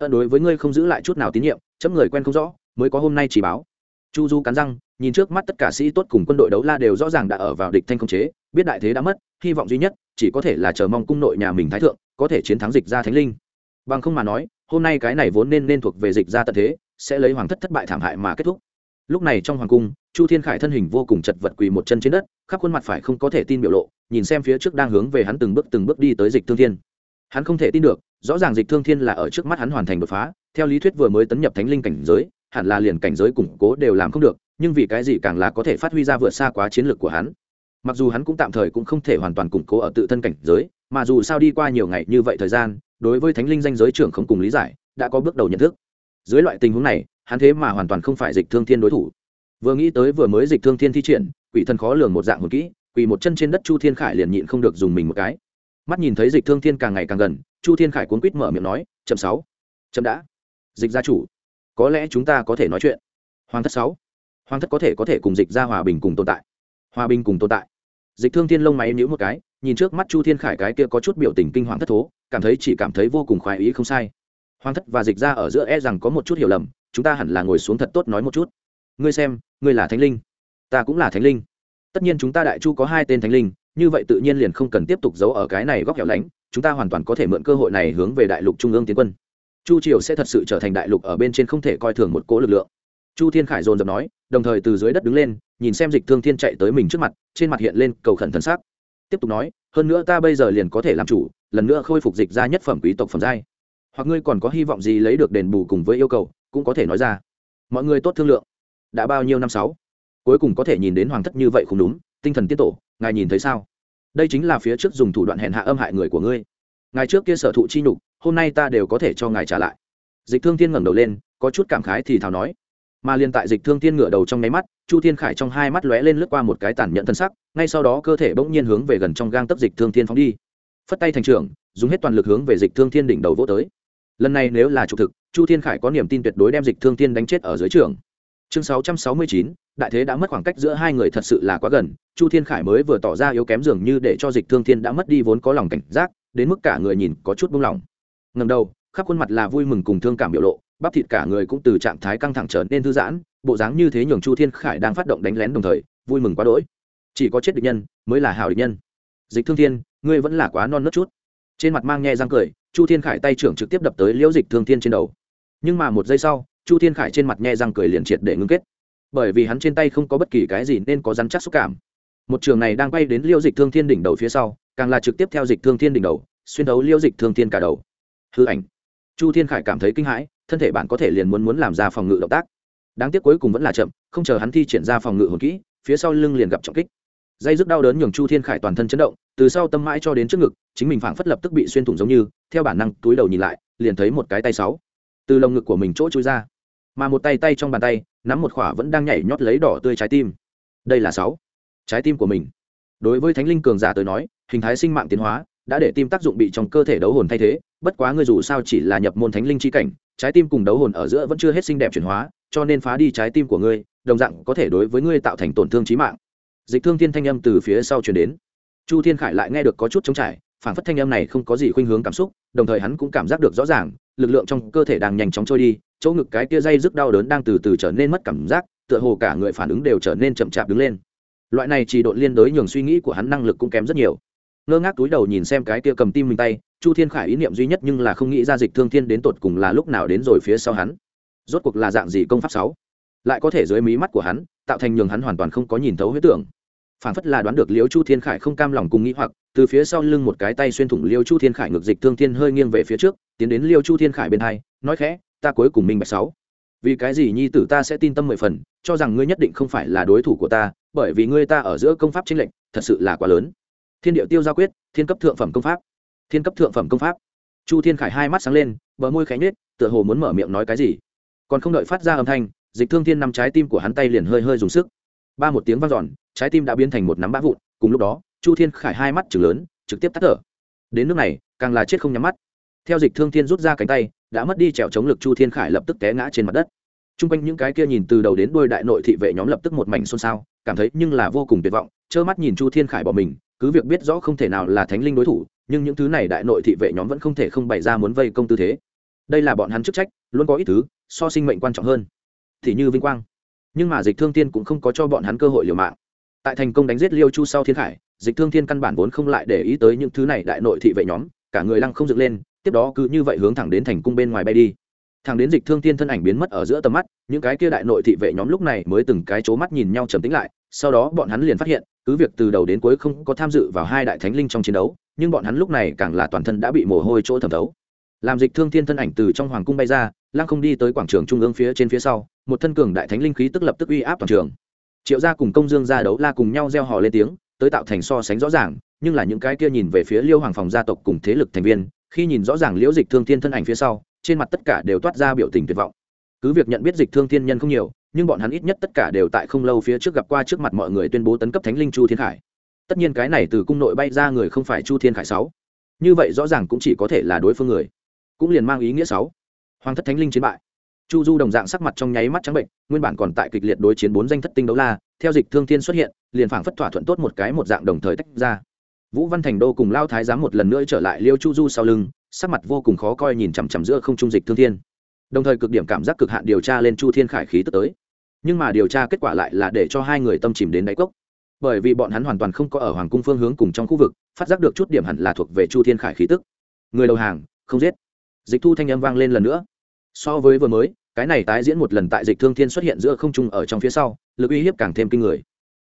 ân đối với ngươi không giữ lại chút nào tín nhiệm, chấm người quen không rõ, mới có hôm nay chỉ báo. Chu du cắn răng, nhìn trước mắt tất cả sĩ tốt cùng quân đội đấu la đều rõ ràng đã ở vào địch thanh không chế, biết đại thế đã mất, hy vọng duy nhất, chỉ có thể là chờ mong cung nội nhà mình thái thượng, có thể chiến thắng dịch ra thánh linh. Bằng không mà nói, hôm nay cái này vốn nên nên thuộc về dịch ra tận thế, sẽ lấy hoàng thất thất bại thảm hại mà kết thúc. Lúc này trong hoàng cung, chu thiên khải thân hình vô cùng chật vật quỳ một chân trên đất, khắp khuôn mặt phải không có thể tin biểu lộ, nhìn xem phía trước đang hướng về hắn từng bước từng bước đi tới dịch thương thiên hắn không thể tin được, rõ ràng dịch thương thiên là ở trước mắt hắn hoàn thành đột phá, theo lý thuyết vừa mới tấn nhập thánh linh cảnh giới, hẳn là liền cảnh giới củng cố đều làm không được, nhưng vì cái gì càng là có thể phát huy ra vượt xa quá chiến lược của hắn. Mặc dù hắn cũng tạm thời cũng không thể hoàn toàn củng cố ở tự thân cảnh giới, mà dù sao đi qua nhiều ngày như vậy thời gian, đối với thánh linh danh giới trưởng không cùng lý giải, đã có bước đầu nhận thức. Dưới loại tình huống này, hắn thế mà hoàn toàn không phải dịch thương thiên đối thủ. Vừa nghĩ tới vừa mới dịch thương thiên thi triển, quỷ thần khó lường một dạng một kỹ, quỳ một chân trên đất chu thiên khải liền nhịn không được dùng mình một cái mắt nhìn thấy dịch thương thiên càng ngày càng gần, chu thiên khải cuốn quýt mở miệng nói, chậm sáu, chậm đã. Dịch gia chủ, có lẽ chúng ta có thể nói chuyện. Hoàng thất sáu, hoàng thất có thể có thể cùng dịch ra hòa bình cùng tồn tại. Hòa bình cùng tồn tại. Dịch thương thiên lông máy nhíu một cái, nhìn trước mắt chu thiên khải cái kia có chút biểu tình kinh hoàng thất thố, cảm thấy chỉ cảm thấy vô cùng khoái ý không sai. Hoàng thất và dịch ra ở giữa e rằng có một chút hiểu lầm, chúng ta hẳn là ngồi xuống thật tốt nói một chút. Ngươi xem, ngươi là thánh linh, ta cũng là thánh linh. Tất nhiên chúng ta đại chu có hai tên thánh linh như vậy tự nhiên liền không cần tiếp tục giấu ở cái này góc hẻo lánh, chúng ta hoàn toàn có thể mượn cơ hội này hướng về đại lục trung ương tiến quân. Chu triều sẽ thật sự trở thành đại lục ở bên trên không thể coi thường một cỗ lực lượng. Chu thiên khải dồn dập nói, đồng thời từ dưới đất đứng lên, nhìn xem dịch thương thiên chạy tới mình trước mặt, trên mặt hiện lên cầu khẩn thân xác tiếp tục nói, hơn nữa ta bây giờ liền có thể làm chủ, lần nữa khôi phục dịch ra nhất phẩm quý tộc phẩm giai. Hoặc ngươi còn có hy vọng gì lấy được đền bù cùng với yêu cầu, cũng có thể nói ra. Mọi người tốt thương lượng. Đã bao nhiêu năm sáu? Cuối cùng có thể nhìn đến hoàng thất như vậy không đúng tinh thần tiết tổ ngài nhìn thấy sao? Đây chính là phía trước dùng thủ đoạn hèn hạ âm hại người của ngươi. Ngài trước kia sở thụ chi nhục hôm nay ta đều có thể cho ngài trả lại. Dịch thương thiên ngẩng đầu lên có chút cảm khái thì thào nói. Mà liên tại dịch thương thiên ngửa đầu trong nháy mắt chu thiên khải trong hai mắt lóe lên lướt qua một cái tản nhận thân sắc ngay sau đó cơ thể bỗng nhiên hướng về gần trong gang tấp dịch thương thiên phóng đi. Phất tay thành trưởng dùng hết toàn lực hướng về dịch thương thiên đỉnh đầu vỗ tới. Lần này nếu là trục thực chu thiên khải có niềm tin tuyệt đối đem dịch thương thiên đánh chết ở dưới trường. Chương 669, đại thế đã mất khoảng cách giữa hai người thật sự là quá gần, chu thiên khải mới vừa tỏ ra yếu kém dường như để cho dịch thương thiên đã mất đi vốn có lòng cảnh giác, đến mức cả người nhìn có chút buông lỏng. Ngầm đầu, khắp khuôn mặt là vui mừng cùng thương cảm biểu lộ, bắp thịt cả người cũng từ trạng thái căng thẳng trở nên thư giãn, bộ dáng như thế nhường chu thiên khải đang phát động đánh lén đồng thời, vui mừng quá đỗi. Chỉ có chết địch nhân mới là hảo địch nhân. Dịch thương thiên, ngươi vẫn là quá non nớt chút. Trên mặt mang nhẹ răng cười, chu thiên khải tay trưởng trực tiếp đập tới liễu dịch thương thiên trên đầu. Nhưng mà một giây sau, chu thiên khải trên mặt nhẹ răng cười liền triệt để ngưng kết bởi vì hắn trên tay không có bất kỳ cái gì nên có rắn chắc xúc cảm. Một trường này đang quay đến liêu dịch thương thiên đỉnh đầu phía sau, càng là trực tiếp theo dịch thương thiên đỉnh đầu, xuyên đấu liêu dịch thương thiên cả đầu. Hư ảnh. Chu thiên khải cảm thấy kinh hãi, thân thể bạn có thể liền muốn muốn làm ra phòng ngự động tác. Đáng tiếc cuối cùng vẫn là chậm, không chờ hắn thi triển ra phòng ngự hồn kỹ, phía sau lưng liền gặp trọng kích. Dây dứt đau đớn nhường chu thiên khải toàn thân chấn động, từ sau tâm mãi cho đến trước ngực, chính mình phảng phất lập tức bị xuyên thủng giống như, theo bản năng túi đầu nhìn lại, liền thấy một cái tay sáu. Từ lồng ngực của mình chỗ chui ra mà một tay tay trong bàn tay, nắm một khỏa vẫn đang nhảy nhót lấy đỏ tươi trái tim. Đây là sáu. Trái tim của mình. Đối với thánh linh cường giả tới nói, hình thái sinh mạng tiến hóa đã để tim tác dụng bị trong cơ thể đấu hồn thay thế, bất quá ngươi dù sao chỉ là nhập môn thánh linh chi cảnh, trái tim cùng đấu hồn ở giữa vẫn chưa hết xinh đẹp chuyển hóa, cho nên phá đi trái tim của ngươi, đồng dạng có thể đối với ngươi tạo thành tổn thương trí mạng. Dịch thương thiên thanh âm từ phía sau chuyển đến. Chu thiên khải lại nghe được có chút chống trải phản phất thanh âm này không có gì khuynh hướng cảm xúc, đồng thời hắn cũng cảm giác được rõ ràng lực lượng trong cơ thể đang nhanh chóng trôi đi, chỗ ngực cái kia dây rất đau đớn đang từ từ trở nên mất cảm giác, tựa hồ cả người phản ứng đều trở nên chậm chạp đứng lên. Loại này chỉ độ liên đối nhường suy nghĩ của hắn năng lực cũng kém rất nhiều. Ngơ ngác túi đầu nhìn xem cái kia cầm tim mình tay, chu thiên khải ý niệm duy nhất nhưng là không nghĩ ra dịch thương thiên đến tột cùng là lúc nào đến rồi phía sau hắn. Rốt cuộc là dạng gì công pháp sáu? Lại có thể dưới mí mắt của hắn, tạo thành nhường hắn hoàn toàn không có nhìn thấu huyết tưởng phản phất là đoán được liêu chu thiên khải không cam lòng cùng nghĩ hoặc, từ phía sau lưng một cái tay xuyên thủng liêu chu thiên khải ngược dịch thương thiên hơi nghiêng về phía trước, tiến đến liêu chu thiên khải bên hai, nói khẽ, ta cuối cùng minh bạch sáu. Vì cái gì nhi tử ta sẽ tin tâm mười phần, cho rằng ngươi nhất định không phải là đối thủ của ta, bởi vì ngươi ta ở giữa công pháp chính lệnh thật sự là quá lớn. Thiên điệu tiêu giao quyết, thiên cấp thượng phẩm công pháp. Thiên cấp thượng phẩm công pháp. Chu thiên khải hai mắt sáng lên, bờ môi khẽ nhếch, tựa hồ muốn mở miệng nói cái gì. Còn không đợi phát ra âm thanh, dịch thương thiên nắm trái tim của hắn tay liền hơi hơi dùng sức. Ba một tiếng vang dọn trái tim đã biến thành một nắm bã vụn, cùng lúc đó, chu thiên khải hai mắt chừng lớn, trực tiếp tắt thở. Đến nước này, càng là chết không nhắm mắt. Theo dịch thương thiên rút ra cánh tay, đã mất đi trèo chống lực, chu thiên khải lập tức té ngã trên mặt đất. T r u n g quanh những cái kia nhìn từ đầu đến đôi đại nội thị vệ nhóm lập tức một mảnh xôn xao, cảm thấy nhưng là vô cùng tuyệt vọng, trơ mắt nhìn chu thiên khải bỏ mình, cứ việc biết rõ không thể nào là thánh linh đối thủ, nhưng những thứ này đại nội thị vệ nhóm vẫn không thể không bày ra muốn vây công tư thế. Đây là bọn hắn chức trách, luôn có ít thứ, so sinh mệnh quan trọng hơn. Thì như vinh quang. Nhưng mà dịch thương tiên cũng không có cho bọn hắn cơ hội liều mạng tại thành công đánh giết liêu chu sau thiên khải, dịch thương thiên căn bản vốn không lại để ý tới những thứ này đại nội thị vệ nhóm, cả người lăng không dựng lên, tiếp đó cứ như vậy hướng thẳng đến thành cung bên ngoài bay đi. Thẳng đến dịch thương thiên thân ảnh biến mất ở giữa tầm mắt, những cái kia đại nội thị vệ nhóm lúc này mới từng cái c mắt nhìn nhau trầm tính lại, sau đó bọn hắn liền phát hiện, cứ việc từ đầu đến cuối không có tham dự vào hai đại thánh linh trong chiến đấu, nhưng bọn hắn lúc này càng là toàn thân đã bị mồ hôi chỗ thẩm thấu. Làm dịch thương thiên thân ảnh từ trong hoàng cung bay ra, lăng không đi tới quảng trường trung ương phía trên phía sau, một thân cường đại thánh linh khí tức lập tức uy áp toàn trường triệu gia cùng công dương gia đấu la cùng nhau gieo hò lên tiếng, tới tạo thành so sánh rõ ràng, nhưng là những cái kia nhìn về phía liêu hoàng phòng gia tộc cùng thế lực thành viên, khi nhìn rõ ràng liễu dịch thương thiên thân ảnh phía sau, trên mặt tất cả đều toát ra biểu tình tuyệt vọng. Cứ việc nhận biết dịch thương thiên nhân không nhiều, nhưng bọn hắn ít nhất tất cả đều tại không lâu phía trước gặp qua trước mặt mọi người tuyên bố tấn cấp thánh linh chu thiên khải. Tất nhiên cái này từ cung nội bay ra người không phải chu thiên khải sáu. Như vậy rõ ràng cũng chỉ có thể là đối phương người, cũng liền mang ý nghĩa sáu. Hoàng thất thánh linh chiến bại chu du đồng dạng sắc mặt trong nháy mắt trắng bệnh, nguyên bản còn tại kịch liệt đối chiến bốn danh thất tinh đấu la, theo dịch thương thiên xuất hiện, liền phảng phất thỏa thuận tốt một cái một dạng đồng thời tách ra. Vũ văn thành đô cùng lao thái giám một lần nữa trở lại liêu chu du sau lưng, sắc mặt vô cùng khó coi nhìn chằm chằm giữa không trung dịch thương thiên. Đồng thời cực điểm cảm giác cực hạn điều tra lên chu thiên khải khí tức tới. Nhưng mà điều tra kết quả lại là để cho hai người tâm chìm đến đáy cốc. Bởi vì bọn hắn hoàn toàn không có ở hoàng cung phương hướng cùng trong khu vực, phát giác được chút điểm hẳn là thuộc về chu thiên khải khí tức. Người đầu hàng, không giết. Dịch thu thanh âm vang lên lần nữa. So với vừa mới cái này tái diễn một lần tại dịch thương thiên xuất hiện giữa không trung ở trong phía sau, lực uy hiếp càng thêm kinh người.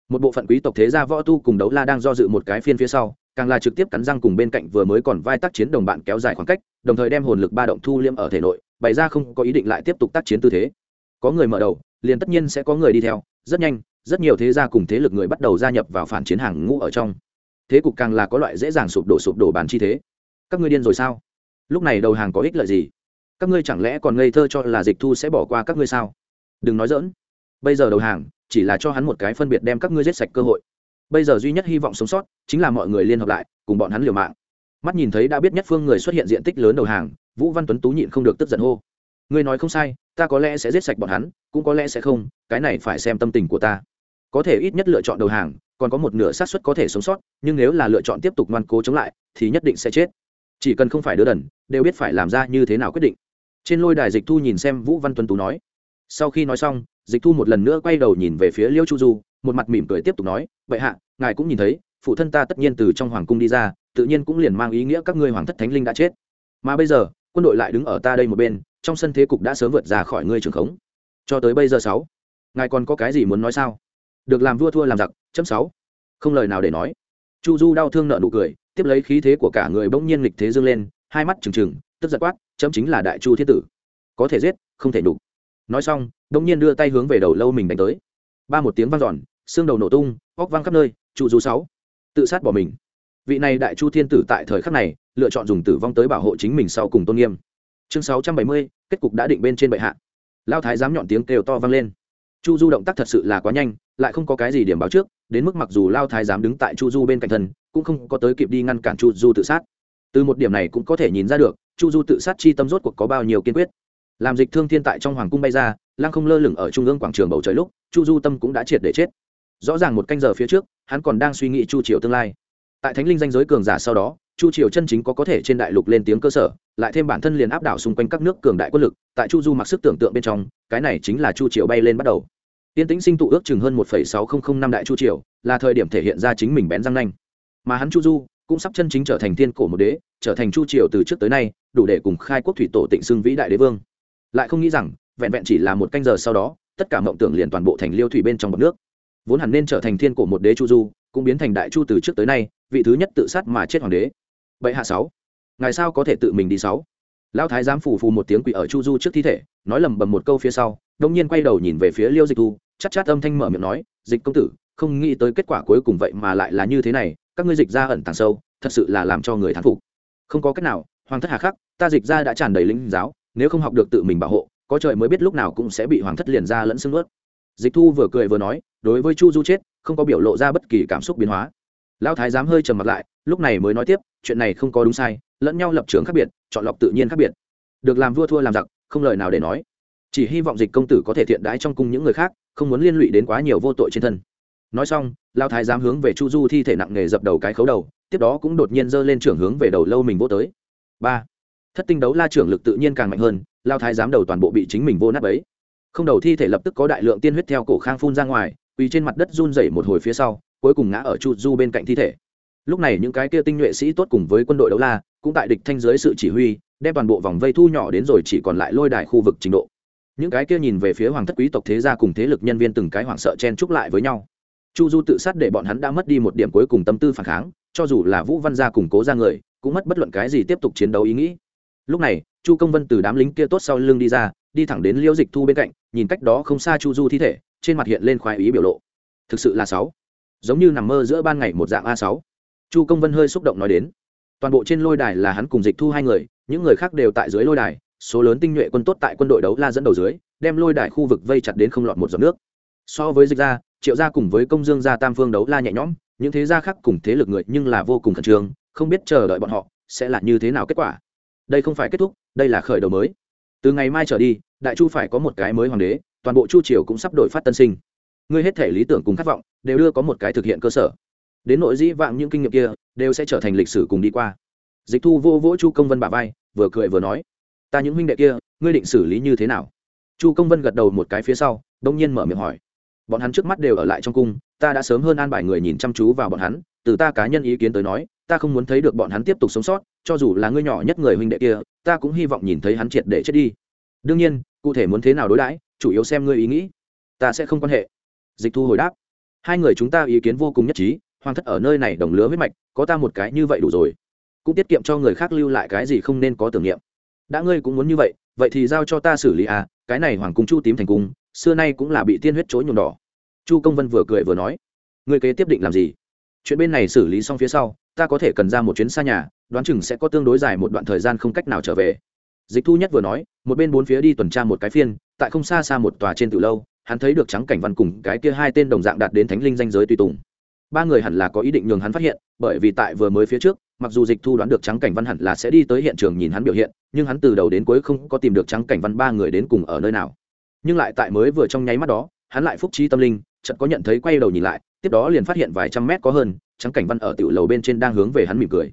Một bộ phận quý tộc thế gia võ tu cùng đấu la đang do dự một cái phiên phía sau, càng là trực tiếp cắn răng cùng bên cạnh vừa mới còn vai tác chiến đồng bạn kéo dài khoảng cách, đồng thời đem hồn lực ba động thu liêm ở thể nội, bày ra không có ý định lại tiếp tục tác chiến tư thế. Có người mở đầu, liền tất nhiên sẽ có người đi theo, rất nhanh, rất nhiều thế gia cùng thế lực người bắt đầu gia nhập vào phản chiến hàng ngũ ở trong. Thế cục càng là có loại dễ dàng sụp đổ sụp đổ bàn chi thế. Các ngươi điên rồi sao? Lúc này đầu hàng có ích lợi gì? Các ngươi chẳng lẽ còn ngây thơ cho là dịch thu sẽ bỏ qua các ngươi sao? Đừng nói dỡn bây giờ đầu hàng, chỉ là cho hắn một cái phân biệt đem các ngươi giết sạch cơ hội. Bây giờ duy nhất hy vọng sống sót, chính là mọi người liên hợp lại, cùng bọn hắn liều mạng. Mắt nhìn thấy đã biết nhất phương người xuất hiện diện tích lớn đầu hàng, vũ văn tuấn tú nhịn không được tức giận hô. Ngươi nói không sai, ta có lẽ sẽ giết sạch bọn hắn, cũng có lẽ sẽ không, cái này phải xem tâm tình của ta. Có thể ít nhất lựa chọn đầu hàng, còn có một nửa xác suất có thể sống sót, nhưng nếu là lựa chọn tiếp tục ngoan cố chống lại, thì nhất định sẽ chết. Chỉ cần không phải đứa đần, đều biết phải làm ra như thế nào quyết định trên lôi đài dịch thu nhìn xem vũ văn tuấn tú nói. Sau khi nói xong, dịch thu một lần nữa quay đầu nhìn về phía liêu chu du, một mặt mỉm cười tiếp tục nói, vậy hạ, ngài cũng nhìn thấy, phụ thân ta tất nhiên từ trong hoàng cung đi ra, tự nhiên cũng liền mang ý nghĩa các ngươi hoàng thất thánh linh đã chết. Mà bây giờ, quân đội lại đứng ở ta đây một bên, trong sân thế cục đã sớm vượt ra khỏi ngươi trường khống. Cho tới bây giờ sáu, ngài còn có cái gì muốn nói sao? Được làm vua thua làm giặc, chấm sáu. Không lời nào để nói. Chu du đau thương nợ nụ cười, tiếp lấy khí thế của cả người bỗng nhiên lịch thế dương lên, hai mắt trừng trừng, tức giật quát chấm chính là đại chu thiên tử. Có thể giết, không thể nhục. Nói xong bỗng nhiên đưa tay hướng về đầu lâu mình đánh tới. Ba một tiếng vang giòn xương đầu nổ tung, óc văng khắp nơi chu du sáu. Tự sát bỏ mình. Vị này đại chu thiên tử tại thời khắc này, lựa chọn dùng tử vong tới bảo hộ chính mình sau cùng tôn nghiêm. Chương sáu trăm bảy mươi, kết cục đã định bên trên bệ hạ. Lao thái dám nhọn tiếng kêu to vang lên. Chu du động tác thật sự là quá nhanh, lại không có cái gì điểm báo trước, đến mức mặc dù lao thái dám đứng tại chu du bên cạnh thân, cũng không có tới kịp đi ngăn cản chu du tự sát từ một điểm này cũng có thể nhìn ra được, chu du tự sát chi tâm rốt cuộc có bao nhiêu kiên quyết. Làm dịch thương thiên tại trong hoàng cung bay ra, lăng không lơ lửng ở trung ương quảng trường bầu trời lúc, chu du tâm cũng đã triệt để chết. Rõ ràng một canh giờ phía trước, hắn còn đang suy nghĩ chu triều tương lai. Tại thánh linh danh giới cường giả sau đó, chu triều chân chính có có thể trên đại lục lên tiếng cơ sở, lại thêm bản thân liền áp đảo xung quanh các nước cường đại quân lực, tại chu du mặc sức tưởng tượng bên trong, cái này chính là chu triều bay lên bắt đầu. Tiên tĩnh sinh tụ ước chừng hơn một sáu nghìn năm đại chu triều, là thời điểm thể hiện ra chính mình bén răng nanh. Mà hắn chu du cũng sắp chân chính trở thành thiên cổ một đế, trở thành chu triều từ trước tới nay, đủ để cùng khai quốc thủy tổ tịnh xưng vĩ đại đế vương. Lại không nghĩ rằng, vẹn vẹn chỉ là một canh giờ sau đó, tất cả mộng tưởng liền toàn bộ thành liêu thủy bên trong bọc nước. Vốn hẳn nên trở thành thiên cổ một đế chu du, cũng biến thành đại chu từ trước tới nay, vị thứ nhất tự sát mà chết hoàng đế. Bệ hạ sáu, ngài sao có thể tự mình đi sáu? Lão thái giám phù phù một tiếng quỷ ở chu du trước thi thể, nói lầm bầm một câu phía sau, đông nhiên quay đầu nhìn về phía liêu dịch thu chắc chát âm thanh mở miệng nói, dịch công tử không nghĩ tới kết quả cuối cùng vậy mà lại là như thế này, các ngươi dịch ra ẩn tàng sâu, thật sự là làm cho người thán phục. Không có cách nào, hoàng thất hà khắc, ta dịch ra đã tràn đầy linh giáo, nếu không học được tự mình bảo hộ, có trời mới biết lúc nào cũng sẽ bị hoàng thất liền ra lẫn xương ướt. Dịch thu vừa cười vừa nói, đối với chu du chết, không có biểu lộ ra bất kỳ cảm xúc biến hóa. Lão thái giám hơi trầm mặt lại, lúc này mới nói tiếp, chuyện này không có đúng sai, lẫn nhau lập trường khác biệt, chọn lọc tự nhiên khác biệt. Được làm vua thua làm giặc, không lời nào để nói. Chỉ hy vọng dịch công tử có thể thiện đái trong cung những người khác, không muốn liên lụy đến quá nhiều vô tội trên thân nói xong lao thái giám hướng về chu du thi thể nặng nề dập đầu cái khấu đầu, tiếp đó cũng đột nhiên giơ lên trưởng hướng về đầu lâu mình vô tới. Ba. Thất tinh đấu la trưởng lực tự nhiên càng mạnh hơn lao thái giám đầu toàn bộ bị chính mình vô nát ấy không đầu thi thể lập tức có đại lượng tiên huyết theo cổ khang phun ra ngoài, quỳ trên mặt đất run rẩy một hồi phía sau, cuối cùng ngã ở chu du bên cạnh thi thể. Lúc này những cái kia tinh nhuệ sĩ tốt cùng với quân đội đấu la, cũng tại địch thanh dưới sự chỉ huy, đem toàn bộ vòng vây thu nhỏ đến rồi chỉ còn lại lôi đài khu vực trình độ. Những cái kia nhìn về phía hoàng thất quý tộc thế gia cùng thế lực nhân viên từng cái hoảng sợ chen chúc lại với nhau chu du tự sát để bọn hắn đã mất đi một điểm cuối cùng tâm tư phản kháng, cho dù là vũ văn gia củng cố ra người, cũng mất bất luận cái gì tiếp tục chiến đấu ý nghĩ. Lúc này, chu công vân từ đám lính kia tốt sau lưng đi ra, đi thẳng đến liễu dịch thu bên cạnh, nhìn cách đó không xa chu du thi thể, trên mặt hiện lên khoái ý biểu lộ. Thực sự là sáu. Giống như nằm mơ giữa ban ngày một dạng a sáu. Chu công vân hơi xúc động nói đến. Toàn bộ trên lôi đài là hắn cùng dịch thu hai người, những người khác đều tại dưới lôi đài, số lớn tinh nhuệ quân tốt tại quân đội đấu la dẫn đầu dưới, đem lôi đài khu vực vây chặt đến không lọt một giọt nước. So với dịch gia triệu gia cùng với công dương gia tam phương đấu la nhẹ nhõm, những thế gia khác cùng thế lực người nhưng là vô cùng khẩn trương, không biết chờ đợi bọn họ sẽ là như thế nào kết quả. Đây không phải kết thúc, đây là khởi đầu mới. Từ ngày mai trở đi, đại chu phải có một cái mới hoàng đế, toàn bộ chu triều cũng sắp đổi phát tân sinh. Ngươi hết thể lý tưởng cùng khát vọng đều đưa có một cái thực hiện cơ sở. Đến nội dĩ vạng những kinh nghiệm kia đều sẽ trở thành lịch sử cùng đi qua. Dịch thu vô vỗ chu công vân bà vai, vừa cười vừa nói, ta những huynh đệ kia, ngươi định xử lý như thế nào? Chu công vân gật đầu một cái phía sau, đông nhiên mở miệng hỏi bọn hắn trước mắt đều ở lại trong cung, ta đã sớm hơn an bài người nhìn chăm chú vào bọn hắn, từ ta cá nhân ý kiến tới nói, ta không muốn thấy được bọn hắn tiếp tục sống sót, cho dù là ngươi nhỏ nhất người huynh đệ kia, ta cũng hy vọng nhìn thấy hắn triệt để chết đi. Đương nhiên, cụ thể muốn thế nào đối đãi, chủ yếu xem ngươi ý nghĩ. Ta sẽ không quan hệ. Dịch thu hồi đáp. Hai người chúng ta ý kiến vô cùng nhất trí, hoàng thất ở nơi này đồng lứa huyết mạch, có ta một cái như vậy đủ rồi. Cũng tiết kiệm cho người khác lưu lại cái gì không nên có tưởng niệm. Đã ngươi cũng muốn như vậy vậy thì giao cho ta xử lý à cái này hoàng cung chu tím thành cung xưa nay cũng là bị tiên huyết chối nhuộm đỏ. Chu công vân vừa cười vừa nói, ngươi kế tiếp định làm gì? Chuyện bên này xử lý xong phía sau, ta có thể cần ra một chuyến xa nhà, đoán chừng sẽ có tương đối dài một đoạn thời gian không cách nào trở về. Dịch thu nhất vừa nói, một bên bốn phía đi tuần tra một cái phiên, tại không xa xa một tòa trên từ lâu, hắn thấy được trắng cảnh văn cùng cái kia hai tên đồng dạng đạt đến thánh linh danh giới tùy tùng. Ba người hẳn là có ý định nhường hắn phát hiện, bởi vì tại vừa mới phía trước, mặc dù dịch thu đoán được trắng cảnh văn hẳn là sẽ đi tới hiện trường nhìn hắn biểu hiện, nhưng hắn từ đầu đến cuối không có tìm được trắng cảnh văn ba người đến cùng ở nơi nào nhưng lại tại mới vừa trong nháy mắt đó, hắn lại phúc trí tâm linh, chợt có nhận thấy quay đầu nhìn lại, tiếp đó liền phát hiện vài trăm mét có hơn, trắng cảnh văn ở tiểu lầu bên trên đang hướng về hắn mỉm cười.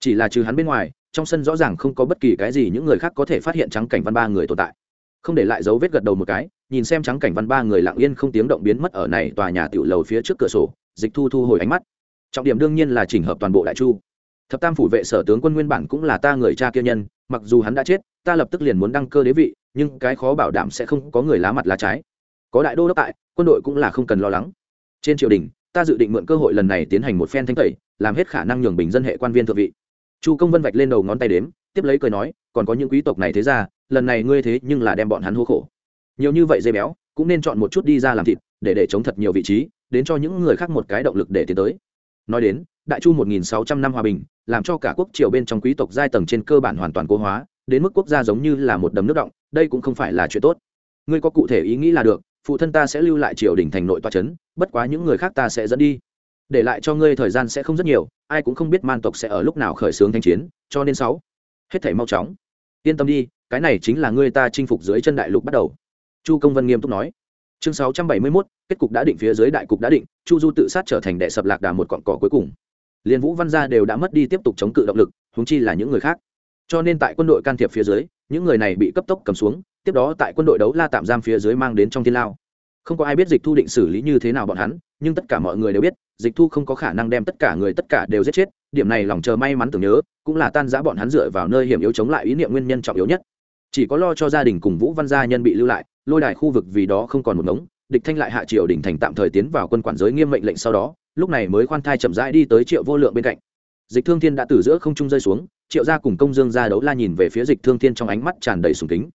Chỉ là trừ hắn bên ngoài, trong sân rõ ràng không có bất kỳ cái gì những người khác có thể phát hiện trắng cảnh văn ba người tồn tại. Không để lại dấu vết gật đầu một cái, nhìn xem trắng cảnh văn ba người lặng yên không tiếng động biến mất ở này tòa nhà tiểu lầu phía trước cửa sổ, dịch thu thu hồi ánh mắt. Trọng điểm đương nhiên là chỉnh hợp toàn bộ đại chu. Thập tam phủ vệ sở tướng quân nguyên bản cũng là ta người cha kia nhân, mặc dù hắn đã chết, ta lập tức liền muốn đăng cơ đế vị nhưng cái khó bảo đảm sẽ không có người lá mặt lá trái. Có đại đô đốc tại, quân đội cũng là không cần lo lắng. Trên triều đình, ta dự định mượn cơ hội lần này tiến hành một phen thanh tẩy, làm hết khả năng nhường bình dân hệ quan viên thượng vị. Chu công vân vạch lên đầu ngón tay đếm, tiếp lấy cười nói, còn có những quý tộc này thế ra, lần này ngươi thế nhưng là đem bọn hắn hô khổ. Nhiều như vậy dây béo, cũng nên chọn một chút đi ra làm thịt, để để chống thật nhiều vị trí, đến cho những người khác một cái động lực để tiến tới. Nói đến, đại chu 1.600 năm hòa bình, làm cho cả quốc triều bên trong quý tộc giai tầng trên cơ bản hoàn toàn cố hóa, đến mức quốc gia giống như là một đầm nước động đây cũng không phải là chuyện tốt. Ngươi có cụ thể ý nghĩ là được phụ thân ta sẽ lưu lại triều đình thành nội toa chấn, bất quá những người khác ta sẽ dẫn đi. Để lại cho ngươi thời gian sẽ không rất nhiều ai cũng không biết man tộc sẽ ở lúc nào khởi xướng thanh chiến cho nên sáu hết thảy mau chóng. Yên tâm đi cái này chính là ngươi ta chinh phục dưới chân đại lục bắt đầu. Chu công vân nghiêm túc nói. Chương 671, kết cục đã định phía dưới đại cục đã định chu du tự sát trở thành đệ sập lạc đà một cọn cỏ cuối cùng. Liên vũ văn gia đều đã mất đi tiếp tục chống cự động lực húng chi là những người khác. Cho nên tại quân đội can thiệp phía dưới những người này bị cấp tốc cầm xuống, tiếp đó tại quân đội đấu la tạm giam phía dưới mang đến trong thiên lao. Không có ai biết dịch thu định xử lý như thế nào bọn hắn, nhưng tất cả mọi người đều biết, dịch thu không có khả năng đem tất cả người tất cả đều giết chết, điểm này lòng chờ may mắn tưởng nhớ, cũng là tan giã bọn hắn dựa vào nơi hiểm yếu chống lại ý niệm nguyên nhân trọng yếu nhất. Chỉ có lo cho gia đình cùng vũ văn gia nhân bị lưu lại, lôi đài khu vực vì đó không còn một ngống, địch thanh lại hạ triều đình thành tạm thời tiến vào quân quản giới nghiêm mệnh lệnh sau đó, lúc này mới khoan thai chậm rãi đi tới triệu vô lượng bên cạnh. Dịch thương thiên đã từ giữa không trung rơi xuống triệu gia cùng công dương gia đấu la nhìn về phía dịch thương thiên trong ánh mắt tràn đầy sùng kính.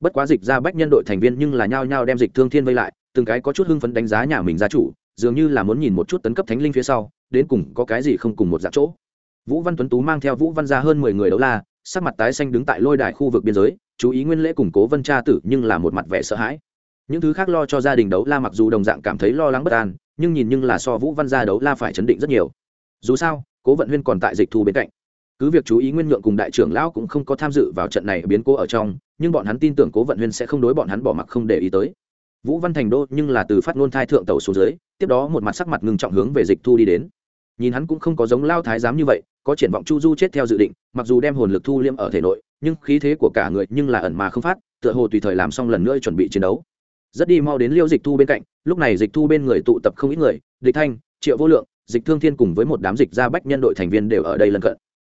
Bất quá dịch ra bách nhân đội thành viên nhưng là nhao nhao đem dịch thương thiên vây lại, từng cái có chút hưng phấn đánh giá nhà mình gia chủ, dường như là muốn nhìn một chút tấn cấp thánh linh phía sau, đến cùng có cái gì không cùng một dạng chỗ. Vũ văn tuấn tú mang theo vũ văn gia hơn mười người đấu la, sắc mặt tái xanh đứng tại lôi đài khu vực biên giới, chú ý nguyên lễ củng cố vân cha tử nhưng là một mặt vẻ sợ hãi. Những thứ khác lo cho gia đình đấu la mặc dù đồng dạng cảm thấy lo lắng bất an, nhưng nhìn nhưng là so vũ văn gia đấu la phải chấn định rất nhiều. Dù sao, cố vận huyên còn tại dịch thu bên cạnh cứ việc chú ý nguyên nhượng cùng đại trưởng lão cũng không có tham dự vào trận này biến cố ở trong, nhưng bọn hắn tin tưởng cố vận huyên sẽ không đối bọn hắn bỏ mặc không để ý tới. Vũ văn thành đô nhưng là từ phát ngôn thai thượng tàu xuống dưới, tiếp đó một mặt sắc mặt ngừng trọng hướng về dịch thu đi đến. Nhìn hắn cũng không có giống lao thái giám như vậy, có triển vọng chu du chết theo dự định, mặc dù đem hồn lực thu liêm ở thể nội, nhưng khí thế của cả người nhưng là ẩn mà không phát, tựa hồ tùy thời làm xong lần nữa chuẩn bị chiến đấu. Rất đi mau đến liêu dịch thu bên cạnh, lúc này dịch thu bên người tụ tập không ít người, địch thanh, triệu vô lượng, dịch thương thiên cùng với một đám dịch gia bách nhân đội thành viên đều ở đây lân cận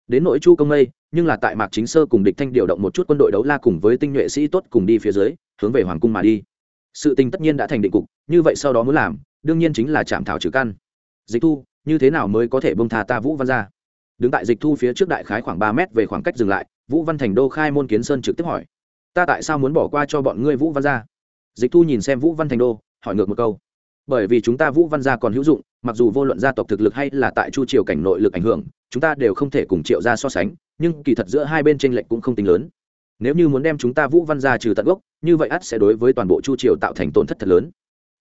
đến nội chu công mây, nhưng là tại mạc chính sơ cùng địch thanh điều động một chút quân đội đấu la cùng với tinh nhuệ sĩ tốt cùng đi phía dưới, hướng về hoàng cung mà đi. Sự tình tất nhiên đã thành định cục, như vậy sau đó muốn làm, đương nhiên chính là chạm thảo trừ căn. Dịch thu, như thế nào mới có thể bông tha ta vũ văn ra? Đứng tại dịch thu phía trước đại khái khoảng ba mét về khoảng cách dừng lại, vũ văn thành đô khai môn kiến sơn trực tiếp hỏi. Ta tại sao muốn bỏ qua cho bọn ngươi vũ văn gia dịch thu nhìn xem vũ văn thành đô, hỏi ngược một câu. Bởi vì chúng ta vũ văn gia còn hữu dụng mặc dù vô luận gia tộc thực lực hay là tại chu triều cảnh nội lực ảnh hưởng, chúng ta đều không thể cùng triệu gia so sánh, nhưng kỳ thật giữa hai bên tranh lệch cũng không tính lớn. Nếu như muốn đem chúng ta vũ văn gia trừ tận gốc, như vậy ắt sẽ đối với toàn bộ chu triều tạo thành tổn thất thật lớn.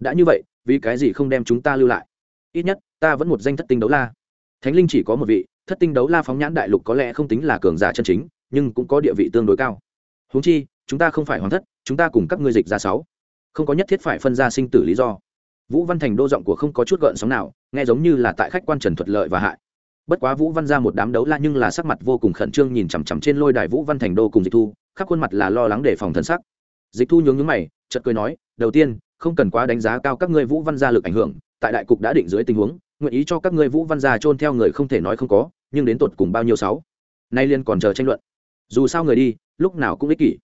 Đã như vậy, vì cái gì không đem chúng ta lưu lại? Ít nhất, ta vẫn một danh thất tinh đấu la. Thánh linh chỉ có một vị, thất tinh đấu la phóng nhãn đại lục có lẽ không tính là cường giả chân chính, nhưng cũng có địa vị tương đối cao. Huống chi, chúng ta không phải hoàng thất, chúng ta cùng các ngươi dịch ra sáu. Không có nhất thiết phải phân ra sinh tử lý do vũ văn thành đô giọng của không có chút gợn sóng nào, nghe giống như là tại khách quan trần thuật lợi và hại. Bất quá vũ văn ra một đám đấu la nhưng là sắc mặt vô cùng khẩn trương nhìn chằm chằm trên lôi đài vũ văn thành đô cùng dịch thu, khắp khuôn mặt là lo lắng để phòng thân sắc. Dịch thu nhướng nhướng mày, chợt cười nói, đầu tiên, không cần quá đánh giá cao các ngươi vũ văn gia lực ảnh hưởng, tại đại cục đã định dưới tình huống, nguyện ý cho các ngươi vũ văn gia trôn theo người không thể nói không có, nhưng đến tột cùng bao nhiêu sáu? Nay liên còn chờ tranh luận. Dù sao người đi, lúc nào cũng ích kỷ.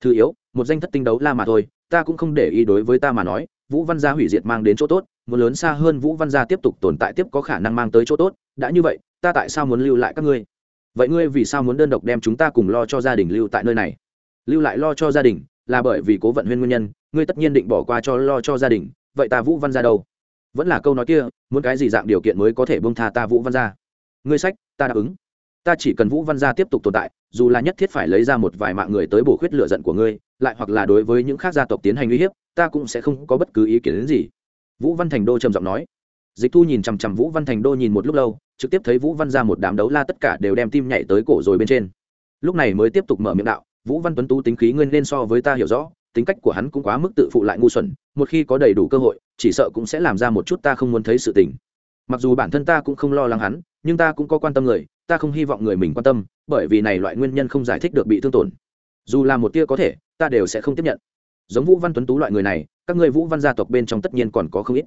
Thứ yếu, một danh thất tinh đấu la mà thôi, ta cũng không để ý đối với ta mà nói vũ văn gia hủy diệt mang đến chỗ tốt, muốn lớn xa hơn vũ văn gia tiếp tục tồn tại tiếp có khả năng mang tới chỗ tốt, đã như vậy, ta tại sao muốn lưu lại các ngươi? Vậy ngươi vì sao muốn đơn độc đem chúng ta cùng lo cho gia đình lưu tại nơi này? Lưu lại lo cho gia đình, là bởi vì cố vận huyên nguyên nhân, ngươi tất nhiên định bỏ qua cho lo cho gia đình, vậy ta vũ văn gia đâu? Vẫn là câu nói kia, muốn cái gì dạng điều kiện mới có thể bông tha ta vũ văn gia? Ngươi sách, ta đáp ứng. Ta chỉ cần vũ văn gia tiếp tục tồn tại, dù là nhất thiết phải lấy ra một vài mạng người tới bổ khuyết lựa giận của ngươi, lại hoặc là đối với những khác gia tộc tiến hành uy hiếp ta cũng sẽ không có bất cứ ý kiến đến gì. Vũ văn thành đô trầm giọng nói. Dịch thu nhìn chằm chằm vũ văn thành đô nhìn một lúc lâu, trực tiếp thấy vũ văn ra một đám đấu la tất cả đều đem tim nhảy tới cổ rồi bên trên. Lúc này mới tiếp tục mở miệng đạo, vũ văn tuấn tú tính khí nguyên nên so với ta hiểu rõ, tính cách của hắn cũng quá mức tự phụ lại ngu xuẩn, một khi có đầy đủ cơ hội, chỉ sợ cũng sẽ làm ra một chút ta không muốn thấy sự tình. Mặc dù bản thân ta cũng không lo lắng hắn, nhưng ta cũng có quan tâm người, ta không hy vọng người mình quan tâm, bởi vì này loại nguyên nhân không giải thích được bị thương tổn. Dù là một tia có thể, ta đều sẽ không tiếp nhận giống vũ văn tuấn tú loại người này, các ngươi vũ văn gia tộc bên trong tất nhiên còn có không ít.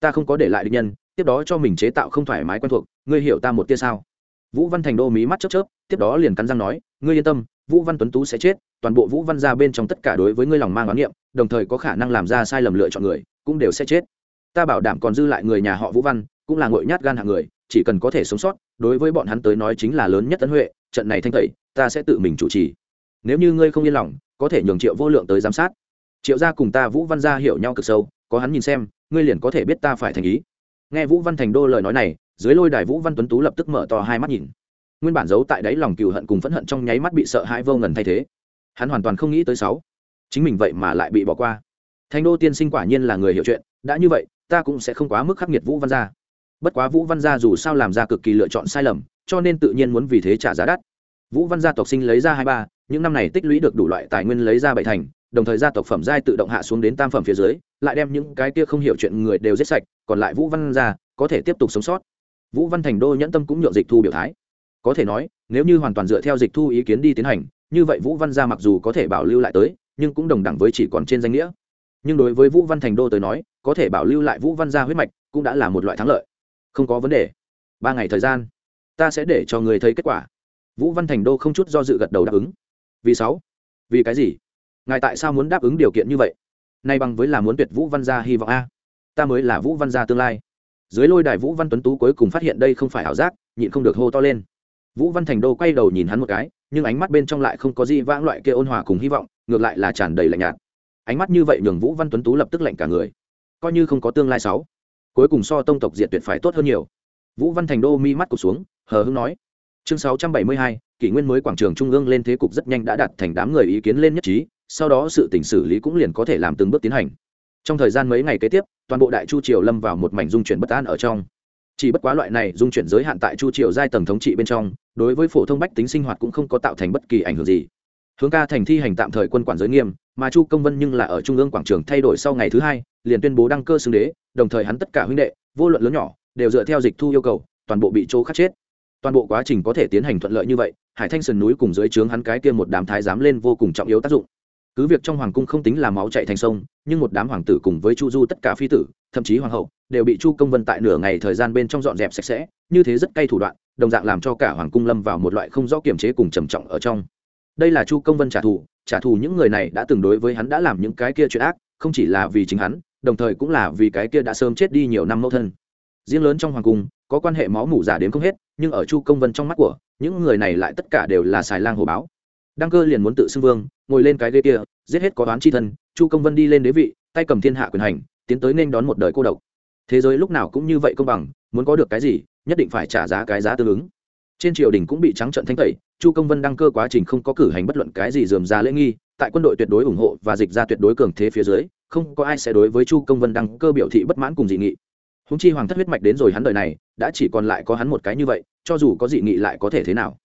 Ta không có để lại định nhân, tiếp đó cho mình chế tạo không thoải mái quen thuộc, ngươi hiểu ta một tia sao? Vũ văn thành đô mí mắt chớp chớp, tiếp đó liền cắn răng nói, ngươi yên tâm, vũ văn tuấn tú sẽ chết, toàn bộ vũ văn gia bên trong tất cả đối với ngươi lòng mang oán niệm, đồng thời có khả năng làm ra sai lầm lựa chọn người, cũng đều sẽ chết. Ta bảo đảm còn dư lại người nhà họ vũ văn, cũng là ngội nhát gan hạng người, chỉ cần có thể sống sót, đối với bọn hắn tới nói chính là lớn nhất tấn huệ, trận này thanh tẩy, ta sẽ tự mình chủ trì. Nếu như ngươi không yên lòng, có thể nhường triệu vô lượng tới giám sát triệu gia cùng ta vũ văn gia hiểu nhau cực sâu, có hắn nhìn xem, ngươi liền có thể biết ta phải thành ý. Nghe vũ văn thành đô lời nói này, dưới lôi đài vũ văn tuấn tú lập tức mở to hai mắt nhìn. Nguyên bản giấu tại đáy lòng cừu hận cùng phẫn hận trong nháy mắt bị sợ hãi vô ngần thay thế. Hắn hoàn toàn không nghĩ tới sáu. Chính mình vậy mà lại bị bỏ qua. Thành đô tiên sinh quả nhiên là người hiểu chuyện, đã như vậy, ta cũng sẽ không quá mức khắc nghiệt vũ văn gia. Bất quá vũ văn gia dù sao làm ra cực kỳ lựa chọn sai lầm, cho nên tự nhiên muốn vì thế trả giá đắt. Vũ văn gia tộc sinh lấy ra hai ba, những năm này tích lũy được đủ loại tài nguyên lấy ra bảy thành đồng thời gia tộc phẩm giai tự động hạ xuống đến tam phẩm phía dưới, lại đem những cái kia không hiểu chuyện người đều giết sạch, còn lại vũ văn gia có thể tiếp tục sống sót. Vũ văn thành đô nhẫn tâm cũng nhượng dịch thu biểu thái. Có thể nói, nếu như hoàn toàn dựa theo dịch thu ý kiến đi tiến hành, như vậy vũ văn gia mặc dù có thể bảo lưu lại tới, nhưng cũng đồng đẳng với chỉ còn trên danh nghĩa. Nhưng đối với vũ văn thành đô tới nói, có thể bảo lưu lại vũ văn gia huyết mạch cũng đã là một loại thắng lợi. Không có vấn đề. Ba ngày thời gian, ta sẽ để cho người thấy kết quả. Vũ văn thành đô không chút do dự gật đầu đáp ứng. Vì sáu. Vì cái gì? Ngài tại sao muốn đáp ứng điều kiện như vậy? Nay bằng với là muốn tuyệt vũ văn gia hy vọng a. Ta mới là vũ văn gia tương lai. Dưới lôi đài vũ văn tuấn tú cuối cùng phát hiện đây không phải ảo giác, nhịn không được hô to lên. Vũ văn thành đô quay đầu nhìn hắn một cái, nhưng ánh mắt bên trong lại không có gì vãng loại kia ôn hòa cùng hy vọng, ngược lại là tràn đầy lạnh nhạt. Ánh mắt như vậy nhường vũ văn tuấn tú lập tức lạnh cả người. Coi như không có tương lai sáu, cuối cùng so tông tộc diệt tuyệt phải tốt hơn nhiều. Vũ văn thành đô mi mắt cụt xuống, hờ hưng nói. Chương sáu trăm bảy mươi hai, kỷ nguyên mới quảng trường trung ương lên thế cục rất nhanh đã đạt thành đám người ý kiến lên nhất trí sau đó sự tỉnh xử lý cũng liền có thể làm từng bước tiến hành. Trong thời gian mấy ngày kế tiếp, toàn bộ đại chu triều lâm vào một mảnh dung chuyển bất an ở trong. Chỉ bất quá loại này dung chuyển giới hạn tại chu triều giai tầng thống trị bên trong, đối với phổ thông bách tính sinh hoạt cũng không có tạo thành bất kỳ ảnh hưởng gì. Hướng ca thành thi hành tạm thời quân quản giới nghiêm, mà chu công vân nhưng là ở trung ương quảng trường thay đổi sau ngày thứ hai, liền tuyên bố đăng cơ xưng đế, đồng thời hắn tất cả huynh đệ, vô luận lớn nhỏ, đều dựa theo dịch thu yêu cầu, toàn bộ bị chỗ khắc chết. Toàn bộ quá trình có thể tiến hành thuận lợi như vậy, hải thanh sườn núi cùng dưới trướng hắn cái kia một đám thái giám lên vô cùng trọng yếu tác dụng cứ việc trong hoàng cung không tính là máu chạy thành sông, nhưng một đám hoàng tử cùng với chu du tất cả phi tử, thậm chí hoàng hậu, đều bị chu công vân tại nửa ngày thời gian bên trong dọn dẹp sạch sẽ, như thế rất cay thủ đoạn, đồng dạng làm cho cả hoàng cung lâm vào một loại không rõ kiểm chế cùng trầm trọng ở trong. Đây là chu công vân trả thù trả thù những người này đã từng đối với hắn đã làm những cái kia chuyện ác, không chỉ là vì chính hắn, đồng thời cũng là vì cái kia đã sớm chết đi nhiều năm mẫu thân. Riêng lớn trong hoàng cung, có quan hệ máu mủ giả đến không hết, nhưng ở chu công vân trong mắt của, những người này lại tất cả đều là xài lang hồ báo đăng cơ liền muốn tự xưng vương, ngồi lên cái ghế kia, giết hết có đoán chi thân, chu công vân đi lên đế vị, tay cầm thiên hạ quyền hành, tiến tới nên đón một đời cô độc. Thế giới lúc nào cũng như vậy công bằng, muốn có được cái gì, nhất định phải trả giá cái giá tương ứng. Trên triều đình cũng bị trắng trận thanh tẩy, chu công vân đăng cơ quá trình không có cử hành bất luận cái gì dườm ra lễ nghi, tại quân đội tuyệt đối ủng hộ và dịch ra tuyệt đối cường thế phía dưới, không có ai sẽ đối với chu công vân đăng cơ biểu thị bất mãn cùng dị nghị. Húng chi hoàng thất huyết mạch đến rồi hắn đời này, đã chỉ còn lại có hắn một cái như vậy, cho dù có dị nghị lại có thể thế nào?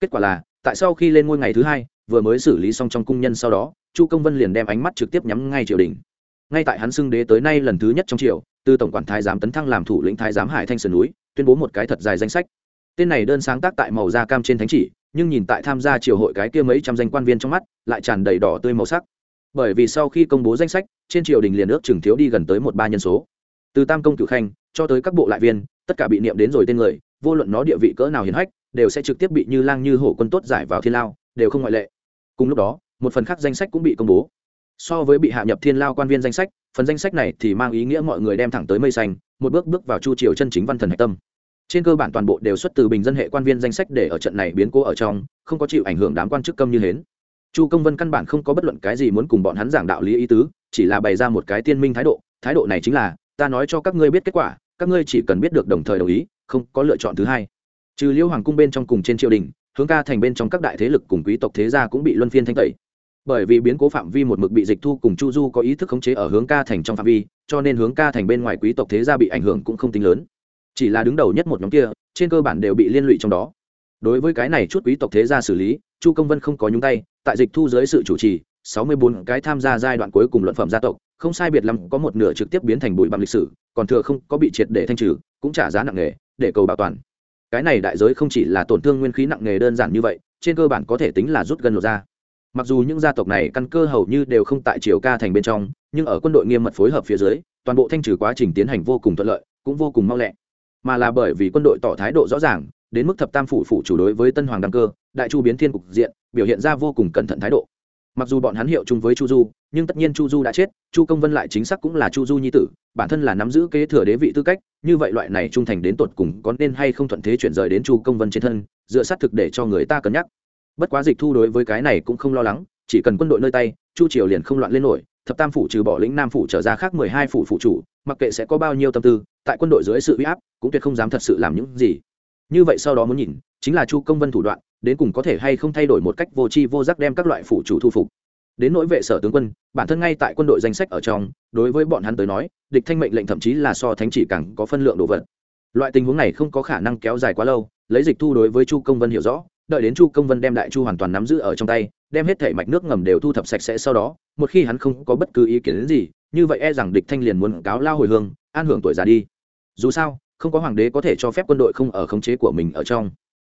Kết quả là tại sau khi lên ngôi ngày thứ hai, vừa mới xử lý xong trong cung nhân sau đó, chu công vân liền đem ánh mắt trực tiếp nhắm ngay triều đình. Ngay tại hắn xưng đế tới nay lần thứ nhất trong triều, từ tổng quản thái giám tấn thăng làm thủ lĩnh thái giám hải thanh sườn núi, tuyên bố một cái thật dài danh sách. Tên này đơn sáng tác tại màu da cam trên thánh chỉ, nhưng nhìn tại tham gia triều hội cái kia mấy trăm danh quan viên trong mắt, lại tràn đầy đỏ tươi màu sắc. Bởi vì sau khi công bố danh sách, trên triều đình liền ước chừng thiếu đi gần tới một ba nhân số. Từ tam công cử khanh cho tới các bộ lại viên, tất cả bị niệm đến rồi tên người, vô luận nó địa vị cỡ nào hiền hách đều sẽ trực tiếp bị như lang như hổ quân tốt giải vào thiên lao, đều không ngoại lệ. Cùng lúc đó, một phần khác danh sách cũng bị công bố. So với bị hạ nhập thiên lao quan viên danh sách, phần danh sách này thì mang ý nghĩa mọi người đem thẳng tới mây xanh, một bước bước vào chu triều chân chính văn thần hạch tâm. Trên cơ bản toàn bộ đều xuất từ bình dân hệ quan viên danh sách để ở trận này biến cố ở trong, không có chịu ảnh hưởng đám quan chức công như hến. Chu công vân căn bản không có bất luận cái gì muốn cùng bọn hắn giảng đạo lý ý tứ, chỉ là bày ra một cái tiên minh thái độ thái độ này chính là, ta nói cho các ngươi biết kết quả, các ngươi chỉ cần biết được đồng thời đồng ý, không có lựa chọn thứ hai trừ liêu hoàng cung bên trong cùng trên triều đình, hướng ca thành bên trong các đại thế lực cùng quý tộc thế gia cũng bị luân phiên thanh tẩy. Bởi vì biến cố phạm vi một mực bị dịch thu cùng chu du có ý thức khống chế ở hướng ca thành trong phạm vi, cho nên hướng ca thành bên ngoài quý tộc thế gia bị ảnh hưởng cũng không tính lớn. Chỉ là đứng đầu nhất một nhóm kia, trên cơ bản đều bị liên lụy trong đó. Đối với cái này chút quý tộc thế gia xử lý, chu công vân không có nhúng tay, tại dịch thu dưới sự chủ trì, sáu mươi bốn cái tham gia giai đoạn cuối cùng luận phẩm gia tộc, không sai biệt lắm có một nửa trực tiếp biến thành bụi bặm lịch sử, còn thừa không có bị triệt để thanh trừ, cũng trả giá nặng nề, để cầu bảo toàn cái này đại giới không chỉ là tổn thương nguyên khí nặng nề đơn giản như vậy, trên cơ bản có thể tính là rút gần lột ra mặc dù những gia tộc này căn cơ hầu như đều không tại triều ca thành bên trong, nhưng ở quân đội nghiêm mật phối hợp phía dưới, toàn bộ thanh trừ quá trình tiến hành vô cùng thuận lợi, cũng vô cùng mau lẹ. Mà là bởi vì quân đội tỏ thái độ rõ ràng, đến mức thập tam phủ phủ chủ đối với tân hoàng đăng cơ, đại chu biến thiên cục diện, biểu hiện ra vô cùng cẩn thận thái độ mặc dù bọn hắn hiệu chung với chu du, nhưng tất nhiên chu du đã chết, chu công vân lại chính xác cũng là chu du nhi tử, bản thân là nắm giữ kế thừa đế vị tư cách, như vậy loại này trung thành đến tột cùng có nên hay không thuận thế chuyển rời đến chu công vân trên thân, dựa sát thực để cho người ta cân nhắc. Bất quá dịch thu đối với cái này cũng không lo lắng, chỉ cần quân đội nơi tay, chu triều liền không loạn lên nổi, thập tam phủ trừ bỏ lĩnh nam phủ trở ra khác mười hai phủ phụ chủ, mặc kệ sẽ có bao nhiêu tâm tư, tại quân đội dưới sự uy áp, cũng tuyệt không dám thật sự làm những gì. Như vậy sau đó muốn nhìn, chính là chu công vân thủ đoạn đến cùng có thể hay không thay đổi một cách vô tri vô giác đem các loại phủ chủ thu phục. Đến nỗi vệ sở tướng quân, bản thân ngay tại quân đội danh sách ở trong, đối với bọn hắn tới nói, địch thanh mệnh lệnh thậm chí là so thánh chỉ càng có phân lượng đồ vật. Loại tình huống này không có khả năng kéo dài quá lâu, lấy dịch thu đối với chu công vân hiểu rõ, đợi đến chu công vân đem đại chu hoàn toàn nắm giữ ở trong tay, đem hết thể mạch nước ngầm đều thu thập sạch sẽ sau đó, một khi hắn không có bất cứ ý kiến gì, như vậy e rằng địch thanh liền muốn cáo lao hồi hương, an hưởng tuổi già đi. Dù sao, không có hoàng đế có thể cho phép quân đội không ở khống chế của mình ở trong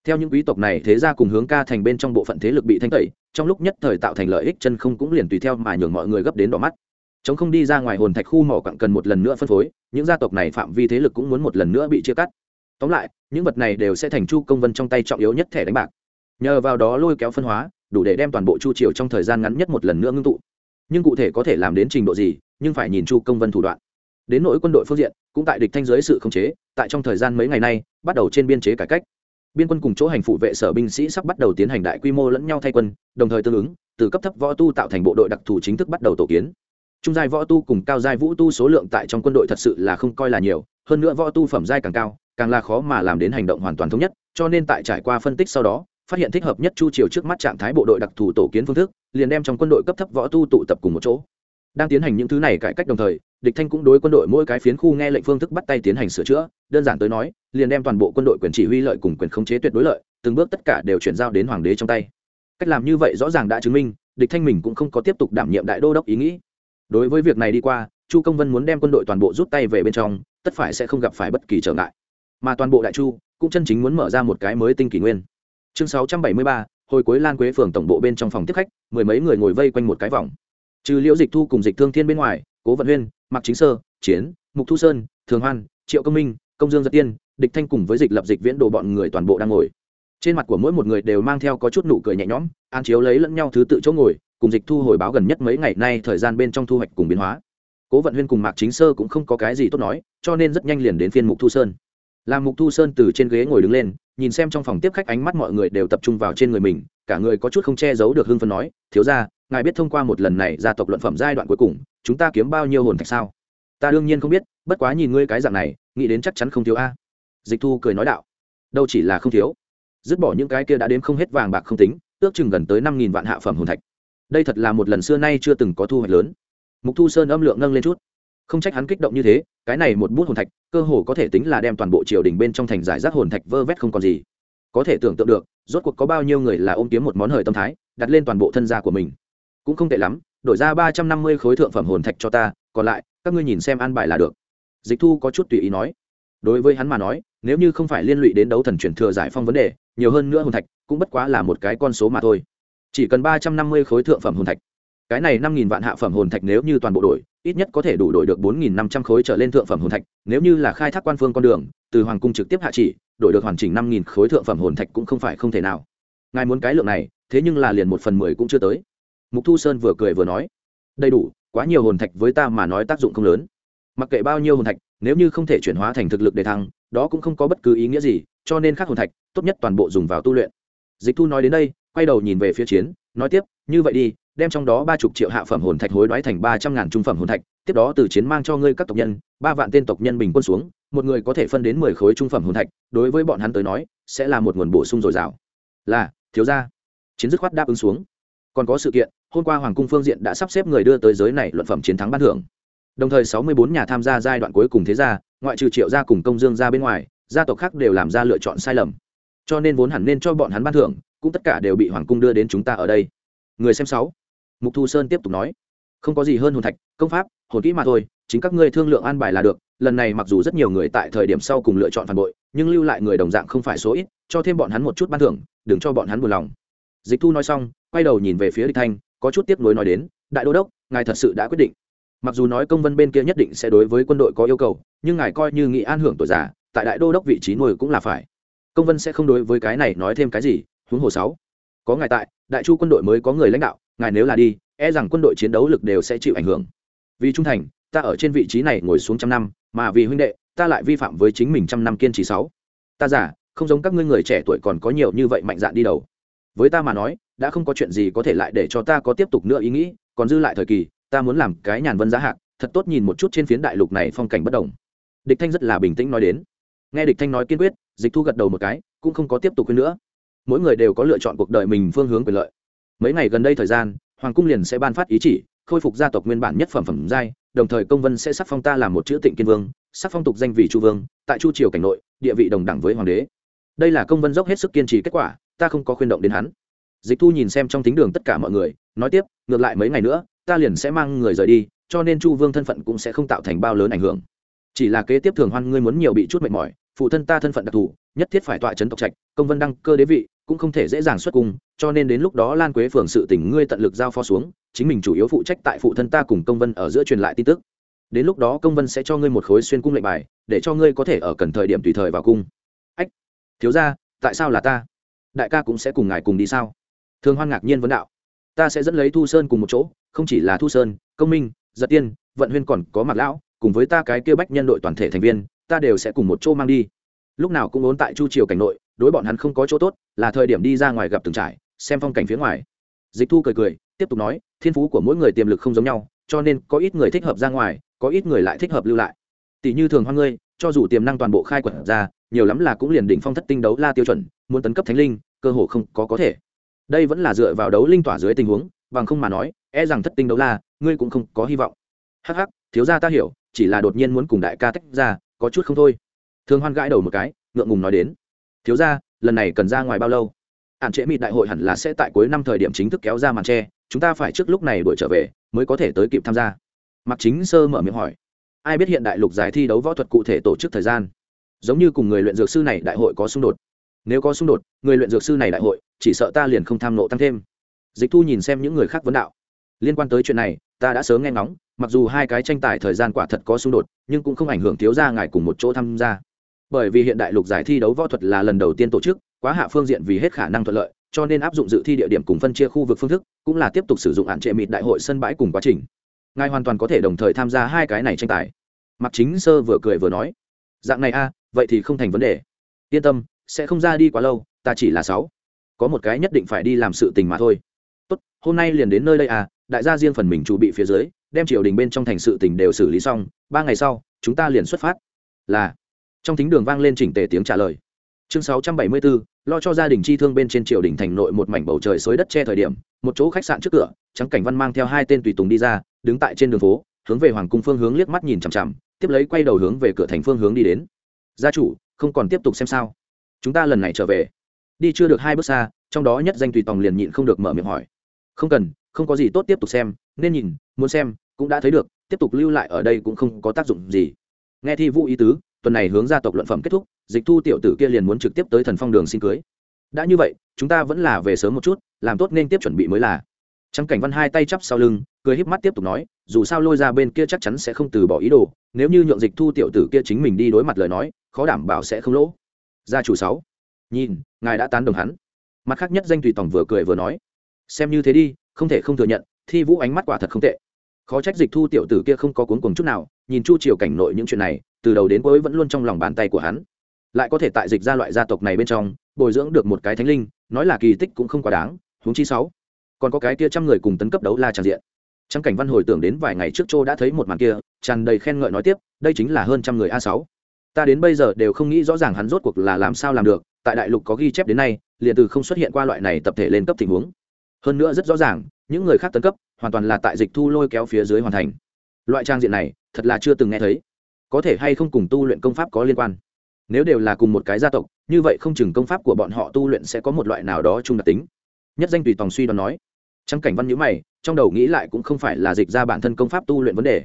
theo những quý tộc này, thế ra cùng hướng ca thành bên trong bộ phận thế lực bị thanh tẩy, trong lúc nhất thời tạo thành lợi ích chân không cũng liền tùy theo mà nhường mọi người gấp đến đỏ mắt. Chống không đi ra ngoài hồn thạch khu mỏ cặn cần một lần nữa phân phối, những gia tộc này phạm vi thế lực cũng muốn một lần nữa bị chia cắt. Tóm lại, những vật này đều sẽ thành chu công vân trong tay trọng yếu nhất thẻ đánh bạc. Nhờ vào đó lôi kéo phân hóa, đủ để đem toàn bộ chu triều trong thời gian ngắn nhất một lần nữa ngưng tụ. Nhưng cụ thể có thể làm đến trình độ gì, nhưng phải nhìn chu công vân thủ đoạn. Đến nỗi quân đội phương diện, cũng tại địch thanh giới sự khống chế, tại trong thời gian mấy ngày nay, bắt đầu trên biên chế cải cách biên quân cùng chỗ hành phụ vệ sở binh sĩ sắp bắt đầu tiến hành đại quy mô lẫn nhau thay quân, đồng thời tương ứng, từ cấp thấp võ tu tạo thành bộ đội đặc thù chính thức bắt đầu tổ kiến. Trung giai võ tu cùng cao giai vũ tu số lượng tại trong quân đội thật sự là không coi là nhiều, hơn nữa võ tu phẩm giai càng cao, càng là khó mà làm đến hành động hoàn toàn thống nhất, cho nên tại trải qua phân tích sau đó, phát hiện thích hợp nhất chu triều trước mắt trạng thái bộ đội đặc thù tổ kiến phương thức, liền đem trong quân đội cấp thấp võ tu tụ tập cùng một chỗ đang tiến hành những thứ này cải cách đồng thời, địch thanh cũng đối quân đội mỗi cái phiến khu nghe lệnh phương thức bắt tay tiến hành sửa chữa, đơn giản tới nói, liền đem toàn bộ quân đội quyền chỉ huy lợi cùng quyền khống chế tuyệt đối lợi, từng bước tất cả đều chuyển giao đến hoàng đế trong tay. Cách làm như vậy rõ ràng đã chứng minh, địch thanh mình cũng không có tiếp tục đảm nhiệm đại đô đốc ý nghĩ. Đối với việc này đi qua, chu công vân muốn đem quân đội toàn bộ rút tay về bên trong, tất phải sẽ không gặp phải bất kỳ trở ngại. Mà toàn bộ đại chu cũng chân chính muốn mở ra một cái mới tinh kỷ nguyên. Chương sáu trăm bảy mươi ba, hồi cuối lan quế phường tổng bộ bên trong phòng tiếp khách, mười mấy người ngồi vây quanh một cái vòng trừ liễu dịch thu cùng dịch thương thiên bên ngoài, cố vận huyên, mạc chính sơ, chiến, mục thu sơn, thường hoan, triệu công minh, công dương giật tiên, địch thanh cùng với dịch lập dịch viễn đồ bọn người toàn bộ đang ngồi. Trên mặt của mỗi một người đều mang theo có chút nụ cười nhẹ nhõm, an chiếu lấy lẫn nhau thứ tự chỗ ngồi, cùng dịch thu hồi báo gần nhất mấy ngày nay thời gian bên trong thu hoạch cùng biến hóa. Cố vận huyên cùng mạc chính sơ cũng không có cái gì tốt nói, cho nên rất nhanh liền đến phiên mục thu sơn. Làm mục thu sơn từ trên ghế ngồi đứng lên, nhìn xem trong phòng tiếp khách ánh mắt mọi người đều tập trung vào trên người mình, cả người có chút không che giấu được hưng phần nói, thiếu ra ngài biết thông qua một lần này gia tộc luận phẩm giai đoạn cuối cùng, chúng ta kiếm bao nhiêu hồn thạch sao? Ta đương nhiên không biết, bất quá nhìn ngươi cái dạng này, nghĩ đến chắc chắn không thiếu a. Dịch thu cười nói đạo. Đâu chỉ là không thiếu. Dứt bỏ những cái kia đã đếm không hết vàng bạc không tính, ước chừng gần tới năm nghìn vạn hạ phẩm hồn thạch. Đây thật là một lần xưa nay chưa từng có thu hoạch lớn. Mục thu sơn âm lượng nâng lên chút. Không trách hắn kích động như thế, cái này một bút hồn thạch, cơ hồ có thể tính là đem toàn bộ triều đình bên trong thành giải rác hồn thạch vơ vét không còn gì. Có thể tưởng tượng được, rốt cuộc có bao nhiêu người là ôm kiếm một món hời tâm thái, đặt lên toàn bộ thân gia của mình cũng không tệ lắm, đổi ra ba trăm năm mươi khối thượng phẩm hồn thạch cho ta, còn lại, các ngươi nhìn xem an bài là được. Dịch thu có chút tùy ý nói. Đối với hắn mà nói, nếu như không phải liên lụy đến đấu thần chuyển thừa giải phong vấn đề, nhiều hơn nữa hồn thạch cũng bất quá là một cái con số mà thôi. Chỉ cần ba trăm năm mươi khối thượng phẩm hồn thạch. Cái này năm nghìn vạn hạ phẩm hồn thạch nếu như toàn bộ đổi, ít nhất có thể đủ đổi được bốn nghìn năm trăm khối trở lên thượng phẩm hồn thạch, nếu như là khai thác quan phương con đường, từ hoàng cung trực tiếp hạ chỉ, đổi được hoàn chỉnh năm nghìn khối thượng phẩm hồn thạch cũng không phải không thể nào. Ngài muốn cái lượng này, thế nhưng là liền một phần mười cũng chưa tới mục thu sơn vừa cười vừa nói, đầy đủ, quá nhiều hồn thạch với ta mà nói tác dụng không lớn. Mặc kệ bao nhiêu hồn thạch, nếu như không thể chuyển hóa thành thực lực để thăng, đó cũng không có bất cứ ý nghĩa gì, cho nên khác hồn thạch, tốt nhất toàn bộ dùng vào tu luyện. Dịch thu nói đến đây, quay đầu nhìn về phía chiến, nói tiếp, như vậy đi, đem trong đó ba chục triệu hạ phẩm hồn thạch hối đoái thành ba trăm ngàn trung phẩm hồn thạch, tiếp đó từ chiến mang cho ngươi các tộc nhân, ba vạn tên tộc nhân bình quân xuống, một người có thể phân đến mười khối trung phẩm hồn thạch, đối với bọn hắn tới nói, sẽ là một nguồn bổ sung dồi dào. Là, thiếu gia. Chiến dứt khoát đáp ứng xuống còn có sự kiện, hôm qua hoàng cung phương diện đã sắp xếp người đưa tới giới này luận phẩm chiến thắng ban thưởng. Đồng thời sáu mươi bốn nhà tham gia giai đoạn cuối cùng thế gia, ngoại trừ triệu gia cùng công dương gia bên ngoài, gia tộc khác đều làm ra lựa chọn sai lầm. Cho nên vốn hẳn nên cho bọn hắn ban thưởng, cũng tất cả đều bị hoàng cung đưa đến chúng ta ở đây. Người xem sáu. Mục thu sơn tiếp tục nói. Không có gì hơn hồn thạch, công pháp, hồn kỹ mà thôi, chính các ngươi thương lượng an bài là được, lần này mặc dù rất nhiều người tại thời điểm sau cùng lựa chọn phản bội, nhưng lưu lại người đồng dạng không phải số ít, cho thêm bọn hắn một chút ban thưởng, đừng cho bọn hắn buồn lòng. Dịch thu nói xong quay đầu nhìn về phía địch thanh, có chút tiếp nối nói đến, đại đô đốc, ngài thật sự đã quyết định. Mặc dù nói công vân bên kia nhất định sẽ đối với quân đội có yêu cầu, nhưng ngài coi như nghị an hưởng tuổi già, tại đại đô đốc vị trí nuôi cũng là phải. Công vân sẽ không đối với cái này nói thêm cái gì, huống hồ sáu. Có ngài tại, đại chu quân đội mới có người lãnh đạo, ngài nếu là đi e rằng quân đội chiến đấu lực đều sẽ chịu ảnh hưởng. Vì trung thành, ta ở trên vị trí này ngồi xuống trăm năm, mà vì huynh đệ, ta lại vi phạm với chính mình trăm năm kiên trì sáu. Ta giả không giống các ngươi người trẻ tuổi còn có nhiều như vậy mạnh dạn đi đầu với ta mà nói, đã không có chuyện gì có thể lại để cho ta có tiếp tục nữa ý nghĩ, còn dư lại thời kỳ, ta muốn làm cái nhàn vân giá hạc, thật tốt nhìn một chút trên phiến đại lục này phong cảnh bất đồng. Địch thanh rất là bình tĩnh nói đến. Nghe địch thanh nói kiên quyết, dịch thu gật đầu một cái, cũng không có tiếp tục hơn nữa. Mỗi người đều có lựa chọn cuộc đời mình phương hướng quyền lợi. Mấy ngày gần đây thời gian, hoàng cung liền sẽ ban phát ý chỉ, khôi phục gia tộc nguyên bản nhất phẩm phẩm giai, đồng thời công vân sẽ sắc phong ta làm một chữ tịnh kiên vương, sắc phong tục danh vị chu vương, tại chu triều cảnh nội, địa vị đồng đẳng với hoàng đế. Đây là công vân dốc hết sức kiên trì kết quả ta không có khuyên động đến hắn. Dịch thu nhìn xem trong thính đường tất cả mọi người, nói tiếp, ngược lại mấy ngày nữa, ta liền sẽ mang người rời đi, cho nên chu vương thân phận cũng sẽ không tạo thành bao lớn ảnh hưởng. Chỉ là kế tiếp thường hoan ngươi muốn nhiều bị chút mệt mỏi, phụ thân ta thân phận đặc thù, nhất thiết phải tọa chấn tộc trạch, công vân đăng cơ đế vị, cũng không thể dễ dàng xuất cung, cho nên đến lúc đó lan quế phường sự tỉnh ngươi tận lực giao phó xuống, chính mình chủ yếu phụ trách tại phụ thân ta cùng công vân ở giữa truyền lại tin tức. Đến lúc đó công vân sẽ cho ngươi một khối xuyên cung lệnh bài, để cho ngươi có thể ở cần thời điểm tùy thời vào cung. Ách, thiếu ra tại sao là ta? Đại ca cũng sẽ cùng ngài cùng đi sao? Thường hoan ngạc nhiên vấn đạo. Ta sẽ dẫn lấy thu sơn cùng một chỗ, không chỉ là thu sơn, công minh, giật tiên, vận huyên còn có mặt lão, cùng với ta cái kêu bách nhân đội toàn thể thành viên, ta đều sẽ cùng một chỗ mang đi. Lúc nào cũng ốn tại chu triều cảnh nội, đối bọn hắn không có chỗ tốt, là thời điểm đi ra ngoài gặp từng trải, xem phong cảnh phía ngoài. Dịch thu cười cười, tiếp tục nói, thiên phú của mỗi người tiềm lực không giống nhau, cho nên có ít người thích hợp ra ngoài, có ít người lại thích hợp lưu lại. Tỷ như thường hoan ngươi, cho dù tiềm năng toàn bộ khai quật ra, nhiều lắm là cũng liền đỉnh phong thất tinh đấu la tiêu chuẩn, muốn tấn cấp thánh linh cơ hồ không có có thể. Đây vẫn là dựa vào đấu linh tỏa dưới tình huống, bằng không mà nói e rằng thất tinh đấu la, ngươi cũng không có hy vọng. Hắc hắc, thiếu gia ta hiểu, chỉ là đột nhiên muốn cùng đại ca tách ra, có chút không thôi. Thường hoan gãi đầu một cái, ngượng ngùng nói đến. Thiếu gia, lần này cần ra ngoài bao lâu? Hạn trễ mịt đại hội hẳn là sẽ tại cuối năm thời điểm chính thức kéo ra màn tre, chúng ta phải trước lúc này đuổi trở về, mới có thể tới kịp tham gia. Mặc chính sơ mở miệng hỏi. Ai biết hiện đại lục giải thi đấu võ thuật cụ thể tổ chức thời gian? Giống như cùng người luyện dược sư này đại hội có xung đột nếu có xung đột, người luyện dược sư này đại hội, chỉ sợ ta liền không tham nộ tăng thêm. Dịch thu nhìn xem những người khác vấn đạo. Liên quan tới chuyện này, ta đã sớm nghe ngóng, mặc dù hai cái tranh tài thời gian quả thật có xung đột, nhưng cũng không ảnh hưởng thiếu ra ngài cùng một chỗ tham gia. Bởi vì hiện đại lục giải thi đấu võ thuật là lần đầu tiên tổ chức, quá hạ phương diện vì hết khả năng thuận lợi, cho nên áp dụng dự thi địa điểm cùng phân chia khu vực phương thức, cũng là tiếp tục sử dụng hạn trệ mịt đại hội sân bãi cùng quá trình. Ngài hoàn toàn có thể đồng thời tham gia hai cái này tranh tài. Mặc chính sơ vừa cười vừa nói, dạng này a, vậy thì không thành vấn đề. Yên tâm sẽ không ra đi quá lâu ta chỉ là sáu. Có một cái nhất định phải đi làm sự tình mà thôi. Tốt hôm nay liền đến nơi đây à đại gia riêng phần mình chủ bị phía dưới đem triều đình bên trong thành sự tình đều xử lý xong ba ngày sau chúng ta liền xuất phát. Là. Trong thính đường vang lên chỉnh tề tiếng trả lời. Chương 674, lo cho gia đình chi thương bên trên triều đình thành nội một mảnh bầu trời xối đất che thời điểm một chỗ khách sạn trước cửa trắng cảnh văn mang theo hai tên tùy tùng đi ra đứng tại trên đường phố hướng về hoàng cung phương hướng liếc mắt nhìn chằm chằm tiếp lấy quay đầu hướng về cửa thành phương hướng đi đến. Gia chủ không còn tiếp tục xem sao chúng ta lần này trở về. Đi chưa được hai bước xa, trong đó nhất danh tùy tòng liền nhịn không được mở miệng hỏi. Không cần, không có gì tốt tiếp tục xem, nên nhìn, muốn xem, cũng đã thấy được, tiếp tục lưu lại ở đây cũng không có tác dụng gì. Nghe thi vũ ý tứ, tuần này hướng gia tộc luận phẩm kết thúc, dịch thu tiểu tử kia liền muốn trực tiếp tới thần phong đường xin cưới. Đã như vậy, chúng ta vẫn là về sớm một chút, làm tốt nên tiếp chuẩn bị mới là. Trắng cảnh văn hai tay chắp sau lưng, cười híp mắt tiếp tục nói, dù sao lôi ra bên kia chắc chắn sẽ không từ bỏ ý đồ, nếu như nhượng dịch thu tiểu tử kia chính mình đi đối mặt lời nói, khó đảm bảo sẽ không lỗ gia chủ sáu. Nhìn, ngài đã tán đồng hắn. Mặt khác nhất danh tùy tòng vừa cười vừa nói, xem như thế đi, không thể không thừa nhận, thi vũ ánh mắt quả thật không tệ. Khó trách dịch thu tiểu tử kia không có cuốn cuồng chút nào, nhìn chu triều cảnh nội những chuyện này, từ đầu đến cuối vẫn luôn trong lòng bàn tay của hắn. Lại có thể tại dịch ra loại gia tộc này bên trong, bồi dưỡng được một cái thánh linh, nói là kỳ tích cũng không quá đáng, huống chi sáu. Còn có cái kia trăm người cùng tấn cấp đấu la tràn diện. Trang cảnh văn hồi tưởng đến vài ngày trước châu đã thấy một màn kia, tràn đầy khen ngợi nói tiếp, đây chính là hơn trăm người a sáu ta đến bây giờ đều không nghĩ rõ ràng hắn rốt cuộc là làm sao làm được, tại đại lục có ghi chép đến nay, liền từ không xuất hiện qua loại này tập thể lên cấp tình huống. Hơn nữa rất rõ ràng, những người khác tấn cấp, hoàn toàn là tại dịch thu lôi kéo phía dưới hoàn thành. Loại trang diện này, thật là chưa từng nghe thấy. Có thể hay không cùng tu luyện công pháp có liên quan? Nếu đều là cùng một cái gia tộc, như vậy không chừng công pháp của bọn họ tu luyện sẽ có một loại nào đó chung đặc tính. Nhất danh tùy tòng suy đoán nói. Trắng cảnh văn nhữ mày, trong đầu nghĩ lại cũng không phải là dịch ra bản thân công pháp tu luyện vấn đề.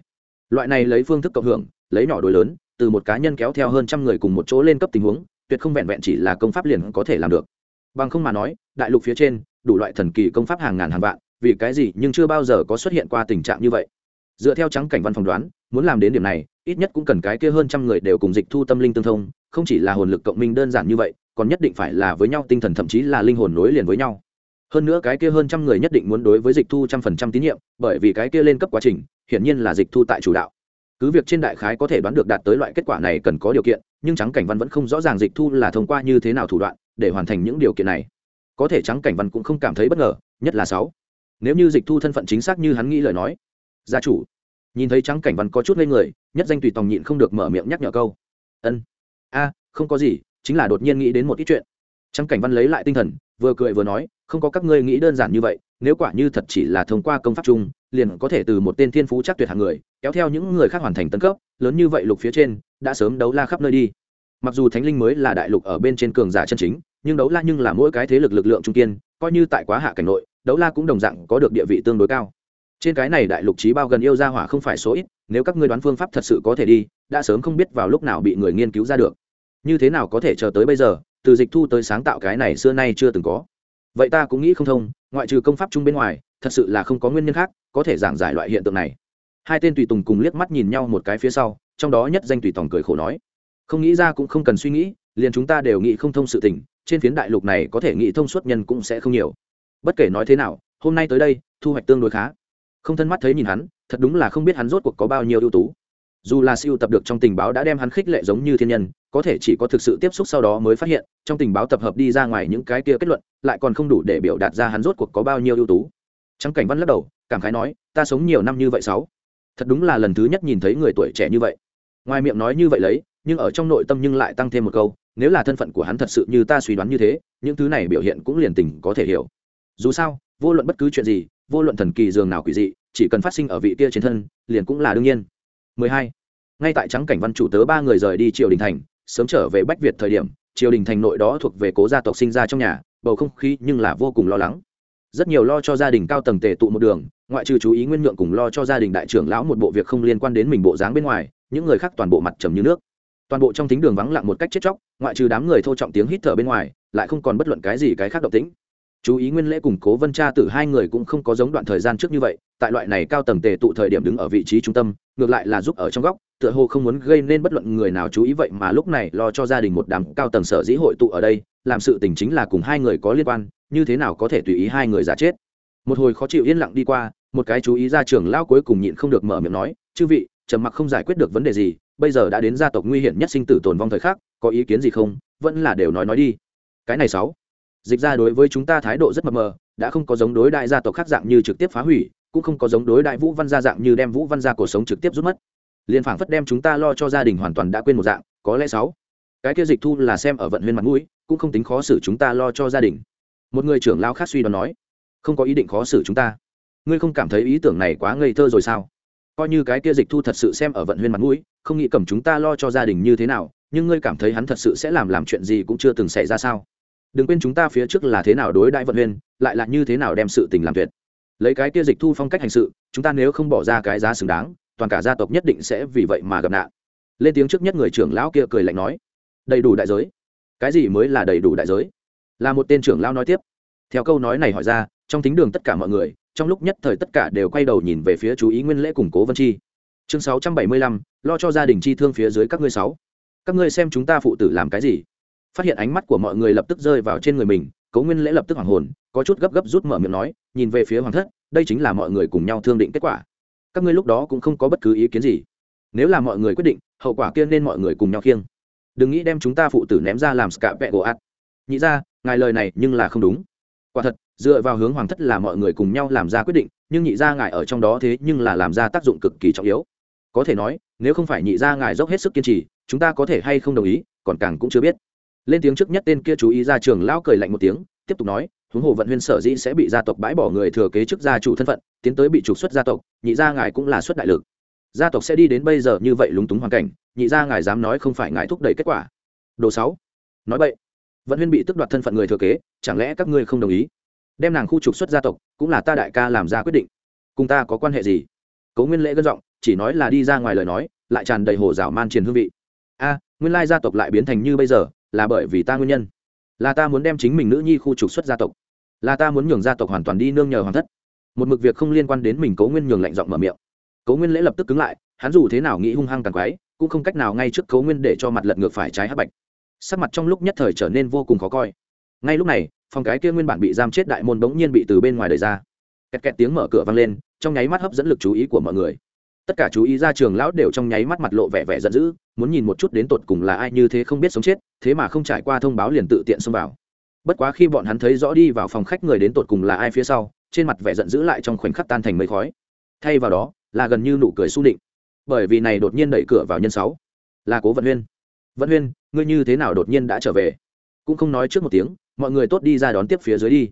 Loại này lấy phương thức cộng hưởng, lấy nhỏ đổi lớn từ một cá nhân kéo theo hơn trăm người cùng một chỗ lên cấp tình huống, tuyệt không vẹn vẹn chỉ là công pháp liền có thể làm được. Bằng không mà nói, đại lục phía trên, đủ loại thần kỳ công pháp hàng ngàn hàng vạn, vì cái gì nhưng chưa bao giờ có xuất hiện qua tình trạng như vậy. Dựa theo trắng cảnh văn phòng đoán, muốn làm đến điểm này, ít nhất cũng cần cái kia hơn trăm người đều cùng dịch thu tâm linh tương thông, không chỉ là hồn lực cộng minh đơn giản như vậy, còn nhất định phải là với nhau, tinh thần thậm chí là linh hồn nối liền với nhau. Hơn nữa cái kia hơn trăm người nhất định muốn đối với dịch thu trăm phần trăm tín nhiệm, bởi vì cái kia lên cấp quá trình, hiển nhiên là dịch thu tại chủ đạo cứ việc trên đại khái có thể đoán được đạt tới loại kết quả này cần có điều kiện, nhưng trắng cảnh văn vẫn không rõ ràng dịch thu là thông qua như thế nào thủ đoạn để hoàn thành những điều kiện này. Có thể trắng cảnh văn cũng không cảm thấy bất ngờ, nhất là sáu. Nếu như dịch thu thân phận chính xác như hắn nghĩ lời nói, gia chủ, nhìn thấy trắng cảnh văn có chút ngây người, nhất danh tùy tòng nhịn không được mở miệng nhắc nhở câu. Ân. A, không có gì, chính là đột nhiên nghĩ đến một ít chuyện. Trắng cảnh văn lấy lại tinh thần, vừa cười vừa nói, không có các ngươi nghĩ đơn giản như vậy, nếu quả như thật chỉ là thông qua công pháp chung, liền có thể từ một tên thiên phú chắc tuyệt hạng người kéo theo những người khác hoàn thành tân cấp, lớn như vậy lục phía trên, đã sớm đấu la khắp nơi đi. Mặc dù thánh linh mới là đại lục ở bên trên cường giả chân chính, nhưng đấu la nhưng là mỗi cái thế lực lực lượng trung kiên, coi như tại quá hạ cảnh nội, đấu la cũng đồng dạng có được địa vị tương đối cao. Trên cái này đại lục trí bao gần yêu ra hỏa không phải số ít, nếu các ngươi đoán phương pháp thật sự có thể đi, đã sớm không biết vào lúc nào bị người nghiên cứu ra được. Như thế nào có thể chờ tới bây giờ, từ dịch thu tới sáng tạo cái này xưa nay chưa từng có. Vậy ta cũng nghĩ không thông, ngoại trừ công pháp chung bên ngoài, thật sự là không có nguyên nhân khác, có thể giảng giải loại hiện tượng này hai tên tùy tùng cùng liếc mắt nhìn nhau một cái phía sau, trong đó nhất danh tùy tòng cười khổ nói, không nghĩ ra cũng không cần suy nghĩ, liền chúng ta đều nghĩ không thông sự tình, trên phiến đại lục này có thể nghĩ thông suốt nhân cũng sẽ không nhiều. Bất kể nói thế nào, hôm nay tới đây, thu hoạch tương đối khá. Không thân mắt thấy nhìn hắn, thật đúng là không biết hắn rốt cuộc có bao nhiêu ưu tú. Dù là siêu tập được trong tình báo đã đem hắn khích lệ giống như thiên nhân, có thể chỉ có thực sự tiếp xúc sau đó mới phát hiện, trong tình báo tập hợp đi ra ngoài những cái kia kết luận, lại còn không đủ để biểu đạt ra hắn rốt cuộc có bao nhiêu ưu tú. Trắng cảnh văn lắc đầu, cảm khái nói, ta sống nhiều năm như vậy sáu thật đúng là lần thứ nhất nhìn thấy người tuổi trẻ như vậy. Ngoài miệng nói như vậy lấy, nhưng ở trong nội tâm nhưng lại tăng thêm một câu, nếu là thân phận của hắn thật sự như ta suy đoán như thế, những thứ này biểu hiện cũng liền tình có thể hiểu. Dù sao, vô luận bất cứ chuyện gì, vô luận thần kỳ dường nào quỷ dị, chỉ cần phát sinh ở vị kia trên thân, liền cũng là đương nhiên. 12. ngay tại trắng cảnh văn chủ tớ ba người rời đi triều đình thành, sớm trở về bách việt thời điểm, triều đình thành nội đó thuộc về cố gia tộc sinh ra trong nhà, bầu không khí nhưng là vô cùng lo lắng. Rất nhiều lo cho gia đình cao tầng tề tụ một đường ngoại trừ chú ý nguyên nhượng cùng lo cho gia đình đại trưởng lão một bộ việc không liên quan đến mình bộ dáng bên ngoài, những người khác toàn bộ mặt trầm như nước. Toàn bộ trong thính đường vắng lặng một cách chết chóc, ngoại trừ đám người thô trọng tiếng hít thở bên ngoài, lại không còn bất luận cái gì cái khác động tĩnh. Chú ý nguyên lễ cùng cố vân cha từ hai người cũng không có giống đoạn thời gian trước như vậy, tại loại này cao tầng tề tụ thời điểm đứng ở vị trí trung tâm, ngược lại là giúp ở trong góc, tựa hồ không muốn gây nên bất luận người nào chú ý vậy mà lúc này lo cho gia đình một đám cao tầng sở dĩ hội tụ ở đây, làm sự tình chính là cùng hai người có liên quan, như thế nào có thể tùy ý hai người giả chết một hồi khó chịu yên lặng đi qua, một cái chú ý ra trường lao cuối cùng nhịn không được mở miệng nói, chư vị, trầm mặc không giải quyết được vấn đề gì, bây giờ đã đến gia tộc nguy hiểm nhất sinh tử tồn vong thời khắc, có ý kiến gì không? Vẫn là đều nói nói đi. Cái này sáu. Dịch ra đối với chúng ta thái độ rất mập mờ, đã không có giống đối đại gia tộc khác dạng như trực tiếp phá hủy, cũng không có giống đối đại vũ văn gia dạng như đem vũ văn gia cuộc sống trực tiếp rút mất. Liền phảng phất đem chúng ta lo cho gia đình hoàn toàn đã quên một dạng, có lẽ sáu. Cái kia dịch thu là xem ở vận huyên mặt mũi, cũng không tính khó xử chúng ta lo cho gia đình. Một người trưởng lao khác suy đoán nói không có ý định khó xử chúng ta. Ngươi không cảm thấy ý tưởng này quá ngây thơ rồi sao? Coi như cái kia dịch thu thật sự xem ở vận huyên mặt mũi, không nghĩ cầm chúng ta lo cho gia đình như thế nào, nhưng ngươi cảm thấy hắn thật sự sẽ làm làm chuyện gì cũng chưa từng xảy ra sao? Đừng quên chúng ta phía trước là thế nào đối đãi vận huyên, lại là như thế nào đem sự tình làm tuyệt. Lấy cái kia dịch thu phong cách hành sự, chúng ta nếu không bỏ ra cái giá xứng đáng, toàn cả gia tộc nhất định sẽ vì vậy mà gặp nạn. Lên tiếng trước nhất người trưởng lão kia cười lạnh nói, đầy đủ đại giới. Cái gì mới là đầy đủ đại giới? Là một tên trưởng lão nói tiếp. Theo câu nói này hỏi ra trong thính đường tất cả mọi người, trong lúc nhất thời tất cả đều quay đầu nhìn về phía chú ý nguyên lễ củng cố vân chi. Chương sáu trăm bảy mươi lăm, lo cho gia đình chi thương phía dưới các ngươi sáu. Các ngươi xem chúng ta phụ tử làm cái gì? Phát hiện ánh mắt của mọi người lập tức rơi vào trên người mình, cố nguyên lễ lập tức hoàng hồn, có chút gấp gấp rút mở miệng nói, nhìn về phía hoàng thất, đây chính là mọi người cùng nhau thương định kết quả. Các ngươi lúc đó cũng không có bất cứ ý kiến gì. Nếu là mọi người quyết định, hậu quả kia nên mọi người cùng nhau khiêng. Đừng nghĩ đem chúng ta phụ tử ném ra làm scạ vẹ gỗ ạt. Nhị ra, ngài lời này nhưng là không đúng quả thật, dựa vào hướng hoàng thất là mọi người cùng nhau làm ra quyết định, nhưng nhị gia ngài ở trong đó thế nhưng là làm ra tác dụng cực kỳ trọng yếu. Có thể nói, nếu không phải nhị gia ngài dốc hết sức kiên trì, chúng ta có thể hay không đồng ý, còn càng cũng chưa biết. Lên tiếng trước nhất tên kia chú ý ra trường lão cười lạnh một tiếng, tiếp tục nói, huống hồ vận huyên sở dĩ sẽ bị gia tộc bãi bỏ người thừa kế chức gia chủ thân phận, tiến tới bị trục xuất gia tộc, nhị gia ngài cũng là xuất đại lực. Gia tộc sẽ đi đến bây giờ như vậy lúng túng hoàn cảnh, nhị gia ngài dám nói không phải ngài thúc đẩy kết quả. Đồ sáu. Nói vậy vận huyên bị tức đoạt thân phận người thừa kế, chẳng lẽ các ngươi không đồng ý? Đem nàng khu trục xuất gia tộc, cũng là ta đại ca làm ra quyết định. Cùng ta có quan hệ gì? Cố nguyên lễ gân giọng, chỉ nói là đi ra ngoài lời nói, lại tràn đầy hồ rào man truyền hương vị. A, nguyên lai gia tộc lại biến thành như bây giờ, là bởi vì ta nguyên nhân. Là ta muốn đem chính mình nữ nhi khu trục xuất gia tộc. Là ta muốn nhường gia tộc hoàn toàn đi nương nhờ hoàng thất. Một mực việc không liên quan đến mình cố nguyên nhường lạnh giọng mở miệng. Cố nguyên lễ lập tức cứng lại, hắn dù thế nào nghĩ hung hăng càng quái, cũng không cách nào ngay trước cố nguyên để cho mặt lật ngược phải trái hấp bạch sắc mặt trong lúc nhất thời trở nên vô cùng khó coi. Ngay lúc này, phòng cái kia nguyên bản bị giam chết đại môn bỗng nhiên bị từ bên ngoài đẩy ra. Kẹt kẹt tiếng mở cửa vang lên, trong nháy mắt hấp dẫn lực chú ý của mọi người. Tất cả chú ý ra trường lão đều trong nháy mắt mặt lộ vẻ vẻ giận dữ, muốn nhìn một chút đến tột cùng là ai như thế không biết sống chết, thế mà không trải qua thông báo liền tự tiện xông vào. Bất quá khi bọn hắn thấy rõ đi vào phòng khách người đến tột cùng là ai phía sau, trên mặt vẻ giận dữ lại trong khoảnh khắc tan thành mây khói. Thay vào đó, là gần như nụ cười s định bởi vì này đột nhiên đẩy cửa vào nhân sáu, là cố vận huyên vận huyên, ngươi như thế nào đột nhiên đã trở về? Cũng không nói trước một tiếng, mọi người tốt đi ra đón tiếp phía dưới đi.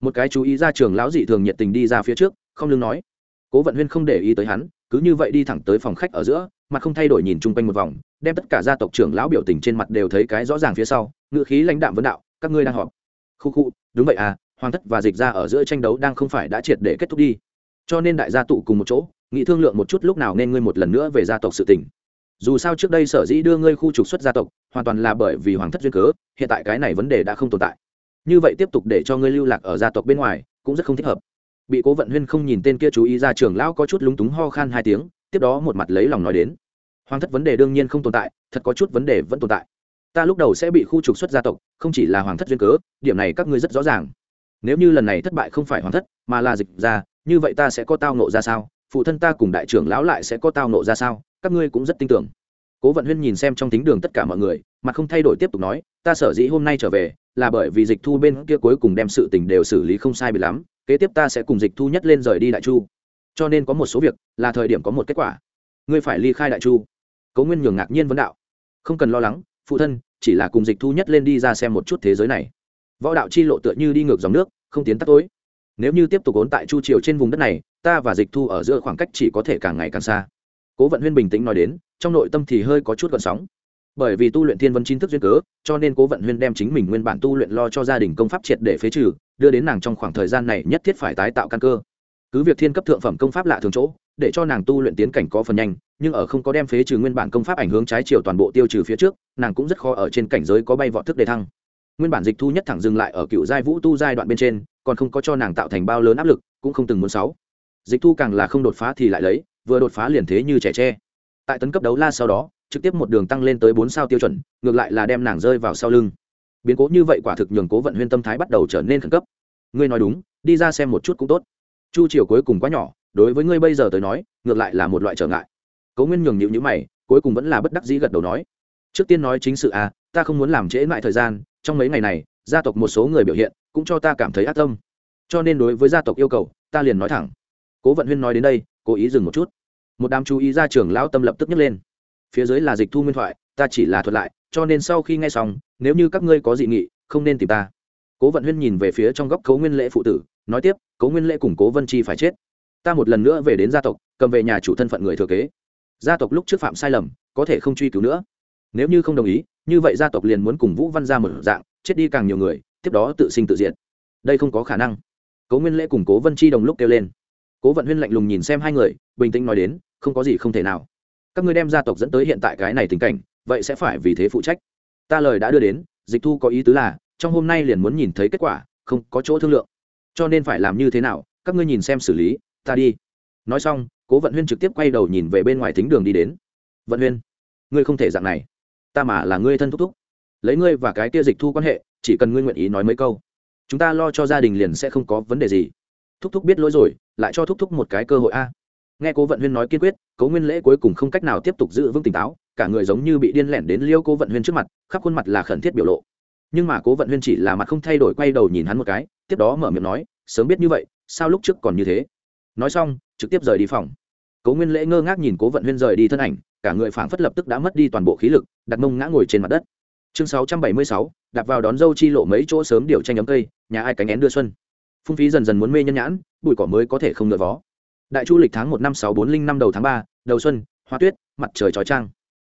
Một cái chú ý ra trường lão dị thường nhiệt tình đi ra phía trước, không lương nói. Cố vận huyên không để ý tới hắn, cứ như vậy đi thẳng tới phòng khách ở giữa, mặt không thay đổi nhìn chung quanh một vòng, đem tất cả gia tộc trưởng lão biểu tình trên mặt đều thấy cái rõ ràng phía sau ngự khí lãnh đạm vấn đạo, các ngươi đang họp. Khu khu, đúng vậy à hoàng thất và dịch ra ở giữa tranh đấu đang không phải đã triệt để kết thúc đi. Cho nên đại gia tụ cùng một chỗ nghĩ thương lượng một chút lúc nào nên ngươi một lần nữa về gia tộc sự tình dù sao trước đây sở dĩ đưa ngươi khu trục xuất gia tộc, hoàn toàn là bởi vì hoàng thất duyên cớ, hiện tại cái này vấn đề đã không tồn tại. Như vậy tiếp tục để cho ngươi lưu lạc ở gia tộc bên ngoài, cũng rất không thích hợp. Bị cố vận huyên không nhìn tên kia chú ý ra trường lão có chút lúng túng ho khan hai tiếng, tiếp đó một mặt lấy lòng nói đến. Hoàng thất vấn đề đương nhiên không tồn tại, thật có chút vấn đề vẫn tồn tại. Ta lúc đầu sẽ bị khu trục xuất gia tộc, không chỉ là hoàng thất duyên cớ, điểm này các ngươi rất rõ ràng. Nếu như lần này thất bại không phải hoàng thất, mà là dịch ra như vậy ta sẽ có tao nộ ra sao? Phụ thân ta cùng đại trưởng lão lại sẽ có tao nộ ra sao? Các ngươi cũng rất tin tưởng. Cố vận huyên nhìn xem trong tính đường tất cả mọi người, mà không thay đổi tiếp tục nói, ta sở dĩ hôm nay trở về, là bởi vì dịch thu bên kia cuối cùng đem sự tình đều xử lý không sai bị lắm, kế tiếp ta sẽ cùng dịch thu nhất lên rời đi đại chu. Cho nên có một số việc, là thời điểm có một kết quả. Ngươi phải ly khai đại chu. Cố nguyên nhường ngạc nhiên vấn đạo. Không cần lo lắng, phụ thân, chỉ là cùng dịch thu nhất lên đi ra xem một chút thế giới này. Võ đạo chi lộ tựa như đi ngược dòng nước, không tiến tắt tối. Nếu như tiếp tục ốn tại chu triều trên vùng đất này, ta và dịch thu ở giữa khoảng cách chỉ có thể càng ngày càng xa cố vận huyên bình tĩnh nói đến, trong nội tâm thì hơi có chút gợn sóng. Bởi vì tu luyện thiên vân chính thức duyên cớ, cho nên cố vận huyên đem chính mình nguyên bản tu luyện lo cho gia đình công pháp triệt để phế trừ, đưa đến nàng trong khoảng thời gian này nhất thiết phải tái tạo căn cơ. Cứ việc thiên cấp thượng phẩm công pháp lạ thường chỗ, để cho nàng tu luyện tiến cảnh có phần nhanh, nhưng ở không có đem phế trừ nguyên bản công pháp ảnh hướng trái chiều toàn bộ tiêu trừ phía trước, nàng cũng rất khó ở trên cảnh giới có bay vọt thức đề thăng. Nguyên bản dịch thu nhất thẳng dừng lại ở cựu giai vũ tu giai đoạn bên trên, còn không có cho nàng tạo thành bao lớn áp lực, cũng không từng muốn sáu. Dịch thu càng là không đột phá thì lại lấy vừa đột phá liền thế như trẻ tre. Tại tấn cấp đấu la sau đó, trực tiếp một đường tăng lên tới bốn sao tiêu chuẩn, ngược lại là đem nàng rơi vào sau lưng. Biến cố như vậy quả thực nhường cố vận huyên tâm thái bắt đầu trở nên khẩn cấp. Ngươi nói đúng, đi ra xem một chút cũng tốt. Chu triều cuối cùng quá nhỏ, đối với ngươi bây giờ tới nói, ngược lại là một loại trở ngại. Cố nguyên nhường nhịu nhữ mày, cuối cùng vẫn là bất đắc dĩ gật đầu nói. Trước tiên nói chính sự à ta không muốn làm trễ lại thời gian, trong mấy ngày này, gia tộc một số người biểu hiện, cũng cho ta cảm thấy ác tâm. Cho nên đối với gia tộc yêu cầu, ta liền nói thẳng. Cố vận huyên nói đến đây cố ý dừng một chút. Một đám chú ý ra trường lão tâm lập tức nhấc lên. Phía dưới là dịch thu nguyên thoại, ta chỉ là thuật lại, cho nên sau khi nghe xong, nếu như các ngươi có dị nghị, không nên tìm ta. Cố vận huyên nhìn về phía trong góc cấu nguyên lễ phụ tử, nói tiếp, cố nguyên lễ cùng cố vân chi phải chết. Ta một lần nữa về đến gia tộc, cầm về nhà chủ thân phận người thừa kế. Gia tộc lúc trước phạm sai lầm, có thể không truy cứu nữa. Nếu như không đồng ý, như vậy gia tộc liền muốn cùng vũ văn ra một dạng, chết đi càng nhiều người, tiếp đó tự sinh tự diện đây không có khả năng. Cố nguyên lễ cùng cố vân chi đồng lúc kêu lên cố vận huyên lạnh lùng nhìn xem hai người, bình tĩnh nói đến, không có gì không thể nào. Các ngươi đem gia tộc dẫn tới hiện tại cái này tình cảnh, vậy sẽ phải vì thế phụ trách. Ta lời đã đưa đến, dịch thu có ý tứ là, trong hôm nay liền muốn nhìn thấy kết quả, không có chỗ thương lượng. Cho nên phải làm như thế nào, các ngươi nhìn xem xử lý, ta đi. Nói xong, cố vận huyên trực tiếp quay đầu nhìn về bên ngoài thính đường đi đến. Vận huyên, ngươi không thể dạng này. Ta mà là ngươi thân thúc thúc. Lấy ngươi và cái kia dịch thu quan hệ, chỉ cần ngươi nguyện ý nói mấy câu, chúng ta lo cho gia đình liền sẽ không có vấn đề gì. Thúc thúc biết lỗi rồi lại cho thúc thúc một cái cơ hội a. Nghe cố vận huyên nói kiên quyết cố nguyên lễ cuối cùng không cách nào tiếp tục giữ vững tỉnh táo cả người giống như bị điên lẻn đến liêu cố vận huyên trước mặt khắp khuôn mặt là khẩn thiết biểu lộ. Nhưng mà cố vận huyên chỉ là mặt không thay đổi quay đầu nhìn hắn một cái tiếp đó mở miệng nói sớm biết như vậy sao lúc trước còn như thế? Nói xong trực tiếp rời đi phòng. Cố nguyên lễ ngơ ngác nhìn cố vận huyên rời đi thân ảnh cả người phảng phất lập tức đã mất đi toàn bộ khí lực đặt mông ngã ngồi trên mặt đất. Chương 676, đặt vào đón dâu chi lộ mấy chỗ sớm điều tranh ấm cây nhà ai cánh én đưa xuân phung phí dần dần muốn mê nhân nhãn, bụi cỏ mới có thể không ngựa vó. Đại chu lịch tháng một năm sáu bốn linh năm đầu tháng ba, đầu xuân, hoa tuyết, mặt trời trói trang.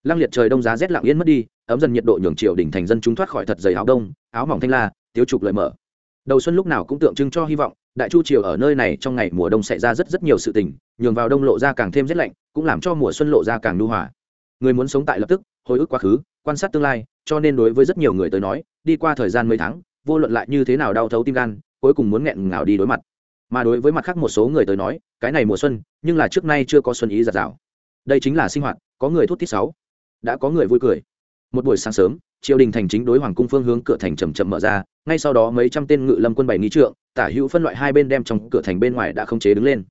Lăng liệt trời đông giá rét lặng yên mất đi, ấm dần nhiệt độ nhường triều đỉnh thành dân chúng thoát khỏi thật dày áo đông, áo mỏng thanh la tiếu trục lợi mở. Đầu xuân lúc nào cũng tượng trưng cho hy vọng, đại chu triều ở nơi này trong ngày mùa đông xảy ra rất rất nhiều sự tình, nhường vào đông lộ ra càng thêm rét lạnh, cũng làm cho mùa xuân lộ ra càng nu hòa. Người muốn sống tại lập tức, hồi ức quá khứ, quan sát tương lai, cho nên đối với rất nhiều người tới nói, đi qua thời gian mấy tháng, vô luận lại như thế nào đau thấu tim gan cuối cùng muốn nghẹn ngào đi đối mặt. Mà đối với mặt khác một số người tới nói, cái này mùa xuân, nhưng là trước nay chưa có xuân ý giạt rào. Đây chính là sinh hoạt, có người thút tít sáu, đã có người vui cười. Một buổi sáng sớm, triều đình thành chính đối hoàng cung phương hướng cửa thành chầm chậm mở ra, ngay sau đó mấy trăm tên ngự lâm quân bảy nghi trượng, tả hữu phân loại hai bên đem trong cửa thành bên ngoài đã không chế đứng lên.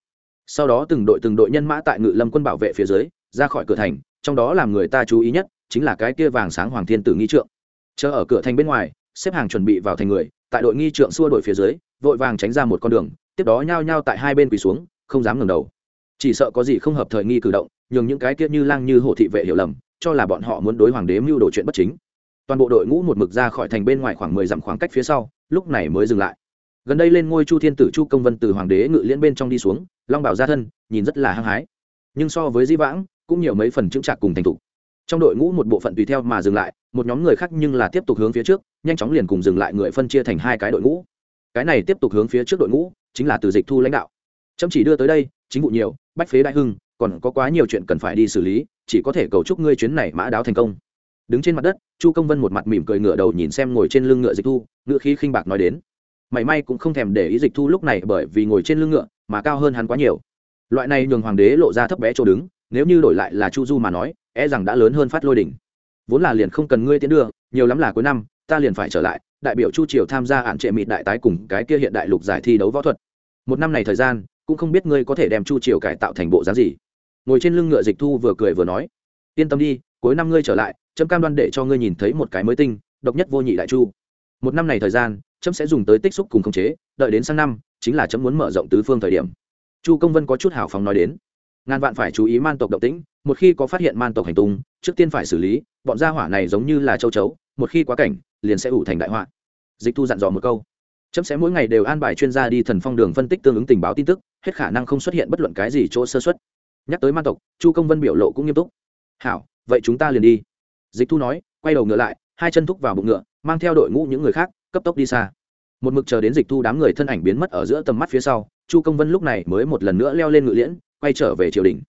Sau đó từng đội từng đội nhân mã tại ngự lâm quân bảo vệ phía dưới, ra khỏi cửa thành, trong đó làm người ta chú ý nhất, chính là cái kia vàng sáng hoàng thiên tử nghi trượng. Chờ ở cửa thành bên ngoài, xếp hàng chuẩn bị vào thành người, tại đội nghi trượng xua đội phía dưới vội vàng tránh ra một con đường, tiếp đó nhao nhao tại hai bên quỳ xuống, không dám ngẩng đầu. Chỉ sợ có gì không hợp thời nghi cử động, nhường những cái kia như lang như hổ thị vệ hiểu lầm, cho là bọn họ muốn đối hoàng đế mưu đồ chuyện bất chính. Toàn bộ đội ngũ một mực ra khỏi thành bên ngoài khoảng mười dặm khoảng cách phía sau, lúc này mới dừng lại. Gần đây lên ngôi chu thiên tử chu công vân từ hoàng đế ngự liễn bên trong đi xuống, long bảo ra thân, nhìn rất là hăng hái. Nhưng so với di vãng, cũng nhiều mấy phần chững chạc cùng thành thục. Trong đội ngũ một bộ phận tùy theo mà dừng lại, một nhóm người khác nhưng là tiếp tục hướng phía trước, nhanh chóng liền cùng dừng lại người phân chia thành hai cái đội ngũ cái này tiếp tục hướng phía trước đội ngũ, chính là từ dịch thu lãnh đạo. Chấm chỉ đưa tới đây, chính vụ nhiều, bách phế đại hưng, còn có quá nhiều chuyện cần phải đi xử lý, chỉ có thể cầu chúc ngươi chuyến này mã đáo thành công. Đứng trên mặt đất, chu công vân một mặt mỉm cười ngựa đầu nhìn xem ngồi trên lưng ngựa dịch thu, ngựa khí khinh bạc nói đến. Mảy may cũng không thèm để ý dịch thu lúc này bởi vì ngồi trên lưng ngựa mà cao hơn hắn quá nhiều. Loại này nhường hoàng đế lộ ra thấp bé chỗ đứng, nếu như đổi lại là chu du mà nói e rằng đã lớn hơn phát lôi đỉnh. Vốn là liền không cần ngươi tiến đưa, nhiều lắm là cuối năm ta liền phải trở lại, đại biểu chu triều tham gia hạn trệ mịt đại tái cùng cái kia hiện đại lục giải thi đấu võ thuật. Một năm này thời gian, cũng không biết ngươi có thể đem chu triều cải tạo thành bộ dáng gì. Ngồi trên lưng ngựa dịch thu vừa cười vừa nói, yên tâm đi, cuối năm ngươi trở lại, trâm cam đoan để cho ngươi nhìn thấy một cái mới tinh, độc nhất vô nhị đại chu. Một năm này thời gian, trâm sẽ dùng tới tích xúc cùng khống chế, đợi đến sang năm, chính là trâm muốn mở rộng tứ phương thời điểm. Chu công vân có chút hào phóng nói đến, ngàn vạn phải chú ý man tộc động tĩnh, một khi có phát hiện man tộc hành tung, trước tiên phải xử lý, bọn gia hỏa này giống như là châu chấu một khi quá cảnh, liền sẽ ủ thành đại họa. Dịch thu dặn dò một câu. Chấm sẽ mỗi ngày đều an bài chuyên gia đi thần phong đường phân tích tương ứng tình báo tin tức, hết khả năng không xuất hiện bất luận cái gì chỗ sơ xuất nhắc tới man tộc, chu công vân biểu lộ cũng nghiêm túc. Hảo, vậy chúng ta liền đi. Dịch thu nói, quay đầu ngựa lại, hai chân thúc vào bụng ngựa, mang theo đội ngũ những người khác, cấp tốc đi xa. Một mực chờ đến dịch thu đám người thân ảnh biến mất ở giữa tầm mắt phía sau, chu công vân lúc này mới một lần nữa leo lên ngự liễn, quay trở về triều đình.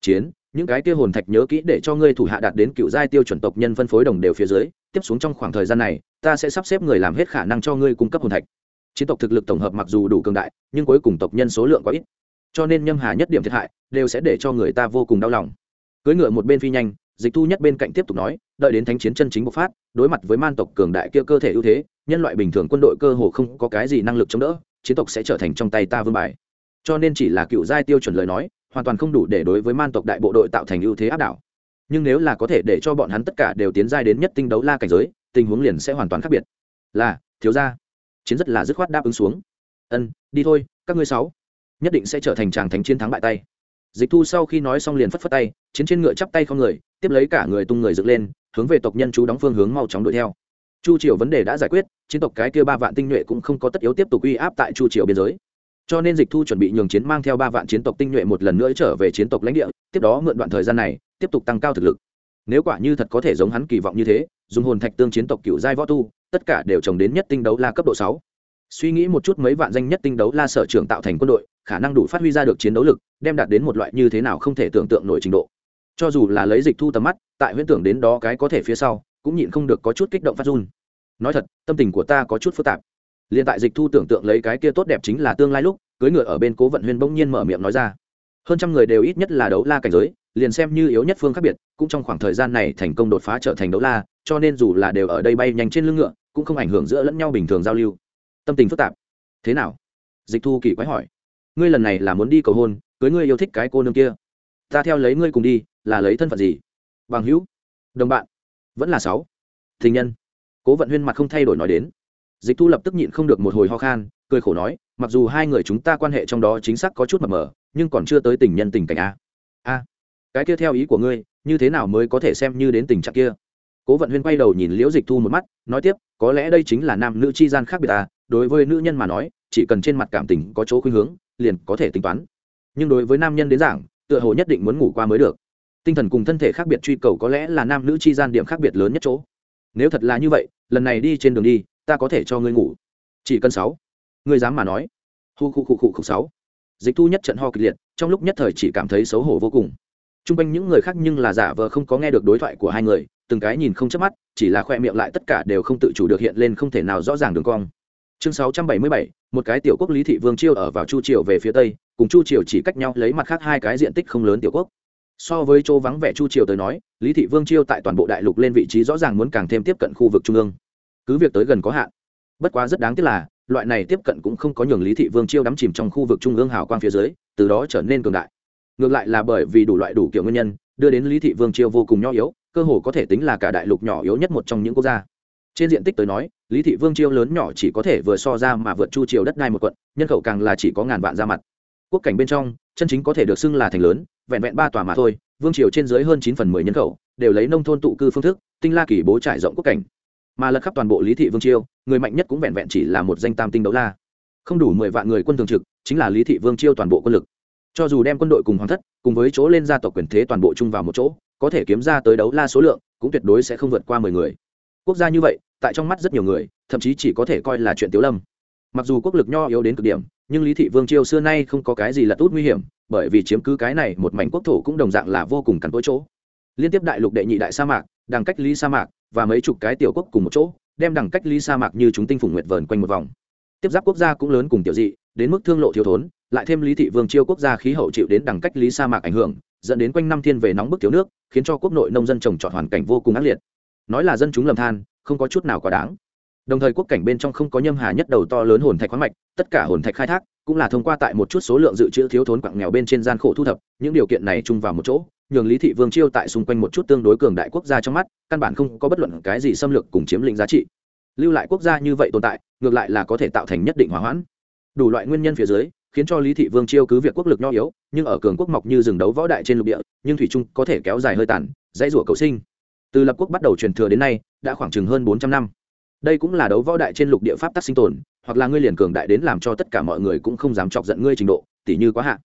Chiến, những cái kia hồn thạch nhớ kỹ để cho ngươi thủ hạ đạt đến cựu giai tiêu chuẩn tộc nhân phân phối đồng đều phía dưới tiếp xuống trong khoảng thời gian này, ta sẽ sắp xếp người làm hết khả năng cho ngươi cung cấp hồn thạch. Chiến tộc thực lực tổng hợp mặc dù đủ cường đại, nhưng cuối cùng tộc nhân số lượng quá ít. Cho nên nhâm hà nhất điểm thiệt hại, đều sẽ để cho người ta vô cùng đau lòng. Cưỡi ngựa một bên phi nhanh, dịch thu nhất bên cạnh tiếp tục nói, đợi đến thánh chiến chân chính bộc phát, đối mặt với man tộc cường đại kia cơ thể ưu thế, nhân loại bình thường quân đội cơ hồ không có cái gì năng lực chống đỡ, chiến tộc sẽ trở thành trong tay ta vương bài. Cho nên chỉ là cựu giai tiêu chuẩn lời nói, hoàn toàn không đủ để đối với man tộc đại bộ đội tạo thành ưu thế áp đảo nhưng nếu là có thể để cho bọn hắn tất cả đều tiến giai đến nhất tinh đấu la cảnh giới, tình huống liền sẽ hoàn toàn khác biệt. Là, thiếu gia. Chiến rất là dứt khoát đáp ứng xuống. Ân, đi thôi, các ngươi sáu. Nhất định sẽ trở thành tràng thánh chiến thắng bại tay. Dịch thu sau khi nói xong liền phất phất tay, chiến trên ngựa chắp tay không người, tiếp lấy cả người tung người dựng lên, hướng về tộc nhân chú đóng phương hướng mau chóng đuổi theo. Chu triều vấn đề đã giải quyết, chiến tộc cái kia ba vạn tinh nhuệ cũng không có tất yếu tiếp tục uy áp tại chu triều biên giới. Cho nên dịch thu chuẩn bị nhường chiến mang theo ba vạn chiến tộc tinh nhuệ một lần nữa trở về chiến tộc lãnh địa, tiếp đó mượn đoạn thời gian này tiếp tục tăng cao thực lực. Nếu quả như thật có thể giống hắn kỳ vọng như thế, dùng hồn thạch tương chiến tộc cựu giai võ tu, tất cả đều trồng đến nhất tinh đấu la cấp độ sáu. Suy nghĩ một chút mấy vạn danh nhất tinh đấu la sở trưởng tạo thành quân đội, khả năng đủ phát huy ra được chiến đấu lực, đem đạt đến một loại như thế nào không thể tưởng tượng nổi trình độ. Cho dù là lấy dịch thu tầm mắt, tại huyễn tưởng đến đó cái có thể phía sau, cũng nhịn không được có chút kích động phát run. Nói thật, tâm tình của ta có chút phức tạp. Liền tại dịch thu tưởng tượng lấy cái kia tốt đẹp chính là tương lai lúc cưới ngựa ở bên cố vận huyên bỗng nhiên mở miệng nói ra. Hơn trăm người đều ít nhất là đấu la cảnh giới liền xem như yếu nhất phương khác biệt, cũng trong khoảng thời gian này thành công đột phá trở thành đấu la, cho nên dù là đều ở đây bay nhanh trên lưng ngựa, cũng không ảnh hưởng giữa lẫn nhau bình thường giao lưu. Tâm tình phức tạp. Thế nào? Dịch thu kỳ quái hỏi. Ngươi lần này là muốn đi cầu hôn, cưới ngươi yêu thích cái cô nương kia. Ta theo lấy ngươi cùng đi, là lấy thân phận gì? Bằng hữu. Đồng bạn. Vẫn là sáu. Tình nhân. Cố vận huyên mặt không thay đổi nói đến. Dịch thu lập tức nhịn không được một hồi ho khan, cười khổ nói, mặc dù hai người chúng ta quan hệ trong đó chính xác có chút mập mờ, nhưng còn chưa tới tình nhân tình cảnh a. A cái kia theo ý của ngươi, như thế nào mới có thể xem như đến tình trạng kia? Cố vận huyên quay đầu nhìn liễu dịch thu một mắt, nói tiếp, có lẽ đây chính là nam nữ chi gian khác biệt ta đối với nữ nhân mà nói, chỉ cần trên mặt cảm tình có chỗ khuynh hướng, liền có thể tính toán. Nhưng đối với nam nhân đến giảng, tựa hồ nhất định muốn ngủ qua mới được. Tinh thần cùng thân thể khác biệt truy cầu có lẽ là nam nữ chi gian điểm khác biệt lớn nhất chỗ. Nếu thật là như vậy, lần này đi trên đường đi, ta có thể cho ngươi ngủ. Chỉ cần sáu. Ngươi dám mà nói. Hu khu khu khu khu sáu. Dịch thu nhất trận ho kịch liệt, trong lúc nhất thời chỉ cảm thấy xấu hổ vô cùng t r u n g quanh những người khác nhưng là giả vờ không có nghe được đối thoại của hai người, từng cái nhìn không chớp mắt, chỉ là khoe miệng lại tất cả đều không tự chủ được hiện lên không thể nào rõ ràng đường cong. Chương sáu trăm bảy mươi bảy, một cái tiểu quốc lý thị vương chiêu ở vào chu triều về phía tây, cùng chu triều chỉ cách nhau lấy mặt khác hai cái diện tích không lớn tiểu quốc. So với chỗ vắng vẻ chu triều tới nói, lý thị vương chiêu tại toàn bộ đại lục lên vị trí rõ ràng muốn càng thêm tiếp cận khu vực trung ương. Cứ việc tới gần có hạn, bất quá rất đáng tiếc là, loại này tiếp cận cũng không có nhường lý thị vương chiêu đắm chìm trong khu vực trung ương hào quang phía dưới, từ đó trở nên cường đại ngược lại là bởi vì đủ loại đủ kiểu nguyên nhân, đưa đến lý thị vương Triều vô cùng nhỏ yếu, cơ hồ có thể tính là cả đại lục nhỏ yếu nhất một trong những quốc gia. Trên diện tích tới nói, lý thị vương Triều lớn nhỏ chỉ có thể vừa so ra mà vượt chu triều đất đai một quận, nhân khẩu càng là chỉ có ngàn vạn ra mặt. Quốc cảnh bên trong, chân chính có thể được xưng là thành lớn, vẹn vẹn ba tòa mà thôi, vương triều trên dưới hơn chín phần mười nhân khẩu, đều lấy nông thôn tụ cư phương thức, tinh la kỳ bố trải rộng quốc cảnh. Mà lật khắp toàn bộ lý thị vương triều người mạnh nhất cũng vẹn vẹn chỉ là một danh tam tinh đấu la. Không đủ mười vạn người quân thường trực, chính là lý thị vương triều toàn bộ quân lực cho dù đem quân đội cùng hoàng thất, cùng với chỗ lên gia tộc quyền thế toàn bộ chung vào một chỗ, có thể kiếm ra tới đấu la số lượng, cũng tuyệt đối sẽ không vượt qua mười người. Quốc gia như vậy, tại trong mắt rất nhiều người, thậm chí chỉ có thể coi là chuyện tiếu lâm. Mặc dù quốc lực nho yếu đến cực điểm, nhưng lý thị vương triều xưa nay không có cái gì là tốt nguy hiểm, bởi vì chiếm cứ cái này một mảnh quốc thổ cũng đồng dạng là vô cùng cắn tối chỗ. Liên tiếp đại lục đệ nhị đại sa mạc, đằng cách lý sa mạc và mấy chục cái tiểu quốc cùng một chỗ, đem đằng cách lý sa mạc như chúng tinh phùng nguyệt vờn quanh một vòng. Tiếp giáp quốc gia cũng lớn cùng tiểu dị đến mức thương lộ thiếu thốn, lại thêm lý thị vương chiêu quốc gia khí hậu chịu đến đằng cách lý sa mạc ảnh hưởng, dẫn đến quanh năm thiên về nóng bức thiếu nước, khiến cho quốc nội nông dân trồng trọt hoàn cảnh vô cùng ác liệt. Nói là dân chúng lầm than, không có chút nào quá đáng. Đồng thời quốc cảnh bên trong không có nhâm hà nhất đầu to lớn hồn thạch khoáng mạch, tất cả hồn thạch khai thác cũng là thông qua tại một chút số lượng dự trữ thiếu thốn quặng nghèo bên trên gian khổ thu thập, những điều kiện này chung vào một chỗ, nhường lý thị vương chiêu tại xung quanh một chút tương đối cường đại quốc gia trong mắt, căn bản không có bất luận cái gì xâm lược cùng chiếm lĩnh giá trị. Lưu lại quốc gia như vậy tồn tại, ngược lại là có thể tạo thành nhất định hỏa hoãn đủ loại nguyên nhân phía dưới, khiến cho lý thị vương chiêu cứ việc quốc lực nho yếu, nhưng ở cường quốc mọc như rừng đấu võ đại trên lục địa, nhưng thủy trung có thể kéo dài hơi tàn, dãy rủa cầu sinh. Từ lập quốc bắt đầu truyền thừa đến nay, đã khoảng chừng hơn bốn trăm năm. Đây cũng là đấu võ đại trên lục địa pháp tắc sinh tồn, hoặc là ngươi liền cường đại đến làm cho tất cả mọi người cũng không dám chọc giận ngươi trình độ, tỉ như quá hạn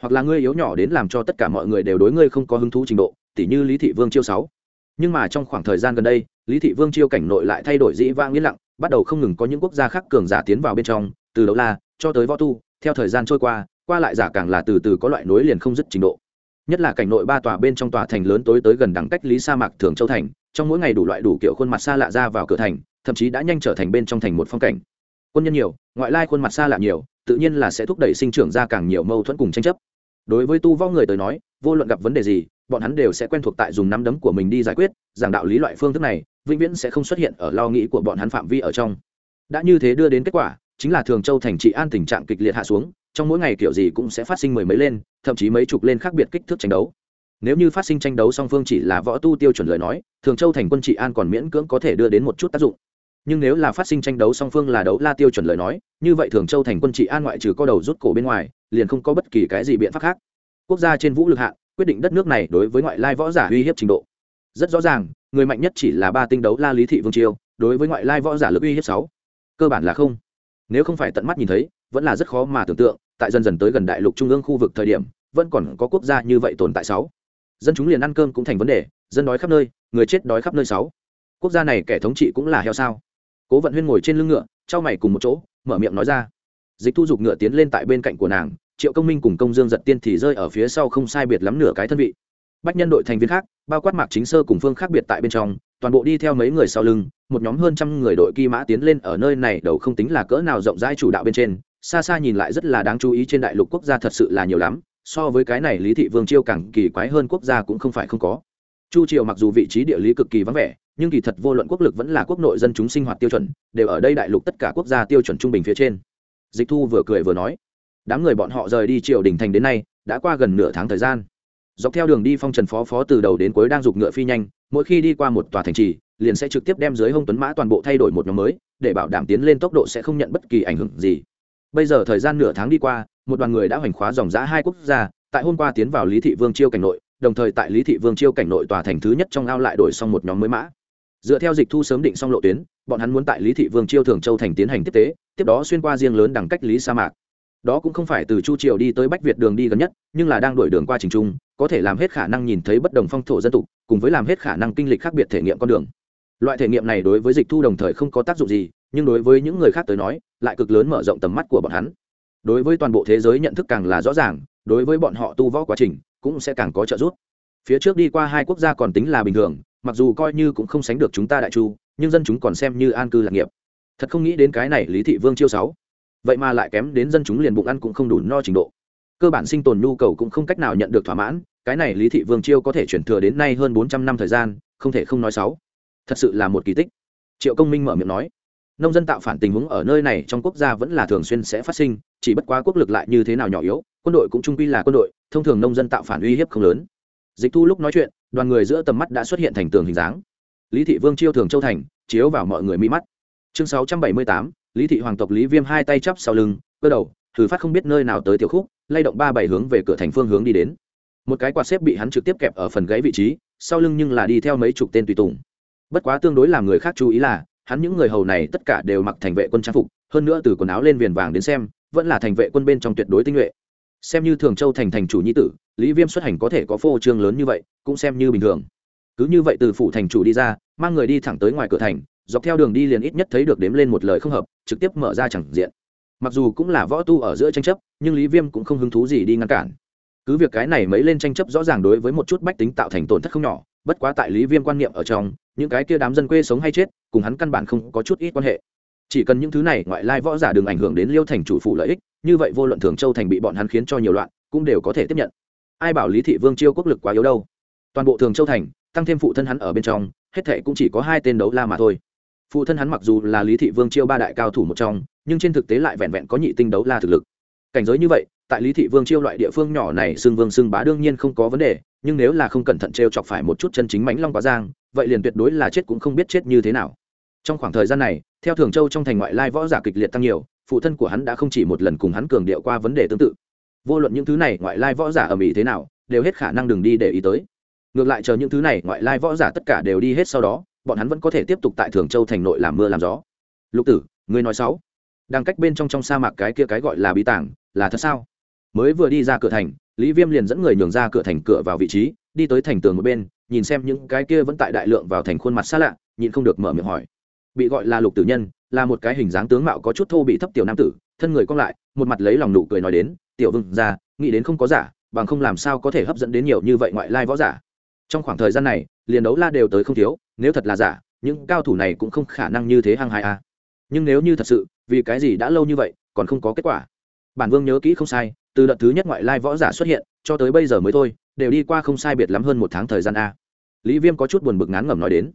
hoặc là ngươi yếu nhỏ đến làm cho tất cả mọi người đều đối ngươi không có hứng thú trình độ, tỉ như lý thị vương chiêu sáu. Nhưng mà trong khoảng thời gian gần đây, lý thị vương chiêu cảnh nội lại thay đổi dĩ vãng yên lặng, bắt đầu không ngừng có những quốc gia khác cường giả tiến vào bên trong, từ đấu la cho tới võ tu, theo thời gian trôi qua qua lại giả càng là từ từ có loại nối liền không dứt trình độ. Nhất là cảnh nội ba tòa bên trong tòa thành lớn tối tới gần đẳng cách lý sa mạc thường châu thành, trong mỗi ngày đủ loại đủ kiểu khuôn mặt xa lạ ra vào cửa thành, thậm chí đã nhanh trở thành bên trong thành một phong cảnh. Quân nhân nhiều, ngoại lai khuôn mặt xa lạ nhiều, tự nhiên là sẽ thúc đẩy sinh trưởng ra càng nhiều mâu thuẫn cùng tranh chấp. Đối với tu võ người tới nói, vô luận gặp vấn đề gì, bọn hắn đều sẽ quen thuộc tại dùng nắm đấm của mình đi giải quyết, giảng đạo lý loại phương thức này, vĩnh viễn sẽ không xuất hiện ở lo nghĩ của bọn hắn phạm vi ở trong. Đã như thế đưa đến kết quả chính là thường châu thành trị an tình trạng kịch liệt hạ xuống, trong mỗi ngày kiểu gì cũng sẽ phát sinh mười mấy lên, thậm chí mấy chục lên khác biệt kích thước tranh đấu. Nếu như phát sinh tranh đấu song phương chỉ là võ tu tiêu chuẩn lời nói, thường châu thành quân trị an còn miễn cưỡng có thể đưa đến một chút tác dụng. Nhưng nếu là phát sinh tranh đấu song phương là đấu la tiêu chuẩn lời nói, như vậy thường châu thành quân trị an ngoại trừ co đầu rút cổ bên ngoài, liền không có bất kỳ cái gì biện pháp khác. Quốc gia trên vũ lực hạ quyết định đất nước này đối với ngoại lai võ giả uy hiếp trình độ. Rất rõ ràng, người mạnh nhất chỉ là ba tinh đấu la lý thị vương triều, đối với ngoại lai võ giả lực uy hiếp sáu. Cơ bản là không nếu không phải tận mắt nhìn thấy, vẫn là rất khó mà tưởng tượng, tại dần dần tới gần đại lục trung ương khu vực thời điểm, vẫn còn có quốc gia như vậy tồn tại sáu. Dân chúng liền ăn cơm cũng thành vấn đề, dân đói khắp nơi, người chết đói khắp nơi sáu. Quốc gia này kẻ thống trị cũng là heo sao? Cố vận huyên ngồi trên lưng ngựa, trao mày cùng một chỗ, mở miệng nói ra. Dịch thu dục ngựa tiến lên tại bên cạnh của nàng, triệu công minh cùng công dương giật tiên thì rơi ở phía sau không sai biệt lắm nửa cái thân vị. Bách nhân đội thành viên khác, bao quát mạc chính sơ cùng phương khác biệt tại bên trong toàn bộ đi theo mấy người sau lưng, một nhóm hơn trăm người đội kỳ mã tiến lên ở nơi này đầu không tính là cỡ nào rộng rãi chủ đạo bên trên, xa xa nhìn lại rất là đáng chú ý trên đại lục quốc gia thật sự là nhiều lắm, so với cái này lý thị vương chiêu càng kỳ quái hơn quốc gia cũng không phải không có. Chu triều mặc dù vị trí địa lý cực kỳ vắng vẻ, nhưng kỳ thật vô luận quốc lực vẫn là quốc nội dân chúng sinh hoạt tiêu chuẩn, đều ở đây đại lục tất cả quốc gia tiêu chuẩn trung bình phía trên. Dịch thu vừa cười vừa nói, đám người bọn họ rời đi triều đình thành đến nay, đã qua gần nửa tháng thời gian. Dọc theo đường đi phong trần phó phó từ đầu đến cuối đang giục ngựa phi nhanh mỗi khi đi qua một tòa thành trì, liền sẽ trực tiếp đem dưới hông tuấn mã toàn bộ thay đổi một nhóm mới, để bảo đảm tiến lên tốc độ sẽ không nhận bất kỳ ảnh hưởng gì. Bây giờ thời gian nửa tháng đi qua, một đoàn người đã hoành khóa dòng giã hai quốc gia, tại hôm qua tiến vào lý thị vương chiêu cảnh nội, đồng thời tại lý thị vương chiêu cảnh nội tòa thành thứ nhất trong ao lại đổi xong một nhóm mới mã. Dựa theo dịch thu sớm định xong lộ tuyến, bọn hắn muốn tại lý thị vương chiêu thường châu thành tiến hành tiếp tế, tiếp đó xuyên qua riêng lớn đẳng cách lý sa mạc. Đó cũng không phải từ chu triều đi tới bách việt đường đi gần nhất, nhưng là đang đổi đường qua trình trung, có thể làm hết khả năng nhìn thấy bất đồng phong thổ dân tục cùng với làm hết khả năng kinh lịch khác biệt thể nghiệm con đường. Loại thể nghiệm này đối với dịch thu đồng thời không có tác dụng gì, nhưng đối với những người khác tới nói, lại cực lớn mở rộng tầm mắt của bọn hắn. Đối với toàn bộ thế giới nhận thức càng là rõ ràng, đối với bọn họ tu võ quá trình cũng sẽ càng có trợ giúp. Phía trước đi qua hai quốc gia còn tính là bình thường, mặc dù coi như cũng không sánh được chúng ta đại chu, nhưng dân chúng còn xem như an cư lạc nghiệp. Thật không nghĩ đến cái này lý thị vương chiêu sáu. Vậy mà lại kém đến dân chúng liền bụng ăn cũng không đủ no trình độ cơ bản sinh tồn nhu cầu cũng không cách nào nhận được thỏa mãn, cái này lý thị vương chiêu có thể chuyển thừa đến nay hơn bốn trăm năm thời gian, không thể không nói sáu. Thật sự là một kỳ tích. Triệu công minh mở miệng nói, nông dân tạo phản tình huống ở nơi này trong quốc gia vẫn là thường xuyên sẽ phát sinh, chỉ bất quá quốc lực lại như thế nào nhỏ yếu, quân đội cũng trung quy là quân đội, thông thường nông dân tạo phản uy hiếp không lớn. Dịch thu lúc nói chuyện, đoàn người giữa tầm mắt đã xuất hiện thành tường hình dáng. Lý thị vương chiêu thường châu thành, chiếu vào mọi người mi mắt. Chương sáu trăm bảy mươi tám, lý thị hoàng tộc lý viêm hai tay chắp sau lưng, cơ đầu, thử phát không biết nơi nào tới tiểu khúc lay động ba bảy hướng về cửa thành phương hướng đi đến. Một cái quạt xếp bị hắn trực tiếp kẹp ở phần gáy vị trí, sau lưng nhưng là đi theo mấy chục tên tùy tùng. Bất quá tương đối làm người khác chú ý là, hắn những người hầu này tất cả đều mặc thành vệ quân trang phục, hơn nữa từ quần áo lên viền vàng đến xem, vẫn là thành vệ quân bên trong tuyệt đối tinh nhuệ. Xem như thường châu thành thành chủ nhi tử, lý viêm xuất hành có thể có phô trương lớn như vậy, cũng xem như bình thường. Cứ như vậy từ phủ thành chủ đi ra, mang người đi thẳng tới ngoài cửa thành, dọc theo đường đi liền ít nhất thấy được đếm lên một lời không hợp, trực tiếp mở ra chẳng diện mặc dù cũng là võ tu ở giữa tranh chấp, nhưng lý viêm cũng không hứng thú gì đi ngăn cản. Cứ việc cái này mấy lên tranh chấp rõ ràng đối với một chút bách tính tạo thành tổn thất không nhỏ, bất quá tại lý viêm quan niệm ở trong, những cái kia đám dân quê sống hay chết, cùng hắn căn bản không có chút ít quan hệ. Chỉ cần những thứ này ngoại lai võ giả đừng ảnh hưởng đến liêu thành chủ phụ lợi ích, như vậy vô luận thường châu thành bị bọn hắn khiến cho nhiều loạn, cũng đều có thể tiếp nhận. Ai bảo lý thị vương chiêu quốc lực quá yếu đâu? Toàn bộ thường châu thành, tăng thêm phụ thân hắn ở bên trong, hết thệ cũng chỉ có hai tên đấu la mà thôi phụ thân hắn mặc dù là lý thị vương chiêu ba đại cao thủ một trong, nhưng trên thực tế lại vẹn vẹn có nhị tinh đấu la thực lực. Cảnh giới như vậy, tại lý thị vương chiêu loại địa phương nhỏ này xưng vương xưng bá đương nhiên không có vấn đề, nhưng nếu là không cẩn thận t r e o chọc phải một chút chân chính mãnh long quá giang, vậy liền tuyệt đối là chết cũng không biết chết như thế nào. Trong khoảng thời gian này, theo thường châu trong thành ngoại lai võ giả kịch liệt tăng nhiều, phụ thân của hắn đã không chỉ một lần cùng hắn cường điệu qua vấn đề tương tự. Vô luận những thứ này ngoại lai võ giả ở mỹ thế nào, đều hết khả năng đừng đi để ý tới. Ngược lại chờ những thứ này ngoại lai võ giả tất cả đều đi hết sau đó bọn hắn vẫn có thể tiếp tục tại thường châu thành nội làm mưa làm gió. Lục tử, ngươi nói sáu. Đang cách bên trong trong sa mạc cái kia cái gọi là bí tảng, là thật sao? Mới vừa đi ra cửa thành, lý viêm liền dẫn người nhường ra cửa thành cửa vào vị trí, đi tới thành tường một bên, nhìn xem những cái kia vẫn tại đại lượng vào thành khuôn mặt xa lạ nhìn không được mở miệng hỏi. Bị gọi là lục tử nhân, là một cái hình dáng tướng mạo có chút thô bị thấp tiểu nam tử, thân người cong lại, một mặt lấy lòng nụ cười nói đến, tiểu vương ra nghĩ đến không có giả, bằng không làm sao có thể hấp dẫn đến nhiều như vậy ngoại lai võ giả. Trong khoảng thời gian này liền đấu la đều tới không thiếu, nếu thật là giả, những cao thủ này cũng không khả năng như thế hăng hai a à. nhưng nếu như thật sự, vì cái gì đã lâu như vậy, còn không có kết quả? Bản vương nhớ kỹ không sai, từ đợt thứ nhất ngoại lai võ giả xuất hiện, cho tới bây giờ mới thôi, đều đi qua không sai biệt lắm hơn một tháng thời gian a lý viêm có chút buồn bực ngán ngẩm nói đến.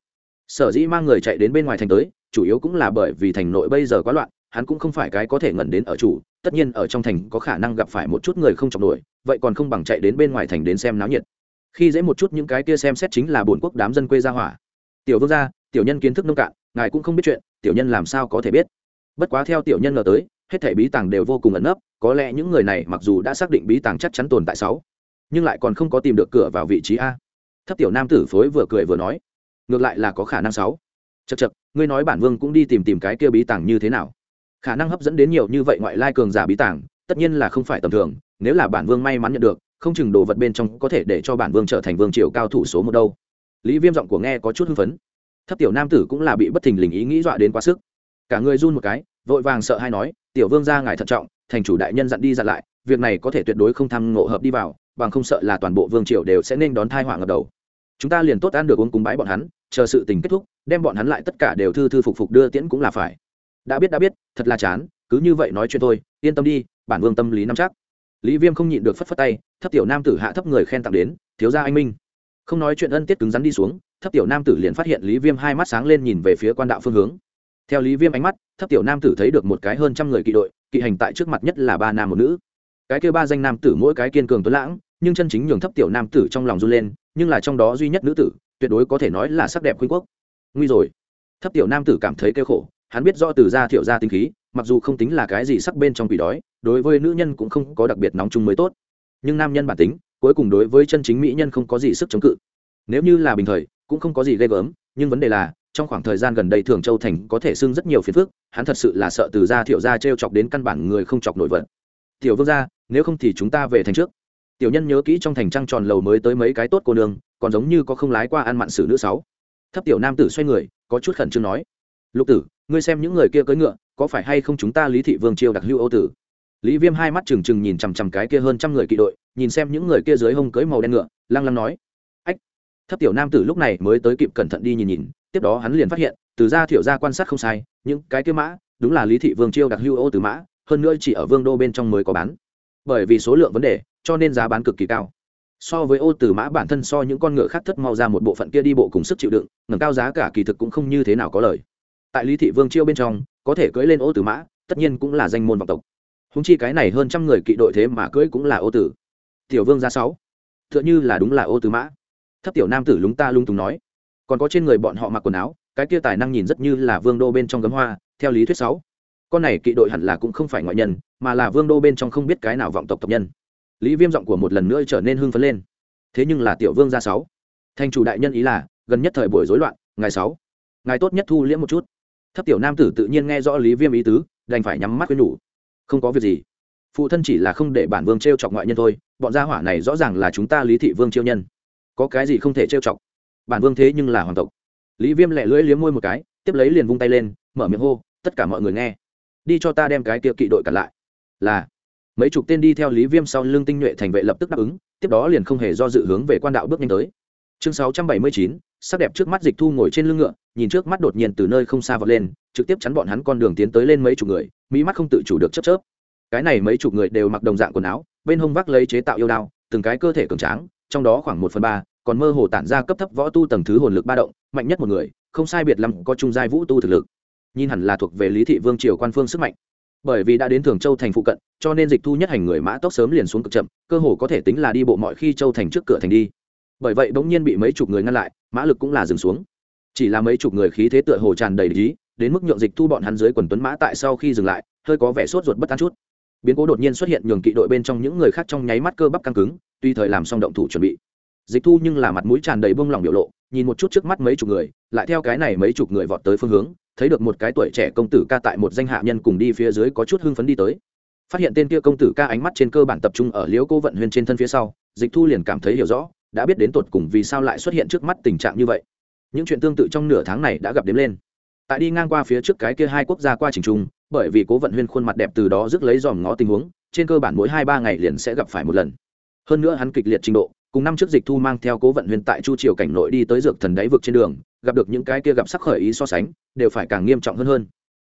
Sở dĩ mang người chạy đến bên ngoài thành tới, chủ yếu cũng là bởi vì thành nội bây giờ quá loạn, hắn cũng không phải cái có thể ngẩn đến ở chủ, tất nhiên ở trong thành có khả năng gặp phải một chút người không chọc nổi, vậy còn không bằng chạy đến bên ngoài thành đến xem náo nhiệt khi dễ một chút những cái kia xem xét chính là bổn quốc đám dân quê gia hỏa. Tiểu vương gia, tiểu nhân kiến thức nông cạn, ngài cũng không biết chuyện, tiểu nhân làm sao có thể biết? Bất quá theo tiểu nhân ngờ tới, hết thảy bí tàng đều vô cùng ẩn nấp, có lẽ những người này mặc dù đã xác định bí tàng chắc chắn tồn tại sáu, nhưng lại còn không có tìm được cửa vào vị trí a. Thấp tiểu nam tử phối vừa cười vừa nói, ngược lại là có khả năng sáu. Chật chật ngươi nói bản vương cũng đi tìm tìm cái kia bí tàng như thế nào? Khả năng hấp dẫn đến nhiều như vậy ngoại lai cường giả bí tàng, tất nhiên là không phải tầm thường, nếu là bản vương may mắn nhận được không chừng đồ vật bên trong có thể để cho bản vương trở thành vương triều cao thủ số một đâu. Lý viêm giọng của nghe có chút hưng phấn. Thấp tiểu nam tử cũng là bị bất thình lình ý nghĩ dọa đến quá sức. Cả người run một cái, vội vàng sợ hay nói, tiểu vương ra ngài thận trọng, thành chủ đại nhân dặn đi dặn lại, việc này có thể tuyệt đối không tham ngộ hợp đi vào, bằng không sợ là toàn bộ vương triều đều sẽ nên đón thai họa ngập đầu. Chúng ta liền tốt ăn được uống cúng bái bọn hắn, chờ sự tình kết thúc, đem bọn hắn lại tất cả đều thư thư phục phục đưa tiễn cũng là phải. Đã biết đã biết, thật là chán, cứ như vậy nói chuyện thôi, yên tâm đi, bản vương tâm lý nắm chắc lý viêm không nhịn được phất phất tay, thấp tiểu nam tử hạ thấp người khen tặng đến, thiếu gia anh minh. Không nói chuyện ân tiết cứng rắn đi xuống, thấp tiểu nam tử liền phát hiện lý viêm hai mắt sáng lên nhìn về phía quan đạo phương hướng. Theo lý viêm ánh mắt, thấp tiểu nam tử thấy được một cái hơn trăm người kỵ đội, kỵ hành tại trước mặt nhất là ba nam một nữ. Cái kêu ba danh nam tử mỗi cái kiên cường tuấn lãng, nhưng chân chính nhường thấp tiểu nam tử trong lòng run lên, nhưng là trong đó duy nhất nữ tử, tuyệt đối có thể nói là sắc đẹp khuynh quốc. Nguy rồi. Thấp tiểu nam tử cảm thấy kêu khổ, hắn biết do từ gia thiểu gia tinh khí mặc dù không tính là cái gì sắc bên trong quỷ đói, đối với nữ nhân cũng không có đặc biệt nóng chung mới tốt. Nhưng nam nhân bản tính, cuối cùng đối với chân chính mỹ nhân không có gì sức chống cự. Nếu như là bình thời, cũng không có gì ghê gớm, nhưng vấn đề là, trong khoảng thời gian gần đây thường châu thành có thể xưng rất nhiều phiền phức, hắn thật sự là sợ từ gia thiệu gia t r e o chọc đến căn bản người không chọc nổi vật tiểu vương gia, nếu không thì chúng ta về thành trước. Tiểu nhân nhớ kỹ trong thành trăng tròn lầu mới tới mấy cái tốt cô nương, còn giống như có không lái qua ăn mặn sử nữ sáu. Thấp tiểu nam tử xoay người, có chút khẩn trương nói. Lục tử, ngươi xem những người kia cưỡi ngựa có phải hay không chúng ta lý thị vương triều đặc hưu âu tử? Lý viêm hai mắt trừng trừng nhìn chằm chằm cái kia hơn trăm người kỵ đội, nhìn xem những người kia dưới hông cưới màu đen ngựa, lăng lăng nói, ách, thấp tiểu nam tử lúc này mới tới kịp cẩn thận đi nhìn nhìn, tiếp đó hắn liền phát hiện, từ ra thiểu ra quan sát không sai, những cái kia mã, đúng là lý thị vương chiêu đặc hưu ô từ mã, hơn nữa chỉ ở vương đô bên trong mới có bán. Bởi vì số lượng vấn đề, cho nên giá bán cực kỳ cao. So với ô từ mã bản thân so những con ngựa khác thất mau ra một bộ phận kia đi bộ cùng sức chịu đựng, ngầm cao giá cả kỳ thực cũng không như thế nào có lời. Tại lý thị vương chiêu bên trong có thể cưỡi lên ô Tử mã, tất nhiên cũng là danh môn vọng tộc. Húng chi cái này hơn trăm người kỵ đội thế mà cưỡi cũng là ô tử. Tiểu vương ra sáu t h ư ợ n h ư là đúng là ô Tử mã. Thấp tiểu nam tử lúng ta lung tùng nói. Còn có trên người bọn họ mặc quần áo, cái kia tài năng nhìn rất như là vương đô bên trong gấm hoa, theo lý thuyết sáu. Con này kỵ đội hẳn là cũng không phải ngoại nhân, mà là vương đô bên trong không biết cái nào vọng tộc tộc nhân. Lý viêm giọng của một lần nữa trở nên hưng phấn lên. Thế nhưng là tiểu vương gia sáu thành chủ đại nhân ý là, gần nhất thời buổi rối loạn ngày sáu ngày tốt nhất thu liễm một chút thấp tiểu nam tử tự nhiên nghe rõ lý viêm ý tứ, đành phải nhắm mắt quên nhủ. Không có việc gì. Phụ thân chỉ là không để bản vương t r e o chọc ngoại nhân thôi, bọn gia hỏa này rõ ràng là chúng ta lý thị vương chiêu nhân. Có cái gì không thể t r e o chọc? Bản vương thế nhưng là hoàng tộc. Lý viêm lẹ lưỡi liếm môi một cái, tiếp lấy liền vung tay lên, mở miệng hô, tất cả mọi người nghe. Đi cho ta đem cái kia kỵ đội cản lại. Là. Mấy chục tên đi theo lý viêm sau lưng tinh nhuệ thành vệ lập tức đáp ứng, tiếp đó liền không hề do dự hướng về quan đạo bước nhanh tới. Chương sáu trăm bảy mươi chín sắc đẹp trước mắt dịch thu ngồi trên lưng ngựa, nhìn trước mắt đột nhiên từ nơi không xa vọt lên, trực tiếp chắn bọn hắn con đường tiến tới lên mấy chục người, mỹ mắt không tự chủ được chớp chớp. Cái này mấy chục người đều mặc đồng dạng quần áo, bên hông vác lấy chế tạo yêu đao, từng cái cơ thể cường tráng, trong đó khoảng một phần ba còn mơ hồ tản ra cấp thấp võ tu tầng thứ hồn lực ba động, mạnh nhất một người, không sai biệt lắm có trung giai vũ tu thực lực. Nhìn hẳn là thuộc về lý thị vương triều quan phương sức mạnh. Bởi vì đã đến thường châu thành phụ cận, cho nên dịch thu nhất hành người mã tốc sớm liền xuống cực chậm, cơ hồ có thể tính là đi bộ mọi khi châu thành trước cửa thành đi bởi vậy bỗng nhiên bị mấy chục người ngăn lại, mã lực cũng là dừng xuống. Chỉ là mấy chục người khí thế tựa hồ tràn đầy lý, đến mức nhượng dịch thu bọn hắn dưới quần tuấn mã tại sau khi dừng lại, hơi có vẻ sốt ruột bất an chút. Biến cố đột nhiên xuất hiện nhường kỵ đội bên trong những người khác trong nháy mắt cơ bắp căng cứng, tuy thời làm xong động thủ chuẩn bị. Dịch thu nhưng là mặt mũi tràn đầy bông lòng biểu lộ, nhìn một chút trước mắt mấy chục người, lại theo cái này mấy chục người vọt tới phương hướng, thấy được một cái tuổi trẻ công tử ca tại một danh hạ nhân cùng đi phía dưới có chút hưng phấn đi tới. Phát hiện tên kia công tử ca ánh mắt trên cơ bản tập trung ở liễu cô vận huyên trên thân phía sau, dịch thu liền cảm thấy hiểu rõ đã biết đến tột cùng vì sao lại xuất hiện trước mắt tình trạng như vậy. Những chuyện tương tự trong nửa tháng này đã gặp đếm lên. Tại đi ngang qua phía trước cái kia hai quốc gia qua trình trung, bởi vì cố vận huyên khuôn mặt đẹp từ đó rước lấy dòm ngó tình huống, trên cơ bản mỗi hai ba ngày liền sẽ gặp phải một lần. Hơn nữa hắn kịch liệt trình độ, cùng năm trước dịch thu mang theo cố vận huyên tại chu triều cảnh nội đi tới dược thần đáy vực trên đường, gặp được những cái kia gặp sắc khởi ý so sánh, đều phải càng nghiêm trọng hơn hơn.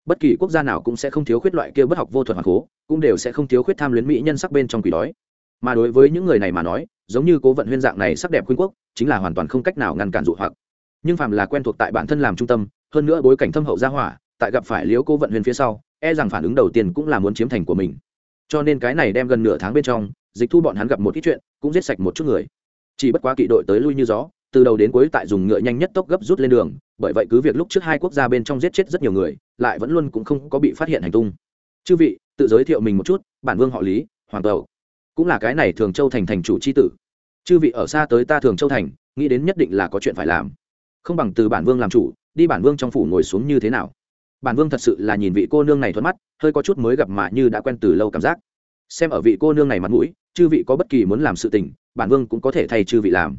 Bất kỳ quốc gia nào cũng sẽ không thiếu khuyết loại kia bất học vô thuật hoặc cố, cũng đều sẽ không thiếu khuyết tham luyến mỹ nhân sắc bên trong quỷ đói. Mà đối với những người này mà nói giống như cố vận huyên dạng này sắc đẹp khuyên quốc, chính là hoàn toàn không cách nào ngăn cản dụ hoặc. Nhưng phàm là quen thuộc tại bản thân làm trung tâm, hơn nữa bối cảnh thâm hậu gia hỏa, tại gặp phải liếu cố vận huyên phía sau e rằng phản ứng đầu tiên cũng là muốn chiếm thành của mình. Cho nên cái này đem gần nửa tháng bên trong, dịch thu bọn hắn gặp một ít chuyện, cũng giết sạch một chút người. Chỉ bất quá kỵ đội tới lui như gió, từ đầu đến cuối tại dùng ngựa nhanh nhất tốc gấp rút lên đường, bởi vậy cứ việc lúc trước hai quốc gia bên trong giết chết rất nhiều người, lại vẫn luôn cũng không có bị phát hiện hành tung. Chư vị, tự giới thiệu mình một chút, bản vương họ lý, hoàng tàu cũng là cái này thường châu thành thành chủ c h i tử chư vị ở xa tới ta thường châu thành, nghĩ đến nhất định là có chuyện phải làm. Không bằng từ bản vương làm chủ, đi bản vương trong phủ ngồi xuống như thế nào? Bản vương thật sự là nhìn vị cô nương này thuận mắt, hơi có chút mới gặp mà như đã quen từ lâu cảm giác. Xem ở vị cô nương này mặt mũi, chư vị có bất kỳ muốn làm sự tình, bản vương cũng có thể thay chư vị làm.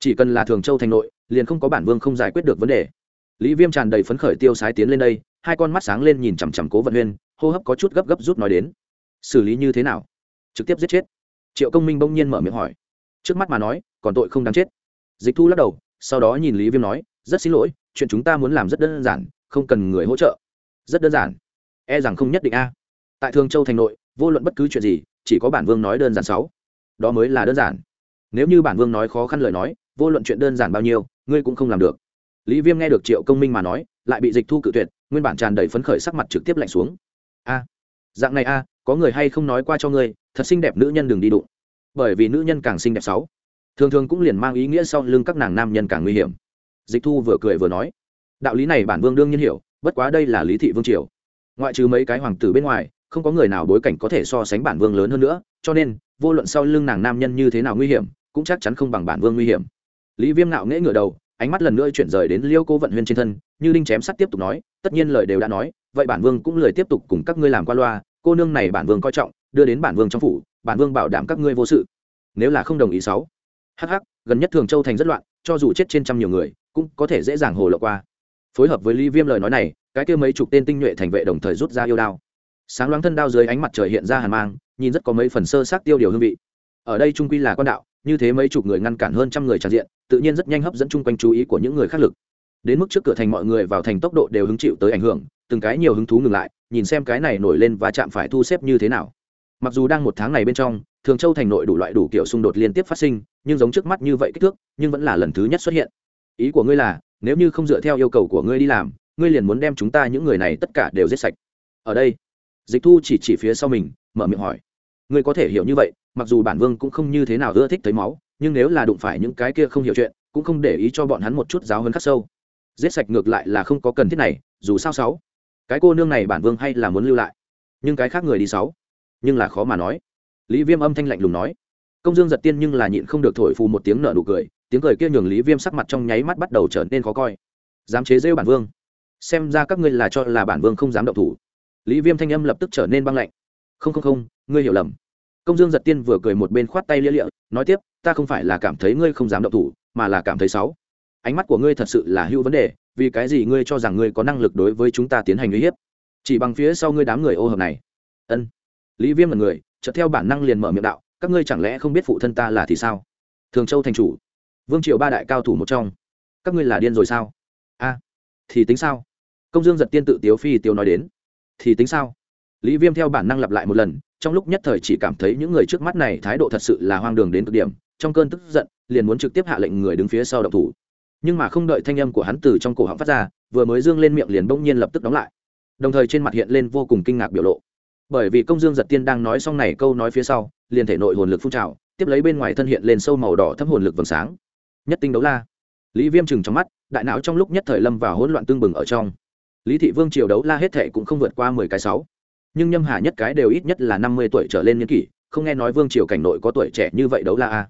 Chỉ cần là thường châu thành nội, liền không có bản vương không giải quyết được vấn đề. Lý viêm tràn đầy phấn khởi tiêu sái tiến lên đây, hai con mắt sáng lên nhìn chằm chằm cố vận huyên, hô hấp có chút gấp gấp rút nói đến. Xử lý như thế nào? Trực tiếp giết chết. Triệu công minh bỗng nhiên mở miệng hỏi trước mắt mà nói, còn tội không đáng chết. Dịch thu lắc đầu, sau đó nhìn lý viêm nói, rất xin lỗi, chuyện chúng ta muốn làm rất đơn giản, không cần người hỗ trợ. Rất đơn giản? E rằng không nhất định a. Tại thường châu thành nội, vô luận bất cứ chuyện gì, chỉ có bản vương nói đơn giản sáu. Đó mới là đơn giản. Nếu như bản vương nói khó khăn lời nói, vô luận chuyện đơn giản bao nhiêu, ngươi cũng không làm được. Lý viêm nghe được triệu công minh mà nói, lại bị dịch thu cự tuyệt, nguyên bản tràn đầy phấn khởi sắc mặt trực tiếp lạnh xuống. A, dạng này a, có người hay không nói qua cho ngươi, thật xinh đẹp nữ nhân đừng đi đụng bởi vì nữ nhân càng xinh đẹp sáu. Thường thường cũng liền mang ý nghĩa sau lưng các nàng nam nhân càng nguy hiểm. Dịch thu vừa cười vừa nói, đạo lý này bản vương đương nhiên hiểu, bất quá đây là lý thị vương triều. Ngoại trừ mấy cái hoàng tử bên ngoài, không có người nào bối cảnh có thể so sánh bản vương lớn hơn nữa, cho nên, vô luận sau lưng nàng nam nhân như thế nào nguy hiểm, cũng chắc chắn không bằng bản vương nguy hiểm. Lý viêm nạo nghễ ngửa đầu, ánh mắt lần nữa chuyển rời đến liêu cô vận huyên trên thân, như đinh chém sắt tiếp tục nói, tất nhiên lời đều đã nói, vậy bản vương cũng lời tiếp tục cùng các ngươi làm qua loa, cô nương này bản vương coi trọng, đưa đến bản vương trong phủ bản vương bảo đảm các ngươi vô sự. Nếu là không đồng ý sáu. Hh gần nhất thường châu thành rất loạn, cho dù chết trên trăm nhiều người, cũng có thể dễ dàng hồ lộ qua. Phối hợp với lý viêm lời nói này, cái kia mấy chục tên tinh nhuệ thành vệ đồng thời rút ra yêu đao. Sáng loáng thân đao dưới ánh mặt trời hiện ra hàn mang, nhìn rất có mấy phần sơ sát tiêu điều hương vị. Ở đây trung quy là con đạo, như thế mấy chục người ngăn cản hơn trăm người tràn diện, tự nhiên rất nhanh hấp dẫn chung quanh chú ý của những người khác lực. Đến mức trước cửa thành mọi người vào thành tốc độ đều hứng chịu tới ảnh hưởng, từng cái nhiều hứng thú ngừng lại, nhìn xem cái này nổi lên và chạm phải thu xếp như thế nào mặc dù đang một tháng này bên trong, thường châu thành nội đủ loại đủ kiểu xung đột liên tiếp phát sinh, nhưng giống trước mắt như vậy kích thước, nhưng vẫn là lần thứ nhất xuất hiện. Ý của ngươi là, nếu như không dựa theo yêu cầu của ngươi đi làm, ngươi liền muốn đem chúng ta những người này tất cả đều giết sạch. Ở đây, dịch thu chỉ chỉ phía sau mình, mở miệng hỏi. Ngươi có thể hiểu như vậy, mặc dù bản vương cũng không như thế nào ưa thích thấy máu, nhưng nếu là đụng phải những cái kia không hiểu chuyện, cũng không để ý cho bọn hắn một chút giáo hơn khắc sâu. Giết sạch ngược lại là không có cần thiết này, dù sao sáu. Cái cô nương này bản vương hay là muốn lưu lại, nhưng cái khác người đi sáu nhưng là khó mà nói. Lý viêm âm thanh lạnh lùng nói. Công dương giật tiên nhưng là nhịn không được thổi phù một tiếng nở nụ cười, tiếng cười kia nhường lý viêm sắc mặt trong nháy mắt bắt đầu trở nên khó coi. Dám chế rêu bản vương. Xem ra các ngươi là cho là bản vương không dám động thủ. Lý viêm thanh âm lập tức trở nên băng lạnh. Không không không, ngươi hiểu lầm. Công dương giật tiên vừa cười một bên khoát tay lia lịa, nói tiếp, ta không phải là cảm thấy ngươi không dám động thủ, mà là cảm thấy xấu. Ánh mắt của ngươi thật sự là hữu vấn đề, vì cái gì ngươi cho rằng ngươi có năng lực đối với chúng ta tiến hành uy hiếp? Chỉ bằng phía sau ngươi đám người ô hợp này. Ân lý viêm là người, chợt theo bản năng liền mở miệng đạo, các ngươi chẳng lẽ không biết phụ thân ta là thì sao? Thường châu thành chủ. Vương triệu ba đại cao thủ một trong. Các ngươi là điên rồi sao? A, thì tính sao? Công dương giật tiên tự tiếu phi tiêu nói đến. Thì tính sao? Lý viêm theo bản năng lặp lại một lần, trong lúc nhất thời chỉ cảm thấy những người trước mắt này thái độ thật sự là hoang đường đến cực điểm, trong cơn tức giận, liền muốn trực tiếp hạ lệnh người đứng phía sau động thủ. Nhưng mà không đợi thanh âm của hắn từ trong cổ họng phát ra, vừa mới dương lên miệng liền bỗng nhiên lập tức đóng lại. Đồng thời trên mặt hiện lên vô cùng kinh ngạc biểu lộ bởi vì công dương giật tiên đang nói xong này câu nói phía sau, liền thể nội hồn lực phun trào, tiếp lấy bên ngoài thân hiện lên sâu màu đỏ thấp hồn lực vầng sáng. Nhất tinh đấu la. Lý viêm chừng trong mắt, đại não trong lúc nhất thời lâm vào hỗn loạn tương bừng ở trong. Lý thị vương triều đấu la hết thệ cũng không vượt qua mười cái sáu. Nhưng nhâm hà nhất cái đều ít nhất là năm mươi tuổi trở lên n kỷ, không nghe nói vương triều cảnh nội có tuổi trẻ như vậy đấu la a.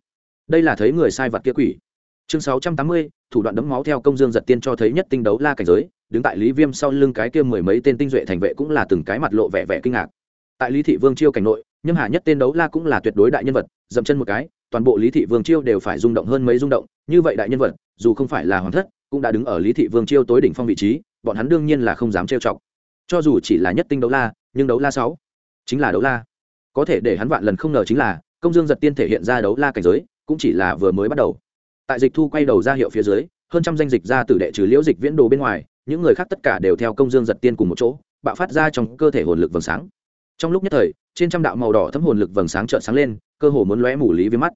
Đây là thấy người sai vật kia quỷ. Chương sáu trăm tám mươi, thủ đoạn đấm máu theo công dương giật tiên cho thấy nhất tinh đấu la cảnh giới, đứng tại lý viêm sau lưng cái kia mười mấy tên tinh duệ thành vệ cũng là từng cái mặt lộ vẻ vẻ kinh ngạc tại lý thị vương chiêu cảnh nội, nhâm hà nhất tên đấu la cũng là tuyệt đối đại nhân vật, dậm chân một cái, toàn bộ lý thị vương chiêu đều phải rung động hơn mấy rung động, như vậy đại nhân vật, dù không phải là hoàng thất, cũng đã đứng ở lý thị vương chiêu tối đỉnh phong vị trí, bọn hắn đương nhiên là không dám trêu chọc. Cho dù chỉ là nhất tinh đấu la, nhưng đấu la sáu chính là đấu la. Có thể để hắn vạn lần không ngờ chính là, công dương giật tiên thể hiện ra đấu la cảnh giới, cũng chỉ là vừa mới bắt đầu. Tại dịch thu quay đầu ra hiệu phía dưới, hơn trăm danh dịch ra từ đệ trừ liễu dịch viễn đồ bên ngoài, những người khác tất cả đều theo công dương giật tiên cùng một chỗ, bạo phát ra trong cơ thể hồn lực vầng sáng trong lúc nhất thời, trên trăm đạo màu đỏ thấm hồn lực vầng sáng trợn sáng lên, cơ hồ muốn lóe mù lý viêm mắt.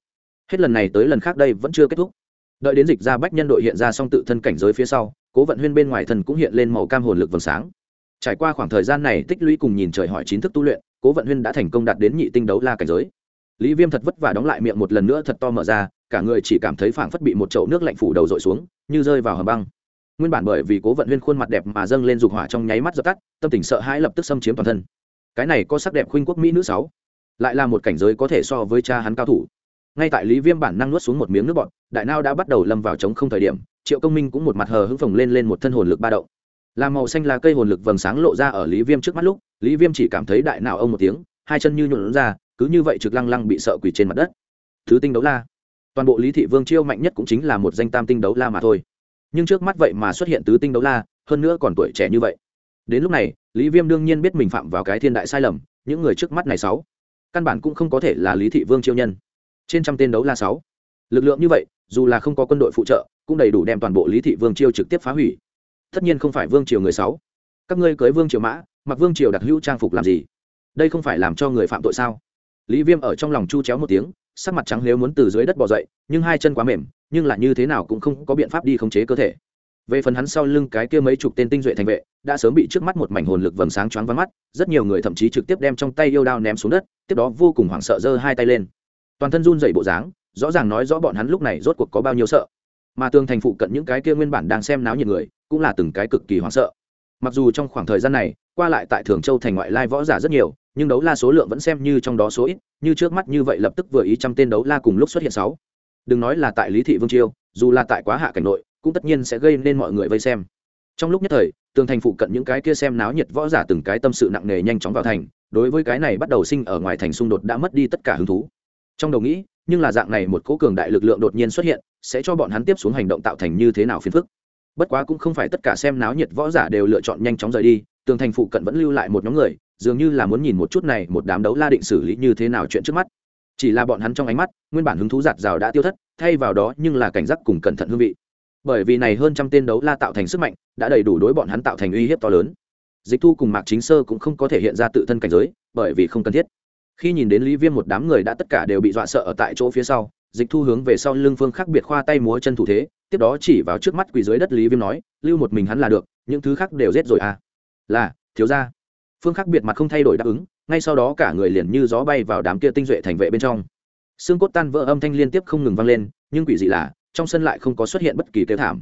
Hết lần này tới lần khác đây vẫn chưa kết thúc. Đợi đến dịch ra bách nhân đội hiện ra xong tự thân cảnh giới phía sau, cố vận huyên bên ngoài thần cũng hiện lên màu cam hồn lực vầng sáng. Trải qua khoảng thời gian này tích lũy cùng nhìn trời hỏi chính thức tu luyện, cố vận huyên đã thành công đạt đến nhị tinh đấu la cảnh giới. Lý viêm thật vất vả đóng lại miệng một lần nữa thật to mở ra, cả người chỉ cảm thấy phảng phất bị một chậu nước lạnh phủ đầu dội xuống, như rơi vào hầm băng. Nguyên bản bởi vì cố vận huyên khuôn mặt đẹp mà dâng lên dục hỏa trong nháy mắt dập tắt, tâm tình sợ hãi lập tức xâm chiếm toàn thân cái này có sắc đẹp khuynh quốc mỹ nữ sáu, lại là một cảnh giới có thể so với cha hắn cao thủ. Ngay tại lý viêm bản năng nuốt xuống một miếng nước bọt, đại nao đã bắt đầu lâm vào chống không thời điểm, triệu công minh cũng một mặt hờ hững phồng lên lên một thân hồn lực ba động. Làm màu xanh là cây hồn lực vầng sáng lộ ra ở lý viêm trước mắt lúc, lý viêm chỉ cảm thấy đại nào ông một tiếng, hai chân như nhuộn ra, cứ như vậy trực lăng lăng bị sợ quỳ trên mặt đất. Thứ tinh đấu la. Toàn bộ lý thị vương chiêu mạnh nhất cũng chính là một danh tam tinh đấu la mà thôi. Nhưng trước mắt vậy mà xuất hiện tứ tinh đấu la, hơn nữa còn tuổi trẻ như vậy. Đến lúc này lý viêm đương nhiên biết mình phạm vào cái thiên đại sai lầm, những người trước mắt này sáu. Căn bản cũng không có thể là lý thị vương chiêu nhân. Trên trăm tên đấu la sáu. Lực lượng như vậy, dù là không có quân đội phụ trợ, cũng đầy đủ đem toàn bộ lý thị vương chiêu trực tiếp phá hủy. Tất nhiên không phải vương triều người sáu. Các ngươi cưới vương triều mã, mặc vương triều đặc hữu trang phục làm gì? Đây không phải làm cho người phạm tội sao? Lý viêm ở trong lòng chu chéo một tiếng, sắc mặt trắng nếu muốn từ dưới đất bỏ dậy, nhưng hai chân quá mềm, nhưng là như thế nào cũng không có biện pháp đi khống chế cơ thể về phần hắn sau lưng cái kia mấy chục tên tinh duệ thành vệ, đã sớm bị trước mắt một mảnh hồn lực vầng sáng choáng vắng mắt, rất nhiều người thậm chí trực tiếp đem trong tay yêu đao ném xuống đất, tiếp đó vô cùng hoảng sợ giơ hai tay lên. Toàn thân run dậy bộ dáng, rõ ràng nói rõ bọn hắn lúc này rốt cuộc có bao nhiêu sợ. Mà tường thành phụ cận những cái kia nguyên bản đang xem náo nhiệt người, cũng là từng cái cực kỳ hoảng sợ. Mặc dù trong khoảng thời gian này, qua lại tại thường châu thành ngoại lai võ giả rất nhiều, nhưng đấu la số lượng vẫn xem như trong đó số ít, như trước mắt như vậy lập tức vừa ý trăm tên đấu la cùng lúc xuất hiện sáu. Đừng nói là tại lý thị vương chiêu, dù là tại quá hạ cảnh nội cũng tất nhiên sẽ gây nên mọi người vây xem. Trong lúc nhất thời, tường thành phụ cận những cái kia xem náo nhiệt võ giả từng cái tâm sự nặng nề nhanh chóng vào thành, đối với cái này bắt đầu sinh ở ngoài thành xung đột đã mất đi tất cả hứng thú. Trong đầu nghĩ, nhưng là dạng này một cố cường đại lực lượng đột nhiên xuất hiện, sẽ cho bọn hắn tiếp xuống hành động tạo thành như thế nào phiền phức. Bất quá cũng không phải tất cả xem náo nhiệt võ giả đều lựa chọn nhanh chóng rời đi, tường thành phụ cận vẫn lưu lại một nhóm người, dường như là muốn nhìn một chút này, một đám đấu la định xử lý như thế nào chuyện trước mắt. Chỉ là bọn hắn trong ánh mắt, nguyên bản hứng thú giạt rào đã tiêu thất, thay vào đó nhưng là cảnh giác cùng cẩn thận hương vị bởi vì này hơn trăm tên đấu la tạo thành sức mạnh, đã đầy đủ đối bọn hắn tạo thành uy hiếp to lớn. Dịch thu cùng mạc chính sơ cũng không có thể hiện ra tự thân cảnh giới, bởi vì không cần thiết. Khi nhìn đến lý viêm một đám người đã tất cả đều bị dọa sợ ở tại chỗ phía sau, dịch thu hướng về sau lưng phương khác biệt khoa tay múa chân thủ thế, tiếp đó chỉ vào trước mắt quỳ dưới đất lý viêm nói, lưu một mình hắn là được, những thứ khác đều rét rồi à. Là, thiếu ra phương khác biệt mặt không thay đổi đáp ứng, ngay sau đó cả người liền như gió bay vào đám kia tinh duệ thành vệ bên trong. Xương cốt tan vỡ âm thanh liên tiếp không ngừng vang lên, nhưng quỷ dị là trong sân lại không có xuất hiện bất kỳ kêu thảm.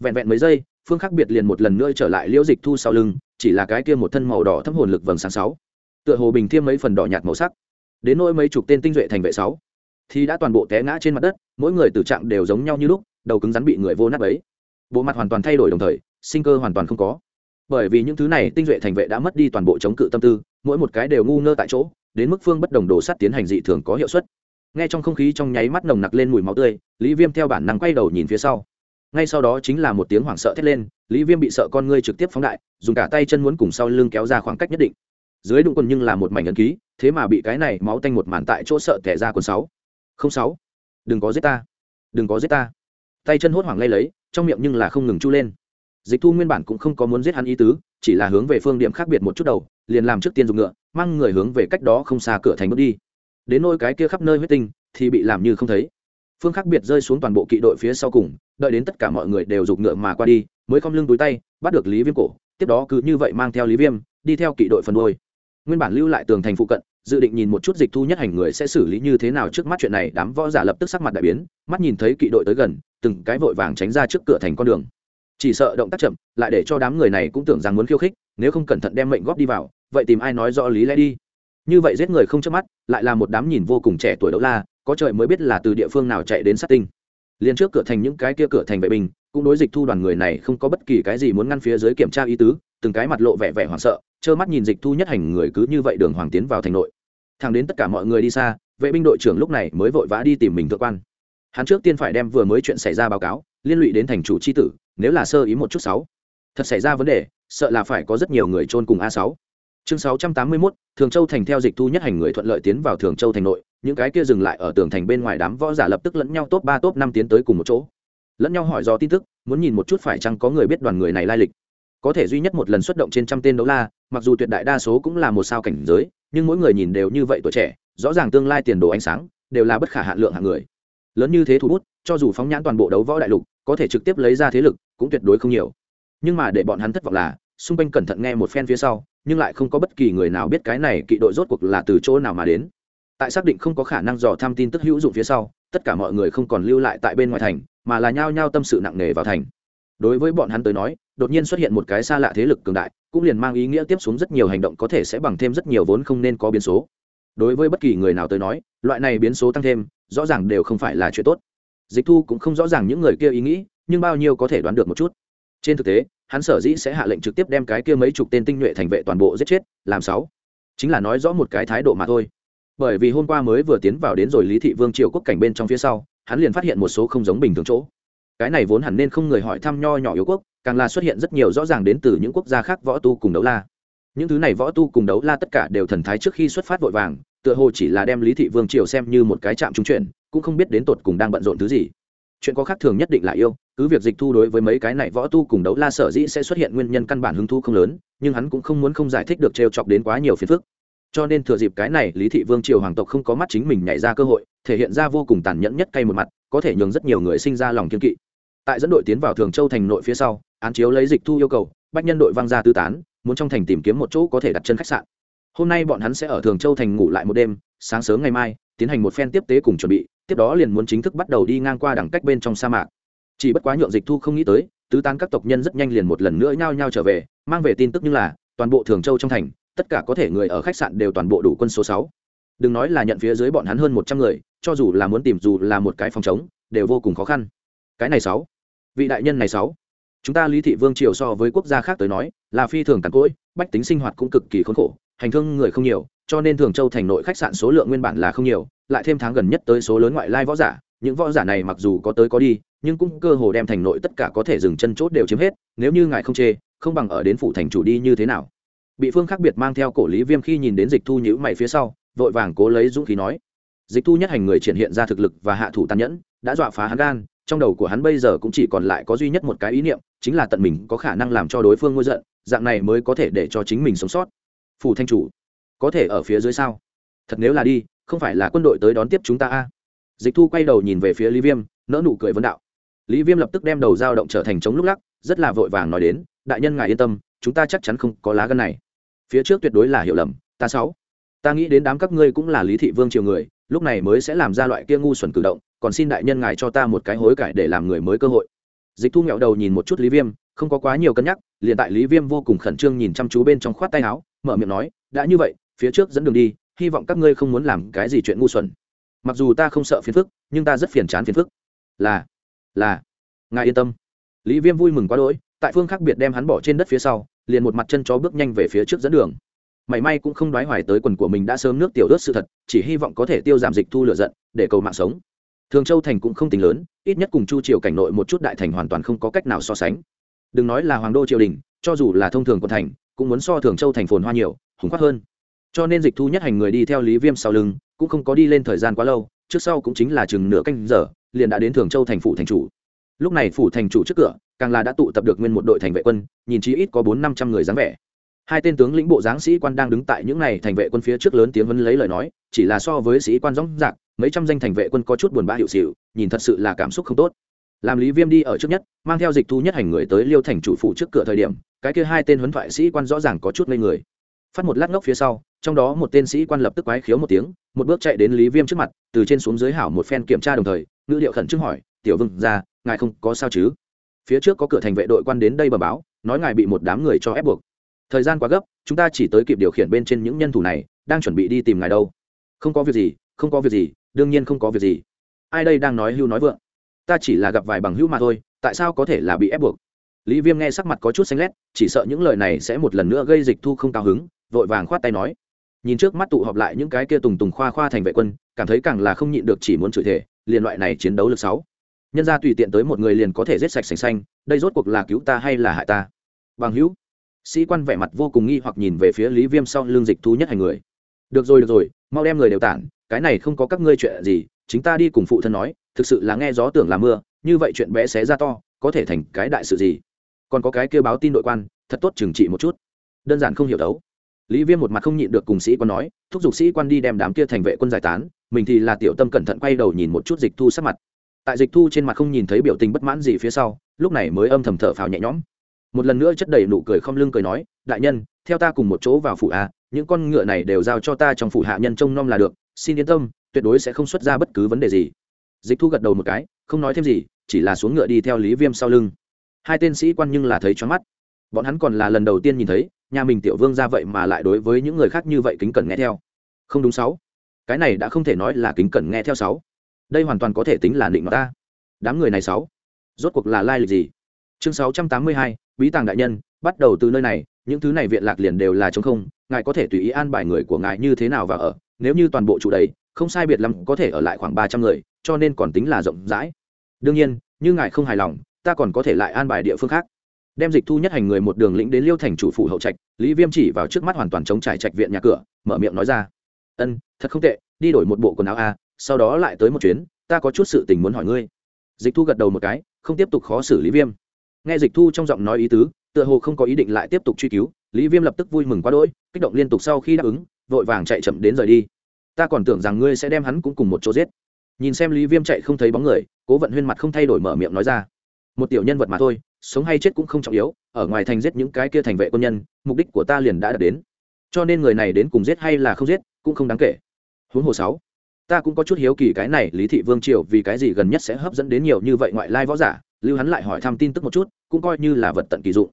Vẹn vẹn mấy giây, phương khác biệt liền một lần nữa trở lại liễu dịch thu sau lưng, chỉ là cái kia một thân màu đỏ thấm hồn lực vầng sáng sáu. Tựa hồ bình thiêm mấy phần đỏ nhạt màu sắc. Đến nỗi mấy chục tên tinh duệ thành vệ sáu, thì đã toàn bộ té ngã trên mặt đất, mỗi người tử trạng đều giống nhau như lúc, đầu cứng rắn bị người vô nát ấy bộ mặt hoàn toàn thay đổi đồng thời, sinh cơ hoàn toàn không có. Bởi vì những thứ này tinh duệ thành vệ đã mất đi toàn bộ chống cự tâm tư, mỗi một cái đều ngu ngơ tại chỗ, đến mức phương bất đồng đồ sắt tiến hành dị thường có hiệu suất. Nghe trong không khí trong nháy mắt nồng nặc lên mùi máu tươi, lý viêm theo bản năng quay đầu nhìn phía sau. Ngay sau đó chính là một tiếng hoảng sợ thét lên, lý viêm bị sợ con ngươi trực tiếp phóng đại, dùng cả tay chân muốn cùng sau lưng kéo ra khoảng cách nhất định. Dưới đụng quần nhưng là một mảnh ấn ký, thế mà bị cái này máu tanh một màn tại chỗ sợ thẻ ra quần sáu. Không sáu. Đừng có giết ta. Đừng có giết ta. Tay chân hốt hoảng lay lấy, trong miệng nhưng là không ngừng chu lên. Dịch thu nguyên bản cũng không có muốn giết hắn ý tứ, chỉ là hướng về phương điểm khác biệt một chút đầu, liền làm trước tiên dùng ngựa, mang người hướng về cách đó không xa cửa thành bước đi đến nôi cái kia khắp nơi huyết tinh, thì bị làm như không thấy. Phương khác biệt rơi xuống toàn bộ kỵ đội phía sau cùng, đợi đến tất cả mọi người đều giục ngựa mà qua đi, mới không lưng túi tay, bắt được lý viêm cổ, tiếp đó cứ như vậy mang theo lý viêm, đi theo kỵ đội phần đôi. Nguyên bản lưu lại tường thành phụ cận, dự định nhìn một chút dịch thu nhất hành người sẽ xử lý như thế nào trước mắt chuyện này, đám võ giả lập tức sắc mặt đại biến, mắt nhìn thấy kỵ đội tới gần, từng cái vội vàng tránh ra trước cửa thành con đường. Chỉ sợ động tác chậm, lại để cho đám người này cũng tưởng rằng muốn khiêu khích, nếu không cẩn thận đem mệnh góp đi vào, vậy tìm ai nói rõ lý lẽ đi? Như vậy giết người không chớp mắt, lại là một đám nhìn vô cùng trẻ tuổi đấu la, có trời mới biết là từ địa phương nào chạy đến sát tinh. Liền trước cửa thành những cái kia cửa thành vệ binh, cũng đối dịch thu đoàn người này không có bất kỳ cái gì muốn ngăn phía dưới kiểm tra ý tứ, từng cái mặt lộ vẻ vẻ hoảng sợ, trơ mắt nhìn dịch thu nhất hành người cứ như vậy đường hoàng tiến vào thành nội. Thẳng đến tất cả mọi người đi xa, vệ binh đội trưởng lúc này mới vội vã đi tìm mình thượng quan. Hắn trước tiên phải đem vừa mới chuyện xảy ra báo cáo, liên lụy đến thành chủ c h i tử, nếu là sơ ý một chút sáu. Thật xảy ra vấn đề, sợ là phải có rất nhiều người trôn cùng a sáu chương sáu trăm tám mươi 681, thường châu thành theo dịch thu nhất hành người thuận lợi tiến vào thường châu thành nội những cái kia dừng lại ở tường thành bên ngoài đám võ giả lập tức lẫn nhau top ba top năm tiến tới cùng một chỗ. Lẫn nhau hỏi do tin tức muốn nhìn một chút phải chăng có người biết đoàn người này lai lịch. Có thể duy nhất một lần xuất động trên trăm tên đấu la mặc dù tuyệt đại đa số cũng là một sao cảnh giới nhưng mỗi người nhìn đều như vậy tuổi trẻ rõ ràng tương lai tiền đồ ánh sáng đều là bất khả hạn lượng hạng người. Lớn như thế thu bút cho dù phóng nhãn toàn bộ đấu võ đại lục có thể trực tiếp lấy ra thế lực cũng tuyệt đối không nhiều. Nhưng mà để bọn hắn thất vọng là xung quanh cẩn thận nghe một phen phía sau, nhưng lại không có bất kỳ người nào biết cái này kỵ đội rốt cuộc là từ chỗ nào mà đến. Tại xác định không có khả năng dò tham tin tức hữu dụng phía sau, tất cả mọi người không còn lưu lại tại bên ngoài thành, mà là nhao nhao tâm sự nặng nề vào thành. Đối với bọn hắn tới nói, đột nhiên xuất hiện một cái xa lạ thế lực cường đại, cũng liền mang ý nghĩa tiếp xuống rất nhiều hành động có thể sẽ bằng thêm rất nhiều vốn không nên có biến số. Đối với bất kỳ người nào tới nói, loại này biến số tăng thêm, rõ ràng đều không phải là chuyện tốt. Dịch thu cũng không rõ ràng những người kia ý nghĩ, nhưng bao nhiêu có thể đoán được một chút trên thực tế, hắn sở dĩ sẽ hạ lệnh trực tiếp đem cái kia mấy chục tên tinh nhuệ thành vệ toàn bộ giết chết, làm sáu. Chính là nói rõ một cái thái độ mà thôi. Bởi vì hôm qua mới vừa tiến vào đến rồi lý thị vương triều quốc cảnh bên trong phía sau, hắn liền phát hiện một số không giống bình thường chỗ. Cái này vốn hẳn nên không người hỏi thăm nho nhỏ yếu quốc, càng là xuất hiện rất nhiều rõ ràng đến từ những quốc gia khác võ tu cùng đấu la. Những thứ này võ tu cùng đấu la tất cả đều thần thái trước khi xuất phát vội vàng, tựa hồ chỉ là đem lý thị vương triều xem như một cái trạm trung chuyển, cũng không biết đến tột cùng đang bận rộn thứ gì chuyện có khác thường nhất định là yêu, cứ việc dịch thu đối với mấy cái này võ tu cùng đấu la sở dĩ sẽ xuất hiện nguyên nhân căn bản hứng thu không lớn, nhưng hắn cũng không muốn không giải thích được trêu chọc đến quá nhiều phiền phức. Cho nên thừa dịp cái này, lý thị vương triều hoàng tộc không có mắt chính mình nhảy ra cơ hội, thể hiện ra vô cùng tàn nhẫn nhất cay một mặt, có thể nhường rất nhiều người sinh ra lòng kiên kỵ. Tại dẫn đội tiến vào thường châu thành nội phía sau, án chiếu lấy dịch thu yêu cầu, bách nhân đội văng ra tư tán, muốn trong thành tìm kiếm một chỗ có thể đặt chân khách sạn. Hôm nay bọn hắn sẽ ở thường châu thành ngủ lại một đêm, sáng sớm ngày mai tiến hành một phen tiếp tế cùng chuẩn bị, tiếp đó liền muốn chính thức bắt đầu đi ngang qua đẳng cách bên trong sa mạc. Chỉ bất quá nhượng dịch thu không nghĩ tới, tứ tán các tộc nhân rất nhanh liền một lần nữa nhao nhao trở về, mang về tin tức như là, toàn bộ thường châu trong thành, tất cả có thể người ở khách sạn đều toàn bộ đủ quân số sáu. Đừng nói là nhận phía dưới bọn hắn hơn một trăm người, cho dù là muốn tìm dù là một cái phòng chống đều vô cùng khó khăn. Cái này sáu. Vị đại nhân này sáu. Chúng ta lý thị vương triều so với quốc gia khác tới nói, là phi thường cằn cỗi, bách tính sinh hoạt cũng cực kỳ khốn khổ, hành thương người không nhiều cho nên thường châu thành nội khách sạn số lượng nguyên bản là không nhiều, lại thêm tháng gần nhất tới số lớn ngoại lai võ giả, những võ giả này mặc dù có tới có đi, nhưng cũng cơ hồ đem thành nội tất cả có thể dừng chân chốt đều chiếm hết, nếu như ngài không chê, không bằng ở đến phủ thành chủ đi như thế nào. Bị phương khác biệt mang theo cổ lý viêm khi nhìn đến dịch thu nhữ mày phía sau, vội vàng cố lấy dũng khí nói, dịch thu nhất hành người triển hiện ra thực lực và hạ thủ tàn nhẫn, đã dọa phá hắn gan, trong đầu của hắn bây giờ cũng chỉ còn lại có duy nhất một cái ý niệm, chính là tận mình có khả năng làm cho đối phương ngôi giận, dạng này mới có thể để cho chính mình sống sót. Phủ thanh chủ có thể ở phía dưới sao? Thật nếu là đi, không phải là quân đội tới đón tiếp chúng ta a? Dịch thu quay đầu nhìn về phía lý viêm nỡ nụ cười vấn đạo. Lý viêm lập tức đem đầu dao động trở thành chống lúc lắc, rất là vội vàng nói đến, đại nhân ngài yên tâm, chúng ta chắc chắn không có lá gân này. Phía trước tuyệt đối là hiểu lầm, ta sáu. Ta nghĩ đến đám các ngươi cũng là lý thị vương triều người, lúc này mới sẽ làm ra loại kia ngu xuẩn cử động, còn xin đại nhân ngài cho ta một cái hối cải để làm người mới cơ hội. Dịch thu nghẹo đầu nhìn một chút lý viêm, không có quá nhiều cân nhắc, liền tại lý viêm vô cùng khẩn trương nhìn chăm chú bên trong khoát tay áo, mở miệng nói, đã như vậy phía trước dẫn đường đi, hy vọng các ngươi không muốn làm cái gì chuyện ngu xuẩn. Mặc dù ta không sợ phiền phức, nhưng ta rất phiền chán phiền phức. Là là, ngài yên tâm. Lý viêm vui mừng quá đỗi, tại phương khác biệt đem hắn bỏ trên đất phía sau, liền một mặt chân chó bước nhanh về phía trước dẫn đường. Mảy may cũng không đoái hoài tới quần của mình đã sớm nước tiểu ớt sự thật, chỉ hy vọng có thể tiêu giảm dịch thu lựa giận, để cầu mạng sống. Thường châu thành cũng không tính lớn, ít nhất cùng chu triều cảnh nội một chút đại thành hoàn toàn không có cách nào so sánh. Đừng nói là hoàng đô triều đình, cho dù là thông thường quận thành, cũng muốn so thường châu thành phồn hoa nhiều, hùng khoát hơn cho nên dịch thu nhất hành người đi theo lý viêm sau lưng, cũng không có đi lên thời gian quá lâu, trước sau cũng chính là chừng nửa canh giờ, liền đã đến thường châu thành phủ thành chủ. Lúc này phủ thành chủ trước cửa, càng là đã tụ tập được nguyên một đội thành vệ quân, nhìn chí ít có bốn năm trăm người dáng vẻ. Hai tên tướng lĩnh bộ giáng sĩ quan đang đứng tại những n à y thành vệ quân phía trước lớn tiếng vấn lấy lời nói, chỉ là so với sĩ quan dõng dạc mấy trăm danh thành vệ quân có chút buồn bã hiệu xịu, nhìn thật sự là cảm xúc không tốt. Làm lý viêm đi ở trước nhất, mang theo dịch thu nhất hành người tới liêu thành chủ phủ trước cửa thời điểm, cái kia hai tên huấn thoại sĩ quan rõ ràng có chút ngây người. Phát một lát ngốc phía sau trong đó một tên sĩ quan lập tức quái khiếu một tiếng, một bước chạy đến lý viêm trước mặt, từ trên xuống dưới hảo một phen kiểm tra đồng thời, ngữ điệu khẩn trương hỏi, tiểu vừng ra, ngài không có sao chứ? Phía trước có cửa thành vệ đội quan đến đây bờ báo, nói ngài bị một đám người cho ép buộc. Thời gian quá gấp, chúng ta chỉ tới kịp điều khiển bên trên những nhân thủ này, đang chuẩn bị đi tìm ngài đâu. Không có việc gì, không có việc gì, đương nhiên không có việc gì. Ai đây đang nói hưu nói vượng? Ta chỉ là gặp vài bằng hữu mà thôi, tại sao có thể là bị ép buộc? Lý viêm nghe sắc mặt có chút xanh lét, chỉ sợ những lời này sẽ một lần nữa gây dịch thu không cao hứng, vội vàng khoát tay nói nhìn trước mắt tụ họp lại những cái kia tùng tùng khoa khoa thành vệ quân, cảm thấy càng là không nhịn được chỉ muốn chửi thể liền loại này chiến đấu lực sáu. Nhân ra tùy tiện tới một người liền có thể giết sạch sành xanh, đây rốt cuộc là cứu ta hay là hại ta? Bằng hữu, sĩ quan vẻ mặt vô cùng nghi hoặc nhìn về phía lý viêm sau l ư n g dịch thu nhất hành người. Được rồi được rồi, mau đem người đều tản, cái này không có các ngươi chuyện gì, chính ta đi cùng phụ thân nói, thực sự là nghe gió tưởng là mưa, như vậy chuyện bé xé ra to, có thể thành cái đại sự gì? Còn có cái kêu báo tin đội quan, thật tốt trừng trị một chút. Đơn giản không hiểu đấu lý viêm một mặt không nhịn được cùng sĩ quan nói, thúc giục sĩ quan đi đem đám kia thành vệ quân giải tán, mình thì là tiểu tâm cẩn thận quay đầu nhìn một chút dịch thu sắc mặt. Tại dịch thu trên mặt không nhìn thấy biểu tình bất mãn gì phía sau, lúc này mới âm thầm thở phào nhẹ nhõm. Một lần nữa chất đầy nụ cười không lưng cười nói, đại nhân, theo ta cùng một chỗ vào phủ a, những con ngựa này đều giao cho ta trong phủ hạ nhân trông nom là được, xin yên tâm, tuyệt đối sẽ không xuất ra bất cứ vấn đề gì. Dịch thu gật đầu một cái, không nói thêm gì, chỉ là xuống ngựa đi theo lý viêm sau lưng. Hai tên sĩ quan nhưng là thấy choáng mắt bọn hắn còn là lần đầu tiên nhìn thấy, nhà mình tiểu vương ra vậy mà lại đối với những người khác như vậy kính cẩn nghe theo. Không đúng sáu. Cái này đã không thể nói là kính cẩn nghe theo sáu. Đây hoàn toàn có thể tính là định mà ta. Đám người này sáu. Rốt cuộc là lai lịch gì? Chương sáu trăm tám mươi hai, bí tàng đại nhân, bắt đầu từ nơi này, những thứ này viện lạc liền đều là trống không, ngài có thể tùy ý an bài người của ngài như thế nào và ở, nếu như toàn bộ chủ đấy không sai biệt lắm có thể ở lại khoảng ba trăm người, cho nên còn tính là rộng rãi. Đương nhiên, như ngài không hài lòng, ta còn có thể lại an bài địa phương khác đem dịch thu nhất hành người một đường lĩnh đến liêu thành chủ phủ hậu trạch, lý viêm chỉ vào trước mắt hoàn toàn chống trải trạch viện nhà cửa, mở miệng nói ra. Ân, thật không tệ, đi đổi một bộ quần áo a, sau đó lại tới một chuyến, ta có chút sự tình muốn hỏi ngươi. Dịch thu gật đầu một cái, không tiếp tục khó xử lý viêm. Nghe dịch thu trong giọng nói ý tứ, tựa hồ không có ý định lại tiếp tục truy cứu, lý viêm lập tức vui mừng quá đỗi, kích động liên tục sau khi đáp ứng, vội vàng chạy chậm đến rời đi. Ta còn tưởng rằng ngươi sẽ đem hắn cũng cùng một chỗ giết. Nhìn xem lý viêm chạy không thấy bóng người, cố vận huyên mặt không thay đổi mở miệng nói ra. Một tiểu nhân vật mà thôi sống hay chết cũng không trọng yếu, ở ngoài thành giết những cái kia thành vệ quân nhân, mục đích của ta liền đã đạt đến. Cho nên người này đến cùng giết hay là không giết, cũng không đáng kể. Huống hồ sáu, ta cũng có chút hiếu kỳ cái này lý thị vương triều vì cái gì gần nhất sẽ hấp dẫn đến nhiều như vậy ngoại lai võ giả, lưu hắn lại hỏi thăm tin tức một chút, cũng coi như là vật tận kỳ dụng.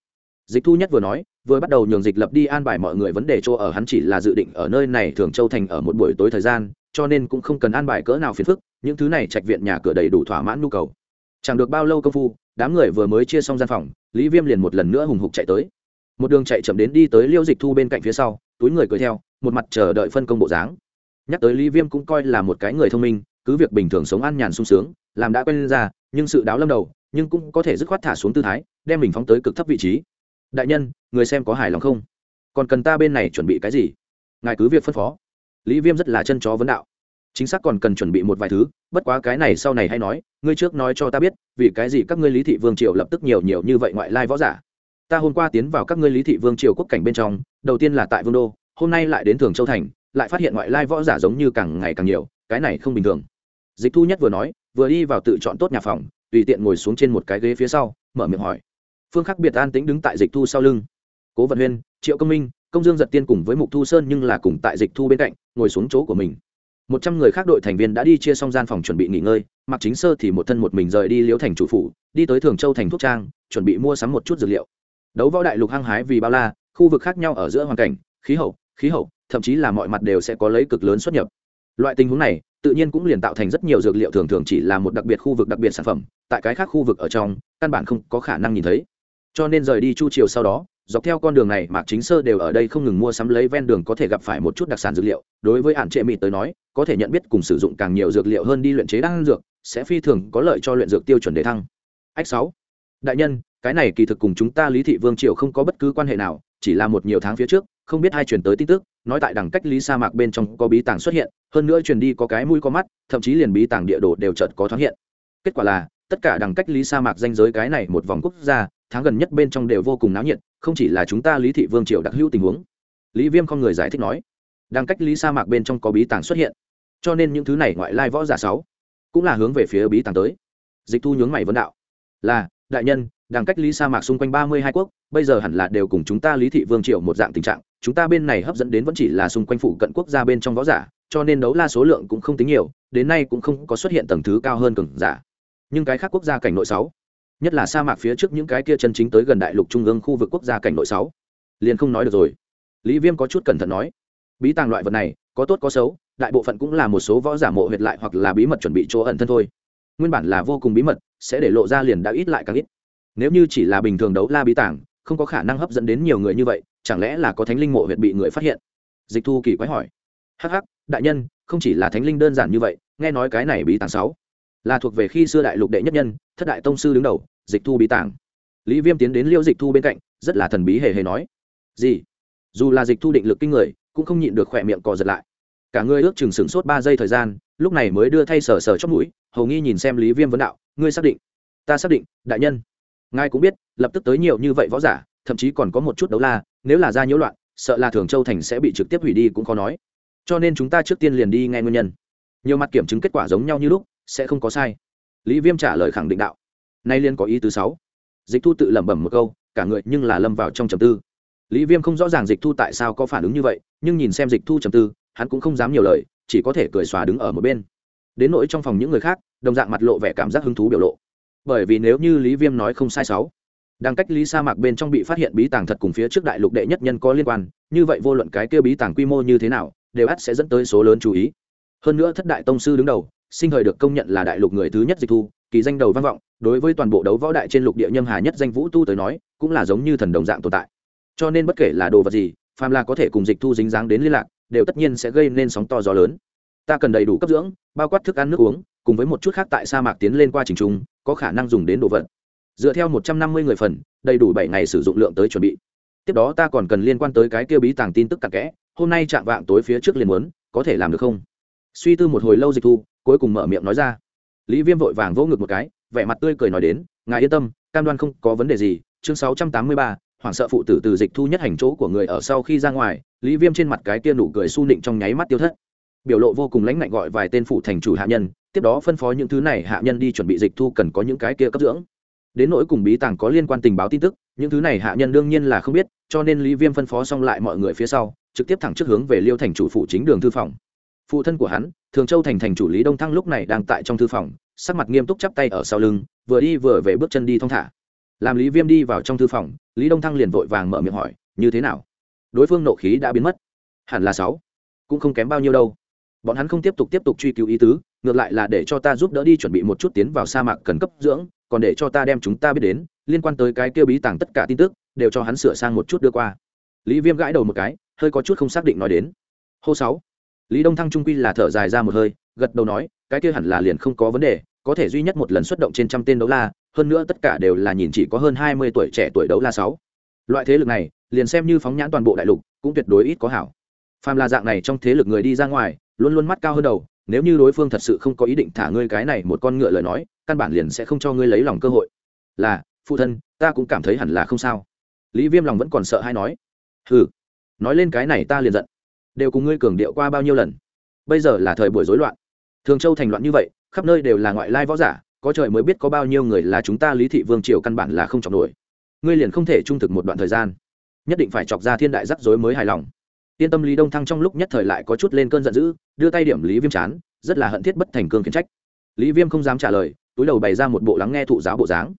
Dịch thu nhất vừa nói, vừa bắt đầu nhường dịch lập đi an bài mọi người vấn đề chỗ ở, hắn chỉ là dự định ở nơi này thường châu thành ở một buổi tối thời gian, cho nên cũng không cần an bài cỡ nào phiền phức, những thứ này trạch viện nhà cửa đầy đủ thỏa mãn nhu cầu. Chẳng được bao lâu công phu đám người vừa mới chia xong gian phòng, lý viêm liền một lần nữa hùng hục chạy tới. Một đường chạy chậm đến đi tới liêu dịch thu bên cạnh phía sau, túi người cười theo, một mặt chờ đợi phân công bộ dáng. Nhắc tới lý viêm cũng coi là một cái người thông minh, cứ việc bình thường sống an nhàn sung sướng, làm đã quen lên ra, nhưng sự đáo lâm đầu, nhưng cũng có thể dứt khoát thả xuống tư thái, đem mình phóng tới cực thấp vị trí. Đại nhân, người xem có hài lòng không? Còn cần ta bên này chuẩn bị cái gì? Ngài cứ việc phân phó. Lý viêm rất là chân chó vấn đạo chính xác còn cần chuẩn bị một vài thứ, bất quá cái này sau này hay nói, ngươi trước nói cho ta biết, vì cái gì các ngươi lý thị vương triều lập tức nhiều nhiều như vậy ngoại lai võ giả? Ta hôm qua tiến vào các ngươi lý thị vương triều quốc cảnh bên trong, đầu tiên là tại vương đô, hôm nay lại đến thường châu thành, lại phát hiện ngoại lai võ giả giống như càng ngày càng nhiều, cái này không bình thường. Dịch thu nhất vừa nói, vừa đi vào tự chọn tốt nhà phòng, tùy tiện ngồi xuống trên một cái ghế phía sau, mở miệng hỏi. Phương khắc biệt an tĩnh đứng tại dịch thu sau lưng. Cố vận huyên, triệu công minh, công dương giật tiên cùng với mục thu sơn nhưng là cùng tại dịch thu bên cạnh, ngồi xuống chỗ của mình một trăm người khác đội thành viên đã đi chia xong gian phòng chuẩn bị nghỉ ngơi mặc chính sơ thì một thân một mình rời đi liễu thành chủ phủ, đi tới thường châu thành thuốc trang, chuẩn bị mua sắm một chút dược liệu. Đấu võ đại lục hăng hái vì bao la, khu vực khác nhau ở giữa hoàn cảnh, khí hậu khí hậu, thậm chí là mọi mặt đều sẽ có lấy cực lớn xuất nhập. Loại tình huống này, tự nhiên cũng liền tạo thành rất nhiều dược liệu thường thường chỉ là một đặc biệt khu vực đặc biệt sản phẩm, tại cái khác khu vực ở trong, căn bản không có khả năng nhìn thấy. Cho nên rời đi chu triều sau đó dọc theo con đường này, mạc chính sơ đều ở đây không ngừng mua sắm lấy ven đường có thể gặp phải một chút đặc sản dược liệu. Đối với hạn trệ mịt tới nói, có thể nhận biết cùng sử dụng càng nhiều dược liệu hơn đi luyện chế đan dược, sẽ phi thường có lợi cho luyện dược tiêu chuẩn đề thăng. Ách sáu. Đại nhân, cái này kỳ thực cùng chúng ta lý thị vương triều không có bất cứ quan hệ nào, chỉ là một nhiều tháng phía trước, không biết ai truyền tới tin tức, nói tại đằng cách lý sa mạc bên trong có bí tàng xuất hiện, hơn nữa truyền đi có cái mũi có mắt, thậm chí liền bí tàng địa đồ đều chợt có thoáng hiện. Kết quả là, tất cả đằng cách lý sa mạc danh giới cái này một vòng quốc gia, tháng gần nhất bên trong đều vô cùng náo nhiệt không chỉ là chúng ta lý thị vương triều đặc hữu tình huống. Lý viêm không người giải thích nói, đang cách lý sa mạc bên trong có bí tàng xuất hiện. Cho nên những thứ này ngoại lai võ giả sáu cũng là hướng về phía bí tàng tới. Dịch thu nhướng mày vấn đạo, là, đại nhân, đang cách lý sa mạc xung quanh ba mươi hai quốc, bây giờ hẳn là đều cùng chúng ta lý thị vương triều một dạng tình trạng, chúng ta bên này hấp dẫn đến vẫn chỉ là xung quanh phụ cận quốc gia bên trong võ giả, cho nên đấu la số lượng cũng không tính nhiều, đến nay cũng không có xuất hiện tầng thứ cao hơn cường giả. Nhưng cái khác quốc gia cảnh nội sáu nhất là sa mạc phía trước những cái kia chân chính tới gần đại lục trung ương khu vực quốc gia cảnh nội sáu. Liền không nói được rồi. Lý viêm có chút cẩn thận nói, bí tàng loại vật này, có tốt có xấu, đại bộ phận cũng là một số võ giả mộ huyệt lại hoặc là bí mật chuẩn bị chỗ ẩn thân thôi. Nguyên bản là vô cùng bí mật, sẽ để lộ ra liền đã ít lại càng ít. Nếu như chỉ là bình thường đấu la bí tàng, không có khả năng hấp dẫn đến nhiều người như vậy, chẳng lẽ là có thánh linh mộ huyệt bị người phát hiện? Dịch thu kỳ quái hỏi. Hh đại nhân, không chỉ là thánh linh đơn giản như vậy, nghe nói cái này bí tàng sáu là thuộc về khi xưa đại lục đệ nhất nhân, thất đại tông sư đứng đầu, dịch thu bí tàng. Lý viêm tiến đến liêu dịch thu bên cạnh, rất là thần bí hề hề nói, gì? Dù là dịch thu định lực kinh người, cũng không nhịn được khỏe miệng cò giật lại. Cả người ước chừng sửng sốt ba giây thời gian, lúc này mới đưa thay sờ sờ chót mũi, hầu nghi nhìn xem lý viêm vấn đạo, ngươi xác định? Ta xác định, đại nhân. Ngài cũng biết, lập tức tới nhiều như vậy võ giả, thậm chí còn có một chút đấu la, nếu là ra nhiễu loạn, sợ là thường châu thành sẽ bị trực tiếp hủy đi cũng khó nói. Cho nên chúng ta trước tiên liền đi nghe nguyên nhân. Nhiều mặt kiểm chứng kết quả giống nhau như lúc sẽ không có sai. Lý viêm trả lời khẳng định đạo. Nay liên có ý thứ sáu. Dịch thu tự lẩm bẩm một câu, cả người nhưng là lâm vào trong trầm tư. Lý viêm không rõ ràng dịch thu tại sao có phản ứng như vậy, nhưng nhìn xem dịch thu trầm tư, hắn cũng không dám nhiều lời, chỉ có thể cười xòa đứng ở một bên. Đến nỗi trong phòng những người khác, đồng dạng mặt lộ vẻ cảm giác hứng thú biểu lộ. Bởi vì nếu như lý viêm nói không sai sáu, đang cách lý sa mạc bên trong bị phát hiện bí tàng thật cùng phía trước đại lục đệ nhất nhân có liên quan, như vậy vô luận cái kia bí tàng quy mô như thế nào, đều ắt sẽ dẫn tới số lớn chú ý. Hơn nữa thất đại tông sư đứng đầu sinh thời được công nhận là đại lục người thứ nhất dịch thu, kỳ danh đầu vang vọng, đối với toàn bộ đấu võ đại trên lục địa nhâm hà nhất danh vũ tu tới nói, cũng là giống như thần đồng dạng tồn tại. Cho nên bất kể là đồ vật gì, phàm là có thể cùng dịch thu dính dáng đến liên lạc, đều tất nhiên sẽ gây nên sóng to gió lớn. Ta cần đầy đủ cấp dưỡng, bao quát thức ăn nước uống, cùng với một chút khác tại sa mạc tiến lên qua trình trung có khả năng dùng đến đồ vật. Dựa theo một trăm năm mươi người phần, đầy đủ bảy ngày sử dụng lượng tới chuẩn bị. Tiếp đó ta còn cần liên quan tới cái kia bí tàng tin tức cặn kẽ, hôm nay chạm vạng tối phía trước liền muốn, có thể làm được không? Suy tư một hồi lâu dịch thu cuối cùng mở miệng nói ra. Lý viêm vội vàng vỗ ngực một cái, vẻ mặt tươi cười nói đến, ngài yên tâm, cam đoan không có vấn đề gì. Chương sáu trăm tám mươi ba, hoảng sợ phụ tử từ dịch thu nhất hành chỗ của người ở sau khi ra ngoài, lý viêm trên mặt cái kia nụ cười su nịnh trong nháy mắt tiêu thất. Biểu lộ vô cùng lãnh lạnh gọi vài tên phụ thành chủ hạ nhân, tiếp đó phân phó những thứ này hạ nhân đi chuẩn bị dịch thu cần có những cái kia cấp dưỡng. Đến nỗi cùng bí tàng có liên quan tình báo tin tức, những thứ này hạ nhân đương nhiên là không biết, cho nên lý viêm phân phó xong lại mọi người phía sau, trực tiếp thẳng trước hướng về liêu thành chủ phụ chính đường thư phòng phụ thân của hắn, thường châu thành thành chủ lý đông thăng lúc này đang tại trong thư phòng, sắc mặt nghiêm túc chắp tay ở sau lưng, vừa đi vừa về bước chân đi thong thả. Làm lý viêm đi vào trong thư phòng, lý đông thăng liền vội vàng mở miệng hỏi, như thế nào? Đối phương nộ khí đã biến mất. Hẳn là sáu. Cũng không kém bao nhiêu đâu. Bọn hắn không tiếp tục tiếp tục truy cứu ý tứ, ngược lại là để cho ta giúp đỡ đi chuẩn bị một chút tiến vào sa mạc cần cấp dưỡng, còn để cho ta đem chúng ta biết đến, liên quan tới cái kêu bí tàng tất cả tin tức, đều cho hắn sửa sang một chút đưa qua. Lý viêm gãi đầu một cái, hơi có chút không xác định nói đến. Hô sáu lý đông thăng trung quy là thở dài ra một hơi, gật đầu nói, cái kia hẳn là liền không có vấn đề, có thể duy nhất một lần xuất động trên trăm tên đấu la, hơn nữa tất cả đều là nhìn chỉ có hơn hai mươi tuổi trẻ tuổi đấu la sáu. Loại thế lực này, liền xem như phóng nhãn toàn bộ đại lục, cũng tuyệt đối ít có hảo. Phàm là dạng này trong thế lực người đi ra ngoài, luôn luôn mắt cao hơn đầu, nếu như đối phương thật sự không có ý định thả ngươi cái này một con ngựa lời nói, căn bản liền sẽ không cho ngươi lấy lòng cơ hội. Là, phụ thân, ta cũng cảm thấy hẳn là không sao. Lý viêm lòng vẫn còn sợ hay nói ừ nói lên cái này ta liền giận đều cùng ngươi cường điệu qua bao nhiêu lần. Bây giờ là thời buổi rối loạn. Thường châu thành loạn như vậy, khắp nơi đều là ngoại lai võ giả, có trời mới biết có bao nhiêu người là chúng ta lý thị vương triều căn bản là không chọc nổi. Ngươi liền không thể trung thực một đoạn thời gian. Nhất định phải chọc ra thiên đại rắc rối mới hài lòng. Yên tâm lý đông thăng trong lúc nhất thời lại có chút lên cơn giận dữ, đưa tay điểm lý viêm chán, rất là hận thiết bất thành cương kiến trách. Lý viêm không dám trả lời, túi đầu bày ra một bộ lắng nghe thụ giáo bộ dáng.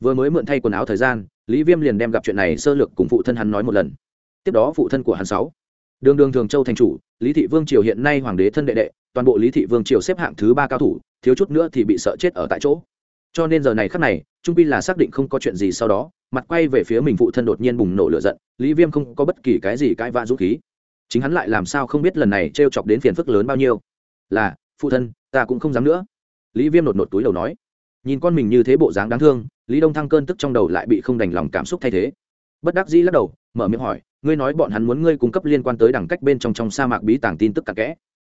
Vừa mới mượn thay quần áo thời gian, lý viêm liền đem gặp chuyện này sơ lược cùng phụ thân hắn nói một lần. Tiếp đó phụ thân của hắn sáu đường đường thường châu thành chủ, lý thị vương triều hiện nay hoàng đế thân đệ đệ, toàn bộ lý thị vương triều xếp hạng thứ ba cao thủ, thiếu chút nữa thì bị sợ chết ở tại chỗ. Cho nên giờ này khắc này, trung pi là xác định không có chuyện gì sau đó, mặt quay về phía mình phụ thân đột nhiên bùng nổ lửa giận, lý viêm không có bất kỳ cái gì cãi vã dũng khí. Chính hắn lại làm sao không biết lần này t r e o chọc đến phiền phức lớn bao nhiêu. Là, phụ thân, ta cũng không dám nữa. Lý viêm nột nột túi đầu nói. Nhìn con mình như thế bộ dáng đáng thương, lý đông thăng cơn tức trong đầu lại bị không đành lòng cảm xúc thay thế. Bất đắc dĩ lắc đầu, mở miệng hỏi ngươi nói bọn hắn muốn ngươi cung cấp liên quan tới đẳng cách bên trong trong sa mạc bí tàng tin tức cặn kẽ.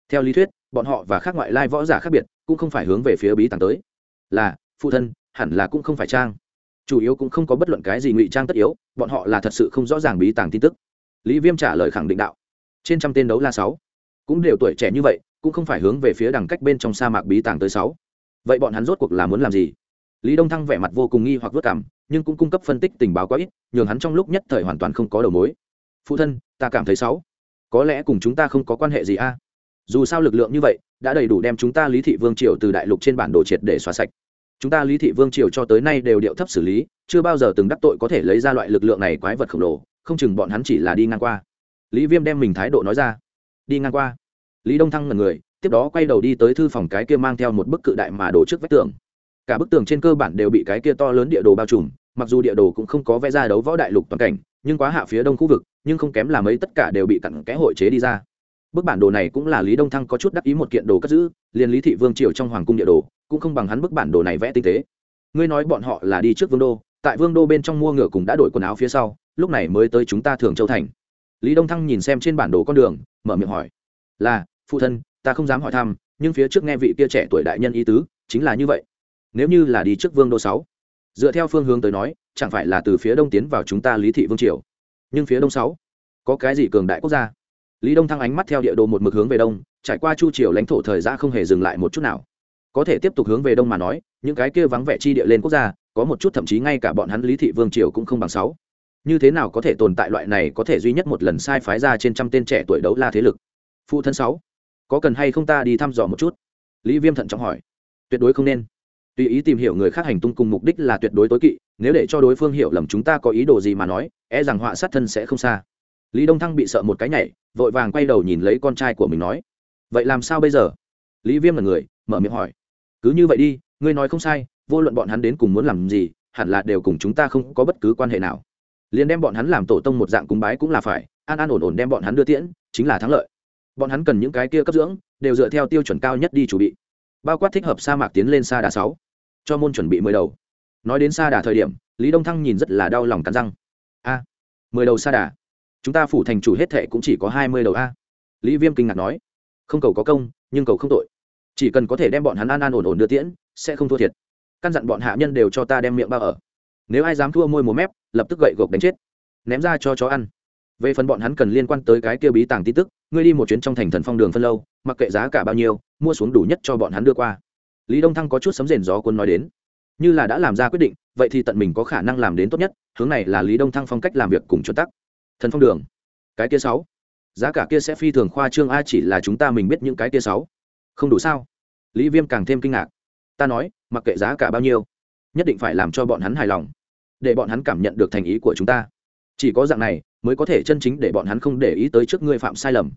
Theo lý thuyết, bọn họ và các ngoại lai võ giả khác biệt, cũng không phải hướng về phía bí tàng tới. Là, phụ thân, hẳn là cũng không phải trang. Chủ yếu cũng không có bất luận cái gì ngụy trang tất yếu, bọn họ là thật sự không rõ ràng bí tàng tin tức. Lý viêm trả lời khẳng định đạo. Trên trăm tên đấu la sáu, cũng đều tuổi trẻ như vậy, cũng không phải hướng về phía đằng cách bên trong sa mạc bí tàng tới sáu. Vậy bọn hắn rốt cuộc là muốn làm gì? Lý đông thăng vẻ mặt vô cùng nghi hoặc vất cảm nhưng cũng cung cấp phân tích tình báo quá ít, nhường hắn trong lúc nhất thời hoàn toàn không có đầu mối phụ thân, ta cảm thấy sáu. Có lẽ cùng chúng ta không có quan hệ gì a. Dù sao lực lượng như vậy, đã đầy đủ đem chúng ta lý thị vương triều từ đại lục trên bản đồ triệt để xóa sạch. Chúng ta lý thị vương triều cho tới nay đều điệu thấp xử lý, chưa bao giờ từng đắc tội có thể lấy ra loại lực lượng này quái vật khổng lồ, không chừng bọn hắn chỉ là đi ngang qua. Lý viêm đem mình thái độ nói ra. Đi ngang qua. Lý đông thăng là người, tiếp đó quay đầu đi tới thư phòng cái kia mang theo một bức cự đại mà đổ trước vách tường. Cả bức tường trên cơ bản đều bị cái kia to lớn địa đồ bao trùm, mặc dù địa đồ cũng không có vẽ ra đấu võ đại lục toàn cảnh, nhưng quá hạ phía đông khu vực nhưng không kém là mấy tất cả đều bị cặn kẽ hội chế đi ra. Bức bản đồ này cũng là lý đông thăng có chút đắc ý một kiện đồ cất giữ, liền lý thị vương triều trong hoàng cung địa đồ, cũng không bằng hắn bức bản đồ này vẽ tinh tế. Ngươi nói bọn họ là đi trước vương đô, tại vương đô bên trong mua ngựa cùng đã đổi quần áo phía sau, lúc này mới tới chúng ta thường châu thành. Lý đông thăng nhìn xem trên bản đồ con đường, mở miệng hỏi. Là, phụ thân, ta không dám hỏi thăm, nhưng phía trước nghe vị kia trẻ tuổi đại nhân ý tứ, chính là như vậy. Nếu như là đi trước vương đô sáu, dựa theo phương hướng tới nói, chẳng phải là từ phía đông tiến vào chúng ta lý thị vương triều nhưng phía đông sáu, có cái gì cường đại quốc gia? Lý đông thăng ánh mắt theo địa đồ một mực hướng về đông, trải qua chu triều lãnh thổ thời gian không hề dừng lại một chút nào. Có thể tiếp tục hướng về đông mà nói, những cái kia vắng vẻ chi địa lên quốc gia, có một chút thậm chí ngay cả bọn hắn lý thị vương triều cũng không bằng sáu. Như thế nào có thể tồn tại loại này có thể duy nhất một lần sai phái ra trên trăm tên trẻ tuổi đấu la thế lực? Phụ thân sáu, có cần hay không ta đi thăm dò một chút? Lý viêm thận trọng hỏi. Tuyệt đối không nên. Tùy ý tìm hiểu người khác hành tung cùng mục đích là tuyệt đối tối kỵ, nếu để cho đối phương hiểu lầm chúng ta có ý đồ gì mà nói e rằng họa sát thân sẽ không xa. Lý đông thăng bị sợ một cái nhảy, vội vàng quay đầu nhìn lấy con trai của mình nói, vậy làm sao bây giờ? Lý viêm là người, mở miệng hỏi, cứ như vậy đi, ngươi nói không sai, vô luận bọn hắn đến cùng muốn làm gì, hẳn là đều cùng chúng ta không có bất cứ quan hệ nào. Liền đem bọn hắn làm tổ tông một dạng cúng bái cũng là phải, an an ổn ổn đem bọn hắn đưa tiễn, chính là thắng lợi. Bọn hắn cần những cái kia cấp dưỡng, đều dựa theo tiêu chuẩn cao nhất đi chuẩn bị. Bao quát thích hợp sa mạc tiến lên sa đà sáu, cho môn chuẩn bị mười đầu. Nói đến sa đà thời điểm, lý đông thăng nhìn rất là đau lòng cắn răng a. Mười đầu sa đà. Chúng ta phủ thành chủ hết thệ cũng chỉ có hai mươi đầu a. Lý viêm kinh ngạc nói. Không cầu có công, nhưng cầu không tội. Chỉ cần có thể đem bọn hắn an an ổn ổn đưa tiễn, sẽ không thua thiệt. Căn dặn bọn hạ nhân đều cho ta đem miệng bao ở. Nếu ai dám thua môi mồm mép, lập tức gậy gộc đánh chết. Ném ra cho chó ăn. Về phần bọn hắn cần liên quan tới cái kia bí tàng tin tức, ngươi đi một chuyến trong thành thần phong đường phân lâu, mặc kệ giá cả bao nhiêu, mua xuống đủ nhất cho bọn hắn đưa qua. Lý đông thăng có chút sấm rền gió quân nói đến như là đã làm ra quyết định, vậy thì tận mình có khả năng làm đến tốt nhất, hướng này là lý đông thăng phong cách làm việc cùng chuẩn tắc. Thần phong đường. Cái kia sáu. Giá cả kia sẽ phi thường khoa trương a chỉ là chúng ta mình biết những cái kia sáu. Không đủ sao? Lý viêm càng thêm kinh ngạc. Ta nói, mặc kệ giá cả bao nhiêu, nhất định phải làm cho bọn hắn hài lòng, để bọn hắn cảm nhận được thành ý của chúng ta. Chỉ có dạng này, mới có thể chân chính để bọn hắn không để ý tới trước ngươi phạm sai lầm.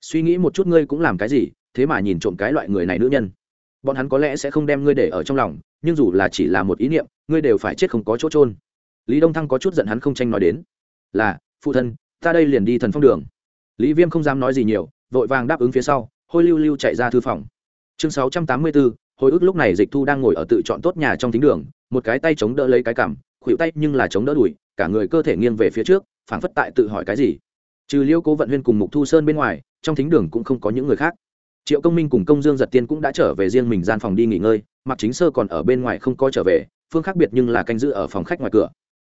Suy nghĩ một chút ngươi cũng làm cái gì, thế mà nhìn trộm cái loại người này nữ nhân bọn hắn có lẽ sẽ không đem ngươi để ở trong lòng, nhưng dù là chỉ là một ý niệm, ngươi đều phải chết không có chỗ trôn lý đông thăng có chút giận hắn không tranh nói đến. Là, phụ thân, ta đây liền đi thần phong đường. Lý viêm không dám nói gì nhiều, vội vàng đáp ứng phía sau, hôi lưu lưu chạy ra thư phòng. Chương sáu trăm tám mươi bốn hồi ức lúc này dịch thu đang ngồi ở tự chọn tốt nhà trong thính đường, một cái tay chống đỡ lấy cái cằm, khuỷu tay nhưng là chống đỡ đùi, cả người cơ thể nghiêng về phía trước, phảng phất tại tự hỏi cái gì. Trừ liêu cố vận huyên cùng mục thu sơn bên ngoài, trong thính đường cũng không có những người khác triệu công minh cùng công dương giật tiên cũng đã trở về riêng mình gian phòng đi nghỉ ngơi mặc chính sơ còn ở bên ngoài không có trở về, phương khác biệt nhưng là canh giữ ở phòng khách ngoài cửa.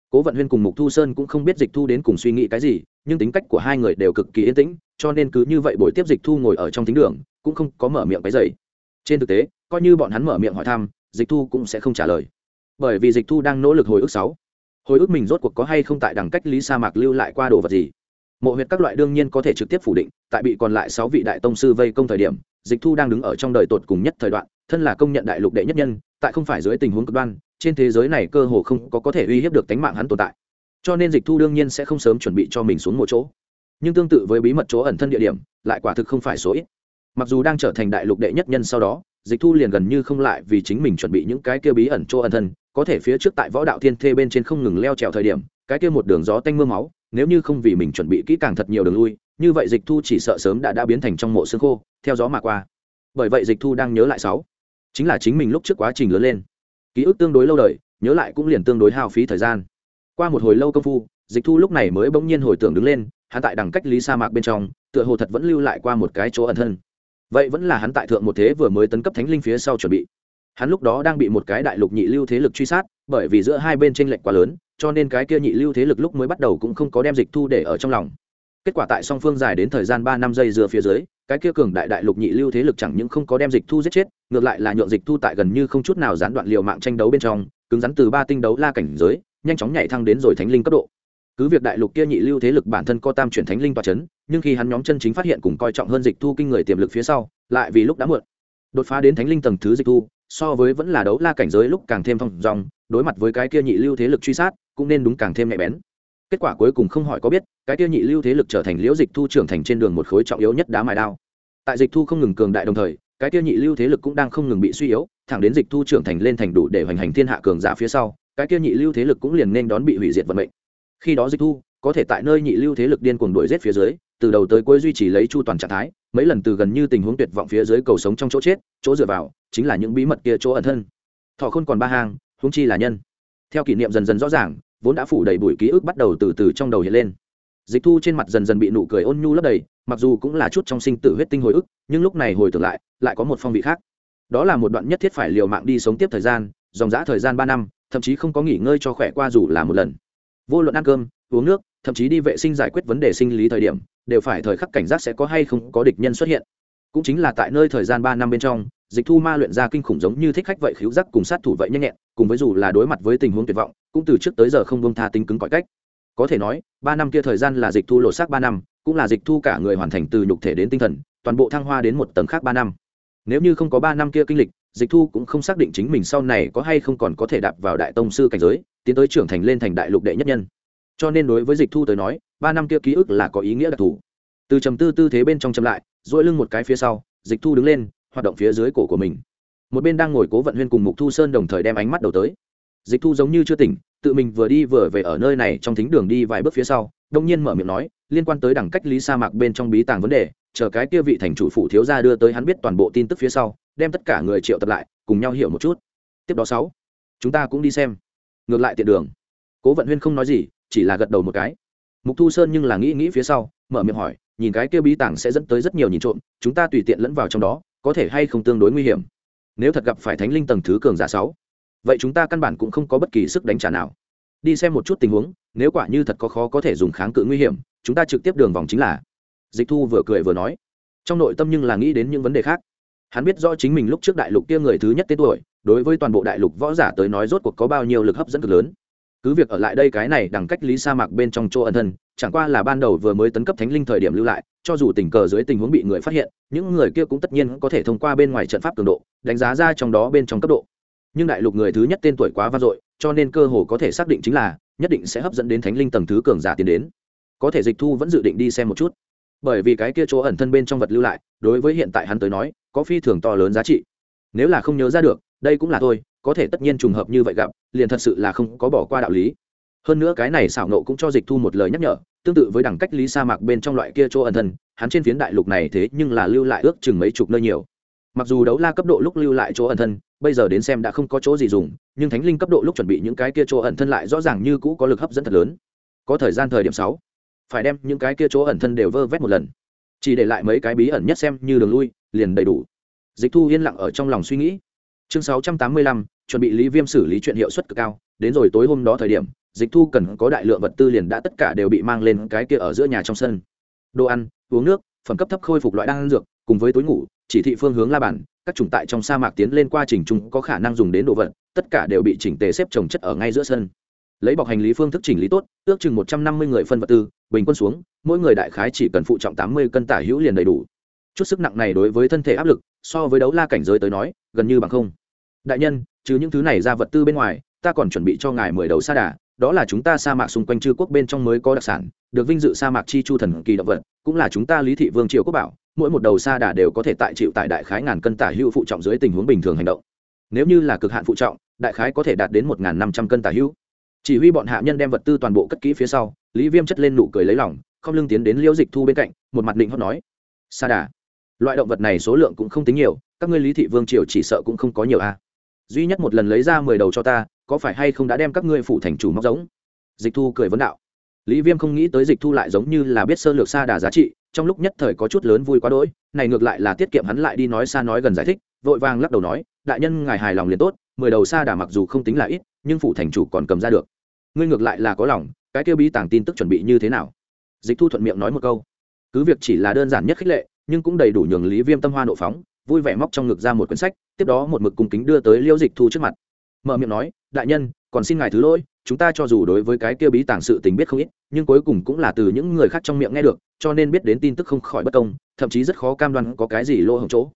Cố vận huyên cùng mục thu sơn cũng không biết dịch thu đến cùng suy nghĩ cái gì, nhưng tính cách của hai người đều cực kỳ yên tĩnh, cho nên cứ như vậy buổi tiếp dịch thu ngồi ở trong thính đường, cũng không có mở miệng cái dày trên thực tế, coi như bọn hắn mở miệng hỏi thăm, dịch thu cũng sẽ không trả lời. Bởi vì dịch thu đang nỗ lực hồi ức sáu. Hồi ức mình rốt cuộc có hay không tại đằng cách lý sa mạc lưu lại qua đồ vật gì? Mộ huyệt các loại đương nhiên có thể trực tiếp phủ định, tại bị còn lại sáu vị đại tông sư vây công thời điểm, dịch thu đang đứng ở trong đời tột cùng nhất thời đoạn, thân là công nhận đại lục đệ nhất nhân, tại không phải dưới tình huống cực đoan, trên thế giới này cơ hồ không có có thể uy hiếp được tánh mạng hắn tồn tại. Cho nên dịch thu đương nhiên sẽ không sớm chuẩn bị cho mình xuống một chỗ. Nhưng tương tự với bí mật chỗ ẩn thân địa điểm, lại quả thực không phải số ít. Mặc dù đang trở thành đại lục đệ nhất nhân sau đó, dịch thu liền gần như không lại vì chính mình chuẩn bị những cái kia bí ẩn chỗ ẩn thân, có thể phía trước tại võ đạo thiên thê bên trên không ngừng leo trèo thời điểm, cái kia một đường gió tanh mưa máu nếu như không vì mình chuẩn bị kỹ càng thật nhiều đường lui, như vậy dịch thu chỉ sợ sớm đã đã biến thành trong mộ xương khô, theo gió mà qua. Bởi vậy dịch thu đang nhớ lại sáu. Chính là chính mình lúc trước quá trình lớn lên. Ký ức tương đối lâu đời, nhớ lại cũng liền tương đối hao phí thời gian. Qua một hồi lâu công phu, dịch thu lúc này mới bỗng nhiên hồi tưởng đứng lên, hắn tại đằng cách lý sa mạc bên trong, tựa hồ thật vẫn lưu lại qua một cái chỗ ẩn thân. Vậy vẫn là hắn tại thượng một thế vừa mới tấn cấp thánh linh phía sau chuẩn bị. Hắn lúc đó đang bị một cái đại lục nhị lưu thế lực truy sát, bởi vì giữa hai bên tranh lệch quá lớn cho nên cái kia nhị lưu thế lực lúc mới bắt đầu cũng không có đem dịch thu để ở trong lòng. Kết quả tại song phương dài đến thời gian ba năm giây dừa phía dưới, cái kia cường đại đại lục nhị lưu thế lực chẳng những không có đem dịch thu giết chết, ngược lại là nhượng dịch thu tại gần như không chút nào gián đoạn liều mạng tranh đấu bên trong, cứng rắn từ ba tinh đấu la cảnh giới, nhanh chóng nhảy thăng đến rồi thánh linh cấp độ. Cứ việc đại lục kia nhị lưu thế lực bản thân có tam chuyển thánh linh toa c h ấ n nhưng khi hắn nhóm chân chính phát hiện cùng coi trọng hơn dịch thu kinh người tiềm lực phía sau, lại vì lúc đã muộn. Đột phá đến thánh linh tầng thứ dịch thu, so với vẫn là đấu la cảnh giới lúc càng thêm thong dòng đối mặt với cái kia nhị lưu thế lực truy sát cũng nên đúng càng thêm nhạy bén. Kết quả cuối cùng không hỏi có biết, cái tiêu nhị lưu thế lực trở thành liễu dịch thu trưởng thành trên đường một khối trọng yếu nhất đá mài đao. Tại dịch thu không ngừng cường đại đồng thời, cái tiêu nhị lưu thế lực cũng đang không ngừng bị suy yếu, thẳng đến dịch thu trưởng thành lên thành đủ để hoành hành thiên hạ cường giả phía sau, cái tiêu nhị lưu thế lực cũng liền nên đón bị hủy diệt vận mệnh. Khi đó dịch thu, có thể tại nơi nhị lưu thế lực điên cuồng đuổi giết phía dưới, từ đầu tới cuối duy trì lấy chu toàn trạng thái, mấy lần từ gần như tình huống tuyệt vọng phía dưới cầu sống trong chỗ chết, chỗ dựa vào, chính là những bí mật kia chỗ ẩn thân. Thọ khôn còn ba hang, huống chi là nhân theo kỷ niệm dần dần rõ ràng, vốn đã phủ đầy bụi ký ức bắt đầu từ từ trong đầu hiện lên. Dịch thu trên mặt dần dần bị nụ cười ôn nhu lấp đầy, mặc dù cũng là chút trong sinh tử huyết tinh hồi ức, nhưng lúc này hồi tưởng lại lại có một phong vị khác. Đó là một đoạn nhất thiết phải liều mạng đi sống tiếp thời gian, dòng dã thời gian ba năm, thậm chí không có nghỉ ngơi cho khỏe qua dù là một lần. Vô luận ăn cơm, uống nước, thậm chí đi vệ sinh giải quyết vấn đề sinh lý thời điểm, đều phải thời khắc cảnh giác sẽ có hay không có địch nhân xuất hiện. Cũng chính là tại nơi thời gian ba năm bên trong dịch thu ma luyện ra kinh khủng giống như thích khách vậy khiếu giác cùng sát thủ vậy nhanh nhẹn, cùng với dù là đối mặt với tình huống tuyệt vọng, cũng từ trước tới giờ không bông tha tính cứng cỏi cách. Có thể nói, ba năm kia thời gian là dịch thu lộ xác ba năm, cũng là dịch thu cả người hoàn thành từ nhục thể đến tinh thần, toàn bộ thăng hoa đến một tầng khác ba năm. Nếu như không có ba năm kia kinh lịch, dịch thu cũng không xác định chính mình sau này có hay không còn có thể đạp vào đại tông sư cảnh giới, tiến tới trưởng thành lên thành đại lục đệ nhất nhân. Cho nên đối với dịch thu tới nói, ba năm kia ký ức là có ý nghĩa đặc thù. Từ trầm tư tư thế bên trong chậm lại dỗi lưng một cái phía sau, dịch thu đứng lên hoạt động phía dưới cổ của mình. Một bên đang ngồi cố vận huyên cùng mục thu sơn đồng thời đem ánh mắt đầu tới. Dịch thu giống như chưa tỉnh, tự mình vừa đi vừa về ở nơi này trong thính đường đi vài bước phía sau, đông nhiên mở miệng nói, liên quan tới đẳng cách lý sa mạc bên trong bí tàng vấn đề, chờ cái kia vị thành chủ phụ thiếu gia đưa tới hắn biết toàn bộ tin tức phía sau, đem tất cả người triệu tập lại, cùng nhau hiểu một chút. Tiếp đó sáu, chúng ta cũng đi xem. Ngược lại tiện đường. Cố vận huyên không nói gì, chỉ là gật đầu một cái. Mục thu sơn nhưng là nghĩ nghĩ phía sau, mở miệng hỏi, nhìn cái kia bí tàng sẽ dẫn tới rất nhiều nhìn trộm, chúng ta tùy tiện lẫn vào trong đó có thể hay không tương đối nguy hiểm. Nếu thật gặp phải thánh linh tầng thứ cường giả sáu, vậy chúng ta căn bản cũng không có bất kỳ sức đánh trả nào. Đi xem một chút tình huống, nếu quả như thật có khó có thể dùng kháng cự nguy hiểm, chúng ta trực tiếp đường vòng chính là. Dịch thu vừa cười vừa nói. Trong nội tâm nhưng là nghĩ đến những vấn đề khác. Hắn biết rõ chính mình lúc trước đại lục kia người thứ nhất tên tuổi, đối với toàn bộ đại lục võ giả tới nói rốt cuộc có bao nhiêu lực hấp dẫn cực lớn. Cứ việc ở lại đây cái này đằng cách lý sa mạc bên trong chỗ ân thân, chẳng qua là ban đầu vừa mới tấn cấp thánh linh thời điểm lưu lại cho dù tình cờ dưới tình huống bị người phát hiện, những người kia cũng tất nhiên có thể thông qua bên ngoài trận pháp cường độ, đánh giá ra trong đó bên trong cấp độ. Nhưng đại lục người thứ nhất tên tuổi quá vang dội, cho nên cơ hồ có thể xác định chính là, nhất định sẽ hấp dẫn đến thánh linh tầng thứ cường giả tiến đến. Có thể dịch thu vẫn dự định đi xem một chút. Bởi vì cái kia chỗ ẩn thân bên trong vật lưu lại, đối với hiện tại hắn tới nói, có phi thường to lớn giá trị. Nếu là không nhớ ra được, đây cũng là thôi, có thể tất nhiên trùng hợp như vậy gặp, liền thật sự là không có bỏ qua đạo lý hơn nữa cái này xảo nộ cũng cho dịch thu một lời nhắc nhở, tương tự với đẳng cách lý sa mạc bên trong loại kia chỗ ẩn thân, hắn trên phiến đại lục này thế nhưng là lưu lại ước chừng mấy chục nơi nhiều. Mặc dù đấu la cấp độ lúc lưu lại chỗ ẩn thân, bây giờ đến xem đã không có chỗ gì dùng, nhưng thánh linh cấp độ lúc chuẩn bị những cái kia chỗ ẩn thân lại rõ ràng như cũ có lực hấp dẫn thật lớn. Có thời gian thời điểm sáu, phải đem những cái kia chỗ ẩn thân đều vơ vét một lần. Chỉ để lại mấy cái bí ẩn nhất xem như đường lui, liền đầy đủ. Dịch thu yên lặng ở trong lòng suy nghĩ. Chương sáu trăm tám mươi lăm, chuẩn bị lý viêm xử lý chuyện hiệu suất cực cao, đến rồi tối hôm đó thời điểm dịch thu cần có đại lượng vật tư liền đã tất cả đều bị mang lên cái kia ở giữa nhà trong sân. Đồ ăn, uống nước, phẩm cấp thấp khôi phục loại đan dược, cùng với túi ngủ, chỉ thị phương hướng la bản các chủng tại trong sa mạc tiến lên qua trình chúng có khả năng dùng đến đồ vật, tất cả đều bị chỉnh tề xếp trồng chất ở ngay giữa sân. Lấy bọc hành lý phương thức chỉnh lý tốt, ước chừng một trăm năm mươi người phân vật tư, bình quân xuống, mỗi người đại khái chỉ cần phụ trọng tám mươi cân tả hữu liền đầy đủ. Chút sức nặng này đối với thân thể áp lực, so với đấu la cảnh giới tới nói, gần như bằng không. Đại nhân, trừ những thứ này ra vật tư bên ngoài, ta còn chuẩn bị cho ngài mười đầu sa đà đó là chúng ta sa mạc xung quanh chư quốc bên trong mới có đặc sản, được vinh dự sa mạc chi chu thần kỳ động vật, cũng là chúng ta lý thị vương triều quốc bảo, mỗi một đầu sa đà đều có thể tại chịu tại đại khái ngàn cân tả hữu phụ trọng dưới tình huống bình thường hành động. Nếu như là cực hạn phụ trọng, đại khái có thể đạt đến một năm trăm cân tả hữu. Chỉ huy bọn hạ nhân đem vật tư toàn bộ cất kỹ phía sau, lý viêm chất lên nụ cười lấy lỏng không lưng tiến đến liễu dịch thu bên cạnh, một mặt định hót nói, sa đà, loại động vật này số lượng cũng không tính nhiều, các ngươi lý thị vương triều chỉ sợ cũng không có nhiều a. Duy nhất một lần lấy ra mười đầu cho ta có phải hay không đã đem các ngươi phụ thành chủ móc giống? Dịch thu cười vấn đạo. Lý viêm không nghĩ tới dịch thu lại giống như là biết sơ lược xa đà giá trị, trong lúc nhất thời có chút lớn vui quá đỗi, này ngược lại là tiết kiệm hắn lại đi nói xa nói gần giải thích, vội vàng lắc đầu nói, đại nhân ngài hài lòng liền tốt, mười đầu xa đà mặc dù không tính là ít, nhưng phụ thành chủ còn cầm ra được. Ngươi ngược lại là có lòng, cái kêu bí tàng tin tức chuẩn bị như thế nào? Dịch thu thuận miệng nói một câu. Cứ việc chỉ là đơn giản nhất khích lệ, nhưng cũng đầy đủ nhường lý viêm tâm hoa nộ phóng, vui vẻ móc trong ngực ra một quyển sách, tiếp đó một mực cung kính đưa tới liêu dịch thu trước mặt. Mở miệng nói đại nhân, còn xin ngài thứ lỗi, chúng ta cho dù đối với cái kia bí tàng sự tình biết không ít, nhưng cuối cùng cũng là từ những người khác trong miệng nghe được, cho nên biết đến tin tức không khỏi bất công, thậm chí rất khó cam đoan có cái gì lỗ hổng chỗ.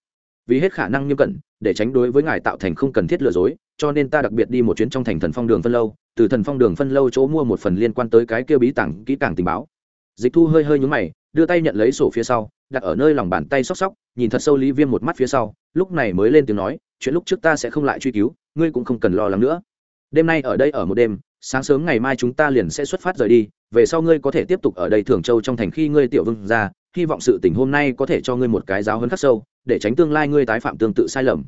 Vì hết khả năng nghiêm cẩn, để tránh đối với ngài tạo thành không cần thiết lừa dối, cho nên ta đặc biệt đi một chuyến trong thành thần phong đường phân lâu, từ thần phong đường phân lâu chỗ mua một phần liên quan tới cái kia bí tàng kỹ càng tình báo. Dịch thu hơi hơi nhúng mày, đưa tay nhận lấy sổ phía sau, đặt ở nơi lòng bàn tay sóc sóc nhìn thật sâu lý viêm một mắt phía sau, lúc này mới lên tiếng nói, chuyện lúc trước ta sẽ không lại truy cứu, ngươi cũng không cần lo lắng nữa đêm nay ở đây ở một đêm, sáng sớm ngày mai chúng ta liền sẽ xuất phát rời đi, về sau ngươi có thể tiếp tục ở đây thường châu trong thành khi ngươi tiểu vương ra, hy vọng sự tình hôm nay có thể cho ngươi một cái giáo hơn khắc sâu, để tránh tương lai ngươi tái phạm tương tự sai lầm.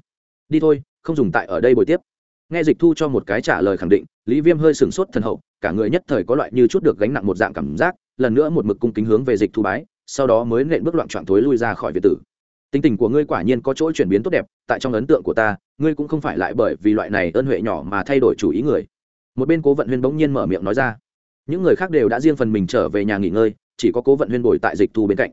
Đi thôi, không dùng tại ở đây buổi tiếp. Nghe dịch thu cho một cái trả lời khẳng định, lý viêm hơi sửng sốt thần hậu, cả người nhất thời có loại như chút được gánh nặng một dạng cảm giác, lần nữa một mực cung kính hướng về dịch thu bái, sau đó mới nện bước loạn trọn thối lui ra khỏi việt tử tính tình của ngươi quả nhiên có chỗ chuyển biến tốt đẹp, tại trong ấn tượng của ta, ngươi cũng không phải lại bởi vì loại này ơn huệ nhỏ mà thay đổi chủ ý người. Một bên cố vận huyên bỗng nhiên mở miệng nói ra. Những người khác đều đã riêng phần mình trở về nhà nghỉ ngơi, chỉ có cố vận huyên bồi tại dịch thu bên cạnh.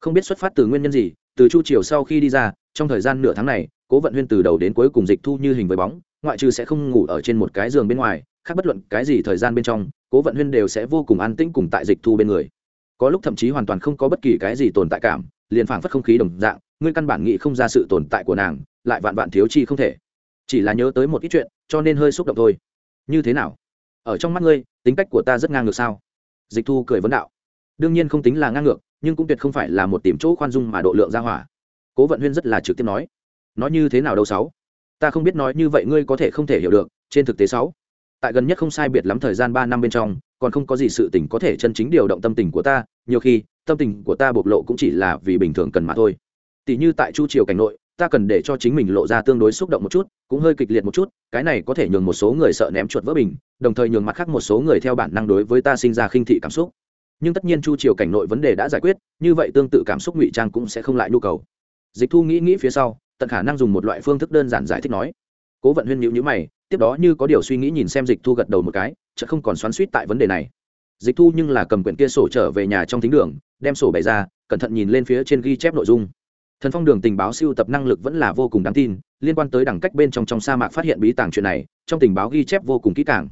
Không biết xuất phát từ nguyên nhân gì, từ chu triều sau khi đi ra, trong thời gian nửa tháng này, cố vận huyên từ đầu đến cuối cùng dịch thu như hình với bóng, ngoại trừ sẽ không ngủ ở trên một cái giường bên ngoài, khác bất luận cái gì thời gian bên trong, cố vận huyên đều sẽ vô cùng an tĩnh cùng tại dịch thu bên người. Có lúc thậm chí hoàn toàn không có bất kỳ cái gì tồn tại cảm liền phảng phất không khí đồng dạng, ngươi căn bản nghĩ không ra sự tồn tại của nàng, lại vạn vạn thiếu chi không thể. Chỉ là nhớ tới một ít chuyện, cho nên hơi xúc động thôi. Như thế nào? Ở trong mắt ngươi, tính cách của ta rất ngang ngược sao? Dịch thu cười vấn đạo. Đương nhiên không tính là ngang ngược, nhưng cũng tuyệt không phải là một tìm chỗ khoan dung mà độ lượng ra hỏa. Cố vận huyên rất là trực tiếp nói. Nói như thế nào đâu sáu? Ta không biết nói như vậy ngươi có thể không thể hiểu được, trên thực tế sáu, tại gần nhất không sai biệt lắm thời gian ba năm bên trong, còn không có gì sự tình có thể chân chính điều động tâm tình của ta, nhiều khi tâm tình của ta bộc lộ cũng chỉ là vì bình thường cần mà thôi. Tỷ như tại chu triều cảnh nội, ta cần để cho chính mình lộ ra tương đối xúc động một chút, cũng hơi kịch liệt một chút, cái này có thể nhường một số người sợ ném chuột vỡ bình, đồng thời nhường mặt khác một số người theo bản năng đối với ta sinh ra khinh thị cảm xúc. Nhưng tất nhiên chu triều cảnh nội vấn đề đã giải quyết, như vậy tương tự cảm xúc ngụy trang cũng sẽ không lại nhu cầu. Dịch thu nghĩ nghĩ phía sau, tận khả năng dùng một loại phương thức đơn giản giải thích nói. Cố vận huyên nhịu nhữ mày, tiếp đó như có điều suy nghĩ nhìn xem dịch thu gật đầu một cái chợ không còn xoắn suýt tại vấn đề này dịch thu nhưng là cầm quyển kia sổ trở về nhà trong thính đường, đem sổ bày ra, cẩn thận nhìn lên phía trên ghi chép nội dung. Thần phong đường tình báo siêu tập năng lực vẫn là vô cùng đáng tin, liên quan tới đẳng cách bên trong trong sa mạc phát hiện bí tàng chuyện này, trong tình báo ghi chép vô cùng kỹ càng.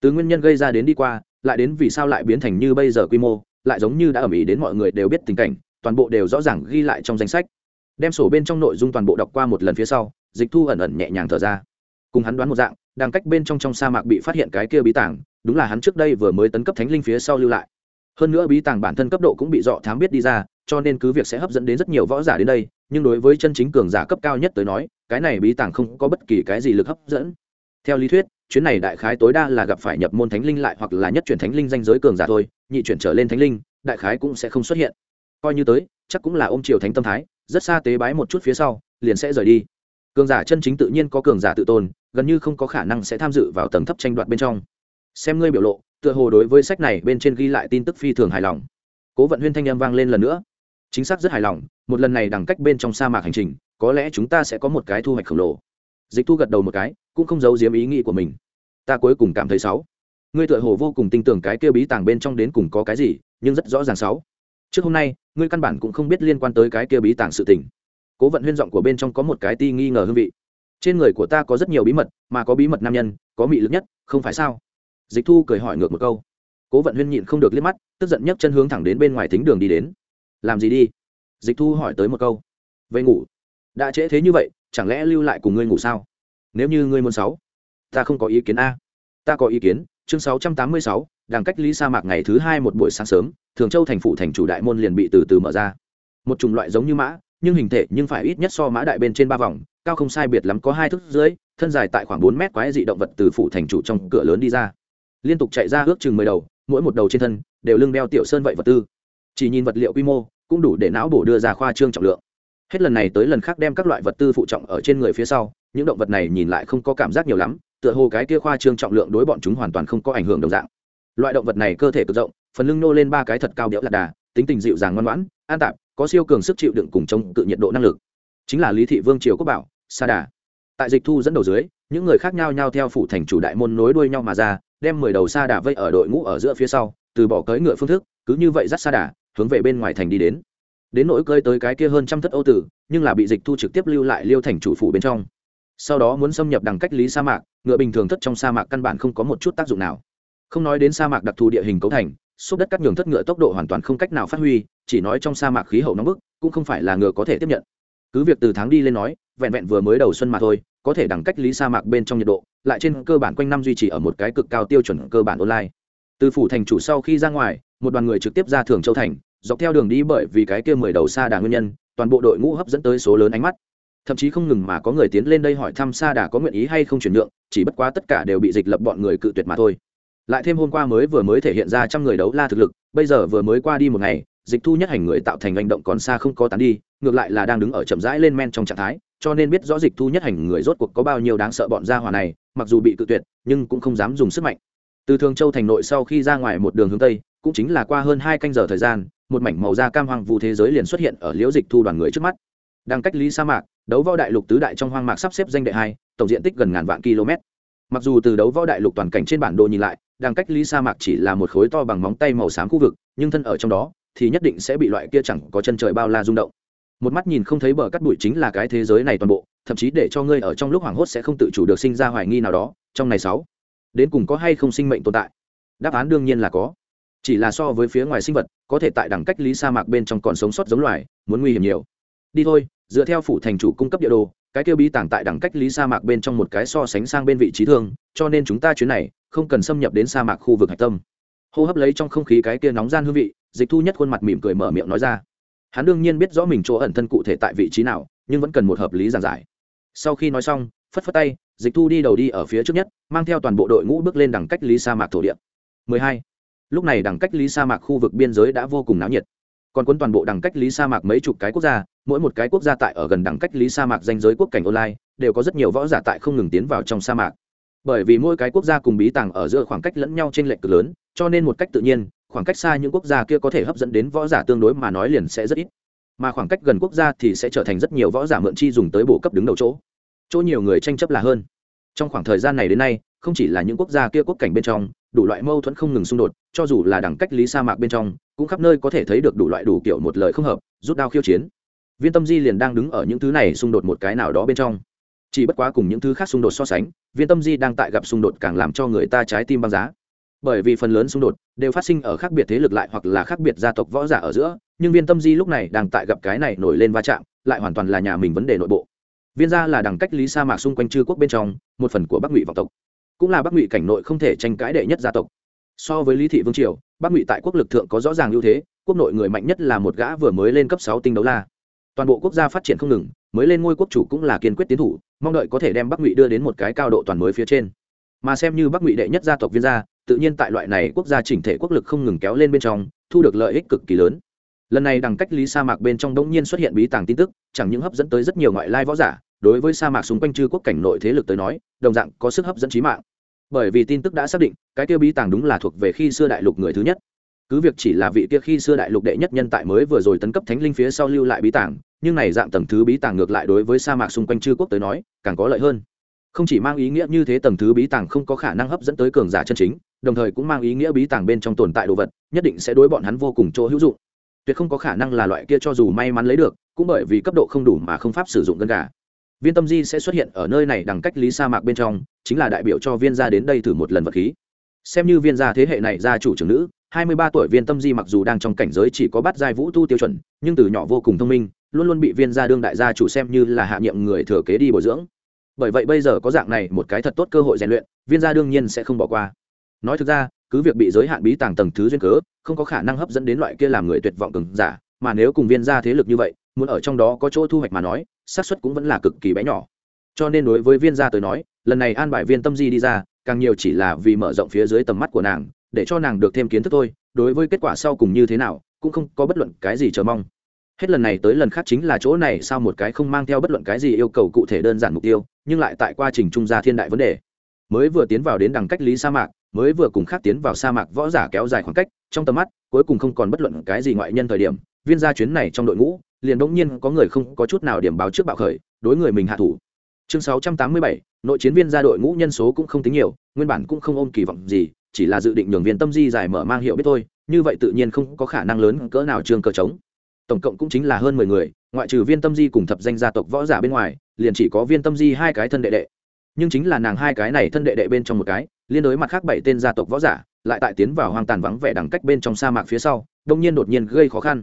Từ nguyên nhân gây ra đến đi qua, lại đến vì sao lại biến thành như bây giờ quy mô, lại giống như đã ẩm ý đến mọi người đều biết tình cảnh, toàn bộ đều rõ ràng ghi lại trong danh sách. Đem sổ bên trong nội dung toàn bộ đọc qua một lần phía sau, dịch thu ẩn ẩn nhẹ nhàng thở ra. Cùng hắn đoán một dạng đằng cách bên trong trong sa mạc bị phát hiện cái kia bí tàng đúng là hắn trước đây vừa mới tấn cấp thánh linh phía sau lưu lại. Hơn nữa bí tàng bản thân cấp độ cũng bị dọ thám biết đi ra, cho nên cứ việc sẽ hấp dẫn đến rất nhiều võ giả đến đây, nhưng đối với chân chính cường giả cấp cao nhất tới nói, cái này bí tàng không có bất kỳ cái gì lực hấp dẫn. Theo lý thuyết, chuyến này đại khái tối đa là gặp phải nhập môn thánh linh lại hoặc là nhất chuyển thánh linh danh giới cường giả thôi, nhị chuyển trở lên thánh linh, đại khái cũng sẽ không xuất hiện. Coi như tới, chắc cũng là ôm triều thánh tâm thái, rất xa tế bái một chút phía sau, liền sẽ rời đi. Cường giả chân chính tự nhiên có cường giả tự tôn, gần như không có khả năng sẽ tham dự vào tầng thấp tranh đoạt bên trong xem ngươi biểu lộ, tựa hồ đối với sách này bên trên ghi lại tin tức phi thường hài lòng. Cố vận huyên thanh em vang lên lần nữa. Chính xác rất hài lòng, một lần này đằng cách bên trong sa mạc hành trình, có lẽ chúng ta sẽ có một cái thu hoạch khổng lồ. Dịch thu gật đầu một cái, cũng không giấu giếm ý nghĩ của mình. Ta cuối cùng cảm thấy sáu. Ngươi tựa hồ vô cùng tin tưởng cái kia bí tàng bên trong đến cùng có cái gì, nhưng rất rõ ràng sáu. Trước hôm nay, ngươi căn bản cũng không biết liên quan tới cái kia bí tàng sự tình. Cố vận huyên giọng của bên trong có một cái ti nghi ngờ hương vị. Trên người của ta có rất nhiều bí mật, mà có bí mật nam nhân, có mị lực nhất, không phải sao? Dịch thu cười hỏi ngược một câu. Cố vận huyên nhịn không được liếc mắt, tức giận nhấc chân hướng thẳng đến bên ngoài thính đường đi đến. Làm gì đi? Dịch thu hỏi tới một câu. Vậy ngủ. Đã trễ thế như vậy, chẳng lẽ lưu lại cùng ngươi ngủ sao? Nếu như ngươi muốn sáu, ta không có ý kiến a. Ta có ý kiến, chương sáu trăm tám mươi sáu Đang cách lý sa mạc ngày thứ hai một buổi sáng sớm, thường châu thành phủ thành chủ đại môn liền bị từ từ mở ra. Một chủng loại giống như mã, nhưng hình thể nhưng phải ít nhất so mã đại bên trên ba vòng, cao không sai biệt lắm có hai thước dưới thân dài tại khoảng bốn mét quái dị động vật từ phủ thành chủ trong cửa lớn đi ra liên tục chạy ra ước chừng mười đầu, mỗi một đầu trên thân đều lưng đeo tiểu sơn vậy vật tư. Chỉ nhìn vật liệu quy mô cũng đủ để não bổ đưa ra khoa trương trọng lượng. Hết lần này tới lần khác đem các loại vật tư phụ trọng ở trên người phía sau, những động vật này nhìn lại không có cảm giác nhiều lắm, tựa hồ cái kia khoa trương trọng lượng đối bọn chúng hoàn toàn không có ảnh hưởng đồng dạng. Loại động vật này cơ thể cực rộng, phần lưng nô lên ba cái thật cao béo lạc đà, tính tình dịu dàng ngoan ngoãn, an tạp, có siêu cường sức chịu đựng cùng chống tự nhiệt độ năng lực. Chính là lý thị vương triều quốc bảo, sa đà. Tại dịch thu dẫn đầu dưới, những người khác nhau nhau theo phủ thành chủ đại môn nối đuôi nhau mà ra đem mười đầu sa đà vây ở đội ngũ ở giữa phía sau, từ bỏ cưỡi ngựa phương thức, cứ như vậy dắt sa đà, hướng về bên ngoài thành đi đến. Đến nỗi cơi tới cái kia hơn trăm thất âu tử, nhưng là bị dịch thu trực tiếp lưu lại liêu thành chủ phủ bên trong. Sau đó muốn xâm nhập đằng cách lý sa mạc, ngựa bình thường thất trong sa mạc căn bản không có một chút tác dụng nào. Không nói đến sa mạc đặc thù địa hình cấu thành, xúc đất cắt nhường thất ngựa tốc độ hoàn toàn không cách nào phát huy, chỉ nói trong sa mạc khí hậu nóng bức, cũng không phải là ngựa có thể tiếp nhận. Cứ việc từ tháng đi lên nói, vẹn vẹn vừa mới đầu xuân mà thôi, có thể đẳng cách lý sa mạc bên trong nhiệt độ lại trên cơ bản quanh năm duy trì ở một cái cực cao tiêu chuẩn cơ bản online. Từ phủ thành chủ sau khi ra ngoài, một đoàn người trực tiếp ra thường châu thành, dọc theo đường đi bởi vì cái kia mười đầu xa đà nguyên nhân, toàn bộ đội ngũ hấp dẫn tới số lớn ánh mắt. Thậm chí không ngừng mà có người tiến lên đây hỏi thăm xa đà có nguyện ý hay không chuyển nhượng, chỉ bất quá tất cả đều bị dịch lập bọn người cự tuyệt mà thôi. Lại thêm hôm qua mới vừa mới thể hiện ra trăm người đấu la thực lực, bây giờ vừa mới qua đi một ngày, dịch thu nhất hành người tạo thành hành động còn xa không có tán đi, ngược lại là đang đứng ở chậm rãi lên men trong trạng thái cho nên biết rõ dịch thu nhất hành người rốt cuộc có bao nhiêu đáng sợ bọn gia hỏa này, mặc dù bị cự tuyệt, nhưng cũng không dám dùng sức mạnh. Từ thường châu thành nội sau khi ra ngoài một đường hướng tây, cũng chính là qua hơn hai canh giờ thời gian, một mảnh màu da cam hoang vu thế giới liền xuất hiện ở liễu dịch thu đoàn người trước mắt. Đang cách lý sa mạc, đấu võ đại lục tứ đại trong hoang mạc sắp xếp danh đệ hai, tổng diện tích gần ngàn vạn km. Mặc dù từ đấu võ đại lục toàn cảnh trên bản đồ nhìn lại, đang cách lý sa mạc chỉ là một khối to bằng móng tay màu xám khu vực, nhưng thân ở trong đó, thì nhất định sẽ bị loại kia chẳng có chân trời bao la rung động một mắt nhìn không thấy bờ cắt bụi chính là cái thế giới này toàn bộ, thậm chí để cho ngươi ở trong lúc hoảng hốt sẽ không tự chủ được sinh ra hoài nghi nào đó, trong này sáu, đến cùng có hay không sinh mệnh tồn tại? Đáp án đương nhiên là có. Chỉ là so với phía ngoài sinh vật, có thể tại đẳng cách lý sa mạc bên trong còn sống sót giống loài, muốn nguy hiểm nhiều. Đi thôi, dựa theo phủ thành chủ cung cấp địa đồ, cái kêu bí tàng tại đẳng cách lý sa mạc bên trong một cái so sánh sang bên vị trí thương cho nên chúng ta chuyến này không cần xâm nhập đến sa mạc khu vực hạch tâm. Hô hấp lấy trong không khí cái kia nóng gian hương vị, dịch thu nhất khuôn mặt mỉm cười mở miệng nói ra hắn đương nhiên biết rõ mình chỗ ẩn thân cụ thể tại vị trí nào, nhưng vẫn cần một hợp lý giàn giải. Sau khi nói xong, phất phất tay, dịch thu đi đầu đi ở phía trước nhất, mang theo toàn bộ đội ngũ bước lên đằng cách lý sa mạc thổ địa. 12. lúc này đằng cách lý sa mạc khu vực biên giới đã vô cùng náo nhiệt. Còn quân toàn bộ đằng cách lý sa mạc mấy chục cái quốc gia, mỗi một cái quốc gia tại ở gần đằng cách lý sa mạc danh giới quốc cảnh online, đều có rất nhiều võ giả tại không ngừng tiến vào trong sa mạc. Bởi vì mỗi cái quốc gia cùng bí tàng ở giữa khoảng cách lẫn nhau trên lệch cực lớn, cho nên một cách tự nhiên khoảng cách xa những quốc gia kia có thể hấp dẫn đến võ giả tương đối mà nói liền sẽ rất ít. Mà khoảng cách gần quốc gia thì sẽ trở thành rất nhiều võ giả mượn chi dùng tới bổ cấp đứng đầu chỗ. Chỗ nhiều người tranh chấp là hơn. Trong khoảng thời gian này đến nay, không chỉ là những quốc gia kia quốc cảnh bên trong, đủ loại mâu thuẫn không ngừng xung đột, cho dù là đẳng cách lý sa mạc bên trong, cũng khắp nơi có thể thấy được đủ loại đủ kiểu một lời không hợp, rút đao khiêu chiến. Viên tâm di liền đang đứng ở những thứ này xung đột một cái nào đó bên trong. Chỉ bất quá cùng những thứ khác xung đột so sánh, viên tâm di đang tại gặp xung đột càng làm cho người ta trái tim băng giá bởi vì phần lớn xung đột đều phát sinh ở khác biệt thế lực lại hoặc là khác biệt gia tộc võ giả ở giữa, nhưng viên tâm di lúc này đang tại gặp cái này nổi lên va chạm, lại hoàn toàn là nhà mình vấn đề nội bộ. Viên gia là đẳng cách lý sa mạc xung quanh chư quốc bên trong, một phần của bắc ngụy vọng tộc. Cũng là bắc ngụy cảnh nội không thể tranh cãi đệ nhất gia tộc. So với lý thị vương triều, bắc ngụy tại quốc lực thượng có rõ ràng ưu thế, quốc nội người mạnh nhất là một gã vừa mới lên cấp sáu tinh đấu la. Toàn bộ quốc gia phát triển không ngừng, mới lên ngôi quốc chủ cũng là kiên quyết tiến thủ, mong đợi có thể đem bắc ngụy đưa đến một cái cao độ toàn mới phía trên. Mà xem như bắc ngụy đệ nhất gia tộc viên gia tự nhiên tại loại này quốc gia chỉnh thể quốc lực không ngừng kéo lên bên trong, thu được lợi ích cực kỳ lớn. Lần này đằng cách lý sa mạc bên trong đông nhiên xuất hiện bí tàng tin tức, chẳng những hấp dẫn tới rất nhiều ngoại lai võ giả, đối với sa mạc xung quanh chư quốc cảnh nội thế lực tới nói, đồng dạng có sức hấp dẫn trí mạng. Bởi vì tin tức đã xác định, cái kia bí tàng đúng là thuộc về khi xưa đại lục người thứ nhất. Cứ việc chỉ là vị kia khi xưa đại lục đệ nhất nhân tại mới vừa rồi tấn cấp thánh linh phía sau lưu lại bí tàng, nhưng này dạng tầng thứ bí tàng ngược lại đối với sa mạc xung quanh chư quốc tới nói, càng có lợi hơn. Không chỉ mang ý nghĩa như thế tầng thứ bí tàng không có khả năng hấp dẫn tới cường giả chân chính đồng thời cũng mang ý nghĩa bí tàng bên trong tồn tại đồ vật, nhất định sẽ đối bọn hắn vô cùng chỗ hữu dụng. Tuyệt không có khả năng là loại kia cho dù may mắn lấy được, cũng bởi vì cấp độ không đủ mà không pháp sử dụng gân gà. Viên tâm di sẽ xuất hiện ở nơi này đằng cách lý sa mạc bên trong, chính là đại biểu cho viên gia đến đây thử một lần vật khí. Xem như viên gia thế hệ này gia chủ trưởng nữ, hai mươi ba tuổi viên tâm di mặc dù đang trong cảnh giới chỉ có bắt giai vũ tu tiêu chuẩn, nhưng từ nhỏ vô cùng thông minh, luôn luôn bị viên gia đương đại gia chủ xem như là hạ nhiệm người thừa kế đi bồi dưỡng. Bởi vậy bây giờ có dạng này một cái thật tốt cơ hội rèn luyện, viên gia đương nhiên sẽ không bỏ qua nói thực ra, cứ việc bị giới hạn bí tàng tầng thứ duyên cớ, không có khả năng hấp dẫn đến loại kia làm người tuyệt vọng cường giả, mà nếu cùng viên gia thế lực như vậy, muốn ở trong đó có chỗ thu hoạch mà nói, xác suất cũng vẫn là cực kỳ bé nhỏ. Cho nên đối với viên gia tới nói, lần này an bài viên tâm di đi ra, càng nhiều chỉ là vì mở rộng phía dưới tầm mắt của nàng, để cho nàng được thêm kiến thức thôi, đối với kết quả sau cùng như thế nào, cũng không có bất luận cái gì chờ mong. Hết lần này tới lần khác chính là chỗ này sao một cái không mang theo bất luận cái gì yêu cầu cụ thể đơn giản mục tiêu, nhưng lại tại quá trình trung gia thiên đại vấn đề. Mới vừa tiến vào đến đằng cách lý sa mạc mới vừa cùng khác tiến vào sa mạc võ giả kéo dài khoảng cách trong tầm mắt cuối cùng không còn bất luận cái gì ngoại nhân thời điểm viên gia chuyến này trong đội ngũ liền đống nhiên có người không có chút nào điểm báo trước bạo khởi đối người mình hạ thủ. Chương 687, nội chiến viên gia đội ngũ nhân số cũng không tính nhiều nguyên bản cũng không ôm kỳ vọng gì chỉ là dự định nhường viên tâm di giải mở mang hiệu biết thôi như vậy tự nhiên không có khả năng lớn cỡ nào trường cờ trống. Tổng cộng cũng chính là hơn mười người ngoại trừ viên tâm di cùng thập danh gia tộc võ giả bên ngoài liền chỉ có viên tâm di hai cái thân đệ đệ. Nhưng chính là nàng hai cái này thân đệ đệ bên trong một cái liên đối mặt khác bảy tên gia tộc võ giả, lại tại tiến vào hoang tàn vắng vẻ đẳng cách bên trong sa mạc phía sau, đông nhiên đột nhiên gây khó khăn.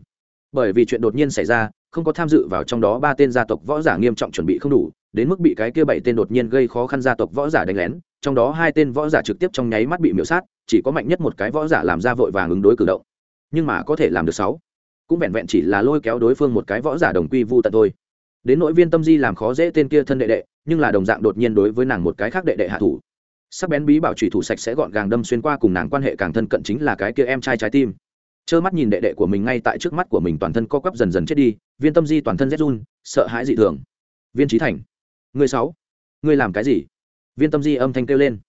Bởi vì chuyện đột nhiên xảy ra, không có tham dự vào trong đó ba tên gia tộc võ giả nghiêm trọng chuẩn bị không đủ, đến mức bị cái kia bảy tên đột nhiên gây khó khăn gia tộc võ giả đánh lén, trong đó hai tên võ giả trực tiếp trong nháy mắt bị miễu sát, chỉ có mạnh nhất một cái võ giả làm ra vội vàng ứng đối cử động. Nhưng mà có thể làm được sáu. Cũng vẹn vẹn chỉ là lôi kéo đối phương một cái võ giả đồng quy vu tận thôi. Đến nội viên tâm di làm khó dễ tên kia thân đệ đệ, nhưng là đồng dạng đột nhiên đối với nàng một cái khác đệ đệ hạ thủ sắc bén bí bảo trùy thủ sạch sẽ gọn gàng đâm xuyên qua cùng nàng quan hệ càng thân cận chính là cái kia em trai trái tim. Trơ mắt nhìn đệ đệ của mình ngay tại trước mắt của mình toàn thân co quắp dần dần chết đi, viên tâm di toàn thân rét run, sợ hãi dị thường. Viên trí thành, người sáu, người làm cái gì? Viên tâm di âm thanh kêu lên.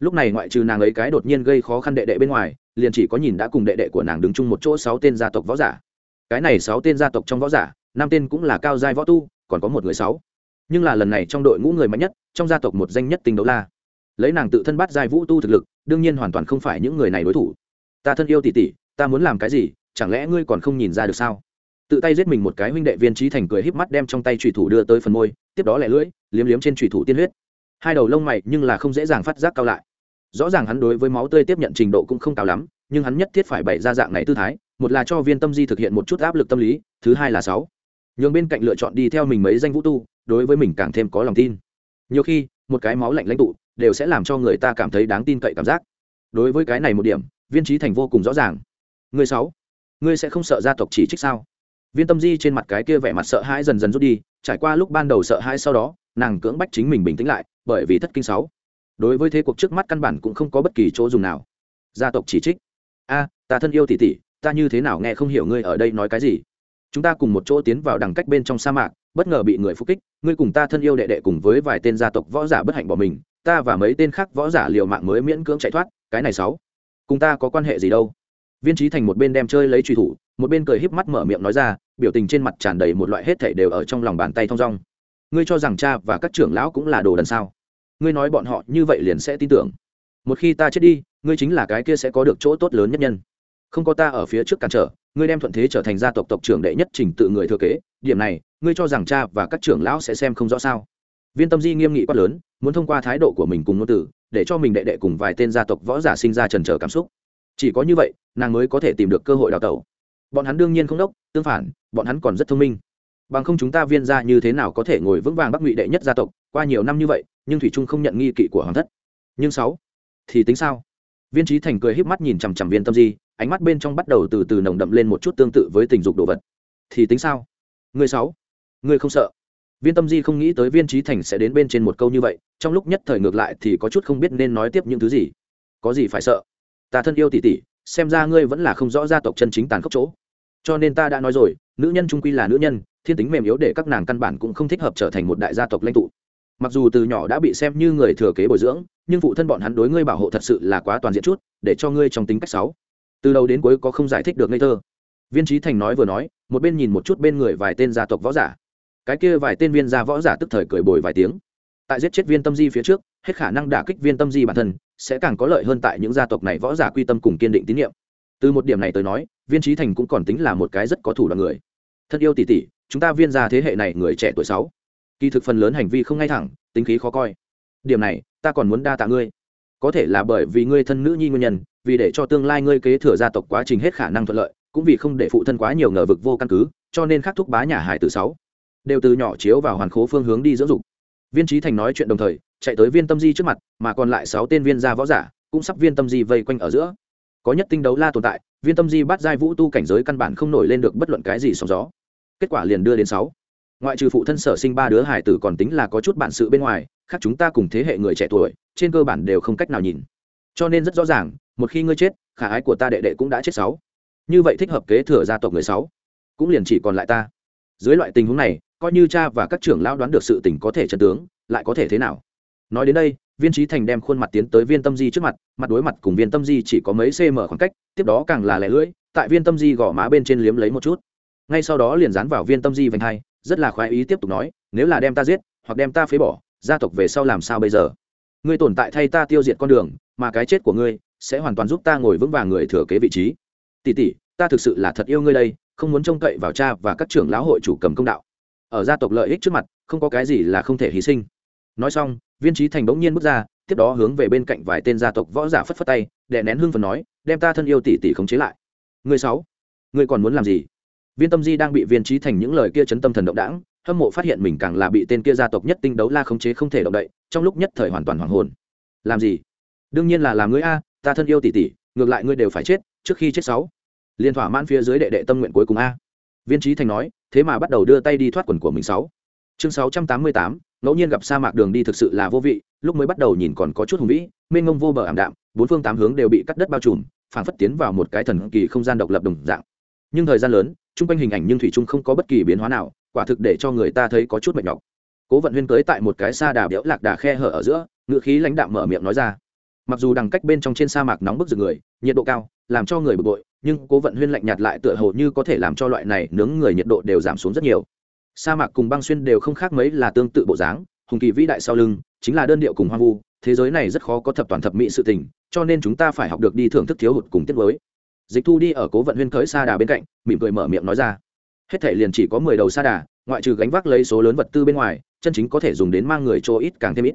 Lúc này ngoại trừ nàng ấy cái đột nhiên gây khó khăn đệ đệ bên ngoài, liền chỉ có nhìn đã cùng đệ đệ của nàng đứng chung một chỗ sáu tên gia tộc võ giả. Cái này sáu tên gia tộc trong võ giả, năm tên cũng là cao giai võ tu, còn có một người sáu. Nhưng là lần này trong đội ngũ người mạnh nhất, trong gia tộc một danh nhất tinh đấu la lấy nàng tự thân bắt giai vũ tu thực lực, đương nhiên hoàn toàn không phải những người này đối thủ. Ta thân yêu tỷ tỷ, ta muốn làm cái gì, chẳng lẽ ngươi còn không nhìn ra được sao? Tự tay giết mình một cái huynh đệ viên trí thành cười híp mắt đem trong tay trùy thủ đưa tới phần môi, tiếp đó lẻ lưỡi, liếm liếm trên trùy thủ tiên huyết. Hai đầu lông mày nhưng là không dễ dàng phát giác cao lại. Rõ ràng hắn đối với máu tươi tiếp nhận trình độ cũng không cao lắm, nhưng hắn nhất thiết phải bày ra dạng này tư thái, một là cho viên tâm di thực hiện một chút áp lực tâm lý, thứ hai là sáu. Nhường bên cạnh lựa chọn đi theo mình mấy danh vũ tu, đối với mình càng thêm có lòng tin. Nhiều khi, một cái máu lạnh lãnh tụ đều sẽ làm cho người ta cảm thấy đáng tin cậy cảm giác. Đối với cái này một điểm, viên trí thành vô cùng rõ ràng. Người sáu, ngươi sẽ không sợ gia tộc chỉ trích sao? Viên tâm di trên mặt cái kia vẻ mặt sợ hãi dần dần rút đi, trải qua lúc ban đầu sợ hãi sau đó, nàng cưỡng bách chính mình bình tĩnh lại, bởi vì thất kinh sáu. Đối với thế cuộc trước mắt căn bản cũng không có bất kỳ chỗ dùng nào. Gia tộc chỉ trích. A, ta thân yêu tỷ tỷ, ta như thế nào nghe không hiểu ngươi ở đây nói cái gì? Chúng ta cùng một chỗ tiến vào đằng cách bên trong sa mạc, bất ngờ bị người phục kích, ngươi cùng ta thân yêu đệ đệ cùng với vài tên gia tộc võ giả bất hạnh bỏ mình ta và mấy tên khác võ giả liều mạng mới miễn cưỡng chạy thoát, cái này sáu. Cùng ta có quan hệ gì đâu? Viên trí thành một bên đem chơi lấy truy thủ, một bên cười híp mắt mở miệng nói ra, biểu tình trên mặt tràn đầy một loại hết thảy đều ở trong lòng bàn tay thong dong. Ngươi cho rằng cha và các trưởng lão cũng là đồ đần sao? Ngươi nói bọn họ như vậy liền sẽ tin tưởng. Một khi ta chết đi, ngươi chính là cái kia sẽ có được chỗ tốt lớn nhất nhân. Không có ta ở phía trước cản trở, ngươi đem thuận thế trở thành gia tộc tộc trưởng đệ nhất trình tự người thừa kế, điểm này, ngươi cho rằng cha và các trưởng lão sẽ xem không rõ sao? Viên tâm di nghiêm nghị quát lớn muốn thông qua thái độ của mình cùng ngôn tử để cho mình đệ đệ cùng vài tên gia tộc võ giả sinh ra trần trở cảm xúc. Chỉ có như vậy, nàng mới có thể tìm được cơ hội đào tẩu. Bọn hắn đương nhiên không đốc, tương phản, bọn hắn còn rất thông minh. Bằng không chúng ta viên ra như thế nào có thể ngồi vững vàng bắc ngụy đệ nhất gia tộc, qua nhiều năm như vậy, nhưng thủy trung không nhận nghi kỵ của hoàng thất. Nhưng sáu, thì tính sao? Viên trí thành cười híp mắt nhìn chằm chằm viên tâm di, ánh mắt bên trong bắt đầu từ từ nồng đậm lên một chút tương tự với tình dục đồ vật. Thì tính sao? Người sáu, người không sợ viên tâm di không nghĩ tới viên trí thành sẽ đến bên trên một câu như vậy, trong lúc nhất thời ngược lại thì có chút không biết nên nói tiếp những thứ gì. Có gì phải sợ? Ta thân yêu tỷ tỷ, xem ra ngươi vẫn là không rõ gia tộc chân chính tàn khốc chỗ. Cho nên ta đã nói rồi, nữ nhân trung quy là nữ nhân, thiên tính mềm yếu để các nàng căn bản cũng không thích hợp trở thành một đại gia tộc lãnh tụ. Mặc dù từ nhỏ đã bị xem như người thừa kế bồi dưỡng, nhưng phụ thân bọn hắn đối ngươi bảo hộ thật sự là quá toàn diện chút, để cho ngươi trong tính cách sáu từ đầu đến cuối có không giải thích được ngây thơ. Viên trí thành nói vừa nói, một bên nhìn một chút bên người vài tên gia tộc võ giả cái kia vài tên viên gia võ giả tức thời cười bồi vài tiếng. Tại giết chết viên tâm di phía trước, hết khả năng đả kích viên tâm di bản thân, sẽ càng có lợi hơn tại những gia tộc này võ giả quy tâm cùng kiên định tín nhiệm. Từ một điểm này tới nói, viên trí thành cũng còn tính là một cái rất có thủ đoạn người. Thân yêu tỷ tỷ chúng ta viên gia thế hệ này người trẻ tuổi sáu. Kỳ thực phần lớn hành vi không ngay thẳng, tính khí khó coi. Điểm này, ta còn muốn đa tạ ngươi. Có thể là bởi vì ngươi thân nữ nhi nguyên nhân, vì để cho tương lai ngươi kế thừa gia tộc quá trình hết khả năng thuận lợi, cũng vì không để phụ thân quá nhiều ngờ vực vô căn cứ, cho nên khắc thúc bá nhà hải từ sáu đều từ nhỏ chiếu vào hoàn khố phương hướng đi dưỡng dục. Viên trí thành nói chuyện đồng thời, chạy tới viên tâm di trước mặt, mà còn lại sáu tên viên gia võ giả cũng sắp viên tâm di vây quanh ở giữa. Có nhất tinh đấu la tồn tại, viên tâm di bắt giai vũ tu cảnh giới căn bản không nổi lên được bất luận cái gì sóng gió. Kết quả liền đưa đến sáu. Ngoại trừ phụ thân sở sinh ba đứa hải tử còn tính là có chút bản sự bên ngoài, khác chúng ta cùng thế hệ người trẻ tuổi, trên cơ bản đều không cách nào nhìn. Cho nên rất rõ ràng, một khi ngươi chết, khả ái của ta đệ đệ cũng đã chết sáu. Như vậy thích hợp kế thừa gia tộc người sáu, cũng liền chỉ còn lại ta. Dưới loại tình huống này coi như cha và các trưởng lão đoán được sự tình có thể chân tướng, lại có thể thế nào? Nói đến đây, viên trí thành đem khuôn mặt tiến tới viên tâm di trước mặt mặt đối mặt cùng viên tâm di chỉ có mấy cm khoảng cách, tiếp đó càng là lẻ lưỡi, tại viên tâm di gõ má bên trên liếm lấy một chút. Ngay sau đó liền dán vào viên tâm di vành hai, rất là khoái ý tiếp tục nói, nếu là đem ta giết, hoặc đem ta phế bỏ, gia tộc về sau làm sao bây giờ? Ngươi tồn tại thay ta tiêu diệt con đường, mà cái chết của ngươi sẽ hoàn toàn giúp ta ngồi vững vàng người thừa kế vị trí. Tỷ tỷ, ta thực sự là thật yêu ngươi đây, không muốn trông cậy vào cha và các trưởng lão hội chủ cầm công đạo ở gia tộc lợi ích trước mặt, không có cái gì là không thể hy sinh. Nói xong, viên trí thành bỗng nhiên bước ra, tiếp đó hướng về bên cạnh vài tên gia tộc võ giả phất phất tay đệ nén hương phần nói, đem ta thân yêu tỷ tỷ khống chế lại. Người sáu người còn muốn làm gì? Viên tâm di đang bị viên trí thành những lời kia chấn tâm thần động đảng hâm mộ phát hiện mình càng là bị tên kia gia tộc nhất tinh đấu la khống chế không thể động đậy, trong lúc nhất thời hoàn toàn hoàng hồn. Làm gì? Đương nhiên là làm ngươi a, ta thân yêu tỷ tỷ, ngược lại ngươi đều phải chết, trước khi chết sáu. Liên thỏa mãn phía dưới đệ đệ tâm nguyện cuối cùng a viên trí thành nói, thế mà bắt đầu đưa tay đi thoát quần của mình sáu. Chương sáu trăm tám mươi tám, ngẫu nhiên gặp sa mạc đường đi thực sự là vô vị, lúc mới bắt đầu nhìn còn có chút hùng vĩ, mênh ngông vô bờ ảm đạm, bốn phương tám hướng đều bị cắt đất bao trùm, phảng phất tiến vào một cái thần kỳ không gian độc lập đồng dạng. Nhưng thời gian lớn, chung quanh hình ảnh nhưng thủy chung không có bất kỳ biến hóa nào, quả thực để cho người ta thấy có chút mệt nhọc. Cố vận huyên cưới tại một cái xa đà đẽo lạc đà khe hở ở giữa ngựa khí lãnh đạm mở miệng nói ra. Mặc dù đằng cách bên trong trên sa mạc nóng bức rực người, nhiệt độ cao làm cho người bực bội, nhưng cố vận huyên lạnh nhạt lại tựa hồ như có thể làm cho loại này nướng người nhiệt độ đều giảm xuống rất nhiều. Sa mạc cùng băng xuyên đều không khác mấy là tương tự bộ dáng, hùng kỳ vĩ đại sau lưng, chính là đơn điệu cùng hoang vu, thế giới này rất khó có thập toàn thập mỹ sự tình, cho nên chúng ta phải học được đi thưởng thức thiếu hụt cùng tiết mới. Dịch thu đi ở cố vận huyên cưới sa đà bên cạnh, mỉm cười mở miệng nói ra. Hết thể liền chỉ có mười đầu sa đà, ngoại trừ gánh vác lấy số lớn vật tư bên ngoài, chân chính có thể dùng đến mang người chỗ ít càng thêm ít.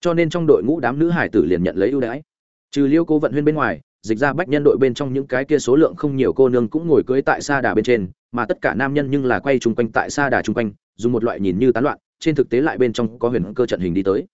Cho nên trong đội ngũ đám nữ hải tử liền nhận lấy ưu đãi. Trừ liêu cố vận huyên bên ngoài dịch ra bách nhân đội bên trong những cái kia số lượng không nhiều cô nương cũng ngồi cưới tại sa đà bên trên, mà tất cả nam nhân nhưng là quay chung quanh tại sa đà chung quanh, dùng một loại nhìn như tán loạn, trên thực tế lại bên trong có huyền cơ trận hình đi tới.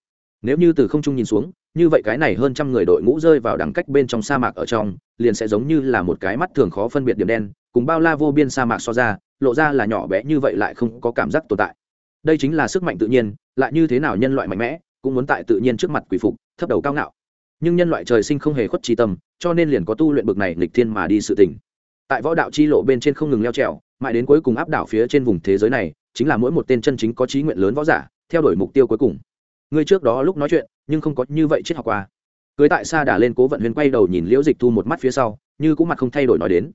Nếu như từ không trung nhìn xuống, như vậy cái này hơn trăm người đội ngũ rơi vào đẳng cách bên trong sa mạc ở trong, liền sẽ giống như là một cái mắt thường khó phân biệt điểm đen, cùng bao la vô biên sa mạc so ra, lộ ra là nhỏ bé như vậy lại không có cảm giác tồn tại. Đây chính là sức mạnh tự nhiên, lại như thế nào nhân loại mạnh mẽ, cũng muốn tại tự nhiên trước mặt quỷ phục, thấp đầu cao ngạo nhưng nhân loại trời sinh không hề khuất trí tâm, cho nên liền có tu luyện bực này nghịch thiên mà đi sự tình. Tại võ đạo chi lộ bên trên không ngừng leo trèo, mãi đến cuối cùng áp đảo phía trên vùng thế giới này, chính là mỗi một tên chân chính có trí nguyện lớn võ giả, theo đuổi mục tiêu cuối cùng. Ngươi trước đó lúc nói chuyện, nhưng không có như vậy triết học qua. Cưới tại xa đà lên cố vận huyền quay đầu nhìn liễu dịch thu một mắt phía sau, như cũng mặt không thay đổi nói đến.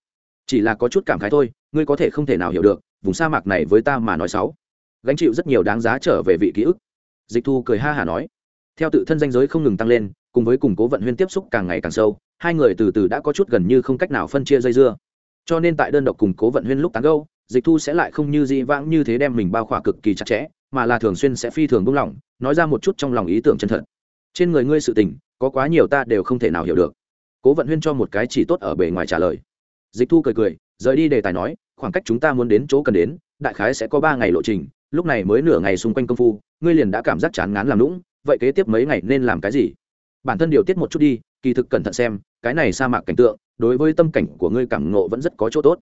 Chỉ là có chút cảm khái thôi, ngươi có thể không thể nào hiểu được, vùng sa mạc này với ta mà nói xấu gánh chịu rất nhiều đáng giá trở về vị ký ức. Dịch thu cười ha hả nói. Theo tự thân danh giới không ngừng tăng lên cùng với củng cố vận huyên tiếp xúc càng ngày càng sâu, hai người từ từ đã có chút gần như không cách nào phân chia dây dưa. Cho nên tại đơn độc củng cố vận huyên lúc tán gâu dịch thu sẽ lại không như dị vãng như thế đem mình bao khỏa cực kỳ chặt chẽ, mà là thường xuyên sẽ phi thường buông lỏng, nói ra một chút trong lòng ý tưởng chân thật. Trên người ngươi sự tình, có quá nhiều ta đều không thể nào hiểu được. Cố vận huyên cho một cái chỉ tốt ở bề ngoài trả lời. Dịch thu cười cười, rời đi đề tài nói, khoảng cách chúng ta muốn đến chỗ cần đến, đại khái sẽ có ba ngày lộ trình, lúc này mới nửa ngày xung quanh công phu, ngươi liền đã cảm giác chán ngán làm lũng vậy kế tiếp mấy ngày nên làm cái gì? Bản thân điều tiết một chút đi, kỳ thực cẩn thận xem, cái này sa mạc cảnh tượng, đối với tâm cảnh của ngươi cảm ngộ vẫn rất có chỗ tốt.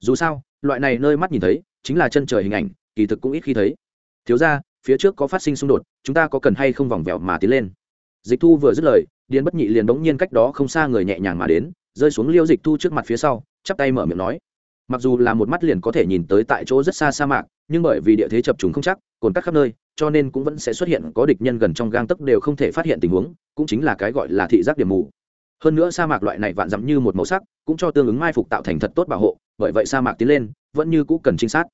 Dù sao, loại này nơi mắt nhìn thấy, chính là chân trời hình ảnh, kỳ thực cũng ít khi thấy. Thiếu ra phía trước có phát sinh xung đột, chúng ta có cần hay không vòng vèo mà tiến lên? Dịch thu vừa dứt lời, điền bất nhị liền bỗng nhiên cách đó không xa người nhẹ nhàng mà đến, rơi xuống liêu dịch thu trước mặt phía sau, chắp tay mở miệng nói. Mặc dù là một mắt liền có thể nhìn tới tại chỗ rất xa sa mạc nhưng bởi vì địa thế chập trùng không chắc, cồn cắt khắp nơi, cho nên cũng vẫn sẽ xuất hiện có địch nhân gần trong gang tấc đều không thể phát hiện tình huống, cũng chính là cái gọi là thị giác điểm mù. Hơn nữa sa mạc loại này vạn dặm như một màu sắc, cũng cho tương ứng mai phục tạo thành thật tốt bảo hộ, bởi vậy sa mạc tiến lên, vẫn như cũ cần trinh sát.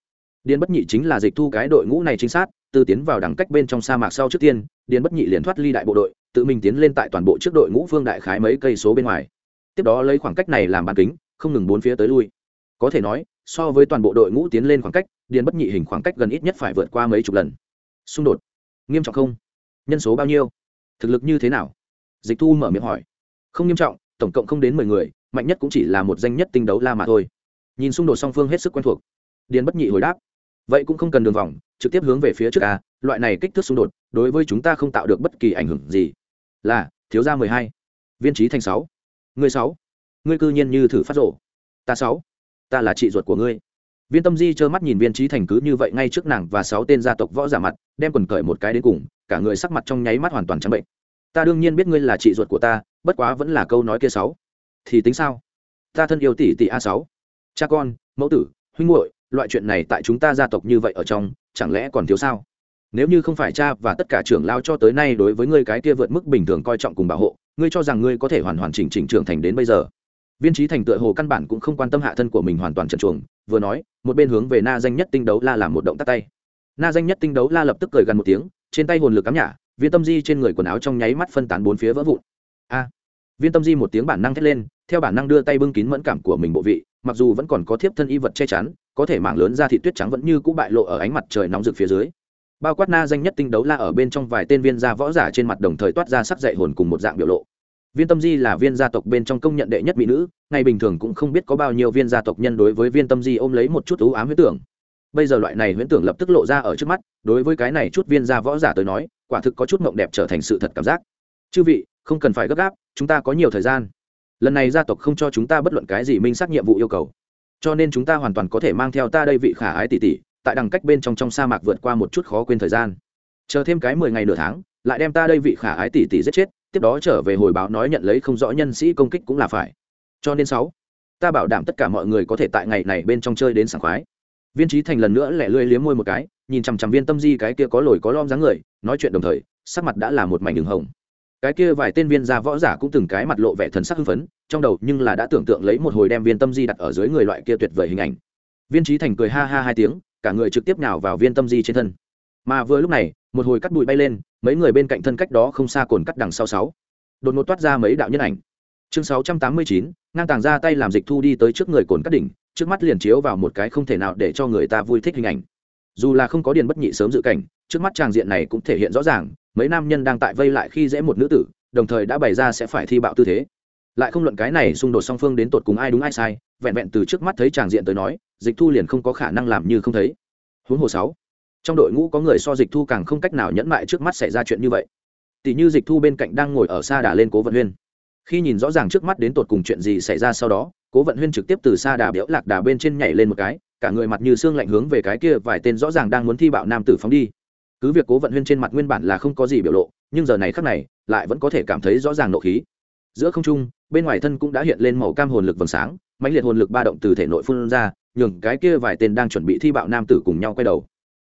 Điền bất nhị chính là dịch thu cái đội ngũ này trinh sát, từ tiến vào đẳng cách bên trong sa mạc sau trước tiên, điền bất nhị liền thoát ly đại bộ đội, tự mình tiến lên tại toàn bộ trước đội ngũ phương đại khái mấy cây số bên ngoài. Tiếp đó lấy khoảng cách này làm bàn kính, không ngừng bốn phía tới lui. Có thể nói so với toàn bộ đội ngũ tiến lên khoảng cách, điền bất nhị hình khoảng cách gần ít nhất phải vượt qua mấy chục lần. Xung đột. Nghiêm trọng không? Nhân số bao nhiêu? Thực lực như thế nào? Dịch thu mở miệng hỏi. Không nghiêm trọng, tổng cộng không đến mười người, mạnh nhất cũng chỉ là một danh nhất tinh đấu la mà thôi. Nhìn xung đột song phương hết sức quen thuộc. Điền bất nhị hồi đáp. Vậy cũng không cần đường vòng, trực tiếp hướng về phía trước a, loại này kích thước xung đột, đối với chúng ta không tạo được bất kỳ ảnh hưởng gì. Là, thiếu gia mười hai. Viên trí thành sáu. Người sáu. Người cư nhiên như thử phát rộ. Ta sáu ta là chị ruột của ngươi. Viên tâm di trơ mắt nhìn viên trí thành cứ như vậy ngay trước nàng và sáu tên gia tộc võ giả mặt, đem quần cởi một cái đến cùng, cả người sắc mặt trong nháy mắt hoàn toàn trắng bệnh. Ta đương nhiên biết ngươi là chị ruột của ta, bất quá vẫn là câu nói kia sáu. Thì tính sao? Ta thân yêu tỷ tỷ a sáu. Cha con, mẫu tử, huynh muội, loại chuyện này tại chúng ta gia tộc như vậy ở trong, chẳng lẽ còn thiếu sao? Nếu như không phải cha và tất cả trưởng lao cho tới nay đối với ngươi cái kia vượt mức bình thường coi trọng cùng bảo hộ, ngươi cho rằng ngươi có thể hoàn hoàn chỉnh chỉnh trưởng thành đến bây giờ? Viên trí thành tựa hồ căn bản cũng không quan tâm hạ thân của mình hoàn toàn trần chuồng vừa nói, một bên hướng về na danh nhất tinh đấu la làm một động tác tay. Na danh nhất tinh đấu la lập tức cười gần một tiếng, trên tay hồn lực cắm nhả, viên tâm di trên người quần áo trong nháy mắt phân tán bốn phía vỡ vụn. A! Viên tâm di một tiếng bản năng thét lên, theo bản năng đưa tay bưng kín mẫn cảm của mình bộ vị, mặc dù vẫn còn có thiếp thân y vật che chắn, có thể mảng lớn ra thị tuyết trắng vẫn như cũ bại lộ ở ánh mặt trời nóng rực phía dưới. Bao quát na danh nhất tinh đấu la ở bên trong vài tên viên gia võ giả trên mặt đồng thời toát ra sắc dậy hồn cùng một dạng biểu lộ viên tâm di là viên gia tộc bên trong công nhận đệ nhất mỹ nữ, ngày bình thường cũng không biết có bao nhiêu viên gia tộc nhân đối với viên tâm di ôm lấy một chút ưu ám huyễn tưởng. Bây giờ loại này huyễn tưởng lập tức lộ ra ở trước mắt, đối với cái này chút viên gia võ giả tới nói, quả thực có chút mộng đẹp trở thành sự thật cảm giác. Chư vị, không cần phải gấp gáp, chúng ta có nhiều thời gian. Lần này gia tộc không cho chúng ta bất luận cái gì minh xác nhiệm vụ yêu cầu. Cho nên chúng ta hoàn toàn có thể mang theo ta đây vị khả ái tỷ tỷ, tại đằng cách bên trong trong sa mạc vượt qua một chút khó quên thời gian. Chờ thêm cái mười ngày nửa tháng, lại đem ta đây vị khả ái tỷ tỷ giết chết tiếp đó trở về hồi báo nói nhận lấy không rõ nhân sĩ công kích cũng là phải. Cho nên sáu, ta bảo đảm tất cả mọi người có thể tại ngày này bên trong chơi đến sảng khoái. Viên trí thành lần nữa lẻ lươi liếm môi một cái, nhìn chằm chằm viên tâm di cái kia có lồi có lom dáng người, nói chuyện đồng thời, sắc mặt đã là một mảnh đường hồng. Cái kia vài tên viên gia võ giả cũng từng cái mặt lộ vẻ thần sắc hưng phấn, trong đầu nhưng là đã tưởng tượng lấy một hồi đem viên tâm di đặt ở dưới người loại kia tuyệt vời hình ảnh. Viên trí thành cười ha ha hai tiếng, cả người trực tiếp nào vào viên tâm di trên thân mà vừa lúc này, một hồi cắt bụi bay lên, mấy người bên cạnh thân cách đó không xa cồn cắt đằng sau sáu. Đột ngột toát ra mấy đạo nhân ảnh. Chương sáu trăm tám mươi chín, ngang tàng ra tay làm dịch thu đi tới trước người cồn cắt đỉnh, trước mắt liền chiếu vào một cái không thể nào để cho người ta vui thích hình ảnh. Dù là không có điền bất nhị sớm dự cảnh, trước mắt tràng diện này cũng thể hiện rõ ràng, mấy nam nhân đang tại vây lại khi dễ một nữ tử, đồng thời đã bày ra sẽ phải thi bạo tư thế. Lại không luận cái này xung đột song phương đến tột cùng ai đúng ai sai, vẹn vẹn từ trước mắt thấy tràng diện tới nói, dịch thu liền không có khả năng làm như không thấy. Huống hồ sáu trong đội ngũ có người so dịch thu càng không cách nào nhẫn mại trước mắt xảy ra chuyện như vậy. Tỷ như dịch thu bên cạnh đang ngồi ở xa đà lên cố vận huyên. Khi nhìn rõ ràng trước mắt đến tột cùng chuyện gì xảy ra sau đó, cố vận huyên trực tiếp từ xa đà béo lạc đà bên trên nhảy lên một cái, cả người mặt như xương lạnh hướng về cái kia vài tên rõ ràng đang muốn thi bạo nam tử phóng đi. Cứ việc cố vận huyên trên mặt nguyên bản là không có gì biểu lộ, nhưng giờ này khác này, lại vẫn có thể cảm thấy rõ ràng nộ khí. Giữa không trung, bên ngoài thân cũng đã hiện lên màu cam hồn lực vầng sáng, mãnh liệt hồn lực ba động từ thể nội phun ra, nhường cái kia vài tên đang chuẩn bị thi bạo nam tử cùng nhau quay đầu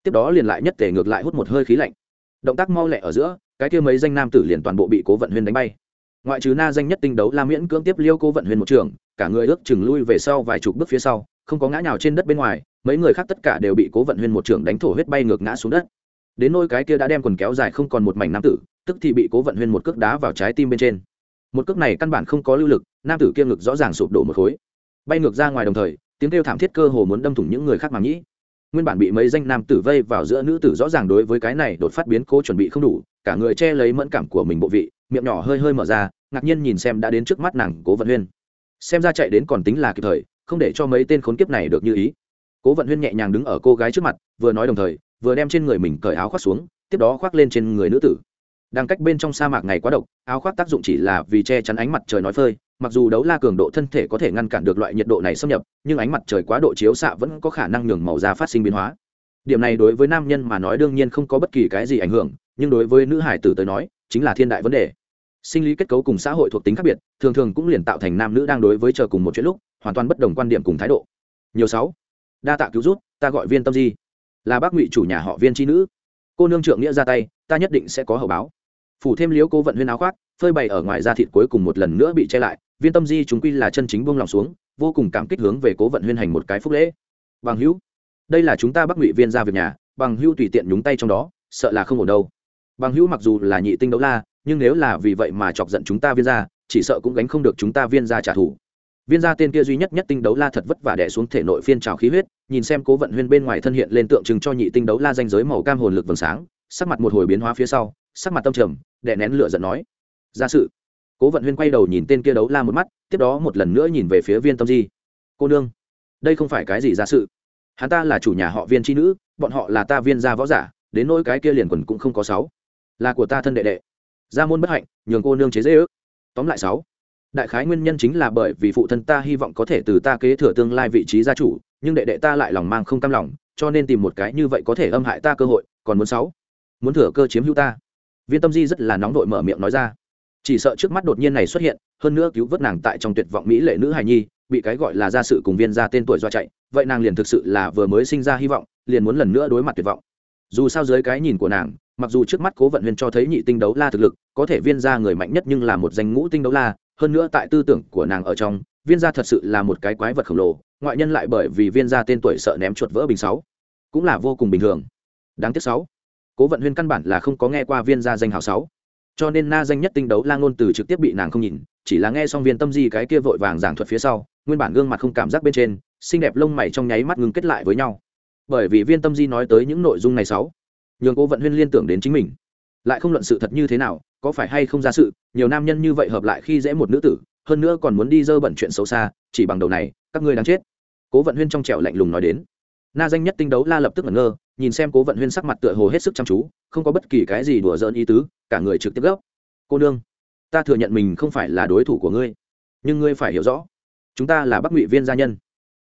tiếp đó liền lại nhất thể ngược lại hút một hơi khí lạnh. Động tác mau lẹ ở giữa, cái kia mấy danh nam tử liền toàn bộ bị cố vận huyên đánh bay. Ngoại trừ na danh nhất tinh đấu la miễn cưỡng tiếp liêu cố vận huyên một trường, cả người ước chừng lui về sau vài chục bước phía sau, không có ngã nào trên đất bên ngoài, mấy người khác tất cả đều bị cố vận huyên một trường đánh thổ huyết bay ngược ngã xuống đất. Đến nôi cái kia đã đem quần kéo dài không còn một mảnh nam tử, tức thì bị cố vận huyên một cước đá vào trái tim bên trên. Một cước này căn bản không có lưu lực, nam tử kia ngực rõ ràng sụp đổ một khối. Bay ngược ra ngoài đồng thời, tiếng kêu thảm thiết cơ hồ muốn đâm thủng những người khác mà nghĩ nguyên bản bị mấy danh nam tử vây vào giữa nữ tử rõ ràng đối với cái này đột phát biến cố chuẩn bị không đủ, cả người che lấy mẫn cảm của mình bộ vị, miệng nhỏ hơi hơi mở ra, ngạc nhiên nhìn xem đã đến trước mắt nàng cố vận huyên. Xem ra chạy đến còn tính là kịp thời, không để cho mấy tên khốn kiếp này được như ý. Cố vận huyên nhẹ nhàng đứng ở cô gái trước mặt, vừa nói đồng thời, vừa đem trên người mình cởi áo khoác xuống, tiếp đó khoác lên trên người nữ tử. Đang cách bên trong sa mạc ngày quá độc, áo khoác tác dụng chỉ là vì che chắn ánh mặt trời nói phơi mặc dù đấu la cường độ thân thể có thể ngăn cản được loại nhiệt độ này xâm nhập, nhưng ánh mặt trời quá độ chiếu xạ vẫn có khả năng nhường màu da phát sinh biến hóa. Điểm này đối với nam nhân mà nói đương nhiên không có bất kỳ cái gì ảnh hưởng, nhưng đối với nữ hải tử tới nói, chính là thiên đại vấn đề. Sinh lý kết cấu cùng xã hội thuộc tính khác biệt, thường thường cũng liền tạo thành nam nữ đang đối với chờ cùng một chuyện lúc, hoàn toàn bất đồng quan điểm cùng thái độ. Nhiều sáu. Đa tạ cứu rút ta gọi viên tâm di. Là bác ngụy chủ nhà họ viên tri nữ. Cô nương trượng nghĩa ra tay, ta nhất định sẽ có hậu báo. Phủ thêm liếu cô vận huyên áo khoác, phơi bày ở ngoài da thịt cuối cùng một lần nữa bị che lại viên tâm di chúng quy là chân chính buông lòng xuống, vô cùng cảm kích hướng về cố vận huyên hành một cái phúc lễ. Bằng hữu, đây là chúng ta bắc ngụy viên ra việc nhà, bằng hữu tùy tiện nhúng tay trong đó, sợ là không ổn đâu. Bằng hữu mặc dù là nhị tinh đấu la, nhưng nếu là vì vậy mà chọc giận chúng ta viên ra chỉ sợ cũng gánh không được chúng ta viên ra trả thù. Viên gia tên kia duy nhất nhất tinh đấu la thật vất vả đẻ xuống thể nội phiên trào khí huyết, nhìn xem cố vận huyên bên ngoài thân hiện lên tượng trưng cho nhị tinh đấu la danh giới màu cam hồn lực vầng sáng, sắc mặt một hồi biến hóa phía sau, sắc mặt tâm trầm đẻ nén lửa giận nói ra sự cố vận huyên quay đầu nhìn tên kia đấu la một mắt, tiếp đó một lần nữa nhìn về phía viên tâm di. Cô nương, đây không phải cái gì ra sự. Hắn ta là chủ nhà họ viên tri nữ, bọn họ là ta viên gia võ giả, đến nỗi cái kia liền quần cũng không có sáu. Là của ta thân đệ đệ. Gia môn bất hạnh, nhường cô nương chế dễ ước. Tóm lại sáu. Đại khái nguyên nhân chính là bởi vì phụ thân ta hy vọng có thể từ ta kế thừa tương lai vị trí gia chủ, nhưng đệ đệ ta lại lòng mang không cam lòng, cho nên tìm một cái như vậy có thể âm hại ta cơ hội, còn muốn sáu. Muốn thừa cơ chiếm hữu ta. Viên tâm di rất là nóng vội mở miệng nói ra chỉ sợ trước mắt đột nhiên này xuất hiện, hơn nữa cứu vớt nàng tại trong tuyệt vọng mỹ lệ nữ hài nhi, bị cái gọi là gia sự cùng viên ra tên tuổi do chạy, vậy nàng liền thực sự là vừa mới sinh ra hy vọng, liền muốn lần nữa đối mặt tuyệt vọng. Dù sao dưới cái nhìn của nàng, mặc dù trước mắt cố vận huyền cho thấy nhị tinh đấu la thực lực, có thể viên ra người mạnh nhất nhưng là một danh ngũ tinh đấu la, hơn nữa tại tư tưởng của nàng ở trong, viên gia thật sự là một cái quái vật khổng lồ, ngoại nhân lại bởi vì viên gia tên tuổi sợ ném chuột vỡ bình sáu, cũng là vô cùng bình thường. Đáng tiếc sáu, cố vận huyên căn bản là không có nghe qua viên gia danh hào sáu cho nên na danh nhất tinh đấu lang ngôn từ trực tiếp bị nàng không nhìn, chỉ là nghe xong viên tâm di cái kia vội vàng giảng thuật phía sau, nguyên bản gương mặt không cảm giác bên trên, xinh đẹp lông mày trong nháy mắt ngừng kết lại với nhau. Bởi vì viên tâm di nói tới những nội dung này sáu, nhường cố vận huyên liên tưởng đến chính mình. Lại không luận sự thật như thế nào, có phải hay không ra sự, nhiều nam nhân như vậy hợp lại khi dễ một nữ tử, hơn nữa còn muốn đi dơ bẩn chuyện xấu xa, chỉ bằng đầu này, các ngươi đáng chết. Cố vận huyên trong trẻo lạnh lùng nói đến. Na danh nhất tinh đấu la lập tức ngẩn ngơ nhìn xem cố vận huyên sắc mặt tựa hồ hết sức chăm chú, không có bất kỳ cái gì đùa giỡn ý tứ, cả người trực tiếp gốc. cô nương, ta thừa nhận mình không phải là đối thủ của ngươi, nhưng ngươi phải hiểu rõ, chúng ta là bắc ngụy viên gia nhân.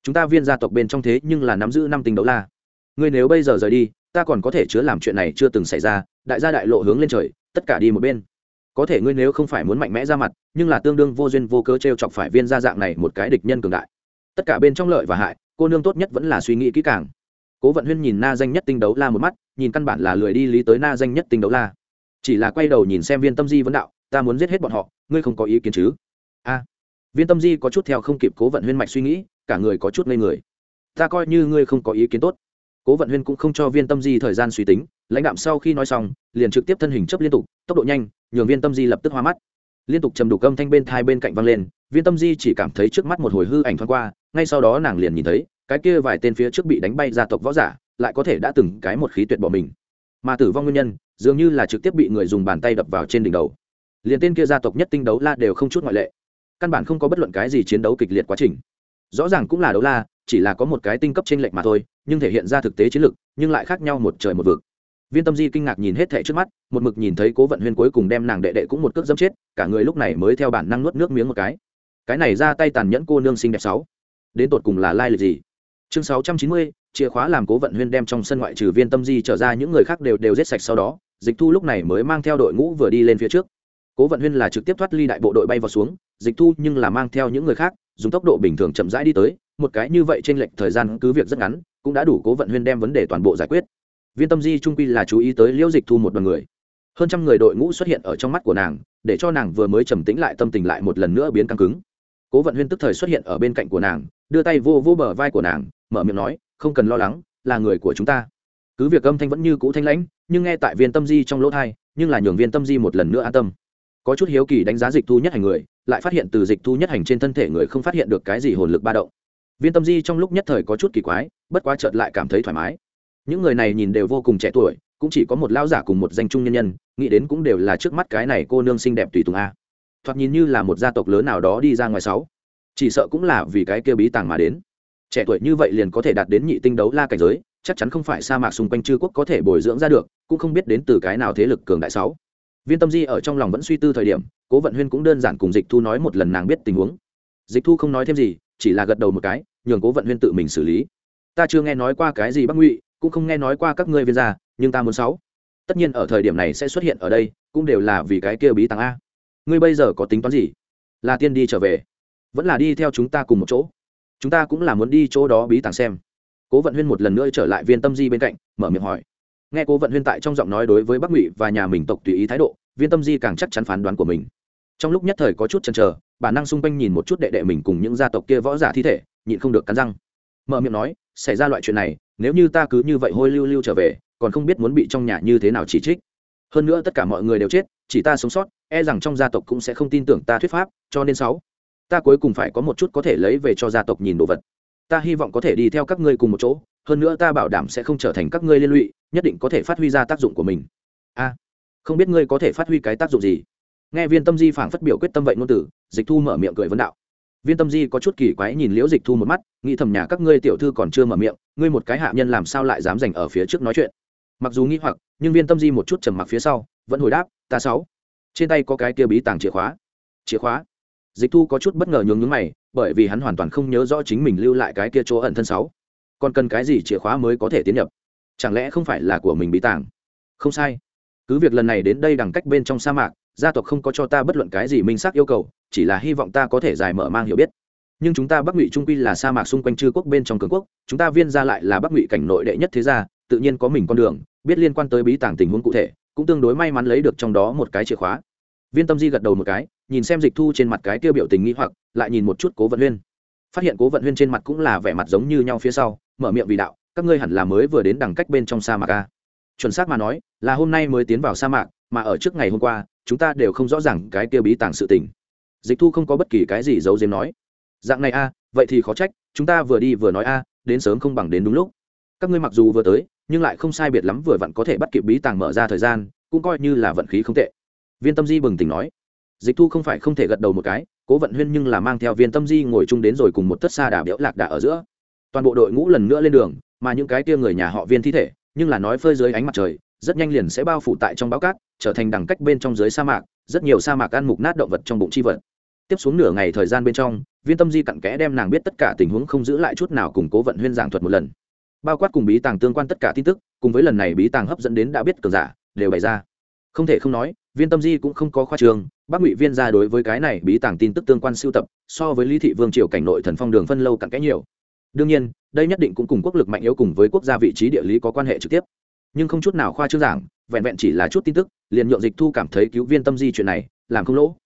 Chúng ta viên gia tộc bên trong thế nhưng là nắm giữ năm tình đấu la. Ngươi nếu bây giờ rời đi, ta còn có thể chứa làm chuyện này chưa từng xảy ra, đại gia đại lộ hướng lên trời, tất cả đi một bên. Có thể ngươi nếu không phải muốn mạnh mẽ ra mặt, nhưng là tương đương vô duyên vô cớ t r e o chọc phải viên gia dạng này một cái địch nhân cường đại. Tất cả bên trong lợi và hại, cô nương tốt nhất vẫn là suy nghĩ kỹ càng cố vận huyên nhìn na danh nhất tinh đấu la một mắt, nhìn căn bản là lười đi lý tới na danh nhất tinh đấu la. Chỉ là quay đầu nhìn xem viên tâm di vấn đạo, ta muốn giết hết bọn họ, ngươi không có ý kiến chứ? A. Viên tâm di có chút theo không kịp cố vận huyên mạch suy nghĩ, cả người có chút ngây người. Ta coi như ngươi không có ý kiến tốt. Cố vận huyên cũng không cho viên tâm di thời gian suy tính, lãnh đạm sau khi nói xong, liền trực tiếp thân hình chấp liên tục, tốc độ nhanh, nhường viên tâm di lập tức hoa mắt. Liên tục trầm đủ cơm thanh bên thai bên cạnh văng lên, viên tâm di chỉ cảm thấy trước mắt một hồi hư ảnh thoáng qua, ngay sau đó nàng liền nhìn thấy cái kia vài tên phía trước bị đánh bay gia tộc võ giả, lại có thể đã từng cái một khí tuyệt bỏ mình. Mà tử vong nguyên nhân, dường như là trực tiếp bị người dùng bàn tay đập vào trên đỉnh đầu. Liền tên kia gia tộc nhất tinh đấu la đều không chút ngoại lệ. Căn bản không có bất luận cái gì chiến đấu kịch liệt quá trình. Rõ ràng cũng là đấu la, chỉ là có một cái tinh cấp trên lệnh mà thôi, nhưng thể hiện ra thực tế chiến lược nhưng lại khác nhau một trời một vực. Viên tâm di kinh ngạc nhìn hết thẻ trước mắt, một mực nhìn thấy cố vận huyên cuối cùng đem nàng đệ đệ cũng một cước dâm chết, cả người lúc này mới theo bản năng nuốt nước miếng một cái. Cái này ra tay tàn nhẫn cô nương xinh đẹp sáu. Đến tột cùng là lai lịch gì? Chương sáu trăm chín mươi, chìa khóa làm cố vận huyên đem trong sân ngoại trừ viên tâm di trở ra, những người khác đều đều giết sạch sau đó, dịch thu lúc này mới mang theo đội ngũ vừa đi lên phía trước. Cố vận huyên là trực tiếp thoát ly đại bộ đội bay vào xuống, dịch thu nhưng là mang theo những người khác, dùng tốc độ bình thường chậm rãi đi tới, một cái như vậy trên lệch thời gian cứ việc rất ngắn, cũng đã đủ cố vận huyên đem vấn đề toàn bộ giải quyết. Viên tâm di trung quy là chú ý tới liễu dịch thu một đoàn người. Hơn trăm người đội ngũ xuất hiện ở trong mắt của nàng, để cho nàng vừa mới trầm tĩnh lại tâm tình lại một lần nữa biến căng cứng. Cố vận huyên tức thời xuất hiện ở bên cạnh của nàng, đưa tay vô vô bờ vai của nàng mở miệng nói, không cần lo lắng, là người của chúng ta. Cứ việc âm thanh vẫn như cũ thanh lãnh, nhưng nghe tại viên tâm di trong lỗ thai, nhưng là nhường viên tâm di một lần nữa an tâm. Có chút hiếu kỳ đánh giá dịch thu nhất hành người, lại phát hiện từ dịch thu nhất hành trên thân thể người không phát hiện được cái gì hồn lực ba động. Viên tâm di trong lúc nhất thời có chút kỳ quái, bất quá chợt lại cảm thấy thoải mái. Những người này nhìn đều vô cùng trẻ tuổi, cũng chỉ có một lão giả cùng một danh trung nhân nhân, nghĩ đến cũng đều là trước mắt cái này cô nương xinh đẹp tùy tùng a. Thoạt nhìn như là một gia tộc lớn nào đó đi ra ngoài sáu, chỉ sợ cũng là vì cái kia bí tàng mà đến trẻ tuổi như vậy liền có thể đạt đến nhị tinh đấu la cảnh giới, chắc chắn không phải sa mạc xung quanh chư quốc có thể bồi dưỡng ra được, cũng không biết đến từ cái nào thế lực cường đại sáu. Viên tâm di ở trong lòng vẫn suy tư thời điểm, cố vận huyên cũng đơn giản cùng dịch thu nói một lần nàng biết tình huống. Dịch thu không nói thêm gì, chỉ là gật đầu một cái, nhường cố vận huyên tự mình xử lý. Ta chưa nghe nói qua cái gì bắc ngụy, cũng không nghe nói qua các ngươi viên gia, nhưng ta muốn sáu. Tất nhiên ở thời điểm này sẽ xuất hiện ở đây, cũng đều là vì cái kia bí tàng a. Ngươi bây giờ có tính toán gì? Là tiên đi trở về. Vẫn là đi theo chúng ta cùng một chỗ chúng ta cũng là muốn đi chỗ đó bí tàng xem. Cố vận huyên một lần nữa trở lại viên tâm di bên cạnh, mở miệng hỏi. Nghe cố vận huyên tại trong giọng nói đối với bắc ngụy và nhà mình tộc tùy ý thái độ, viên tâm di càng chắc chắn phán đoán của mình. Trong lúc nhất thời có chút chần chờ, bản năng xung quanh nhìn một chút đệ đệ mình cùng những gia tộc kia võ giả thi thể, nhịn không được cắn răng. Mở miệng nói, xảy ra loại chuyện này, nếu như ta cứ như vậy hôi lưu lưu trở về, còn không biết muốn bị trong nhà như thế nào chỉ trích. Hơn nữa tất cả mọi người đều chết, chỉ ta sống sót e rằng trong gia tộc cũng sẽ không tin tưởng ta thuyết pháp, cho nên sáu ta cuối cùng phải có một chút có thể lấy về cho gia tộc nhìn đồ vật. Ta hy vọng có thể đi theo các ngươi cùng một chỗ, hơn nữa ta bảo đảm sẽ không trở thành các ngươi liên lụy, nhất định có thể phát huy ra tác dụng của mình. A, không biết ngươi có thể phát huy cái tác dụng gì? Nghe viên tâm di phảng phất biểu quyết tâm vậy ngôn tử dịch thu mở miệng cười vấn đạo. Viên tâm di có chút kỳ quái nhìn liễu dịch thu một mắt, nghĩ thầm nhà các ngươi tiểu thư còn chưa mở miệng, ngươi một cái hạ nhân làm sao lại dám dành ở phía trước nói chuyện? Mặc dù nghĩ hoặc, nhưng viên tâm di một chút trầm mặc phía sau, vẫn hồi đáp, ta sáu. Trên tay có cái kia bí tàng chìa khóa. Chìa khóa? Dịch thu có chút bất ngờ nhướng nhướng mày, bởi vì hắn hoàn toàn không nhớ rõ chính mình lưu lại cái kia chỗ ẩn thân sáu. Còn cần cái gì chìa khóa mới có thể tiến nhập? Chẳng lẽ không phải là của mình bí tàng? Không sai. Cứ việc lần này đến đây đằng cách bên trong sa mạc, gia tộc không có cho ta bất luận cái gì minh xác yêu cầu, chỉ là hy vọng ta có thể giải mở mang hiểu biết. Nhưng chúng ta bắc ngụy trung quy là sa mạc xung quanh chư quốc bên trong cường quốc, chúng ta viên ra lại là bắc ngụy cảnh nội đệ nhất thế gia, tự nhiên có mình con đường, biết liên quan tới bí tàng tình huống cụ thể, cũng tương đối may mắn lấy được trong đó một cái chìa khóa viên tâm di gật đầu một cái, nhìn xem dịch thu trên mặt cái tiêu biểu tình nghĩ hoặc, lại nhìn một chút cố vận huyên. Phát hiện cố vận huyên trên mặt cũng là vẻ mặt giống như nhau phía sau, mở miệng vì đạo, các ngươi hẳn là mới vừa đến đằng cách bên trong sa mạc a chuẩn xác mà nói, là hôm nay mới tiến vào sa mạc, mà ở trước ngày hôm qua, chúng ta đều không rõ ràng cái kia bí tàng sự tình. Dịch thu không có bất kỳ cái gì giấu giếm nói. Dạng này a vậy thì khó trách, chúng ta vừa đi vừa nói a đến sớm không bằng đến đúng lúc. Các ngươi mặc dù vừa tới, nhưng lại không sai biệt lắm vừa vặn có thể bắt kịp bí tàng mở ra thời gian, cũng coi như là vận khí không tệ viên tâm di bừng tỉnh nói. Dịch thu không phải không thể gật đầu một cái, cố vận huyên nhưng là mang theo viên tâm di ngồi chung đến rồi cùng một tất xa đà béo lạc đà ở giữa. Toàn bộ đội ngũ lần nữa lên đường, mà những cái tia người nhà họ viên thi thể, nhưng là nói phơi dưới ánh mặt trời, rất nhanh liền sẽ bao phủ tại trong báo cát, trở thành đẳng cách bên trong dưới sa mạc, rất nhiều sa mạc ăn mục nát động vật trong bụng chi vật. Tiếp xuống nửa ngày thời gian bên trong, viên tâm di cặn kẽ đem nàng biết tất cả tình huống không giữ lại chút nào cùng cố vận huyên giảng thuật một lần. Bao quát cùng bí tàng tương quan tất cả tin tức, cùng với lần này bí tàng hấp dẫn đến đã biết cường giả, đều bày ra. Không thể không nói viên tâm di cũng không có khoa trường, bác ngụy viên ra đối với cái này bí tàng tin tức tương quan siêu tập, so với lý thị vương triều cảnh nội thần phong đường phân lâu cặn kẽ nhiều. Đương nhiên, đây nhất định cũng cùng quốc lực mạnh yếu cùng với quốc gia vị trí địa lý có quan hệ trực tiếp. Nhưng không chút nào khoa trương giảng, vẹn vẹn chỉ là chút tin tức, liền nhượng dịch thu cảm thấy cứu viên tâm di chuyện này, làm không lỗ.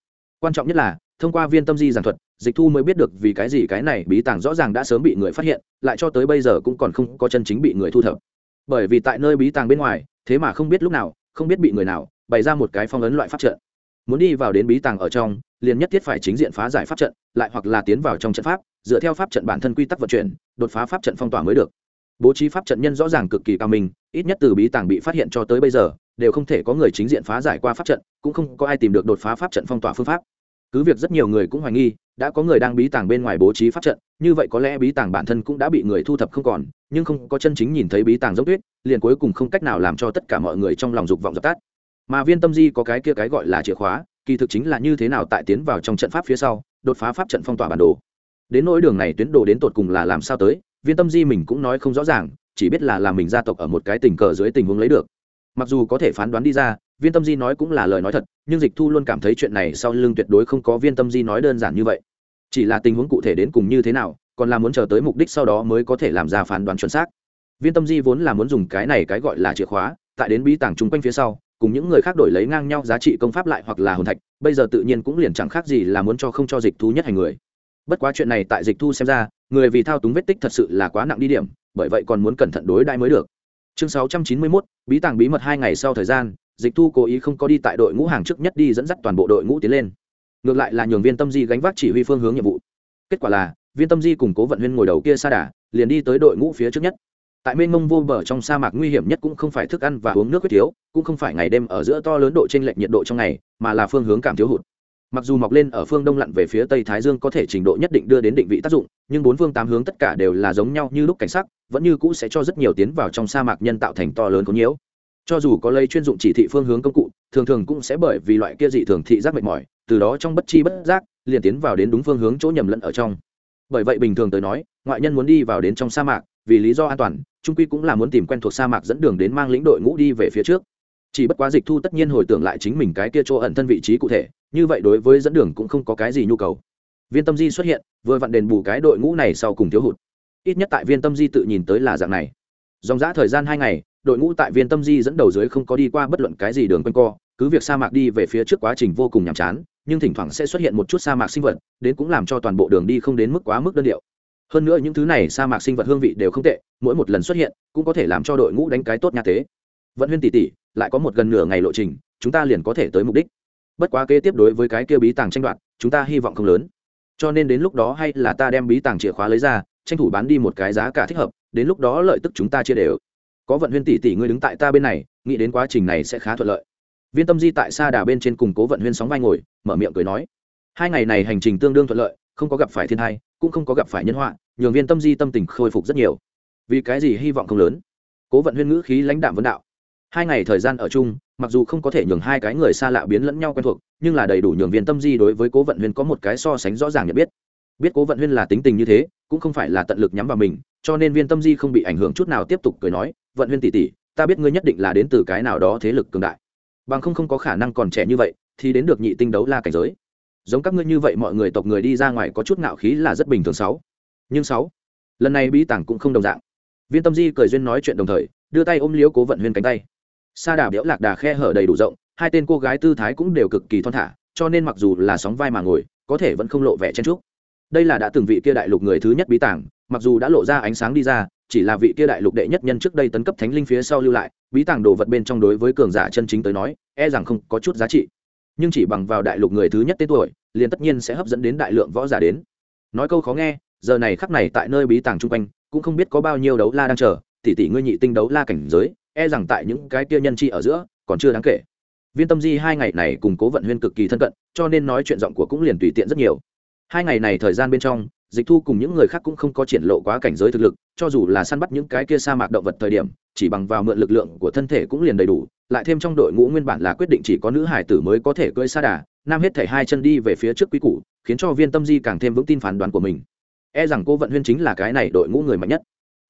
Quan trọng nhất là, thông qua viên tâm di giảng thuật, dịch thu mới biết được vì cái gì cái này bí tàng rõ ràng đã sớm bị người phát hiện, lại cho tới bây giờ cũng còn không có chân chính bị người thu thập. Bởi vì tại nơi bí tàng bên ngoài, thế mà không biết lúc nào, không biết bị người nào bày ra một cái phong ấn loại pháp trận. Muốn đi vào đến bí tàng ở trong, liền nhất thiết phải chính diện phá giải pháp trận, lại hoặc là tiến vào trong trận pháp, dựa theo pháp trận bản thân quy tắc vận chuyển, đột phá pháp trận phong tỏa mới được. Bố trí pháp trận nhân rõ ràng cực kỳ cao minh, ít nhất từ bí tàng bị phát hiện cho tới bây giờ, đều không thể có người chính diện phá giải qua pháp trận, cũng không có ai tìm được đột phá pháp trận phong tỏa phương pháp. Cứ việc rất nhiều người cũng hoài nghi, đã có người đang bí tàng bên ngoài bố trí pháp trận, như vậy có lẽ bí tàng bản thân cũng đã bị người thu thập không còn, nhưng không có chân chính nhìn thấy bí tàng dốc tuyết, liền cuối cùng không cách nào làm cho tất cả mọi người trong lòng dục vọng dập tắt mà viên tâm di có cái kia cái gọi là chìa khóa, kỳ thực chính là như thế nào tại tiến vào trong trận pháp phía sau, đột phá pháp trận phong tỏa bản đồ. Đến nỗi đường này tuyến đồ đến tột cùng là làm sao tới, viên tâm di mình cũng nói không rõ ràng, chỉ biết là làm mình gia tộc ở một cái tình cờ dưới tình huống lấy được. Mặc dù có thể phán đoán đi ra, viên tâm di nói cũng là lời nói thật, nhưng dịch thu luôn cảm thấy chuyện này sau lưng tuyệt đối không có viên tâm di nói đơn giản như vậy. Chỉ là tình huống cụ thể đến cùng như thế nào, còn là muốn chờ tới mục đích sau đó mới có thể làm ra phán đoán chuẩn xác. Viên tâm di vốn là muốn dùng cái này cái gọi là chìa khóa, tại đến bí tàng chung quanh phía sau cùng những người khác đổi lấy ngang nhau giá trị công pháp lại hoặc là hồn thạch bây giờ tự nhiên cũng liền chẳng khác gì là muốn cho không cho dịch thu nhất hành người. Bất quá chuyện này tại dịch thu xem ra người vì thao túng vết tích thật sự là quá nặng đi điểm bởi vậy còn muốn cẩn thận đối đãi mới được. Chương 691, bí tàng bí mật hai ngày sau thời gian dịch thu cố ý không có đi tại đội ngũ hàng trước nhất đi dẫn dắt toàn bộ đội ngũ tiến lên. Ngược lại là nhường viên tâm di gánh vác chỉ huy phương hướng nhiệm vụ. Kết quả là viên tâm di cùng cố vận huyên ngồi đầu kia xa đà liền đi tới đội ngũ phía trước nhất tại mênh mông vô bờ trong sa mạc nguy hiểm nhất cũng không phải thức ăn và uống nước quyết thiếu, cũng không phải ngày đêm ở giữa to lớn độ t r ê n lệch nhiệt độ trong ngày, mà là phương hướng cảm thiếu hụt. Mặc dù mọc lên ở phương đông lặn về phía tây thái dương có thể trình độ nhất định đưa đến định vị tác dụng, nhưng bốn phương tám hướng tất cả đều là giống nhau như lúc cảnh sắc, vẫn như cũ sẽ cho rất nhiều tiến vào trong sa mạc nhân tạo thành to lớn có nhiễu. Cho dù có lây chuyên dụng chỉ thị phương hướng công cụ, thường thường cũng sẽ bởi vì loại kia dị thường thị giác mệt mỏi, từ đó trong bất chi bất giác, liền tiến vào đến đúng phương hướng chỗ nhầm lẫn ở trong. Bởi vậy bình thường tới nói, ngoại nhân muốn đi vào đến trong sa mạc, vì lý do an toàn trung quy cũng là muốn tìm quen thuộc sa mạc dẫn đường đến mang lĩnh đội ngũ đi về phía trước. Chỉ bất quá dịch thu tất nhiên hồi tưởng lại chính mình cái kia chỗ ẩn thân vị trí cụ thể, như vậy đối với dẫn đường cũng không có cái gì nhu cầu. Viên tâm di xuất hiện, vừa vặn đền bù cái đội ngũ này sau cùng thiếu hụt. Ít nhất tại viên tâm di tự nhìn tới là dạng này. Dòng giã thời gian hai ngày, đội ngũ tại viên tâm di dẫn đầu dưới không có đi qua bất luận cái gì đường quanh co, cứ việc sa mạc đi về phía trước quá trình vô cùng nhàm chán, nhưng thỉnh thoảng sẽ xuất hiện một chút sa mạc sinh vật, đến cũng làm cho toàn bộ đường đi không đến mức quá mức đơn điệu hơn nữa những thứ này sa mạc sinh vật hương vị đều không tệ, mỗi một lần xuất hiện cũng có thể làm cho đội ngũ đánh cái tốt nhà tế. Vận huyên tỷ tỷ, lại có một gần nửa ngày lộ trình, chúng ta liền có thể tới mục đích. Bất quá kế tiếp đối với cái kia bí tàng tranh đoạt, chúng ta hy vọng không lớn. Cho nên đến lúc đó hay là ta đem bí tàng chìa khóa lấy ra, tranh thủ bán đi một cái giá cả thích hợp, đến lúc đó lợi tức chúng ta chia đều. Có vận huyên tỷ tỷ ngươi đứng tại ta bên này, nghĩ đến quá trình này sẽ khá thuận lợi. Viên tâm di tại xa đà bên trên cùng cố vận huyên sóng vai ngồi, mở miệng cười nói. Hai ngày này hành trình tương đương thuận lợi, không có gặp phải thiên hai cũng không có gặp phải nhân họa, nhường viên tâm di tâm tình khôi phục rất nhiều. Vì cái gì hy vọng không lớn? Cố vận huyên ngữ khí lãnh đạm vấn đạo. Hai ngày thời gian ở chung, mặc dù không có thể nhường hai cái người xa lạ biến lẫn nhau quen thuộc, nhưng là đầy đủ nhường viên tâm di đối với cố vận huyên có một cái so sánh rõ ràng nhận biết. Biết cố vận huyên là tính tình như thế, cũng không phải là tận lực nhắm vào mình, cho nên viên tâm di không bị ảnh hưởng chút nào tiếp tục cười nói, vận huyên tỷ tỷ, ta biết ngươi nhất định là đến từ cái nào đó thế lực cường đại. Bằng không không có khả năng còn trẻ như vậy, thì đến được nhị tinh đấu la cảnh giới giống các ngươi như vậy mọi người tộc người đi ra ngoài có chút ngạo khí là rất bình thường sáu. Nhưng sáu, lần này bí tàng cũng không đồng dạng. Viên tâm di cười duyên nói chuyện đồng thời, đưa tay ôm liếu cố vận huyên cánh tay. Sa đà béo lạc đà khe hở đầy đủ rộng, hai tên cô gái tư thái cũng đều cực kỳ thon thả, cho nên mặc dù là sóng vai mà ngồi, có thể vẫn không lộ vẻ chen trúc đây là đã từng vị kia đại lục người thứ nhất bí tàng, mặc dù đã lộ ra ánh sáng đi ra, chỉ là vị kia đại lục đệ nhất nhân trước đây tấn cấp thánh linh phía sau lưu lại, bí tàng đồ vật bên trong đối với cường giả chân chính tới nói e rằng không có chút giá trị nhưng chỉ bằng vào đại lục người thứ nhất tên tuổi, liền tất nhiên sẽ hấp dẫn đến đại lượng võ giả đến. Nói câu khó nghe, giờ này khắc này tại nơi bí tàng chung quanh, cũng không biết có bao nhiêu đấu la đang chờ, tỷ tỷ ngươi nhị tinh đấu la cảnh giới e rằng tại những cái kia nhân chi ở giữa, còn chưa đáng kể. Viên tâm di hai ngày này cùng cố vận huyên cực kỳ thân cận, cho nên nói chuyện giọng của cũng liền tùy tiện rất nhiều. Hai ngày này thời gian bên trong dịch thu cùng những người khác cũng không có triển lộ quá cảnh giới thực lực, cho dù là săn bắt những cái kia sa mạc động vật thời điểm, chỉ bằng vào mượn lực lượng của thân thể cũng liền đầy đủ, lại thêm trong đội ngũ nguyên bản là quyết định chỉ có nữ hải tử mới có thể cưỡi sa đà, nam hết thể hai chân đi về phía trước quý củ, khiến cho viên tâm di càng thêm vững tin phán đoán của mình. E rằng cô vận huyên chính là cái này đội ngũ người mạnh nhất.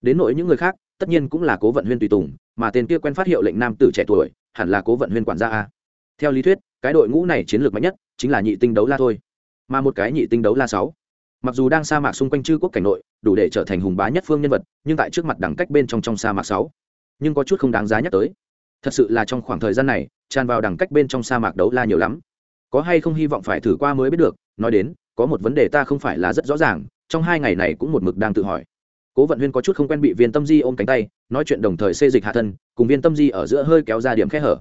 Đến nội những người khác, tất nhiên cũng là cố vận huyên tùy tùng, mà tên kia quen phát hiệu lệnh nam tử trẻ tuổi, hẳn là cố vận huyên quản gia a. Theo lý thuyết, cái đội ngũ này chiến lược mạnh nhất chính là nhị tinh đấu la thôi. Mà một cái nhị tinh đấu la sáu mặc dù đang sa mạc xung quanh chư quốc cảnh nội, đủ để trở thành hùng bá nhất phương nhân vật, nhưng tại trước mặt đẳng cách bên trong trong sa mạc sáu, nhưng có chút không đáng giá nhắc tới. Thật sự là trong khoảng thời gian này, tràn vào đẳng cách bên trong sa mạc đấu la nhiều lắm. Có hay không hy vọng phải thử qua mới biết được, nói đến, có một vấn đề ta không phải là rất rõ ràng, trong hai ngày này cũng một mực đang tự hỏi. Cố vận huyên có chút không quen bị viên tâm di ôm cánh tay, nói chuyện đồng thời xê dịch hạ thân, cùng viên tâm di ở giữa hơi kéo ra điểm khe hở.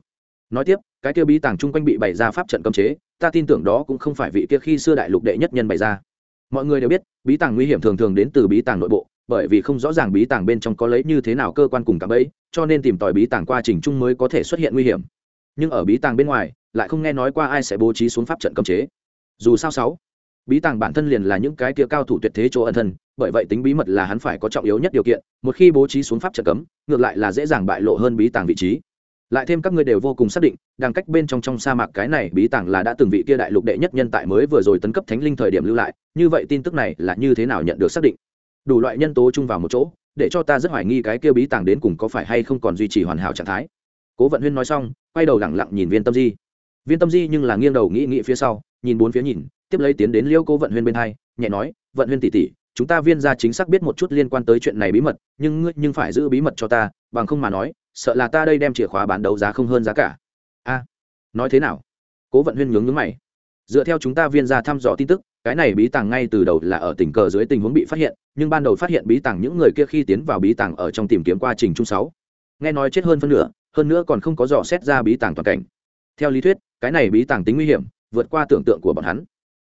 Nói tiếp, cái kia bí tàng chung quanh bị bày ra pháp trận cấm chế, ta tin tưởng đó cũng không phải vị kia khi xưa đại lục đệ nhất nhân bày ra mọi người đều biết, bí tàng nguy hiểm thường thường đến từ bí tàng nội bộ, bởi vì không rõ ràng bí tàng bên trong có lấy như thế nào cơ quan cùng cả bẫy, cho nên tìm tòi bí tàng qua trình chung mới có thể xuất hiện nguy hiểm. Nhưng ở bí tàng bên ngoài, lại không nghe nói qua ai sẽ bố trí xuống pháp trận cấm chế. Dù sao sáu, bí tàng bản thân liền là những cái kia cao thủ tuyệt thế chỗ ẩn thân, bởi vậy tính bí mật là hắn phải có trọng yếu nhất điều kiện, một khi bố trí xuống pháp trận cấm, ngược lại là dễ dàng bại lộ hơn bí tàng vị trí lại thêm các ngươi đều vô cùng xác định, đang cách bên trong trong sa mạc cái này bí tàng là đã từng vị kia đại lục đệ nhất nhân tại mới vừa rồi tấn cấp thánh linh thời điểm lưu lại, như vậy tin tức này là như thế nào nhận được xác định? Đủ loại nhân tố chung vào một chỗ, để cho ta rất hoài nghi cái kia bí tàng đến cùng có phải hay không còn duy trì hoàn hảo trạng thái. Cố vận huyên nói xong, quay đầu lẳng lặng nhìn viên tâm di. Viên tâm di nhưng là nghiêng đầu nghĩ nghĩ phía sau, nhìn bốn phía nhìn, tiếp lấy tiến đến liêu cố vận huyên bên hai, nhẹ nói, vận huyên tỷ tỷ, chúng ta viên ra chính xác biết một chút liên quan tới chuyện này bí mật, nhưng ngươi nhưng phải giữ bí mật cho ta, bằng không mà nói sợ là ta đây đem chìa khóa bán đấu giá không hơn giá cả. A, nói thế nào? Cố vận huyên nhướng nhướng mày. Dựa theo chúng ta viên ra thăm dò tin tức, cái này bí tàng ngay từ đầu là ở tình cờ dưới tình huống bị phát hiện, nhưng ban đầu phát hiện bí tàng những người kia khi tiến vào bí tàng ở trong tìm kiếm quá trình chung sáu. Nghe nói chết hơn phân nửa, hơn nữa còn không có dò xét ra bí tàng toàn cảnh. Theo lý thuyết, cái này bí tàng tính nguy hiểm, vượt qua tưởng tượng của bọn hắn.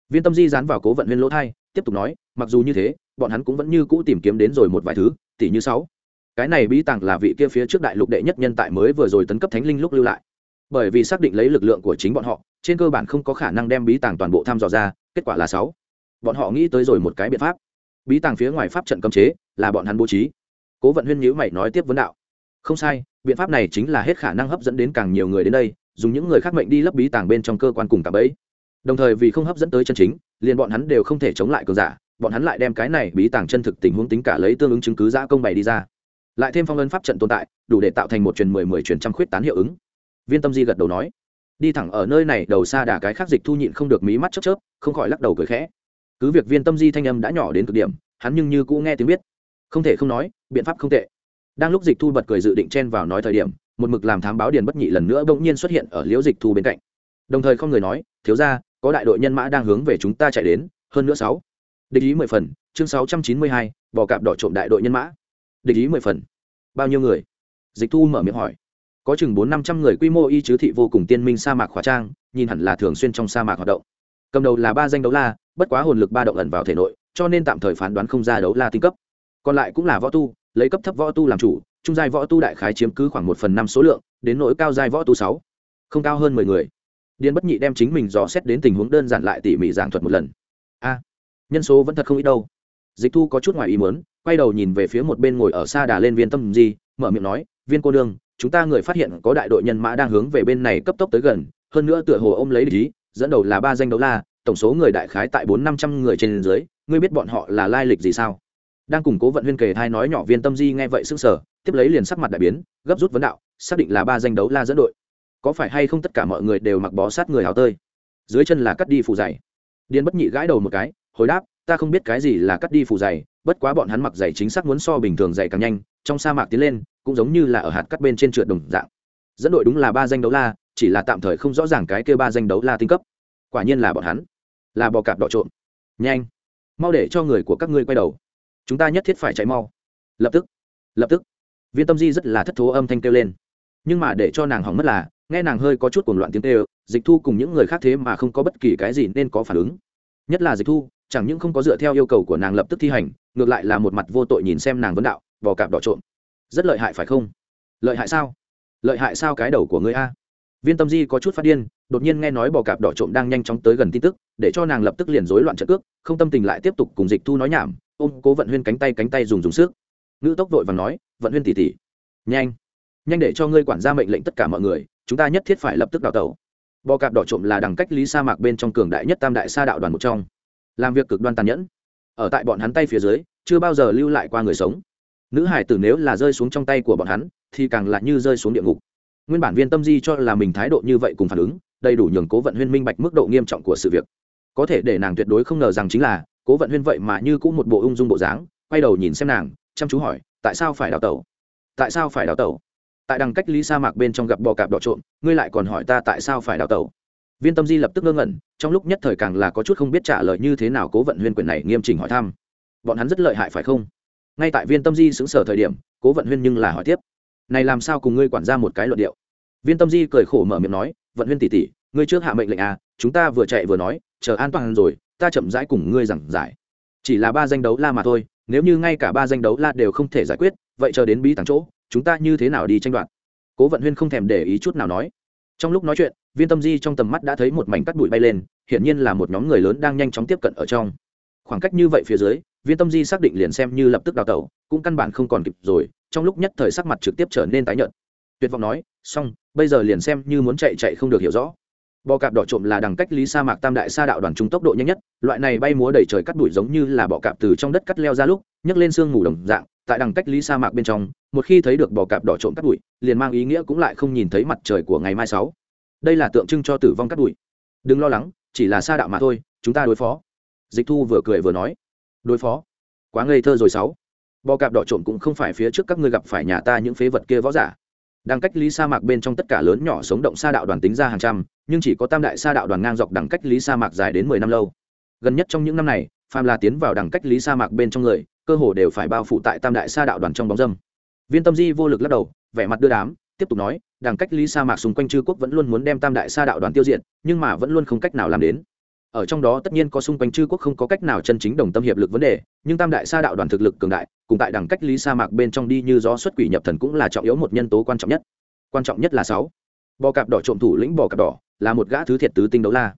Viên tâm di dán vào cố vận huyên lỗ thai, tiếp tục nói, mặc dù như thế, bọn hắn cũng vẫn như cũ tìm kiếm đến rồi một vài thứ tỷ như sáu cái này bí tàng là vị kia phía trước đại lục đệ nhất nhân tại mới vừa rồi tấn cấp thánh linh lúc lưu lại. Bởi vì xác định lấy lực lượng của chính bọn họ, trên cơ bản không có khả năng đem bí tàng toàn bộ thăm dò ra, kết quả là sáu. Bọn họ nghĩ tới rồi một cái biện pháp. Bí tàng phía ngoài pháp trận cấm chế, là bọn hắn bố trí. Cố vận huyên nhữ mày nói tiếp vấn đạo. Không sai, biện pháp này chính là hết khả năng hấp dẫn đến càng nhiều người đến đây, dùng những người khác mệnh đi lấp bí tàng bên trong cơ quan cùng cả bẫy. Đồng thời vì không hấp dẫn tới chân chính, liền bọn hắn đều không thể chống lại cường giả, bọn hắn lại đem cái này bí tàng chân thực tình huống tính cả lấy tương ứng chứng cứ giã công bày đi ra lại thêm phong ấn pháp trận tồn tại, đủ để tạo thành một truyền mười mười truyền trăm khuyết tán hiệu ứng. Viên tâm di gật đầu nói. Đi thẳng ở nơi này, đầu xa đà cái khác dịch thu nhịn không được mí mắt chớp chớp, không khỏi lắc đầu cười khẽ. Cứ việc viên tâm di thanh âm đã nhỏ đến cực điểm, hắn nhưng như cũ nghe tiếng biết. Không thể không nói, biện pháp không tệ. Đang lúc dịch thu bật cười dự định chen vào nói thời điểm, một mực làm thám báo điền bất nhị lần nữa bỗng nhiên xuất hiện ở liễu dịch thu bên cạnh. Đồng thời không người nói, thiếu ra có đại đội nhân mã đang hướng về chúng ta chạy đến, hơn nữa sáu. Địch ý mười phần, chương sáu trăm chín mươi hai, bò cạp đỏ trộm đại đội nhân mã địch ý mười phần. Bao nhiêu người? Dịch thu mở miệng hỏi. Có chừng bốn năm trăm người quy mô y chứ thị vô cùng tiên minh sa mạc khỏa trang, nhìn hẳn là thường xuyên trong sa mạc hoạt động. Cầm đầu là ba danh đấu la, bất quá hồn lực ba động ẩn vào thể nội, cho nên tạm thời phán đoán không ra đấu la tinh cấp. Còn lại cũng là võ tu, lấy cấp thấp võ tu làm chủ, trung giai võ tu đại khái chiếm cứ khoảng một phần năm số lượng, đến nỗi cao giai võ tu sáu. Không cao hơn mười người. Điền bất nhị đem chính mình dò xét đến tình huống đơn giản lại tỉ mỉ giảng thuật một lần. A, nhân số vẫn thật không ít đâu dịch thu có chút ngoài ý muốn, quay đầu nhìn về phía một bên ngồi ở xa đà lên viên tâm di, mở miệng nói, viên cô đương chúng ta người phát hiện có đại đội nhân mã đang hướng về bên này cấp tốc tới gần, hơn nữa tựa hồ ôm lấy lý dẫn đầu là ba danh đấu la, tổng số người đại khái tại bốn năm trăm người trên dưới, ngươi biết bọn họ là lai lịch gì sao? Đang củng cố vận huyên kề thai nói nhỏ viên tâm di nghe vậy s ư n g sở tiếp lấy liền sắc mặt đại biến, gấp rút vấn đạo, xác định là ba danh đấu la dẫn đội. Có phải hay không tất cả mọi người đều mặc bó sát người hào tơi? Dưới chân là cắt đi phủ dày điền bất nhị gãi đầu một cái, hồi đáp ta không biết cái gì là cắt đi phủ dày, bất quá bọn hắn mặc dày chính xác muốn so bình thường dày càng nhanh, trong sa mạc tiến lên, cũng giống như là ở hạt cắt bên trên trượt đồng dạng. Dẫn đội đúng là ba danh đấu la, chỉ là tạm thời không rõ ràng cái kêu ba danh đấu la tinh cấp. Quả nhiên là bọn hắn. Là bò cạp đỏ trộm nhanh. Mau để cho người của các ngươi quay đầu. Chúng ta nhất thiết phải chạy mau. Lập tức. Lập tức. Viên tâm di rất là thất thố âm thanh kêu lên. Nhưng mà để cho nàng hỏng mất là, nghe nàng hơi có chút cuồng loạn tiếng kêu, dịch thu cùng những người khác thế mà không có bất kỳ cái gì nên có phản ứng. Nhất là dịch thu chẳng những không có dựa theo yêu cầu của nàng lập tức thi hành, ngược lại là một mặt vô tội nhìn xem nàng vấn đạo bò cạp đỏ trộm, rất lợi hại phải không? Lợi hại sao? Lợi hại sao cái đầu của ngươi a? Viên tâm di có chút phát điên, đột nhiên nghe nói bò cạp đỏ trộm đang nhanh chóng tới gần tin tức, để cho nàng lập tức liền rối loạn trận cước, không tâm tình lại tiếp tục cùng dịch thu nói nhảm, ôm cố vận huyên cánh tay cánh tay dùng dùng sức. Ngữ tốc vội và nói, vận huyên tỉ tỉ nhanh nhanh để cho ngươi quản gia mệnh lệnh tất cả mọi người, chúng ta nhất thiết phải lập tức đào tẩu. Bò cạp đỏ trộm là đẳng cách lý sa mạc bên trong cường đại nhất tam đại sa đạo đoàn một trong làm việc cực đoan tàn nhẫn. Ở tại bọn hắn tay phía dưới, chưa bao giờ lưu lại qua người sống. Nữ hải tử nếu là rơi xuống trong tay của bọn hắn, thì càng là như rơi xuống địa ngục. Nguyên bản viên tâm di cho là mình thái độ như vậy cùng phản ứng, đầy đủ nhường cố vận huyên minh bạch mức độ nghiêm trọng của sự việc. Có thể để nàng tuyệt đối không ngờ rằng chính là, cố vận huyên vậy mà như cũng một bộ ung dung bộ dáng, quay đầu nhìn xem nàng, chăm chú hỏi, tại sao phải đào tẩu? Tại sao phải đào tẩu? Tại đằng cách lý sa mạc bên trong gặp bò cạp đỏ trộm, ngươi lại còn hỏi ta tại sao phải đào tẩu? Viên tâm di lập tức ngơ ngẩn, trong lúc nhất thời càng là có chút không biết trả lời như thế nào cố vận huyên quyền này nghiêm chỉnh hỏi thăm. Bọn hắn rất lợi hại phải không? Ngay tại viên tâm di xứng sở thời điểm, cố vận huyên nhưng là hỏi tiếp. Này làm sao cùng ngươi quản ra một cái luận điệu? Viên tâm di cười khổ mở miệng nói, vận huyên tỷ tỷ, ngươi trước hạ mệnh lệnh à chúng ta vừa chạy vừa nói, chờ an toàn rồi, ta chậm rãi cùng ngươi giảng giải. Chỉ là ba danh đấu la mà thôi, nếu như ngay cả ba danh đấu la đều không thể giải quyết, vậy chờ đến bí tàng chỗ, chúng ta như thế nào đi tranh đoạt? Cố vận huyên không thèm để ý chút nào nói trong lúc nói chuyện, viên tâm di trong tầm mắt đã thấy một mảnh cắt bụi bay lên, hiển nhiên là một nhóm người lớn đang nhanh chóng tiếp cận ở trong. Khoảng cách như vậy phía dưới, viên tâm di xác định liền xem như lập tức đào tẩu, cũng căn bản không còn kịp rồi, trong lúc nhất thời sắc mặt trực tiếp trở nên tái nhợt. Tuyệt vọng nói, xong, bây giờ liền xem như muốn chạy chạy không được hiểu rõ. Bọ cạp đỏ trộm là đằng cách lý sa mạc tam đại sa đạo đoàn trung tốc độ nhanh nhất, loại này bay múa đầy trời cắt đuổi giống như là bọ cạp từ trong đất cắt leo ra lúc, nhấc lên sương mù đồng dạng tại đằng cách lý sa mạc bên trong, một khi thấy được bò cạp đỏ trộm cắt đuổi liền mang ý nghĩa cũng lại không nhìn thấy mặt trời của ngày mai sáu. Đây là tượng trưng cho tử vong cắt đuổi đừng lo lắng, chỉ là sa đạo mà thôi, chúng ta đối phó. Dịch thu vừa cười vừa nói. Đối phó? Quá ngây thơ rồi sáu. Bò cạp đỏ trộm cũng không phải phía trước các ngươi gặp phải nhà ta những phế vật kia võ giả. Đang cách lý sa mạc bên trong tất cả lớn nhỏ sống động sa đạo đoàn tính ra hàng trăm, nhưng chỉ có tam đại sa đạo đoàn ngang dọc đẳng cách lý sa mạc dài đến mười năm lâu. Gần nhất trong những năm này phàm là tiến vào đẳng cách lý sa mạc bên trong người, cơ hồ đều phải bao phủ tại tam đại sa đạo đoàn trong bóng dâm. Viên tâm di vô lực lắc đầu, vẻ mặt đưa đám, tiếp tục nói, đẳng cách lý sa mạc xung quanh chư quốc vẫn luôn muốn đem tam đại sa đạo đoàn tiêu diệt, nhưng mà vẫn luôn không cách nào làm đến. Ở trong đó tất nhiên có xung quanh chư quốc không có cách nào chân chính đồng tâm hiệp lực vấn đề, nhưng tam đại sa đạo đoàn thực lực cường đại, cùng tại đẳng cách lý sa mạc bên trong đi như gió xuất quỷ nhập thần cũng là trọng yếu một nhân tố quan trọng nhất. Quan trọng nhất là sáu. Bò cạp đỏ trộm thủ lĩnh bò cạp đỏ là một gã thứ thiệt tứ tinh đấu la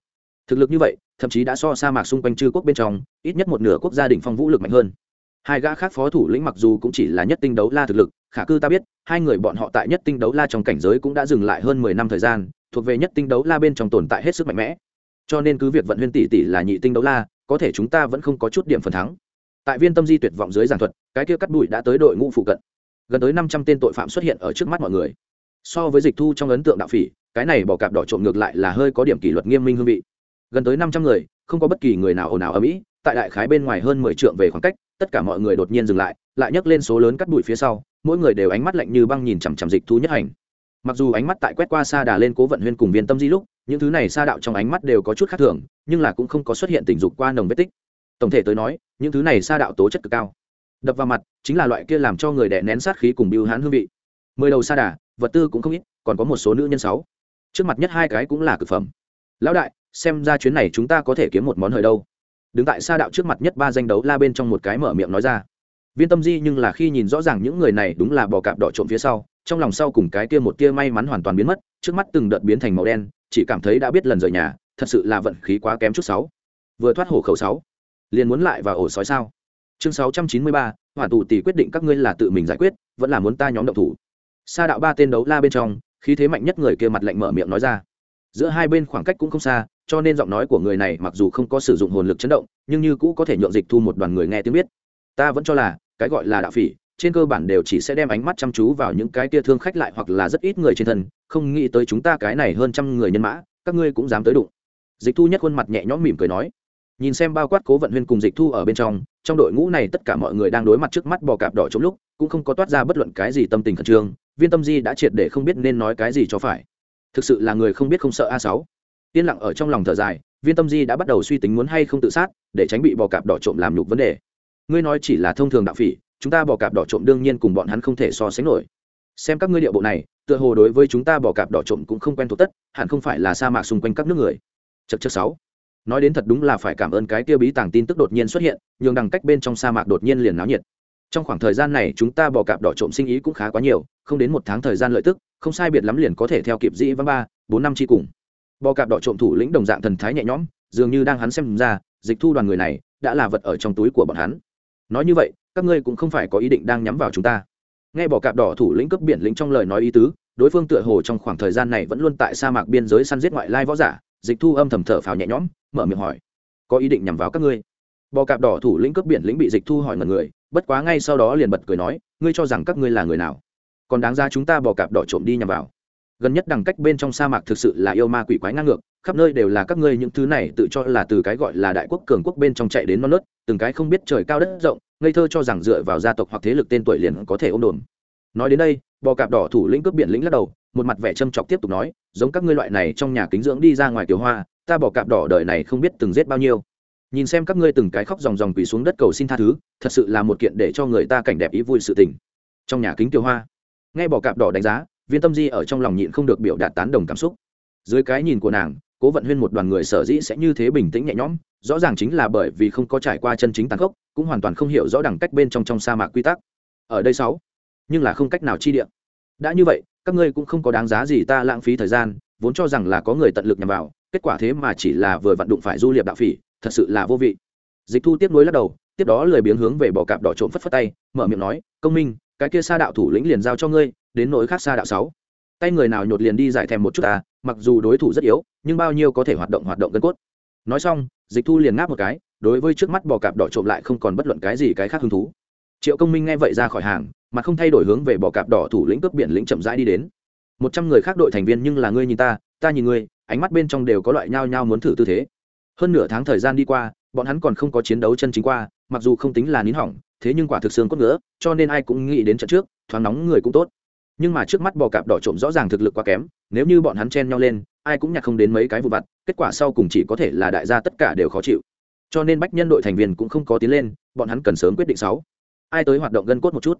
thực lực như vậy, thậm chí đã so sa mạc xung quanh chư quốc bên trong, ít nhất một nửa quốc gia đình phong vũ lực mạnh hơn. Hai gã khác phó thủ lĩnh mặc dù cũng chỉ là nhất tinh đấu la thực lực, khả cư ta biết, hai người bọn họ tại nhất tinh đấu la trong cảnh giới cũng đã dừng lại hơn mười năm thời gian, thuộc về nhất tinh đấu la bên trong tồn tại hết sức mạnh mẽ. Cho nên cứ việc vận huyên tỷ tỷ là nhị tinh đấu la, có thể chúng ta vẫn không có chút điểm phần thắng. Tại viên tâm di tuyệt vọng dưới giảng thuật, cái kia cắt bụi đã tới đội ngũ phụ cận. Gần tới năm trăm tên tội phạm xuất hiện ở trước mắt mọi người. So với dịch thu trong ấn tượng đạo phỉ, cái này bỏ cạp đỏ trộm ngược lại là hơi có điểm kỷ luật nghiêm minh hương vị gần tới năm trăm người, không có bất kỳ người nào ồn ào ở mỹ, tại đại khái bên ngoài hơn mười trượng về khoảng cách, tất cả mọi người đột nhiên dừng lại lại nhấc lên số lớn cắt bụi phía sau, mỗi người đều ánh mắt lạnh như băng nhìn chằm chằm dịch thu nhất hành. Mặc dù ánh mắt tại quét qua xa đà lên cố vận huyên cùng viên tâm di lúc, những thứ này xa đạo trong ánh mắt đều có chút khác thường, nhưng là cũng không có xuất hiện tình dục qua nồng vết tích. Tổng thể tới nói, những thứ này xa đạo tố chất cực cao. Đập vào mặt, chính là loại kia làm cho người đẻ nén sát khí cùng biêu hãn hương vị. Mười đầu xa đà, vật tư cũng không ít, còn có một số nữ nhân sáu. Trước mặt nhất hai cái cũng là cực phẩm. Lão đại xem ra chuyến này chúng ta có thể kiếm một món hời đâu. Đứng tại xa đạo trước mặt nhất ba danh đấu la bên trong một cái mở miệng nói ra. Viên tâm di nhưng là khi nhìn rõ ràng những người này đúng là bò cạp đỏ trộm phía sau, trong lòng sau cùng cái kia một tia may mắn hoàn toàn biến mất, trước mắt từng đợt biến thành màu đen, chỉ cảm thấy đã biết lần rời nhà, thật sự là vận khí quá kém chút sáu. Vừa thoát hổ khẩu sáu. Liền muốn lại vào ổ sói sao? Chương sáu trăm chín mươi ba, hỏa tù tỷ quyết định các ngươi là tự mình giải quyết, vẫn là muốn ta nhóm động thủ. Sa đạo ba tên đấu la bên trong, khí thế mạnh nhất người kia mặt lạnh mở miệng nói ra. Giữa hai bên khoảng cách cũng không xa cho nên giọng nói của người này mặc dù không có sử dụng hồn lực chấn động, nhưng như cũ có thể nhượng dịch thu một đoàn người nghe tiếng biết. Ta vẫn cho là, cái gọi là đạo phỉ, trên cơ bản đều chỉ sẽ đem ánh mắt chăm chú vào những cái tia thương khách lại hoặc là rất ít người trên thân, không nghĩ tới chúng ta cái này hơn trăm người nhân mã, các ngươi cũng dám tới đụng. Dịch thu nhất khuôn mặt nhẹ nhõm mỉm cười nói. Nhìn xem bao quát cố vận huyên cùng dịch thu ở bên trong trong đội ngũ này tất cả mọi người đang đối mặt trước mắt bò cạp đỏ trong lúc, cũng không có toát ra bất luận cái gì tâm tình khẩn trương, viên tâm di đã triệt để không biết nên nói cái gì cho phải. Thực sự là người không biết không sợ a sáu yên lặng ở trong lòng thở dài, viên tâm di đã bắt đầu suy tính muốn hay không tự sát, để tránh bị bò cạp đỏ trộm làm nhục vấn đề. Ngươi nói chỉ là thông thường đạo phỉ, chúng ta bò cạp đỏ trộm đương nhiên cùng bọn hắn không thể so sánh nổi. Xem các ngươi địa bộ này, tựa hồ đối với chúng ta bò cạp đỏ trộm cũng không quen thuộc tất, hẳn không phải là sa mạc xung quanh các nước người. Chật chật sáu. Nói đến thật đúng là phải cảm ơn cái kia bí tàng tin tức đột nhiên xuất hiện, nhường đằng cách bên trong sa mạc đột nhiên liền náo nhiệt. Trong khoảng thời gian này, chúng ta bò cạp đỏ trộm sinh ý cũng khá quá nhiều, không đến một tháng thời gian lợi tức, không sai biệt lắm liền có thể theo kịp dĩ văn ba, bốn năm chi cùng bò cạp đỏ trộm thủ lĩnh đồng dạng thần thái nhẹ nhõm, dường như đang hắn xem ra, dịch thu đoàn người này đã là vật ở trong túi của bọn hắn. Nói như vậy, các ngươi cũng không phải có ý định đang nhắm vào chúng ta. Nghe bò cạp đỏ thủ lĩnh cấp biển lĩnh trong lời nói ý tứ, đối phương tựa hồ trong khoảng thời gian này vẫn luôn tại sa mạc biên giới săn giết ngoại lai võ giả, dịch thu âm thầm thở phào nhẹ nhõm, mở miệng hỏi, có ý định nhằm vào các ngươi? Bò cạp đỏ thủ lĩnh cấp biển lĩnh bị dịch thu hỏi ngần người, bất quá ngay sau đó liền bật cười nói, ngươi cho rằng các ngươi là người nào? Còn đáng ra chúng ta bò cạp đỏ trộm đi nhằm vào? Gần nhất đằng cách bên trong sa mạc thực sự là yêu ma quỷ quái ngang ngược, khắp nơi đều là các ngươi những thứ này tự cho là từ cái gọi là đại quốc cường quốc bên trong chạy đến non nớt, từng cái không biết trời cao đất rộng, ngây thơ cho rằng dựa vào gia tộc hoặc thế lực tên tuổi liền có thể ôm đồn. Nói đến đây, bò cạp đỏ thủ lĩnh cướp biển lĩnh lắc đầu, một mặt vẻ châm chọc tiếp tục nói, giống các ngươi loại này trong nhà kính dưỡng đi ra ngoài tiểu hoa, ta bỏ cạp đỏ đời này không biết từng giết bao nhiêu. Nhìn xem các ngươi từng cái khóc ròng ròng quỳ xuống đất cầu xin tha thứ, thật sự là một kiện để cho người ta cảnh đẹp ý vui sự tình. Trong nhà kính tiểu hoa. Nghe bỏ cạp đỏ đánh giá viên tâm di ở trong lòng nhịn không được biểu đạt tán đồng cảm xúc. Dưới cái nhìn của nàng, cố vận huyên một đoàn người sở dĩ sẽ như thế bình tĩnh nhẹ nhõm, rõ ràng chính là bởi vì không có trải qua chân chính tàn khốc, cũng hoàn toàn không hiểu rõ đẳng cách bên trong trong sa mạc quy tắc. Ở đây sáu, nhưng là không cách nào chi địa. Đã như vậy, các ngươi cũng không có đáng giá gì ta lãng phí thời gian, vốn cho rằng là có người tận lực nhằm vào, kết quả thế mà chỉ là vừa vặn đụng phải du liệp đạo phỉ, thật sự là vô vị. Dịch thu tiếp nối lắc đầu, tiếp đó lười biếng hướng về bỏ cạp đỏ trộm phất phất tay, mở miệng nói, công minh cái kia xa đạo thủ lĩnh liền giao cho ngươi, đến nỗi khác xa đạo sáu. Tay người nào nhột liền đi giải thèm một chút ta, mặc dù đối thủ rất yếu, nhưng bao nhiêu có thể hoạt động hoạt động gân cốt. Nói xong, dịch thu liền ngáp một cái, đối với trước mắt bò cạp đỏ trộm lại không còn bất luận cái gì cái khác hứng thú. Triệu công minh nghe vậy ra khỏi hàng, mà không thay đổi hướng về bò cạp đỏ thủ lĩnh cướp biển lĩnh chậm rãi đi đến. Một trăm người khác đội thành viên nhưng là ngươi nhìn ta ta nhìn ngươi, ánh mắt bên trong đều có loại nhao nhao muốn thử tư thế. Hơn nửa tháng thời gian đi qua, bọn hắn còn không có chiến đấu chân chính qua, mặc dù không tính là nín hỏng thế nhưng quả thực xương cốt nữa cho nên ai cũng nghĩ đến trận trước, thoáng nóng người cũng tốt. Nhưng mà trước mắt bò cạp đỏ trộm rõ ràng thực lực quá kém, nếu như bọn hắn chen nhau lên, ai cũng nhặt không đến mấy cái vụ vặt, kết quả sau cùng chỉ có thể là đại gia tất cả đều khó chịu. Cho nên bách nhân đội thành viên cũng không có tiến lên, bọn hắn cần sớm quyết định sáu. Ai tới hoạt động gân cốt một chút?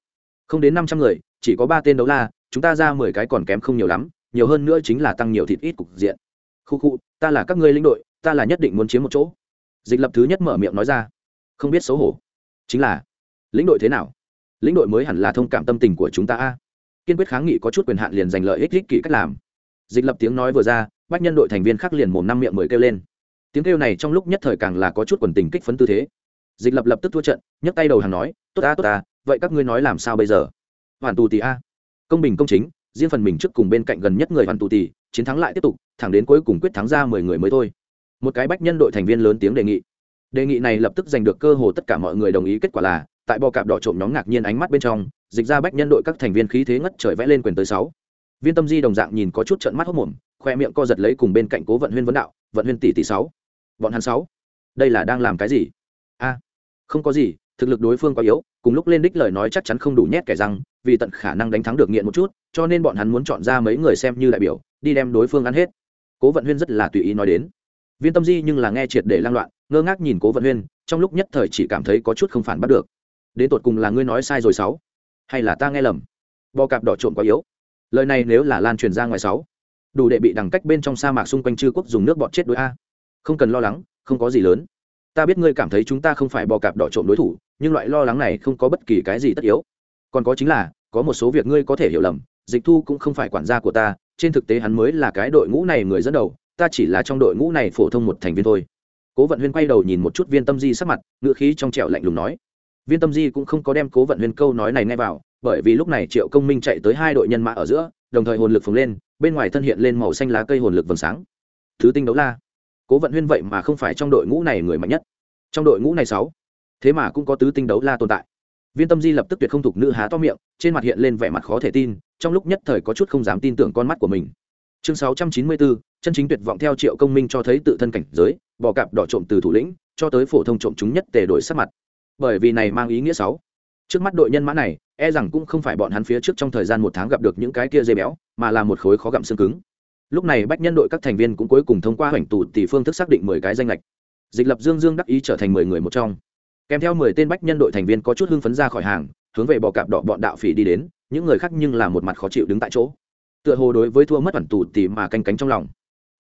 Không đến năm trăm người, chỉ có ba tên đấu la, chúng ta ra mười cái còn kém không nhiều lắm, nhiều hơn nữa chính là tăng nhiều thịt ít cục diện. Khu khu, ta là các ngươi lĩnh đội, ta là nhất định muốn chiếm một chỗ. Dịch lập thứ nhất mở miệng nói ra. Không biết xấu hổ. Chính là lĩnh đội thế nào? Lĩnh đội mới hẳn là thông cảm tâm tình của chúng ta a. Kiên quyết kháng nghị có chút quyền hạn liền giành lợi ích ích kỷ cách làm. Dịch lập tiếng nói vừa ra, bách nhân đội thành viên khác liền mồm năm miệng mười kêu lên. Tiếng kêu này trong lúc nhất thời càng là có chút quần tình kích phấn tư thế. Dịch lập lập tức thua trận, nhấc tay đầu hàng nói, tốt ta tốt ta vậy các ngươi nói làm sao bây giờ? Hoàn tù tỷ a. Công bình công chính, riêng phần mình trước cùng bên cạnh gần nhất người hoàn tù tỷ chiến thắng lại tiếp tục, thẳng đến cuối cùng quyết thắng ra mười người mới thôi. Một cái bách nhân đội thành viên lớn tiếng đề nghị. Đề nghị này lập tức giành được cơ hồ tất cả mọi người đồng ý kết quả là tại bò cạp đỏ trộm nhóm ngạc nhiên ánh mắt bên trong, dịch ra bách nhân đội các thành viên khí thế ngất trời vẽ lên quyền tới sáu. Viên tâm di đồng dạng nhìn có chút trận mắt hốc mồm, khoe miệng co giật lấy cùng bên cạnh cố vận huyên vấn đạo, vận huyên tỷ tỷ sáu, bọn hắn sáu, đây là đang làm cái gì? A, không có gì, thực lực đối phương quá yếu, cùng lúc lên đích lời nói chắc chắn không đủ nhét kẻ răng, vì tận khả năng đánh thắng được nghiện một chút, cho nên bọn hắn muốn chọn ra mấy người xem như đại biểu, đi đem đối phương ăn hết. Cố vận huyên rất là tùy ý nói đến. Viên tâm di nhưng là nghe triệt để lang loạn, ngơ ngác nhìn cố vận huyên, trong lúc nhất thời chỉ cảm thấy có chút không phản bắt được đến tột cùng là ngươi nói sai rồi sáu, hay là ta nghe lầm? Bò cạp đỏ trộm quá yếu. Lời này nếu là lan truyền ra ngoài sáu, đủ để bị đằng cách bên trong sa mạc xung quanh chư quốc dùng nước bọt chết đối a. Không cần lo lắng, không có gì lớn. Ta biết ngươi cảm thấy chúng ta không phải bò cạp đỏ trộm đối thủ, nhưng loại lo lắng này không có bất kỳ cái gì tất yếu. Còn có chính là, có một số việc ngươi có thể hiểu lầm, dịch thu cũng không phải quản gia của ta, trên thực tế hắn mới là cái đội ngũ này người dẫn đầu, ta chỉ là trong đội ngũ này phổ thông một thành viên thôi. Cố vận huyên quay đầu nhìn một chút viên tâm di sắc mặt ngựa khí trong trẻo lạnh lùng nói viên tâm di cũng không có đem cố vận huyên câu nói này ngay vào, bởi vì lúc này triệu công minh chạy tới hai đội nhân mã ở giữa, đồng thời hồn lực phồng lên, bên ngoài thân hiện lên màu xanh lá cây hồn lực vầng sáng. Thứ tinh đấu la. Cố vận huyên vậy mà không phải trong đội ngũ này người mạnh nhất. Trong đội ngũ này sáu. Thế mà cũng có tứ tinh đấu la tồn tại. Viên tâm di lập tức tuyệt không thục nữ há to miệng, trên mặt hiện lên vẻ mặt khó thể tin, trong lúc nhất thời có chút không dám tin tưởng con mắt của mình. Chương sáu trăm chín mươi bốn, chân chính tuyệt vọng theo triệu công minh cho thấy tự thân cảnh giới bỏ cạp đỏ trộm từ thủ lĩnh, cho tới phổ thông trộm chúng nhất tề đổi sắc mặt bởi vì này mang ý nghĩa sáu. Trước mắt đội nhân mã này e rằng cũng không phải bọn hắn phía trước trong thời gian một tháng gặp được những cái kia dây béo, mà là một khối khó gặm xương cứng. Lúc này bách nhân đội các thành viên cũng cuối cùng thông qua hoành tù tỷ phương thức xác định mười cái danh lệch. Dịch lập dương dương đắc ý trở thành mười người một trong. Kèm theo mười tên bách nhân đội thành viên có chút hưng phấn ra khỏi hàng, hướng về bò cạp đỏ bọn đạo phỉ đi đến, những người khác nhưng là một mặt khó chịu đứng tại chỗ. Tựa hồ đối với thua mất ẩn tù tỷ mà canh cánh trong lòng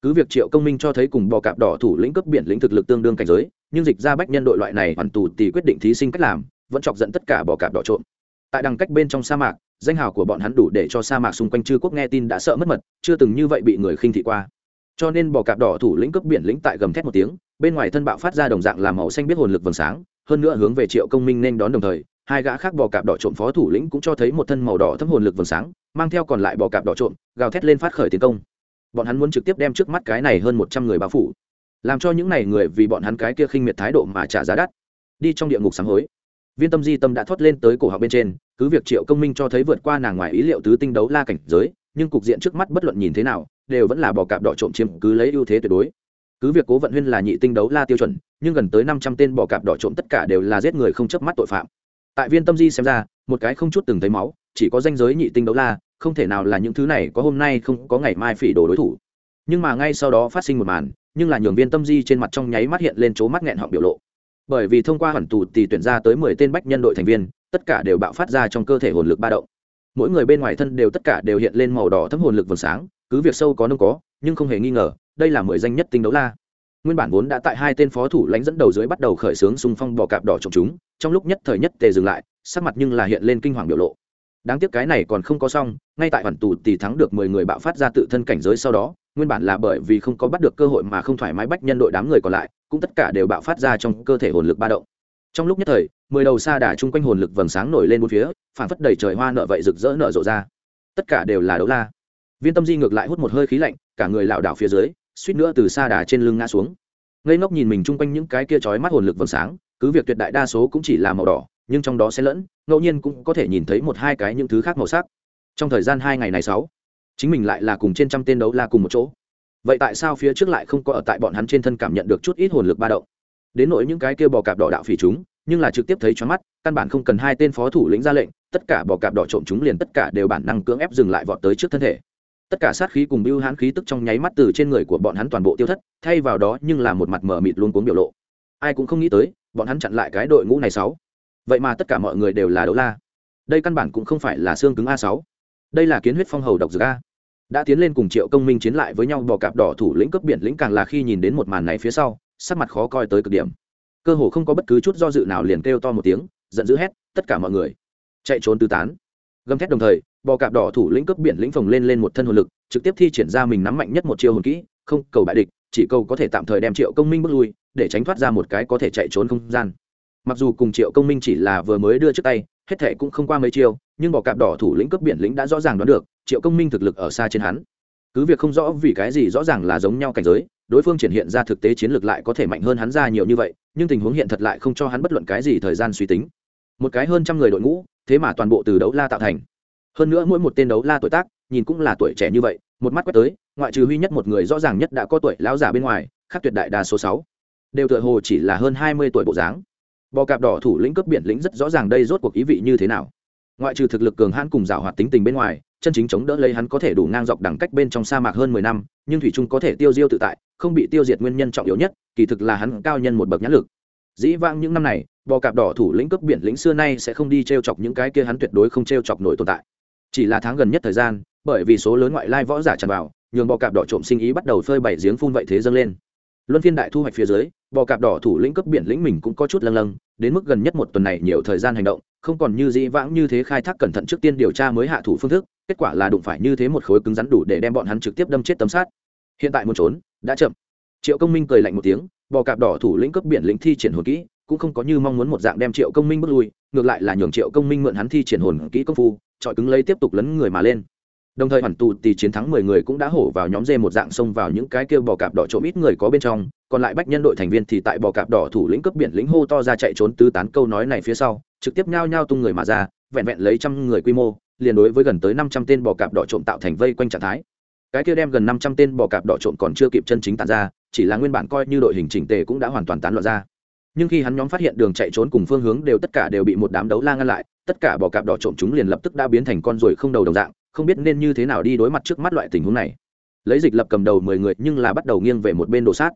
cứ việc triệu công minh cho thấy cùng bò cạp đỏ thủ lĩnh cấp biển lĩnh thực lực tương đương cảnh giới, nhưng dịch ra bách nhân đội loại này hoàn tù thì quyết định thí sinh cách làm, vẫn chọc dẫn tất cả bò cạp đỏ trộm. Tại đằng cách bên trong sa mạc, danh hào của bọn hắn đủ để cho sa mạc xung quanh chư quốc nghe tin đã sợ mất mật, chưa từng như vậy bị người khinh thị qua. Cho nên bò cạp đỏ thủ lĩnh cấp biển lĩnh tại gầm thét một tiếng, bên ngoài thân bạo phát ra đồng dạng làm màu xanh biết hồn lực vầng sáng, hơn nữa hướng về triệu công minh nên đón đồng thời, hai gã khác bò cạp đỏ trộm phó thủ lĩnh cũng cho thấy một thân màu đỏ thấm hồn lực vầng sáng, mang theo còn lại bò cạp đỏ trộm, gào thét lên phát khởi tiến công bọn hắn muốn trực tiếp đem trước mắt cái này hơn một trăm người báo phủ. Làm cho những này người vì bọn hắn cái kia khinh miệt thái độ mà trả giá đắt. Đi trong địa ngục sáng hối. Viên tâm di tâm đã thoát lên tới cổ họng bên trên, cứ việc triệu công minh cho thấy vượt qua nàng ngoài ý liệu tứ tinh đấu la cảnh giới, nhưng cục diện trước mắt bất luận nhìn thế nào, đều vẫn là bò cạp đỏ trộm chiếm cứ lấy ưu thế tuyệt đối. Cứ việc cố vận huyên là nhị tinh đấu la tiêu chuẩn, nhưng gần tới năm trăm tên bò cạp đỏ trộm tất cả đều là giết người không chớp mắt tội phạm. Tại viên tâm di xem ra, một cái không chút từng thấy máu chỉ có danh giới nhị tinh đấu la, không thể nào là những thứ này có hôm nay không có ngày mai phỉ đồ đối thủ. Nhưng mà ngay sau đó phát sinh một màn, nhưng là nhường viên tâm di trên mặt trong nháy mắt hiện lên chỗ mắt nghẹn họng biểu lộ. Bởi vì thông qua hoàn tù thì tuyển ra tới mười tên bách nhân đội thành viên, tất cả đều bạo phát ra trong cơ thể hồn lực ba động. Mỗi người bên ngoài thân đều tất cả đều hiện lên màu đỏ thấm hồn lực vầng sáng, cứ việc sâu có nông có, nhưng không hề nghi ngờ, đây là mười danh nhất tinh đấu la. Nguyên bản vốn đã tại hai tên phó thủ lãnh dẫn đầu dưới bắt đầu khởi xướng xung phong bò cạp đỏ trộm chúng, trong lúc nhất thời nhất tề dừng lại, sắc mặt nhưng là hiện lên kinh hoàng biểu lộ đáng tiếc cái này còn không có xong, ngay tại hoàn tù thì thắng được mười người bạo phát ra tự thân cảnh giới sau đó, nguyên bản là bởi vì không có bắt được cơ hội mà không thoải mái bách nhân đội đám người còn lại, cũng tất cả đều bạo phát ra trong cơ thể hồn lực ba động. Trong lúc nhất thời, mười đầu xa đà chung quanh hồn lực vầng sáng nổi lên bốn phía phản phất đầy trời hoa nợ vậy rực rỡ nở rộ ra. Tất cả đều là đấu la. Viên tâm di ngược lại hút một hơi khí lạnh, cả người lảo đảo phía dưới, suýt nữa từ xa đà trên lưng ngã xuống. Ngây ngốc nhìn mình chung quanh những cái kia trói mắt hồn lực vầng sáng, cứ việc tuyệt đại đa số cũng chỉ là màu đỏ nhưng trong đó sẽ lẫn, ngẫu nhiên cũng có thể nhìn thấy một hai cái những thứ khác màu sắc. Trong thời gian hai ngày này sáu, chính mình lại là cùng trên trăm tên đấu la cùng một chỗ. Vậy tại sao phía trước lại không có ở tại bọn hắn trên thân cảm nhận được chút ít hồn lực ba động? Đến nỗi những cái kia bò cạp đỏ đạo phỉ chúng, nhưng là trực tiếp thấy choáng mắt, căn bản không cần hai tên phó thủ lĩnh ra lệnh, tất cả bò cạp đỏ trộm chúng liền tất cả đều bản năng cưỡng ép dừng lại vọt tới trước thân thể. Tất cả sát khí cùng bưu hãn khí tức trong nháy mắt từ trên người của bọn hắn toàn bộ tiêu thất, thay vào đó nhưng là một mặt mờ mịt luôn cuống biểu lộ. Ai cũng không nghĩ tới, bọn hắn chặn lại cái đội ngũ này sáu vậy mà tất cả mọi người đều là đấu la. Đây căn bản cũng không phải là xương cứng a sáu. Đây là kiến huyết phong hầu độc dược a. Đã tiến lên cùng triệu công minh chiến lại với nhau, bò cạp đỏ thủ lĩnh cấp biển lĩnh càng là khi nhìn đến một màn này phía sau, sắc mặt khó coi tới cực điểm. Cơ hồ không có bất cứ chút do dự nào liền kêu to một tiếng, giận dữ hét, tất cả mọi người, chạy trốn tứ tán. Gầm thét đồng thời, bò cạp đỏ thủ lĩnh cấp biển lĩnh phồng lên lên một thân hồn lực, trực tiếp thi triển ra mình nắm mạnh nhất một chiêu hồn kỹ, không cầu bại địch, chỉ cầu có thể tạm thời đem triệu công minh bước lui, để tránh thoát ra một cái có thể chạy trốn không gian mặc dù cùng triệu công minh chỉ là vừa mới đưa trước tay, hết thệ cũng không qua mấy chiêu, nhưng bỏ cạp đỏ thủ lĩnh cướp biển lĩnh đã rõ ràng đoán được, triệu công minh thực lực ở xa trên hắn. Cứ việc không rõ vì cái gì rõ ràng là giống nhau cảnh giới, đối phương triển hiện ra thực tế chiến lược lại có thể mạnh hơn hắn ra nhiều như vậy, nhưng tình huống hiện thật lại không cho hắn bất luận cái gì thời gian suy tính. Một cái hơn trăm người đội ngũ, thế mà toàn bộ từ đấu la tạo thành. Hơn nữa mỗi một tên đấu la tuổi tác, nhìn cũng là tuổi trẻ như vậy, một mắt quét tới, ngoại trừ huy nhất một người rõ ràng nhất đã có tuổi lão giả bên ngoài, khác tuyệt đại đa số sáu. Đều tựa hồ chỉ là hơn hai mươi tuổi bộ dáng bò cạp đỏ thủ lĩnh cấp biển lĩnh rất rõ ràng đây rốt cuộc ý vị như thế nào. Ngoại trừ thực lực cường hãn cùng rào hoạt tính tình bên ngoài, chân chính chống đỡ lấy hắn có thể đủ ngang dọc đẳng cách bên trong sa mạc hơn mười năm, nhưng thủy trung có thể tiêu diêu tự tại, không bị tiêu diệt nguyên nhân trọng yếu nhất, kỳ thực là hắn cao nhân một bậc nhãn lực. Dĩ vãng những năm này, bò cạp đỏ thủ lĩnh cấp biển lĩnh xưa nay sẽ không đi t r e o chọc những cái kia hắn tuyệt đối không t r e o chọc nổi tồn tại. Chỉ là tháng gần nhất thời gian, bởi vì số lớn ngoại lai võ giả tràn vào, nhường bò cạp đỏ trộm sinh ý bắt đầu phơi bảy giếng phun vậy thế dâng lên luân phiên đại thu hoạch phía dưới, bò cạp đỏ thủ lĩnh cấp biển lĩnh mình cũng có chút lâng lâng, đến mức gần nhất một tuần này nhiều thời gian hành động, không còn như dĩ vãng như thế khai thác cẩn thận trước tiên điều tra mới hạ thủ phương thức, kết quả là đụng phải như thế một khối cứng rắn đủ để đem bọn hắn trực tiếp đâm chết tấm sát. Hiện tại muốn trốn, đã chậm. Triệu công minh cười lạnh một tiếng, bò cạp đỏ thủ lĩnh cấp biển lĩnh thi triển hồn kỹ, cũng không có như mong muốn một dạng đem triệu công minh bước lui, ngược lại là nhường triệu công minh mượn hắn thi triển hồn kỹ công phu trọi cứng lấy tiếp tục lấn người mà lên đồng thời hoàn tù thì chiến thắng mười người cũng đã hổ vào nhóm dê một dạng xông vào những cái kêu bò cạp đỏ trộm ít người có bên trong, còn lại bách nhân đội thành viên thì tại bò cạp đỏ thủ lĩnh cướp biển lĩnh hô to ra chạy trốn tứ tán câu nói này phía sau, trực tiếp nhao nhao tung người mà ra, vẹn vẹn lấy trăm người quy mô, liền đối với gần tới năm trăm tên bò cạp đỏ trộm tạo thành vây quanh trạng thái. Cái kia đem gần năm trăm tên bò cạp đỏ trộm còn chưa kịp chân chính tàn ra, chỉ là nguyên bản coi như đội hình chỉnh tề cũng đã hoàn toàn tán loạn ra nhưng khi hắn nhóm phát hiện đường chạy trốn cùng phương hướng đều tất cả đều bị một đám đấu la ngăn lại, tất cả bò cạp đỏ trộm chúng liền lập tức đã biến thành con ruồi không đầu đồng dạng, không biết nên như thế nào đi đối mặt trước mắt loại tình huống này. Lấy dịch lập cầm đầu mười người nhưng là bắt đầu nghiêng về một bên đồ sát.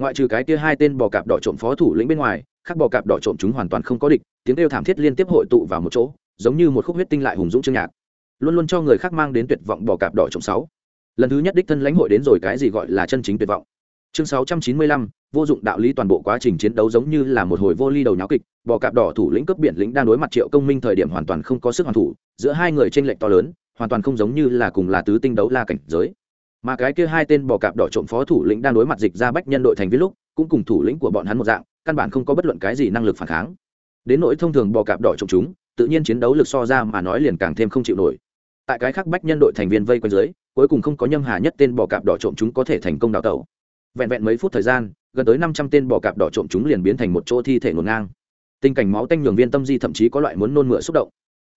Ngoại trừ cái kia hai tên bò cạp đỏ trộm phó thủ lĩnh bên ngoài các bò cạp đỏ trộm chúng hoàn toàn không có địch, tiếng kêu thảm thiết liên tiếp hội tụ vào một chỗ, giống như một khúc huyết tinh lại hùng dũng chương nhạc. Luôn luôn cho người khác mang đến tuyệt vọng bò cạp đỏ trộm sáu. Lần thứ nhất đích thân lãnh hội đến rồi cái gì gọi là chân chính tuyệt vọng chương sáu trăm chín mươi lăm, vô dụng đạo lý toàn bộ quá trình chiến đấu giống như là một hồi vô ly đầu nháo kịch bò cạp đỏ thủ lĩnh cấp biển lĩnh đang đối mặt triệu công minh thời điểm hoàn toàn không có sức hoàn thủ, giữa hai người tranh lệch to lớn, hoàn toàn không giống như là cùng là tứ tinh đấu la cảnh giới. Mà cái kia hai tên bò cạp đỏ trộm phó thủ lĩnh đang đối mặt dịch ra bách nhân đội thành viên lúc, cũng cùng thủ lĩnh của bọn hắn một dạng, căn bản không có bất luận cái gì năng lực phản kháng. Đến nỗi thông thường bò cạp đỏ trộm chúng, tự nhiên chiến đấu lực so ra mà nói liền càng thêm không chịu nổi. Tại cái khác bách nhân đội thành viên vây quanh dưới, cuối cùng không có nhâm hà nhất tên bò cạp đỏ trộm chúng có thể thành công đào tẩu vẹn vẹn mấy phút thời gian, gần tới năm trăm tên bò cạp đỏ trộm chúng liền biến thành một chỗ thi thể ngổn ngang. Tình cảnh máu tanh nhường viên tâm di thậm chí có loại muốn nôn mửa xúc động.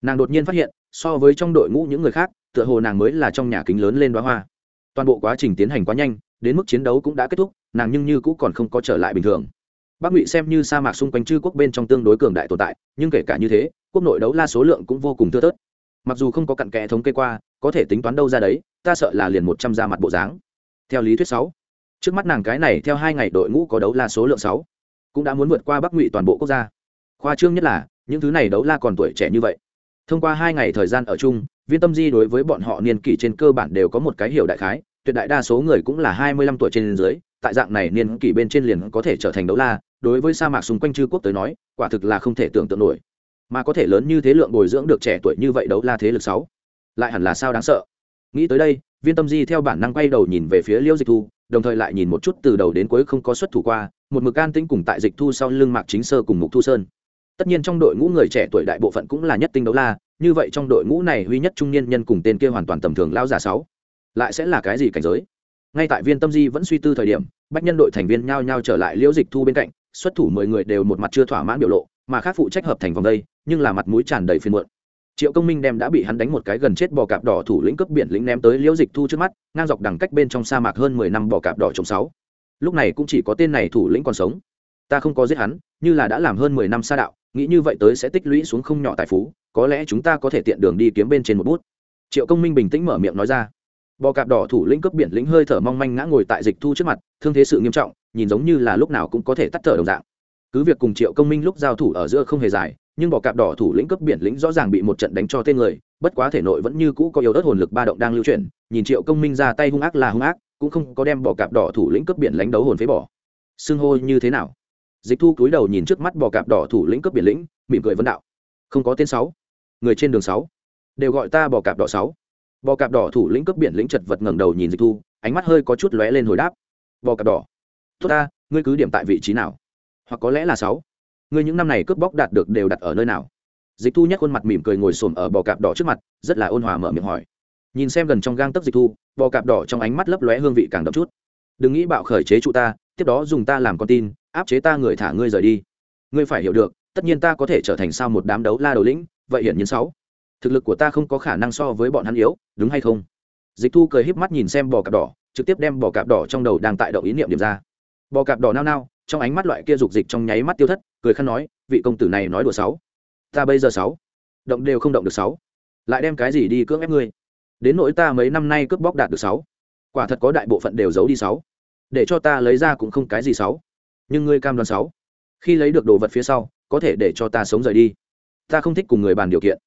Nàng đột nhiên phát hiện, so với trong đội ngũ những người khác, tựa hồ nàng mới là trong nhà kính lớn lên đoá hoa. Toàn bộ quá trình tiến hành quá nhanh, đến mức chiến đấu cũng đã kết thúc, nàng nhưng như cũng còn không có trở lại bình thường. Bắc ngụy xem như sa mạc xung quanh chư quốc bên trong tương đối cường đại tồn tại, nhưng kể cả như thế, quốc nội đấu la số lượng cũng vô cùng thưa thớt. Mặc dù không có cặn kẽ thống kê qua, có thể tính toán đâu ra đấy, ta sợ là liền một trăm ra mặt bộ dáng. Theo lý thuyết sáu trước mắt nàng cái này theo hai ngày đội ngũ có đấu la số lượng sáu, cũng đã muốn vượt qua bắc ngụy toàn bộ quốc gia. Khoa trương nhất là, những thứ này đấu la còn tuổi trẻ như vậy. Thông qua hai ngày thời gian ở chung, viên tâm di đối với bọn họ niên kỷ trên cơ bản đều có một cái hiểu đại khái, tuyệt đại đa số người cũng là hai mươi lăm tuổi trên dưới, tại dạng này niên kỷ bên trên liền có thể trở thành đấu la, đối với sa mạc xung quanh chư quốc tới nói, quả thực là không thể tưởng tượng nổi. Mà có thể lớn như thế lượng bồi dưỡng được trẻ tuổi như vậy đấu la thế lực sáu, lại hẳn là sao đáng sợ. Nghĩ tới đây, viên tâm di theo bản năng quay đầu nhìn về phía liêu dịch thu đồng thời lại nhìn một chút từ đầu đến cuối không có xuất thủ qua, một mực an tĩnh cùng tại dịch thu sau lưng mạc chính sơ cùng mục thu sơn. Tất nhiên trong đội ngũ người trẻ tuổi đại bộ phận cũng là nhất tinh đấu la, như vậy trong đội ngũ này huy nhất trung niên nhân cùng tên kia hoàn toàn tầm thường lao giả sáu, lại sẽ là cái gì cảnh giới? Ngay tại viên tâm di vẫn suy tư thời điểm, bách nhân đội thành viên nhao nhao trở lại liễu dịch thu bên cạnh, xuất thủ mười người đều một mặt chưa thỏa mãn biểu lộ, mà khác phụ trách hợp thành vòng đây, nhưng là mặt mũi tràn đầy phiền muộn triệu công minh đem đã bị hắn đánh một cái gần chết bò cạp đỏ thủ lĩnh cướp biển lĩnh ném tới liễu dịch thu trước mắt, ngang dọc đằng cách bên trong sa mạc hơn mười năm bò cạp đỏ trồng sáu. Lúc này cũng chỉ có tên này thủ lĩnh còn sống. Ta không có giết hắn, như là đã làm hơn mười năm xa đạo, nghĩ như vậy tới sẽ tích lũy xuống không nhỏ tài phú, có lẽ chúng ta có thể tiện đường đi kiếm bên trên một bút. Triệu công minh bình tĩnh mở miệng nói ra. Bò cạp đỏ thủ lĩnh cướp biển lĩnh hơi thở mong manh ngã ngồi tại dịch thu trước mặt, thương thế sự nghiêm trọng, nhìn giống như là lúc nào cũng có thể tắt thở đồng dạng. Cứ việc cùng triệu công minh lúc giao thủ ở giữa không hề dài nhưng bò cạp đỏ thủ lĩnh cấp biển lĩnh rõ ràng bị một trận đánh cho tên người, bất quá thể nội vẫn như cũ có yếu đất hồn lực ba động đang lưu chuyển, nhìn triệu công minh ra tay hung ác là hung ác, cũng không có đem bò cạp đỏ thủ lĩnh cấp biển lãnh đấu hồn phế bỏ. Xưng hô như thế nào? Dịch thu cúi đầu nhìn trước mắt bò cạp đỏ thủ lĩnh cấp biển lĩnh, mỉm cười vấn đạo. Không có tên sáu. Người trên đường sáu. Đều gọi ta bò cạp đỏ sáu. Bò cạp đỏ thủ lĩnh cấp biển lĩnh chật vật ngẩng đầu nhìn dịch thu, ánh mắt hơi có chút lóe lên hồi đáp. Bò cạp đỏ. Tốt ta, ngươi cứ điểm tại vị trí nào? Hoặc có lẽ là sáu ngươi những năm này cướp bóc đạt được đều đặt ở nơi nào? Dịch thu nhắc khuôn mặt mỉm cười ngồi xổm ở bò cạp đỏ trước mặt, rất là ôn hòa mở miệng hỏi. Nhìn xem gần trong gang tấc dịch thu, bò cạp đỏ trong ánh mắt lấp lóe hương vị càng đậm chút. Đừng nghĩ bạo khởi chế trụ ta, tiếp đó dùng ta làm con tin, áp chế ta người thả ngươi rời đi. Ngươi phải hiểu được, tất nhiên ta có thể trở thành sao một đám đấu la đầu lĩnh, vậy hiển nhiên sáu. Thực lực của ta không có khả năng so với bọn hắn yếu, đúng hay không? Dịch thu cười híp mắt nhìn xem bò cạp đỏ, trực tiếp đem bò cạp đỏ trong đầu đang tại động ý niệm điểm ra. Bò cạp đỏ nao nao, trong ánh mắt loại kia dục dịch trong nháy mắt tiêu thất cười khăn nói, vị công tử này nói đùa sáu. Ta bây giờ sáu. Động đều không động được sáu. Lại đem cái gì đi cưỡng ép ngươi? Đến nỗi ta mấy năm nay cướp bóc đạt được sáu. Quả thật có đại bộ phận đều giấu đi sáu. Để cho ta lấy ra cũng không cái gì sáu. Nhưng ngươi cam đoan sáu. Khi lấy được đồ vật phía sau, có thể để cho ta sống rời đi. Ta không thích cùng người bàn điều kiện.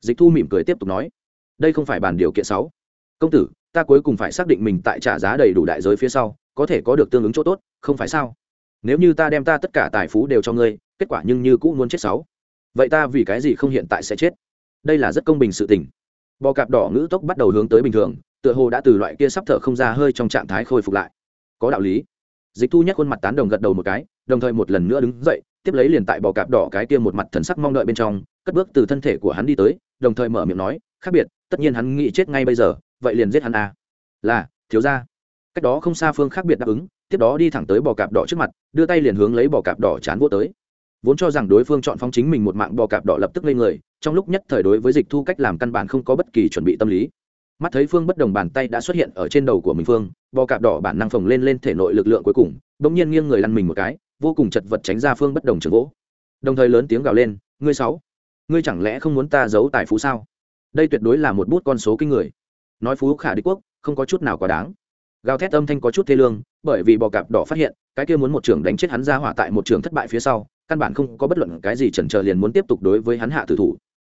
Dịch thu mỉm cười tiếp tục nói. Đây không phải bàn điều kiện sáu. Công tử, ta cuối cùng phải xác định mình tại trả giá đầy đủ đại giới phía sau, có thể có được tương ứng chỗ tốt, không phải sao? Nếu như ta đem ta tất cả tài phú đều cho ngươi, kết quả nhưng như cũng muốn chết sáu. Vậy ta vì cái gì không hiện tại sẽ chết? Đây là rất công bình sự tình. Bò cạp đỏ ngữ tốc bắt đầu hướng tới bình thường, tựa hồ đã từ loại kia sắp thở không ra hơi trong trạng thái khôi phục lại. Có đạo lý. Dịch thu nhắc khuôn mặt tán đồng gật đầu một cái, đồng thời một lần nữa đứng dậy, tiếp lấy liền tại bò cạp đỏ cái kia một mặt thần sắc mong đợi bên trong, cất bước từ thân thể của hắn đi tới, đồng thời mở miệng nói, khác biệt, tất nhiên hắn nghĩ chết ngay bây giờ, vậy liền giết hắn à. là, thiếu ra cách đó không xa phương khác biệt đáp ứng tiếp đó đi thẳng tới bò cạp đỏ trước mặt, đưa tay liền hướng lấy bò cạp đỏ chán vô tới. Vốn cho rằng đối phương chọn phong chính mình một mạng bò cạp đỏ lập tức lên người, trong lúc nhất thời đối với dịch thu cách làm căn bản không có bất kỳ chuẩn bị tâm lý. Mắt thấy phương bất đồng bàn tay đã xuất hiện ở trên đầu của mình phương, bò cạp đỏ bản năng phồng lên lên thể nội lực lượng cuối cùng đ ỗ n g nhiên nghiêng người lăn mình một cái, vô cùng chật vật tránh ra phương bất đồng trường gỗ đồng thời lớn tiếng gào lên, ngươi sáu, ngươi chẳng lẽ không muốn ta giấu tài phú sao? Đây tuyệt đối là một bút con số kinh người. Nói phú khả đế quốc, không có chút nào quá đáng gào thét âm thanh có chút thê lương, bởi vì bò cạp đỏ phát hiện, cái kia muốn một trường đánh chết hắn ra hỏa tại một trường thất bại phía sau, căn bản không có bất luận cái gì chần chờ liền muốn tiếp tục đối với hắn hạ tử thủ.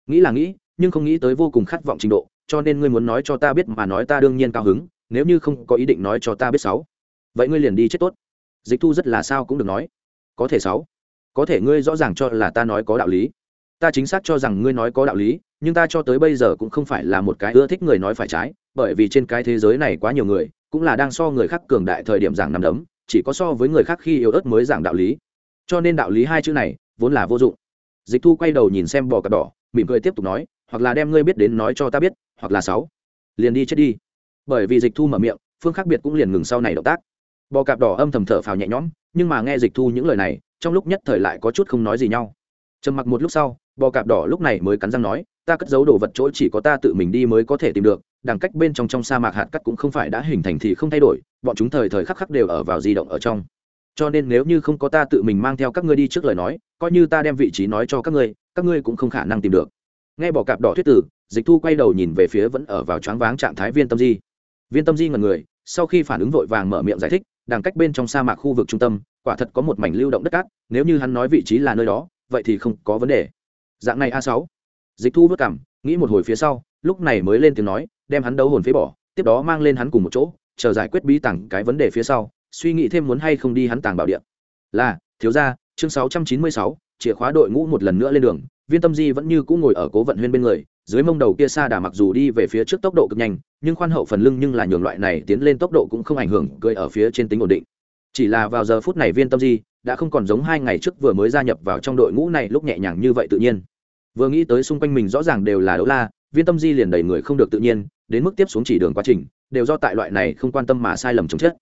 Nghĩ là nghĩ, nhưng không nghĩ tới vô cùng khát vọng trình độ, cho nên ngươi muốn nói cho ta biết mà nói ta đương nhiên cao hứng, nếu như không có ý định nói cho ta biết sáu. Vậy ngươi liền đi chết tốt. Dịch thu rất là sao cũng được nói. Có thể sáu. Có thể ngươi rõ ràng cho là ta nói có đạo lý. Ta chính xác cho rằng ngươi nói có đạo lý, nhưng ta cho tới bây giờ cũng không phải là một cái ưa thích người nói phải trái, bởi vì trên cái thế giới này quá nhiều người cũng là đang so người khác cường đại thời điểm giảng nằm đấm, chỉ có so với người khác khi yếu ớt mới giảng đạo lý. Cho nên đạo lý hai chữ này vốn là vô dụng. Dịch thu quay đầu nhìn xem bò cặp đỏ, mỉm cười tiếp tục nói, hoặc là đem ngươi biết đến nói cho ta biết, hoặc là sáu. Liền đi chết đi. Bởi vì dịch thu mở miệng, phương khác biệt cũng liền ngừng sau này động tác. Bò cạp đỏ âm thầm thở phào nhẹ nhõm, nhưng mà nghe dịch thu những lời này, trong lúc nhất thời lại có chút không nói gì nhau. Trầm mặc một lúc sau, bò cạp đỏ lúc này mới cắn răng nói, ta cất giấu đồ vật chỗ chỉ có ta tự mình đi mới có thể tìm được đằng cách bên trong trong sa mạc hạt cắt cũng không phải đã hình thành thì không thay đổi, bọn chúng thời thời khắc khắc đều ở vào di động ở trong. Cho nên nếu như không có ta tự mình mang theo các ngươi đi trước lời nói, coi như ta đem vị trí nói cho các ngươi các ngươi cũng không khả năng tìm được. Nghe bỏ cạp đỏ thuyết tử, dịch thu quay đầu nhìn về phía vẫn ở vào choáng váng trạng thái viên tâm di. Viên tâm di ngần người, sau khi phản ứng vội vàng mở miệng giải thích, đằng cách bên trong sa mạc khu vực trung tâm, quả thật có một mảnh lưu động đất cát, nếu như hắn nói vị trí là nơi đó, vậy thì không có vấn đề. Dạng này a sáu. Dịch thu vất cảm nghĩ một hồi phía sau, lúc này mới lên tiếng nói đem hắn đấu hồn phế bỏ tiếp đó mang lên hắn cùng một chỗ chờ giải quyết bí tàng cái vấn đề phía sau suy nghĩ thêm muốn hay không đi hắn tàng bảo điện là thiếu gia chương 696, chìa khóa đội ngũ một lần nữa lên đường viên tâm di vẫn như cũ ngồi ở cố vận huyên bên người dưới mông đầu kia xa đà mặc dù đi về phía trước tốc độ cực nhanh nhưng khoan hậu phần lưng nhưng là nhường loại này tiến lên tốc độ cũng không ảnh hưởng cười ở phía trên tính ổn định. Chỉ là vào giờ phút này viên tâm di đã không còn giống hai ngày trước vừa mới gia nhập vào trong đội ngũ này lúc nhẹ nhàng như vậy tự nhiên. Vừa nghĩ tới xung quanh mình rõ ràng đều là đấu la viên tâm di liền đầy người không được tự nhiên, đến mức tiếp xuống chỉ đường quá trình, đều do tại loại này không quan tâm mà sai lầm chống chết.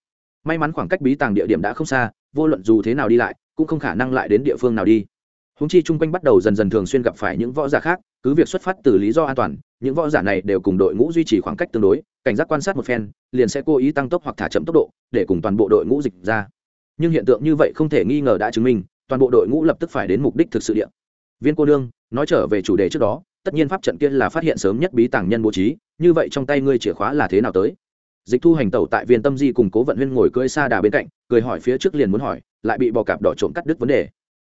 May mắn khoảng cách bí tàng địa điểm đã không xa, vô luận dù thế nào đi lại, cũng không khả năng lại đến địa phương nào đi. Húng chi chung quanh bắt đầu dần dần thường xuyên gặp phải những võ giả khác, cứ việc xuất phát từ lý do an toàn, những võ giả này đều cùng đội ngũ duy trì khoảng cách tương đối, cảnh giác quan sát một phen, liền sẽ cố ý tăng tốc hoặc thả chậm tốc độ, để cùng toàn bộ đội ngũ dịch ra. Nhưng hiện tượng như vậy không thể nghi ngờ đã chứng minh, toàn bộ đội ngũ lập tức phải đến mục đích thực sự địa. Viên cô đương nói trở về chủ đề trước đó, tất nhiên pháp trận kia là phát hiện sớm nhất bí tàng nhân bố trí, như vậy trong tay ngươi chìa khóa là thế nào tới? Dịch thu hành tẩu tại viên tâm di cùng cố vận huyên ngồi cưỡi xa đà bên cạnh, cười hỏi phía trước liền muốn hỏi, lại bị bò cạp đỏ trộm cắt đứt vấn đề.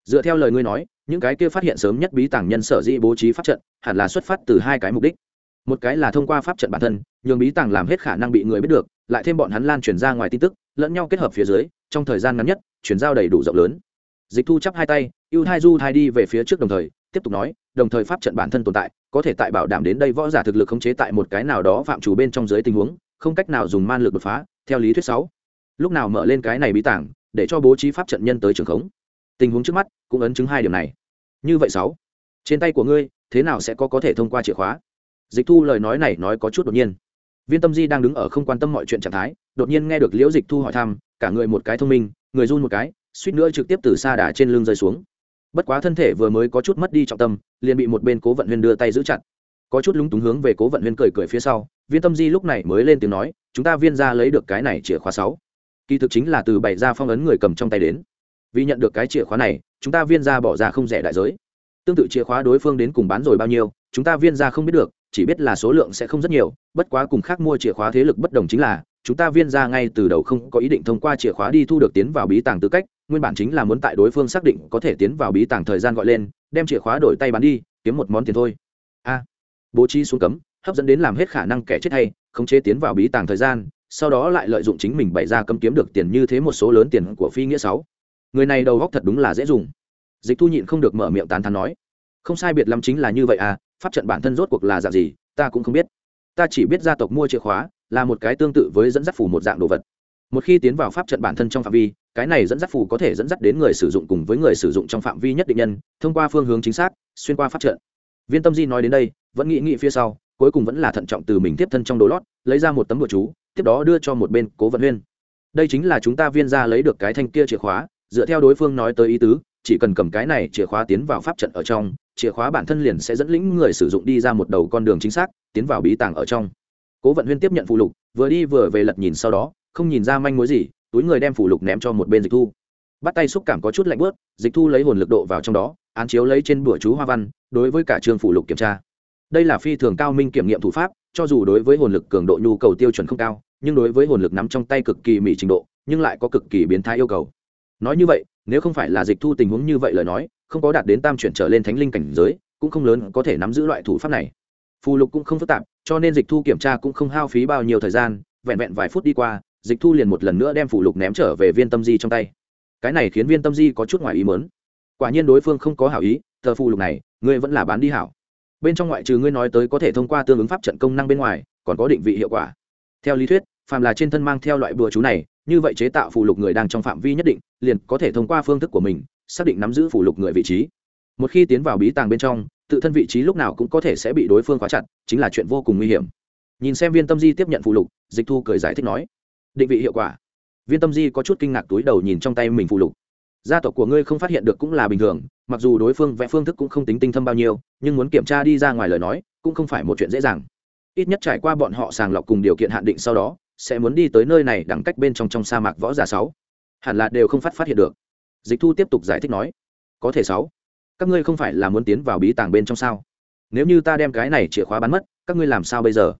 Dựa theo lời ngươi nói, những cái kia phát hiện sớm nhất bí tàng nhân sở di bố trí pháp trận, hẳn là xuất phát từ hai cái mục đích. Một cái là thông qua pháp trận bản thân, nhường bí tàng làm hết khả năng bị người biết được, lại thêm bọn hắn lan truyền ra ngoài tin tức, lẫn nhau kết hợp phía dưới, trong thời gian ngắn nhất, chuyển giao đầy đủ rộng lớn. Dịch thu chắp hai tay, ưu thai du thai đi về phía trước đồng thời tiếp tục nói, đồng thời pháp trận bản thân tồn tại, có thể tại bảo đảm đến đây võ giả thực lực khống chế tại một cái nào đó phạm chủ bên trong dưới tình huống, không cách nào dùng man lực đột phá, theo lý thuyết sáu. Lúc nào mở lên cái này bí tảng, để cho bố trí pháp trận nhân tới trường khống. Tình huống trước mắt cũng ấn chứng hai điểm này. Như vậy sáu, trên tay của ngươi, thế nào sẽ có có thể thông qua chìa khóa? Dịch thu lời nói này nói có chút đột nhiên. Viên tâm di đang đứng ở không quan tâm mọi chuyện trạng thái, đột nhiên nghe được liễu dịch thu hỏi thăm, cả người một cái thông minh, người run một cái, suýt nữa trực tiếp từ xa đà trên lưng rơi xuống bất quá thân thể vừa mới có chút mất đi trọng tâm, liền bị một bên cố vận huyên đưa tay giữ chặt. Có chút lúng túng hướng về cố vận huyên cười cười phía sau, viên tâm di lúc này mới lên tiếng nói, chúng ta viên ra lấy được cái này chìa khóa sáu. Kỳ thực chính là từ bảy ra phong ấn người cầm trong tay đến. Vì nhận được cái chìa khóa này, chúng ta viên ra bỏ ra không rẻ đại giới. Tương tự chìa khóa đối phương đến cùng bán rồi bao nhiêu, chúng ta viên ra không biết được, chỉ biết là số lượng sẽ không rất nhiều, bất quá cùng khác mua chìa khóa thế lực bất đồng chính là, chúng ta viên ra ngay từ đầu không có ý định thông qua chìa khóa đi thu được tiến vào bí tàng tư cách nguyên bản chính là muốn tại đối phương xác định có thể tiến vào bí tàng thời gian gọi lên, đem chìa khóa đổi tay bán đi, kiếm một món tiền thôi. A. Bố trí xuống cấm, hấp dẫn đến làm hết khả năng kẻ chết hay, khống chế tiến vào bí tàng thời gian, sau đó lại lợi dụng chính mình bày ra cấm kiếm được tiền như thế một số lớn tiền của phi nghĩa sáu. Người này đầu góc thật đúng là dễ dùng. Dịch thu nhịn không được mở miệng tán thán nói, không sai biệt lắm chính là như vậy à pháp trận bản thân rốt cuộc là dạng gì, ta cũng không biết. Ta chỉ biết gia tộc mua chìa khóa là một cái tương tự với dẫn dắt phủ một dạng đồ vật. Một khi tiến vào pháp trận bản thân trong phạm vi cái này dẫn dắt phù có thể dẫn dắt đến người sử dụng cùng với người sử dụng trong phạm vi nhất định nhân, thông qua phương hướng chính xác, xuyên qua pháp trận. Viên tâm di nói đến đây, vẫn nghĩ nghĩ phía sau, cuối cùng vẫn là thận trọng từ mình tiếp thân trong đồ lót, lấy ra một tấm bùa chú, tiếp đó đưa cho một bên cố vận huyên. Đây chính là chúng ta viên ra lấy được cái thanh kia chìa khóa, dựa theo đối phương nói tới ý tứ, chỉ cần cầm cái này chìa khóa tiến vào pháp trận ở trong, chìa khóa bản thân liền sẽ dẫn lĩnh người sử dụng đi ra một đầu con đường chính xác, tiến vào bí tàng ở trong. Cố vận huyên tiếp nhận phụ lục, vừa đi vừa về lật nhìn sau đó, không nhìn ra manh mối gì túi người đem phủ lục ném cho một bên dịch thu. Bắt tay xúc cảm có chút lạnh bớt, dịch thu lấy hồn lực độ vào trong đó, án chiếu lấy trên bửa chú hoa văn, đối với cả trường phủ lục kiểm tra. Đây là phi thường cao minh kiểm nghiệm thủ pháp, cho dù đối với hồn lực cường độ nhu cầu tiêu chuẩn không cao, nhưng đối với hồn lực nắm trong tay cực kỳ mỹ trình độ, nhưng lại có cực kỳ biến thái yêu cầu. Nói như vậy, nếu không phải là dịch thu tình huống như vậy lời nói, không có đạt đến tam chuyển trở lên thánh linh cảnh giới, cũng không lớn có thể nắm giữ loại thủ pháp này. Phù lục cũng không phức tạp, cho nên dịch thu kiểm tra cũng không hao phí bao nhiêu thời gian, vẹn vẹn vài phút đi qua dịch thu liền một lần nữa đem phù lục ném trở về viên tâm di trong tay. Cái này khiến viên tâm di có chút ngoài ý mớn quả nhiên đối phương không có hảo ý, tờ phù lục này, ngươi vẫn là bán đi hảo. Bên trong ngoại trừ ngươi nói tới có thể thông qua tương ứng pháp trận công năng bên ngoài, còn có định vị hiệu quả. Theo lý thuyết, phàm là trên thân mang theo loại bừa chú này, như vậy chế tạo phù lục người đang trong phạm vi nhất định, liền có thể thông qua phương thức của mình, xác định nắm giữ phù lục người vị trí. Một khi tiến vào bí tàng bên trong, tự thân vị trí lúc nào cũng có thể sẽ bị đối phương khóa chặt, chính là chuyện vô cùng nguy hiểm. Nhìn xem viên tâm di tiếp nhận phù lục, dịch thu cười giải thích nói định vị hiệu quả. Viên tâm di có chút kinh ngạc túi đầu nhìn trong tay mình phụ lục. Gia tộc của ngươi không phát hiện được cũng là bình thường, mặc dù đối phương vẽ phương thức cũng không tính tinh thâm bao nhiêu, nhưng muốn kiểm tra đi ra ngoài lời nói, cũng không phải một chuyện dễ dàng. Ít nhất trải qua bọn họ sàng lọc cùng điều kiện hạn định sau đó, sẽ muốn đi tới nơi này đẳng cách bên trong trong sa mạc võ giả sáu. Hẳn là đều không phát phát hiện được. Dịch thu tiếp tục giải thích nói, có thể sáu, các ngươi không phải là muốn tiến vào bí tàng bên trong sao? Nếu như ta đem cái này chìa khóa bắn mất, các ngươi làm sao bây giờ?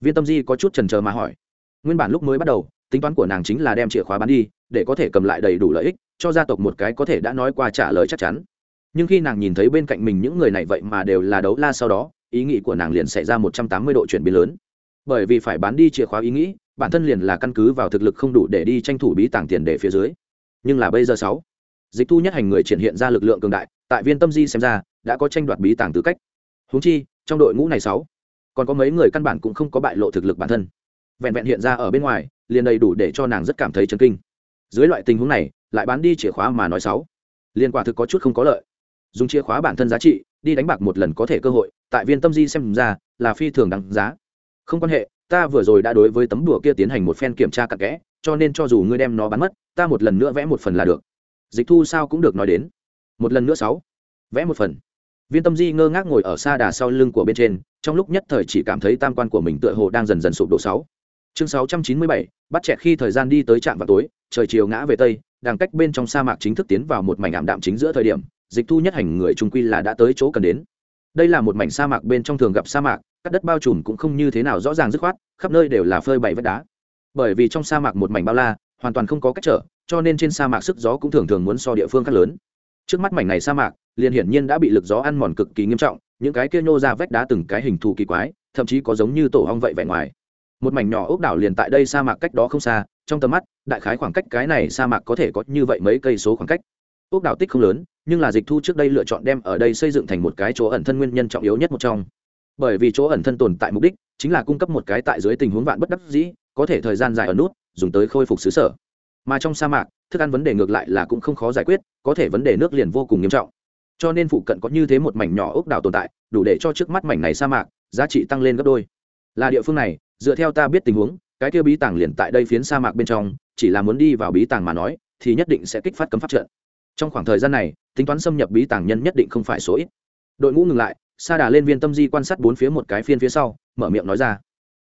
Viên tâm di có chút trần trờ mà hỏi. Nguyên bản lúc mới bắt đầu tính toán của nàng chính là đem chìa khóa bán đi, để có thể cầm lại đầy đủ lợi ích, cho gia tộc một cái có thể đã nói qua trả lời chắc chắn. Nhưng khi nàng nhìn thấy bên cạnh mình những người này vậy mà đều là đấu la sau đó, ý nghĩ của nàng liền xảy ra một trăm tám mươi độ chuyển biến lớn. Bởi vì phải bán đi chìa khóa ý nghĩ, bản thân liền là căn cứ vào thực lực không đủ để đi tranh thủ bí tàng tiền để phía dưới. Nhưng là bây giờ sáu, dịch thu nhất hành người triển hiện ra lực lượng cường đại, tại viên tâm di xem ra, đã có tranh đoạt bí tàng tư cách. Húng chi, trong đội ngũ này sáu, còn có mấy người căn bản cũng không có bại lộ thực lực bản thân vẹn vẹn hiện ra ở bên ngoài, liền đầy đủ để cho nàng rất cảm thấy chấn kinh. Dưới loại tình huống này, lại bán đi chìa khóa mà nói sáu liên quả thực có chút không có lợi. Dùng chìa khóa bản thân giá trị, đi đánh bạc một lần có thể cơ hội, tại viên tâm di xem ra, là phi thường đáng giá. Không quan hệ, ta vừa rồi đã đối với tấm đùa kia tiến hành một phen kiểm tra cặn kẽ, cho nên cho dù ngươi đem nó bán mất, ta một lần nữa vẽ một phần là được. Dịch thu sao cũng được nói đến. Một lần nữa sáu. Vẽ một phần. Viên tâm di ngơ ngác ngồi ở xa đà sau lưng của bên trên, trong lúc nhất thời chỉ cảm thấy tam quan của mình tựa hồ đang dần dần sụp đổ sáu chương sáu trăm chín mươi bảy, bắt chẹt khi thời gian đi tới trạm vào tối, trời chiều ngã về tây đang cách bên trong sa mạc chính thức tiến vào một mảnh ảm đạm chính giữa thời điểm, dịch thu nhất hành người trung quy là đã tới chỗ cần đến. Đây là một mảnh sa mạc bên trong thường gặp sa mạc các đất bao trùm cũng không như thế nào rõ ràng dứt khoát, khắp nơi đều là phơi bày vách đá. Bởi vì trong sa mạc một mảnh bao la, hoàn toàn không có cách trở, cho nên trên sa mạc sức gió cũng thường thường muốn so địa phương khác lớn. Trước mắt mảnh này sa mạc, liền hiển nhiên đã bị lực gió ăn mòn cực kỳ nghiêm trọng, những cái kia nhô ra vách đá từng cái hình thù kỳ quái, thậm chí có giống như tổ hong vậy vẻ ngoài một mảnh nhỏ ốc đảo liền tại đây sa mạc cách đó không xa, trong tầm mắt, đại khái khoảng cách cái này sa mạc có thể có như vậy mấy cây số khoảng cách. Ốc đảo tích không lớn, nhưng là dịch thu trước đây lựa chọn đem ở đây xây dựng thành một cái chỗ ẩn thân nguyên nhân trọng yếu nhất một trong. Bởi vì chỗ ẩn thân tồn tại mục đích chính là cung cấp một cái tại dưới tình huống vạn bất đắc dĩ, có thể thời gian dài ở nút, dùng tới khôi phục xứ sở. Mà trong sa mạc, thức ăn vấn đề ngược lại là cũng không khó giải quyết, có thể vấn đề nước liền vô cùng nghiêm trọng. Cho nên phụ cận có như thế một mảnh nhỏ ốc đảo tồn tại, đủ để cho trước mắt mảnh này sa mạc giá trị tăng lên gấp đôi. Là địa phương này dựa theo ta biết tình huống, cái kia bí tàng liền tại đây phiến sa mạc bên trong, chỉ là muốn đi vào bí tàng mà nói, thì nhất định sẽ kích phát cấm pháp trận. Trong khoảng thời gian này, tính toán xâm nhập bí tàng nhân nhất định không phải số ít. Đội ngũ ngừng lại, sa đà lên viên tâm di quan sát bốn phía một cái phiên phía sau, mở miệng nói ra.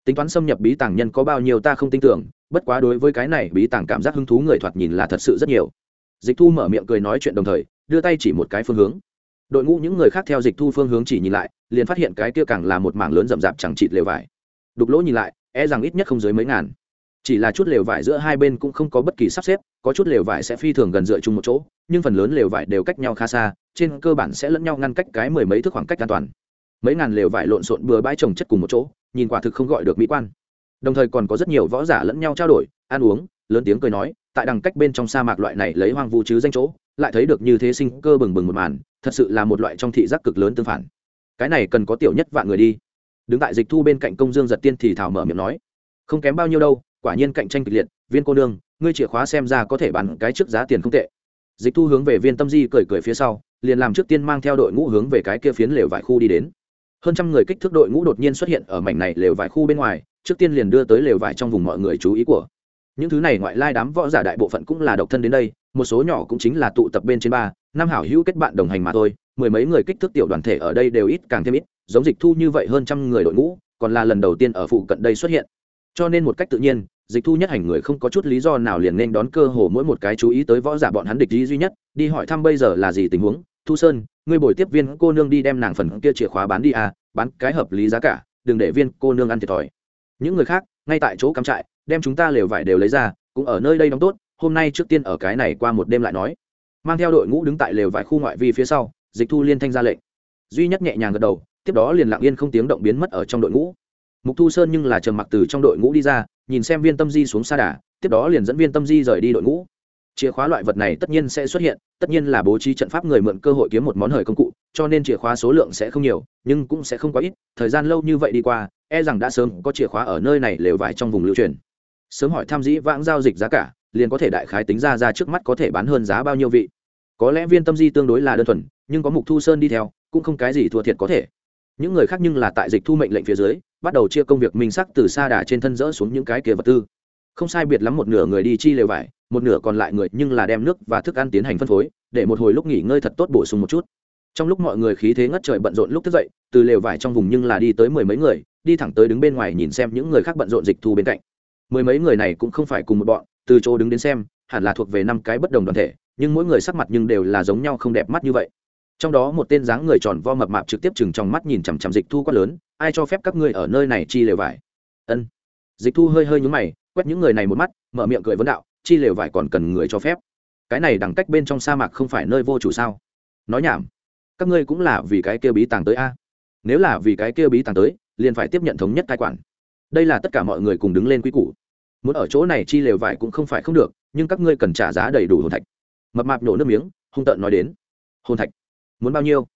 Tính toán xâm nhập bí tàng nhân có bao nhiêu ta không tin tưởng, bất quá đối với cái này bí tàng cảm giác hứng thú người thoạt nhìn là thật sự rất nhiều. Dịch thu mở miệng cười nói chuyện đồng thời, đưa tay chỉ một cái phương hướng. Đội ngũ những người khác theo dịch thu phương hướng chỉ nhìn lại, liền phát hiện cái kia càng là một mảng lớn rậm rạp chẳng chịt lều vải đục lỗ nhìn lại e rằng ít nhất không dưới mấy ngàn. Chỉ là chút lều vải giữa hai bên cũng không có bất kỳ sắp xếp, có chút lều vải sẽ phi thường gần dựa chung một chỗ, nhưng phần lớn lều vải đều cách nhau khá xa, trên cơ bản sẽ lẫn nhau ngăn cách cái mười mấy thước khoảng cách an toàn. Mấy ngàn lều vải lộn xộn bừa bãi trồng chất cùng một chỗ, nhìn quả thực không gọi được mỹ quan. Đồng thời còn có rất nhiều võ giả lẫn nhau trao đổi, ăn uống, lớn tiếng cười nói, tại đằng cách bên trong sa mạc loại này lấy hoang vu chứ danh chỗ, lại thấy được như thế sinh cơ bừng bừng một màn, thật sự là một loại trong thị giác cực lớn tương phản. Cái này cần có tiểu nhất vạn người đi đứng tại dịch thu bên cạnh công dương giật tiên thì thảo mở miệng nói, không kém bao nhiêu đâu, quả nhiên cạnh tranh kịch liệt, viên cô nương, ngươi chìa khóa xem ra có thể bán cái trước giá tiền không tệ. Dịch thu hướng về viên tâm di cười cười phía sau, liền làm trước tiên mang theo đội ngũ hướng về cái kia phiến lều vải khu đi đến. Hơn trăm người kích thước đội ngũ đột nhiên xuất hiện ở mảnh này lều vải khu bên ngoài, trước tiên liền đưa tới lều vải trong vùng mọi người chú ý của. Những thứ này ngoại lai đám võ giả đại bộ phận cũng là độc thân đến đây, một số nhỏ cũng chính là tụ tập bên trên ba, năm hảo hữu kết bạn đồng hành mà thôi mười mấy người kích thước tiểu đoàn thể ở đây đều ít càng thêm ít, giống dịch thu như vậy hơn trăm người đội ngũ, còn là lần đầu tiên ở phụ cận đây xuất hiện. Cho nên một cách tự nhiên, dịch thu nhất hành người không có chút lý do nào liền nên đón cơ hồ mỗi một cái chú ý tới võ giả bọn hắn địch ý duy nhất, đi hỏi thăm bây giờ là gì tình huống. Thu sơn, ngươi bồi tiếp viên cô nương đi đem nàng phần kia chìa khóa bán đi à bán cái hợp lý giá cả, đừng để viên cô nương ăn thiệt thòi. Những người khác, ngay tại chỗ cắm trại, đem chúng ta lều vải đều lấy ra, cũng ở nơi đây đóng tốt, hôm nay trước tiên ở cái này qua một đêm lại nói. Mang theo đội ngũ đứng tại lều vải khu ngoại vi phía sau dịch thu liên thanh ra lệnh. Duy nhất nhẹ nhàng gật đầu, tiếp đó liền lặng yên không tiếng động biến mất ở trong đội ngũ. Mục thu sơn nhưng là trầm mặc từ trong đội ngũ đi ra, nhìn xem viên tâm di xuống xa đà, tiếp đó liền dẫn viên tâm di rời đi đội ngũ. Chìa khóa loại vật này tất nhiên sẽ xuất hiện, tất nhiên là bố trí trận pháp người mượn cơ hội kiếm một món hời công cụ, cho nên chìa khóa số lượng sẽ không nhiều, nhưng cũng sẽ không quá ít, thời gian lâu như vậy đi qua e rằng đã sớm có chìa khóa ở nơi này lều vải trong vùng lưu truyền. Sớm hỏi tham dĩ vãng giao dịch giá cả, liền có thể đại khái tính ra ra trước mắt có thể bán hơn giá bao nhiêu vị có lẽ viên tâm di tương đối là đơn thuần, nhưng có mục thu sơn đi theo, cũng không cái gì thua thiệt có thể. Những người khác nhưng là tại dịch thu mệnh lệnh phía dưới, bắt đầu chia công việc minh sắc từ xa đà trên thân dỡ xuống những cái kia vật tư. Không sai biệt lắm một nửa người đi chi lều vải, một nửa còn lại người nhưng là đem nước và thức ăn tiến hành phân phối, để một hồi lúc nghỉ ngơi thật tốt bổ sung một chút. Trong lúc mọi người khí thế ngất trời bận rộn lúc thức dậy, từ lều vải trong vùng nhưng là đi tới mười mấy người, đi thẳng tới đứng bên ngoài nhìn xem những người khác bận rộn dịch thu bên cạnh. Mười mấy người này cũng không phải cùng một bọn, từ chỗ đứng đến xem, hẳn là thuộc về năm cái bất đồng đoàn thể nhưng mỗi người sắc mặt nhưng đều là giống nhau không đẹp mắt như vậy. Trong đó một tên dáng người tròn vo mập mạp trực tiếp chừng trong mắt nhìn chằm chằm dịch thu quát lớn, ai cho phép các ngươi ở nơi này chi lều vải? Ân. Dịch thu hơi hơi nhúng mày, quét những người này một mắt, mở miệng cười vấn đạo, chi lều vải còn cần người cho phép? Cái này đẳng cách bên trong sa mạc không phải nơi vô chủ sao? Nói nhảm, các ngươi cũng là vì cái kia bí tàng tới a? Nếu là vì cái kia bí tàng tới, liền phải tiếp nhận thống nhất cai quản. Đây là tất cả mọi người cùng đứng lên quy củ. Muốn ở chỗ này chi lều vải cũng không phải không được, nhưng các ngươi cần trả giá đầy đủ hồn thạch mập mạp nổ nước miếng, hung tợn nói đến, hồn thạch, muốn bao nhiêu?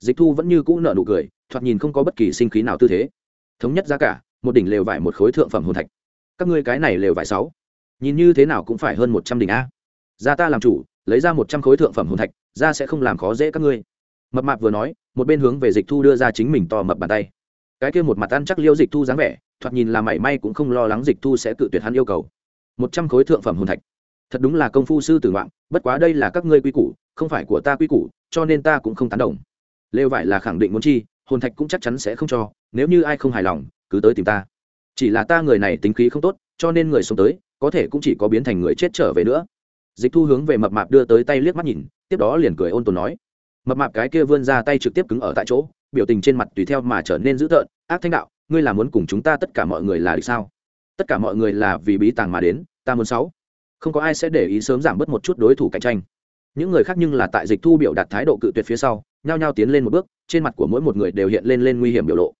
Dịch thu vẫn như cũ nợ nụ cười, thoạt nhìn không có bất kỳ sinh khí nào tư thế. Thống nhất giá cả, một đỉnh lều vải một khối thượng phẩm hồn thạch. Các ngươi cái này lều vải sáu, nhìn như thế nào cũng phải hơn một trăm đỉnh a. Ra ta làm chủ, lấy ra một trăm khối thượng phẩm hồn thạch, ra sẽ không làm khó dễ các ngươi. Mập mạp vừa nói, một bên hướng về dịch thu đưa ra chính mình to mập bàn tay. Cái kia một mặt ăn chắc liêu dịch thu dáng vẻ, thoạt nhìn là mảy may cũng không lo lắng dịch thu sẽ cự tuyệt hắn yêu cầu. Một trăm khối thượng phẩm hồn thạch thật đúng là công phu sư tử ngoạn, bất quá đây là các ngươi quy củ, không phải của ta quy củ, cho nên ta cũng không tán đồng. Lêu vải là khẳng định muốn chi, hồn thạch cũng chắc chắn sẽ không cho, nếu như ai không hài lòng, cứ tới tìm ta. Chỉ là ta người này tính khí không tốt, cho nên người sống tới, có thể cũng chỉ có biến thành người chết trở về nữa. Dịch thu hướng về mập mạp đưa tới tay liếc mắt nhìn, tiếp đó liền cười ôn tồn nói. Mập mạp cái kia vươn ra tay trực tiếp cứng ở tại chỗ, biểu tình trên mặt tùy theo mà trở nên dữ tợn, ác thanh đạo, ngươi là muốn cùng chúng ta tất cả mọi người là được sao? Tất cả mọi người là vì bí tàng mà đến, ta muốn sáu không có ai sẽ để ý sớm giảm bớt một chút đối thủ cạnh tranh. Những người khác nhưng là tại dịch thu biểu đạt thái độ cự tuyệt phía sau, nhao nhao tiến lên một bước, trên mặt của mỗi một người đều hiện lên lên nguy hiểm biểu lộ.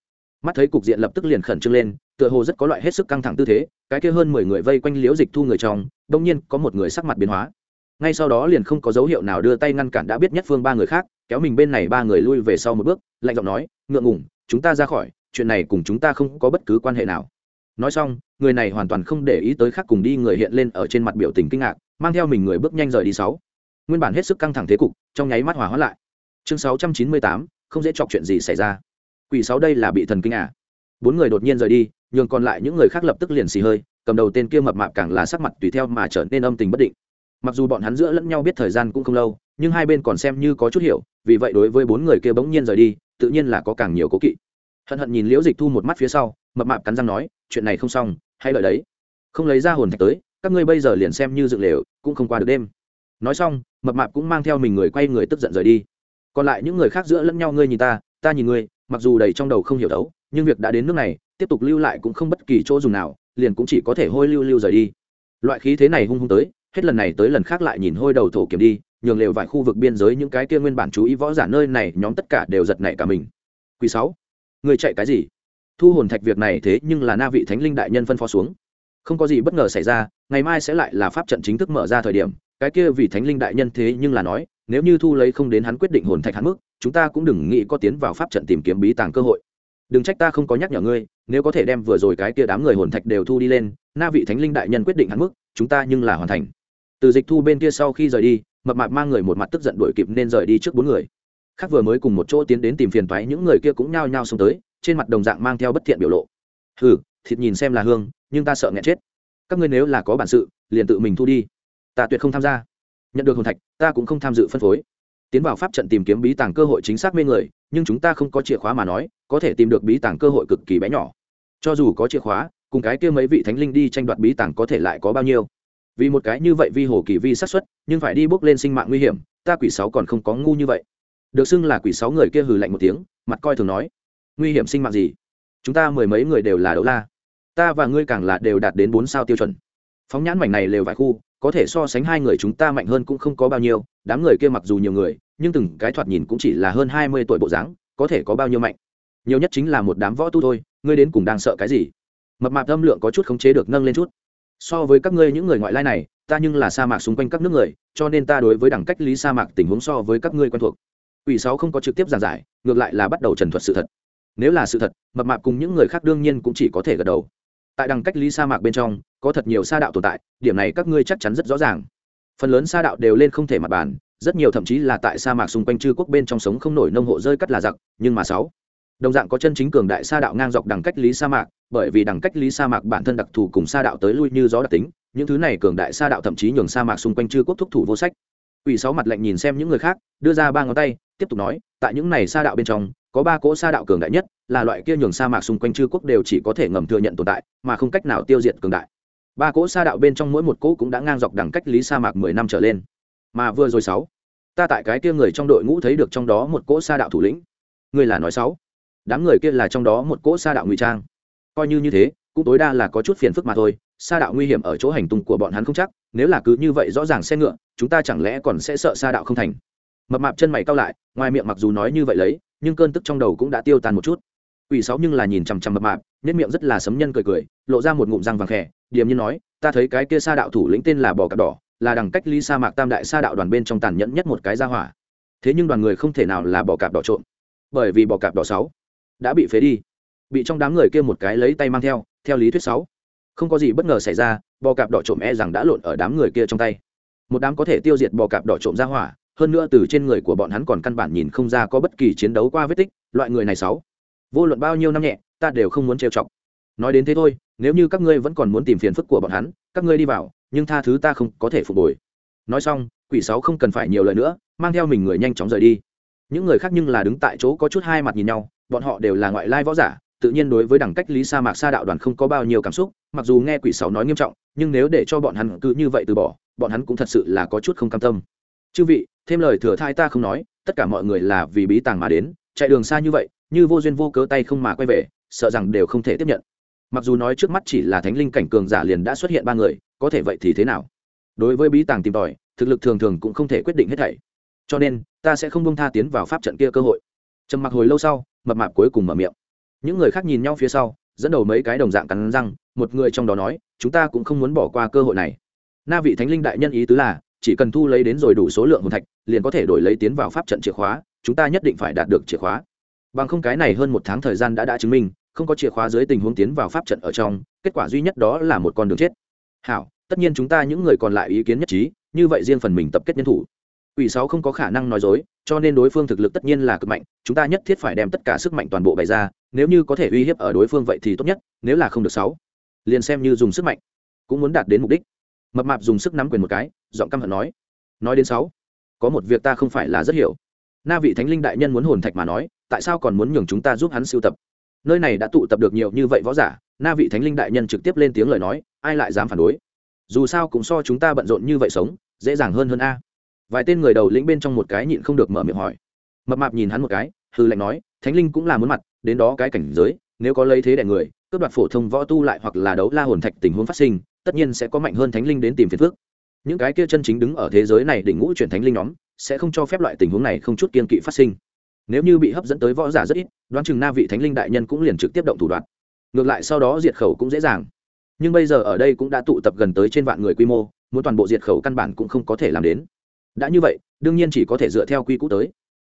Mắt thấy cục diện lập tức liền khẩn trương lên, tựa hồ rất có loại hết sức căng thẳng tư thế, cái kia hơn mười người vây quanh liễu dịch thu người trong đông nhiên có một người sắc mặt biến hóa. Ngay sau đó liền không có dấu hiệu nào đưa tay ngăn cản đã biết nhất phương ba người khác, kéo mình bên này ba người lui về sau một bước, lạnh giọng nói, ngượng ngủng chúng ta ra khỏi, chuyện này cùng chúng ta không có bất cứ quan hệ nào nói xong, người này hoàn toàn không để ý tới khác cùng đi người hiện lên ở trên mặt biểu tình kinh ngạc, mang theo mình người bước nhanh rời đi sáu. Nguyên bản hết sức căng thẳng thế cục, trong nháy mắt hòa hóa lại. Chương sáu trăm chín mươi tám, không dễ chọc chuyện gì xảy ra. Quỷ sáu đây là bị thần kinh à? Bốn người đột nhiên rời đi, nhường còn lại những người khác lập tức liền xì hơi, cầm đầu tên kia mập mạp càng là sắc mặt tùy theo mà trở nên âm tình bất định. Mặc dù bọn hắn giữa lẫn nhau biết thời gian cũng không lâu, nhưng hai bên còn xem như có chút hiểu, vì vậy đối với bốn người kia bỗng nhiên rời đi, tự nhiên là có càng nhiều cố kỵ. Hận hận nhìn liễu dịch thu một mắt phía sau mập mạp cắn răng nói, chuyện này không xong hay lợi đấy. Không lấy ra hồn thạch tới, các ngươi bây giờ liền xem như dựng lều, cũng không qua được đêm. Nói xong, mập mạp cũng mang theo mình người quay người tức giận rời đi. Còn lại những người khác giữa lẫn nhau, ngươi nhìn ta ta nhìn ngươi, mặc dù đầy trong đầu không hiểu đấu, nhưng việc đã đến nước này, tiếp tục lưu lại cũng không bất kỳ chỗ dùng nào, liền cũng chỉ có thể hôi lưu lưu rời đi. Loại khí thế này hung hung tới, hết lần này tới lần khác lại nhìn hôi đầu thổ kiểm đi, nhường lều vài khu vực biên giới những cái kia nguyên bản chú ý võ giả nơi này, nhóm tất cả đều giật nảy cả mình. Quỷ sáu người chạy cái gì? Thu hồn thạch việc này thế nhưng là na vị thánh linh đại nhân phân phó xuống. Không có gì bất ngờ xảy ra, ngày mai sẽ lại là pháp trận chính thức mở ra thời điểm, cái kia vì thánh linh đại nhân thế nhưng là nói, nếu như thu lấy không đến hắn quyết định hồn thạch hắn mức, chúng ta cũng đừng nghĩ có tiến vào pháp trận tìm kiếm bí tàng cơ hội. Đừng trách ta không có nhắc nhở ngươi, nếu có thể đem vừa rồi cái kia đám người hồn thạch đều thu đi lên, na vị thánh linh đại nhân quyết định hắn mức, chúng ta nhưng là hoàn thành. Từ dịch thu bên kia sau khi rời đi, mập mạp mang người một mặt tức giận đuổi kịp nên rời đi trước bốn người. Khác vừa mới cùng một chỗ tiến đến tìm phiền toái, những người kia cũng nhao nhao xông tới trên mặt đồng dạng mang theo bất thiện biểu lộ. Hừ, thịt nhìn xem là hương, nhưng ta sợ nghẹn chết. Các ngươi nếu là có bản sự, liền tự mình thu đi. Ta tuyệt không tham gia. Nhận được hồn thạch, ta cũng không tham dự phân phối. Tiến vào pháp trận tìm kiếm bí tàng cơ hội chính xác mê người, nhưng chúng ta không có chìa khóa mà nói, có thể tìm được bí tàng cơ hội cực kỳ bé nhỏ. Cho dù có chìa khóa, cùng cái kia mấy vị thánh linh đi tranh đoạt bí tàng có thể lại có bao nhiêu? Vì một cái như vậy vi hồ kỳ vi sát xuất nhưng phải đi bước lên sinh mạng nguy hiểm, ta quỷ sáu còn không có ngu như vậy. Được xưng là quỷ sáu người kia hừ lạnh một tiếng, mặt coi thường nói nguy hiểm sinh mạng gì? Chúng ta mười mấy người đều là đấu la. Ta và ngươi càng là đều đạt đến bốn sao tiêu chuẩn. Phóng nhãn mảnh này lều vài khu, có thể so sánh hai người chúng ta mạnh hơn cũng không có bao nhiêu. Đám người kia mặc dù nhiều người, nhưng từng cái thoạt nhìn cũng chỉ là hơn hai mươi tuổi bộ dáng, có thể có bao nhiêu mạnh? Nhiều nhất chính là một đám võ tu thôi, ngươi đến cùng đang sợ cái gì? Mập mạp âm lượng có chút khống chế được nâng lên chút. So với các ngươi những người ngoại lai này, ta nhưng là sa mạc xung quanh các nước người, cho nên ta đối với đẳng cách lý sa mạc tình huống so với các ngươi quen thuộc. Ủy sáu không có trực tiếp giảng giải, ngược lại là bắt đầu trần thuật sự thật nếu là sự thật mập mạp cùng những người khác đương nhiên cũng chỉ có thể gật đầu. Tại đằng cách ly sa mạc bên trong có thật nhiều sa đạo tồn tại điểm này các ngươi chắc chắn rất rõ ràng. Phần lớn sa đạo đều lên không thể mặt bàn rất nhiều thậm chí là tại sa mạc xung quanh chư quốc bên trong sống không nổi nông hộ rơi cắt là giặc nhưng mà sáu. Đồng dạng có chân chính cường đại sa đạo ngang dọc đằng cách lý sa mạc bởi vì đằng cách lý sa mạc bản thân đặc thù cùng sa đạo tới lui như gió đặc tính những thứ này cường đại sa đạo thậm chí nhường sa mạc xung quanh chư quốc thúc thủ vô sách. Ủy sáu mặt lạnh nhìn xem những người khác, đưa ra ba ngón tay, tiếp tục nói, tại những này sa đạo bên trong, có ba cỗ sa đạo cường đại nhất, là loại kia nhường sa mạc xung quanh chư quốc đều chỉ có thể ngầm thừa nhận tồn tại, mà không cách nào tiêu diệt cường đại. Ba cỗ sa đạo bên trong mỗi một cỗ cũng đã ngang dọc đẳng cách lý sa mạc mười năm trở lên. Mà vừa rồi sáu, ta tại cái kia người trong đội ngũ thấy được trong đó một cỗ sa đạo thủ lĩnh. Người là nói sáu, đám người kia là trong đó một cỗ sa đạo ngụy trang. Coi như như thế, cũng tối đa là có chút phiền phức mà thôi sa đạo nguy hiểm ở chỗ hành tung của bọn hắn không chắc nếu là cứ như vậy rõ ràng xe ngựa chúng ta chẳng lẽ còn sẽ sợ sa đạo không thành mập mạp chân mày cao lại ngoài miệng mặc dù nói như vậy lấy nhưng cơn tức trong đầu cũng đã tiêu tan một chút Quỷ sáu nhưng là nhìn chằm chằm mập mạp, nhất miệng rất là sấm nhân cười cười, lộ ra một ngụm răng vàng khẽ, điềm như nói, ta thấy cái kia sa đạo thủ lĩnh tên là bò cạp đỏ, là đằng cách ly sa mạc tam đại sa đạo đoàn bên trong tàn nhẫn nhất một cái gia hỏa. Thế nhưng đoàn người không thể nào là bò cạp đỏ trộm, bởi vì bò cạp đỏ sáu đã bị phế đi, bị trong đám người kia một cái lấy tay mang theo, theo lý thuyết sáu không có gì bất ngờ xảy ra, bò cạp đỏ trộm e rằng đã lộn ở đám người kia trong tay. Một đám có thể tiêu diệt bò cạp đỏ trộm gia hỏa, hơn nữa từ trên người của bọn hắn còn căn bản nhìn không ra có bất kỳ chiến đấu qua vết tích, loại người này sáu. Vô luận bao nhiêu năm nhẹ ta đều không muốn trêu chọc. Nói đến thế thôi nếu như các ngươi vẫn còn muốn tìm phiền phức của bọn hắn các ngươi đi vào nhưng tha thứ ta không có thể phục hồi. Nói xong quỷ sáu không cần phải nhiều lời nữa mang theo mình người nhanh chóng rời đi. Những người khác nhưng là đứng tại chỗ có chút hai mặt nhìn nhau bọn họ đều là ngoại lai võ giả tự nhiên đối với đẳng cách lý sa mạc sa đạo đoàn không có bao nhiêu cảm xúc mặc dù nghe quỷ sáu nói nghiêm trọng nhưng nếu để cho bọn hắn cứ như vậy từ bỏ bọn hắn cũng thật sự là có chút không cam tâm chư vị, thêm lời thừa thai ta không nói, tất cả mọi người là vì bí tàng mà đến, chạy đường xa như vậy, như vô duyên vô cớ tay không mà quay về, sợ rằng đều không thể tiếp nhận. Mặc dù nói trước mắt chỉ là thánh linh cảnh cường giả liền đã xuất hiện ba người, có thể vậy thì thế nào? Đối với bí tàng tìm tòi, thực lực thường thường cũng không thể quyết định hết thảy. Cho nên, ta sẽ không bông tha tiến vào pháp trận kia cơ hội. Trầm mặc hồi lâu sau, mập mạp cuối cùng mở miệng. Những người khác nhìn nhau phía sau, dẫn đầu mấy cái đồng dạng cắn răng, một người trong đó nói, chúng ta cũng không muốn bỏ qua cơ hội này. Na vị thánh linh đại nhân ý tứ là chỉ cần thu lấy đến rồi đủ số lượng hồn thạch, liền có thể đổi lấy tiến vào pháp trận chìa khóa, chúng ta nhất định phải đạt được chìa khóa. Bằng không cái này hơn một tháng thời gian đã đã chứng minh, không có chìa khóa dưới tình huống tiến vào pháp trận ở trong, kết quả duy nhất đó là một con đường chết. Hảo, tất nhiên chúng ta những người còn lại ý kiến nhất trí, như vậy riêng phần mình tập kết nhân thủ. Ủy sáu không có khả năng nói dối, cho nên đối phương thực lực tất nhiên là cực mạnh, chúng ta nhất thiết phải đem tất cả sức mạnh toàn bộ bày ra, nếu như có thể uy hiếp ở đối phương vậy thì tốt nhất, nếu là không được sáu, liền xem như dùng sức mạnh, cũng muốn đạt đến mục đích mập mạp dùng sức nắm quyền một cái, giọng căm hận nói nói đến sáu, có một việc ta không phải là rất hiểu. Na vị thánh linh đại nhân muốn hồn thạch mà nói, tại sao còn muốn nhường chúng ta giúp hắn siêu tập? Nơi này đã tụ tập được nhiều như vậy võ giả, na vị thánh linh đại nhân trực tiếp lên tiếng lời nói, ai lại dám phản đối? Dù sao cũng so chúng ta bận rộn như vậy sống, dễ dàng hơn hơn a. Vài tên người đầu lĩnh bên trong một cái nhịn không được mở miệng hỏi. Mập mạp nhìn hắn một cái hư lệnh nói, thánh linh cũng là muốn mặt, đến đó cái cảnh giới, nếu có lấy thế đẻ người, cướp đoạt phổ thông võ tu lại hoặc là đấu la hồn thạch tình huống phát sinh tất nhiên sẽ có mạnh hơn thánh linh đến tìm phiền phước. Những cái kia chân chính đứng ở thế giới này đỉnh ngũ chuyển thánh linh nhóm sẽ không cho phép loại tình huống này không chút kiên kỵ phát sinh. Nếu như bị hấp dẫn tới võ giả rất ít đoán chừng na vị thánh linh đại nhân cũng liền trực tiếp động thủ đoạn. Ngược lại sau đó diệt khẩu cũng dễ dàng. Nhưng bây giờ ở đây cũng đã tụ tập gần tới trên vạn người quy mô muốn toàn bộ diệt khẩu căn bản cũng không có thể làm đến. Đã như vậy đương nhiên chỉ có thể dựa theo quy cũ tới.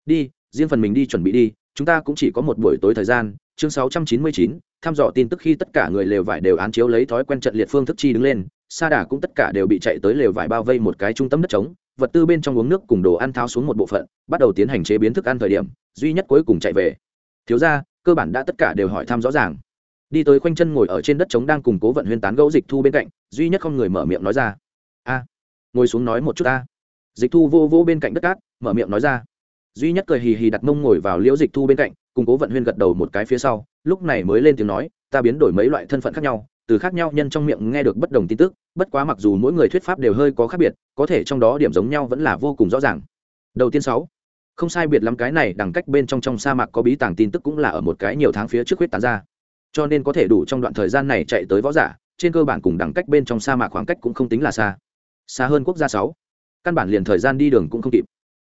Đi riêng phần mình đi chuẩn bị đi chúng ta cũng chỉ có một buổi tối thời gian. Chương 699, thăm dò tin tức khi tất cả người lều vải đều án chiếu lấy thói quen trận liệt phương thức chi đứng lên, sa đà cũng tất cả đều bị chạy tới lều vải bao vây một cái trung tâm đất trống, vật tư bên trong uống nước cùng đồ ăn tháo xuống một bộ phận, bắt đầu tiến hành chế biến thức ăn thời điểm, duy nhất cuối cùng chạy về. Thiếu ra cơ bản đã tất cả đều hỏi thăm rõ ràng. Đi tới khoanh chân ngồi ở trên đất trống đang củng cố vận huyên tán gẫu dịch thu bên cạnh, duy nhất không người mở miệng nói ra. A, ngồi xuống nói một chút ta. Dịch thu vô vô bên cạnh đất cát, mở miệng nói ra. Duy nhất cười hì hì đặt mông ngồi vào liễu dịch thu bên cạnh củng cố vận huyên gật đầu một cái phía sau lúc này mới lên tiếng nói, ta biến đổi mấy loại thân phận khác nhau, từ khác nhau nhân trong miệng nghe được bất đồng tin tức, bất quá mặc dù mỗi người thuyết pháp đều hơi có khác biệt, có thể trong đó điểm giống nhau vẫn là vô cùng rõ ràng. Đầu tiên sáu, không sai biệt lắm cái này đằng cách bên trong trong sa mạc có bí tàng tin tức cũng là ở một cái nhiều tháng phía trước huyết tán ra. Cho nên có thể đủ trong đoạn thời gian này chạy tới võ giả, trên cơ bản cùng đẳng cách bên trong sa mạc khoảng cách cũng không tính là xa. Xa hơn quốc gia sáu, căn bản liền thời gian đi đường cũng không kịp.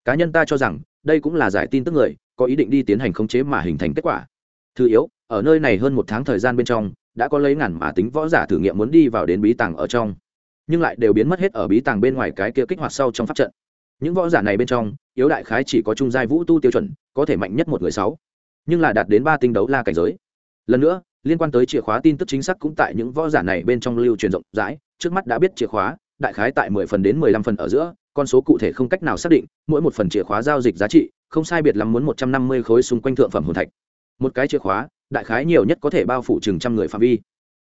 Cá nhân ta cho rằng, đây cũng là giải tin tức người, có ý định đi tiến hành khống chế mà hình thành kết quả. Thứ yếu ở nơi này hơn một tháng thời gian bên trong, đã có lấy ngàn mà tính võ giả thử nghiệm muốn đi vào đến bí tàng ở trong. Nhưng lại đều biến mất hết ở bí tàng bên ngoài cái kia kích hoạt sau trong pháp trận. Những võ giả này bên trong, yếu đại khái chỉ có trung giai vũ tu tiêu chuẩn, có thể mạnh nhất một người sáu. Nhưng là đạt đến ba tinh đấu la cảnh giới. Lần nữa, liên quan tới chìa khóa tin tức chính xác cũng tại những võ giả này bên trong lưu truyền rộng rãi, trước mắt đã biết chìa khóa, đại khái tại mười phần đến mười lăm phần ở giữa, con số cụ thể không cách nào xác định, mỗi một phần chìa khóa giao dịch giá trị, không sai biệt lắm muốn một trăm năm mươi khối xung quanh thượng phẩm hồn thạch. Một cái chìa khóa đại khái nhiều nhất có thể bao phủ chừng trăm người phạm vi.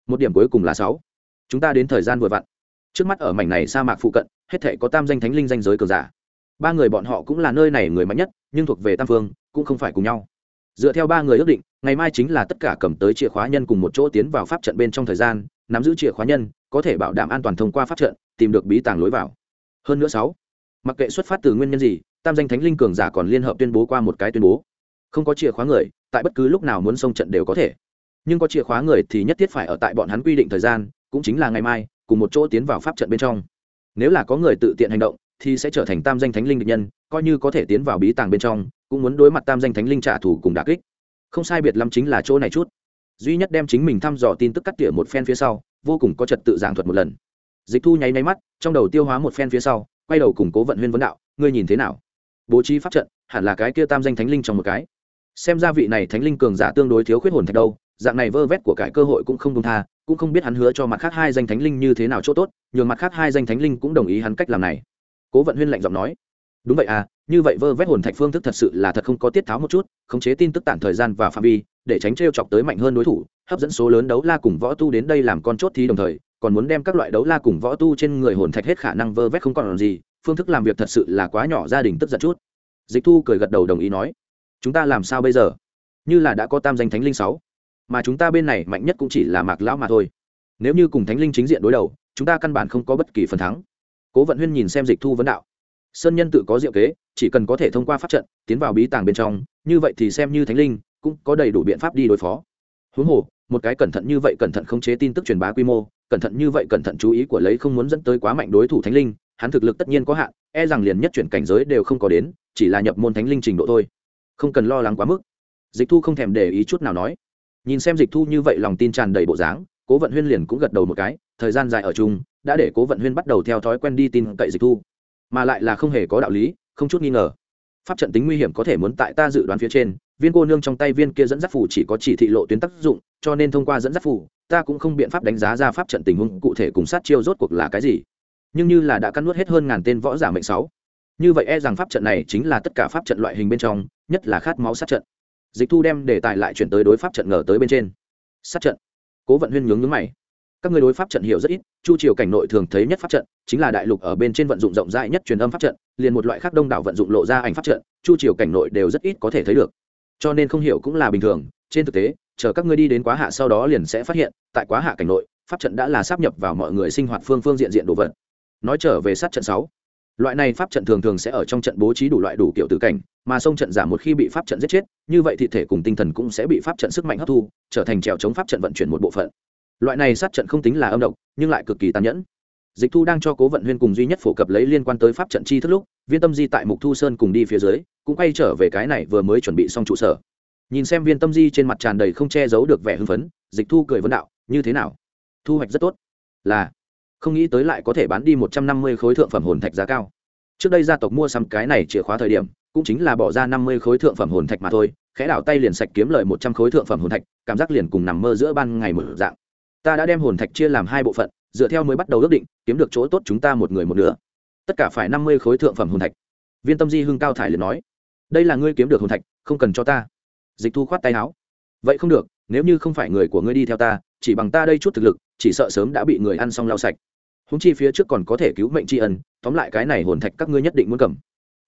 Một điểm cuối cùng là sáu. Chúng ta đến thời gian vừa vặn. Trước mắt ở mảnh này sa mạc phụ cận, hết thể có tam danh thánh linh danh giới cờ giả. Ba người bọn họ cũng là nơi này người mạnh nhất, nhưng thuộc về tam phương, cũng không phải cùng nhau. Dựa theo ba người ước định, ngày mai chính là tất cả cầm tới chìa khóa nhân cùng một chỗ tiến vào pháp trận bên trong thời gian, nắm giữ chìa khóa nhân, có thể bảo đảm an toàn thông qua pháp trận, tìm được bí tàng lối vào. Hơn nữa sáu. Mặc kệ xuất phát từ nguyên nhân gì, tam danh thánh linh cường giả còn liên hợp tuyên bố qua một cái tuyên bố không có chìa khóa người, tại bất cứ lúc nào muốn xông trận đều có thể. Nhưng có chìa khóa người thì nhất thiết phải ở tại bọn hắn quy định thời gian, cũng chính là ngày mai, cùng một chỗ tiến vào pháp trận bên trong. Nếu là có người tự tiện hành động, thì sẽ trở thành tam danh thánh linh địch nhân, coi như có thể tiến vào bí tàng bên trong, cũng muốn đối mặt tam danh thánh linh trả thù cùng đà kích. Không sai biệt lắm chính là chỗ này chút. Duy nhất đem chính mình thăm dò tin tức cắt tỉa một phen phía sau, vô cùng có trật tự giảng thuật một lần. Dịch thu nháy nháy mắt, trong đầu tiêu hóa một phen phía sau, quay đầu cùng cố vận huyên vấn đạo, ngươi nhìn thế nào? Bố trí pháp trận, hẳn là cái kia tam danh thánh linh trong một cái xem ra vị này thánh linh cường giả tương đối thiếu khuyết hồn thạch đâu, dạng này vơ vét của cải cơ hội cũng không công tha, cũng không biết hắn hứa cho mặt khác hai danh thánh linh như thế nào chỗ tốt, nhường mặt khác hai danh thánh linh cũng đồng ý hắn cách làm này. Cố vận huyên lạnh giọng nói. Đúng vậy à như vậy vơ vét hồn thạch phương thức thật sự là thật không có tiết tháo một chút, khống chế tin tức tản thời gian và phạm vi, để tránh t r e o chọc tới mạnh hơn đối thủ, hấp dẫn số lớn đấu la cùng võ tu đến đây làm con chốt thi đồng thời, còn muốn đem các loại đấu la cùng võ tu trên người hồn thạch hết khả năng vơ vét không còn làm gì, phương thức làm việc thật sự là quá nhỏ, gia đình tức giận chút. Dịch thu cười gật đầu đồng ý nói chúng ta làm sao bây giờ? Như là đã có tam danh thánh linh sáu, mà chúng ta bên này mạnh nhất cũng chỉ là mạc lão mà thôi. Nếu như cùng thánh linh chính diện đối đầu, chúng ta căn bản không có bất kỳ phần thắng. Cố vận huyên nhìn xem dịch thu vấn đạo. Sơn nhân tự có diệu kế, chỉ cần có thể thông qua pháp trận, tiến vào bí tàng bên trong, như vậy thì xem như thánh linh, cũng có đầy đủ biện pháp đi đối phó. Huống hồ, một cái cẩn thận như vậy cẩn thận khống chế tin tức truyền bá quy mô, cẩn thận như vậy cẩn thận chú ý của lấy không muốn dẫn tới quá mạnh đối thủ thánh linh, hắn thực lực tất nhiên có hạn e rằng liền nhất chuyển cảnh giới đều không có đến, chỉ là nhập môn thánh linh trình độ thôi không cần lo lắng quá mức. Dịch thu không thèm để ý chút nào nói. Nhìn xem dịch thu như vậy lòng tin tràn đầy bộ dáng, cố vận huyên liền cũng gật đầu một cái, thời gian dài ở chung, đã để cố vận huyên bắt đầu theo thói quen đi tin cậy dịch thu. Mà lại là không hề có đạo lý, không chút nghi ngờ. Pháp trận tính nguy hiểm có thể muốn tại ta dự đoán phía trên, viên cô nương trong tay viên kia dẫn dắt phủ chỉ có chỉ thị lộ tuyến tác dụng, cho nên thông qua dẫn dắt phủ ta cũng không biện pháp đánh giá ra pháp trận tình huống cụ thể cùng sát chiêu rốt cuộc là cái gì. Nhưng như là đã cắt nuốt hết hơn ngàn tên võ giả mệnh sáu. Như vậy e rằng pháp trận này chính là tất cả pháp trận loại hình bên trong nhất là khát máu sát trận. Dịch thu đem đề tài lại chuyển tới đối pháp trận ngờ tới bên trên. Sát trận. Cố vận huyên nhướng nhướng mày. Các người đối pháp trận hiểu rất ít, chu triều cảnh nội thường thấy nhất pháp trận, chính là đại lục ở bên trên vận dụng rộng rãi nhất truyền âm pháp trận, liền một loại khác đông đảo vận dụng lộ ra ảnh pháp trận, chu triều cảnh nội đều rất ít có thể thấy được. Cho nên không hiểu cũng là bình thường, trên thực tế, chờ các ngươi đi đến quá hạ sau đó liền sẽ phát hiện, tại quá hạ cảnh nội, pháp trận đã là sắp nhập vào mọi người sinh hoạt phương phương diện diện đồ vật. Nói trở về sát trận sáu loại này pháp trận thường thường sẽ ở trong trận bố trí đủ loại đủ kiểu tử cảnh, mà sông trận giả một khi bị pháp trận giết chết, như vậy thì thể cùng tinh thần cũng sẽ bị pháp trận sức mạnh hấp thu, trở thành trèo chống pháp trận vận chuyển một bộ phận. Loại này sát trận không tính là âm độc, nhưng lại cực kỳ tàn nhẫn. Dịch thu đang cho cố vận huyên cùng duy nhất phổ cập lấy liên quan tới pháp trận chi thức lúc, viên tâm di tại mục thu sơn cùng đi phía dưới, cũng quay trở về cái này vừa mới chuẩn bị xong trụ sở. Nhìn xem viên tâm di trên mặt tràn đầy không che giấu được vẻ hưng phấn, dịch thu cười vấn đạo, như thế nào? Thu hoạch rất tốt. Là không nghĩ tới lại có thể bán đi một trăm năm mươi khối thượng phẩm hồn thạch giá cao. Trước đây gia tộc mua xăm cái này chìa khóa thời điểm, cũng chính là bỏ ra năm mươi khối thượng phẩm hồn thạch mà thôi, khẽ đảo tay liền sạch kiếm lời một trăm khối thượng phẩm hồn thạch, cảm giác liền cùng nằm mơ giữa ban ngày mở dạng. Ta đã đem hồn thạch chia làm hai bộ phận, dựa theo mới bắt đầu ước định, kiếm được chỗ tốt chúng ta một người một nửa. Tất cả phải năm mươi khối thượng phẩm hồn thạch. Viên tâm di hưng cao thải liền nói, đây là ngươi kiếm được hồn thạch, không cần cho ta. Dịch thu khoát tay áo, vậy không được, nếu như không phải người của ngươi đi theo ta, chỉ bằng ta đây chút thực lực, chỉ sợ sớm đã bị người ăn xong lau sạch húng chi phía trước còn có thể cứu mệnh tri ân, tóm lại cái này hồn thạch các ngươi nhất định muốn cầm.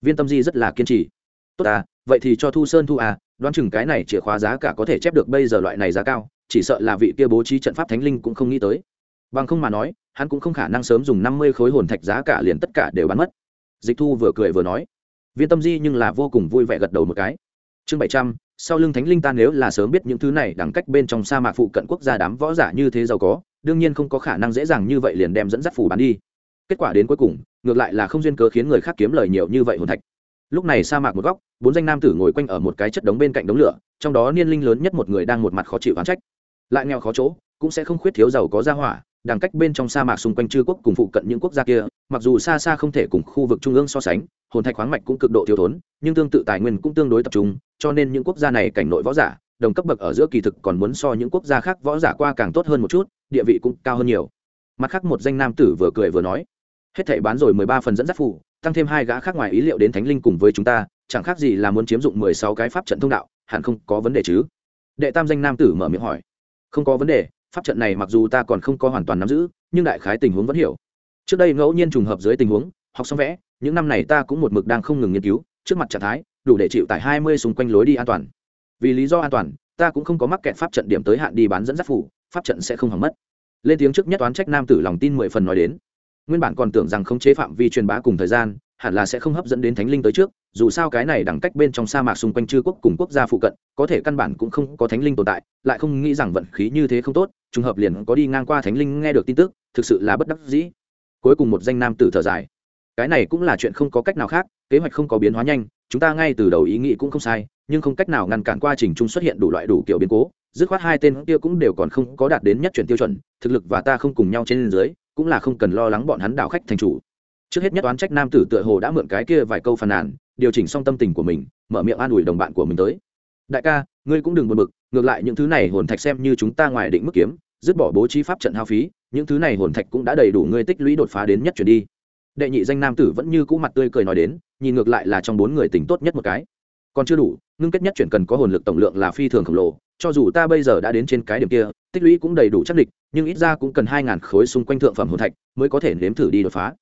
Viên tâm di rất là kiên trì. Tốt à vậy thì cho thu sơn thu à đoán chừng cái này chìa khóa giá cả có thể chép được bây giờ loại này giá cao, chỉ sợ là vị kia bố trí trận pháp thánh linh cũng không nghĩ tới. Bằng không mà nói, hắn cũng không khả năng sớm dùng năm mươi khối hồn thạch giá cả liền tất cả đều bán mất. Dịch thu vừa cười vừa nói. Viên tâm di nhưng là vô cùng vui vẻ gật đầu một cái. Chương bảy trăm, sau lưng thánh linh ta nếu là sớm biết những thứ này đẳng cách bên trong sa mạc phụ cận quốc gia đám võ giả như thế giàu có đương nhiên không có khả năng dễ dàng như vậy liền đem dẫn dắt phủ bán đi. Kết quả đến cuối cùng, ngược lại là không duyên cớ khiến người khác kiếm lời nhiều như vậy hồn thạch. Lúc này sa mạc một góc, bốn danh nam tử ngồi quanh ở một cái chất đống bên cạnh đống lửa, trong đó niên linh lớn nhất một người đang một mặt khó chịu oán trách. Lại nghèo khó chỗ, cũng sẽ không khuyết thiếu giàu có gia hỏa, đằng cách bên trong sa mạc xung quanh chư quốc cùng phụ cận những quốc gia kia, mặc dù xa xa không thể cùng khu vực trung ương so sánh, hồn thạch khoáng mạch cũng cực độ thiếu thốn, nhưng tương tự tài nguyên cũng tương đối tập trung, cho nên những quốc gia này cảnh nội võ giả, đồng cấp bậc ở giữa kỳ thực còn muốn so những quốc gia khác võ giả qua càng tốt hơn một chút địa vị cũng cao hơn nhiều. Mặt khác một danh nam tử vừa cười vừa nói, hết thảy bán rồi mười ba phần dẫn dắt phủ tăng thêm hai gã khác ngoài ý liệu đến thánh linh cùng với chúng ta, chẳng khác gì là muốn chiếm dụng mười sáu cái pháp trận thông đạo, hẳn không có vấn đề chứ? Đệ tam danh nam tử mở miệng hỏi, không có vấn đề, pháp trận này mặc dù ta còn không có hoàn toàn nắm giữ, nhưng đại khái tình huống vẫn hiểu. Trước đây ngẫu nhiên trùng hợp dưới tình huống, học xong vẽ, những năm này ta cũng một mực đang không ngừng nghiên cứu, trước mặt trạng thái, đủ để chịu tại hai mươi xung quanh lối đi an toàn. Vì lý do an toàn, ta cũng không có mắc kẹt pháp trận điểm tới hạn đi bán dẫn dắt phủ pháp trận sẽ không hỏng mất. Lên tiếng trước nhất toán trách nam tử lòng tin mười phần nói đến. Nguyên bản còn tưởng rằng khống chế phạm vi truyền bá cùng thời gian, hẳn là sẽ không hấp dẫn đến thánh linh tới trước, dù sao cái này đẳng cách bên trong sa mạc xung quanh chư quốc cùng quốc gia phụ cận, có thể căn bản cũng không có thánh linh tồn tại, lại không nghĩ rằng vận khí như thế không tốt, trùng hợp liền có đi ngang qua thánh linh nghe được tin tức, thực sự là bất đắc dĩ. Cuối cùng một danh nam tử thở dài. Cái này cũng là chuyện không có cách nào khác, kế hoạch không có biến hóa nhanh, chúng ta ngay từ đầu ý nghĩ cũng không sai, nhưng không cách nào ngăn cản quá trình chung xuất hiện đủ loại đủ kiểu biến cố dứt khoát hai tên kia cũng đều còn không có đạt đến nhất chuyển tiêu chuẩn, thực lực và ta không cùng nhau trên dưới, cũng là không cần lo lắng bọn hắn đảo khách thành chủ. Trước hết nhất oán trách nam tử tựa hồ đã mượn cái kia vài câu phàn nàn, điều chỉnh xong tâm tình của mình, mở miệng an ủi đồng bạn của mình tới. Đại ca, ngươi cũng đừng buồn bực, ngược lại những thứ này hồn thạch xem như chúng ta ngoài định mức kiếm, dứt bỏ bố trí pháp trận hao phí, những thứ này hồn thạch cũng đã đầy đủ ngươi tích lũy đột phá đến nhất chuyển đi. Đệ nhị danh nam tử vẫn như cũ mặt tươi cười nói đến, nhìn ngược lại là trong bốn người tính tốt nhất một cái. Còn chưa đủ, ngưng kết nhất chuyển cần có hồn lực tổng lượng là phi thường khổng lồ cho dù ta bây giờ đã đến trên cái điểm kia, tích lũy cũng đầy đủ chắc địch, nhưng ít ra cũng cần hai ngàn khối xung quanh thượng phẩm hồn thạch mới có thể nếm thử đi đột phá.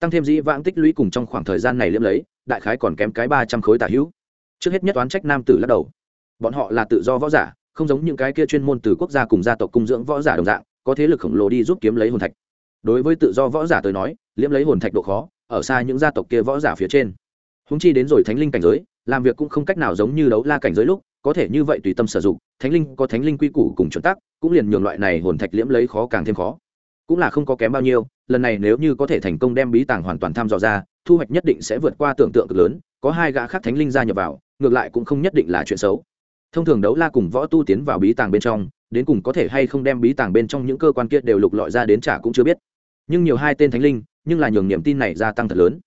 Tăng thêm dĩ vãng tích lũy cùng trong khoảng thời gian này liếm lấy, đại khái còn kém cái ba trăm khối tả hữu. Trước hết nhất toán trách nam tử lắc đầu. Bọn họ là tự do võ giả, không giống những cái kia chuyên môn từ quốc gia cùng gia tộc cung dưỡng võ giả đồng dạng, có thế lực khổng lồ đi giúp kiếm lấy hồn thạch. Đối với tự do võ giả tới nói, liếm lấy hồn thạch độ khó, ở xa những gia tộc kia võ giả phía trên. Húng chi đến rồi thánh linh cảnh giới làm việc cũng không cách nào giống như đấu la cảnh giới lúc, có thể như vậy tùy tâm sử dụng, thánh linh có thánh linh quy củ cùng chuẩn tắc, cũng liền nhường loại này hồn thạch liễm lấy khó càng thêm khó. Cũng là không có kém bao nhiêu, lần này nếu như có thể thành công đem bí tàng hoàn toàn thăm dò ra, thu hoạch nhất định sẽ vượt qua tưởng tượng cực lớn, có hai gã khác thánh linh gia nhập vào, ngược lại cũng không nhất định là chuyện xấu. Thông thường đấu la cùng võ tu tiến vào bí tàng bên trong, đến cùng có thể hay không đem bí tàng bên trong những cơ quan kia đều lục lọi ra đến trả cũng chưa biết. Nhưng nhiều hai tên thánh linh, nhưng là nhường niềm tin này gia tăng thật lớn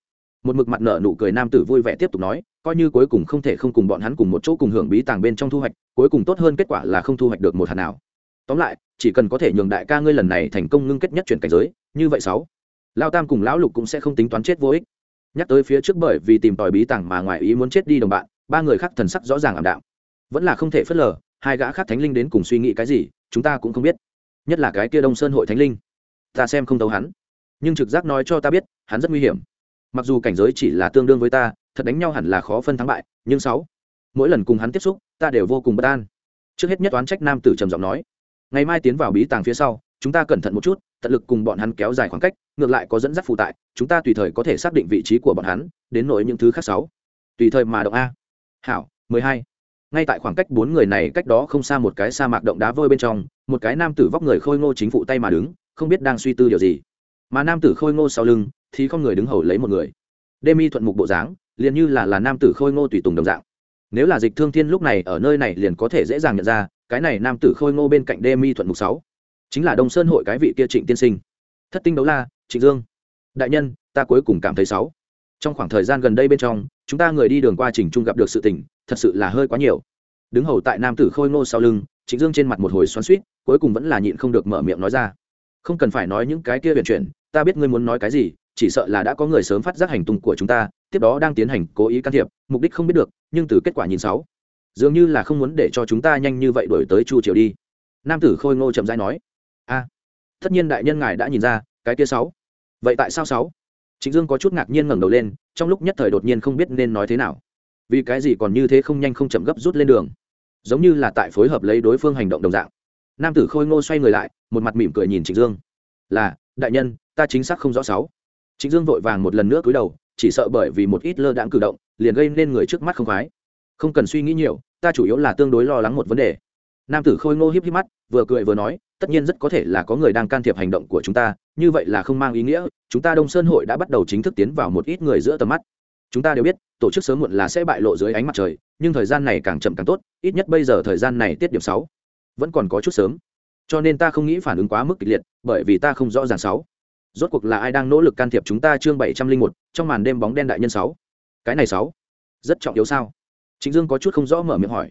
một mực mặt nợ nụ cười nam tử vui vẻ tiếp tục nói, coi như cuối cùng không thể không cùng bọn hắn cùng một chỗ cùng hưởng bí tàng bên trong thu hoạch, cuối cùng tốt hơn kết quả là không thu hoạch được một hạt nào. Tóm lại, chỉ cần có thể nhường đại ca ngươi lần này thành công ngưng kết nhất chuyển cảnh giới, như vậy sáu, lao tam cùng lão lục cũng sẽ không tính toán chết vô ích. Nhắc tới phía trước bởi vì tìm tòi bí tàng mà ngoài ý muốn chết đi đồng bạn, ba người khác thần sắc rõ ràng ảm đạm. Vẫn là không thể phớt lờ, hai gã khác thánh linh đến cùng suy nghĩ cái gì, chúng ta cũng không biết. Nhất là cái kia đông sơn hội thánh linh. Ta xem không thấu hắn. Nhưng trực giác nói cho ta biết, hắn rất nguy hiểm mặc dù cảnh giới chỉ là tương đương với ta, thật đánh nhau hẳn là khó phân thắng bại, nhưng sáu, mỗi lần cùng hắn tiếp xúc, ta đều vô cùng bất an. Trước hết nhất oán trách nam tử trầm giọng nói, ngày mai tiến vào bí tàng phía sau, chúng ta cẩn thận một chút, tận lực cùng bọn hắn kéo dài khoảng cách, ngược lại có dẫn dắt phụ tại, chúng ta tùy thời có thể xác định vị trí của bọn hắn, đến nỗi những thứ khác sáu. Tùy thời mà động a. Hảo, mười hai. Ngay tại khoảng cách bốn người này cách đó không xa một cái sa mạc động đá vôi bên trong, một cái nam tử vóc người khôi ngô chính phụ tay mà đứng, không biết đang suy tư điều gì. Mà nam tử khôi ngô sau lưng thì không người đứng hầu lấy một người. Demi thuận mục bộ dáng, liền như là là nam tử khôi ngô tùy tùng đồng dạng. Nếu là dịch thương thiên lúc này ở nơi này liền có thể dễ dàng nhận ra, cái này nam tử khôi ngô bên cạnh Demi thuận mục sáu. Chính là đông sơn hội cái vị kia trịnh tiên sinh. Thất tinh đấu la, trịnh dương. Đại nhân, ta cuối cùng cảm thấy sáu. Trong khoảng thời gian gần đây bên trong, chúng ta người đi đường qua trình trung gặp được sự tình, thật sự là hơi quá nhiều. Đứng hầu tại nam tử khôi ngô sau lưng, trịnh dương trên mặt một hồi xoắn suýt cuối cùng vẫn là nhịn không được mở miệng nói ra. Không cần phải nói những cái kia huyền chuyển, ta biết ngươi muốn nói cái gì chỉ sợ là đã có người sớm phát giác hành tung của chúng ta, tiếp đó đang tiến hành cố ý can thiệp, mục đích không biết được, nhưng từ kết quả nhìn sáu, dường như là không muốn để cho chúng ta nhanh như vậy đổi tới chu triều đi. Nam tử khôi ngô chậm rãi nói, a, tất nhiên đại nhân ngài đã nhìn ra, cái kia sáu. Vậy tại sao sáu? Trịnh dương có chút ngạc nhiên ngẩng đầu lên, trong lúc nhất thời đột nhiên không biết nên nói thế nào. Vì cái gì còn như thế không nhanh không chậm gấp rút lên đường? Giống như là tại phối hợp lấy đối phương hành động đồng dạng. Nam tử khôi ngô xoay người lại, một mặt mỉm cười nhìn trịnh dương. Là, đại nhân, ta chính xác không rõ sáu trịnh dương vội vàng một lần nữa cúi đầu, chỉ sợ bởi vì một ít lơ đãng cử động, liền gây nên người trước mắt không khoái. Không cần suy nghĩ nhiều, ta chủ yếu là tương đối lo lắng một vấn đề. Nam tử khôi ngô híp híp mắt, vừa cười vừa nói, tất nhiên rất có thể là có người đang can thiệp hành động của chúng ta, như vậy là không mang ý nghĩa, chúng ta đông sơn hội đã bắt đầu chính thức tiến vào một ít người giữa tầm mắt. Chúng ta đều biết, tổ chức sớm muộn là sẽ bại lộ dưới ánh mặt trời, nhưng thời gian này càng chậm càng tốt, ít nhất bây giờ thời gian này tiết điểm sáu vẫn còn có chút sớm. Cho nên ta không nghĩ phản ứng quá mức kịch liệt, bởi vì ta không rõ ràng sáu rốt cuộc là ai đang nỗ lực can thiệp chúng ta chương bảy trăm linh một, trong màn đêm bóng đen đại nhân sáu? Cái này sáu? Rất trọng yếu sao? Trịnh dương có chút không rõ mở miệng hỏi.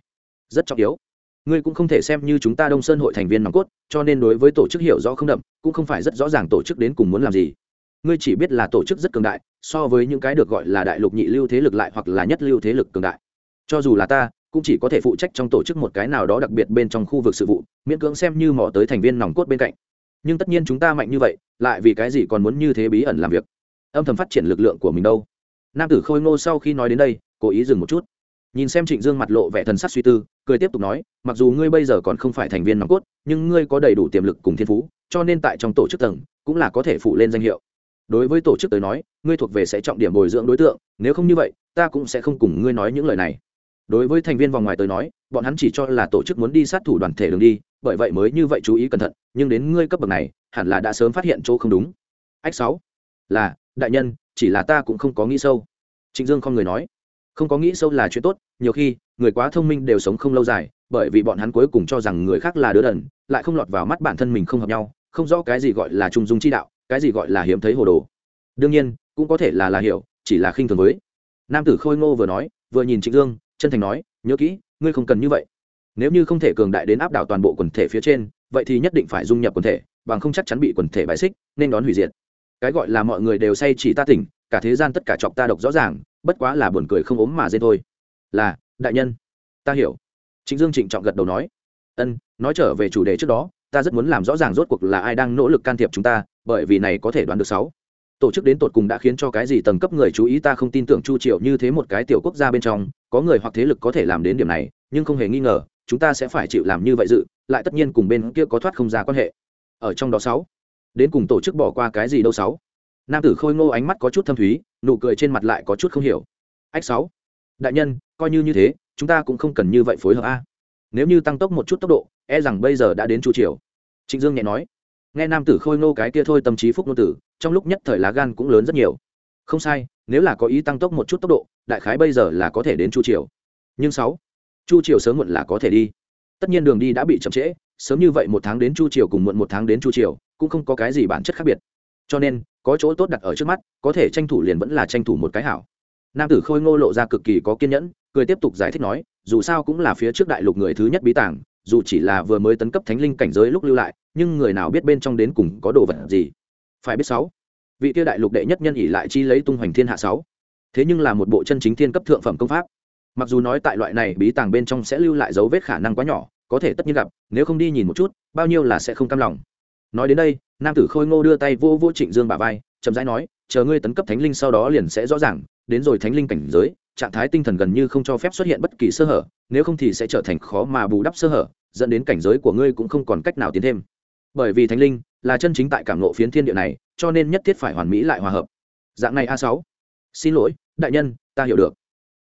Rất trọng yếu. Ngươi cũng không thể xem như chúng ta đông sơn hội thành viên nòng cốt, cho nên đối với tổ chức hiểu rõ không đậm, cũng không phải rất rõ ràng tổ chức đến cùng muốn làm gì. Ngươi chỉ biết là tổ chức rất cường đại, so với những cái được gọi là đại lục nhị lưu thế lực lại hoặc là nhất lưu thế lực cường đại. Cho dù là ta, cũng chỉ có thể phụ trách trong tổ chức một cái nào đó đặc biệt bên trong khu vực sự vụ, miễn cưỡng xem như mò tới thành viên nòng cốt bên cạnh nhưng tất nhiên chúng ta mạnh như vậy, lại vì cái gì còn muốn như thế bí ẩn làm việc? Âm thầm phát triển lực lượng của mình đâu? Nam tử khôi ngô sau khi nói đến đây, cố ý dừng một chút. Nhìn xem trịnh dương mặt lộ vẻ thần sắc suy tư, cười tiếp tục nói, mặc dù ngươi bây giờ còn không phải thành viên nòng cốt, nhưng ngươi có đầy đủ tiềm lực cùng thiên phú, cho nên tại trong tổ chức tầng, cũng là có thể phụ lên danh hiệu. Đối với tổ chức tới nói, ngươi thuộc về sẽ trọng điểm bồi dưỡng đối tượng, nếu không như vậy, ta cũng sẽ không cùng ngươi nói những lời này. Đối với thành viên vòng ngoài tới nói, bọn hắn chỉ cho là tổ chức muốn đi sát thủ đoàn thể đường đi bởi vậy mới như vậy chú ý cẩn thận, nhưng đến ngươi cấp bậc này, hẳn là đã sớm phát hiện chỗ không đúng. Ách sáu, là, đại nhân, chỉ là ta cũng không có nghĩ sâu. Trịnh dương không người nói. Không có nghĩ sâu là chuyện tốt, nhiều khi, người quá thông minh đều sống không lâu dài, bởi vì bọn hắn cuối cùng cho rằng người khác là đứa đần, lại không lọt vào mắt bản thân mình không hợp nhau, không rõ cái gì gọi là trung dung chi đạo, cái gì gọi là hiếm thấy hồ đồ. Đương nhiên, cũng có thể là là hiểu, chỉ là khinh thường với. Nam tử khôi ngô vừa nói, vừa nhìn trịnh dương, chân thành nói, nhớ kỹ, ngươi không cần như vậy nếu như không thể cường đại đến áp đảo toàn bộ quần thể phía trên, vậy thì nhất định phải dung nhập quần thể, bằng không chắc chắn bị quần thể bài xích, nên đón hủy diệt. Cái gọi là mọi người đều say chỉ ta tỉnh, cả thế gian tất cả chọc ta độc rõ ràng, bất quá là buồn cười không ốm mà dê thôi. Là, đại nhân, ta hiểu. Trịnh dương trịnh trọng gật đầu nói. Ân, nói trở về chủ đề trước đó, ta rất muốn làm rõ ràng rốt cuộc là ai đang nỗ lực can thiệp chúng ta, bởi vì này có thể đoán được sáu. Tổ chức đến tột cùng đã khiến cho cái gì tầng cấp người chú ý ta không tin tưởng chu triệu như thế một cái tiểu quốc gia bên trong, có người hoặc thế lực có thể làm đến điểm này, nhưng không hề nghi ngờ chúng ta sẽ phải chịu làm như vậy dự, lại tất nhiên cùng bên kia có thoát không ra quan hệ. Ở trong đó sáu, đến cùng tổ chức bỏ qua cái gì đâu sáu. Nam tử khôi ngô ánh mắt có chút thâm thúy, nụ cười trên mặt lại có chút không hiểu. Ách sáu, đại nhân, coi như như thế, chúng ta cũng không cần như vậy phối hợp a. Nếu như tăng tốc một chút tốc độ e rằng bây giờ đã đến chu triều. Trịnh dương nhẹ nói. Nghe nam tử khôi ngô cái kia thôi tâm trí phúc nô tử, trong lúc nhất thời lá gan cũng lớn rất nhiều. Không sai, nếu là có ý tăng tốc một chút tốc độ, đại khái bây giờ là có thể đến chu triều. Nhưng sáu chu triều sớm muộn là có thể đi. Tất nhiên đường đi đã bị chậm trễ, sớm như vậy một tháng đến chu triều cùng muộn một tháng đến chu triều, cũng không có cái gì bản chất khác biệt. Cho nên, có chỗ tốt đặt ở trước mắt, có thể tranh thủ liền vẫn là tranh thủ một cái hảo. Nam tử khôi ngô lộ ra cực kỳ có kiên nhẫn, cười tiếp tục giải thích nói, dù sao cũng là phía trước đại lục người thứ nhất bí tàng, dù chỉ là vừa mới tấn cấp thánh linh cảnh giới lúc lưu lại, nhưng người nào biết bên trong đến cùng có đồ vật gì. Phải biết sáu, vị tiêu đại lục đệ nhất nhân ỉ lại chi lấy tung hoành thiên hạ sáu. Thế nhưng là một bộ chân chính thiên cấp thượng phẩm công pháp mặc dù nói tại loại này bí tàng bên trong sẽ lưu lại dấu vết khả năng quá nhỏ, có thể tất nhiên gặp, nếu không đi nhìn một chút, bao nhiêu là sẽ không cam lòng. Nói đến đây, nam tử khôi ngô đưa tay vô vô trịnh dương bà vai, chậm rãi nói, chờ ngươi tấn cấp thánh linh sau đó liền sẽ rõ ràng, đến rồi thánh linh cảnh giới, trạng thái tinh thần gần như không cho phép xuất hiện bất kỳ sơ hở, nếu không thì sẽ trở thành khó mà bù đắp sơ hở, dẫn đến cảnh giới của ngươi cũng không còn cách nào tiến thêm. Bởi vì thánh linh là chân chính tại cảm nộ phiến thiên địa này, cho nên nhất thiết phải hoàn mỹ lại hòa hợp. Dạng này a sáu. Xin lỗi, đại nhân, ta hiểu được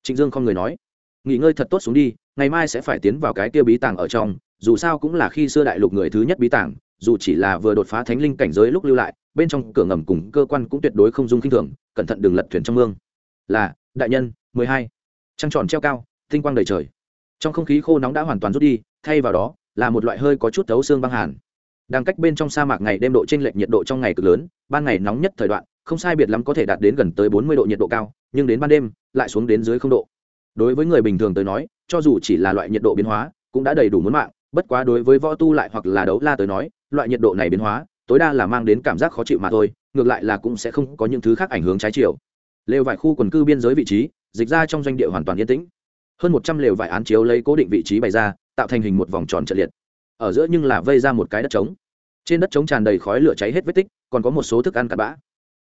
trịnh dương không người nói, nghỉ ngơi thật tốt xuống đi, ngày mai sẽ phải tiến vào cái kia bí tàng ở trong, dù sao cũng là khi xưa đại lục người thứ nhất bí tàng, dù chỉ là vừa đột phá thánh linh cảnh giới lúc lưu lại, bên trong cửa ngầm cùng cơ quan cũng tuyệt đối không dung kinh thường, cẩn thận đừng lật thuyền trong mương. Là, đại nhân, mười hai. Trăng tròn treo cao, tinh quang đầy trời. Trong không khí khô nóng đã hoàn toàn rút đi, thay vào đó, là một loại hơi có chút thấu xương băng hàn. Đang cách bên trong sa mạc ngày đêm độ t r ê n lệch nhiệt độ trong ngày cực lớn, ban ngày nóng nhất thời đoạn, không sai biệt lắm có thể đạt đến gần tới bốn mươi độ nhiệt độ cao nhưng đến ban đêm lại xuống đến dưới không độ. Đối với người bình thường tới nói, cho dù chỉ là loại nhiệt độ biến hóa, cũng đã đầy đủ muốn mạng, bất quá đối với võ tu lại hoặc là đấu la tới nói, loại nhiệt độ này biến hóa, tối đa là mang đến cảm giác khó chịu mà thôi, ngược lại là cũng sẽ không có những thứ khác ảnh hưởng trái chiều. Lều vải khu quần cư biên giới vị trí, dịch ra trong doanh địa hoàn toàn yên tĩnh. Hơn một trăm lều vải án chiếu lấy cố định vị trí bày ra, tạo thành hình một vòng tròn trận liệt. Ở giữa nhưng là vây ra một cái đất trống. Trên đất trống tràn đầy khói lửa cháy hết vết tích, còn có một số thức ăn cặn bã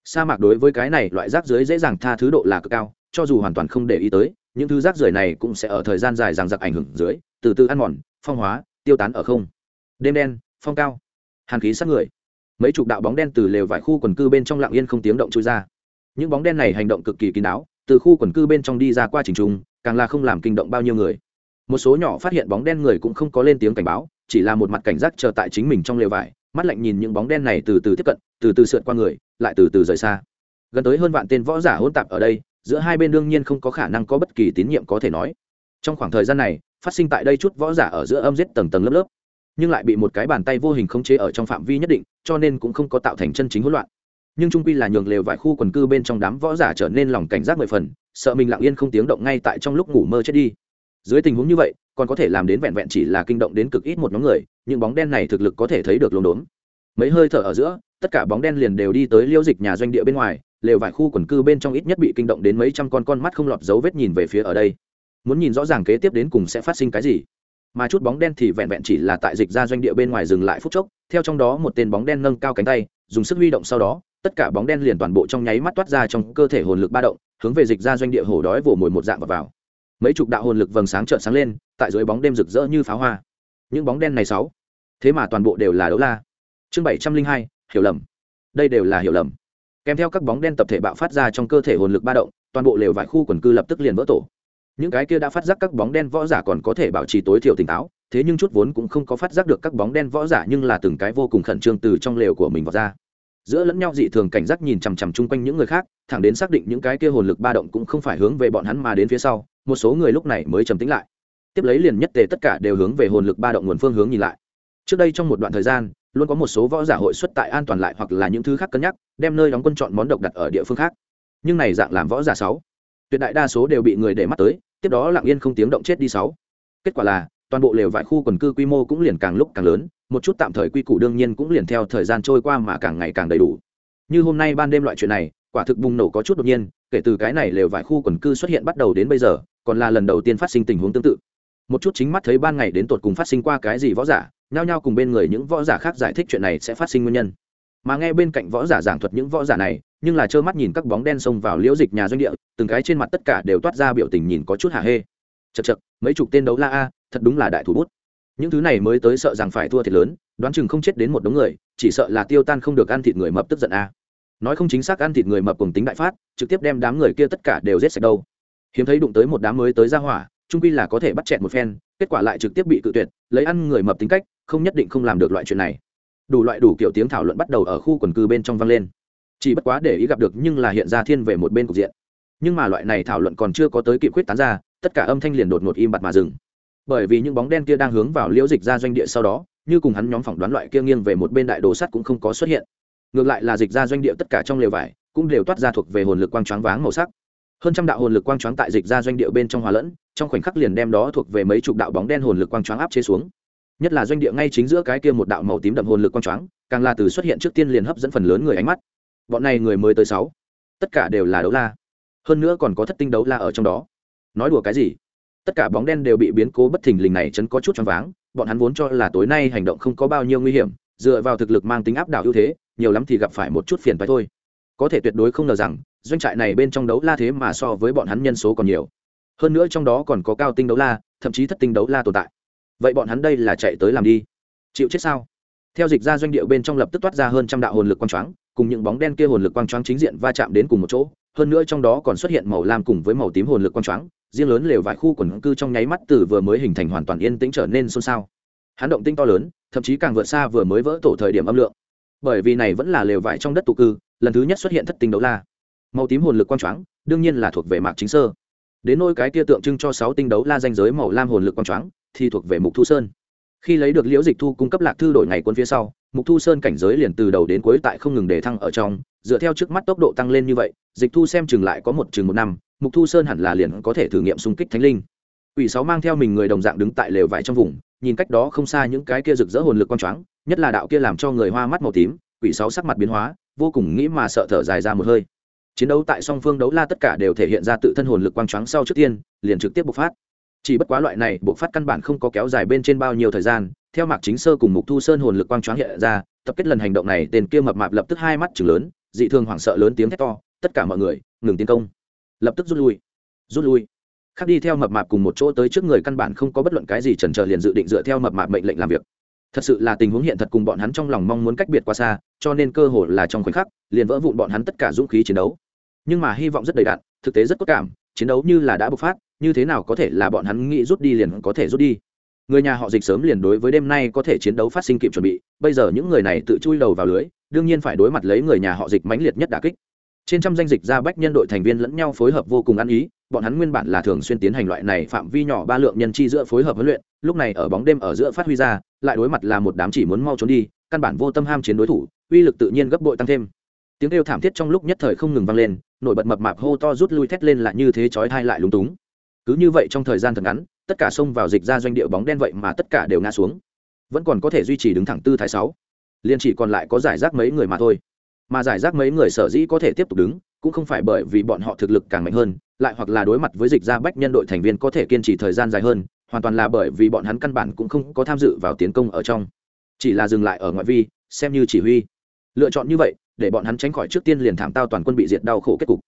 sa mạc đối với cái này loại rác dưới dễ dàng tha thứ độ là cực cao, cho dù hoàn toàn không để ý tới, những thứ rác rưởi này cũng sẽ ở thời gian dài rằng giặc ảnh hưởng dưới, từ từ ăn mòn, phong hóa, tiêu tán ở không. Đêm đen, phong cao, hàn khí sát người. Mấy chục đạo bóng đen từ lều vải khu quần cư bên trong lặng yên không tiếng động trôi ra. Những bóng đen này hành động cực kỳ kín đáo, từ khu quần cư bên trong đi ra qua trình trung càng là không làm kinh động bao nhiêu người. Một số nhỏ phát hiện bóng đen người cũng không có lên tiếng cảnh báo, chỉ là một mặt cảnh giác chờ tại chính mình trong lều vải mắt lạnh nhìn những bóng đen này từ từ tiếp cận, từ từ sượt qua người, lại từ từ rời xa. Gần tới hơn vạn tên võ giả hỗn tạp ở đây, giữa hai bên đương nhiên không có khả năng có bất kỳ tín nhiệm có thể nói. Trong khoảng thời gian này, phát sinh tại đây chút võ giả ở giữa âm giết tầng tầng lớp lớp, nhưng lại bị một cái bàn tay vô hình khống chế ở trong phạm vi nhất định, cho nên cũng không có tạo thành chân chính hỗn loạn. Nhưng trung quy là nhường lều vài khu quần cư bên trong đám võ giả trở nên lòng cảnh giác mười phần, sợ mình lặng yên không tiếng động ngay tại trong lúc ngủ mơ chết đi. Dưới tình huống như vậy còn có thể làm đến vẹn vẹn chỉ là kinh động đến cực ít một nhóm người nhưng bóng đen này thực lực có thể thấy được lồn đốn. Mấy hơi thở ở giữa tất cả bóng đen liền đều đi tới liêu dịch nhà doanh địa bên ngoài lều vài khu quần cư bên trong ít nhất bị kinh động đến mấy trăm con con mắt không lọt dấu vết nhìn về phía ở đây. Muốn nhìn rõ ràng kế tiếp đến cùng sẽ phát sinh cái gì. Mà chút bóng đen thì vẹn vẹn chỉ là tại dịch ra doanh địa bên ngoài dừng lại phút chốc theo trong đó một tên bóng đen nâng cao cánh tay dùng sức huy động sau đó tất cả bóng đen liền toàn bộ trong nháy mắt toát ra trong cơ thể hồn lực ba động hướng về dịch ra doanh địa hổ đói vồ mồi một dạng vào, vào mấy chục đạo hồn lực vầng sáng trợn sáng lên, tại dưới bóng đêm rực rỡ như pháo hoa. Những bóng đen này sáu. Thế mà toàn bộ đều là đấu la. Chương bảy trăm linh hai, hiểu lầm. Đây đều là hiểu lầm. Kèm theo các bóng đen tập thể bạo phát ra trong cơ thể hồn lực ba động, toàn bộ lều vải khu quần cư lập tức liền vỡ tổ. Những cái kia đã phát giác các bóng đen võ giả còn có thể bảo trì tối thiểu tỉnh táo, thế nhưng chút vốn cũng không có phát giác được các bóng đen võ giả nhưng là từng cái vô cùng khẩn trương từ trong lều của mình vào ra. Giữa lẫn nhau dị thường cảnh giác nhìn chằm chằm chung quanh những người khác, thẳng đến xác định những cái kia hồn lực ba động cũng không phải hướng về bọn hắn mà đến phía sau một số người lúc này mới trầm tĩnh lại. Tiếp lấy liền nhất tề tất cả đều hướng về hồn lực ba động nguồn phương hướng nhìn lại. Trước đây trong một đoạn thời gian, luôn có một số võ giả hội xuất tại an toàn lại hoặc là những thứ khác cân nhắc, đem nơi đóng quân chọn món độc đặt ở địa phương khác. Nhưng này dạng làm võ giả sáu, tuyệt đại đa số đều bị người để mắt tới, tiếp đó lặng yên không tiếng động chết đi sáu. Kết quả là, toàn bộ lều vải khu quần cư quy mô cũng liền càng lúc càng lớn, một chút tạm thời quy củ đương nhiên cũng liền theo thời gian trôi qua mà càng ngày càng đầy đủ. Như hôm nay ban đêm loại chuyện này, quả thực bùng nổ có chút đột nhiên, kể từ cái này lều vải khu quần cư xuất hiện bắt đầu đến bây giờ còn là lần đầu tiên phát sinh tình huống tương tự. Một chút chính mắt thấy ban ngày đến tột cùng phát sinh qua cái gì võ giả, nhao nhao cùng bên người những võ giả khác giải thích chuyện này sẽ phát sinh nguyên nhân. Mà nghe bên cạnh võ giả giảng thuật những võ giả này, nhưng là trơ mắt nhìn các bóng đen xông vào liễu dịch nhà doanh địa, từng cái trên mặt tất cả đều toát ra biểu tình nhìn có chút hả hê. Chật chật mấy chục tên đấu la a, thật đúng là đại thủ bút. Những thứ này mới tới sợ rằng phải thua thiệt lớn, đoán chừng không chết đến một đống người, chỉ sợ là tiêu tan không được ăn thịt người mập tức giận a. Nói không chính xác ăn thịt người mập cùng tính đại phát, trực tiếp đem đám người kia tất cả đều giết sạch đâu hiếm thấy đụng tới một đám mới tới ra hỏa trung quy là có thể bắt chẹt một phen, kết quả lại trực tiếp bị cự tuyệt, lấy ăn người mập tính cách, không nhất định không làm được loại chuyện này. Đủ loại đủ kiểu tiếng thảo luận bắt đầu ở khu quần cư bên trong vang lên. Chỉ bất quá để ý gặp được nhưng là hiện ra thiên về một bên cục diện. Nhưng mà loại này thảo luận còn chưa có tới kịp quyết tán ra, tất cả âm thanh liền đột ngột im bặt mà dừng. Bởi vì những bóng đen kia đang hướng vào liễu dịch ra doanh địa sau đó, như cùng hắn nhóm phỏng đoán loại kia nghiêng về một bên đại đồ sắt cũng không có xuất hiện. Ngược lại là dịch ra doanh địa tất cả trong lều vải, cũng đều toát ra thuộc về hồn lực quang choáng váng màu sắc hơn trăm đạo hồn lực quang choáng tại dịch ra doanh địa bên trong hòa lẫn, trong khoảnh khắc liền đem đó thuộc về mấy chục đạo bóng đen hồn lực quang choáng áp chế xuống. Nhất là doanh địa ngay chính giữa cái kia một đạo màu tím đậm hồn lực quang choáng, càng là từ xuất hiện trước tiên liền hấp dẫn phần lớn người ánh mắt. Bọn này người mới tới sáu. Tất cả đều là đấu la. Hơn nữa còn có thất tinh đấu la ở trong đó. Nói đùa cái gì? Tất cả bóng đen đều bị biến cố bất thình lình này chấn có chút choáng váng, bọn hắn vốn cho là tối nay hành động không có bao nhiêu nguy hiểm, dựa vào thực lực mang tính áp đảo ưu thế, nhiều lắm thì gặp phải một chút phiền phái thôi. Có thể tuyệt đối không ngờ rằng doanh trại này bên trong đấu la thế mà so với bọn hắn nhân số còn nhiều. Hơn nữa trong đó còn có cao tinh đấu la, thậm chí thất tinh đấu la tồn tại. Vậy bọn hắn đây là chạy tới làm đi? Chịu chết sao? Theo dịch ra doanh địa bên trong lập tức toát ra hơn trăm đạo hồn lực quang choáng, cùng những bóng đen kia hồn lực quang choáng chính diện va chạm đến cùng một chỗ. Hơn nữa trong đó còn xuất hiện màu lam cùng với màu tím hồn lực quang choáng, riêng lớn lều vài khu quần cư trong nháy mắt từ vừa mới hình thành hoàn toàn yên tĩnh trở nên xôn xao. Hắn động tinh to lớn, thậm chí càng vượt xa vừa mới vỡ tổ thời điểm âm lượng. Bởi vì này vẫn là lều vải trong đất tụ cư, lần thứ nhất xuất hiện thất tinh đấu la màu tím hồn lực quang choáng đương nhiên là thuộc về mạc chính sơ. Đến nôi cái kia tượng trưng cho sáu tinh đấu la danh giới màu lam hồn lực quang choáng thì thuộc về mục thu sơn. Khi lấy được liễu dịch thu cung cấp lạc thư đổi ngày quân phía sau mục thu sơn cảnh giới liền từ đầu đến cuối tại không ngừng để thăng ở trong dựa theo trước mắt tốc độ tăng lên như vậy dịch thu xem chừng lại có một chừng một năm mục thu sơn hẳn là liền có thể thử nghiệm xung kích thánh linh. Quỷ sáu mang theo mình người đồng dạng đứng tại lều vải trong vùng, nhìn cách đó không xa những cái kia rực rỡ hồn lực quang choáng, nhất là đạo kia làm cho người hoa mắt màu tím, quỷ sáu sắc mặt biến hóa, vô cùng nghĩ mà sợ thở dài ra một hơi. Chiến đấu tại song phương đấu la tất cả đều thể hiện ra tự thân hồn lực quang trắng sau trước tiên, liền trực tiếp bộc phát. Chỉ bất quá loại này bộc phát căn bản không có kéo dài bên trên bao nhiêu thời gian, theo Mạc Chính Sơ cùng Mục Thu Sơn hồn lực quang trắng hiện ra, tập kết lần hành động này, tên kia mập mạp lập tức hai mắt chừng lớn, dị thường hoảng sợ lớn tiếng thét to, tất cả mọi người, ngừng tiến công. Lập tức rút lui. Rút lui khác đi theo mập mạp cùng một chỗ tới trước người căn bản không có bất luận cái gì chần chờ liền dự định dựa theo mập mạp mệnh lệnh làm việc thật sự là tình huống hiện thật cùng bọn hắn trong lòng mong muốn cách biệt qua xa cho nên cơ hội là trong khoảnh khắc liền vỡ vụn bọn hắn tất cả dũng khí chiến đấu nhưng mà hy vọng rất đầy đạn thực tế rất cốt cảm, chiến đấu như là đã bộc phát, như thế nào có thể là bọn hắn nghĩ rút đi liền có thể rút đi. Người nhà họ dịch sớm liền đối với đêm nay có thể chiến đấu phát sinh kịp chuẩn bị, bây giờ những người này tự chui đầu vào lưới, đương nhiên phải đối mặt lấy người nhà họ dịch mãnh liệt nhất đà kích. Trên trăm danh dịch ra bách nhân đội thành viên lẫn nhau phối hợp vô cùng ăn ý, bọn hắn nguyên bản là thường xuyên tiến hành loại này phạm vi nhỏ ba lượng nhân chi giữa phối hợp huấn luyện, lúc này ở bóng đêm ở giữa phát huy ra, lại đối mặt là một đám chỉ muốn mau trốn đi, căn bản vô tâm ham chiến đối thủ, uy lực tự nhiên gấp bội tăng thêm tiếng kêu thảm thiết trong lúc nhất thời không ngừng vang lên, nổi bật mập mạp hô to rút lui thét lên lại như thế chói thai lại lúng túng. Cứ như vậy trong thời gian thật ngắn, tất cả xông vào dịch ra doanh địa bóng đen vậy mà tất cả đều ngã xuống. Vẫn còn có thể duy trì đứng thẳng tư thái sáu. Liền chỉ còn lại có giải rác mấy người mà thôi. Mà giải rác mấy người sở dĩ có thể tiếp tục đứng, cũng không phải bởi vì bọn họ thực lực càng mạnh hơn, lại hoặc là đối mặt với dịch ra bách nhân đội thành viên có thể kiên trì thời gian dài hơn, hoàn toàn là bởi vì bọn hắn căn bản cũng không có tham dự vào tiến công ở trong. Chỉ là dừng lại ở ngoại vi, xem như chỉ huy. Lựa chọn như vậy để bọn hắn tránh khỏi trước tiên liền thảm tao toàn quân bị diệt đau khổ kết cục.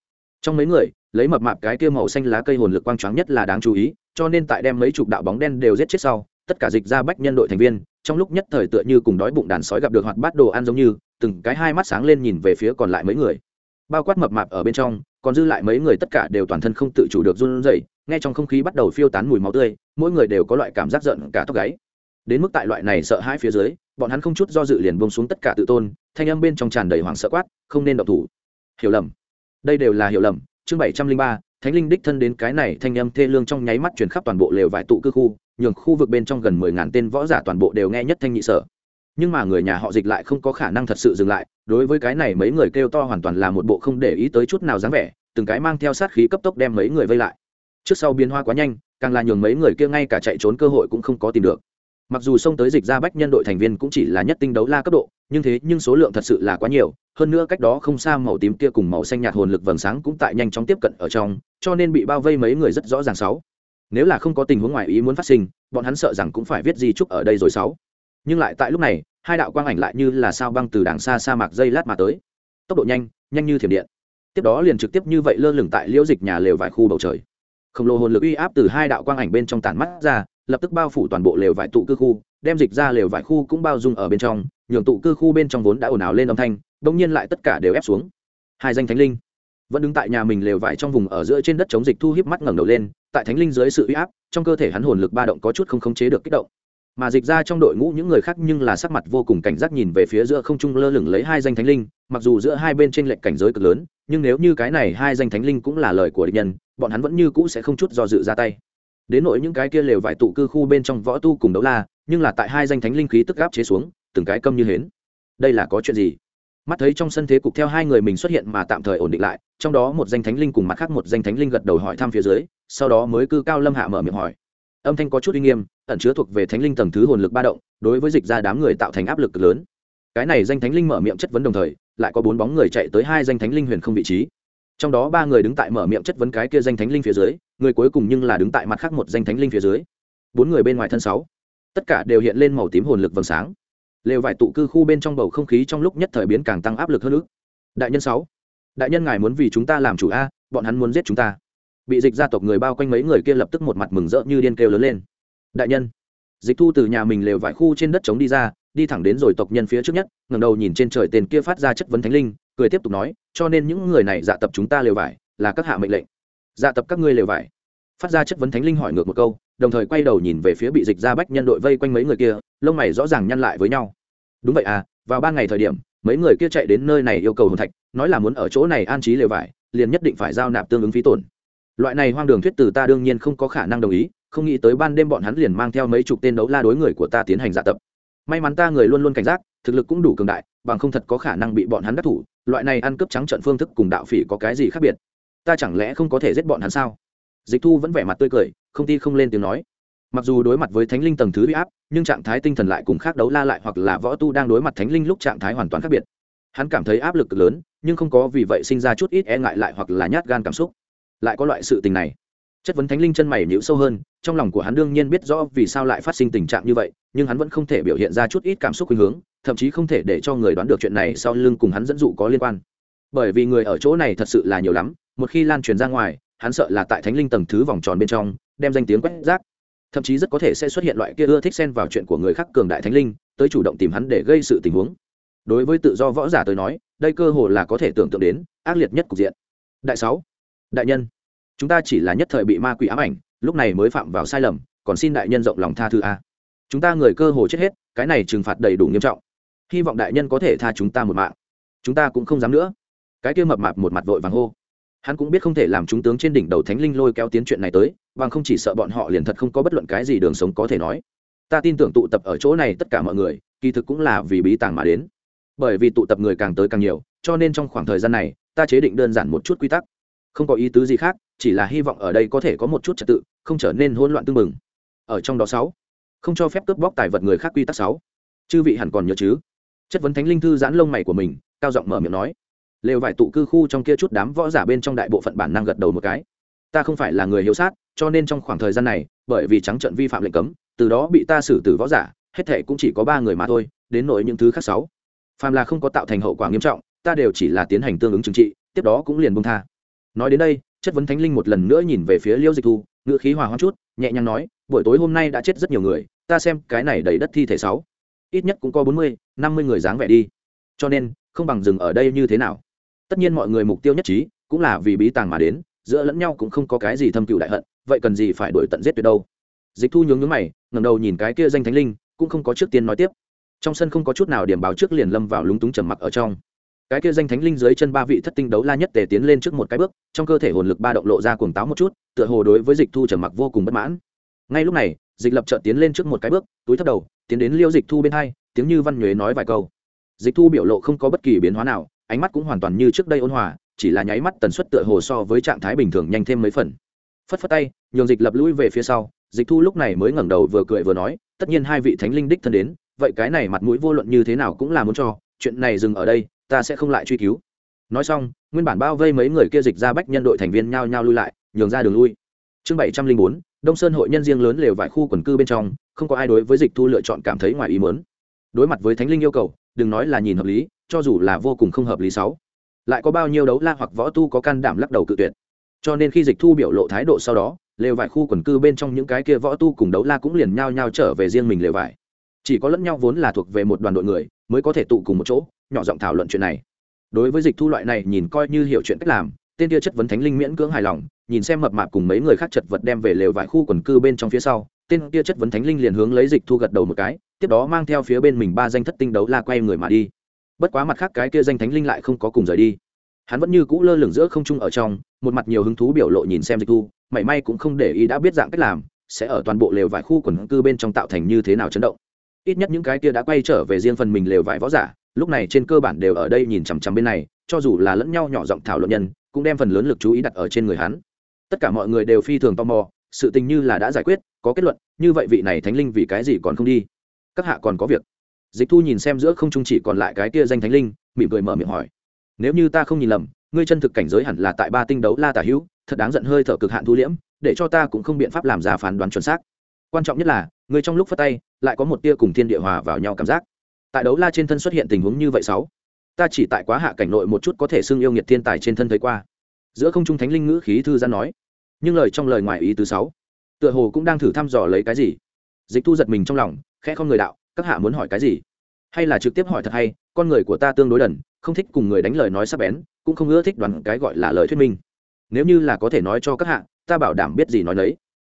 Trong mấy người, lấy mập mạp cái kia màu xanh lá cây hồn lực quang tráng nhất là đáng chú ý, cho nên tại đem mấy chục đạo bóng đen đều giết chết sau, tất cả dịch ra bách nhân đội thành viên, trong lúc nhất thời tựa như cùng đói bụng đàn sói gặp được hoạt bát đồ ăn giống như, từng cái hai mắt sáng lên nhìn về phía còn lại mấy người. Bao quát mập mạp ở bên trong, còn dư lại mấy người tất cả đều toàn thân không tự chủ được run rẩy, nghe trong không khí bắt đầu phiêu tán mùi máu tươi, mỗi người đều có loại cảm giác giận cả tóc gáy đến mức tại loại này sợ hãi phía dưới, bọn hắn không chút do dự liền bông xuống tất cả tự tôn, thanh âm bên trong tràn đầy hoảng sợ quát, không nên động thủ. Hiểu lầm. Đây đều là hiểu lầm. Chương bảy trăm linh ba, thánh linh đích thân đến cái này thanh âm thê lương trong nháy mắt truyền khắp toàn bộ lều vải tụ cư khu, nhường khu vực bên trong gần mười ngàn tên võ giả toàn bộ đều nghe nhất thanh nhị sở. Nhưng mà người nhà họ dịch lại không có khả năng thật sự dừng lại, đối với cái này mấy người kêu to hoàn toàn là một bộ không để ý tới chút nào dáng vẻ, từng cái mang theo sát khí cấp tốc đem mấy người vây lại. Trước sau biến hoa quá nhanh, càng là nhường mấy người kia ngay cả chạy trốn cơ hội cũng không có tìm được mặc dù xông tới dịch ra bách nhân đội thành viên cũng chỉ là nhất tinh đấu la cấp độ, nhưng thế nhưng số lượng thật sự là quá nhiều, hơn nữa cách đó không xa màu tím kia cùng màu xanh nhạt hồn lực vầng sáng cũng tại nhanh chóng tiếp cận ở trong, cho nên bị bao vây mấy người rất rõ ràng sáu. Nếu là không có tình huống ngoài ý muốn phát sinh, bọn hắn sợ rằng cũng phải viết di trúc ở đây rồi sáu. Nhưng lại tại lúc này, hai đạo quang ảnh lại như là sao băng từ đàng xa sa mạc dây lát mà tới. Tốc độ nhanh nhanh như thiểm điện. Tiếp đó liền trực tiếp như vậy lơ lửng tại liễu dịch nhà lều vài khu bầu trời. Khổng lồ hồn lực uy áp từ hai đạo quang ảnh bên trong tản mắt ra lập tức bao phủ toàn bộ lều vải tụ cư khu, đem dịch ra lều vải khu cũng bao dung ở bên trong, nhường tụ cư khu bên trong vốn đã ồn ào lên âm thanh bỗng nhiên lại tất cả đều ép xuống. Hai danh thánh linh vẫn đứng tại nhà mình lều vải trong vùng ở giữa trên đất chống dịch thu hiếp mắt ngẩng đầu lên, tại thánh linh dưới sự uy áp, trong cơ thể hắn hồn lực ba động có chút không khống chế được kích động. Mà dịch ra trong đội ngũ những người khác nhưng là sắc mặt vô cùng cảnh giác nhìn về phía giữa không trung lơ lửng lấy hai danh thánh linh, mặc dù giữa hai bên trên lệnh cảnh giới cực lớn, nhưng nếu như cái này hai danh thánh linh cũng là lời của địch nhân, bọn hắn vẫn như cũ sẽ không chút do dự ra tay đến nỗi những cái kia lều vải tụ cư khu bên trong võ tu cùng đấu la, nhưng là tại hai danh thánh linh khí tức gáp chế xuống, từng cái câm như hến. Đây là có chuyện gì? Mắt thấy trong sân thế cục theo hai người mình xuất hiện mà tạm thời ổn định lại, trong đó một danh thánh linh cùng mặt khác một danh thánh linh gật đầu hỏi thăm phía dưới, sau đó mới cư cao lâm hạ mở miệng hỏi. Âm thanh có chút uy nghiêm, ẩn chứa thuộc về thánh linh tầng thứ hồn lực ba động, đối với dịch ra đám người tạo thành áp lực lớn. Cái này danh thánh linh mở miệng chất vấn đồng thời, lại có bốn bóng người chạy tới hai danh thánh linh huyền không vị trí trong đó ba người đứng tại mở miệng chất vấn cái kia danh thánh linh phía dưới, người cuối cùng nhưng là đứng tại mặt khác một danh thánh linh phía dưới. Bốn người bên ngoài thân sáu, tất cả đều hiện lên màu tím hồn lực vầng sáng. Lều vải tụ cư khu bên trong bầu không khí trong lúc nhất thời biến càng tăng áp lực hơn nữa. Đại nhân sáu, đại nhân ngài muốn vì chúng ta làm chủ a, bọn hắn muốn giết chúng ta. Bị dịch gia tộc người bao quanh mấy người kia lập tức một mặt mừng rỡ như điên kêu lớn lên. Đại nhân, dịch thu từ nhà mình lều vải khu trên đất trống đi ra, đi thẳng đến rồi tộc nhân phía trước nhất, ngẩng đầu nhìn trên trời tên kia phát ra chất vấn thánh linh cười tiếp tục nói, cho nên những người này dạ tập chúng ta lều vải, là các hạ mệnh lệnh. Dạ tập các ngươi lều vải. Phát ra chất vấn thánh linh hỏi ngược một câu, đồng thời quay đầu nhìn về phía bị dịch ra bách nhân đội vây quanh mấy người kia, lông mày rõ ràng nhăn lại với nhau. Đúng vậy à vào ban ngày thời điểm, mấy người kia chạy đến nơi này yêu cầu hồn thạch, nói là muốn ở chỗ này an trí lều vải, liền nhất định phải giao nạp tương ứng phí tổn. Loại này hoang đường thuyết từ ta đương nhiên không có khả năng đồng ý, không nghĩ tới ban đêm bọn hắn liền mang theo mấy chục tên đấu la đối người của ta tiến hành dạ tập may mắn ta người luôn luôn cảnh giác, thực lực cũng đủ cường đại, bằng không thật có khả năng bị bọn hắn đắc thủ, loại này ăn cướp trắng trận phương thức cùng đạo phỉ có cái gì khác biệt? Ta chẳng lẽ không có thể giết bọn hắn sao? Dịch thu vẫn vẻ mặt tươi cười, không ti không lên tiếng nói. Mặc dù đối mặt với thánh linh tầng thứ huy áp, nhưng trạng thái tinh thần lại cùng khác đấu la lại hoặc là võ tu đang đối mặt thánh linh lúc trạng thái hoàn toàn khác biệt. Hắn cảm thấy áp lực lớn, nhưng không có vì vậy sinh ra chút ít e ngại lại hoặc là nhát gan cảm xúc. Lại có loại sự tình này. Chất vấn thánh linh chân mày nhữ sâu hơn, trong lòng của hắn đương nhiên biết rõ vì sao lại phát sinh tình trạng như vậy nhưng hắn vẫn không thể biểu hiện ra chút ít cảm xúc khuynh hướng, thậm chí không thể để cho người đoán được chuyện này sau lưng cùng hắn dẫn dụ có liên quan. Bởi vì người ở chỗ này thật sự là nhiều lắm, một khi lan truyền ra ngoài, hắn sợ là tại thánh linh tầng thứ vòng tròn bên trong, đem danh tiếng quét rác. Thậm chí rất có thể sẽ xuất hiện loại kia ưa thích xen vào chuyện của người khác cường đại thánh linh, tới chủ động tìm hắn để gây sự tình huống. Đối với tự do võ giả tới nói, đây cơ hồ là có thể tưởng tượng đến ác liệt nhất cục diện. Đại sáu, đại nhân, chúng ta chỉ là nhất thời bị ma quỷ ám ảnh, lúc này mới phạm vào sai lầm, còn xin đại nhân rộng lòng tha thứ a chúng ta người cơ hồ chết hết, cái này trừng phạt đầy đủ nghiêm trọng. Hy vọng đại nhân có thể tha chúng ta một mạng. Chúng ta cũng không dám nữa. Cái kia mập mạp một mặt vội vàng hô. Hắn cũng biết không thể làm chúng tướng trên đỉnh đầu thánh linh lôi kéo tiến chuyện này tới và không chỉ sợ bọn họ liền thật không có bất luận cái gì đường sống có thể nói. Ta tin tưởng tụ tập ở chỗ này tất cả mọi người, kỳ thực cũng là vì bí tàng mà đến. Bởi vì tụ tập người càng tới càng nhiều, cho nên trong khoảng thời gian này, ta chế định đơn giản một chút quy tắc. Không có ý tứ gì khác, chỉ là hy vọng ở đây có thể có một chút trật tự, không trở nên hỗn loạn tương mừng ở trong đó sáu không cho phép cướp bóc tài vật người khác quy tắc sáu. Chư vị hẳn còn nhớ chứ? Chất vấn thánh linh thư giãn lông mày của mình, cao giọng mở miệng nói. Lều vải tụ cư khu trong kia chút đám võ giả bên trong đại bộ phận bản năng gật đầu một cái. Ta không phải là người hiếu sát, cho nên trong khoảng thời gian này, bởi vì trắng trận vi phạm lệnh cấm, từ đó bị ta xử tử võ giả, hết thể cũng chỉ có ba người mà thôi, đến nỗi những thứ khác sáu. Phàm là không có tạo thành hậu quả nghiêm trọng, ta đều chỉ là tiến hành tương ứng trừng trị, tiếp đó cũng liền bông tha. Nói đến đây, chất vấn thánh linh một lần nữa nhìn về phía liêu dịch thu, ngữ khí hòa hoa chút, nhẹ nhàng nói buổi tối hôm nay đã chết rất nhiều người, ta xem cái này đầy đất thi thể sáu. Ít nhất cũng có bốn mươi, năm mươi người dáng vẻ đi. Cho nên, không bằng dừng ở đây như thế nào. Tất nhiên mọi người mục tiêu nhất trí, cũng là vì bí tàng mà đến, giữa lẫn nhau cũng không có cái gì thâm cựu đại hận, vậy cần gì phải đổi tận giết tuyệt đâu. Dịch thu nhướng nhướng mày ngầm đầu nhìn cái kia danh thánh linh, cũng không có trước tiên nói tiếp. Trong sân không có chút nào điểm báo trước liền lâm vào lúng túng trầm mặc ở trong. Cái kia danh thánh linh dưới chân ba vị thất tinh đấu la nhất tề tiến lên trước một cái bước, trong cơ thể hồn lực ba động lộ ra cuồng táo một chút, tựa hồ đối với dịch thu trầm mặc vô cùng bất mãn ngay lúc này, dịch lập trợt tiến lên trước một cái bước, túi thấp đầu, tiến đến liêu dịch thu bên hai, tiếng như văn nhuế nói vài câu. Dịch thu biểu lộ không có bất kỳ biến hóa nào, ánh mắt cũng hoàn toàn như trước đây ôn hòa, chỉ là nháy mắt tần suất tựa hồ so với trạng thái bình thường nhanh thêm mấy phần. Phất phất tay, nhường dịch lập lũi về phía sau, dịch thu lúc này mới ngẩng đầu vừa cười vừa nói, tất nhiên hai vị thánh linh đích thân đến, vậy cái này mặt mũi vô luận như thế nào cũng là muốn cho, chuyện này dừng ở đây, ta sẽ không lại truy cứu. Nói xong, nguyên bản bao vây mấy người kia dịch ra bách nhân đội thành viên nhao nhao lui lại, nhường ra đường lui. Chương bảy trăm linh bốn đông sơn hội nhân riêng lớn lều vài khu quần cư bên trong, không có ai đối với dịch thu lựa chọn cảm thấy ngoài ý mớn đối mặt với thánh linh yêu cầu, đừng nói là nhìn hợp lý, cho dù là vô cùng không hợp lý sáu. Lại có bao nhiêu đấu la hoặc võ tu có can đảm lắc đầu cự tuyệt. Cho nên khi dịch thu biểu lộ thái độ sau đó, lều vải khu quần cư bên trong những cái kia võ tu cùng đấu la cũng liền nhao nhao trở về riêng mình lều vải. Chỉ có lẫn nhau vốn là thuộc về một đoàn đội người, mới có thể tụ cùng một chỗ, nhỏ giọng thảo luận chuyện này. Đối với dịch thu loại này nhìn coi như hiểu chuyện cách làm, tên kia chất vấn thánh linh miễn cưỡng hài lòng nhìn xem mập mạp cùng mấy người khác chật vật đem về lều vải khu quần cư bên trong phía sau, tên kia chất vấn thánh linh liền hướng lấy dịch thu gật đầu một cái, tiếp đó mang theo phía bên mình ba danh thất tinh đấu la quay người mà đi. Bất quá mặt khác cái kia danh thánh linh lại không có cùng rời đi. Hắn vẫn như cũ lơ lửng giữa không trung ở trong, một mặt nhiều hứng thú biểu lộ nhìn xem dịch thu, mảy may cũng không để ý đã biết dạng cách làm, sẽ ở toàn bộ lều vải khu quần cư bên trong tạo thành như thế nào chấn động. Ít nhất những cái kia đã quay trở về riêng phần mình lều vải võ giả, lúc này trên cơ bản đều ở đây nhìn chằm chằm bên này, cho dù là lẫn nhau nhỏ giọng thảo luận nhân, cũng đem phần lớn lực chú ý đặt ở trên người hắn tất cả mọi người đều phi thường tò mò, sự tình như là đã giải quyết, có kết luận, như vậy vị này thánh linh vì cái gì còn không đi? Các hạ còn có việc. Dịch thu nhìn xem giữa không trung chỉ còn lại cái kia danh thánh linh, mỉm cười mở miệng hỏi. Nếu như ta không nhìn lầm, ngươi chân thực cảnh giới hẳn là tại ba tinh đấu la tả hữu, thật đáng giận hơi thở cực hạn thu liễm, để cho ta cũng không biện pháp làm ra phán đoán chuẩn xác. Quan trọng nhất là, ngươi trong lúc phát tay, lại có một tia cùng thiên địa hòa vào nhau cảm giác. Tại đấu la trên thân xuất hiện tình huống như vậy sáu, ta chỉ tại quá hạ cảnh nội một chút có thể xưng yêu nghiệt thiên tài trên thân thấy qua. Giữa không trung thánh linh ngữ khí thư gian nói nhưng lời trong lời ngoài ý thứ sáu, tựa hồ cũng đang thử thăm dò lấy cái gì. Dịch thu giật mình trong lòng, khẽ không người đạo, các hạ muốn hỏi cái gì? Hay là trực tiếp hỏi thật hay, con người của ta tương đối đần, không thích cùng người đánh lời nói sắp bén, cũng không ưa thích đoàn cái gọi là lời thuyết minh. Nếu như là có thể nói cho các hạ, ta bảo đảm biết gì nói lấy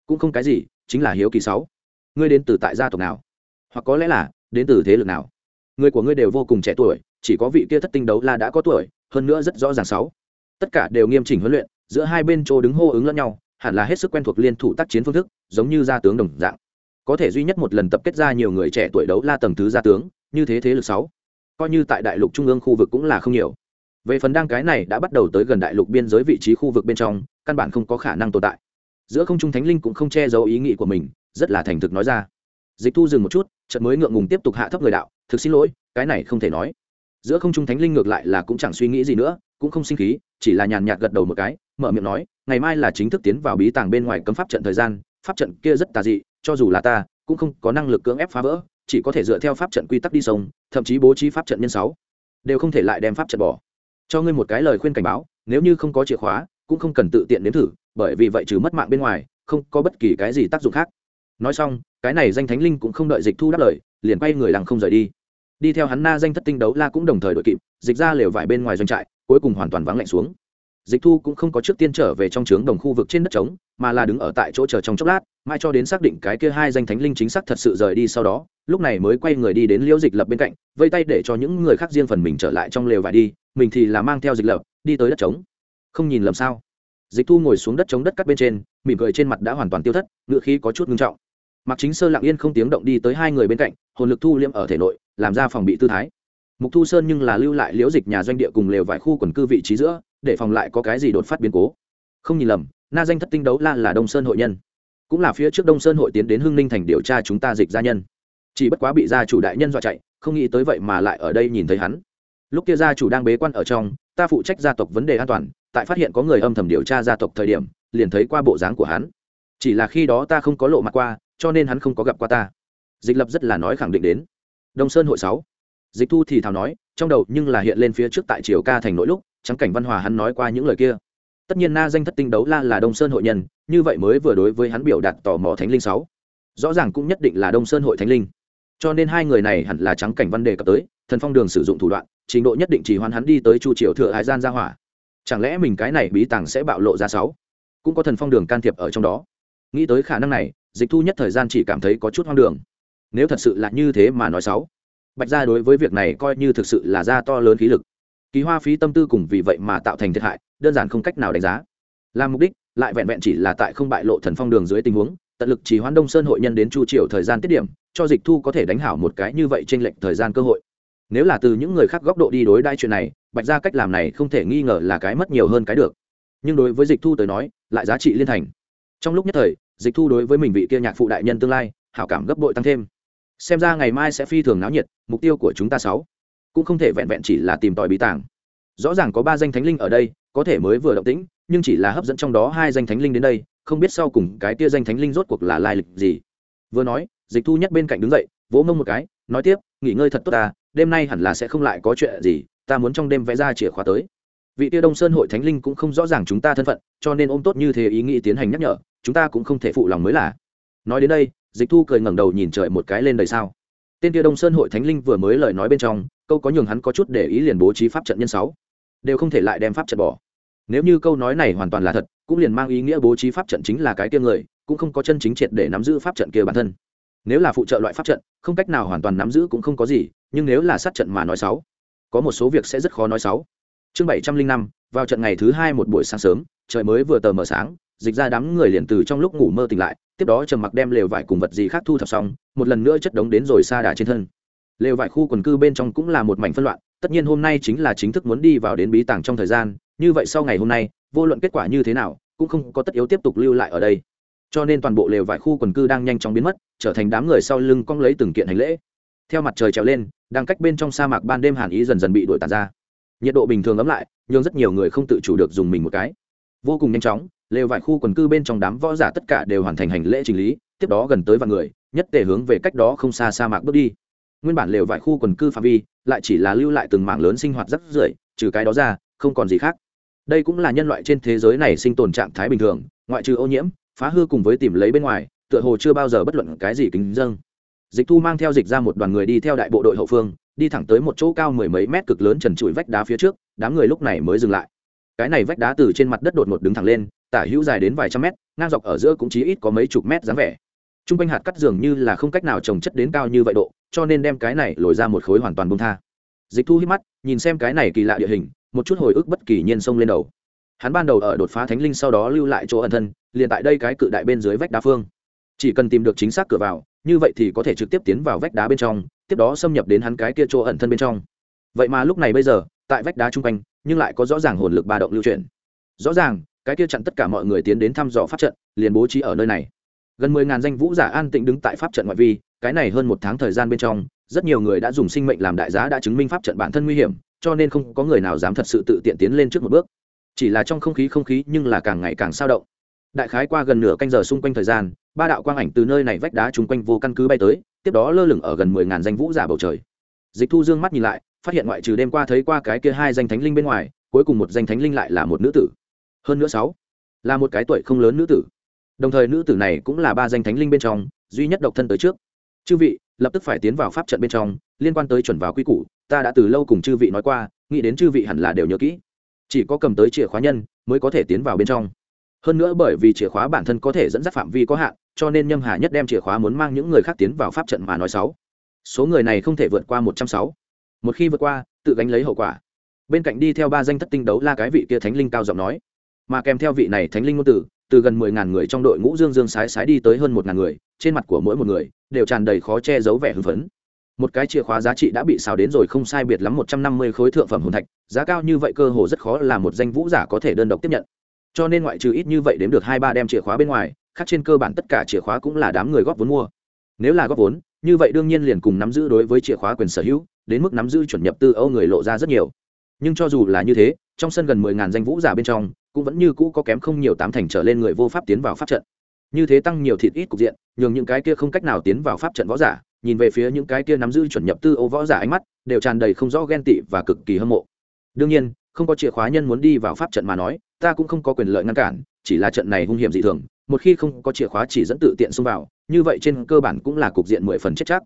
cũng không cái gì, chính là hiếu kỳ sáu. Ngươi đến từ tại gia tộc nào? Hoặc có lẽ là, đến từ thế lực nào? Người của ngươi đều vô cùng trẻ tuổi, chỉ có vị kia thất tinh đấu la đã có tuổi, hơn nữa rất rõ ràng sáu. Tất cả đều nghiêm chỉnh huấn luyện giữa hai bên chỗ đứng hô ứng lẫn nhau, hẳn là hết sức quen thuộc liên thủ tác chiến phương thức, giống như gia tướng đồng dạng. Có thể duy nhất một lần tập kết ra nhiều người trẻ tuổi đấu la tầng thứ gia tướng, như thế thế lực sáu. Coi như tại đại lục trung ương khu vực cũng là không nhiều. Về phần đăng cái này đã bắt đầu tới gần đại lục biên giới vị trí khu vực bên trong, căn bản không có khả năng tồn tại. Giữa không trung thánh linh cũng không che giấu ý nghĩ của mình, rất là thành thực nói ra. Dịch thu dừng một chút trận mới ngượng ngùng tiếp tục hạ thấp người đạo, thực xin lỗi, cái này không thể nói. Giữa không trung thánh linh ngược lại là cũng chẳng suy nghĩ gì nữa, cũng không sinh khí, chỉ là nhàn nhạt gật đầu một cái mở miệng nói, ngày mai là chính thức tiến vào bí tàng bên ngoài cấm pháp trận thời gian, pháp trận kia rất tà dị, cho dù là ta, cũng không có năng lực cưỡng ép phá vỡ, chỉ có thể dựa theo pháp trận quy tắc đi sông, thậm chí bố trí pháp trận nhân sáu, đều không thể lại đem pháp trận bỏ. Cho ngươi một cái lời khuyên cảnh báo, nếu như không có chìa khóa, cũng không cần tự tiện đến thử, bởi vì vậy trừ mất mạng bên ngoài, không có bất kỳ cái gì tác dụng khác. Nói xong, cái này danh thánh linh cũng không đợi dịch thu đáp lời, liền quay người lặng không rời đi. Đi theo hắn na danh thất tinh đấu la cũng đồng thời đội kịp, dịch ra lều vải bên ngoài doanh trại, cuối cùng hoàn toàn vắng lạnh xuống dịch thu cũng không có trước tiên trở về trong trướng đồng khu vực trên đất trống, mà là đứng ở tại chỗ chờ trong chốc lát mai cho đến xác định cái kia hai danh thánh linh chính xác thật sự rời đi sau đó, lúc này mới quay người đi đến liễu dịch lập bên cạnh, vây tay để cho những người khác riêng phần mình trở lại trong lều vải đi, mình thì là mang theo dịch lập, đi tới đất trống. Không nhìn lầm sao? Dịch thu ngồi xuống đất trống đất cắt bên trên, mỉm cười trên mặt đã hoàn toàn tiêu thất ngựa khí có chút ngưng trọng. Mặc chính sơ lặng yên không tiếng động đi tới hai người bên cạnh, hồn lực thu liêm ở thể nội, làm ra phòng bị tư thái mục thu sơn nhưng là lưu lại liễu dịch nhà doanh địa cùng lều vài khu quần cư vị trí giữa, để phòng lại có cái gì đột phát biến cố. Không nhìn lầm, na danh thất tinh đấu la là đông sơn hội nhân. Cũng là phía trước đông sơn hội tiến đến hưng ninh thành điều tra chúng ta dịch gia nhân. Chỉ bất quá bị gia chủ đại nhân dọa chạy, không nghĩ tới vậy mà lại ở đây nhìn thấy hắn. Lúc kia gia chủ đang bế quan ở trong, ta phụ trách gia tộc vấn đề an toàn, tại phát hiện có người âm thầm điều tra gia tộc thời điểm, liền thấy qua bộ dáng của hắn. Chỉ là khi đó ta không có lộ mặt qua, cho nên hắn không có gặp qua ta. Dịch lập rất là nói khẳng định đến. Đông sơn hội sáu dịch thu thì thào nói, trong đầu nhưng là hiện lên phía trước tại triều ca thành nội lúc, trắng cảnh văn hòa hắn nói qua những lời kia. Tất nhiên na danh thất tinh đấu la là đông sơn hội nhân, như vậy mới vừa đối với hắn biểu đạt tò mò thánh linh sáu. Rõ ràng cũng nhất định là đông sơn hội thánh linh. Cho nên hai người này hẳn là trắng cảnh văn đề cập tới, thần phong đường sử dụng thủ đoạn, trình độ nhất định chỉ hoan hắn đi tới chu triều thừa hải gian ra hỏa. Chẳng lẽ mình cái này bí tàng sẽ bạo lộ ra sáu? Cũng có thần phong đường can thiệp ở trong đó. Nghĩ tới khả năng này, dịch thu nhất thời gian chỉ cảm thấy có chút hoang đường. Nếu thật sự là như thế mà nói sáu bạch gia đối với việc này coi như thực sự là ra to lớn khí lực. Kỳ hoa phí tâm tư cùng vì vậy mà tạo thành thiệt hại, đơn giản không cách nào đánh giá. Làm mục đích, lại vẹn vẹn chỉ là tại không bại lộ thần phong đường dưới tình huống, tận lực chỉ hoán đông sơn hội nhân đến chu triều thời gian tiết điểm, cho dịch thu có thể đánh hảo một cái như vậy trên lệnh thời gian cơ hội. Nếu là từ những người khác góc độ đi đối đai chuyện này, bạch ra cách làm này không thể nghi ngờ là cái mất nhiều hơn cái được. Nhưng đối với dịch thu tới nói, lại giá trị liên thành. Trong lúc nhất thời, dịch thu đối với mình vị kia nhạc phụ đại nhân tương lai, hảo cảm gấp bội tăng thêm xem ra ngày mai sẽ phi thường náo nhiệt, mục tiêu của chúng ta sáu cũng không thể vẹn vẹn chỉ là tìm tòi bí tàng. Rõ ràng có ba danh thánh linh ở đây, có thể mới vừa động tĩnh, nhưng chỉ là hấp dẫn trong đó hai danh thánh linh đến đây, không biết sau cùng cái tia danh thánh linh rốt cuộc là lai lịch gì. Vừa nói, dịch thu nhất bên cạnh đứng dậy, vỗ mông một cái, nói tiếp, nghỉ ngơi thật tốt ta, đêm nay hẳn là sẽ không lại có chuyện gì, ta muốn trong đêm vẽ ra chìa khóa tới. Vị tia đông sơn hội thánh linh cũng không rõ ràng chúng ta thân phận, cho nên ôm tốt như thế ý nghĩ tiến hành nhắc nhở, chúng ta cũng không thể phụ lòng mới là. Nói đến đây dịch thu cười ngẩng đầu nhìn trời một cái lên đời sao. Tên tia đông sơn hội thánh linh vừa mới lời nói bên trong, câu có nhường hắn có chút để ý liền bố trí pháp trận nhân sáu. Đều không thể lại đem pháp trận bỏ. Nếu như câu nói này hoàn toàn là thật, cũng liền mang ý nghĩa bố trí pháp trận chính là cái kia người, cũng không có chân chính triệt để nắm giữ pháp trận kia bản thân. Nếu là phụ trợ loại pháp trận, không cách nào hoàn toàn nắm giữ cũng không có gì, nhưng nếu là sát trận mà nói sáu, có một số việc sẽ rất khó nói sáu. Chương bảy trăm linh năm, vào trận ngày thứ hai một buổi sáng sớm, trời mới vừa tờ mờ sáng dịch ra đám người liền từ trong lúc ngủ mơ tỉnh lại, tiếp đó trầm mặc đem lều vải cùng vật gì khác thu thập xong, một lần nữa chất đống đến rồi xa đà trên thân. Lều vải khu quần cư bên trong cũng là một mảnh phân loạn, tất nhiên hôm nay chính là chính thức muốn đi vào đến bí tàng trong thời gian, như vậy sau ngày hôm nay, vô luận kết quả như thế nào, cũng không có tất yếu tiếp tục lưu lại ở đây. Cho nên toàn bộ lều vải khu quần cư đang nhanh chóng biến mất, trở thành đám người sau lưng cong lấy từng kiện hành lễ. Theo mặt trời trèo lên, đang cách bên trong sa mạc ban đêm hàn ý dần dần bị đổi tàn ra. Nhiệt độ bình thường ấm lại, nhưng rất nhiều người không tự chủ được dùng mình một cái. Vô cùng nhanh chóng lều vải khu quần cư bên trong đám võ giả tất cả đều hoàn thành hành lễ trình lý, tiếp đó gần tới vạn người, nhất tề hướng về cách đó không xa sa mạc bước đi. Nguyên bản lều vải khu quần cư phạm vi lại chỉ là lưu lại từng mảng lớn sinh hoạt rất rưởi, trừ cái đó ra, không còn gì khác. Đây cũng là nhân loại trên thế giới này sinh tồn trạng thái bình thường, ngoại trừ ô nhiễm, phá hư cùng với tìm lấy bên ngoài, tựa hồ chưa bao giờ bất luận cái gì kính dâng. Dịch thu mang theo dịch ra một đoàn người đi theo đại bộ đội hậu phương, đi thẳng tới một chỗ cao mười mấy mét cực lớn trần trụi vách đá phía trước, đám người lúc này mới dừng lại cái này vách đá từ trên mặt đất đột ngột đứng thẳng lên, tả hữu dài đến vài trăm mét, ngang dọc ở giữa cũng chỉ ít có mấy chục mét dáng vẻ. T r u n g quanh hạt cắt dường như là không cách nào trồng chất đến cao như vậy độ, cho nên đem cái này lồi ra một khối hoàn toàn bông tha. Dịch thu hít mắt, nhìn xem cái này kỳ lạ địa hình, một chút hồi ức bất kỳ nhiên sông lên đầu. Hắn ban đầu ở đột phá thánh linh sau đó lưu lại chỗ ẩn thân, liền tại đây cái cự đại bên dưới vách đá phương. Chỉ cần tìm được chính xác cửa vào, như vậy thì có thể trực tiếp tiến vào vách đá bên trong, tiếp đó xâm nhập đến hắn cái kia chỗ ẩn thân bên trong. Vậy mà lúc này bây giờ, tại vách đá chung quanh nhưng lại có rõ ràng hồn lực ba động lưu chuyển rõ ràng, cái kia chặn tất cả mọi người tiến đến thăm dò pháp trận, liền bố trí ở nơi này. Gần mười ngàn danh vũ giả an tĩnh đứng tại pháp trận ngoại vi, cái này hơn một tháng thời gian bên trong, rất nhiều người đã dùng sinh mệnh làm đại giá đã chứng minh pháp trận bản thân nguy hiểm, cho nên không có người nào dám thật sự tự tiện tiến lên trước một bước. Chỉ là trong không khí không khí nhưng là càng ngày càng sao động. Đại khái qua gần nửa canh giờ xung quanh thời gian, ba đạo quang ảnh từ nơi này vách đá chung quanh vô căn cứ bay tới, tiếp đó lơ lửng ở gần mười ngàn danh vũ giả bầu trời. Dịch thu dương mắt nhìn lại phát hiện ngoại trừ đêm qua thấy qua cái kia hai danh thánh linh bên ngoài, cuối cùng một danh thánh linh lại là một nữ tử. Hơn nữa sáu, là một cái tuổi không lớn nữ tử. Đồng thời nữ tử này cũng là ba danh thánh linh bên trong, duy nhất độc thân tới trước. Chư vị, lập tức phải tiến vào pháp trận bên trong, liên quan tới chuẩn vào quy củ, ta đã từ lâu cùng chư vị nói qua, nghĩ đến chư vị hẳn là đều nhớ kỹ. Chỉ có cầm tới chìa khóa nhân mới có thể tiến vào bên trong. Hơn nữa bởi vì chìa khóa bản thân có thể dẫn dắt phạm vi có hạn, cho nên nhâm hà nhất đem chìa khóa muốn mang những người khác tiến vào pháp trận mà nói sáu. Số người này không thể vượt qua một trăm sáu một khi vượt qua, tự gánh lấy hậu quả. Bên cạnh đi theo ba danh thất tinh đấu la cái vị kia thánh linh cao giọng nói, mà kèm theo vị này thánh linh ngôn tử từ gần mười ngàn người trong đội ngũ dương dương sái sái đi tới hơn một ngàn người, trên mặt của mỗi một người đều tràn đầy khó che giấu vẻ hưng phấn. Một cái chìa khóa giá trị đã bị xào đến rồi không sai biệt lắm một trăm năm mươi khối thượng phẩm hồn thạch, giá cao như vậy cơ hồ rất khó là một danh vũ giả có thể đơn độc tiếp nhận. Cho nên ngoại trừ ít như vậy đếm được hai ba đem chìa khóa bên ngoài, khác trên cơ bản tất cả chìa khóa cũng là đám người góp vốn mua. Nếu là góp vốn như vậy đương nhiên liền cùng nắm giữ đối với chìa khóa quyền sở hữu, đến mức nắm giữ chuẩn nhập tư âu người lộ ra rất nhiều. Nhưng cho dù là như thế, trong sân gần mười ngàn danh vũ giả bên trong, cũng vẫn như cũ có kém không nhiều tám thành trở lên người vô pháp tiến vào pháp trận. Như thế tăng nhiều thịt ít cục diện, nhường những cái kia không cách nào tiến vào pháp trận võ giả, nhìn về phía những cái kia nắm giữ chuẩn nhập tư âu võ giả ánh mắt, đều tràn đầy không rõ ghen tị và cực kỳ hâm mộ. Đương nhiên, không có chìa khóa nhân muốn đi vào pháp trận mà nói, ta cũng không có quyền lợi ngăn cản, chỉ là trận này hung hiểm dị thường, một khi không có chìa khóa chỉ dẫn tự tiện xông vào như vậy trên cơ bản cũng là cục diện mười phần chết chắc.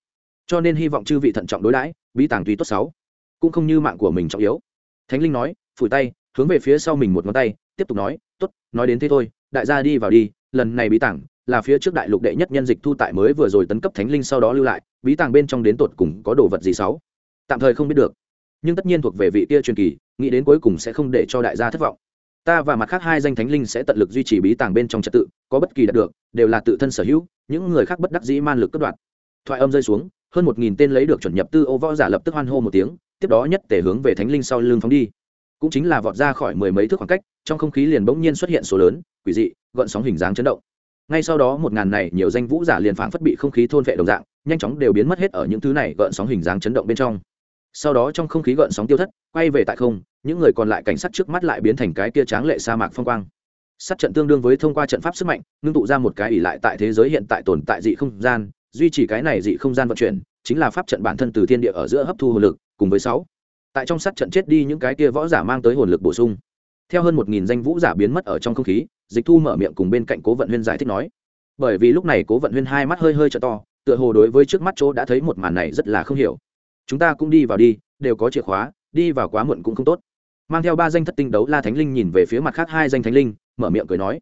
Cho nên hy vọng chư vị thận trọng đối đãi, bí tàng tùy tốt sáu cũng không như mạng của mình trọng yếu. Thánh linh nói, phủi tay, hướng về phía sau mình một ngón tay, tiếp tục nói, tốt, nói đến thế thôi, đại gia đi vào đi, lần này bí tàng là phía trước đại lục đệ nhất nhân dịch thu tại mới vừa rồi tấn cấp thánh linh sau đó lưu lại, bí tàng bên trong đến tột cùng có đồ vật gì sáu tạm thời không biết được, nhưng tất nhiên thuộc về vị kia truyền kỳ, nghĩ đến cuối cùng sẽ không để cho đại gia thất vọng ta và mặt khác hai danh thánh linh sẽ tận lực duy trì bí tàng bên trong trật tự, có bất kỳ đạt được, đều là tự thân sở hữu, những người khác bất đắc dĩ man lực cất đoạn thoại âm rơi xuống, hơn một nghìn tên lấy được chuẩn nhập tư ô võ giả lập tức hoan hô một tiếng, tiếp đó nhất tể hướng về thánh linh sau lưng phóng đi. Cũng chính là vọt ra khỏi mười mấy thước khoảng cách, trong không khí liền bỗng nhiên xuất hiện số lớn, quỷ dị gợn sóng hình dáng chấn động. Ngay sau đó một ngàn này nhiều danh vũ giả liền phảng phất bị không khí thôn vệ đồng dạng, nhanh chóng đều biến mất hết ở những thứ này gợn sóng hình dáng chấn động bên trong. Sau đó trong không khí gợn sóng tiêu thất, quay về tại không những người còn lại cảnh sát trước mắt lại biến thành cái kia tráng lệ sa mạc phong quang. Sát trận tương đương với thông qua trận pháp sức mạnh, ngưng tụ ra một cái ỉ lại tại thế giới hiện tại tồn tại dị không gian, duy trì cái này dị không gian vận chuyển, chính là pháp trận bản thân từ thiên địa ở giữa hấp thu hồn lực, cùng với sáu. Tại trong sát trận chết đi những cái kia võ giả mang tới hồn lực bổ sung. Theo hơn một nghìn danh vũ giả biến mất ở trong không khí, dịch thu mở miệng cùng bên cạnh cố vận huyên giải thích nói. Bởi vì lúc này cố vận huyên hai mắt hơi hơi t to, tựa hồ đối với trước mắt chỗ đã thấy một màn này rất là không hiểu. Chúng ta cũng đi vào đi, đều có chìa khóa, đi vào quá muộn cũng không tốt mang theo ba danh thất tinh đấu la thánh linh nhìn về phía mặt khác hai danh thánh linh, mở miệng cười nói,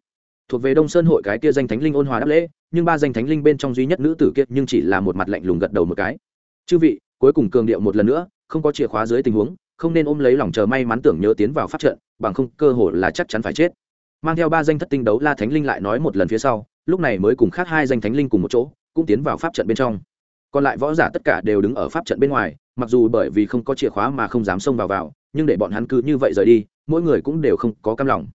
thuộc về đông sơn hội cái kia danh thánh linh ôn hòa đáp lễ, nhưng ba danh thánh linh bên trong duy nhất nữ tử kiệt nhưng chỉ là một mặt lạnh lùng gật đầu một cái. Chư vị, cuối cùng cường điệu một lần nữa, không có chìa khóa dưới tình huống, không nên ôm lấy lòng chờ may mắn tưởng nhớ tiến vào pháp trận, bằng không cơ hội là chắc chắn phải chết. Mang theo ba danh thất tinh đấu la thánh linh lại nói một lần phía sau, lúc này mới cùng khác hai danh thánh linh cùng một chỗ, cũng tiến vào pháp trận bên trong. Còn lại võ giả tất cả đều đứng ở pháp trận bên ngoài, mặc dù bởi vì không có chìa khóa mà không dám xông vào vào nhưng để bọn hắn cứ như vậy rời đi, mỗi người cũng đều không có cam lòng.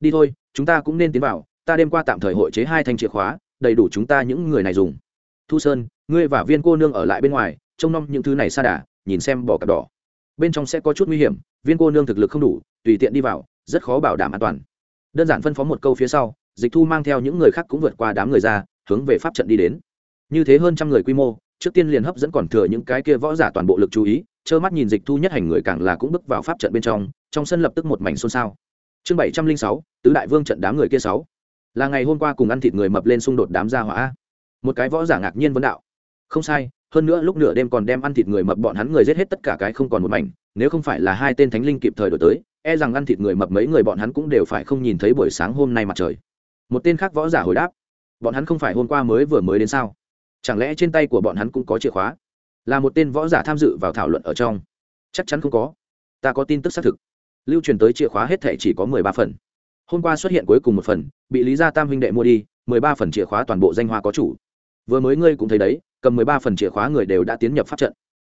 Đi thôi, chúng ta cũng nên tiến vào, ta đêm qua tạm thời hội chế hai thanh chìa khóa, đầy đủ chúng ta những người này dùng. Thu sơn, ngươi và viên cô nương ở lại bên ngoài, trông nom những thứ này xa đà, nhìn xem bỏ cặp đỏ. Bên trong sẽ có chút nguy hiểm, viên cô nương thực lực không đủ, tùy tiện đi vào, rất khó bảo đảm an toàn. Đơn giản phân phó một câu phía sau, dịch thu mang theo những người khác cũng vượt qua đám người ra, hướng về pháp trận đi đến. Như thế hơn trăm người quy mô, trước tiên liền hấp dẫn còn thừa những cái kia võ giả toàn bộ lực chú ý trơ mắt nhìn dịch thu nhất hành người càng là cũng bước vào pháp trận bên trong trong sân lập tức một mảnh xôn xao. Chương bảy trăm linh sáu, tứ đại vương trận đám người kia sáu. Là ngày hôm qua cùng ăn thịt người mập lên xung đột đám gia hỏa một cái võ giả ngạc nhiên vấn đạo. Không sai, hơn nữa lúc nửa đêm còn đem ăn thịt người mập bọn hắn người giết hết tất cả cái không còn một mảnh, nếu không phải là hai tên thánh linh kịp thời đổi tới e rằng ăn thịt người mập mấy người bọn hắn cũng đều phải không nhìn thấy buổi sáng hôm nay mặt trời. Một tên khác võ giả hồi đáp. Bọn hắn không phải hôm qua mới vừa mới đến sao? Chẳng lẽ trên tay của bọn hắn cũng có chìa khóa? Là một tên võ giả tham dự vào thảo luận ở trong. Chắc chắn không có. Ta có tin tức xác thực. Lưu truyền tới chìa khóa hết thể chỉ có mười ba phần. Hôm qua xuất hiện cuối cùng một phần, bị lý gia tam huynh đệ mua đi, mười ba phần chìa khóa toàn bộ danh hoa có chủ. Vừa mới ngươi cũng thấy đấy, cầm mười ba phần chìa khóa người đều đã tiến nhập pháp trận.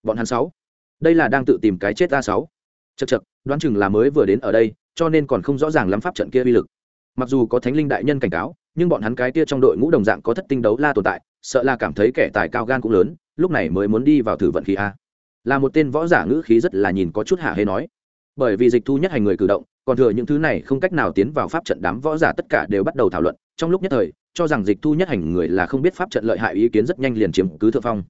Bọn hắn sáu. Đây là đang tự tìm cái chết a sáu. Chật chật đoán chừng là mới vừa đến ở đây, cho nên còn không rõ ràng lắm pháp trận kia uy lực. Mặc dù có thánh linh đại nhân cảnh cáo, nhưng bọn hắn cái kia trong đội ngũ đồng dạng có thất tinh đấu la tồn tại sợ là cảm thấy kẻ tài cao gan cũng lớn, lúc này mới muốn đi vào thử vận khí a. Là một tên võ giả ngữ khí rất là nhìn có chút hạ hay nói. Bởi vì dịch thu nhất hành người cử động, còn thừa những thứ này không cách nào tiến vào pháp trận đám võ giả tất cả đều bắt đầu thảo luận, trong lúc nhất thời, cho rằng dịch thu nhất hành người là không biết pháp trận lợi hại ý kiến rất nhanh liền chiếm cứ thượng phong.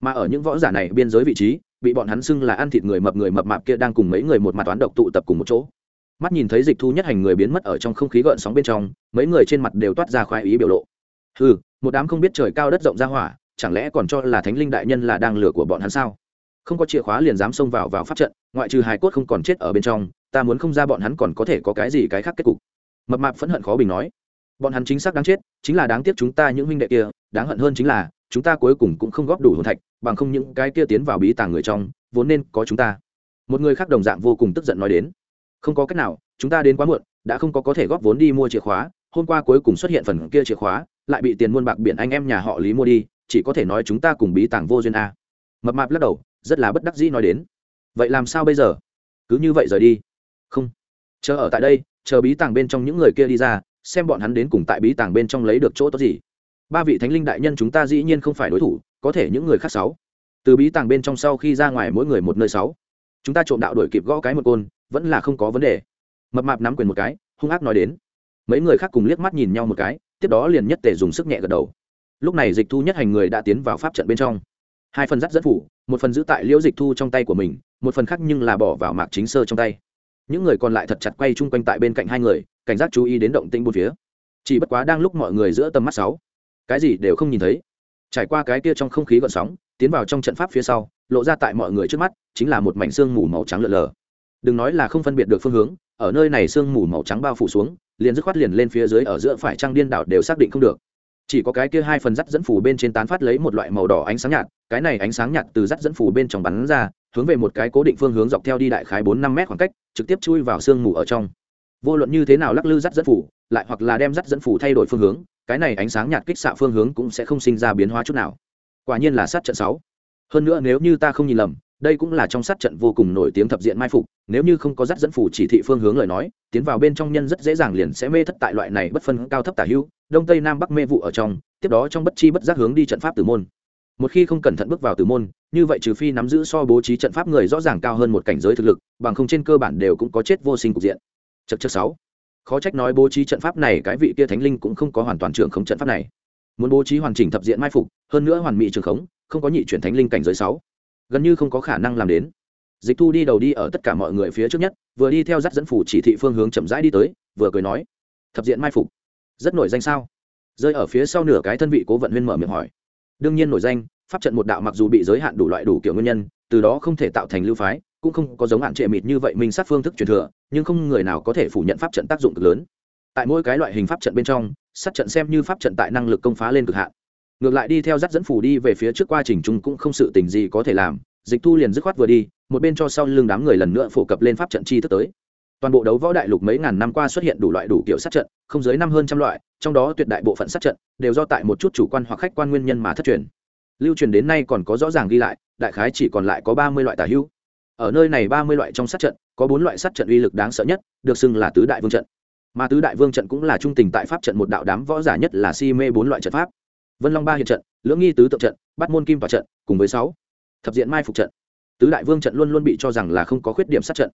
Mà ở những võ giả này biên giới vị trí, bị bọn hắn xưng là ăn thịt người mập người mập mạp kia đang cùng mấy người một mặt toán độc tụ tập cùng một chỗ. Mắt nhìn thấy dịch thu nhất hành người biến mất ở trong không khí gợn sóng bên trong, mấy người trên mặt đều toát ra khoái ý biểu lộ. Ừ một đám không biết trời cao đất rộng ra hỏa, chẳng lẽ còn cho là thánh linh đại nhân là đang lừa của bọn hắn sao? Không có chìa khóa liền dám xông vào vào pháp trận, ngoại trừ hài cốt không còn chết ở bên trong, ta muốn không ra bọn hắn còn có thể có cái gì cái khác kết cục. Mập mạp phẫn hận khó bình nói. Bọn hắn chính xác đáng chết, chính là đáng tiếc chúng ta những huynh đệ kia, đáng hận hơn chính là, chúng ta cuối cùng cũng không góp đủ hồn thạch, bằng không những cái kia tiến vào bí tàng người trong, vốn nên có chúng ta. Một người khác đồng dạng vô cùng tức giận nói đến. Không có cách nào, chúng ta đến quá muộn, đã không có có thể góp vốn đi mua chìa khóa, hôm qua cuối cùng xuất hiện phần kia chìa khóa lại bị tiền muôn bạc biển anh em nhà họ lý mua đi, chỉ có thể nói chúng ta cùng bí tàng vô duyên a. Mập mạp lắc đầu, rất là bất đắc dĩ nói đến. Vậy làm sao bây giờ? Cứ như vậy rời đi. Không. Chờ ở tại đây, chờ bí tàng bên trong những người kia đi ra, xem bọn hắn đến cùng tại bí tàng bên trong lấy được chỗ tốt gì. Ba vị thánh linh đại nhân chúng ta dĩ nhiên không phải đối thủ, có thể những người khác sáu. Từ bí tàng bên trong sau khi ra ngoài mỗi người một nơi sáu. Chúng ta trộm đạo đổi kịp gõ cái một côn, vẫn là không có vấn đề. Mập mạp nắm quyền một cái, hung ác nói đến. Mấy người khác cùng liếc mắt nhìn nhau một cái tiếp đó liền nhất tề dùng sức nhẹ gật đầu. Lúc này dịch thu nhất hành người đã tiến vào pháp trận bên trong. Hai phần dắt dẫn phủ, một phần giữ tại liễu dịch thu trong tay của mình, một phần khác nhưng là bỏ vào mạc chính sơ trong tay. Những người còn lại thật chặt quay chung quanh tại bên cạnh hai người, cảnh giác chú ý đến động tĩnh bốn phía. Chỉ bất quá đang lúc mọi người giữa tầm mắt sáu, cái gì đều không nhìn thấy. Trải qua cái kia trong không khí gợn sóng, tiến vào trong trận pháp phía sau, lộ ra tại mọi người trước mắt, chính là một mảnh xương mù màu trắng lợn lờ. Đừng nói là không phân biệt được phương hướng, ở nơi này xương mù màu trắng bao phủ xuống liền dứt khoát liền lên phía dưới ở giữa phải trăng điên đảo đều xác định không được. Chỉ có cái kia hai phần dắt dẫn phủ bên trên tán phát lấy một loại màu đỏ ánh sáng nhạt, cái này ánh sáng nhạt từ dắt dẫn phủ bên trong bắn ra, hướng về một cái cố định phương hướng dọc theo đi đại khái bốn năm mét khoảng cách, trực tiếp chui vào sương mù ở trong. Vô luận như thế nào lắc lư dắt dẫn phủ lại hoặc là đem dắt dẫn phủ thay đổi phương hướng, cái này ánh sáng nhạt kích xạ phương hướng cũng sẽ không sinh ra biến hóa chút nào. Quả nhiên là sát trận sáu. Hơn nữa nếu như ta không nhìn lầm đây cũng là trong sát trận vô cùng nổi tiếng thập diện mai phục, nếu như không có dắt dẫn phủ chỉ thị phương hướng lời nói, tiến vào bên trong nhân rất dễ dàng liền sẽ mê thất tại loại này bất phân cao thấp tả hữu, đông tây nam bắc mê vụ ở trong, tiếp đó trong bất chi bất giác hướng đi trận pháp tử môn. Một khi không cẩn thận bước vào tử môn, như vậy trừ phi nắm giữ so bố trí trận pháp người rõ ràng cao hơn một cảnh giới thực lực, bằng không trên cơ bản đều cũng có chết vô sinh cục diện. Chật chật sáu. Khó trách nói bố trí trận pháp này, cái vị kia thánh linh cũng không có hoàn toàn trưởng khống trận pháp này. Muốn bố trí hoàn chỉnh thập diện mai phục, hơn nữa hoàn mỹ trường khống, không có nhị chuyển thánh linh cảnh giới sáu gần như không có khả năng làm đến. Dịch thu đi đầu đi ở tất cả mọi người phía trước nhất, vừa đi theo dắt dẫn phủ chỉ thị phương hướng chậm rãi đi tới, vừa cười nói, thập diện mai phục, rất nổi danh sao? Rơi ở phía sau nửa cái thân vị cố vận huyên mở miệng hỏi. Đương nhiên nổi danh, pháp trận một đạo mặc dù bị giới hạn đủ loại đủ kiểu nguyên nhân, từ đó không thể tạo thành lưu phái, cũng không có giống hạn trệ mịt như vậy minh sát phương thức truyền thừa, nhưng không người nào có thể phủ nhận pháp trận tác dụng cực lớn. Tại mỗi cái loại hình pháp trận bên trong, sát trận xem như pháp trận tại năng lực công phá lên cực hạn ngược lại đi theo dắt dẫn phủ đi về phía trước quá trình chung cũng không sự tình gì có thể làm, dịch thu liền dứt khoát vừa đi, một bên cho sau lưng đám người lần nữa phổ cập lên pháp trận chi thức tới. Toàn bộ đấu võ đại lục mấy ngàn năm qua xuất hiện đủ loại đủ kiểu sát trận, không dưới năm hơn trăm loại, trong đó tuyệt đại bộ phận sát trận đều do tại một chút chủ quan hoặc khách quan nguyên nhân mà thất truyền. Lưu truyền đến nay còn có rõ ràng ghi lại, đại khái chỉ còn lại có ba mươi loại tà hữu. Ở nơi này ba mươi loại trong sát trận, có bốn loại sát trận uy lực đáng sợ nhất, được xưng là tứ đại vương trận. Mà tứ đại vương trận cũng là trung tình tại pháp trận một đạo đám võ giả nhất là si mê bốn loại trận pháp vân long ba hiện trận, lưỡng nghi tứ tượng trận bắt môn kim tòa trận, cùng với sáu thập diện mai phục trận. Tứ đại vương trận luôn luôn bị cho rằng là không có khuyết điểm sát trận.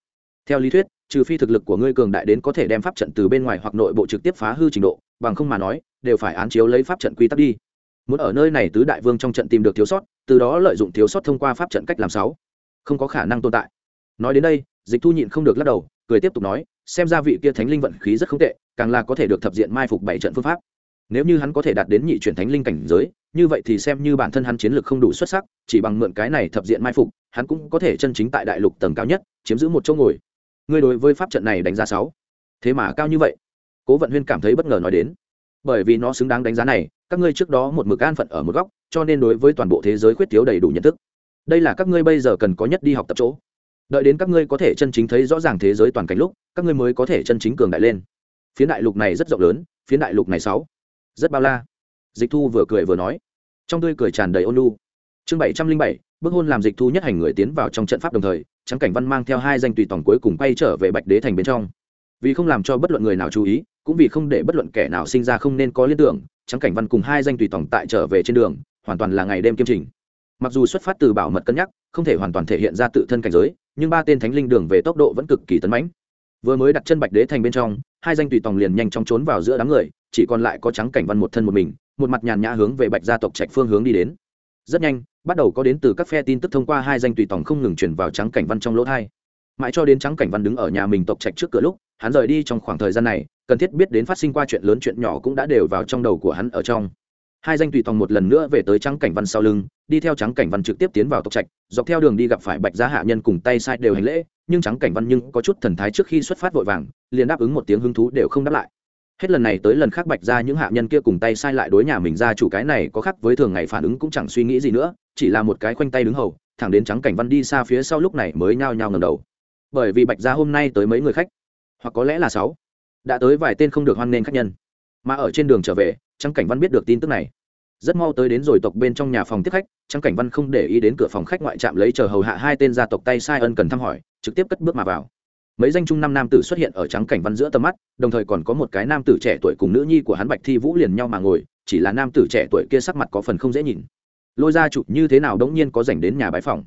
Theo lý thuyết, trừ phi thực lực của ngươi cường đại đến có thể đem pháp trận từ bên ngoài hoặc nội bộ trực tiếp phá hư trình độ, bằng không mà nói, đều phải án chiếu lấy pháp trận quy tắc đi. Muốn ở nơi này tứ đại vương trong trận tìm được thiếu sót, từ đó lợi dụng thiếu sót thông qua pháp trận cách làm sáu. Không có khả năng tồn tại. Nói đến đây, dịch thu nhịn không được lắc đầu, cười tiếp tục nói, xem ra vị kia thánh linh vận khí rất không tệ, càng là có thể được thập diện mai phục bảy trận phương pháp nếu như hắn có thể đạt đến nhị chuyển thánh linh cảnh giới, như vậy thì xem như bản thân hắn chiến lược không đủ xuất sắc, chỉ bằng mượn cái này thập diện mai phục, hắn cũng có thể chân chính tại đại lục tầng cao nhất, chiếm giữ một chỗ ngồi. Ngươi đối với pháp trận này đánh giá sáu? Thế mà cao như vậy. Cố vận huyên cảm thấy bất ngờ nói đến. Bởi vì nó xứng đáng đánh giá này, các ngươi trước đó một mực an phận ở một góc, cho nên đối với toàn bộ thế giới khuyết thiếu đầy đủ nhận thức. Đây là các ngươi bây giờ cần có nhất đi học tập chỗ. Đợi đến các ngươi có thể chân chính thấy rõ ràng thế giới toàn cảnh lúc, các ngươi mới có thể chân chính cường đại lên. Phiến đại lục này rất rộng lớn, phiến đại lục này sáu rất bao la. Dịch thu vừa cười vừa nói. Trong tươi cười tràn đầy ôn lu chương bảy trăm linh bảy, bước hôn làm dịch thu nhất hành người tiến vào trong trận pháp đồng thời, trắng cảnh văn mang theo hai danh tùy tổng cuối cùng quay trở về bạch đế thành bên trong. Vì không làm cho bất luận người nào chú ý, cũng vì không để bất luận kẻ nào sinh ra không nên có liên tưởng, trắng cảnh văn cùng hai danh tùy tổng tại trở về trên đường, hoàn toàn là ngày đêm kiêm trình. Mặc dù xuất phát từ bảo mật cân nhắc, không thể hoàn toàn thể hiện ra tự thân cảnh giới, nhưng ba tên thánh linh đường về tốc độ vẫn cực kỳ tấn mãnh. Vừa mới đặt chân bạch đế thành bên trong, hai danh tùy tòng liền nhanh chóng trốn vào giữa đám người chỉ còn lại có trắng cảnh văn một thân một mình, một mặt nhàn nhã hướng về bạch gia tộc trạch phương hướng đi đến. Rất nhanh, bắt đầu có đến từ các phe tin tức thông qua hai danh tùy tòng không ngừng chuyển vào trắng cảnh văn trong lỗ thai. Mãi cho đến trắng cảnh văn đứng ở nhà mình tộc trạch trước cửa lúc, hắn rời đi trong khoảng thời gian này, cần thiết biết đến phát sinh qua chuyện lớn chuyện nhỏ cũng đã đều vào trong đầu của hắn ở trong. Hai danh tùy tòng một lần nữa về tới trắng cảnh văn sau lưng, đi theo trắng cảnh văn trực tiếp tiến vào tộc trạch, dọc theo đường đi gặp phải bạch gia hạ nhân cùng tay sai đều hành lễ, nhưng trắng cảnh văn nhưng có chút thần thái trước khi xuất phát vội vàng, liền đáp ứng một tiếng hứng thú đều không đáp lại hết lần này tới lần khác bạch ra những hạ nhân kia cùng tay sai lại đối nhà mình ra chủ cái này có khác với thường ngày phản ứng cũng chẳng suy nghĩ gì nữa, chỉ là một cái khoanh tay đứng hầu, thẳng đến trắng cảnh văn đi xa phía sau lúc này mới nhao nhao ngầm đầu. Bởi vì bạch ra hôm nay tới mấy người khách, hoặc có lẽ là sáu, đã tới vài tên không được hoan nghênh khách nhân. Mà ở trên đường trở về, trắng cảnh văn biết được tin tức này. Rất mau tới đến rồi tộc bên trong nhà phòng tiếp khách, trắng cảnh văn không để ý đến cửa phòng khách ngoại trạm lấy chờ hầu hạ hai tên gia tộc tay sai ân cần thăm hỏi, trực tiếp cất bước mà vào mấy danh trung năm nam tử xuất hiện ở trắng cảnh văn giữa tầm mắt, đồng thời còn có một cái nam tử trẻ tuổi cùng nữ nhi của hắn bạch thi vũ liền nhau mà ngồi, chỉ là nam tử trẻ tuổi kia sắc mặt có phần không dễ nhìn. Lôi ra chụp như thế nào đống nhiên có dành đến nhà bãi phòng?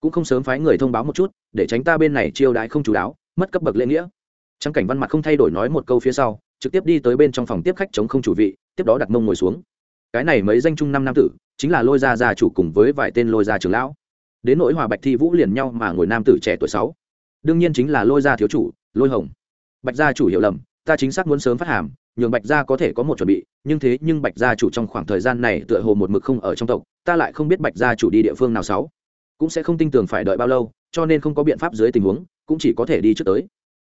Cũng không sớm phái người thông báo một chút, để tránh ta bên này chiêu đãi không chú đáo, mất cấp bậc lễ nghĩa. Trắng cảnh văn mặt không thay đổi nói một câu phía sau, trực tiếp đi tới bên trong phòng tiếp khách chống không chủ vị, tiếp đó đặt mông ngồi xuống. Cái này mấy danh trung năm nam tử, chính là lôi gia gia chủ cùng với vài tên lôi gia trưởng lão. Đến nỗi hòa bạch thi vũ liền nhau mà ngồi nam tử trẻ tuổi sáu đương nhiên chính là lôi gia thiếu chủ, lôi hồng. Bạch gia chủ hiểu lầm, ta chính xác muốn sớm phát hàm, nhường bạch gia có thể có một chuẩn bị, nhưng thế nhưng bạch gia chủ trong khoảng thời gian này tựa hồ một mực không ở trong tộc, ta lại không biết bạch gia chủ đi địa phương nào sáu. Cũng sẽ không tin tưởng phải đợi bao lâu, cho nên không có biện pháp dưới tình huống, cũng chỉ có thể đi trước tới.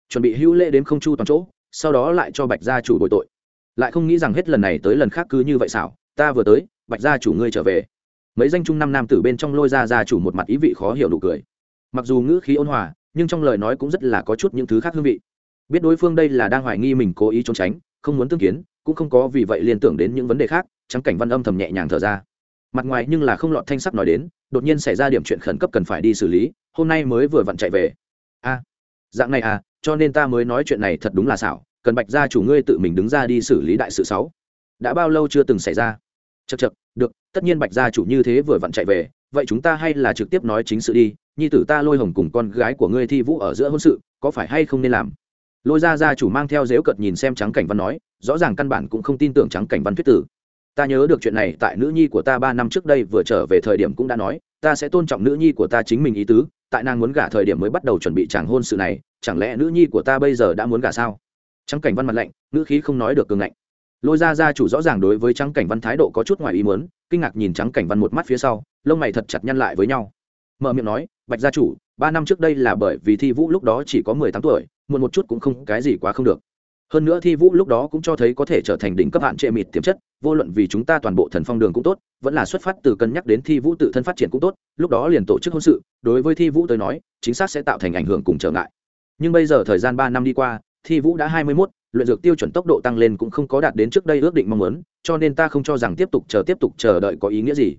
Chuẩn bị hữu lễ đến không chu toàn chỗ, sau đó lại cho bạch gia chủ bồi tội. Lại không nghĩ rằng hết lần này tới lần khác cứ như vậy xảo, ta vừa tới, bạch gia chủ ngươi trở về. Mấy danh trung năm nam tử bên trong lôi ra gia chủ một mặt ý vị khó hiểu nụ cười. Mặc dù ngữ khí ôn hòa nhưng trong lời nói cũng rất là có chút những thứ khác hương vị. Biết đối phương đây là đang hoài nghi mình cố ý trốn tránh, không muốn tương kiến, cũng không có vì vậy liên tưởng đến những vấn đề khác, trắng cảnh văn âm thầm nhẹ nhàng thở ra. Mặt ngoài nhưng là không lọt thanh sắc nói đến, đột nhiên xảy ra điểm chuyện khẩn cấp cần phải đi xử lý, hôm nay mới vừa vặn chạy về. A, dạng này à cho nên ta mới nói chuyện này thật đúng là xảo, cần bạch gia chủ ngươi tự mình đứng ra đi xử lý đại sự sáu. Đã bao lâu chưa từng xảy ra? Chật chật được, tất nhiên bạch gia chủ như thế vừa vặn chạy về vậy chúng ta hay là trực tiếp nói chính sự đi, nhi tử ta lôi hồng cùng con gái của ngươi thi vũ ở giữa hôn sự, có phải hay không nên làm? Lôi gia gia chủ mang theo dếu cợt nhìn xem trắng cảnh văn nói, rõ ràng căn bản cũng không tin tưởng trắng cảnh văn thuyết tử. Ta nhớ được chuyện này tại nữ nhi của ta ba năm trước đây vừa trở về thời điểm cũng đã nói, ta sẽ tôn trọng nữ nhi của ta chính mình ý tứ, tại nàng muốn gả thời điểm mới bắt đầu chuẩn bị chàng hôn sự này, chẳng lẽ nữ nhi của ta bây giờ đã muốn gả sao? Trắng cảnh văn mặt lạnh nữ khí không nói được cường ngạnh. Lôi ra gia chủ rõ ràng đối với trắng cảnh văn thái độ có chút ngoài ý muốn kinh ngạc nhìn trắng cảnh văn một mắt phía sau, lông mày thật chặt nhăn lại với nhau. Mở miệng nói, bạch gia chủ, ba năm trước đây là bởi vì thi vũ lúc đó chỉ có mười tám tuổi, muộn một chút cũng không, cái gì quá không được. Hơn nữa thi vũ lúc đó cũng cho thấy có thể trở thành đỉnh cấp hạn trệ mịt tiềm chất, vô luận vì chúng ta toàn bộ thần phong đường cũng tốt, vẫn là xuất phát từ cân nhắc đến thi vũ tự thân phát triển cũng tốt, lúc đó liền tổ chức hôn sự, đối với thi vũ tới nói, chính xác sẽ tạo thành ảnh hưởng cùng trở ngại. Nhưng bây giờ thời gian ba năm đi qua, thi vũ đã hai mươi mốt luyện dược tiêu chuẩn tốc độ tăng lên cũng không có đạt đến trước đây ước định mong muốn, cho nên ta không cho rằng tiếp tục chờ tiếp tục chờ đợi có ý nghĩa gì.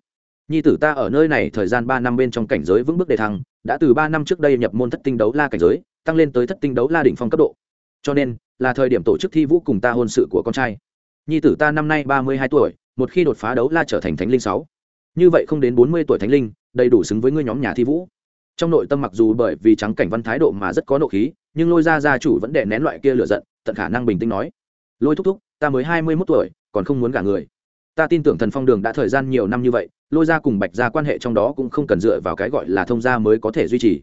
Nhi tử ta ở nơi này thời gian ba năm bên trong cảnh giới vững bước đề thăng, đã từ ba năm trước đây nhập môn thất tinh đấu la cảnh giới, tăng lên tới thất tinh đấu la đỉnh phong cấp độ. Cho nên, là thời điểm tổ chức thi vũ cùng ta hôn sự của con trai. Nhi tử ta năm nay ba mươi hai tuổi, một khi đột phá đấu la trở thành thánh linh sáu. Như vậy không đến bốn mươi tuổi thánh linh, đầy đủ xứng với ngươi nhóm nhà thi vũ. Trong nội tâm mặc dù bởi vì trắng cảnh văn thái độ mà rất có nộ khí, nhưng lôi ra gia chủ vẫn đè nén loại kia lựa giận tận khả năng bình tĩnh nói, lôi thúc thúc, ta mới hai mươi mốt tuổi, còn không muốn gả người. Ta tin tưởng thần phong đường đã thời gian nhiều năm như vậy, lôi ra cùng bạch ra quan hệ trong đó cũng không cần dựa vào cái gọi là thông gia mới có thể duy trì.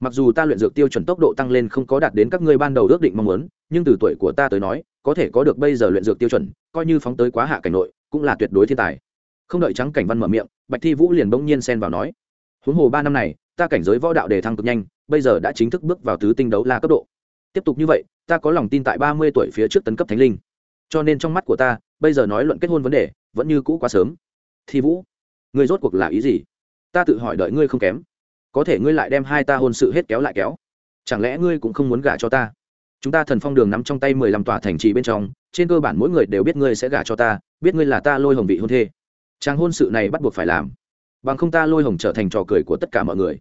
Mặc dù ta luyện dược tiêu chuẩn tốc độ tăng lên không có đạt đến các ngươi ban đầu ước định mong muốn, nhưng từ tuổi của ta tới nói, có thể có được bây giờ luyện dược tiêu chuẩn, coi như phóng tới quá hạ cảnh nội, cũng là tuyệt đối thiên tài. Không đợi trắng cảnh văn mở miệng, bạch thi vũ liền bỗng nhiên xen vào nói, huống hồ ba năm này, ta cảnh giới võ đạo đề thăng cực nhanh, bây giờ đã chính thức bước vào tứ tinh đấu la cấp độ. Tiếp tục như vậy ta có lòng tin tại ba mươi tuổi phía trước tấn cấp thánh linh. Cho nên trong mắt của ta, bây giờ nói luận kết hôn vấn đề, vẫn như cũ quá sớm. Thi vũ, ngươi rốt cuộc là ý gì? Ta tự hỏi đợi ngươi không kém. Có thể ngươi lại đem hai ta hôn sự hết kéo lại kéo. Chẳng lẽ ngươi cũng không muốn gả cho ta? Chúng ta thần phong đường nắm trong tay mười lăm tòa thành trì bên trong, trên cơ bản mỗi người đều biết ngươi sẽ gả cho ta, biết ngươi là ta lôi hồng vị hôn thê. Trang hôn sự này bắt buộc phải làm. Bằng không ta lôi hồng trở thành trò cười của tất cả mọi người.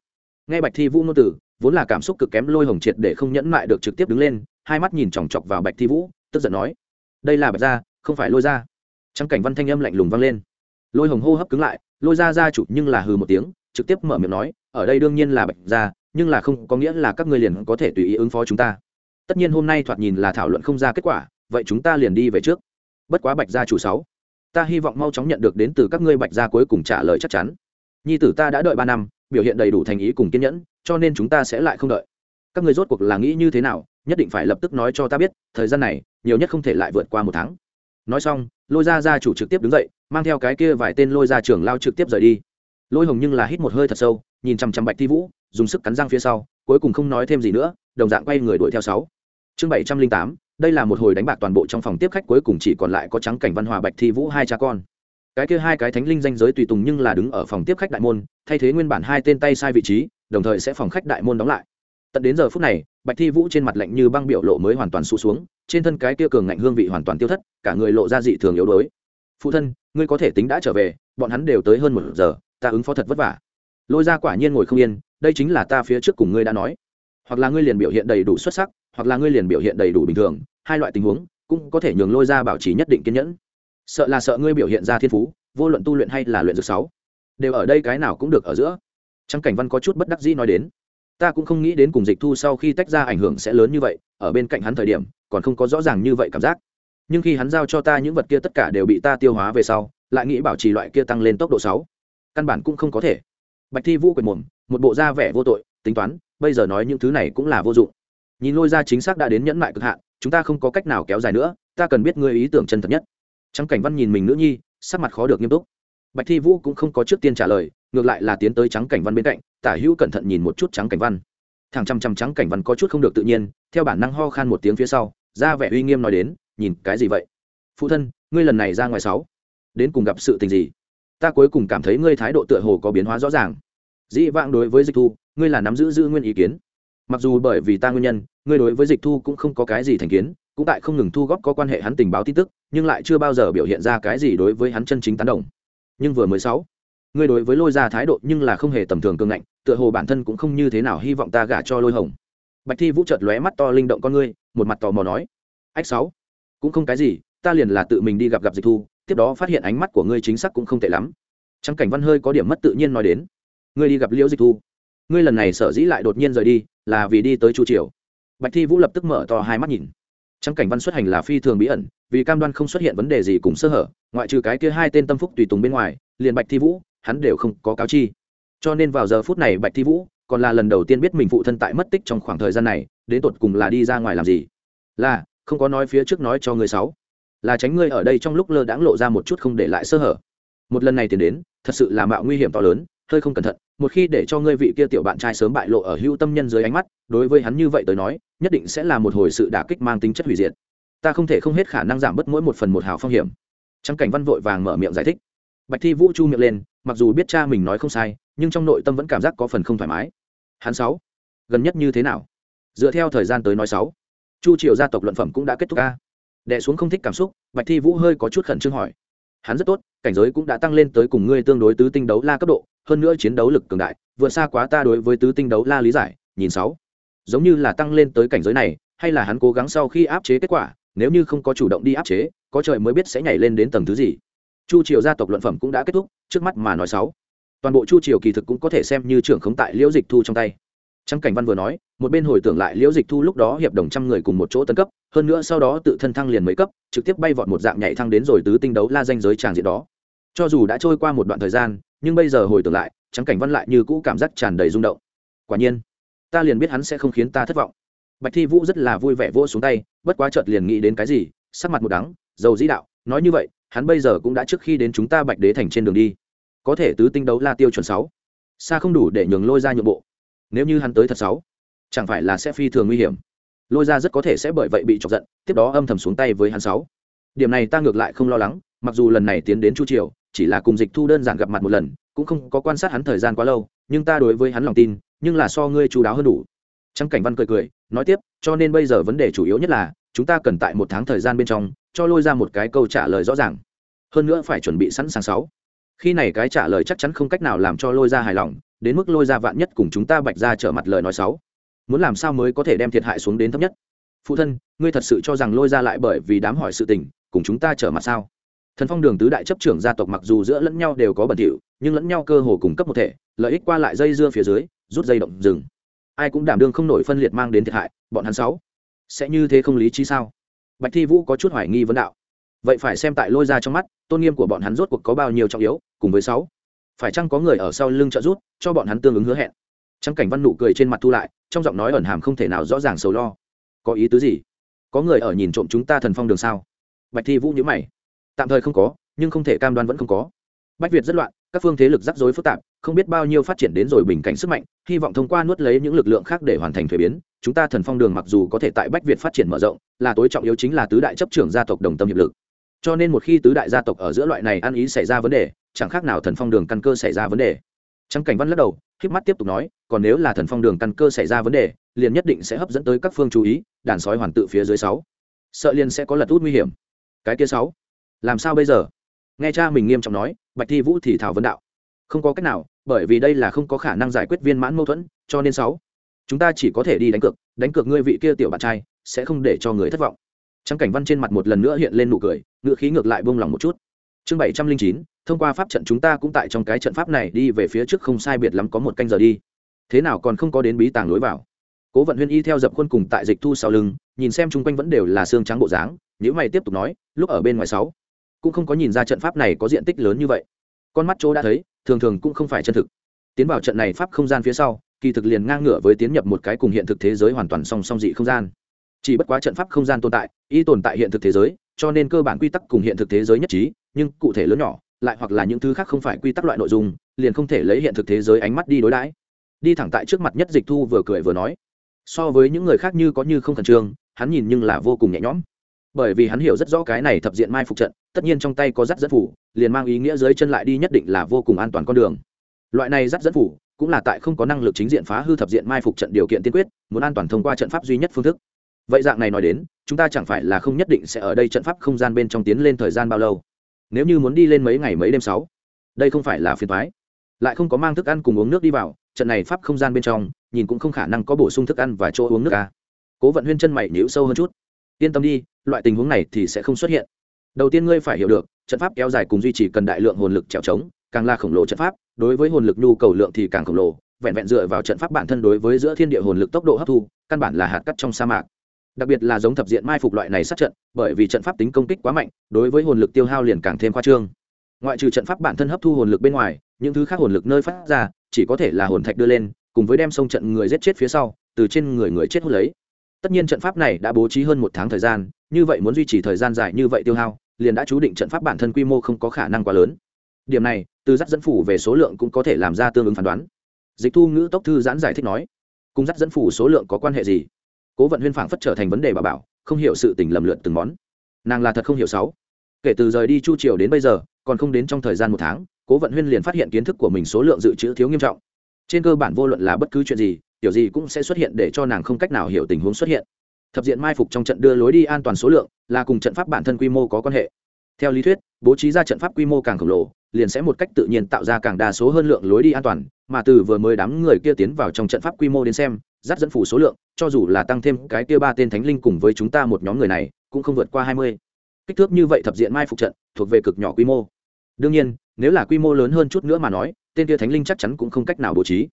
Nghe bạch thi vũ ngôn tử vốn là cảm xúc cực kém lôi hồng triệt để không nhẫn mại được trực tiếp đứng lên hai mắt nhìn chòng chọc vào bạch thi vũ, tức giận nói, đây là bạch gia, không phải lôi ra trắng cảnh văn thanh âm lạnh lùng vang lên. Lôi hồng hô hấp cứng lại, lôi ra ra chủ nhưng là hừ một tiếng, trực tiếp mở miệng nói, ở đây đương nhiên là bạch gia, nhưng là không có nghĩa là các ngươi liền có thể tùy ý ứng phó chúng ta. Tất nhiên hôm nay thoạt nhìn là thảo luận không ra kết quả, vậy chúng ta liền đi về trước. Bất quá bạch gia chủ sáu, ta hy vọng mau chóng nhận được đến từ các ngươi bạch gia cuối cùng trả lời chắc chắn. Nhi tử ta đã đợi ba năm, biểu hiện đầy đủ thành ý cùng kiên nhẫn, cho nên chúng ta sẽ lại không đợi. Các ngươi rốt cuộc là nghĩ như thế nào nhất định phải lập tức nói cho ta biết, thời gian này, nhiều nhất không thể lại vượt qua một tháng. Nói xong, lôi ra gia chủ trực tiếp đứng dậy, mang theo cái kia vài tên lôi ra trưởng lao trực tiếp rời đi. Lôi hồng nhưng là hít một hơi thật sâu, nhìn chằm chằm bạch thi vũ, dùng sức cắn răng phía sau, cuối cùng không nói thêm gì nữa, đồng dạng quay người đuổi theo sáu. Chương bảy trăm linh tám, đây là một hồi đánh bạc toàn bộ trong phòng tiếp khách, cuối cùng chỉ còn lại có trắng cảnh văn hòa bạch thi vũ hai cha con. Cái kia hai cái thánh linh danh giới tùy tùng nhưng là đứng ở phòng tiếp khách đại môn, thay thế nguyên bản hai tên tay sai vị trí, đồng thời sẽ phòng khách đại môn đóng lại tận đến giờ phút này, bạch thi vũ trên mặt lạnh như băng biểu lộ mới hoàn toàn sụt xuống, trên thân cái kia cường ngạnh hương vị hoàn toàn tiêu thất, cả người lộ ra dị thường yếu đuối. Phụ thân, ngươi có thể tính đã trở về, bọn hắn đều tới hơn một giờ, ta ứng phó thật vất vả. Lôi ra quả nhiên ngồi không yên, đây chính là ta phía trước cùng ngươi đã nói. Hoặc là ngươi liền biểu hiện đầy đủ xuất sắc, hoặc là ngươi liền biểu hiện đầy đủ bình thường, hai loại tình huống cũng có thể nhường lôi ra bảo trì nhất định kiên nhẫn. Sợ là sợ ngươi biểu hiện ra thiên phú, vô luận tu luyện hay là luyện dược sáu, đều ở đây cái nào cũng được ở giữa. Trắng cảnh văn có chút bất đắc dĩ nói đến ta cũng không nghĩ đến cùng dịch thu sau khi tách ra ảnh hưởng sẽ lớn như vậy, ở bên cạnh hắn thời điểm, còn không có rõ ràng như vậy cảm giác. Nhưng khi hắn giao cho ta những vật kia tất cả đều bị ta tiêu hóa về sau, lại nghĩ bảo trì loại kia tăng lên tốc độ sáu. Căn bản cũng không có thể. Bạch thi vũ quyệt mồm, một bộ da vẻ vô tội, tính toán, bây giờ nói những thứ này cũng là vô dụng. Nhìn lôi ra chính xác đã đến nhẫn mại cực hạn, chúng ta không có cách nào kéo dài nữa, ta cần biết ngươi ý tưởng chân thật nhất. Trắng cảnh văn nhìn mình nữ nhi, sắc mặt khó được nghiêm túc bạch thi vũ cũng không có trước tiên trả lời, ngược lại là tiến tới trắng cảnh văn bên cạnh, tả hữu cẩn thận nhìn một chút trắng cảnh văn. Thằng chăm chăm trắng cảnh văn có chút không được tự nhiên, theo bản năng ho khan một tiếng phía sau, ra vẻ uy nghiêm nói đến, nhìn, cái gì vậy? Phụ thân, ngươi lần này ra ngoài sáu, đến cùng gặp sự tình gì? Ta cuối cùng cảm thấy ngươi thái độ tựa hồ có biến hóa rõ ràng. Dĩ vãng đối với dịch thu, ngươi là nắm giữ giữ nguyên ý kiến. Mặc dù bởi vì ta nguyên nhân, ngươi đối với dịch thu cũng không có cái gì thành kiến, cũng tại không ngừng thu góp có quan hệ hắn tình báo tin tức, nhưng lại chưa bao giờ biểu hiện ra cái gì đối với hắn chân chính tán đồng nhưng vừa mới sáu. Ngươi đối với lôi ra thái độ nhưng là không hề tầm thường cương ngạnh, tựa hồ bản thân cũng không như thế nào hy vọng ta gả cho lôi hồng. Bạch thi vũ chợt lóe mắt to linh động con ngươi, một mặt tò mò nói. Ách sáu, cũng không cái gì, ta liền là tự mình đi gặp gặp dịch thu, tiếp đó phát hiện ánh mắt của ngươi chính xác cũng không tệ lắm. Trắng cảnh văn hơi có điểm mất tự nhiên nói đến. Ngươi đi gặp liễu dịch thu. Ngươi lần này sở dĩ lại đột nhiên rời đi, là vì đi tới chu triều. Bạch thi vũ lập tức mở to hai mắt nhìn trắng cảnh văn xuất hành là phi thường bí ẩn, vì cam đoan không xuất hiện vấn đề gì cùng sơ hở, ngoại trừ cái kia hai tên tâm phúc tùy tùng bên ngoài, liền bạch thi vũ, hắn đều không có cáo chi. Cho nên vào giờ phút này bạch thi vũ còn là lần đầu tiên biết mình phụ thân tại mất tích trong khoảng thời gian này, đến tột cùng là đi ra ngoài làm gì. Là, không có nói phía trước nói cho người sáu. Là tránh ngươi ở đây trong lúc lơ đãng lộ ra một chút không để lại sơ hở. Một lần này tiền đến, thật sự là mạo nguy hiểm to lớn, hơi không cẩn thận một khi để cho ngươi vị kia tiểu bạn trai sớm bại lộ ở hưu tâm nhân dưới ánh mắt, đối với hắn như vậy tới nói, nhất định sẽ là một hồi sự đả kích mang tính chất hủy diệt. Ta không thể không hết khả năng giảm bớt mỗi một phần một hào phong hiểm. Trắng cảnh văn vội vàng mở miệng giải thích. Bạch thi vũ chu miệng lên, mặc dù biết cha mình nói không sai, nhưng trong nội tâm vẫn cảm giác có phần không thoải mái. Hắn sáu, gần nhất như thế nào? Dựa theo thời gian tới nói sáu. Chu triều gia tộc luận phẩm cũng đã kết thúc ca đẻ xuống không thích cảm xúc, bạch thi vũ hơi có chút khẩn trương hỏi hắn rất tốt, cảnh giới cũng đã tăng lên tới cùng ngươi tương đối tứ tinh đấu la cấp độ, hơn nữa chiến đấu lực cường đại, vượt xa quá ta đối với tứ tinh đấu la lý giải, nhìn sáu. Giống như là tăng lên tới cảnh giới này, hay là hắn cố gắng sau khi áp chế kết quả, nếu như không có chủ động đi áp chế, có trời mới biết sẽ nhảy lên đến tầng thứ gì. Chu triều gia tộc luận phẩm cũng đã kết thúc, trước mắt mà nói sáu. Toàn bộ chu triều kỳ thực cũng có thể xem như trưởng khống tại liễu dịch thu trong tay. Trắng Cảnh Văn vừa nói, một bên hồi tưởng lại Liễu Dịch Thu lúc đó hiệp đồng trăm người cùng một chỗ tấn cấp, hơn nữa sau đó tự thân thăng liền mấy cấp, trực tiếp bay vọt một dạng nhảy thăng đến rồi tứ tinh đấu la danh giới tràng diện đó. Cho dù đã trôi qua một đoạn thời gian, nhưng bây giờ hồi tưởng lại, Trắng Cảnh Văn lại như cũ cảm giác tràn đầy rung động. Quả nhiên, ta liền biết hắn sẽ không khiến ta thất vọng. Bạch Thi Vũ rất là vui vẻ vỗ xuống tay, bất quá chợt liền nghĩ đến cái gì, sắc mặt một đắng, dầu dĩ đạo, nói như vậy, hắn bây giờ cũng đã trước khi đến chúng ta Bạch Đế thành trên đường đi. Có thể tứ tinh đấu la tiêu chuẩn sáu, xa không đủ để nhường lôi ra nhượng bộ nếu như hắn tới thật sáu chẳng phải là sẽ phi thường nguy hiểm. Lôi ra rất có thể sẽ bởi vậy bị chọc giận, tiếp đó âm thầm xuống tay với hắn sáu điểm này ta ngược lại không lo lắng, mặc dù lần này tiến đến chu triều, chỉ là cùng dịch thu đơn giản gặp mặt một lần, cũng không có quan sát hắn thời gian quá lâu, nhưng ta đối với hắn lòng tin, nhưng là so ngươi chú đáo hơn đủ. Trắng cảnh văn cười cười, nói tiếp, cho nên bây giờ vấn đề chủ yếu nhất là, chúng ta cần tại một tháng thời gian bên trong, cho lôi ra một cái câu trả lời rõ ràng. Hơn nữa phải chuẩn bị sẵn sàng sáu. Khi này cái trả lời chắc chắn không cách nào làm cho lôi ra hài lòng đến mức lôi ra vạn nhất cùng chúng ta bạch ra trở mặt lời nói sáu. Muốn làm sao mới có thể đem thiệt hại xuống đến thấp nhất? Phụ thân, ngươi thật sự cho rằng lôi ra lại bởi vì đám hỏi sự tình, cùng chúng ta trở mặt sao? Thần phong đường tứ đại chấp trưởng gia tộc mặc dù giữa lẫn nhau đều có bẩn thỉu, nhưng lẫn nhau cơ hồ cung cấp một thể, lợi ích qua lại dây dưa phía dưới, rút dây động rừng. Ai cũng đảm đương không nổi phân liệt mang đến thiệt hại, bọn hắn sáu. Sẽ như thế không lý trí sao? Bạch thi vũ có chút hoài nghi vấn đạo. Vậy phải xem tại lôi ra trong mắt, tôn nghiêm của bọn hắn rốt cuộc có bao nhiêu trọng yếu, cùng với sáu phải chăng có người ở sau lưng trợ giúp, cho bọn hắn tương ứng hứa hẹn? Trắng cảnh văn nụ cười trên mặt thu lại, trong giọng nói ẩn hàm không thể nào rõ ràng sầu lo. Có ý tứ gì? Có người ở nhìn trộm chúng ta thần phong đường sao? Bạch thi vũ nhữ mày. Tạm thời không có, nhưng không thể cam đoan vẫn không có. Bách việt rất loạn, các phương thế lực rắc rối phức tạp, không biết bao nhiêu phát triển đến rồi bình cảnh sức mạnh, hy vọng thông qua nuốt lấy những lực lượng khác để hoàn thành thuế biến. Chúng ta thần phong đường mặc dù có thể tại bách việt phát triển mở rộng, là tối trọng yếu chính là tứ đại chấp trưởng gia tộc đồng tâm hiệp lực. Cho nên một khi tứ đại gia tộc ở giữa loại này ăn ý xảy ra vấn đề chẳng khác nào thần phong đường căn cơ xảy ra vấn đề. Trắng cảnh văn lắc đầu khiếp mắt tiếp tục nói, còn nếu là thần phong đường căn cơ xảy ra vấn đề, liền nhất định sẽ hấp dẫn tới các phương chú ý, đàn sói hoàn tự phía dưới sáu. Sợ liền sẽ có lật út nguy hiểm. Cái kia sáu. Làm sao bây giờ? Nghe cha mình nghiêm trọng nói, bạch thi vũ thì thảo vấn đạo. Không có cách nào, bởi vì đây là không có khả năng giải quyết viên mãn mâu thuẫn, cho nên sáu. Chúng ta chỉ có thể đi đánh cược đánh cược ngươi vị kia tiểu bạn trai, sẽ không để cho người thất vọng. Trắng cảnh văn trên mặt một lần nữa hiện lên nụ cười ngựa khí ngược lại buông lòng một chút chương bảy trăm linh chín, thông qua pháp trận chúng ta cũng tại trong cái trận pháp này đi về phía trước không sai biệt lắm có một canh giờ đi. Thế nào còn không có đến bí tàng lối vào? Cố vận huyên y theo dập khuôn cùng tại dịch thu sau lưng, nhìn xem chung quanh vẫn đều là xương trắng bộ dáng nếu mày tiếp tục nói, lúc ở bên ngoài sáu, cũng không có nhìn ra trận pháp này có diện tích lớn như vậy. Con mắt chỗ đã thấy, thường thường cũng không phải chân thực. Tiến vào trận này pháp không gian phía sau, kỳ thực liền ngang ngửa với tiến nhập một cái cùng hiện thực thế giới hoàn toàn song song dị không gian. Chỉ bất quá trận pháp không gian tồn tại, y tồn tại hiện thực thế giới, cho nên cơ bản quy tắc cùng hiện thực thế giới nhất trí nhưng cụ thể lớn nhỏ, lại hoặc là những thứ khác không phải quy tắc loại nội dung, liền không thể lấy hiện thực thế giới ánh mắt đi đối đãi. Đi thẳng tại trước mặt nhất dịch thu vừa cười vừa nói, so với những người khác như có như không khẩn trương, hắn nhìn nhưng là vô cùng nhẹ nhõm. Bởi vì hắn hiểu rất rõ cái này thập diện mai phục trận, tất nhiên trong tay có rắt dẫn phủ, liền mang ý nghĩa dưới chân lại đi nhất định là vô cùng an toàn con đường. Loại này rắt dẫn phủ, cũng là tại không có năng lực chính diện phá hư thập diện mai phục trận điều kiện tiên quyết, muốn an toàn thông qua trận pháp duy nhất phương thức. Vậy dạng này nói đến, chúng ta chẳng phải là không nhất định sẽ ở đây trận pháp không gian bên trong tiến lên thời gian bao lâu nếu như muốn đi lên mấy ngày mấy đêm sáu, đây không phải là phiền thoái lại không có mang thức ăn cùng uống nước đi vào, trận này pháp không gian bên trong, nhìn cũng không khả năng có bổ sung thức ăn và chỗ uống nước à. cố vận huyên chân mày nhíu sâu hơn chút. Yên tâm đi, loại tình huống này thì sẽ không xuất hiện. Đầu tiên ngươi phải hiểu được, trận pháp kéo dài cùng duy trì cần đại lượng hồn lực trèo trống, càng là khổng lồ trận pháp, đối với hồn lực nhu cầu lượng thì càng khổng lồ, vẹn vẹn dựa vào trận pháp bản thân đối với giữa thiên địa hồn lực tốc độ hấp thu, căn bản là hạt cắt trong sa mạc đặc biệt là giống thập diện mai phục loại này sát trận, bởi vì trận pháp tính công kích quá mạnh, đối với hồn lực tiêu hao liền càng thêm khoa trương. Ngoại trừ trận pháp bản thân hấp thu hồn lực bên ngoài, những thứ khác hồn lực nơi phát ra, chỉ có thể là hồn thạch đưa lên, cùng với đem sông trận người giết chết phía sau, từ trên người người chết hút lấy. Tất nhiên trận pháp này đã bố trí hơn một tháng thời gian, như vậy muốn duy trì thời gian dài như vậy tiêu hao, liền đã chú định trận pháp bản thân quy mô không có khả năng quá lớn. Điểm này, từ dắt dẫn phủ về số lượng cũng có thể làm ra tương ứng phán đoán. Dịch thu ngữ tốc thư giãn giải thích nói, cùng dắt dẫn phủ số lượng có quan hệ gì? Cố vận huyên phảng phất trở thành vấn đề bà bảo, không hiểu sự tình lầm lượn từng món. Nàng là thật không hiểu sáu. Kể từ rời đi chu triều đến bây giờ, còn không đến trong thời gian một tháng, cố vận huyên liền phát hiện kiến thức của mình số lượng dự trữ thiếu nghiêm trọng. Trên cơ bản vô luận là bất cứ chuyện gì, kiểu gì cũng sẽ xuất hiện để cho nàng không cách nào hiểu tình huống xuất hiện. Thập diện mai phục trong trận đưa lối đi an toàn số lượng, là cùng trận pháp bản thân quy mô có quan hệ. Theo lý thuyết, bố trí ra trận pháp quy mô càng khổng lồ, liền sẽ một cách tự nhiên tạo ra càng đa số hơn lượng lối đi an toàn, mà từ vừa mới đám người kia tiến vào trong trận pháp quy mô đến xem dắt dẫn phủ số lượng, cho dù là tăng thêm cái kia ba tên thánh linh cùng với chúng ta một nhóm người này, cũng không vượt qua hai mươi. Kích thước như vậy thập diện mai phục trận, thuộc về cực nhỏ quy mô. Đương nhiên, nếu là quy mô lớn hơn chút nữa mà nói, tên kia thánh linh chắc chắn cũng không cách nào bố trí.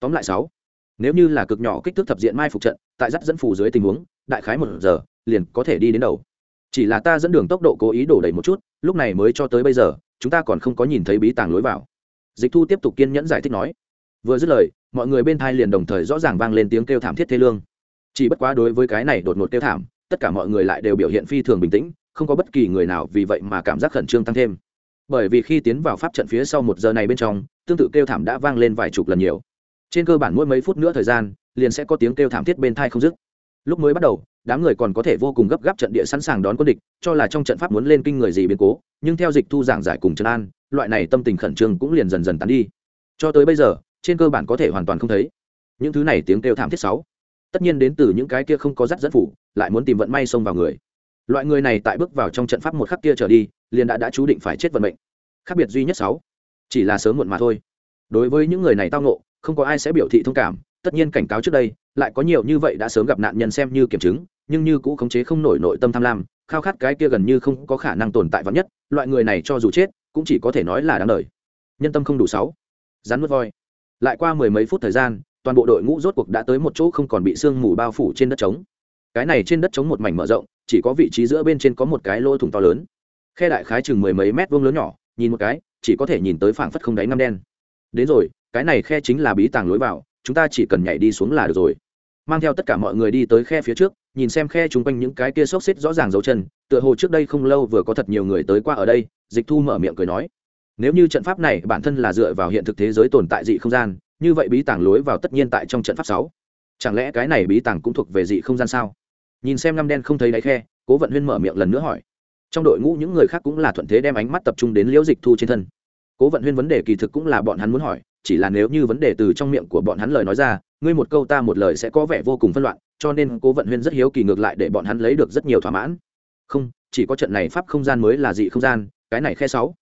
Tóm lại sáu. Nếu như là cực nhỏ kích thước thập diện mai phục trận, tại dắt dẫn phủ dưới tình huống, đại khái một giờ, liền có thể đi đến đầu. Chỉ là ta dẫn đường tốc độ cố ý đổ đầy một chút, lúc này mới cho tới bây giờ, chúng ta còn không có nhìn thấy bí tàng lối vào. Dịch thu tiếp tục kiên nhẫn giải thích nói. Vừa dứt lời mọi người bên thai liền đồng thời rõ ràng vang lên tiếng kêu thảm thiết thê lương. Chỉ bất quá đối với cái này đột ngột kêu thảm, tất cả mọi người lại đều biểu hiện phi thường bình tĩnh, không có bất kỳ người nào vì vậy mà cảm giác khẩn trương tăng thêm. Bởi vì khi tiến vào pháp trận phía sau một giờ này bên trong, tương tự kêu thảm đã vang lên vài chục lần nhiều. Trên cơ bản mỗi mấy phút nữa thời gian, liền sẽ có tiếng kêu thảm thiết bên thai không dứt. Lúc mới bắt đầu, đám người còn có thể vô cùng gấp gáp trận địa sẵn sàng đón quân địch, cho là trong trận pháp muốn lên kinh người gì biến cố, nhưng theo dịch thu giảng giải cùng trấn an, loại này tâm tình khẩn trương cũng liền dần dần tán đi. Cho tới bây giờ trên cơ bản có thể hoàn toàn không thấy. Những thứ này tiếng kêu thảm thiết sáu. Tất nhiên đến từ những cái kia không có dắt dẫn phủ, lại muốn tìm vận may xông vào người. Loại người này tại bước vào trong trận pháp một khắc kia trở đi, liền đã đã chú định phải chết vận mệnh. Khác biệt duy nhất sáu. Chỉ là sớm muộn mà thôi. Đối với những người này tao ngộ, không có ai sẽ biểu thị thông cảm, tất nhiên cảnh cáo trước đây, lại có nhiều như vậy đã sớm gặp nạn nhân xem như kiểm chứng, nhưng như cũ khống chế không nổi nội tâm tham lam, khao khát cái kia gần như không có khả năng tồn tại vắn nhất, loại người này cho dù chết, cũng chỉ có thể nói là đáng đời. Nhân tâm không đủ sáu. Rắn mất voi lại qua mười mấy phút thời gian, toàn bộ đội ngũ rốt cuộc đã tới một chỗ không còn bị sương mù bao phủ trên đất trống. Cái này trên đất trống một mảnh mở rộng, chỉ có vị trí giữa bên trên có một cái lỗ thủng to lớn. Khe đại khái chừng mười mấy mét vuông lớn nhỏ, nhìn một cái, chỉ có thể nhìn tới phảng phất không đáy ngăm đen. Đến rồi, cái này khe chính là bí tàng lối vào, chúng ta chỉ cần nhảy đi xuống là được rồi. Mang theo tất cả mọi người đi tới khe phía trước, nhìn xem khe chung quanh những cái kia xốc xếp rõ ràng dấu chân, tựa hồ trước đây không lâu vừa có thật nhiều người tới qua ở đây, dịch thu mở miệng cười nói nếu như trận pháp này bản thân là dựa vào hiện thực thế giới tồn tại dị không gian, như vậy bí tàng lối vào tất nhiên tại trong trận pháp sáu. Chẳng lẽ cái này bí tàng cũng thuộc về dị không gian sao? Nhìn xem ngăm đen không thấy đáy khe, cố vận huyên mở miệng lần nữa hỏi. Trong đội ngũ những người khác cũng là thuận thế đem ánh mắt tập trung đến liễu dịch thu trên thân. Cố vận huyên vấn đề kỳ thực cũng là bọn hắn muốn hỏi, chỉ là nếu như vấn đề từ trong miệng của bọn hắn lời nói ra, ngươi một câu ta một lời sẽ có vẻ vô cùng phân loạn, cho nên cố vận huyên rất hiếu kỳ ngược lại để bọn hắn lấy được rất nhiều thỏa mãn. Không, chỉ có trận này pháp không gian mới là dị không gian, cái này khe sáu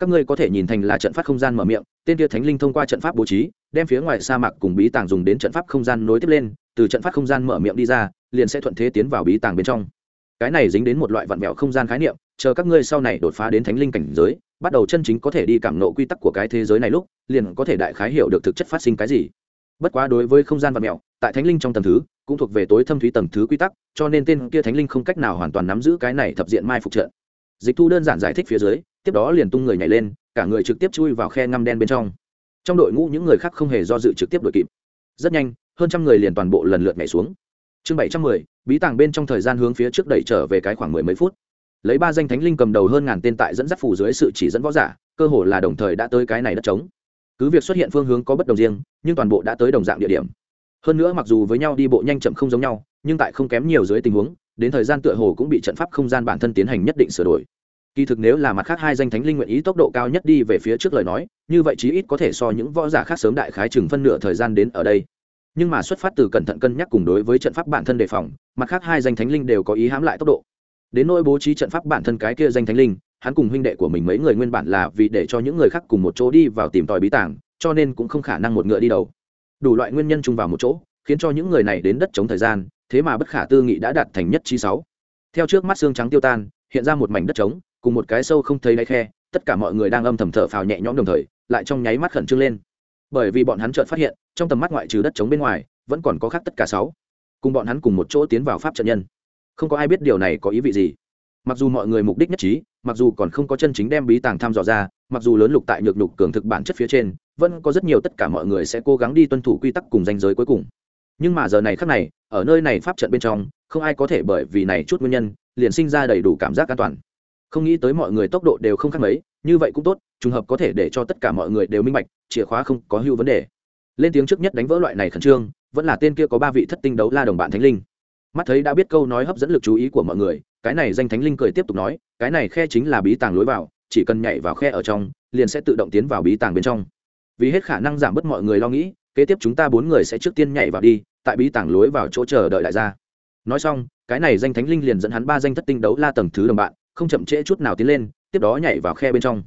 các ngươi có thể nhìn thành là trận pháp không gian mở miệng, tên kia thánh linh thông qua trận pháp bố trí, đem phía ngoài sa mạc cùng bí tàng dùng đến trận pháp không gian nối tiếp lên, từ trận pháp không gian mở miệng đi ra, liền sẽ thuận thế tiến vào bí tàng bên trong. Cái này dính đến một loại vặn vẹo không gian khái niệm, chờ các ngươi sau này đột phá đến thánh linh cảnh giới, bắt đầu chân chính có thể đi cảm nộ quy tắc của cái thế giới này lúc, liền có thể đại khái hiểu được thực chất phát sinh cái gì. Bất quá đối với không gian vặn vẹo, tại thánh linh trong tầng thứ, cũng thuộc về tối thâm thúy tầng thứ quy tắc, cho nên tên kia thánh linh không cách nào hoàn toàn nắm giữ cái này thập diện mai phục trận. Dịch thu đơn giản giải thích phía dưới tiếp đó liền tung người nhảy lên, cả người trực tiếp chui vào khe ngăm đen bên trong. Trong đội ngũ những người khác không hề do dự trực tiếp đội kịp. Rất nhanh, hơn trăm người liền toàn bộ lần lượt nhảy xuống. Chương bảy trăm mười, bí tàng bên trong thời gian hướng phía trước đẩy trở về cái khoảng mười mấy phút. Lấy ba danh thánh linh cầm đầu hơn ngàn tên tại dẫn dắt phủ dưới sự chỉ dẫn võ giả, cơ hồ là đồng thời đã tới cái này đất trống. Cứ việc xuất hiện phương hướng có bất đồng riêng, nhưng toàn bộ đã tới đồng dạng địa điểm. Hơn nữa mặc dù với nhau đi bộ nhanh chậm không giống nhau, nhưng tại không kém nhiều dưới tình huống, đến thời gian tựa hồ cũng bị trận pháp không gian bản thân tiến hành nhất định sửa đổi kỳ thực nếu là mặt khác hai danh thánh linh nguyện ý tốc độ cao nhất đi về phía trước lời nói, như vậy chí ít có thể so những võ giả khác sớm đại khái chừng phân nửa thời gian đến ở đây. Nhưng mà xuất phát từ cẩn thận cân nhắc cùng đối với trận pháp bản thân đề phòng, mặt khác hai danh thánh linh đều có ý hãm lại tốc độ. Đến nỗi bố trí trận pháp bản thân cái kia danh thánh linh, hắn cùng huynh đệ của mình mấy người nguyên bản là vì để cho những người khác cùng một chỗ đi vào tìm tòi bí tàng, cho nên cũng không khả năng một ngựa đi đầu. Đủ loại nguyên nhân chung vào một chỗ, khiến cho những người này đến đất chống thời gian, thế mà bất khả tư nghị đã đạt thành nhất trí sáu. Theo trước mắt xương trắng tiêu tan, hiện ra một mảnh đất trống cùng một cái sâu không thấy đáy khe, tất cả mọi người đang âm thầm thở phào nhẹ nhõm đồng thời, lại trong nháy mắt khẩn trương lên. Bởi vì bọn hắn chợt phát hiện, trong tầm mắt ngoại trừ đất trống bên ngoài, vẫn còn có khác tất cả sáu. Cùng bọn hắn cùng một chỗ tiến vào pháp trận nhân. Không có ai biết điều này có ý vị gì. Mặc dù mọi người mục đích nhất trí, mặc dù còn không có chân chính đem bí tàng thăm dò ra, mặc dù lớn lục tại nhược lục cường thực bản chất phía trên, vẫn có rất nhiều tất cả mọi người sẽ cố gắng đi tuân thủ quy tắc cùng danh giới cuối cùng. Nhưng mà giờ này khác này, ở nơi này pháp trận bên trong, không ai có thể bởi vì này chút nguyên nhân, liền sinh ra đầy đủ cảm giác an toàn không nghĩ tới mọi người tốc độ đều không khác mấy, như vậy cũng tốt, trùng hợp có thể để cho tất cả mọi người đều minh bạch, chìa khóa không có hưu vấn đề. Lên tiếng trước nhất đánh vỡ loại này khẩn trương, vẫn là tên kia có ba vị thất tinh đấu la đồng bạn thánh linh. Mắt thấy đã biết câu nói hấp dẫn lực chú ý của mọi người, cái này danh thánh linh cười tiếp tục nói, cái này khe chính là bí tàng lối vào, chỉ cần nhảy vào khe ở trong, liền sẽ tự động tiến vào bí tàng bên trong. Vì hết khả năng giảm bớt mọi người lo nghĩ, kế tiếp chúng ta bốn người sẽ trước tiên nhảy vào đi, tại bí tàng lối vào chỗ chờ đợi đại gia nói xong, cái này danh thánh linh liền dẫn hắn ba danh thất tinh đấu la tầng thứ đồng bạn không chậm trễ chút nào tiến lên, tiếp đó nhảy vào khe bên trong.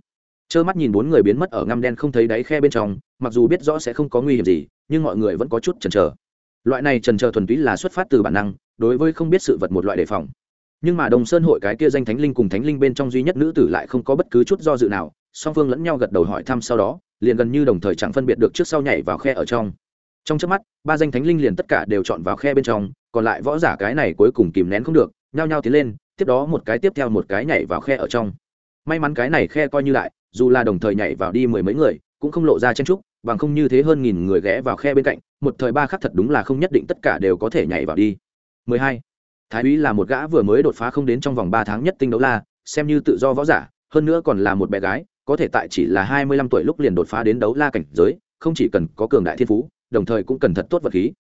Trơ mắt nhìn bốn người biến mất ở ngăm đen không thấy đáy khe bên trong, mặc dù biết rõ sẽ không có nguy hiểm gì, nhưng mọi người vẫn có chút chần chờ. Loại này trần chờ thuần túy là xuất phát từ bản năng, đối với không biết sự vật một loại đề phòng. Nhưng mà đồng sơn hội cái kia danh thánh linh cùng thánh linh bên trong duy nhất nữ tử lại không có bất cứ chút do dự nào, song phương lẫn nhau gật đầu hỏi thăm sau đó, liền gần như đồng thời chẳng phân biệt được trước sau nhảy vào khe ở trong. Trong trước mắt, ba danh thánh linh liền tất cả đều chọn vào khe bên trong, còn lại võ giả cái này cuối cùng kìm nén không được, nhao nhao tiến lên tiếp đó một cái tiếp theo một cái nhảy vào khe ở trong. May mắn cái này khe coi như lại, dù là đồng thời nhảy vào đi mười mấy người, cũng không lộ ra chen trúc bằng không như thế hơn nghìn người ghé vào khe bên cạnh, một thời ba khắc thật đúng là không nhất định tất cả đều có thể nhảy vào đi. 12. thái úy là một gã vừa mới đột phá không đến trong vòng ba tháng nhất tinh đấu la, xem như tự do võ giả, hơn nữa còn là một bé gái, có thể tại chỉ là hai mươi lăm tuổi lúc liền đột phá đến đấu la cảnh giới, không chỉ cần có cường đại thiên phú, đồng thời cũng cần thật tốt vật khí.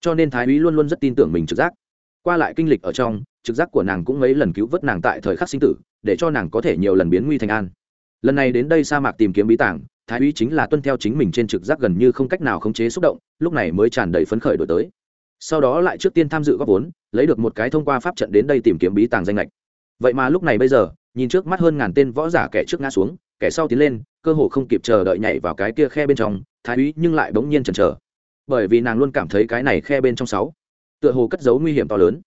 Cho nên thái úy luôn luôn rất tin tưởng mình trực giác. Qua lại kinh lịch ở trong trực giác của nàng cũng mấy lần cứu vớt nàng tại thời khắc sinh tử, để cho nàng có thể nhiều lần biến nguy thành an. Lần này đến đây sa mạc tìm kiếm bí tảng thái úy chính là tuân theo chính mình trên trực giác gần như không cách nào khống chế xúc động, lúc này mới tràn đầy phấn khởi đổi tới. Sau đó lại trước tiên tham dự góp vốn, lấy được một cái thông qua pháp trận đến đây tìm kiếm bí tàng danh lệch vậy mà lúc này bây giờ, nhìn trước mắt hơn ngàn tên võ giả kẻ trước ngã xuống, kẻ sau tiến lên, cơ hồ không kịp chờ đợi nhảy vào cái kia khe bên trong, thái úy nhưng lại bỗng nhiên chần chờ. Bởi vì nàng luôn cảm thấy cái này khe bên trong sáu, tựa hồ cất giấu nguy hiểm to lớn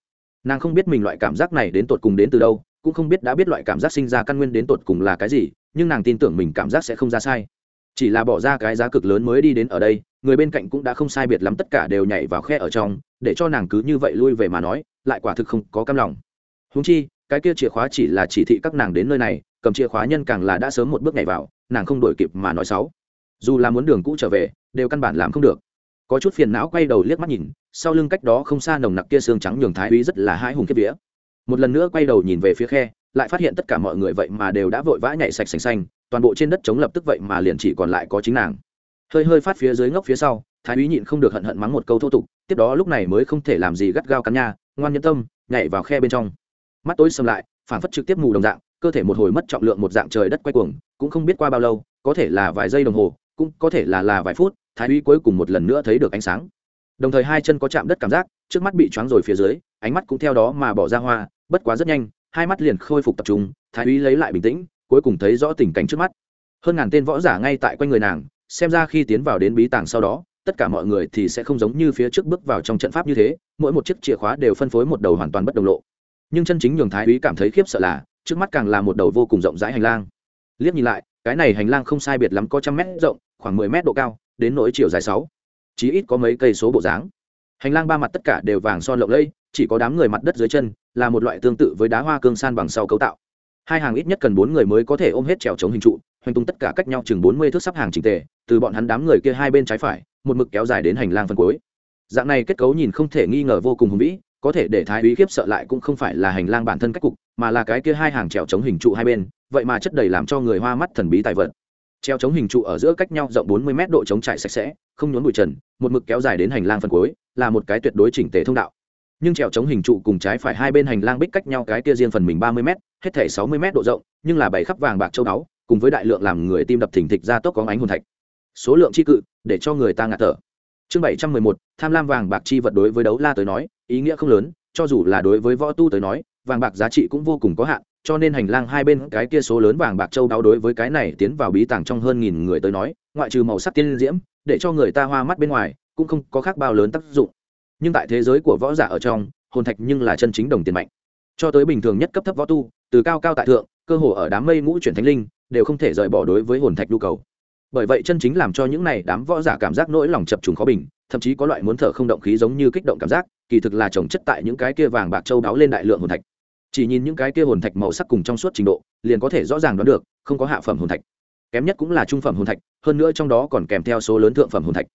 nàng không biết mình loại cảm giác này đến tột cùng đến từ đâu, cũng không biết đã biết loại cảm giác sinh ra căn nguyên đến tột cùng là cái gì, nhưng nàng tin tưởng mình cảm giác sẽ không ra sai. Chỉ là bỏ ra cái giá cực lớn mới đi đến ở đây, người bên cạnh cũng đã không sai biệt lắm, tất cả đều nhảy vào khe ở trong, để cho nàng cứ như vậy lui về mà nói, lại quả thực không có cam lòng. Húng chi, cái kia chìa khóa chỉ là chỉ thị các nàng đến nơi này, cầm chìa khóa nhân càng là đã sớm một bước nhảy vào, nàng không đổi kịp mà nói xấu. Dù là muốn đường cũ trở về, đều căn bản làm không được có chút phiền não quay đầu liếc mắt nhìn, sau lưng cách đó không xa nồng nặc kia xương trắng nhường thái úy rất là hai hùng kiếp vía. Một lần nữa quay đầu nhìn về phía khe, lại phát hiện tất cả mọi người vậy mà đều đã vội vã nhảy sạch sành xanh, toàn bộ trên đất chống lập tức vậy mà liền chỉ còn lại có chính nàng. Hơi hơi phát phía dưới ngốc phía sau, thái úy nhịn không được hận hận mắng một câu thô tục, tiếp đó lúc này mới không thể làm gì gắt gao cắn nha, ngoan nhân tâm, nhảy vào khe bên trong. Mắt tối sầm lại phản phất trực tiếp mù đồng dạng, cơ thể một hồi mất trọng lượng một dạng trời đất quay cuồng, cũng không biết qua bao lâu, có thể là vài giây đồng hồ, cũng có thể là là vài phút thái úy cuối cùng một lần nữa thấy được ánh sáng. Đồng thời hai chân có chạm đất cảm giác, trước mắt bị choáng rồi phía dưới, ánh mắt cũng theo đó mà bỏ ra hoa, bất quá rất nhanh, hai mắt liền khôi phục tập trung, thái úy lấy lại bình tĩnh, cuối cùng thấy rõ tình cảnh trước mắt. Hơn ngàn tên võ giả ngay tại quanh người nàng, xem ra khi tiến vào đến bí tàng sau đó, tất cả mọi người thì sẽ không giống như phía trước bước vào trong trận pháp như thế, mỗi một chiếc chìa khóa đều phân phối một đầu hoàn toàn bất đồng lộ. Nhưng chân chính nhường thái úy cảm thấy khiếp sợ là, trước mắt càng là một đầu vô cùng rộng rãi hành lang. Liếc nhìn lại, cái này hành lang không sai biệt lắm có trăm mét rộng, khoảng mười mét độ cao đến nỗi chiều dài sáu, chí ít có mấy cây số bộ dáng. Hành lang ba mặt tất cả đều vàng son lộng lẫy, chỉ có đám người mặt đất dưới chân là một loại tương tự với đá hoa cương san bằng sau cấu tạo. Hai hàng ít nhất cần bốn người mới có thể ôm hết trèo chống hình trụ, hoành tung tất cả cách nhau chừng bốn mươi thước sắp hàng trình tề, từ bọn hắn đám người kia hai bên trái phải, một mực kéo dài đến hành lang phân cuối. Dạng này kết cấu nhìn không thể nghi ngờ vô cùng hùng vĩ, có thể để thái úy khiếp sợ lại cũng không phải là hành lang bản thân cách cục, mà là cái kia hai hàng trèo chống hình trụ hai bên, vậy mà chất đầy làm cho người hoa mắt thần bí tài vật treo chống hình trụ ở giữa cách nhau rộng 40 mét độ chống trải sạch sẽ không nhốn bụi trần một mực kéo dài đến hành lang phần cuối là một cái tuyệt đối chỉnh tề thông đạo. Nhưng treo chống hình trụ cùng trái phải hai bên hành lang bích cách nhau cái kia riêng phần mình 30 mét hết thể 60 mét độ rộng nhưng là bảy khắp vàng bạc châu báu cùng với đại lượng làm người tim đập thình thịch ra tốc có ánh hồn thạch. Số lượng chi cự để cho người ta ngạt thở. Chương 711, tham lam vàng bạc chi vật đối với đấu la tới nói ý nghĩa không lớn cho dù là đối với võ tu tới nói vàng bạc giá trị cũng vô cùng có hạn cho nên hành lang hai bên cái kia số lớn vàng bạc châu đáo đối với cái này tiến vào bí tàng trong hơn nghìn người tới nói, ngoại trừ màu sắc tiên diễm, để cho người ta hoa mắt bên ngoài, cũng không có khác bao lớn tác dụng. Nhưng tại thế giới của võ giả ở trong, hồn thạch nhưng là chân chính đồng tiền mạnh. Cho tới bình thường nhất cấp thấp võ tu, từ cao cao tại thượng, cơ hồ ở đám mây ngũ chuyển thánh linh, đều không thể rời bỏ đối với hồn thạch nhu cầu. Bởi vậy chân chính làm cho những này đám võ giả cảm giác nỗi lòng chập trùng khó bình, thậm chí có loại muốn thở không động khí giống như kích động cảm giác, kỳ thực là trồng chất tại những cái kia vàng bạc châu đáo lên đại lượng hồn thạch chỉ nhìn những cái kia hồn thạch màu sắc cùng trong suốt trình độ, liền có thể rõ ràng đoán được, không có hạ phẩm hồn thạch. Kém nhất cũng là trung phẩm hồn thạch, hơn nữa trong đó còn kèm theo số lớn thượng phẩm hồn thạch.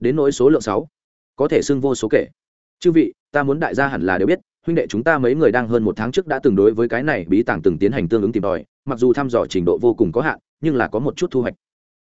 Đến nỗi số lượng sáu, có thể xưng vô số kể. Chư vị, ta muốn đại gia hẳn là đều biết, huynh đệ chúng ta mấy người đang hơn một tháng trước đã từng đối với cái này bí tàng từng tiến hành tương ứng tìm tòi, mặc dù thăm dò trình độ vô cùng có hạn, nhưng là có một chút thu hoạch.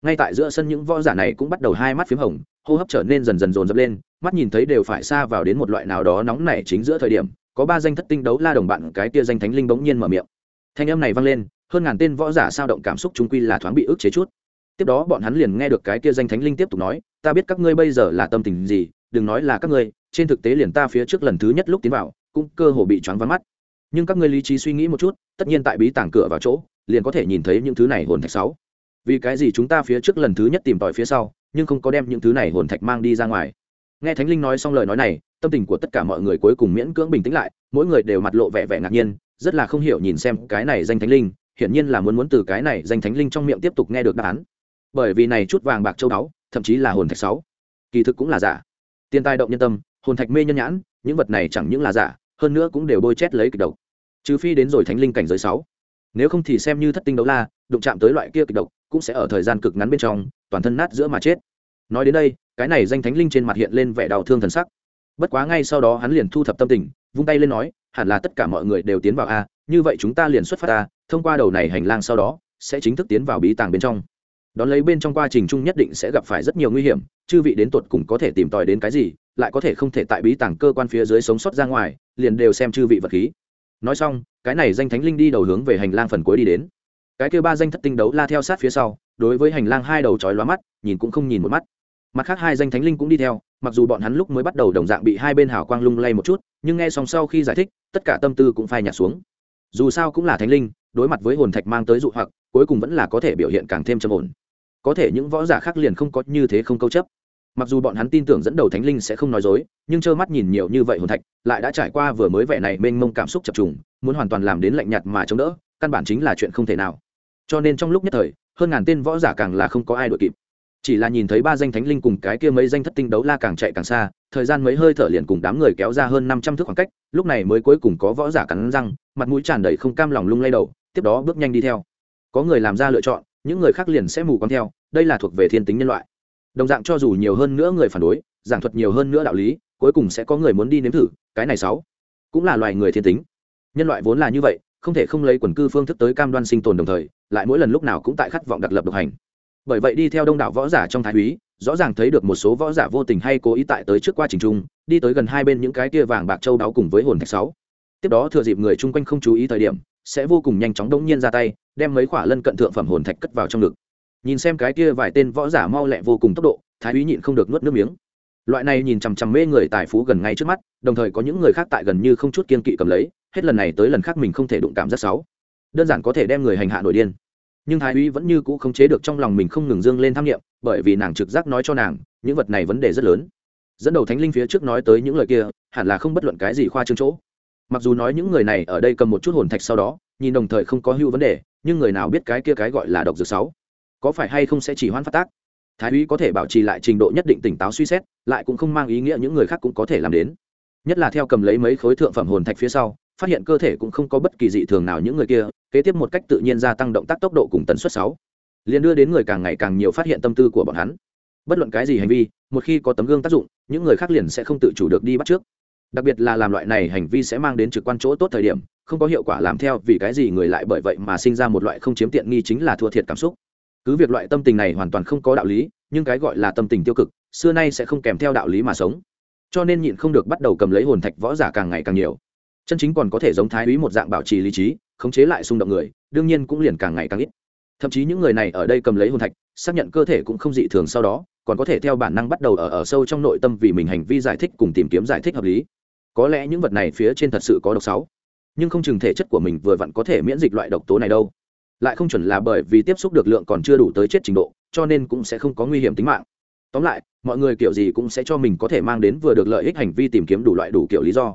Ngay tại giữa sân những võ giả này cũng bắt đầu hai mắt p h í m hồng, hô hấp trở nên dần dần dồn dập lên, mắt nhìn thấy đều phải xa vào đến một loại nào đó nóng nảy chính giữa thời điểm có ba danh thất tinh đấu la đồng bạn, cái kia danh thánh linh bỗng nhiên mở miệng. Thanh âm này vang lên, hơn ngàn tên võ giả sao động cảm xúc chúng quy là thoáng bị ức chế chút. Tiếp đó bọn hắn liền nghe được cái kia danh thánh linh tiếp tục nói, ta biết các ngươi bây giờ là tâm tình gì, đừng nói là các ngươi, trên thực tế liền ta phía trước lần thứ nhất lúc tiến vào, cũng cơ hồ bị choáng vắng mắt. Nhưng các ngươi lý trí suy nghĩ một chút, tất nhiên tại bí tảng cửa vào chỗ, liền có thể nhìn thấy những thứ này hồn thạch sáu. Vì cái gì chúng ta phía trước lần thứ nhất tìm tòi phía sau, nhưng không có đem những thứ này hồn thạch mang đi ra ngoài? Nghe thánh linh nói xong lời nói này, tâm tình của tất cả mọi người cuối cùng miễn cưỡng bình tĩnh lại, mỗi người đều mặt lộ vẻ vẻ ngạc nhiên, rất là không hiểu nhìn xem cái này danh thánh linh, hiển nhiên là muốn muốn từ cái này danh thánh linh trong miệng tiếp tục nghe được đáp án. Bởi vì này chút vàng bạc châu đáo thậm chí là hồn thạch sáu, kỳ thực cũng là giả. Tiền tài động nhân tâm, hồn thạch mê nhân nhãn, những vật này chẳng những là giả, hơn nữa cũng đều bôi chét lấy kịch độc. Trừ phi đến rồi thánh linh cảnh giới sáu. Nếu không thì xem như thất tinh đấu la, đụng chạm tới loại kia kịch độc, cũng sẽ ở thời gian cực ngắn bên trong, toàn thân nát giữa mà chết. Nói đến đây cái này danh thánh linh trên mặt hiện lên vẻ đau thương thần sắc. Bất quá ngay sau đó hắn liền thu thập tâm tình vung tay lên nói hẳn là tất cả mọi người đều tiến vào a như vậy chúng ta liền xuất phát ta, thông qua đầu này hành lang sau đó sẽ chính thức tiến vào bí tàng bên trong. Đón lấy bên trong quá trình chung nhất định sẽ gặp phải rất nhiều nguy hiểm chư vị đến tột cùng có thể tìm tòi đến cái gì lại có thể không thể tại bí tàng cơ quan phía dưới sống sót ra ngoài liền đều xem chư vị vật khí. Nói xong cái này danh thánh linh đi đầu hướng về hành lang phần cuối đi đến. Cái kêu ba danh thất tinh đấu la theo sát phía sau đối với hành lang hai đầu chói lóa mắt nhìn cũng không nhìn một mắt mặt khác hai danh thánh linh cũng đi theo, mặc dù bọn hắn lúc mới bắt đầu đồng dạng bị hai bên hào quang lung lay một chút, nhưng nghe xong sau khi giải thích, tất cả tâm tư cũng phai nhạt xuống. Dù sao cũng là thánh linh, đối mặt với hồn thạch mang tới dụ hoặc, cuối cùng vẫn là có thể biểu hiện càng thêm trầm ổn. Có thể những võ giả khác liền không có như thế không câu chấp. Mặc dù bọn hắn tin tưởng dẫn đầu thánh linh sẽ không nói dối, nhưng trơ mắt nhìn nhiều như vậy hồn thạch, lại đã trải qua vừa mới vẻ này mênh mông cảm xúc chập trùng, muốn hoàn toàn làm đến lạnh nhạt mà chống đỡ, căn bản chính là chuyện không thể nào. Cho nên trong lúc nhất thời, hơn ngàn tên võ giả càng là không có ai đội kịp chỉ là nhìn thấy ba danh thánh linh cùng cái kia mấy danh thất tinh đấu la càng chạy càng xa, thời gian mấy hơi thở liền cùng đám người kéo ra hơn năm trăm thước khoảng cách, lúc này mới cuối cùng có võ giả cắn răng, mặt mũi tràn đầy không cam lòng lung lay đầu, tiếp đó bước nhanh đi theo. Có người làm ra lựa chọn, những người khác liền sẽ mù con theo, đây là thuộc về thiên tính nhân loại. Đồng dạng cho dù nhiều hơn nữa người phản đối, giảng thuật nhiều hơn nữa đạo lý, cuối cùng sẽ có người muốn đi nếm thử, cái này sáu cũng là loài người thiên tính. Nhân loại vốn là như vậy, không thể không lấy quần cư phương thức tới cam đoan sinh tồn đồng thời, lại mỗi lần lúc nào cũng tại khát vọng đặc lập độc hành bởi vậy đi theo đông đảo võ giả trong thái úy, rõ ràng thấy được một số võ giả vô tình hay cố ý tại tới trước qua trình trung, đi tới gần hai bên những cái kia vàng bạc châu đáo cùng với hồn thạch sáu. Tiếp đó thừa dịp người chung quanh không chú ý thời điểm, sẽ vô cùng nhanh chóng đông nhiên ra tay, đem mấy khỏa lân cận thượng phẩm hồn thạch cất vào trong ngực. Nhìn xem cái kia vài tên võ giả mau lẹ vô cùng tốc độ, thái úy nhịn không được nuốt nước miếng. Loại này nhìn chằm chằm mê người tài phú gần ngay trước mắt, đồng thời có những người khác tại gần như không chút kiên kỵ cầm lấy, hết lần này tới lần khác mình không thể đụng cảm giác sáu. Đơn giản có thể đem người hành hạ nổi điên nhưng thái úy vẫn như cũ không chế được trong lòng mình không ngừng dương lên tham nghiệm bởi vì nàng trực giác nói cho nàng, những vật này vấn đề rất lớn. Dẫn đầu thánh linh phía trước nói tới những lời kia, hẳn là không bất luận cái gì khoa trương chỗ. Mặc dù nói những người này ở đây cầm một chút hồn thạch sau đó, nhìn đồng thời không có hưu vấn đề, nhưng người nào biết cái kia cái gọi là độc dược sáu? Có phải hay không sẽ chỉ hoãn phát tác? Thái úy có thể bảo trì lại trình độ nhất định tỉnh táo suy xét, lại cũng không mang ý nghĩa những người khác cũng có thể làm đến. Nhất là theo cầm lấy mấy khối thượng phẩm hồn thạch phía sau phát hiện cơ thể cũng không có bất kỳ dị thường nào những người kia, kế tiếp một cách tự nhiên gia tăng động tác tốc độ cùng tần suất sáu. Liền đưa đến người càng ngày càng nhiều phát hiện tâm tư của bọn hắn. Bất luận cái gì hành vi, một khi có tấm gương tác dụng, những người khác liền sẽ không tự chủ được đi bắt trước. Đặc biệt là làm loại này hành vi sẽ mang đến trực quan chỗ tốt thời điểm, không có hiệu quả làm theo vì cái gì người lại bởi vậy mà sinh ra một loại không chiếm tiện nghi chính là thua thiệt cảm xúc. Cứ việc loại tâm tình này hoàn toàn không có đạo lý, nhưng cái gọi là tâm tình tiêu cực, xưa nay sẽ không kèm theo đạo lý mà sống. Cho nên nhịn không được bắt đầu cầm lấy hồn thạch võ giả càng ngày càng nhiều chân chính còn có thể giống thái úy một dạng bảo trì lý trí, khống chế lại xung động người, đương nhiên cũng liền càng ngày càng ít. Thậm chí những người này ở đây cầm lấy hồn thạch, xác nhận cơ thể cũng không dị thường sau đó, còn có thể theo bản năng bắt đầu ở ở sâu trong nội tâm vì mình hành vi giải thích cùng tìm kiếm giải thích hợp lý. Có lẽ những vật này phía trên thật sự có độc sáu, nhưng không chừng thể chất của mình vừa vặn có thể miễn dịch loại độc tố này đâu. Lại không chuẩn là bởi vì tiếp xúc được lượng còn chưa đủ tới chết trình độ, cho nên cũng sẽ không có nguy hiểm tính mạng. Tóm lại, mọi người kiểu gì cũng sẽ cho mình có thể mang đến vừa được lợi ích hành vi tìm kiếm đủ loại đủ kiểu lý do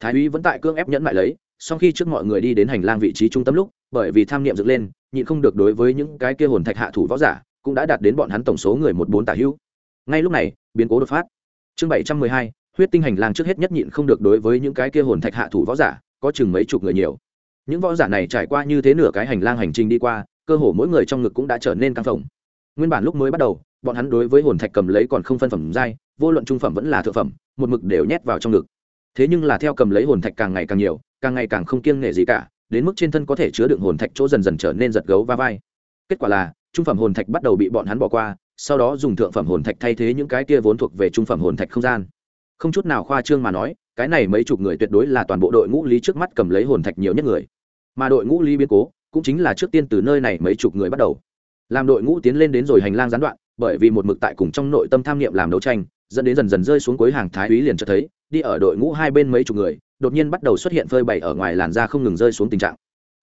thái úy vẫn tại cương ép nhẫn mại lấy sau khi trước mọi người đi đến hành lang vị trí trung tâm lúc bởi vì tham niệm dựng lên nhịn không được đối với những cái kia hồn thạch hạ thủ võ giả cũng đã đạt đến bọn hắn tổng số người một bốn tả hữu. Ngay lúc này biến cố đột phát. Chương bảy trăm mười hai huyết tinh hành lang trước hết nhất nhịn không được đối với những cái kia hồn thạch hạ thủ võ giả có chừng mấy chục người nhiều. Những võ giả này trải qua như thế nửa cái hành lang hành trình đi qua cơ hồ mỗi người trong ngực cũng đã trở nên căng phồng. Nguyên bản lúc mới bắt đầu bọn hắn đối với hồn thạch cầm lấy còn không phân phẩm dai, vô luận trung phẩm vẫn là thượng phẩm một mực đều nhét vào trong ngực thế nhưng là theo cầm lấy hồn thạch càng ngày càng nhiều, càng ngày càng không kiêng nghệ gì cả, đến mức trên thân có thể chứa đựng hồn thạch chỗ dần dần trở nên giật gấu va vai. Kết quả là, trung phẩm hồn thạch bắt đầu bị bọn hắn bỏ qua, sau đó dùng thượng phẩm hồn thạch thay thế những cái kia vốn thuộc về trung phẩm hồn thạch không gian. Không chút nào khoa trương mà nói, cái này mấy chục người tuyệt đối là toàn bộ đội ngũ lý trước mắt cầm lấy hồn thạch nhiều nhất người. Mà đội ngũ lý biến cố, cũng chính là trước tiên từ nơi này mấy chục người bắt đầu. Làm đội ngũ tiến lên đến rồi hành lang gián đoạn, bởi vì một mực tại cùng trong nội tâm tham niệm làm đấu tranh, dẫn đến dần dần rơi xuống cuối hàng thái úy liền cho thấy đi ở đội ngũ hai bên mấy chục người, đột nhiên bắt đầu xuất hiện phơi bày ở ngoài làn da không ngừng rơi xuống tình trạng.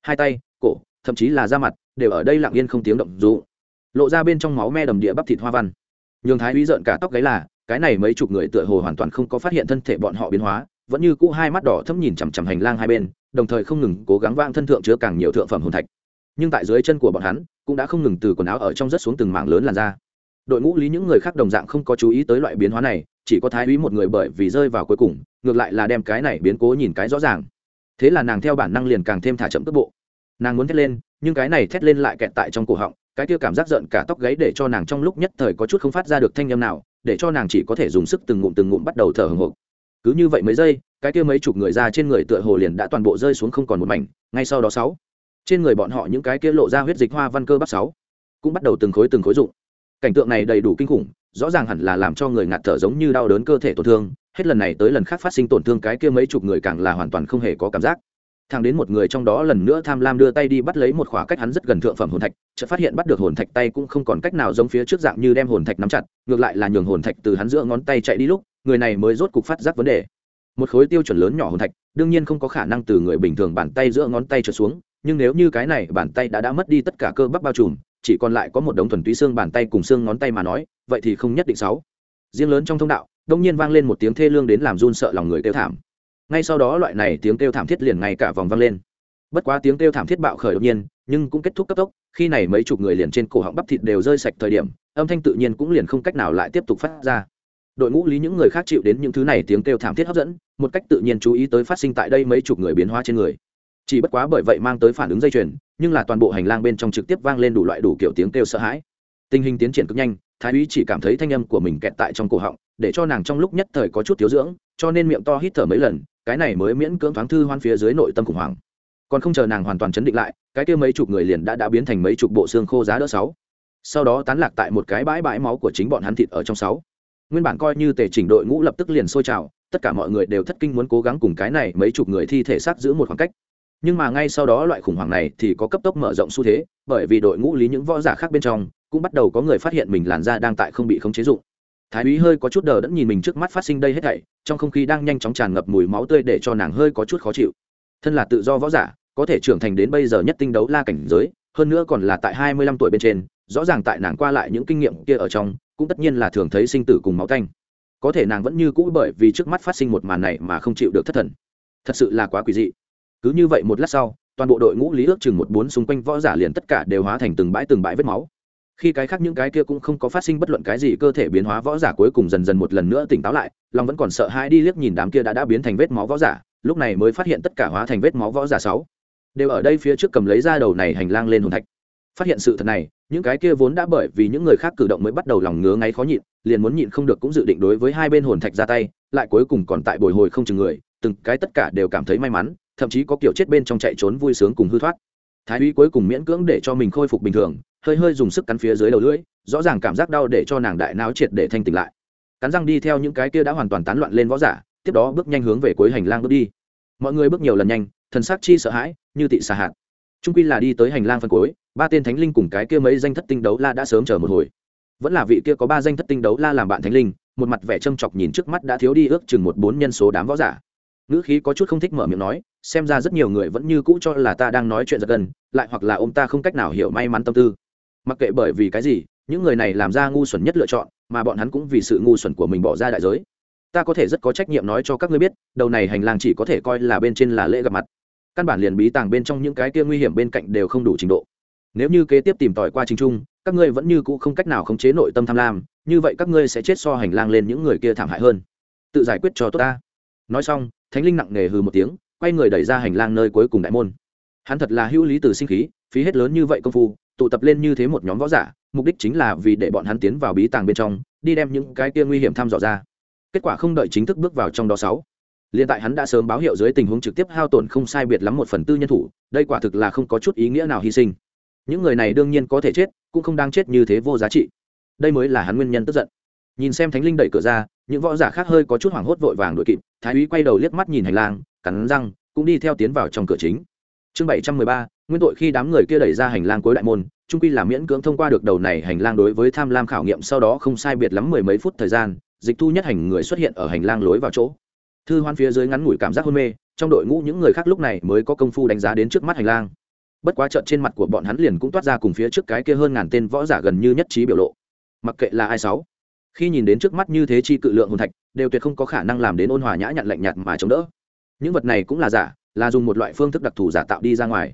Hai tay, cổ, thậm chí là da mặt, đều ở đây lặng yên không tiếng động dụ lộ ra bên trong máu me đầm địa bắp thịt hoa văn. Nhường thái uy rợn cả tóc gáy là, cái này mấy chục người tựa hồ hoàn toàn không có phát hiện thân thể bọn họ biến hóa, vẫn như cũ hai mắt đỏ thấm nhìn chằm chằm hành lang hai bên, đồng thời không ngừng cố gắng vang thân thượng chứa càng nhiều thượng phẩm hồn thạch. Nhưng tại dưới chân của bọn hắn, cũng đã không ngừng từ quần áo ở trong rất xuống từng mảng lớn làn da đội ngũ lý những người khác đồng dạng không có chú ý tới loại biến hóa này, chỉ có thái úy một người bởi vì rơi vào cuối cùng, ngược lại là đem cái này biến cố nhìn cái rõ ràng. Thế là nàng theo bản năng liền càng thêm thả chậm tốc bộ. Nàng muốn thét lên, nhưng cái này thét lên lại kẹt tại trong cổ họng, cái kia cảm giác giận cả tóc gáy để cho nàng trong lúc nhất thời có chút không phát ra được thanh âm nào, để cho nàng chỉ có thể dùng sức từng ngụm từng ngụm bắt đầu thở hồng hộc. Cứ như vậy mấy giây, cái kia mấy chục người ra trên người tựa hồ liền đã toàn bộ rơi xuống không còn một mảnh, ngay sau đó sáu. Trên người bọn họ những cái kia lộ ra huyết dịch hoa văn cơ bắp sáu cũng bắt đầu từng khối từng khối dụng cảnh tượng này đầy đủ kinh khủng, rõ ràng hẳn là làm cho người ngạt thở giống như đau đớn cơ thể tổn thương, hết lần này tới lần khác phát sinh tổn thương cái kia mấy chục người càng là hoàn toàn không hề có cảm giác. Thang đến một người trong đó lần nữa tham lam đưa tay đi bắt lấy một khóa cách hắn rất gần thượng phẩm hồn thạch, chợt phát hiện bắt được hồn thạch tay cũng không còn cách nào giống phía trước dạng như đem hồn thạch nắm chặt, ngược lại là nhường hồn thạch từ hắn giữa ngón tay chạy đi lúc, người này mới rốt cục phát giác vấn đề. Một khối tiêu chuẩn lớn nhỏ hồn thạch, đương nhiên không có khả năng từ người bình thường bàn tay giữa ngón tay trở xuống, nhưng nếu như cái này bàn tay đã đã mất đi tất cả cơ bắp bao trùm chỉ còn lại có một đống thuần túy xương bàn tay cùng xương ngón tay mà nói, vậy thì không nhất định sáu. Riêng lớn trong thông đạo, đông nhiên vang lên một tiếng thê lương đến làm run sợ lòng người kêu thảm. Ngay sau đó loại này tiếng kêu thảm thiết liền ngay cả vòng vang lên. Bất quá tiếng kêu thảm thiết bạo khởi đột nhiên, nhưng cũng kết thúc cấp tốc, khi này mấy chục người liền trên cổ họng bắp thịt đều rơi sạch thời điểm, âm thanh tự nhiên cũng liền không cách nào lại tiếp tục phát ra. Đội ngũ lý những người khác chịu đến những thứ này tiếng kêu thảm thiết hấp dẫn, một cách tự nhiên chú ý tới phát sinh tại đây mấy chục người biến hóa trên người chỉ bất quá bởi vậy mang tới phản ứng dây chuyền, nhưng là toàn bộ hành lang bên trong trực tiếp vang lên đủ loại đủ kiểu tiếng kêu sợ hãi. Tình hình tiến triển cực nhanh, thái úy chỉ cảm thấy thanh âm của mình kẹt tại trong cổ họng, để cho nàng trong lúc nhất thời có chút thiếu dưỡng, cho nên miệng to hít thở mấy lần, cái này mới miễn cưỡng thoáng thư hoan phía dưới nội tâm khủng hoảng. Còn không chờ nàng hoàn toàn chấn định lại, cái kia mấy chục người liền đã đã biến thành mấy chục bộ xương khô giá đỡ sáu. Sau đó tán lạc tại một cái bãi bãi máu của chính bọn hắn thịt ở trong sáu. Nguyên bản coi như tề chỉnh đội ngũ lập tức liền sôi trào, tất cả mọi người đều thất kinh muốn cố gắng cùng cái này mấy chục người thi thể xác giữ một khoảng cách nhưng mà ngay sau đó loại khủng hoảng này thì có cấp tốc mở rộng xu thế, bởi vì đội ngũ lý những võ giả khác bên trong, cũng bắt đầu có người phát hiện mình làn da đang tại không bị khống chế dụng. Thái úy hơi có chút đờ đẫn nhìn mình trước mắt phát sinh đây hết thảy, trong không khí đang nhanh chóng tràn ngập mùi máu tươi để cho nàng hơi có chút khó chịu. Thân là tự do võ giả, có thể trưởng thành đến bây giờ nhất tinh đấu la cảnh giới, hơn nữa còn là tại hai mươi lăm tuổi bên trên, rõ ràng tại nàng qua lại những kinh nghiệm kia ở trong, cũng tất nhiên là thường thấy sinh tử cùng máu tanh. Có thể nàng vẫn như cũ bởi vì trước mắt phát sinh một màn này mà không chịu được thất thần. Thật sự là quá quỷ dị cứ như vậy một lát sau, toàn bộ đội ngũ lý ước chừng một bốn xung quanh võ giả liền tất cả đều hóa thành từng bãi từng bãi vết máu. Khi cái khác những cái kia cũng không có phát sinh bất luận cái gì, cơ thể biến hóa võ giả cuối cùng dần dần một lần nữa tỉnh táo lại, long vẫn còn sợ hãi đi liếc nhìn đám kia đã đã biến thành vết máu võ giả, lúc này mới phát hiện tất cả hóa thành vết máu võ giả sáu đều ở đây phía trước cầm lấy ra đầu này hành lang lên hồn thạch. Phát hiện sự thật này, những cái kia vốn đã bởi vì những người khác cử động mới bắt đầu lòng ngứa ngáy khó nhịn, liền muốn nhịn không được cũng dự định đối với hai bên hồn thạch ra tay, lại cuối cùng còn tại bồi hồi không chừng người, từng cái tất cả đều cảm thấy may mắn thậm chí có kiểu chết bên trong chạy trốn vui sướng cùng hư thoát. Thái úy cuối cùng miễn cưỡng để cho mình khôi phục bình thường, hơi hơi dùng sức cắn phía dưới đầu lưỡi, rõ ràng cảm giác đau để cho nàng đại não triệt để thanh tỉnh lại. Cắn răng đi theo những cái kia đã hoàn toàn tán loạn lên võ giả, tiếp đó bước nhanh hướng về cuối hành lang bước đi. Mọi người bước nhiều lần nhanh, thần sắc chi sợ hãi, như tị xà hạt. Trung quy là đi tới hành lang phân cuối, ba tên thánh linh cùng cái kia mấy danh thất tinh đấu la đã sớm chờ một hồi. Vẫn là vị kia có ba danh thất tinh đấu la làm bạn thánh linh, một mặt vẻ châm chọc nhìn trước mắt đã thiếu đi ước chừng một bốn nhân số đám võ giả ngữ khí có chút không thích mở miệng nói, xem ra rất nhiều người vẫn như cũ cho là ta đang nói chuyện giật gần lại hoặc là ông ta không cách nào hiểu may mắn tâm tư. Mặc kệ bởi vì cái gì, những người này làm ra ngu xuẩn nhất lựa chọn, mà bọn hắn cũng vì sự ngu xuẩn của mình bỏ ra đại giới. Ta có thể rất có trách nhiệm nói cho các ngươi biết, đầu này hành lang chỉ có thể coi là bên trên là lễ gặp mặt. Căn bản liền bí tàng bên trong những cái kia nguy hiểm bên cạnh đều không đủ trình độ. Nếu như kế tiếp tìm tòi qua trình trung, các ngươi vẫn như cũ không cách nào khống chế nội tâm tham lam, như vậy các ngươi sẽ chết so hành lang lên những người kia thảm hại hơn. Tự giải quyết cho tốt ta. Nói xong thánh linh nặng nề hừ một tiếng, quay người đẩy ra hành lang nơi cuối cùng đại môn. Hắn thật là hữu lý từ sinh khí, phí hết lớn như vậy công phu, tụ tập lên như thế một nhóm võ giả, mục đích chính là vì để bọn hắn tiến vào bí tàng bên trong, đi đem những cái kia nguy hiểm thăm dò ra. Kết quả không đợi chính thức bước vào trong đó sáu. Liền tại hắn đã sớm báo hiệu dưới tình huống trực tiếp hao tổn không sai biệt lắm một phần tư nhân thủ, đây quả thực là không có chút ý nghĩa nào hy sinh. Những người này đương nhiên có thể chết, cũng không đang chết như thế vô giá trị. Đây mới là hắn nguyên nhân tức giận nhìn xem thánh linh đẩy cửa ra, những võ giả khác hơi có chút hoảng hốt vội vàng đuổi kịp, thái úy quay đầu liếc mắt nhìn hành lang, cắn răng, cũng đi theo tiến vào trong cửa chính. Chương bảy trăm mười ba, nguyên tội khi đám người kia đẩy ra hành lang cuối đại môn, trung quy là miễn cưỡng thông qua được đầu này hành lang đối với tham lam khảo nghiệm, sau đó không sai biệt lắm mười mấy phút thời gian, dịch thu nhất hành người xuất hiện ở hành lang lối vào chỗ. Thư hoan phía dưới ngắn ngủi cảm giác hôn mê, trong đội ngũ những người khác lúc này mới có công phu đánh giá đến trước mắt hành lang. Bất quá trợn trên mặt của bọn hắn liền cũng toát ra cùng phía trước cái kia hơn ngàn tên võ giả gần như nhất trí biểu lộ. Mặc kệ là ai sáu khi nhìn đến trước mắt như thế chi cự lượng hồn thạch, đều tuyệt không có khả năng làm đến ôn hòa nhã nhặn lạnh nhạt mà chống đỡ. Những vật này cũng là giả, là dùng một loại phương thức đặc thù giả tạo đi ra ngoài.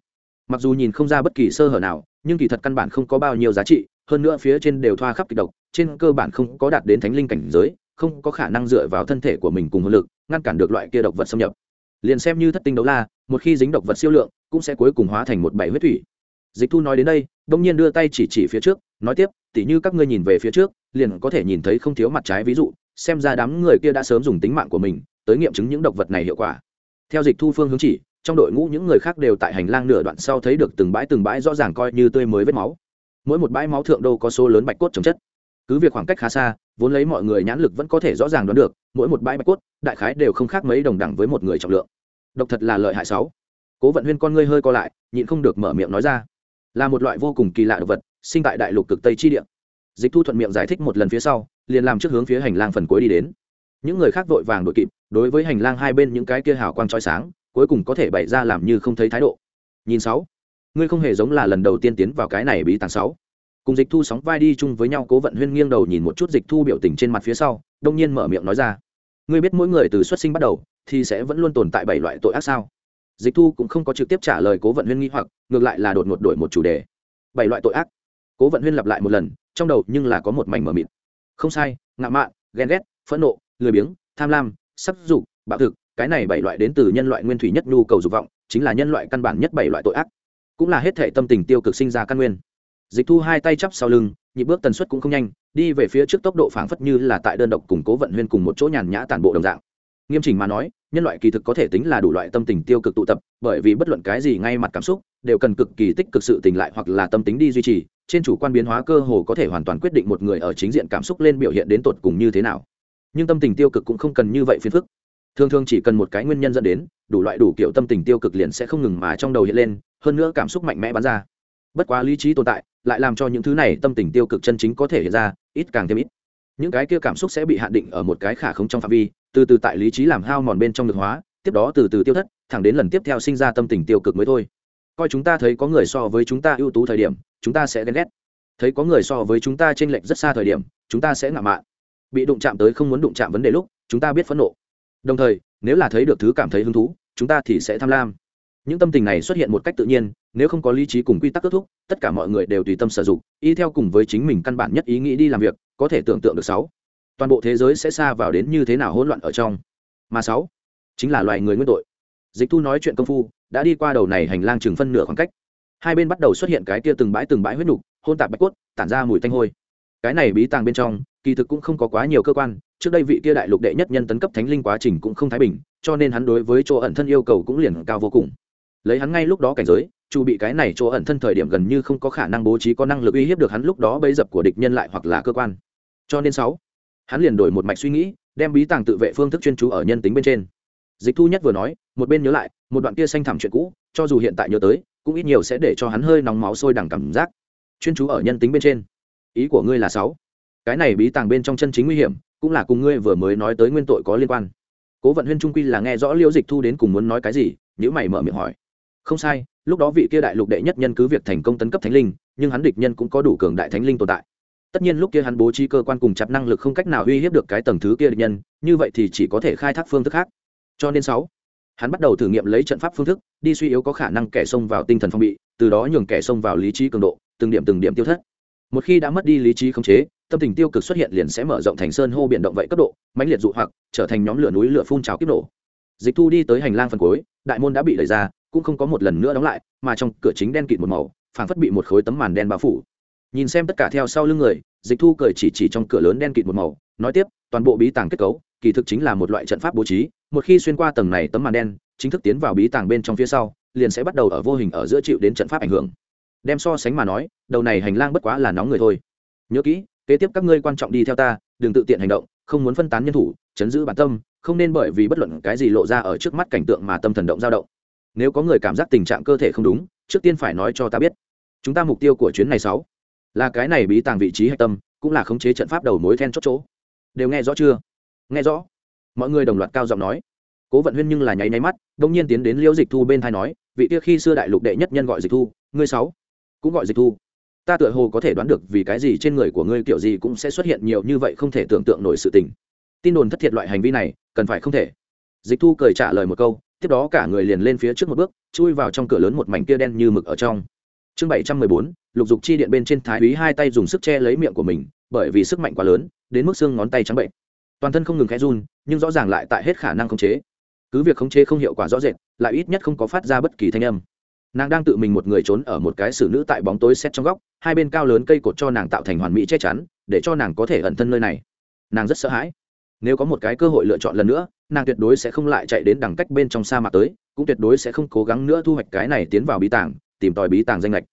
Mặc dù nhìn không ra bất kỳ sơ hở nào, nhưng kỳ thật căn bản không có bao nhiêu giá trị, hơn nữa phía trên đều thoa khắp kịch độc, trên cơ bản không có đạt đến thánh linh cảnh giới, không có khả năng dựa vào thân thể của mình cùng hồn lực, ngăn cản được loại kia độc vật xâm nhập. Liền xem như thất tinh đấu la, một khi dính độc vật siêu lượng, cũng sẽ cuối cùng hóa thành một bảy huyết thủy. Dịch thu nói đến đây, đông nhiên đưa tay chỉ chỉ phía trước, nói tiếp tỉ như các ngươi nhìn về phía trước liền có thể nhìn thấy không thiếu mặt trái ví dụ, xem ra đám người kia đã sớm dùng tính mạng của mình tới nghiệm chứng những độc vật này hiệu quả. Theo dịch thu phương hướng chỉ, trong đội ngũ những người khác đều tại hành lang nửa đoạn sau thấy được từng bãi từng bãi rõ ràng coi như tươi mới vết máu. Mỗi một bãi máu thượng đô có số lớn bạch cốt trồng chất. Cứ việc khoảng cách khá xa, vốn lấy mọi người nhãn lực vẫn có thể rõ ràng đoán được, mỗi một bãi bạch cốt, đại khái đều không khác mấy đồng đẳng với một người trọng lượng. Độc thật là lợi hại sáu. Cố vận huyên con ngươi hơi co lại, nhịn không được mở miệng nói ra. Là một loại vô cùng kỳ lạ độc vật, sinh tại đại lục cực tây chi địa dịch thu thuận miệng giải thích một lần phía sau, liền làm trước hướng phía hành lang phần cuối đi đến. Những người khác vội vàng đội kịp, đối với hành lang hai bên những cái kia hào quang trói sáng, cuối cùng có thể bày ra làm như không thấy thái độ. Nhìn sáu, ngươi không hề giống là lần đầu tiên tiến vào cái này bí tàng sáu. Cùng dịch thu sóng vai đi chung với nhau cố vận huyên nghiêng đầu nhìn một chút dịch thu biểu tình trên mặt phía sau, đông nhiên mở miệng nói ra. Ngươi biết mỗi người từ xuất sinh bắt đầu, thì sẽ vẫn luôn tồn tại bảy loại tội ác sao? Dịch thu cũng không có trực tiếp trả lời cố vận huyên nghi hoặc, ngược lại là đột ngột đổi một chủ đề. Bảy loại tội ác. Cố vận huyên lặp lại một lần trong đầu nhưng là có một mảnh mờ mịt. Không sai, ngạo mạn, ghen ghét, phẫn nộ, lười biếng, tham lam sắc dục, bạo thực, cái này bảy loại đến từ nhân loại nguyên thủy nhất nhu cầu dục vọng, chính là nhân loại căn bản nhất bảy loại tội ác. Cũng là hết thể tâm tình tiêu cực sinh ra căn nguyên. Dịch thu hai tay chắp sau lưng, nhịp bước tần suất cũng không nhanh, đi về phía trước tốc độ phảng phất như là tại đơn độc củng cố vận huyên cùng một chỗ nhàn nhã tản bộ đồng dạng. Nghiêm chỉnh mà nói nhân loại kỳ thực có thể tính là đủ loại tâm tình tiêu cực tụ tập, bởi vì bất luận cái gì ngay mặt cảm xúc, đều cần cực kỳ tích cực sự tình lại hoặc là tâm tính đi duy trì, trên chủ quan biến hóa cơ hồ có thể hoàn toàn quyết định một người ở chính diện cảm xúc lên biểu hiện đến tột cùng như thế nào. Nhưng tâm tình tiêu cực cũng không cần như vậy phiền phức. Thường thường chỉ cần một cái nguyên nhân dẫn đến, đủ loại đủ kiểu tâm tình tiêu cực liền sẽ không ngừng mà trong đầu hiện lên, hơn nữa cảm xúc mạnh mẽ bắn ra. Bất quá lý trí tồn tại, lại làm cho những thứ này tâm tình tiêu cực chân chính có thể hiện ra, ít càng thêm ít. Những cái kia cảm xúc sẽ bị hạn định ở một cái khả không trong phạm vi từ từ tại lý trí làm hao mòn bên trong được hóa, tiếp đó từ từ tiêu thất, thẳng đến lần tiếp theo sinh ra tâm tình tiêu cực mới thôi. Coi chúng ta thấy có người so với chúng ta ưu tú thời điểm, chúng ta sẽ ghen ghét. Thấy có người so với chúng ta t r ê n lệch rất xa thời điểm, chúng ta sẽ ngạo mạn. Bị đụng chạm tới không muốn đụng chạm vấn đề lúc, chúng ta biết phẫn nộ. Đồng thời, nếu là thấy được thứ cảm thấy hứng thú, chúng ta thì sẽ tham lam. Những tâm tình này xuất hiện một cách tự nhiên, nếu không có lý trí cùng quy tắc kết thúc, tất cả mọi người đều tùy tâm sử dụng, y theo cùng với chính mình căn bản nhất ý nghĩ đi làm việc, có thể tưởng tượng được sáu toàn bộ thế giới sẽ xa vào đến như thế nào hỗn loạn ở trong. Mà sáu, chính là loài người nguyên tội. Dịch thu nói chuyện công phu, đã đi qua đầu này hành lang chừng phân nửa khoảng cách. Hai bên bắt đầu xuất hiện cái kia từng bãi từng bãi huyết nục, hôn tạp bạch cốt, tản ra mùi tanh hôi. Cái này bí tàng bên trong, kỳ thực cũng không có quá nhiều cơ quan, trước đây vị kia đại lục đệ nhất nhân tấn cấp thánh linh quá trình cũng không thái bình, cho nên hắn đối với chỗ ẩn thân yêu cầu cũng liền cao vô cùng. Lấy hắn ngay lúc đó cảnh giới, chu bị cái này chỗ ẩn thân thời điểm gần như không có khả năng bố trí có năng lực uy hiếp được hắn lúc đó bấy dập của địch nhân lại hoặc là cơ quan. Cho nên sáu hắn liền đổi một mạch suy nghĩ, đem bí tàng tự vệ phương thức chuyên chú ở nhân tính bên trên. Dịch thu nhất vừa nói, một bên nhớ lại, một đoạn kia xanh thẳm chuyện cũ, cho dù hiện tại nhớ tới, cũng ít nhiều sẽ để cho hắn hơi nóng máu sôi đằng cảm giác. Chuyên chú ở nhân tính bên trên. Ý của ngươi là sáu. Cái này bí tàng bên trong chân chính nguy hiểm, cũng là cùng ngươi vừa mới nói tới nguyên tội có liên quan. Cố vận huyên trung quy là nghe rõ liễu dịch thu đến cùng muốn nói cái gì nhữ mày mở miệng hỏi. Không sai, lúc đó vị kia đại lục đệ nhất nhân cứ việc thành công tấn cấp thánh linh, nhưng hắn địch nhân cũng có đủ cường đại thánh linh tồn tại tất nhiên lúc kia hắn bố trí cơ quan cùng chặt năng lực không cách nào uy hiếp được cái tầng thứ kia địch nhân, như vậy thì chỉ có thể khai thác phương thức khác. Cho nên sáu, hắn bắt đầu thử nghiệm lấy trận pháp phương thức, đi suy yếu có khả năng kẻ xông vào tinh thần phong bị, từ đó nhường kẻ xông vào lý trí cường độ, từng điểm từng điểm tiêu thất. Một khi đã mất đi lý trí khống chế, tâm tình tiêu cực xuất hiện liền sẽ mở rộng thành sơn hô biển động vậy cấp độ, mãnh liệt dụ hoặc, trở thành nhóm lửa núi lửa phun trào kiếp nổ. Dịch thu đi tới hành lang phần cuối, đại môn đã bị đẩy ra, cũng không có một lần nữa đóng lại, mà trong cửa chính đen kịt một màu, phảng phất bị một khối tấm màn đen bao phủ nhìn xem tất cả theo sau lưng người, dịch thu cười chỉ chỉ trong cửa lớn đen kịt một màu, nói tiếp, toàn bộ bí tàng kết cấu, kỳ thực chính là một loại trận pháp bố trí, một khi xuyên qua tầng này tấm màn đen, chính thức tiến vào bí tàng bên trong phía sau, liền sẽ bắt đầu ở vô hình ở giữa chịu đến trận pháp ảnh hưởng. Đem so sánh mà nói, đầu này hành lang bất quá là nóng người thôi. Nhớ kỹ, kế tiếp các ngươi quan trọng đi theo ta, đừng tự tiện hành động, không muốn phân tán nhân thủ, chấn giữ bản tâm, không nên bởi vì bất luận cái gì lộ ra ở trước mắt cảnh tượng mà tâm thần động dao động. Nếu có người cảm giác tình trạng cơ thể không đúng, trước tiên phải nói cho ta biết. Chúng ta mục tiêu của chuyến này sáu là cái này bí tàng vị trí hạch tâm, cũng là khống chế trận pháp đầu mối then chốt chỗ. Đều nghe rõ chưa? Nghe rõ. Mọi người đồng loạt cao giọng nói. Cố vận huyên nhưng là nháy nháy mắt, đông nhiên tiến đến liễu dịch thu bên thai nói, vị kia khi xưa đại lục đệ nhất nhân gọi dịch thu, ngươi sáu, cũng gọi dịch thu. Ta tựa hồ có thể đoán được vì cái gì trên người của ngươi kiểu gì cũng sẽ xuất hiện nhiều như vậy không thể tưởng tượng nổi sự tình. Tin đồn thất thiệt loại hành vi này, cần phải không thể. Dịch thu cười trả lời một câu, tiếp đó cả người liền lên phía trước một bước, chui vào trong cửa lớn một mảnh kia đen như mực ở trong chương bảy trăm mười bốn, lục dục chi điện bên trên thái úy hai tay dùng sức che lấy miệng của mình, bởi vì sức mạnh quá lớn, đến mức xương ngón tay trắng bệnh. Toàn thân không ngừng khẽ run, nhưng rõ ràng lại tại hết khả năng khống chế. Cứ việc khống chế không hiệu quả rõ rệt, lại ít nhất không có phát ra bất kỳ thanh âm. Nàng đang tự mình một người trốn ở một cái xử nữ tại bóng tối xét trong góc, hai bên cao lớn cây cột cho nàng tạo thành hoàn mỹ che chắn, để cho nàng có thể ẩn thân nơi này. Nàng rất sợ hãi. Nếu có một cái cơ hội lựa chọn lần nữa, nàng tuyệt đối sẽ không lại chạy đến đằng cách bên trong sa mạc tới, cũng tuyệt đối sẽ không cố gắng nữa thu hoạch cái này tiến vào bí tàng tìm tòi bí tàng danh lệch.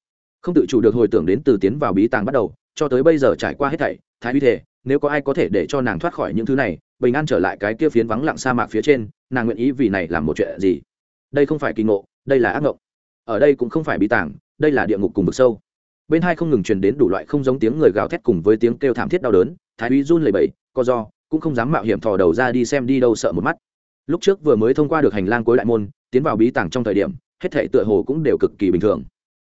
Không tự chủ được hồi tưởng đến từ tiến vào bí tàng bắt đầu, cho tới bây giờ trải qua hết thảy, thái uy thể nếu có ai có thể để cho nàng thoát khỏi những thứ này, bình an trở lại cái kia phiến vắng lặng sa mạc phía trên, nàng nguyện ý vì này làm một chuyện gì? Đây không phải kỳ ngộ, đây là ác ngộng. Ở đây cũng không phải bí tàng, đây là địa ngục cùng vực sâu. Bên hai không ngừng truyền đến đủ loại không giống tiếng người gào thét cùng với tiếng kêu thảm thiết đau đớn, thái úy run lẩy bẩy, co do, cũng không dám mạo hiểm thò đầu ra đi xem đi đâu sợ một mắt. Lúc trước vừa mới thông qua được hành lang cuối đại môn, tiến vào bí tàng trong thời điểm hết thể tựa hồ cũng đều cực kỳ bình thường.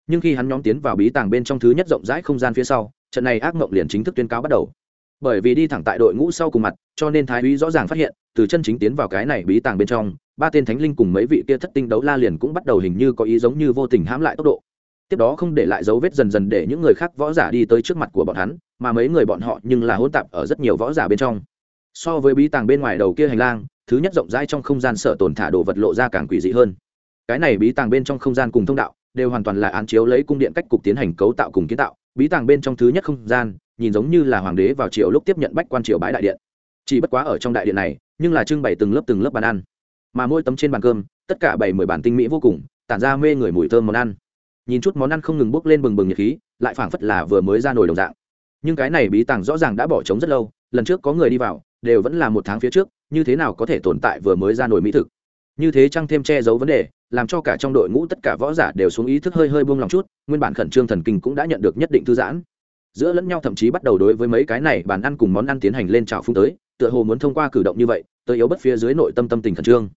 Nhưng khi hắn nhóm tiến vào bí tàng bên trong thứ nhất rộng rãi không gian phía sau, trận này ác mộng liền chính thức tuyên cáo bắt đầu. Bởi vì đi thẳng tại đội ngũ sau cùng mặt, cho nên thái úy rõ ràng phát hiện, từ chân chính tiến vào cái này bí tàng bên trong, ba tên thánh linh cùng mấy vị kia thất tinh đấu la liền cũng bắt đầu hình như có ý giống như vô tình hãm lại tốc độ. Tiếp đó không để lại dấu vết dần dần để những người khác võ giả đi tới trước mặt của bọn hắn, mà mấy người bọn họ nhưng là hỗn tạp ở rất nhiều võ giả bên trong. So với bí tàng bên ngoài đầu kia hành lang, thứ nhất rộng rãi trong không gian sở tồn thả đồ vật lộ ra càng quỷ dị hơn cái này bí tàng bên trong không gian cùng thông đạo, đều hoàn toàn là án chiếu lấy cung điện cách cục tiến hành cấu tạo cùng kiến tạo. Bí tàng bên trong thứ nhất không gian, nhìn giống như là hoàng đế vào triều lúc tiếp nhận bách quan triều bãi đại điện. Chỉ bất quá ở trong đại điện này, nhưng là trưng bày từng lớp từng lớp bàn ăn. Mà mỗi tấm trên bàn cơm, tất cả bảy mười bản tinh mỹ vô cùng, tản ra mê người mùi thơm món ăn. Nhìn chút món ăn không ngừng bốc lên bừng bừng nhiệt khí, lại phảng phất là vừa mới ra nồi đồng dạng. Nhưng cái này bí tàng rõ ràng đã bỏ trống rất lâu, lần trước có người đi vào, đều vẫn là một tháng phía trước, như thế nào có thể tồn tại vừa mới ra nồi mỹ thực? Như thế chăng thêm che giấu vấn đề, làm cho cả trong đội ngũ tất cả võ giả đều xuống ý thức hơi hơi buông lòng chút, nguyên bản khẩn trương thần kinh cũng đã nhận được nhất định thư giãn. Giữa lẫn nhau thậm chí bắt đầu đối với mấy cái này bàn ăn cùng món ăn tiến hành lên trào phung tới, tựa hồ muốn thông qua cử động như vậy, tới yếu bất phía dưới nội tâm tâm tình khẩn trương.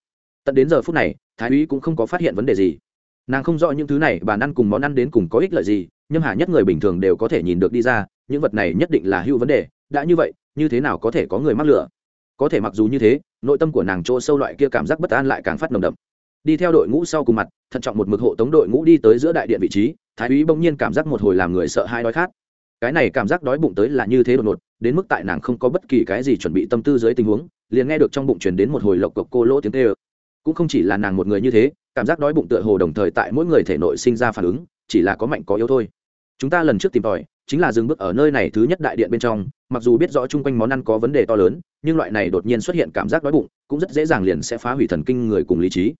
Tận đến giờ phút này, thái úy cũng không có phát hiện vấn đề gì. Nàng không rõ những thứ này, bàn ăn cùng món ăn đến cùng có ích lợi gì, nhưng hà nhất người bình thường đều có thể nhìn được đi ra, những vật này nhất định là hữu vấn đề, đã như vậy, như thế nào có thể có người mắc lửa? Có thể mặc dù như thế nội tâm của nàng chỗ sâu loại kia cảm giác bất an lại càng phát nồng đậm. Đi theo đội ngũ sau cùng mặt, thận trọng một mực hộ tống đội ngũ đi tới giữa đại điện vị trí, thái úy bỗng nhiên cảm giác một hồi làm người sợ hai đói khát. Cái này cảm giác đói bụng tới là như thế đột ngột, đến mức tại nàng không có bất kỳ cái gì chuẩn bị tâm tư dưới tình huống, liền nghe được trong bụng truyền đến một hồi lộc cộc cô lỗ tiếng tê ơ. Cũng không chỉ là nàng một người như thế, cảm giác đói bụng tựa hồ đồng thời tại mỗi người thể nội sinh ra phản ứng, chỉ là có mạnh có yếu thôi chúng ta lần trước tìm tòi, chính là dừng bước ở nơi này thứ nhất đại điện bên trong, mặc dù biết rõ chung quanh món ăn có vấn đề to lớn, nhưng loại này đột nhiên xuất hiện cảm giác đói bụng, cũng rất dễ dàng liền sẽ phá hủy thần kinh người cùng lý trí.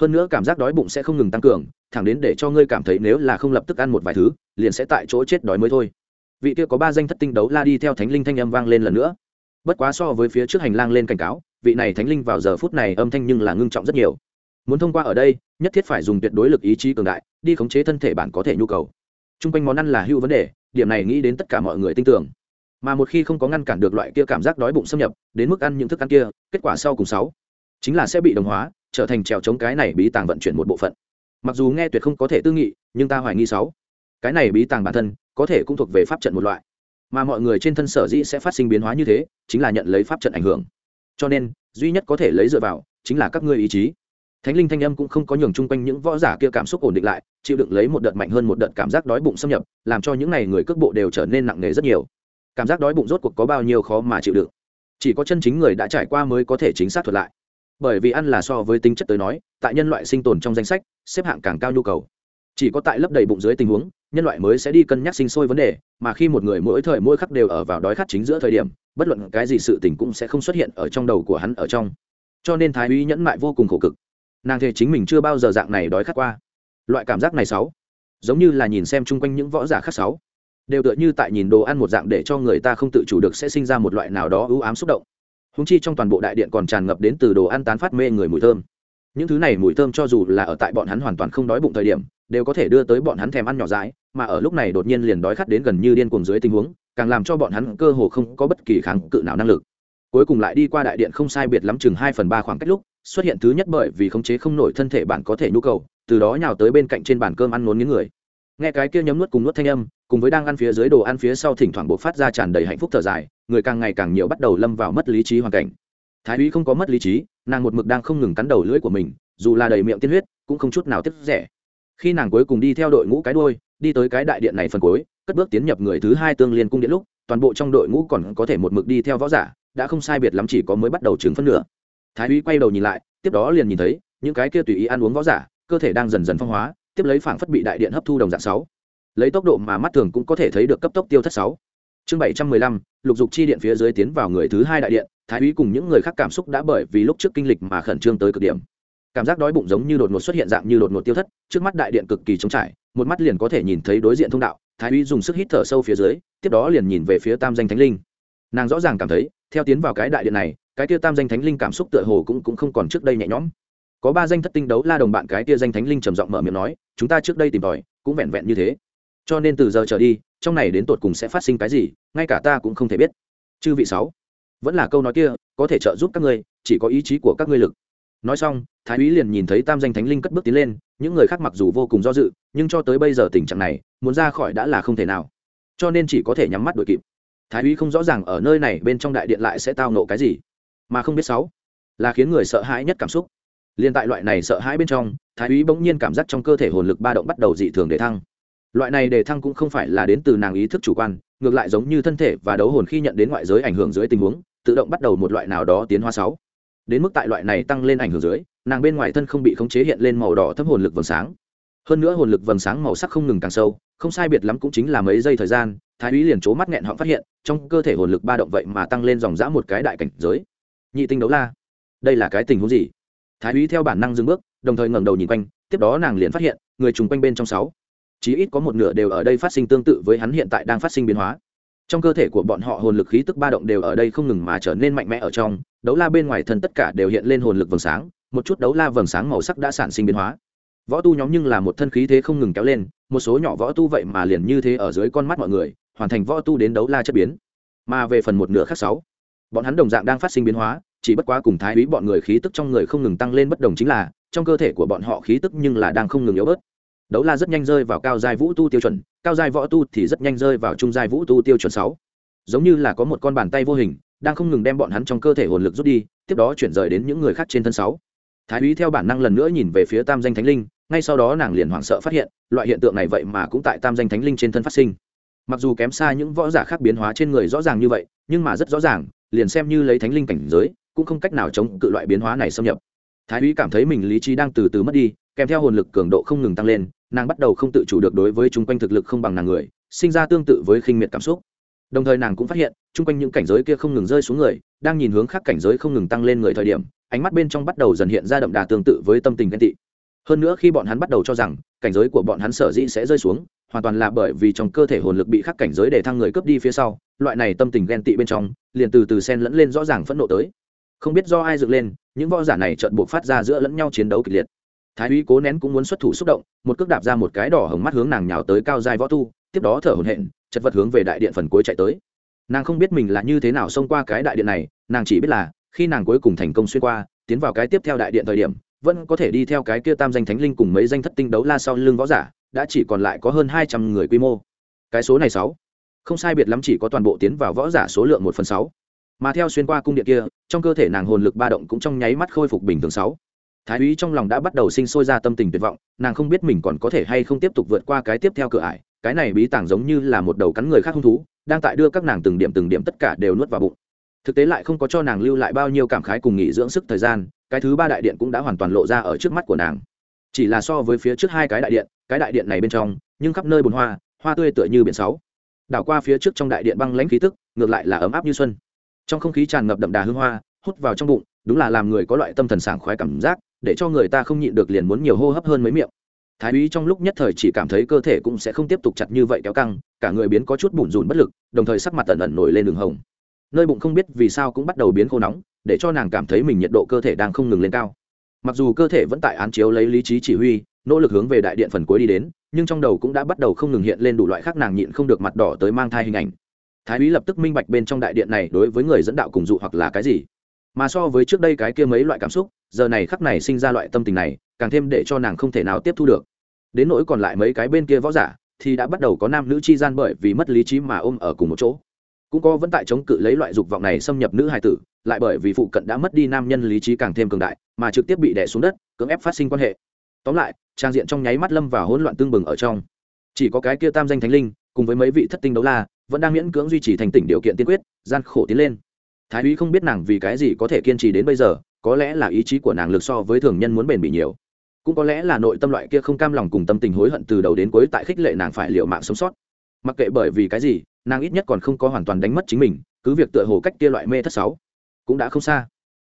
Hơn nữa cảm giác đói bụng sẽ không ngừng tăng cường, thẳng đến để cho ngươi cảm thấy nếu là không lập tức ăn một vài thứ, liền sẽ tại chỗ chết đói mới thôi. Vị kia có ba danh thất tinh đấu la đi theo thánh linh thanh âm vang lên lần nữa. Bất quá so với phía trước hành lang lên cảnh cáo, vị này thánh linh vào giờ phút này âm thanh nhưng là ngưng trọng rất nhiều. Muốn thông qua ở đây, nhất thiết phải dùng tuyệt đối lực ý chí cường đại, đi khống chế thân thể bạn có thể nhu cầu t r u n g quanh món ăn là hưu vấn đề, điểm này nghĩ đến tất cả mọi người tin tưởng. Mà một khi không có ngăn cản được loại kia cảm giác đói bụng xâm nhập, đến mức ăn những thức ăn kia, kết quả sau cùng sáu chính là sẽ bị đồng hóa, trở thành trèo chống cái này bí tàng vận chuyển một bộ phận. Mặc dù nghe tuyệt không có thể tư nghị, nhưng ta hoài nghi sáu cái này bí tàng bản thân có thể cũng thuộc về pháp trận một loại. Mà mọi người trên thân sở dĩ sẽ phát sinh biến hóa như thế, chính là nhận lấy pháp trận ảnh hưởng. Cho nên, duy nhất có thể lấy dựa vào, chính là các ngươi ý chí thánh linh thanh âm cũng không có nhường chung quanh những võ giả kia cảm xúc ổn định lại, chịu đựng lấy một đợt mạnh hơn một đợt cảm giác đói bụng xâm nhập, làm cho những n à y người cước bộ đều trở nên nặng nề rất nhiều. Cảm giác đói bụng rốt cuộc có bao nhiêu khó mà chịu đựng. Chỉ có chân chính người đã trải qua mới có thể chính xác thuật lại. Bởi vì ăn là so với tính chất tới nói, tại nhân loại sinh tồn trong danh sách, xếp hạng càng cao nhu cầu. Chỉ có tại lấp đầy bụng dưới tình huống, nhân loại mới sẽ đi cân nhắc sinh sôi vấn đề, mà khi một người mỗi thời mỗi khắc đều ở vào đói khát chính giữa thời điểm, bất luận cái gì sự tình cũng sẽ không xuất hiện ở trong đầu của hắn ở trong. Cho nên thái úy nhẫn mại vô cùng khổ cực nàng thề chính mình chưa bao giờ dạng này đói khát qua. Loại cảm giác này sáu, giống như là nhìn xem chung quanh những võ giả khác sáu, đều tựa như tại nhìn đồ ăn một dạng để cho người ta không tự chủ được sẽ sinh ra một loại nào đó ưu ám xúc động. Húng chi trong toàn bộ đại điện còn tràn ngập đến từ đồ ăn tán phát mê người mùi thơm. Những thứ này mùi thơm cho dù là ở tại bọn hắn hoàn toàn không đói bụng thời điểm, đều có thể đưa tới bọn hắn thèm ăn nhỏ dãi, mà ở lúc này đột nhiên liền đói khát đến gần như điên cuồng dưới tình huống, càng làm cho bọn hắn cơ hồ không có bất kỳ kháng cự nào năng lực. Cuối cùng lại đi qua đại điện không sai biệt lắm chừng hai phần ba khoảng cách lúc xuất hiện thứ nhất bởi vì khống chế không nổi thân thể bạn có thể nhu cầu, từ đó nhào tới bên cạnh trên bàn cơm ăn nốn những người. Nghe cái kia nhấm nuốt cùng nuốt thanh âm, cùng với đang ăn phía dưới đồ ăn phía sau thỉnh thoảng buộc phát ra tràn đầy hạnh phúc thở dài, người càng ngày càng nhiều bắt đầu lâm vào mất lý trí hoàn cảnh. Thái úy không có mất lý trí, nàng một mực đang không ngừng cắn đầu lưỡi của mình, dù là đầy miệng tiên huyết, cũng không chút nào tiếc rẻ. Khi nàng cuối cùng đi theo đội ngũ cái đôi đi tới cái đại điện này phần cuối, cất bước tiến nhập người thứ hai tương liên cung điện lúc, toàn bộ trong đội ngũ còn có thể một mực đi theo võ giả, đã không sai biệt lắm chỉ có mới bắt đầu chứng phân nửa thái úy quay đầu nhìn lại, tiếp đó liền nhìn thấy, những cái kia tùy ý ăn uống võ giả, cơ thể đang dần dần phong hóa, tiếp lấy phảng phất bị đại điện hấp thu đồng dạng sáu. Lấy tốc độ mà mắt thường cũng có thể thấy được cấp tốc tiêu thất sáu. Chương bảy trăm mười lăm, lục dục chi điện phía dưới tiến vào người thứ hai đại điện, thái úy cùng những người khác cảm xúc đã bởi vì lúc trước kinh lịch mà khẩn trương tới cực điểm. Cảm giác đói bụng giống như đột ngột xuất hiện dạng như đột ngột tiêu thất, trước mắt đại điện cực kỳ trống trải, một mắt liền có thể nhìn thấy đối diện thông đạo, thái úy dùng sức hít thở sâu phía dưới, tiếp đó liền nhìn về phía tam danh thánh linh. Nàng rõ ràng cảm thấy, theo tiến vào cái đại điện này cái kia tam danh thánh linh cảm xúc tựa hồ cũng cũng không còn trước đây nhẹ nhõm. Có ba danh thất tinh đấu la đồng bạn cái kia danh thánh linh trầm giọng mở miệng nói, chúng ta trước đây tìm tòi, cũng vẹn vẹn như thế. Cho nên từ giờ trở đi, trong này đến tột cùng sẽ phát sinh cái gì, ngay cả ta cũng không thể biết. Chư vị sáu, vẫn là câu nói kia, có thể trợ giúp các ngươi, chỉ có ý chí của các ngươi lực. Nói xong, thái úy liền nhìn thấy tam danh thánh linh cất bước tiến lên, những người khác mặc dù vô cùng do dự, nhưng cho tới bây giờ tình trạng này, muốn ra khỏi đã là không thể nào. Cho nên chỉ có thể nhắm mắt đuổi kịp. Thái úy không rõ ràng ở nơi này bên trong đại điện lại sẽ tao nộ cái gì mà không biết sáu, là khiến người sợ hãi nhất cảm xúc. Liên tại loại này sợ hãi bên trong, thái úy bỗng nhiên cảm giác trong cơ thể hồn lực ba động bắt đầu dị thường để thăng. Loại này đề thăng cũng không phải là đến từ nàng ý thức chủ quan, ngược lại giống như thân thể và đấu hồn khi nhận đến ngoại giới ảnh hưởng dưới tình huống, tự động bắt đầu một loại nào đó tiến hóa sáu. Đến mức tại loại này tăng lên ảnh hưởng dưới, nàng bên ngoài thân không bị khống chế hiện lên màu đỏ thấp hồn lực vầng sáng. Hơn nữa hồn lực vầng sáng màu sắc không ngừng càng sâu, không sai biệt lắm cũng chính là mấy giây thời gian, thái úy liền c mắt nghẹn họ phát hiện, trong cơ thể hồn lực ba động vậy mà tăng lên dòng dã một cái đại cảnh giới nhị tinh đấu la. Đây là cái tình huống gì? Thái úy theo bản năng dừng bước, đồng thời ngẩng đầu nhìn quanh, tiếp đó nàng liền phát hiện, người trùng quanh bên trong sáu, chí ít có một nửa đều ở đây phát sinh tương tự với hắn hiện tại đang phát sinh biến hóa. Trong cơ thể của bọn họ hồn lực khí tức ba động đều ở đây không ngừng mà trở nên mạnh mẽ ở trong, đấu la bên ngoài thân tất cả đều hiện lên hồn lực vầng sáng, một chút đấu la vầng sáng màu sắc đã sản sinh biến hóa. Võ tu nhóm nhưng là một thân khí thế không ngừng kéo lên, một số nhỏ võ tu vậy mà liền như thế ở dưới con mắt mọi người, hoàn thành võ tu đến đấu la chất biến. Mà về phần một nửa khác sáu bọn hắn đồng dạng đang phát sinh biến hóa, chỉ bất quá cùng thái úy bọn người khí tức trong người không ngừng tăng lên bất đồng chính là, trong cơ thể của bọn họ khí tức nhưng là đang không ngừng yếu bớt. Đấu la rất nhanh rơi vào cao giai vũ tu tiêu chuẩn, cao giai võ tu thì rất nhanh rơi vào trung giai vũ tu tiêu chuẩn sáu. Giống như là có một con bàn tay vô hình, đang không ngừng đem bọn hắn trong cơ thể hồn lực rút đi, tiếp đó chuyển rời đến những người khác trên thân sáu. Thái úy theo bản năng lần nữa nhìn về phía tam danh thánh linh, ngay sau đó nàng liền hoảng sợ phát hiện, loại hiện tượng này vậy mà cũng tại tam danh thánh linh trên thân phát sinh. Mặc dù kém xa những võ giả khác biến hóa trên người rõ ràng như vậy, nhưng mà rất rõ ràng liền xem như lấy thánh linh cảnh giới, cũng không cách nào chống cự loại biến hóa này xâm nhập. Thái úy cảm thấy mình lý trí đang từ từ mất đi, kèm theo hồn lực cường độ không ngừng tăng lên, nàng bắt đầu không tự chủ được đối với chung quanh thực lực không bằng nàng người, sinh ra tương tự với khinh miệt cảm xúc. Đồng thời nàng cũng phát hiện, chung quanh những cảnh giới kia không ngừng rơi xuống người, đang nhìn hướng khác cảnh giới không ngừng tăng lên người thời điểm, ánh mắt bên trong bắt đầu dần hiện ra đậm đà tương tự với tâm tình ghen tị. Hơn nữa khi bọn hắn bắt đầu cho rằng, cảnh giới của bọn hắn sở dĩ sẽ rơi xuống hoàn toàn là bởi vì trong cơ thể hồn lực bị khắc cảnh giới để thăng người cướp đi phía sau, loại này tâm tình ghen tị bên trong, liền từ từ sen lẫn lên rõ ràng phẫn nộ tới. Không biết do ai dựng lên, những võ giả này trợn buộc phát ra giữa lẫn nhau chiến đấu kịch liệt. Thái úy cố nén cũng muốn xuất thủ xúc động, một cước đạp ra một cái đỏ hồng mắt hướng nàng nhào tới cao dài võ tu, tiếp đó thở hổn hển, chật vật hướng về đại điện phần cuối chạy tới. Nàng không biết mình là như thế nào xông qua cái đại điện này, nàng chỉ biết là, khi nàng cuối cùng thành công xuyên qua, tiến vào cái tiếp theo đại điện thời điểm, vẫn có thể đi theo cái kia tam danh thánh linh cùng mấy danh thất tinh đấu la sau lưng võ giả đã chỉ còn lại có hơn hai trăm người quy mô. Cái số này sáu, không sai biệt lắm chỉ có toàn bộ tiến vào võ giả số lượng một phần sáu. Mà theo xuyên qua cung điện kia, trong cơ thể nàng hồn lực ba động cũng trong nháy mắt khôi phục bình thường sáu. Thái úy trong lòng đã bắt đầu sinh sôi ra tâm tình tuyệt vọng, nàng không biết mình còn có thể hay không tiếp tục vượt qua cái tiếp theo cửa ải. Cái này bí tàng giống như là một đầu cắn người khác hung thú, đang tại đưa các nàng từng điểm từng điểm tất cả đều nuốt vào bụng. Thực tế lại không có cho nàng lưu lại bao nhiêu cảm khái cùng nghỉ dưỡng sức thời gian, cái thứ ba đại điện cũng đã hoàn toàn lộ ra ở trước mắt của nàng chỉ là so với phía trước hai cái đại điện, cái đại điện này bên trong, nhưng khắp nơi bồn hoa hoa tươi tựa như biển sáu. Đảo qua phía trước trong đại điện băng lãnh khí tức, ngược lại là ấm áp như xuân. Trong không khí tràn ngập đậm đà hương hoa, hút vào trong bụng, đúng là làm người có loại tâm thần sảng khoái cảm giác, để cho người ta không nhịn được liền muốn nhiều hô hấp hơn mấy miệng. Thái úy trong lúc nhất thời chỉ cảm thấy cơ thể cũng sẽ không tiếp tục chặt như vậy kéo căng, cả người biến có chút bủn rủn bất lực, đồng thời sắc mặt tần ẩn nổi lên đường hồng. Nơi bụng không biết vì sao cũng bắt đầu biến khô nóng, để cho nàng cảm thấy mình nhiệt độ cơ thể đang không ngừng lên cao mặc dù cơ thể vẫn tại án chiếu lấy lý trí chỉ huy, nỗ lực hướng về đại điện phần cuối đi đến, nhưng trong đầu cũng đã bắt đầu không ngừng hiện lên đủ loại khác nàng nhịn không được mặt đỏ tới mang thai hình ảnh. Thái úy lập tức minh bạch bên trong đại điện này đối với người dẫn đạo cùng dụ hoặc là cái gì. Mà so với trước đây cái kia mấy loại cảm xúc, giờ này khắc này sinh ra loại tâm tình này, càng thêm để cho nàng không thể nào tiếp thu được. Đến nỗi còn lại mấy cái bên kia võ giả, thì đã bắt đầu có nam nữ chi gian bởi vì mất lý trí mà ôm ở cùng một chỗ. Cũng có vẫn tại chống cự lấy loại dục vọng này xâm nhập nữ hài tử lại bởi vì phụ cận đã mất đi nam nhân lý trí càng thêm cường đại, mà trực tiếp bị đè xuống đất, cưỡng ép phát sinh quan hệ. Tóm lại, trang diện trong nháy mắt lâm vào hỗn loạn tương bừng ở trong. Chỉ có cái kia tam danh thánh linh, cùng với mấy vị thất tinh đấu la, vẫn đang miễn cưỡng duy trì thành tỉnh điều kiện tiên quyết, gian khổ tiến lên. Thái úy không biết nàng vì cái gì có thể kiên trì đến bây giờ, có lẽ là ý chí của nàng lực so với thường nhân muốn bền bỉ nhiều. Cũng có lẽ là nội tâm loại kia không cam lòng cùng tâm tình hối hận từ đầu đến cuối tại khích lệ nàng phải liệu mạng sống sót. Mặc kệ bởi vì cái gì, nàng ít nhất còn không có hoàn toàn đánh mất chính mình, cứ việc tựa hồ cách kia loại mê thất sáu cũng đã không xa.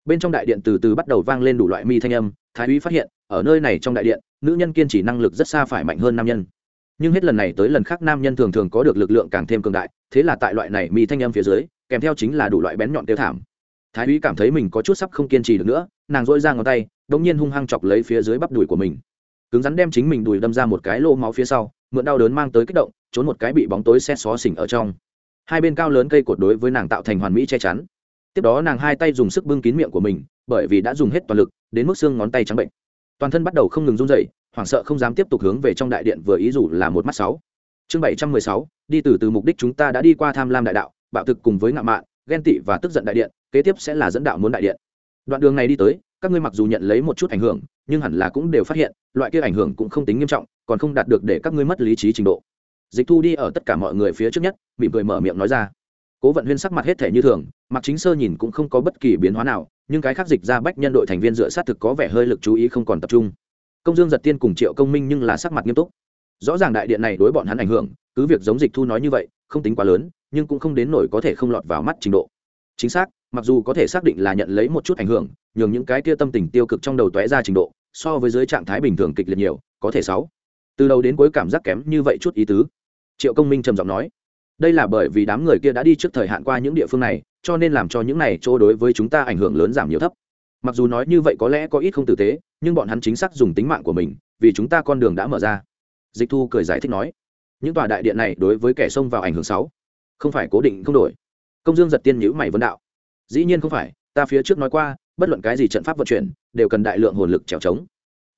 Bên trong đại điện từ từ bắt đầu vang lên đủ loại mi thanh âm, thái úy phát hiện, ở nơi này trong đại điện, nữ nhân kiên trì năng lực rất xa phải mạnh hơn nam nhân. Nhưng hết lần này tới lần khác nam nhân thường thường có được lực lượng càng thêm cường đại, thế là tại loại này mi thanh âm phía dưới, kèm theo chính là đủ loại bén nhọn tiêu thảm. Thái úy cảm thấy mình có chút sắp không kiên trì được nữa, nàng dỗi ra ngón tay đ ỗ n g nhiên hung hăng chọc lấy phía dưới bắp đùi của mình. Cứng rắn đem chính mình đùi đâm ra một cái lô máu phía sau, mượn đau đớn mang tới kích động, trốn một cái bị bóng tối xét xó xỉnh ở trong. Hai bên cao lớn cây cột đối với nàng tạo thành hoàn mỹ che chắn tiếp đó nàng hai tay dùng sức bưng kín miệng của mình, bởi vì đã dùng hết toàn lực, đến mức xương ngón tay trắng bệnh. Toàn thân bắt đầu không ngừng run dậy hoảng sợ không dám tiếp tục hướng về trong đại điện vừa ý dù là một mắt sáu. Chương bảy trăm mười sáu, đi từ từ mục đích chúng ta đã đi qua tham lam đại đạo, bạo thực cùng với ngạo mạn, ghen tị và tức giận đại điện, kế tiếp sẽ là dẫn đạo muốn đại điện. Đoạn đường này đi tới, các ngươi mặc dù nhận lấy một chút ảnh hưởng, nhưng hẳn là cũng đều phát hiện, loại kia ảnh hưởng cũng không tính nghiêm trọng, còn không đạt được để các ngươi mất lý trí trình độ. Dịch thu đi ở tất cả mọi người phía trước nhất, mỉm cười mở miệng nói ra cố vận huyên sắc mặt hết thể như thường mặc chính sơ nhìn cũng không có bất kỳ biến hóa nào, nhưng cái khác dịch ra bách nhân đội thành viên dựa sát thực có vẻ hơi lực chú ý không còn tập trung. Công dương giật tiên cùng triệu công minh nhưng là sắc mặt nghiêm túc. Rõ ràng đại điện này đối bọn hắn ảnh hưởng, cứ việc giống dịch thu nói như vậy, không tính quá lớn, nhưng cũng không đến nổi có thể không lọt vào mắt trình độ. Chính xác, mặc dù có thể xác định là nhận lấy một chút ảnh hưởng nhường những cái kia tâm tình tiêu cực trong đầu tóe ra trình độ, so với dưới trạng thái bình thường kịch liệt nhiều, có thể sáu. Từ đầu đến cuối cảm giác kém như vậy chút ý tứ. Triệu công minh trầm giọng nói đây là bởi vì đám người kia đã đi trước thời hạn qua những địa phương này, cho nên làm cho những này chỗ đối với chúng ta ảnh hưởng lớn giảm nhiều thấp. Mặc dù nói như vậy có lẽ có ít không tử tế, nhưng bọn hắn chính xác dùng tính mạng của mình, vì chúng ta con đường đã mở ra. Dịch thu cười giải thích nói, những tòa đại điện này đối với kẻ xông vào ảnh hưởng sáu. Không phải cố định, không đổi. Công dương giật tiên nhữ mày vấn đạo, dĩ nhiên không phải, ta phía trước nói qua, bất luận cái gì trận pháp vận chuyển, đều cần đại lượng hồn lực trèo trống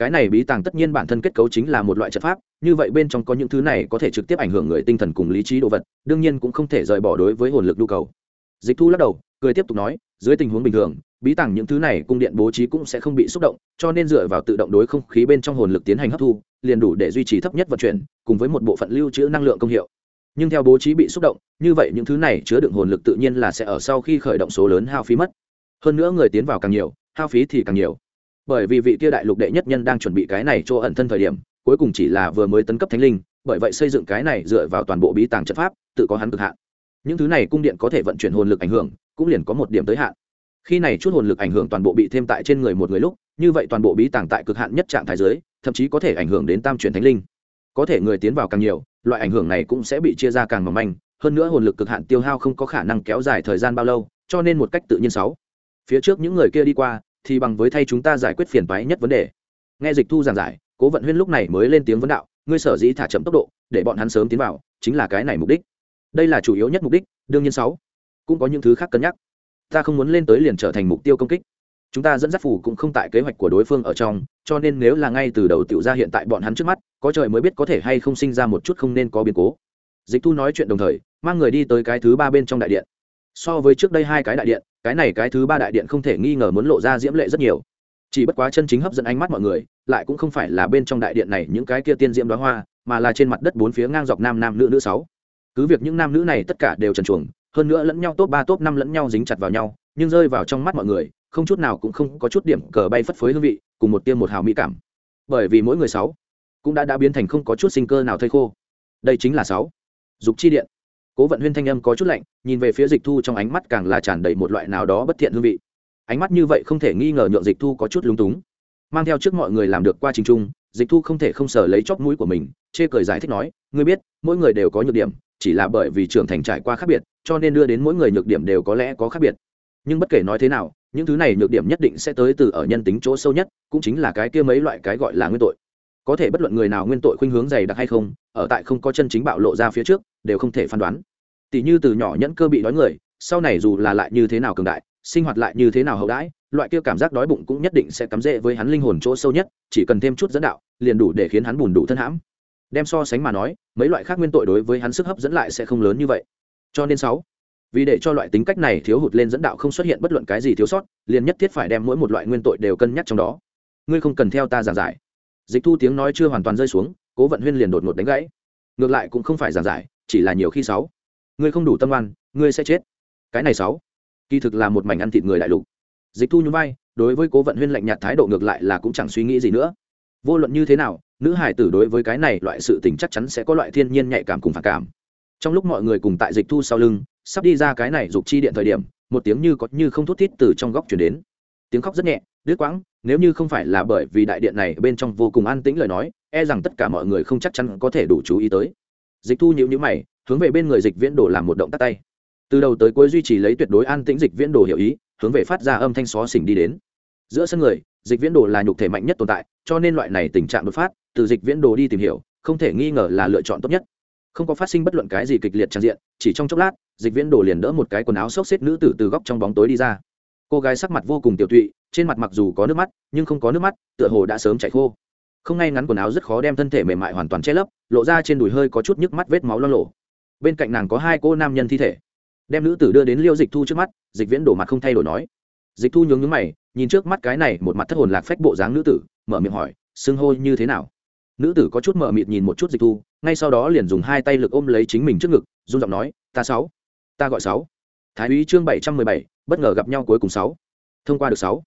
cái này bí tàng tất nhiên bản thân kết cấu chính là một loại trận pháp, như vậy bên trong có những thứ này có thể trực tiếp ảnh hưởng người tinh thần cùng lý trí đồ vật, đương nhiên cũng không thể rời bỏ đối với hồn lực nhu cầu. Dịch thu lắc đầu, cười tiếp tục nói, dưới tình huống bình thường, bí tàng những thứ này cung điện bố trí cũng sẽ không bị xúc động, cho nên dựa vào tự động đối không khí bên trong hồn lực tiến hành hấp thu, liền đủ để duy trì thấp nhất vận chuyển, cùng với một bộ phận lưu trữ năng lượng công hiệu. Nhưng theo bố trí bị xúc động, như vậy những thứ này chứa đựng hồn lực tự nhiên là sẽ ở sau khi khởi động số lớn hao phí mất. Hơn nữa người tiến vào càng nhiều, hao phí thì càng nhiều bởi vì vị kia đại lục đệ nhất nhân đang chuẩn bị cái này cho ẩn thân thời điểm, cuối cùng chỉ là vừa mới tấn cấp thánh linh, bởi vậy xây dựng cái này dựa vào toàn bộ bí tàng trận pháp, tự có hắn cực hạn. Những thứ này cung điện có thể vận chuyển hồn lực ảnh hưởng, cũng liền có một điểm tới hạn. Khi này chút hồn lực ảnh hưởng toàn bộ bị thêm tại trên người một người lúc, như vậy toàn bộ bí tàng tại cực hạn nhất trạng thái giới thậm chí có thể ảnh hưởng đến tam truyền thánh linh. Có thể người tiến vào càng nhiều, loại ảnh hưởng này cũng sẽ bị chia ra càng mỏng manh, hơn nữa hồn lực cực hạn tiêu hao không có khả năng kéo dài thời gian bao lâu, cho nên một cách tự nhiên sáu. Phía trước những người kia đi qua thì bằng với thay chúng ta giải quyết phiền toái nhất vấn đề. Nghe dịch thu giảng giải, cố vận huyên lúc này mới lên tiếng vấn đạo, ngươi sở dĩ thả chậm tốc độ, để bọn hắn sớm tiến vào, chính là cái này mục đích. Đây là chủ yếu nhất mục đích, đương nhiên sáu. Cũng có những thứ khác cân nhắc. Ta không muốn lên tới liền trở thành mục tiêu công kích. Chúng ta dẫn dắt phủ cũng không tại kế hoạch của đối phương ở trong, cho nên nếu là ngay từ đầu tiểu ra hiện tại bọn hắn trước mắt, có trời mới biết có thể hay không sinh ra một chút không nên có biến cố. Dịch thu nói chuyện đồng thời, mang người đi tới cái thứ ba bên trong đại điện. So với trước đây hai cái đại điện cái này cái thứ ba đại điện không thể nghi ngờ muốn lộ ra diễm lệ rất nhiều. Chỉ bất quá chân chính hấp dẫn ánh mắt mọi người, lại cũng không phải là bên trong đại điện này những cái kia tiên diễm đoá hoa, mà là trên mặt đất bốn phía ngang dọc nam nam nữ nữ sáu. Cứ việc những nam nữ này tất cả đều trần chuồng hơn nữa lẫn nhau top ba, top năm lẫn nhau dính chặt vào nhau, nhưng rơi vào trong mắt mọi người, không chút nào cũng không có chút điểm cờ bay phất phới hương vị, cùng một tiêm một hào mỹ cảm. Bởi vì mỗi người sáu cũng đã đã biến thành không có chút sinh cơ nào thây khô. Đây chính là sáu. Dục chi điện cố vận huyên thanh âm có chút lạnh, nhìn về phía dịch thu trong ánh mắt càng là tràn đầy một loại nào đó bất thiện hương vị. Ánh mắt như vậy không thể nghi ngờ nhượng dịch thu có chút lung túng. Mang theo trước mọi người làm được qua trình trung, dịch thu không thể không sở lấy chóp mũi của mình, chê cười giải thích nói, ngươi biết, mỗi người đều có nhược điểm, chỉ là bởi vì trưởng thành trải qua khác biệt, cho nên đưa đến mỗi người nhược điểm đều có lẽ có khác biệt. Nhưng bất kể nói thế nào, những thứ này nhược điểm nhất định sẽ tới từ ở nhân tính chỗ sâu nhất, cũng chính là cái kia mấy loại cái gọi là nguyên tội có thể bất luận người nào nguyên tội khuynh hướng dày đặc hay không, ở tại không có chân chính bạo lộ ra phía trước, đều không thể phán đoán. Tỷ như từ nhỏ nhẫn cơ bị đói người, sau này dù là lại như thế nào cường đại, sinh hoạt lại như thế nào hậu đãi, loại kia cảm giác đói bụng cũng nhất định sẽ cắm rễ với hắn linh hồn chỗ sâu nhất, chỉ cần thêm chút dẫn đạo, liền đủ để khiến hắn bùn đủ thân hãm. Đem so sánh mà nói, mấy loại khác nguyên tội đối với hắn sức hấp dẫn lại sẽ không lớn như vậy. Cho nên sáu, vì để cho loại tính cách này thiếu hụt lên dẫn đạo không xuất hiện bất luận cái gì thiếu sót, liền nhất thiết phải đem mỗi một loại nguyên tội đều cân nhắc trong đó. Ngươi không cần theo ta giảng giải dịch thu tiếng nói chưa hoàn toàn rơi xuống, cố vận huyên liền đột ngột đánh gãy. Ngược lại cũng không phải giảng giải, chỉ là nhiều khi sáu. Ngươi không đủ tâm oan, ngươi sẽ chết. Cái này sáu, kỳ thực là một mảnh ăn thịt người đại lục. Dịch thu nhún vai, đối với cố vận huyên lạnh nhạt thái độ ngược lại là cũng chẳng suy nghĩ gì nữa. Vô luận như thế nào, nữ hải tử đối với cái này loại sự tình chắc chắn sẽ có loại thiên nhiên nhạy cảm cùng phản cảm. Trong lúc mọi người cùng tại dịch thu sau lưng, sắp đi ra cái này dục chi điện thời điểm, một tiếng như có như không thút thít từ trong góc chuyển đến. Tiếng khóc rất nhẹ đứt quãng, nếu như không phải là bởi vì đại điện này bên trong vô cùng an tĩnh lời nói e rằng tất cả mọi người không chắc chắn có thể đủ chú ý tới. Dịch thu nhữ nhữ mày, hướng về bên người dịch viễn đồ làm một động tắt tay. Từ đầu tới cuối duy trì lấy tuyệt đối an tĩnh dịch viễn đồ hiểu ý, hướng về phát ra âm thanh xó xỉnh đi đến. Giữa sân người, dịch viễn đồ là nhục thể mạnh nhất tồn tại, cho nên loại này tình trạng đột phát, từ dịch viễn đồ đi tìm hiểu, không thể nghi ngờ là lựa chọn tốt nhất. Không có phát sinh bất luận cái gì kịch liệt trang diện, chỉ trong chốc lát, dịch viễn đồ liền đỡ một cái quần áo xốc xếp nữ tử từ góc trong bóng tối đi ra. Cô gái sắc mặt vô cùng tiểu tụy trên mặt mặc dù có nước mắt, nhưng không có nước mắt, tựa hồ đã sớm chảy khô. Không ngay ngắn quần áo rất khó đem thân thể mềm mại hoàn toàn che lấp, lộ ra trên đùi hơi có chút nhức mắt vết máu lo lộ. Bên cạnh nàng có hai cô nam nhân thi thể. Đem nữ tử đưa đến liêu dịch thu trước mắt, dịch viễn đổ mặt không thay đổi nói. Dịch thu nhướng nhướng mày, nhìn trước mắt cái này một mặt thất hồn lạc phách bộ dáng nữ tử, mở miệng hỏi xưng hô như thế nào? Nữ tử có chút mở mịt nhìn một chút dịch thu, ngay sau đó liền dùng hai tay lực ôm lấy chính mình trước ngực, run giọng nói, ta sáu, ta gọi sáu. Thái úy chương bảy trăm mười bảy, bất ngờ gặp nhau cuối cùng sáu. Thông qua được sáu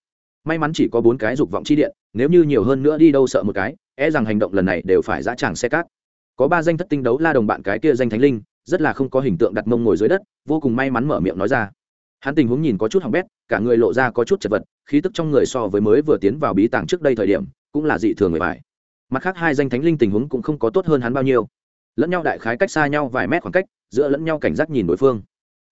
may mắn chỉ có bốn cái dục vọng chi điện, nếu như nhiều hơn nữa đi đâu sợ một cái e rằng hành động lần này đều phải dã tràng xe cát. Có ba danh thất tinh đấu la đồng bạn cái kia danh thánh linh, rất là không có hình tượng đặt mông ngồi dưới đất, vô cùng may mắn mở miệng nói ra. Hắn tình huống nhìn có chút hỏng bét, cả người lộ ra có chút chật vật, khí tức trong người so với mới vừa tiến vào bí tàng trước đây thời điểm, cũng là dị thường người bài mặt khác hai danh thánh linh tình huống cũng không có tốt hơn hắn bao nhiêu. Lẫn nhau đại khái cách xa nhau vài mét khoảng cách, giữa lẫn nhau cảnh giác nhìn đối phương.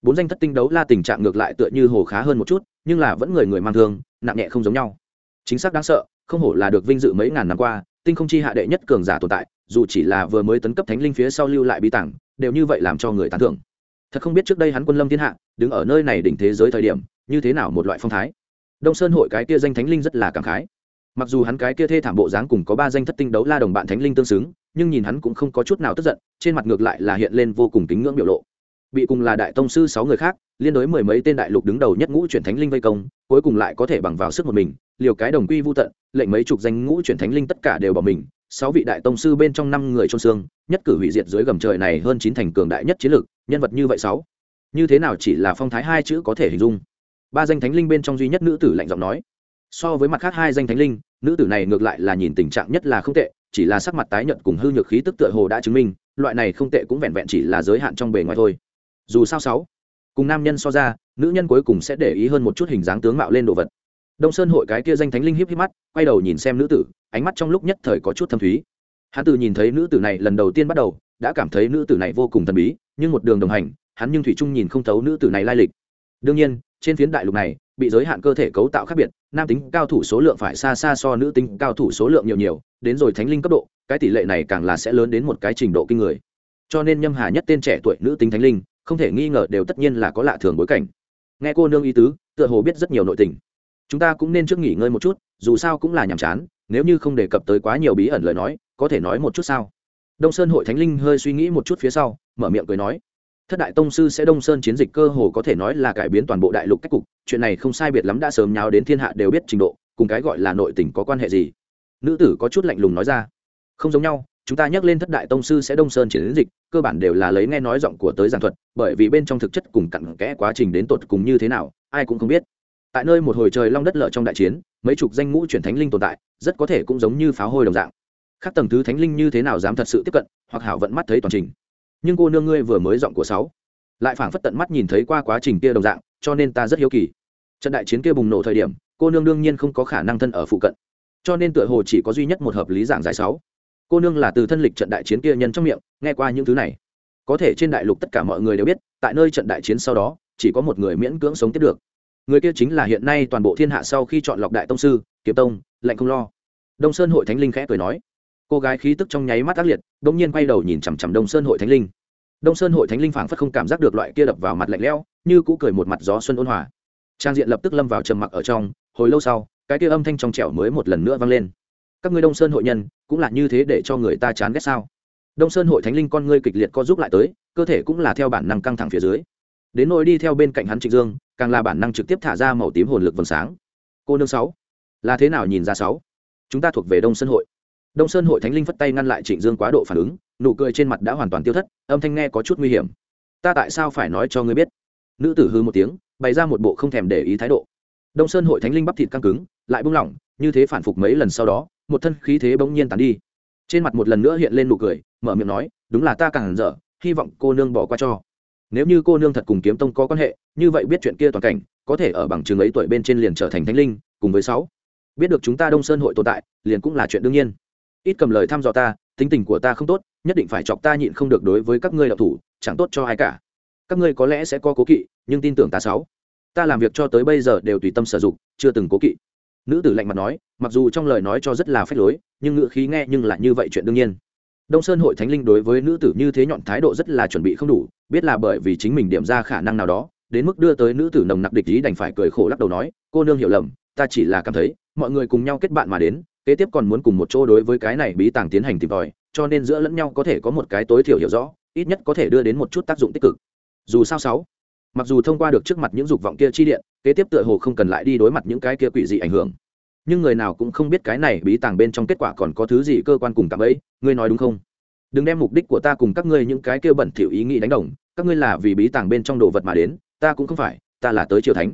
Bốn danh thất tinh đấu la tình trạng ngược lại tựa như hồ khá hơn một chút, nhưng là vẫn người người mang thương nặng nhẹ không giống nhau. Chính xác đáng sợ, không hổ là được vinh dự mấy ngàn năm qua, tinh không chi hạ đệ nhất cường giả tồn tại, dù chỉ là vừa mới tấn cấp thánh linh phía sau lưu lại bí tảng, đều như vậy làm cho người tán thưởng. Thật không biết trước đây hắn quân lâm thiên hạ, đứng ở nơi này đỉnh thế giới thời điểm, như thế nào một loại phong thái. Đông sơn hội cái kia danh thánh linh rất là cảm khái. Mặc dù hắn cái kia thê thảm bộ dáng cùng có ba danh thất tinh đấu la đồng bạn thánh linh tương xứng, nhưng nhìn hắn cũng không có chút nào tức giận, trên mặt ngược lại là hiện lên vô cùng kính ngưỡng biểu lộ bị cùng là đại tông sư sáu người khác, liên đối mười mấy tên đại lục đứng đầu nhất ngũ chuyển thánh linh vây công, cuối cùng lại có thể bằng vào sức một mình, liều cái đồng quy vô tận, lệnh mấy chục danh ngũ chuyển thánh linh tất cả đều bỏ mình, sáu vị đại tông sư bên trong năm người trong xương, nhất cử hủy diệt dưới gầm trời này hơn chín thành cường đại nhất chiến lực, nhân vật như vậy sáu. Như thế nào chỉ là phong thái hai chữ có thể hình dung? Ba danh thánh linh bên trong duy nhất nữ tử lạnh giọng nói. So với mặt khác hai danh thánh linh, nữ tử này ngược lại là nhìn tình trạng nhất là không tệ, chỉ là sắc mặt tái nhợt cùng hư nhược khí tức tựa hồ đã chứng minh, loại này không tệ cũng vẹn vẹn chỉ là giới hạn trong bề ngoài thôi dù sao sáu, cùng nam nhân so ra, nữ nhân cuối cùng sẽ để ý hơn một chút hình dáng tướng mạo lên đồ vật. Đông sơn hội cái kia danh thánh linh híp híp mắt, quay đầu nhìn xem nữ tử, ánh mắt trong lúc nhất thời có chút thâm thúy. Hắn từ nhìn thấy nữ tử này lần đầu tiên bắt đầu, đã cảm thấy nữ tử này vô cùng thần bí, nhưng một đường đồng hành, hắn nhưng thủy trung nhìn không thấu nữ tử này lai lịch. Đương nhiên, trên phiến đại lục này, bị giới hạn cơ thể cấu tạo khác biệt, nam tính cao thủ số lượng phải xa xa so nữ tính cao thủ số lượng nhiều nhiều, đến rồi thánh linh cấp độ, cái tỷ lệ này càng là sẽ lớn đến một cái trình độ kinh người. Cho nên nhâm hà nhất tên trẻ tuổi nữ tính thánh linh không thể nghi ngờ đều tất nhiên là có lạ thường bối cảnh. Nghe cô nương ý tứ, tựa hồ biết rất nhiều nội tình. Chúng ta cũng nên trước nghỉ ngơi một chút, dù sao cũng là nhàm chán, nếu như không đề cập tới quá nhiều bí ẩn lời nói, có thể nói một chút sao? Đông sơn hội thánh linh hơi suy nghĩ một chút phía sau, mở miệng cười nói, thất đại tông sư sẽ đông sơn chiến dịch cơ hồ có thể nói là cải biến toàn bộ đại lục cách cục, chuyện này không sai biệt lắm đã sớm nháo đến thiên hạ đều biết trình độ, cùng cái gọi là nội tình có quan hệ gì? Nữ tử có chút lạnh lùng nói ra, không giống nhau chúng ta nhắc lên thất đại tông sư sẽ đông sơn chiến dịch, cơ bản đều là lấy nghe nói giọng của tới giảng thuật, bởi vì bên trong thực chất cùng cặn kẽ quá trình đến tột cùng như thế nào, ai cũng không biết. Tại nơi một hồi trời long đất lở trong đại chiến, mấy chục danh ngũ chuyển thánh linh tồn tại, rất có thể cũng giống như pháo hôi đồng dạng. Các tầng thứ thánh linh như thế nào dám thật sự tiếp cận, hoặc hảo vận mắt thấy toàn trình. Nhưng cô nương ngươi vừa mới giọng của sáu, lại phảng phất tận mắt nhìn thấy qua quá trình kia đồng dạng, cho nên ta rất hiếu kỳ. Trận đại chiến kia bùng nổ thời điểm, cô nương đương nhiên không có khả năng thân ở phụ cận. Cho nên tựa hồ chỉ có duy nhất một hợp lý giảng giải sáu cô nương là từ thân lịch trận đại chiến kia nhân trong miệng, nghe qua những thứ này. Có thể trên đại lục tất cả mọi người đều biết, tại nơi trận đại chiến sau đó, chỉ có một người miễn cưỡng sống tiếp được. Người kia chính là hiện nay toàn bộ thiên hạ sau khi chọn lọc đại tông sư kiếm tông lạnh không lo. Đông sơn hội thánh linh khẽ cười nói. Cô gái khí tức trong nháy mắt ác liệt đ ỗ n g nhiên quay đầu nhìn chằm chằm đông sơn hội thánh linh. Đông sơn hội thánh linh phảng phất không cảm giác được loại kia đập vào mặt lạnh lẽo, như cũ cười một mặt gió xuân ôn hòa. Trang diện lập tức lâm vào trầm mặc ở trong, hồi lâu sau, cái kia âm thanh trong trẻo mới một lần nữa vang lên các ngươi đông sơn hội nhân cũng là như thế để cho người ta chán ghét sao? Đông sơn hội thánh linh con ngươi kịch liệt co giúp lại tới, cơ thể cũng là theo bản năng căng thẳng phía dưới. Đến nỗi đi theo bên cạnh hắn trịnh dương, càng là bản năng trực tiếp thả ra màu tím hồn lực vầng sáng. Cô nương sáu, là thế nào nhìn ra sáu? Chúng ta thuộc về đông sơn hội. Đông sơn hội thánh linh phất tay ngăn lại trịnh dương quá độ phản ứng, nụ cười trên mặt đã hoàn toàn tiêu thất, âm thanh nghe có chút nguy hiểm. Ta tại sao phải nói cho ngươi biết? Nữ tử hư một tiếng, bày ra một bộ không thèm để ý thái độ. Đông sơn hội thánh linh bắp thịt căng cứng, lại buông lỏng, như thế phản phục mấy lần sau đó một thân khí thế bỗng nhiên tàn đi. Trên mặt một lần nữa hiện lên nụ cười, mở miệng nói, đúng là ta càng dở, hy vọng cô nương bỏ qua cho. Nếu như cô nương thật cùng kiếm tông có quan hệ, như vậy biết chuyện kia toàn cảnh, có thể ở bằng trường ấy tuổi bên trên liền trở thành thánh linh, cùng với sáu. Biết được chúng ta đông sơn hội tồn tại, liền cũng là chuyện đương nhiên. Ít cầm lời thăm dò ta, tính tình của ta không tốt, nhất định phải chọc ta nhịn không được đối với các ngươi đạo thủ, chẳng tốt cho ai cả. Các ngươi có lẽ sẽ có cố kỵ, nhưng tin tưởng ta sáu. Ta làm việc cho tới bây giờ đều tùy tâm sử dụng, chưa từng cố kỵ nữ tử lạnh mặt nói, mặc dù trong lời nói cho rất là phách lối, nhưng ngữ khí nghe nhưng lại như vậy chuyện đương nhiên. Đông sơn hội thánh linh đối với nữ tử như thế nhọn thái độ rất là chuẩn bị không đủ, biết là bởi vì chính mình điểm ra khả năng nào đó, đến mức đưa tới nữ tử nồng nặc địch ý đành phải cười khổ lắc đầu nói, cô nương hiểu lầm, ta chỉ là cảm thấy, mọi người cùng nhau kết bạn mà đến, kế tiếp còn muốn cùng một chỗ đối với cái này bí tàng tiến hành tìm tòi, cho nên giữa lẫn nhau có thể có một cái tối thiểu hiểu rõ, ít nhất có thể đưa đến một chút tác dụng tích cực. Dù sao sáu, mặc dù thông qua được trước mặt những dục vọng kia chi điện kế tiếp tựa hồ không cần lại đi đối mặt những cái kia quỷ dị ảnh hưởng. Nhưng người nào cũng không biết cái này bí tàng bên trong kết quả còn có thứ gì cơ quan cùng cảm ấy, ngươi nói đúng không? Đừng đem mục đích của ta cùng các ngươi những cái kia bẩn thỉu ý nghĩ đánh đồng, các ngươi là vì bí tàng bên trong đồ vật mà đến, ta cũng không phải, ta là tới triều thánh.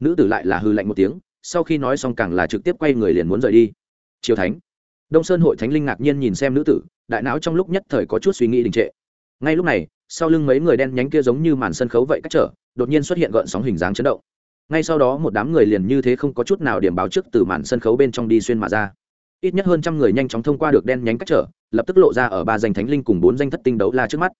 Nữ tử lại là hư lạnh một tiếng, sau khi nói xong càng là trực tiếp quay người liền muốn rời đi. Triều thánh. Đông sơn hội thánh linh ngạc nhiên nhìn xem nữ tử, đại não trong lúc nhất thời có chút suy nghĩ đình trệ. Ngay lúc này, sau lưng mấy người đen nhánh kia giống như màn sân khấu vậy cách trở, đột nhiên xuất hiện gợn sóng hình dáng chấn động ngay sau đó một đám người liền như thế không có chút nào điểm báo trước từ màn sân khấu bên trong đi xuyên mà ra. Ít nhất hơn trăm người nhanh chóng thông qua được đen nhánh cách trở, lập tức lộ ra ở ba danh thánh linh cùng bốn danh thất tinh đấu la trước mắt.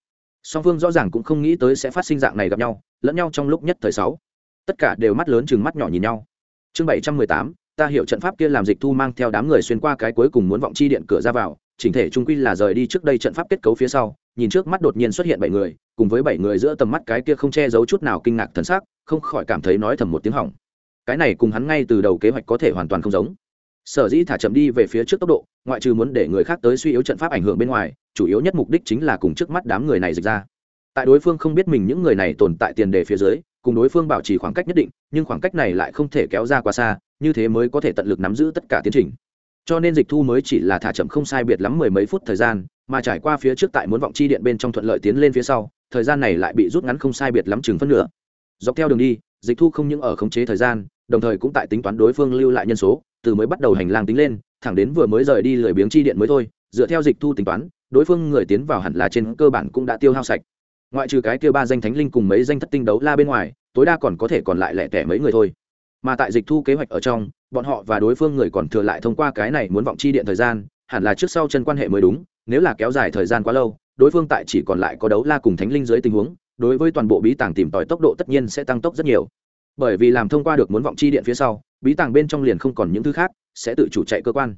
Song phương rõ ràng cũng không nghĩ tới sẽ phát sinh dạng này gặp nhau, lẫn nhau trong lúc nhất thời sáu. Tất cả đều mắt lớn chừng mắt nhỏ nhìn nhau. Chương bảy trăm mười tám, ta hiểu trận pháp kia làm dịch thu mang theo đám người xuyên qua cái cuối cùng muốn vọng chi điện cửa ra vào, chỉnh thể trung quy là rời đi trước đây trận pháp kết cấu phía sau, nhìn trước mắt đột nhiên xuất hiện bảy người cùng với bảy người giữa tầm mắt cái kia không che giấu chút nào kinh ngạc thần sắc, không khỏi cảm thấy nói thầm một tiếng hỏng. Cái này cùng hắn ngay từ đầu kế hoạch có thể hoàn toàn không giống. Sở dĩ thả chậm đi về phía trước tốc độ, ngoại trừ muốn để người khác tới suy yếu trận pháp ảnh hưởng bên ngoài, chủ yếu nhất mục đích chính là cùng trước mắt đám người này dịch ra. Tại đối phương không biết mình những người này tồn tại tiền đề phía dưới, cùng đối phương bảo trì khoảng cách nhất định, nhưng khoảng cách này lại không thể kéo ra quá xa, như thế mới có thể tận lực nắm giữ tất cả tiến trình. Cho nên dịch thu mới chỉ là thả chậm không sai biệt lắm mười mấy phút thời gian, mà trải qua phía trước tại muốn vọng chi điện bên trong thuận lợi tiến lên phía sau thời gian này lại bị rút ngắn không sai biệt lắm chừng phân nửa. Dọc theo đường đi, dịch thu không những ở khống chế thời gian, đồng thời cũng tại tính toán đối phương lưu lại nhân số, từ mới bắt đầu hành lang tính lên, thẳng đến vừa mới rời đi lười biếng chi điện mới thôi, dựa theo dịch thu tính toán, đối phương người tiến vào hẳn là trên cơ bản cũng đã tiêu hao sạch. Ngoại trừ cái kia ba danh thánh linh cùng mấy danh thất tinh đấu la bên ngoài, tối đa còn có thể còn lại lẻ tẻ mấy người thôi. Mà tại dịch thu kế hoạch ở trong, bọn họ và đối phương người còn thừa lại thông qua cái này muốn vọng chi điện thời gian, hẳn là trước sau chân quan hệ mới đúng, nếu là kéo dài thời gian quá lâu đối phương tại chỉ còn lại có đấu la cùng thánh linh dưới tình huống, đối với toàn bộ bí tàng tìm tòi tốc độ tất nhiên sẽ tăng tốc rất nhiều. Bởi vì làm thông qua được muốn vọng chi điện phía sau, bí tàng bên trong liền không còn những thứ khác, sẽ tự chủ chạy cơ quan.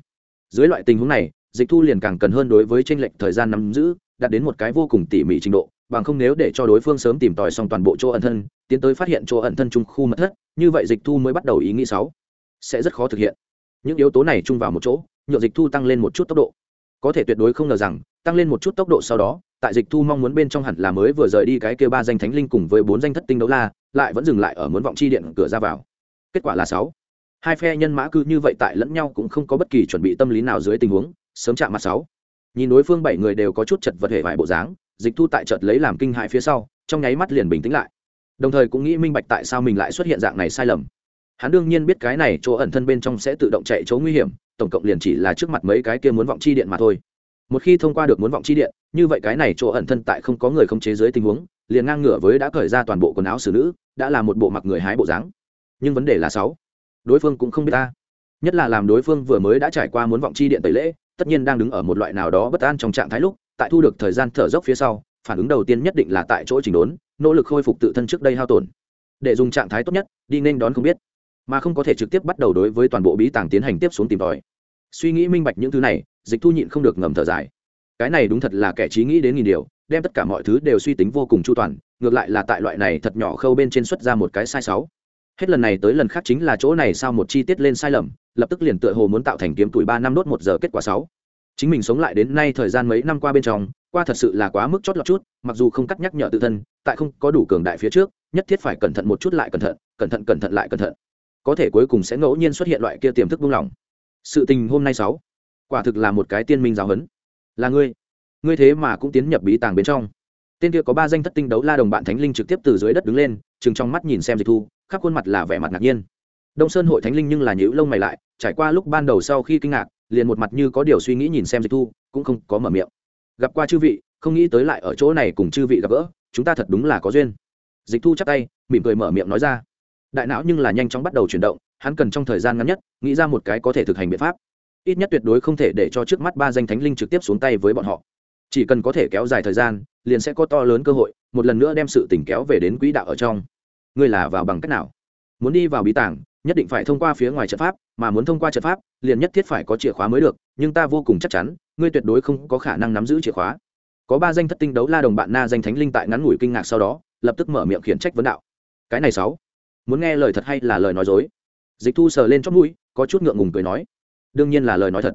Dưới loại tình huống này, dịch thu liền càng cần hơn đối với tranh lệch thời gian nắm giữ, đạt đến một cái vô cùng tỉ mỉ trình độ, bằng không nếu để cho đối phương sớm tìm tòi xong toàn bộ chỗ ẩn thân, tiến tới phát hiện chỗ ẩn thân trung khu mật thất, như vậy dịch thu mới bắt đầu ý nghĩ sáu sẽ rất khó thực hiện. Những yếu tố này chung vào một chỗ nhựa dịch thu tăng lên một chút tốc độ. Có thể tuyệt đối không ngờ rằng tăng lên một chút tốc độ sau đó, tại dịch thu mong muốn bên trong hẳn là mới vừa rời đi cái kêu ba danh thánh linh cùng với bốn danh thất tinh đấu la, lại vẫn dừng lại ở muốn vọng chi điện cửa ra vào. Kết quả là sáu. Hai phe nhân mã cư như vậy tại lẫn nhau cũng không có bất kỳ chuẩn bị tâm lý nào dưới tình huống, sớm chạm mặt sáu. Nhìn đối phương bảy người đều có chút chật vật hệ vải bộ dáng, dịch thu tại chợt lấy làm kinh hại phía sau, trong nháy mắt liền bình tĩnh lại. Đồng thời cũng nghĩ minh bạch tại sao mình lại xuất hiện dạng này sai lầm. Hắn đương nhiên biết cái này chỗ ẩn thân bên trong sẽ tự động chạy chỗ nguy hiểm, tổng cộng liền chỉ là trước mặt mấy cái kia muốn vọng chi điện mà thôi một khi thông qua được muốn vọng chi điện, như vậy cái này chỗ ẩn thân tại không có người không chế dưới tình huống, liền ngang ngửa với đã cởi ra toàn bộ quần áo xử nữ, đã là một bộ mặc người hái bộ dáng. Nhưng vấn đề là sáu. Đối phương cũng không biết ta. Nhất là làm đối phương vừa mới đã trải qua muốn vọng chi điện tẩy lễ, tất nhiên đang đứng ở một loại nào đó bất an trong trạng thái lúc, tại thu được thời gian thở dốc phía sau, phản ứng đầu tiên nhất định là tại chỗ chỉnh đốn, nỗ lực khôi phục tự thân trước đây hao tổn. Để dùng trạng thái tốt nhất, đi nên đón không biết, mà không có thể trực tiếp bắt đầu đối với toàn bộ bí tàng tiến hành tiếp xuống tìm tòi. Suy nghĩ minh bạch những thứ này dịch thu nhịn không được ngầm thở dài. Cái này đúng thật là kẻ trí nghĩ đến nghìn điều, đem tất cả mọi thứ đều suy tính vô cùng chu toàn, ngược lại là tại loại này thật nhỏ khâu bên trên xuất ra một cái sai sáu. Hết lần này tới lần khác chính là chỗ này sao một chi tiết lên sai lầm, lập tức liền tựa hồ muốn tạo thành kiếm tuổi ba năm đốt một giờ kết quả sáu. Chính mình sống lại đến nay thời gian mấy năm qua bên trong, qua thật sự là quá mức chót lọt chút, mặc dù không cắt nhắc nhở tự thân, tại không có đủ cường đại phía trước, nhất thiết phải cẩn thận một chút lại cẩn thận cẩn thận cẩn thận lại cẩn thận. Có thể cuối cùng sẽ ngẫu nhiên xuất hiện loại kia tiềm thức buông lỏng. Sự tình hôm nay sáu quả thực là một cái tiên minh giáo huấn. Là ngươi. Ngươi thế mà cũng tiến nhập bí tàng bên trong. Tên kia có ba danh thất tinh đấu la đồng bạn thánh linh trực tiếp từ dưới đất đứng lên chừng trong mắt nhìn xem dịch thu, khắp khuôn mặt là vẻ mặt ngạc nhiên. Đông sơn hội thánh linh nhưng là nhữ lông mày lại, trải qua lúc ban đầu sau khi kinh ngạc, liền một mặt như có điều suy nghĩ nhìn xem dịch thu, cũng không có mở miệng. Gặp qua chư vị, không nghĩ tới lại ở chỗ này cùng chư vị gặp gỡ, chúng ta thật đúng là có duyên. Dịch thu chắp tay, mỉm cười mở miệng nói ra. Đại não nhưng là nhanh chóng bắt đầu chuyển động, hắn cần trong thời gian ngắn nhất, nghĩ ra một cái có thể thực hành biện pháp ít nhất tuyệt đối không thể để cho trước mắt ba danh thánh linh trực tiếp xuống tay với bọn họ. Chỉ cần có thể kéo dài thời gian, liền sẽ có to lớn cơ hội, một lần nữa đem sự tỉnh kéo về đến quỹ đạo ở trong. Ngươi là vào bằng cách nào? Muốn đi vào bí tảng, nhất định phải thông qua phía ngoài trận pháp, mà muốn thông qua trận pháp, liền nhất thiết phải có chìa khóa mới được, nhưng ta vô cùng chắc chắn, ngươi tuyệt đối không có khả năng nắm giữ chìa khóa. Có ba danh thất tinh đấu la đồng bạn na danh thánh linh tại ngắn ngủi kinh ngạc sau đó, lập tức mở miệng khiển trách vấn đạo. Cái này sáu, muốn nghe lời thật hay là lời nói dối? Dịch thu sờ lên chót mũi, có chút ngượng ngùng cười nói đương nhiên là lời nói thật.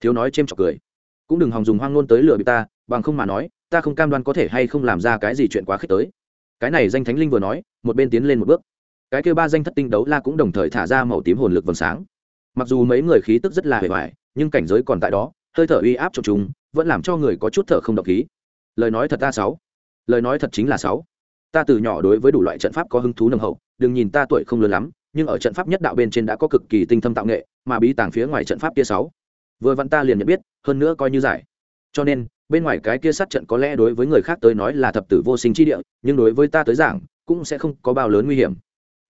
Thiếu nói c h chọc cười. Cũng đừng hòng dùng hoang ngôn tới lừa bị ta, bằng không mà nói, ta không cam đoan có thể hay không làm ra cái gì chuyện quá khích tới. Cái này danh thánh linh vừa nói, một bên tiến lên một bước. Cái kêu ba danh thất tinh đấu la cũng đồng thời thả ra màu tím hồn lực vầng sáng. Mặc dù mấy người khí tức rất là hề hoài, nhưng cảnh giới còn tại đó, hơi thở uy áp cho chúng vẫn làm cho người có chút thở không độc khí. Lời nói thật ta sáu. Lời nói thật chính là sáu. Ta từ nhỏ đối với đủ loại trận pháp có hứng thú nồng hậu, đừng nhìn ta tuổi không lớn lắm, nhưng ở trận pháp nhất đạo bên trên đã có cực kỳ tinh thâm tạo nghệ mà bí tàng phía ngoài trận pháp kia sáu. Vừa vặn ta liền nhận biết, hơn nữa coi như giải. Cho nên, bên ngoài cái kia sát trận có lẽ đối với người khác tới nói là thập tử vô sinh chi địa, nhưng đối với ta tới giảng, cũng sẽ không có bao lớn nguy hiểm.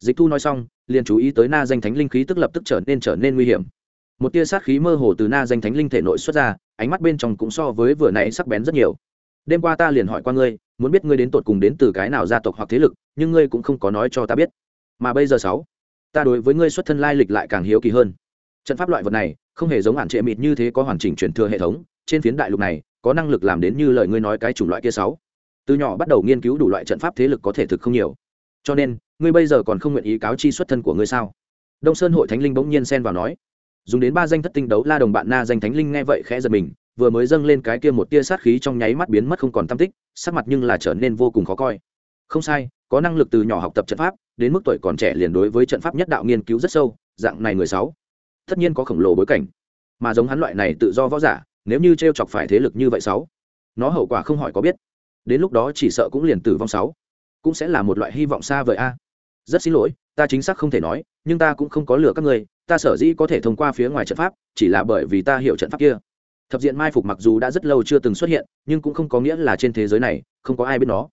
Dịch thu nói xong, liền chú ý tới na danh thánh linh khí tức lập tức trở nên trở nên nguy hiểm. Một tia sát khí mơ hồ từ na danh thánh linh thể nội xuất ra, ánh mắt bên trong cũng so với vừa nãy sắc bén rất nhiều. Đêm qua ta liền hỏi qua ngươi, muốn biết ngươi đến tột cùng đến từ cái nào gia tộc hoặc thế lực, nhưng ngươi cũng không có nói cho ta biết. Mà bây giờ sáu, ta đối với ngươi xuất thân lai lịch lại càng hiếu kỳ hơn trận pháp loại vật này, không hề giống hạn trệ mịt như thế có hoàn chỉnh truyền thừa hệ thống, trên phiến đại lục này, có năng lực làm đến như lời ngươi nói cái chủng loại kia sáu. Từ nhỏ bắt đầu nghiên cứu đủ loại trận pháp thế lực có thể thực không nhiều. Cho nên, ngươi bây giờ còn không nguyện ý cáo chi xuất thân của ngươi sao? Đông sơn hội thánh linh bỗng nhiên xen vào nói. Dùng đến ba danh thất tinh đấu la đồng bạn na danh thánh linh nghe vậy khẽ giật mình, vừa mới dâng lên cái kia một tia sát khí trong nháy mắt biến mất không còn tâm tích, sắc mặt nhưng là trở nên vô cùng khó coi. Không sai, có năng lực từ nhỏ học tập trận pháp, đến mức tuổi còn trẻ liền đối với trận pháp nhất đạo nghiên cứu rất sâu, dạng này người sáu tất nhiên có khổng lồ bối cảnh. Mà giống hắn loại này tự do võ giả, nếu như t r e o chọc phải thế lực như vậy sáu, nó hậu quả không hỏi có biết. Đến lúc đó chỉ sợ cũng liền tử vong sáu. Cũng sẽ là một loại hy vọng xa vời a. Rất xin lỗi, ta chính xác không thể nói, nhưng ta cũng không có lừa các ngươi, ta sở dĩ có thể thông qua phía ngoài trận pháp, chỉ là bởi vì ta hiểu trận pháp kia. Thập diện mai phục mặc dù đã rất lâu chưa từng xuất hiện, nhưng cũng không có nghĩa là trên thế giới này, không có ai biết nó.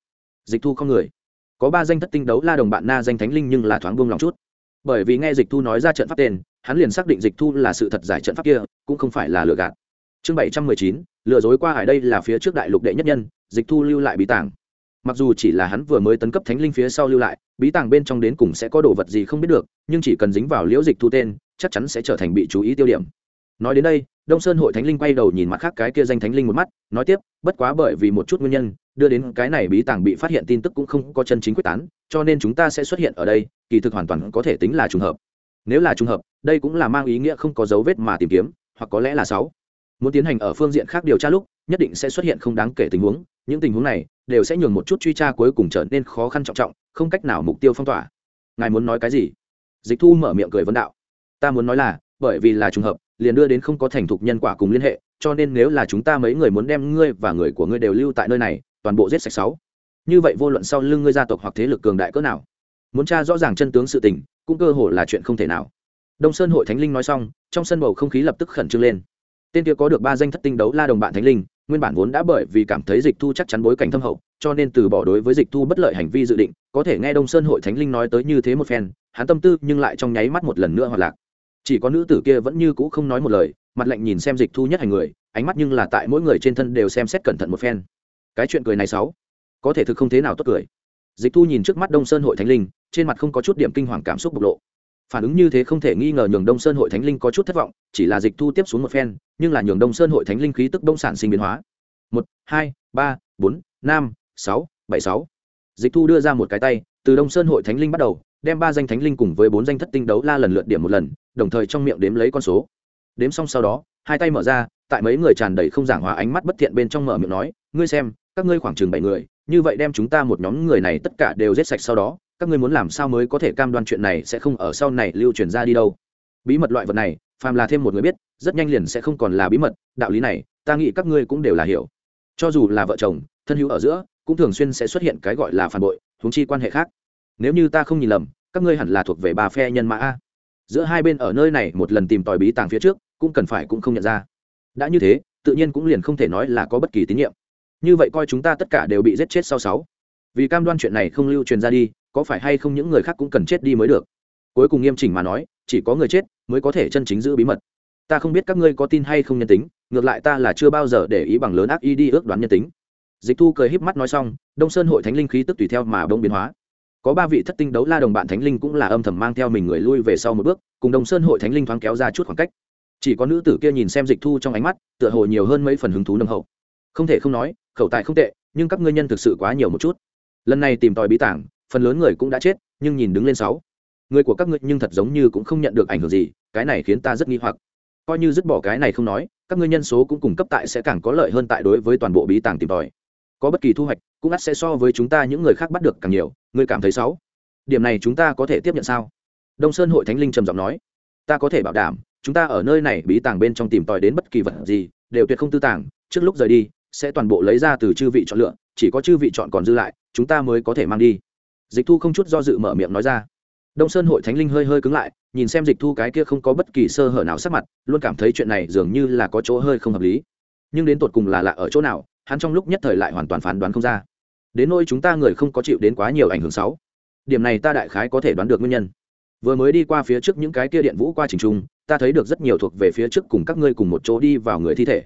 Dịch thu không người. Có ba danh thất tinh đấu la đồng bạn na danh thánh linh nhưng là thoáng buông lòng chút. Bởi vì nghe dịch thu nói ra trận pháp tên hắn liền xác định dịch thu là sự thật giải trận pháp kia, cũng không phải là lừa gạt. Chương bảy trăm mười chín, lừa dối qua hải đây là phía trước đại lục đệ nhất nhân, dịch thu lưu lại bí tàng. Mặc dù chỉ là hắn vừa mới tấn cấp thánh linh phía sau lưu lại, bí tàng bên trong đến cùng sẽ có đồ vật gì không biết được, nhưng chỉ cần dính vào liễu dịch thu tên, chắc chắn sẽ trở thành bị chú ý tiêu điểm. Nói đến đây, đông sơn hội thánh linh quay đầu nhìn mặt khác cái kia danh thánh linh một mắt, nói tiếp, bất quá bởi vì một chút nguyên nhân, đưa đến cái này bí tàng bị phát hiện tin tức cũng không có chân chính quyết tán, cho nên chúng ta sẽ xuất hiện ở đây, kỳ thực hoàn toàn có thể tính là trùng hợp nếu là trùng hợp, đây cũng là mang ý nghĩa không có dấu vết mà tìm kiếm, hoặc có lẽ là sáu. Muốn tiến hành ở phương diện khác điều tra lúc, nhất định sẽ xuất hiện không đáng kể tình huống, những tình huống này đều sẽ nhường một chút truy tra cuối cùng trở nên khó khăn trọng trọng, không cách nào mục tiêu phong tỏa. Ngài muốn nói cái gì? Dịch thu mở miệng cười vấn đạo. Ta muốn nói là, bởi vì là trùng hợp, liền đưa đến không có thành thục nhân quả cùng liên hệ, cho nên nếu là chúng ta mấy người muốn đem ngươi và người của ngươi đều lưu tại nơi này, toàn bộ giết sạch sáu. Như vậy vô luận sau lưng ngươi gia tộc hoặc thế lực cường đại cỡ nào, muốn tra rõ ràng chân tướng sự tình cũng cơ hồ là chuyện không thể nào. Đông sơn hội thánh linh nói xong, trong sân bầu không khí lập tức khẩn trương lên. Tên kia có được ba danh thất tinh đấu la đồng bạn thánh linh, nguyên bản vốn đã bởi vì cảm thấy dịch thu chắc chắn bối cảnh thâm hậu, cho nên từ bỏ đối với dịch thu bất lợi hành vi dự định, có thể nghe đông sơn hội thánh linh nói tới như thế một phen, hắn tâm tư nhưng lại trong nháy mắt một lần nữa hoạt lạc. Chỉ có nữ tử kia vẫn như cũ không nói một lời, mặt lạnh nhìn xem dịch thu nhất hành người, ánh mắt nhưng là tại mỗi người trên thân đều xem xét cẩn thận một phen. Cái chuyện cười này sáu có thể thực không thế nào tốt cười. Dịch thu nhìn trước mắt đông sơn hội thánh linh trên mặt không có chút điểm kinh hoàng cảm xúc bộc lộ. Phản ứng như thế không thể nghi ngờ nhường đông sơn hội thánh linh có chút thất vọng, chỉ là dịch thu tiếp xuống một phen, nhưng là nhường đông sơn hội thánh linh khí tức đông sản sinh biến hóa. Một, hai, ba, bốn, năm, sáu, bảy, sáu. Dịch thu đưa ra một cái tay, từ đông sơn hội thánh linh bắt đầu, đem ba danh thánh linh cùng với bốn danh thất tinh đấu la lần lượt điểm một lần, đồng thời trong miệng đếm lấy con số. Đếm xong sau đó, hai tay mở ra, tại mấy người tràn đầy không giảng hòa ánh mắt bất thiện bên trong mở miệng nói, ngươi xem, các ngươi khoảng chừng bảy người, như vậy đem chúng ta một nhóm người này tất cả đều giết sạch sau đó các ngươi muốn làm sao mới có thể cam đoan chuyện này sẽ không ở sau này lưu truyền ra đi đâu? Bí mật loại vật này, phàm là thêm một người biết, rất nhanh liền sẽ không còn là bí mật. Đạo lý này, ta nghĩ các ngươi cũng đều là hiểu. Cho dù là vợ chồng, thân hữu ở giữa, cũng thường xuyên sẽ xuất hiện cái gọi là phản bội, huống chi quan hệ khác. Nếu như ta không nhìn lầm, các ngươi hẳn là thuộc về bà phe nhân mã a. Giữa hai bên ở nơi này một lần tìm tòi bí tàng phía trước, cũng cần phải cũng không nhận ra. Đã như thế, tự nhiên cũng liền không thể nói là có bất kỳ tín nhiệm. Như vậy coi chúng ta tất cả đều bị giết chết sau sáu. Vì cam đoan chuyện này không lưu truyền ra đi có phải hay không những người khác cũng cần chết đi mới được? Cuối cùng nghiêm chỉnh mà nói, chỉ có người chết mới có thể chân chính giữ bí mật. Ta không biết các ngươi có tin hay không nhân tính, ngược lại ta là chưa bao giờ để ý bằng lớn ác ý đi ước đoán nhân tính. Dịch thu cười híp mắt nói xong, đông sơn hội thánh linh khí tức tùy theo mà bông biến hóa. Có ba vị thất tinh đấu la đồng bạn thánh linh cũng là âm thầm mang theo mình người lui về sau một bước, cùng đông sơn hội thánh linh thoáng kéo ra chút khoảng cách. Chỉ có nữ tử kia nhìn xem dịch thu trong ánh mắt, tựa hồ nhiều hơn mấy phần hứng thú nâng hậu. Không thể không nói, khẩu tài không tệ, nhưng các ngươi nhân thực sự quá nhiều một chút. Lần này tìm tòi bí tảng phần lớn người cũng đã chết, nhưng nhìn đứng lên sáu. Người của các ngươi nhưng thật giống như cũng không nhận được ảnh hưởng gì, cái này khiến ta rất nghi hoặc. Coi như dứt bỏ cái này không nói, các ngươi nhân số cũng cùng cấp tại sẽ càng có lợi hơn tại đối với toàn bộ bí tàng tìm tòi. Có bất kỳ thu hoạch, cũng ắt sẽ so với chúng ta những người khác bắt được càng nhiều, ngươi cảm thấy sáu. điểm này chúng ta có thể tiếp nhận sao? Đông sơn hội thánh linh trầm giọng nói. Ta có thể bảo đảm, chúng ta ở nơi này bí tàng bên trong tìm tòi đến bất kỳ vật gì, đều tuyệt không tư tàng, trước lúc rời đi, sẽ toàn bộ lấy ra từ chư vị chọn lựa, chỉ có chư vị chọn còn dư lại, chúng ta mới có thể mang đi dịch thu không chút do dự mở miệng nói ra. Đông sơn hội thánh linh hơi hơi cứng lại, nhìn xem dịch thu cái kia không có bất kỳ sơ hở nào sắc mặt, luôn cảm thấy chuyện này dường như là có chỗ hơi không hợp lý. Nhưng đến tột cùng là lạ ở chỗ nào, hắn trong lúc nhất thời lại hoàn toàn phán đoán không ra. Đến nỗi chúng ta người không có chịu đến quá nhiều ảnh hưởng xấu. Điểm này ta đại khái có thể đoán được nguyên nhân. Vừa mới đi qua phía trước những cái kia điện vũ qua trình trung, ta thấy được rất nhiều thuộc về phía trước cùng các ngươi cùng một chỗ đi vào người thi thể.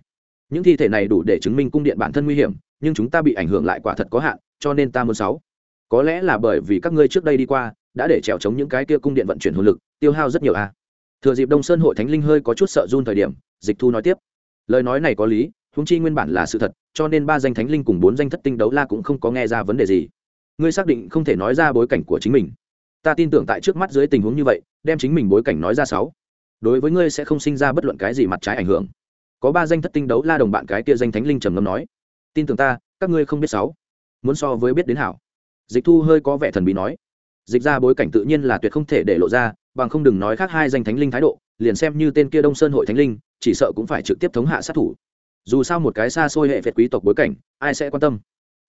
Những thi thể này đủ để chứng minh cung điện bản thân nguy hiểm, nhưng chúng ta bị ảnh hưởng lại quả thật có hạn, cho nên ta muốn sáu có lẽ là bởi vì các ngươi trước đây đi qua, đã để trèo chống những cái kia cung điện vận chuyển hồn lực, tiêu hao rất nhiều a thừa dịp đông sơn hội thánh linh hơi có chút sợ run thời điểm, dịch thu nói tiếp. Lời nói này có lý húng chi nguyên bản là sự thật, cho nên ba danh thánh linh cùng bốn danh thất tinh đấu la cũng không có nghe ra vấn đề gì. Ngươi xác định không thể nói ra bối cảnh của chính mình. Ta tin tưởng tại trước mắt dưới tình huống như vậy, đem chính mình bối cảnh nói ra sáu. Đối với ngươi sẽ không sinh ra bất luận cái gì mặt trái ảnh hưởng. Có ba danh thất tinh đấu la đồng bạn cái kia danh thánh linh trầm ngâm nói. Tin tưởng ta, các ngươi không biết sáu. Muốn so với biết đến hảo dịch thu hơi có vẻ thần bí nói. Dịch ra bối cảnh tự nhiên là tuyệt không thể để lộ ra, bằng không đừng nói khác hai danh thánh linh thái độ, liền xem như tên kia đông sơn hội thánh linh, chỉ sợ cũng phải trực tiếp thống hạ sát thủ. Dù sao một cái xa xôi hệ việt quý tộc bối cảnh, ai sẽ quan tâm?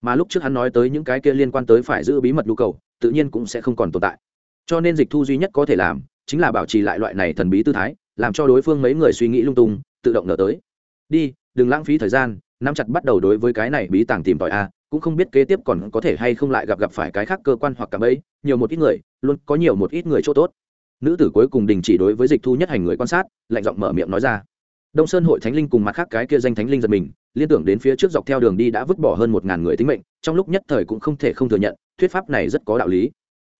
Mà lúc trước hắn nói tới những cái kia liên quan tới phải giữ bí mật nhu cầu, tự nhiên cũng sẽ không còn tồn tại. Cho nên dịch thu duy nhất có thể làm, chính là bảo trì lại loại này thần bí tư thái, làm cho đối phương mấy người suy nghĩ lung tung, tự động nở tới. Đi, đừng lãng phí thời gian, nắm chặt bắt đầu đối với cái này bí tàng tìm tòi a cũng không biết kế tiếp còn có thể hay không lại gặp gặp phải cái khác cơ quan hoặc cả bẫy, nhiều một ít người, luôn có nhiều một ít người chỗ tốt. Nữ tử cuối cùng đình chỉ đối với dịch thu nhất hành người quan sát, lạnh giọng mở miệng nói ra. Đông sơn hội thánh linh cùng mặt khác cái kia danh thánh linh giật mình, liên tưởng đến phía trước dọc theo đường đi đã vứt bỏ hơn một ngàn người tính mệnh, trong lúc nhất thời cũng không thể không thừa nhận, thuyết pháp này rất có đạo lý.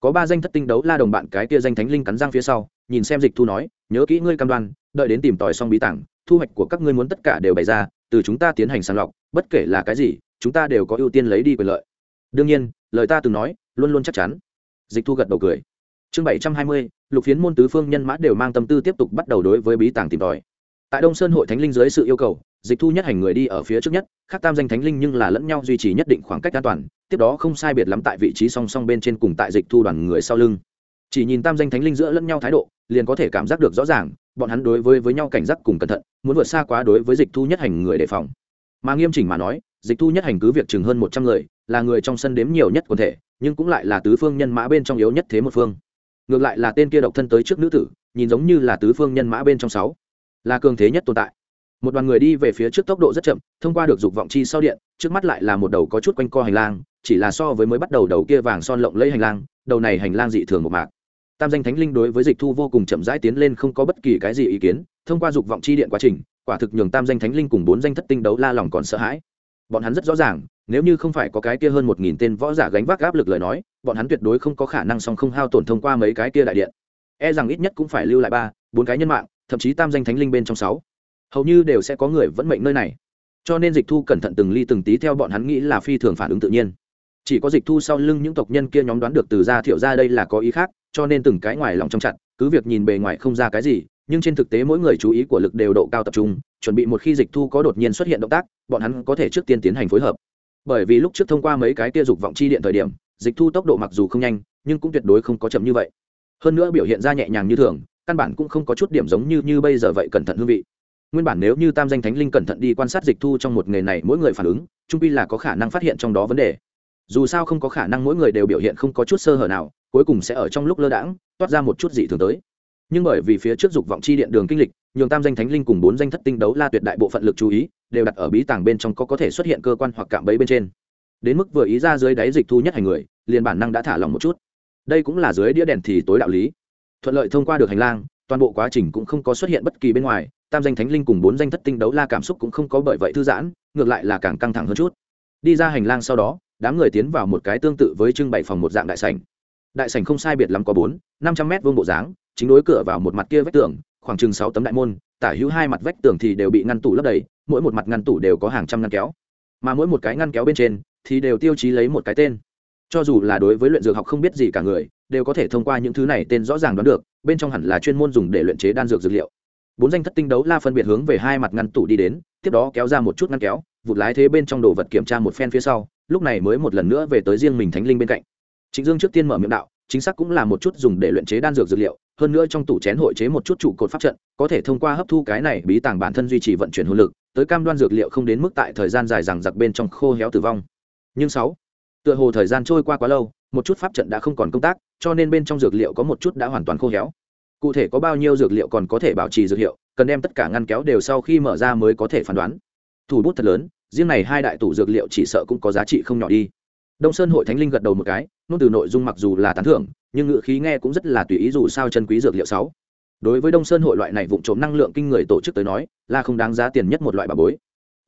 Có ba danh thất tinh đấu la đồng bạn cái kia danh thánh linh cắn răng phía sau, nhìn xem dịch thu nói, nhớ kỹ ngươi cam đoan, đợi đến tìm tòi xong bí tảng, thu hoạch của các ngươi muốn tất cả đều bày ra, từ chúng ta tiến hành sàng lọc, bất kể là cái gì chúng ta đều có ưu tiên lấy đi quyền lợi. Đương nhiên, lời ta từng nói, luôn luôn chắc chắn. Dịch thu gật đầu cười. Chương bảy trăm hai mươi, lục phiến môn tứ phương nhân mã đều mang tâm tư tiếp tục bắt đầu đối với bí tàng tìm tòi. Tại đông sơn hội thánh linh dưới sự yêu cầu, dịch thu nhất hành người đi ở phía trước nhất, khác tam danh thánh linh nhưng là lẫn nhau duy trì nhất định khoảng cách an toàn, tiếp đó không sai biệt lắm tại vị trí song song bên trên cùng tại dịch thu đoàn người sau lưng. Chỉ nhìn tam danh thánh linh giữa lẫn nhau thái độ, liền có thể cảm giác được rõ ràng, bọn hắn đối với với nhau cảnh giác cùng cẩn thận, muốn vượt xa quá đối với dịch thu nhất hành người đề phòng mà nghiêm chỉnh mà nói, dịch thu nhất hành cứ việc chừng hơn một trăm người, là người trong sân đếm nhiều nhất quần thể, nhưng cũng lại là tứ phương nhân mã bên trong yếu nhất thế một phương. Ngược lại là tên kia độc thân tới trước nữ tử, nhìn giống như là tứ phương nhân mã bên trong sáu, là cường thế nhất tồn tại. Một đoàn người đi về phía trước tốc độ rất chậm, thông qua được dục vọng chi sau điện, trước mắt lại là một đầu có chút quanh co hành lang, chỉ là so với mới bắt đầu đầu kia vàng son lộng lấy hành lang, đầu này hành lang dị thường một mạc. Tam danh thánh linh đối với dịch thu vô cùng chậm rãi tiến lên không có bất kỳ cái gì ý kiến, thông qua dục vọng chi điện quá trình quả thực nhường tam danh thánh linh cùng bốn danh thất tinh đấu la lòng còn sợ hãi. Bọn hắn rất rõ ràng, nếu như không phải có cái kia hơn một nghìn tên võ giả gánh vác áp lực lời nói, bọn hắn tuyệt đối không có khả năng song không hao tổn thông qua mấy cái kia đại điện. E rằng ít nhất cũng phải lưu lại ba, bốn cái nhân mạng, thậm chí tam danh thánh linh bên trong sáu. Hầu như đều sẽ có người vẫn mệnh nơi này. Cho nên dịch thu cẩn thận từng ly từng tí theo bọn hắn nghĩ là phi thường phản ứng tự nhiên. Chỉ có dịch thu sau lưng những tộc nhân kia nhóm đoán được từ gia thiệu ra đây là có ý khác, cho nên từng cái ngoài lòng trong chặt, cứ việc nhìn bề ngoài không ra cái gì nhưng trên thực tế mỗi người chú ý của lực đều độ cao tập trung, chuẩn bị một khi dịch thu có đột nhiên xuất hiện động tác, bọn hắn có thể trước tiên tiến hành phối hợp. Bởi vì lúc trước thông qua mấy cái tia dục vọng chi điện thời điểm, dịch thu tốc độ mặc dù không nhanh, nhưng cũng tuyệt đối không có chậm như vậy. Hơn nữa biểu hiện ra nhẹ nhàng như thường, căn bản cũng không có chút điểm giống như như bây giờ vậy cẩn thận hương vị. Nguyên bản nếu như tam danh thánh linh cẩn thận đi quan sát dịch thu trong một nghề này mỗi người phản ứng, trung pi là có khả năng phát hiện trong đó vấn đề. Dù sao không có khả năng mỗi người đều biểu hiện không có chút sơ hở nào, cuối cùng sẽ ở trong lúc lơ đãng, toát ra một chút dị thường tới nhưng bởi vì phía trước dục vọng chi điện đường kinh lịch, nhường tam danh thánh linh cùng bốn danh thất tinh đấu la tuyệt đại bộ phận lực chú ý, đều đặt ở bí tàng bên trong có có thể xuất hiện cơ quan hoặc cạm bẫy bên trên. Đến mức vừa ý ra dưới đáy dịch thu nhất hành người, liền bản năng đã thả lòng một chút. Đây cũng là dưới đĩa đèn thì tối đạo lý. Thuận lợi thông qua được hành lang, toàn bộ quá trình cũng không có xuất hiện bất kỳ bên ngoài, tam danh thánh linh cùng bốn danh thất tinh đấu la cảm xúc cũng không có bởi vậy thư giãn, ngược lại là càng căng thẳng hơn chút. Đi ra hành lang sau đó, đám người tiến vào một cái tương tự với trưng bày phòng một dạng đại sảnh. Đại sảnh không sai biệt lắm có bốn, năm trăm mét vuông bộ dáng chính đối cửa vào một mặt kia vách tường, khoảng chừng sáu tấm đại môn, tả hữu hai mặt vách tường thì đều bị ngăn tủ lấp đầy, mỗi một mặt ngăn tủ đều có hàng trăm ngăn kéo. Mà mỗi một cái ngăn kéo bên trên thì đều tiêu chí lấy một cái tên. Cho dù là đối với luyện dược học không biết gì cả người, đều có thể thông qua những thứ này tên rõ ràng đoán được, bên trong hẳn là chuyên môn dùng để luyện chế đan dược dược liệu. Bốn danh thất tinh đấu la phân biệt hướng về hai mặt ngăn tủ đi đến, tiếp đó kéo ra một chút ngăn kéo, vụt lái thế bên trong đồ vật kiểm tra một phen phía sau, lúc này mới một lần nữa về tới riêng mình thánh linh bên cạnh. Chính dương trước tiên mở miệng đạo, chính xác cũng là một chút dùng để luyện chế đan dược dược liệu hơn nữa trong tủ chén hội chế một chút trụ cột pháp trận, có thể thông qua hấp thu cái này bí tàng bản thân duy trì vận chuyển hồn lực, tới cam đoan dược liệu không đến mức tại thời gian dài rằng giặc bên trong khô héo tử vong. Nhưng sáu, tựa hồ thời gian trôi qua quá lâu, một chút pháp trận đã không còn công tác, cho nên bên trong dược liệu có một chút đã hoàn toàn khô héo. Cụ thể có bao nhiêu dược liệu còn có thể bảo trì dược hiệu, cần đem tất cả ngăn kéo đều sau khi mở ra mới có thể phán đoán. Thủ bút thật lớn, riêng này hai đại tủ dược liệu chỉ sợ cũng có giá trị không nhỏ đi. Đông sơn hội thánh linh gật đầu một cái nôn từ nội dung mặc dù là tán thưởng, nhưng ngữ khí nghe cũng rất là tùy ý dù sao chân quý dược liệu sáu. Đối với đông sơn hội loại này vụ trộm năng lượng kinh người tổ chức tới nói, là không đáng giá tiền nhất một loại bà bối.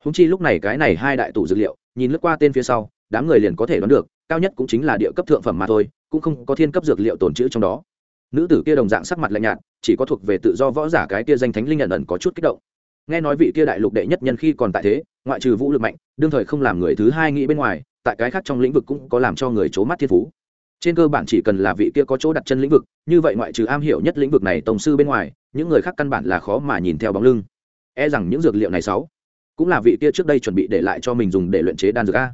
Húng chi lúc này cái này hai đại tủ dược liệu, nhìn lướt qua tên phía sau, đám người liền có thể đoán được, cao nhất cũng chính là địa cấp thượng phẩm mà thôi, cũng không có thiên cấp dược liệu tồn trữ trong đó. Nữ tử kia đồng dạng sắc mặt lạnh nhạt, chỉ có thuộc về tự do võ giả cái kia danh thánh linh nhận ẩn có chút kích động nghe nói vị kia đại lục đệ nhất nhân khi còn tại thế, ngoại trừ vũ lực mạnh, đương thời không làm người thứ hai nghĩ bên ngoài, tại cái khác trong lĩnh vực cũng có làm cho người c mắt thiên phú. Trên cơ bản chỉ cần là vị kia có chỗ đặt chân lĩnh vực, như vậy ngoại trừ am hiểu nhất lĩnh vực này tổng sư bên ngoài, những người khác căn bản là khó mà nhìn theo bóng lưng. E rằng những dược liệu này sáu, cũng là vị kia trước đây chuẩn bị để lại cho mình dùng để luyện chế đan dược a.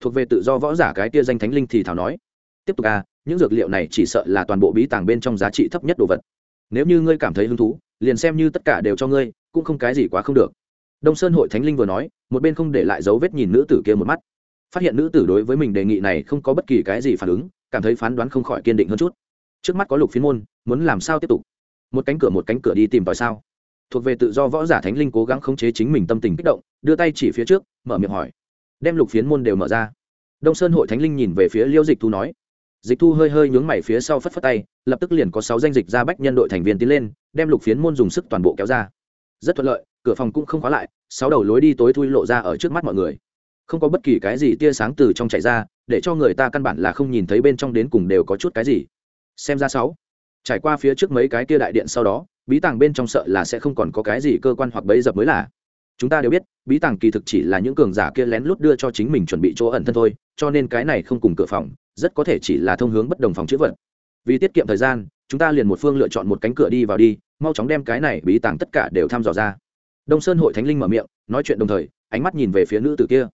Thuộc về tự do võ giả cái kia danh thánh linh thì thảo nói, tiếp tục a, những dược liệu này chỉ sợ là toàn bộ bí tàng bên trong giá trị thấp nhất đồ vật. Nếu như ngươi cảm thấy hứng thú liền xem như tất cả đều cho ngươi, cũng không cái gì quá không được. Đông sơn hội thánh linh vừa nói, một bên không để lại dấu vết nhìn nữ tử kia một mắt. Phát hiện nữ tử đối với mình đề nghị này không có bất kỳ cái gì phản ứng, cảm thấy phán đoán không khỏi kiên định hơn chút. Trước mắt có lục phiến môn, muốn làm sao tiếp tục? Một cánh cửa một cánh cửa đi tìm tòi sao? Thuộc về tự do võ giả thánh linh cố gắng khống chế chính mình tâm tình kích động, đưa tay chỉ phía trước, mở miệng hỏi. Đem lục phiến môn đều mở ra. Đông sơn hội thánh linh nhìn về phía liêu dịch thu nói dịch thu hơi hơi nhướng mày phía sau phất phất tay, lập tức liền có sáu danh dịch ra bách nhân đội thành viên tiến lên, đem lục phiến môn dùng sức toàn bộ kéo ra. Rất thuận lợi, cửa phòng cũng không khóa lại, sáu đầu lối đi tối thui lộ ra ở trước mắt mọi người. Không có bất kỳ cái gì tia sáng từ trong chạy ra, để cho người ta căn bản là không nhìn thấy bên trong đến cùng đều có chút cái gì. Xem ra sáu, trải qua phía trước mấy cái kia đại điện sau đó, bí tàng bên trong sợ là sẽ không còn có cái gì cơ quan hoặc bẫy dập mới là. Chúng ta đều biết, bí tàng kỳ thực chỉ là những cường giả kia lén lút đưa cho chính mình chuẩn bị chỗ ẩn thân thôi, cho nên cái này không cùng cửa phòng rất có thể chỉ là thông hướng bất đồng phòng chữ vật. Vì tiết kiệm thời gian, chúng ta liền một phương lựa chọn một cánh cửa đi vào đi, mau chóng đem cái này bí tàng tất cả đều thăm dò ra. Đông sơn hội thánh linh mở miệng, nói chuyện đồng thời, ánh mắt nhìn về phía nữ tử kia.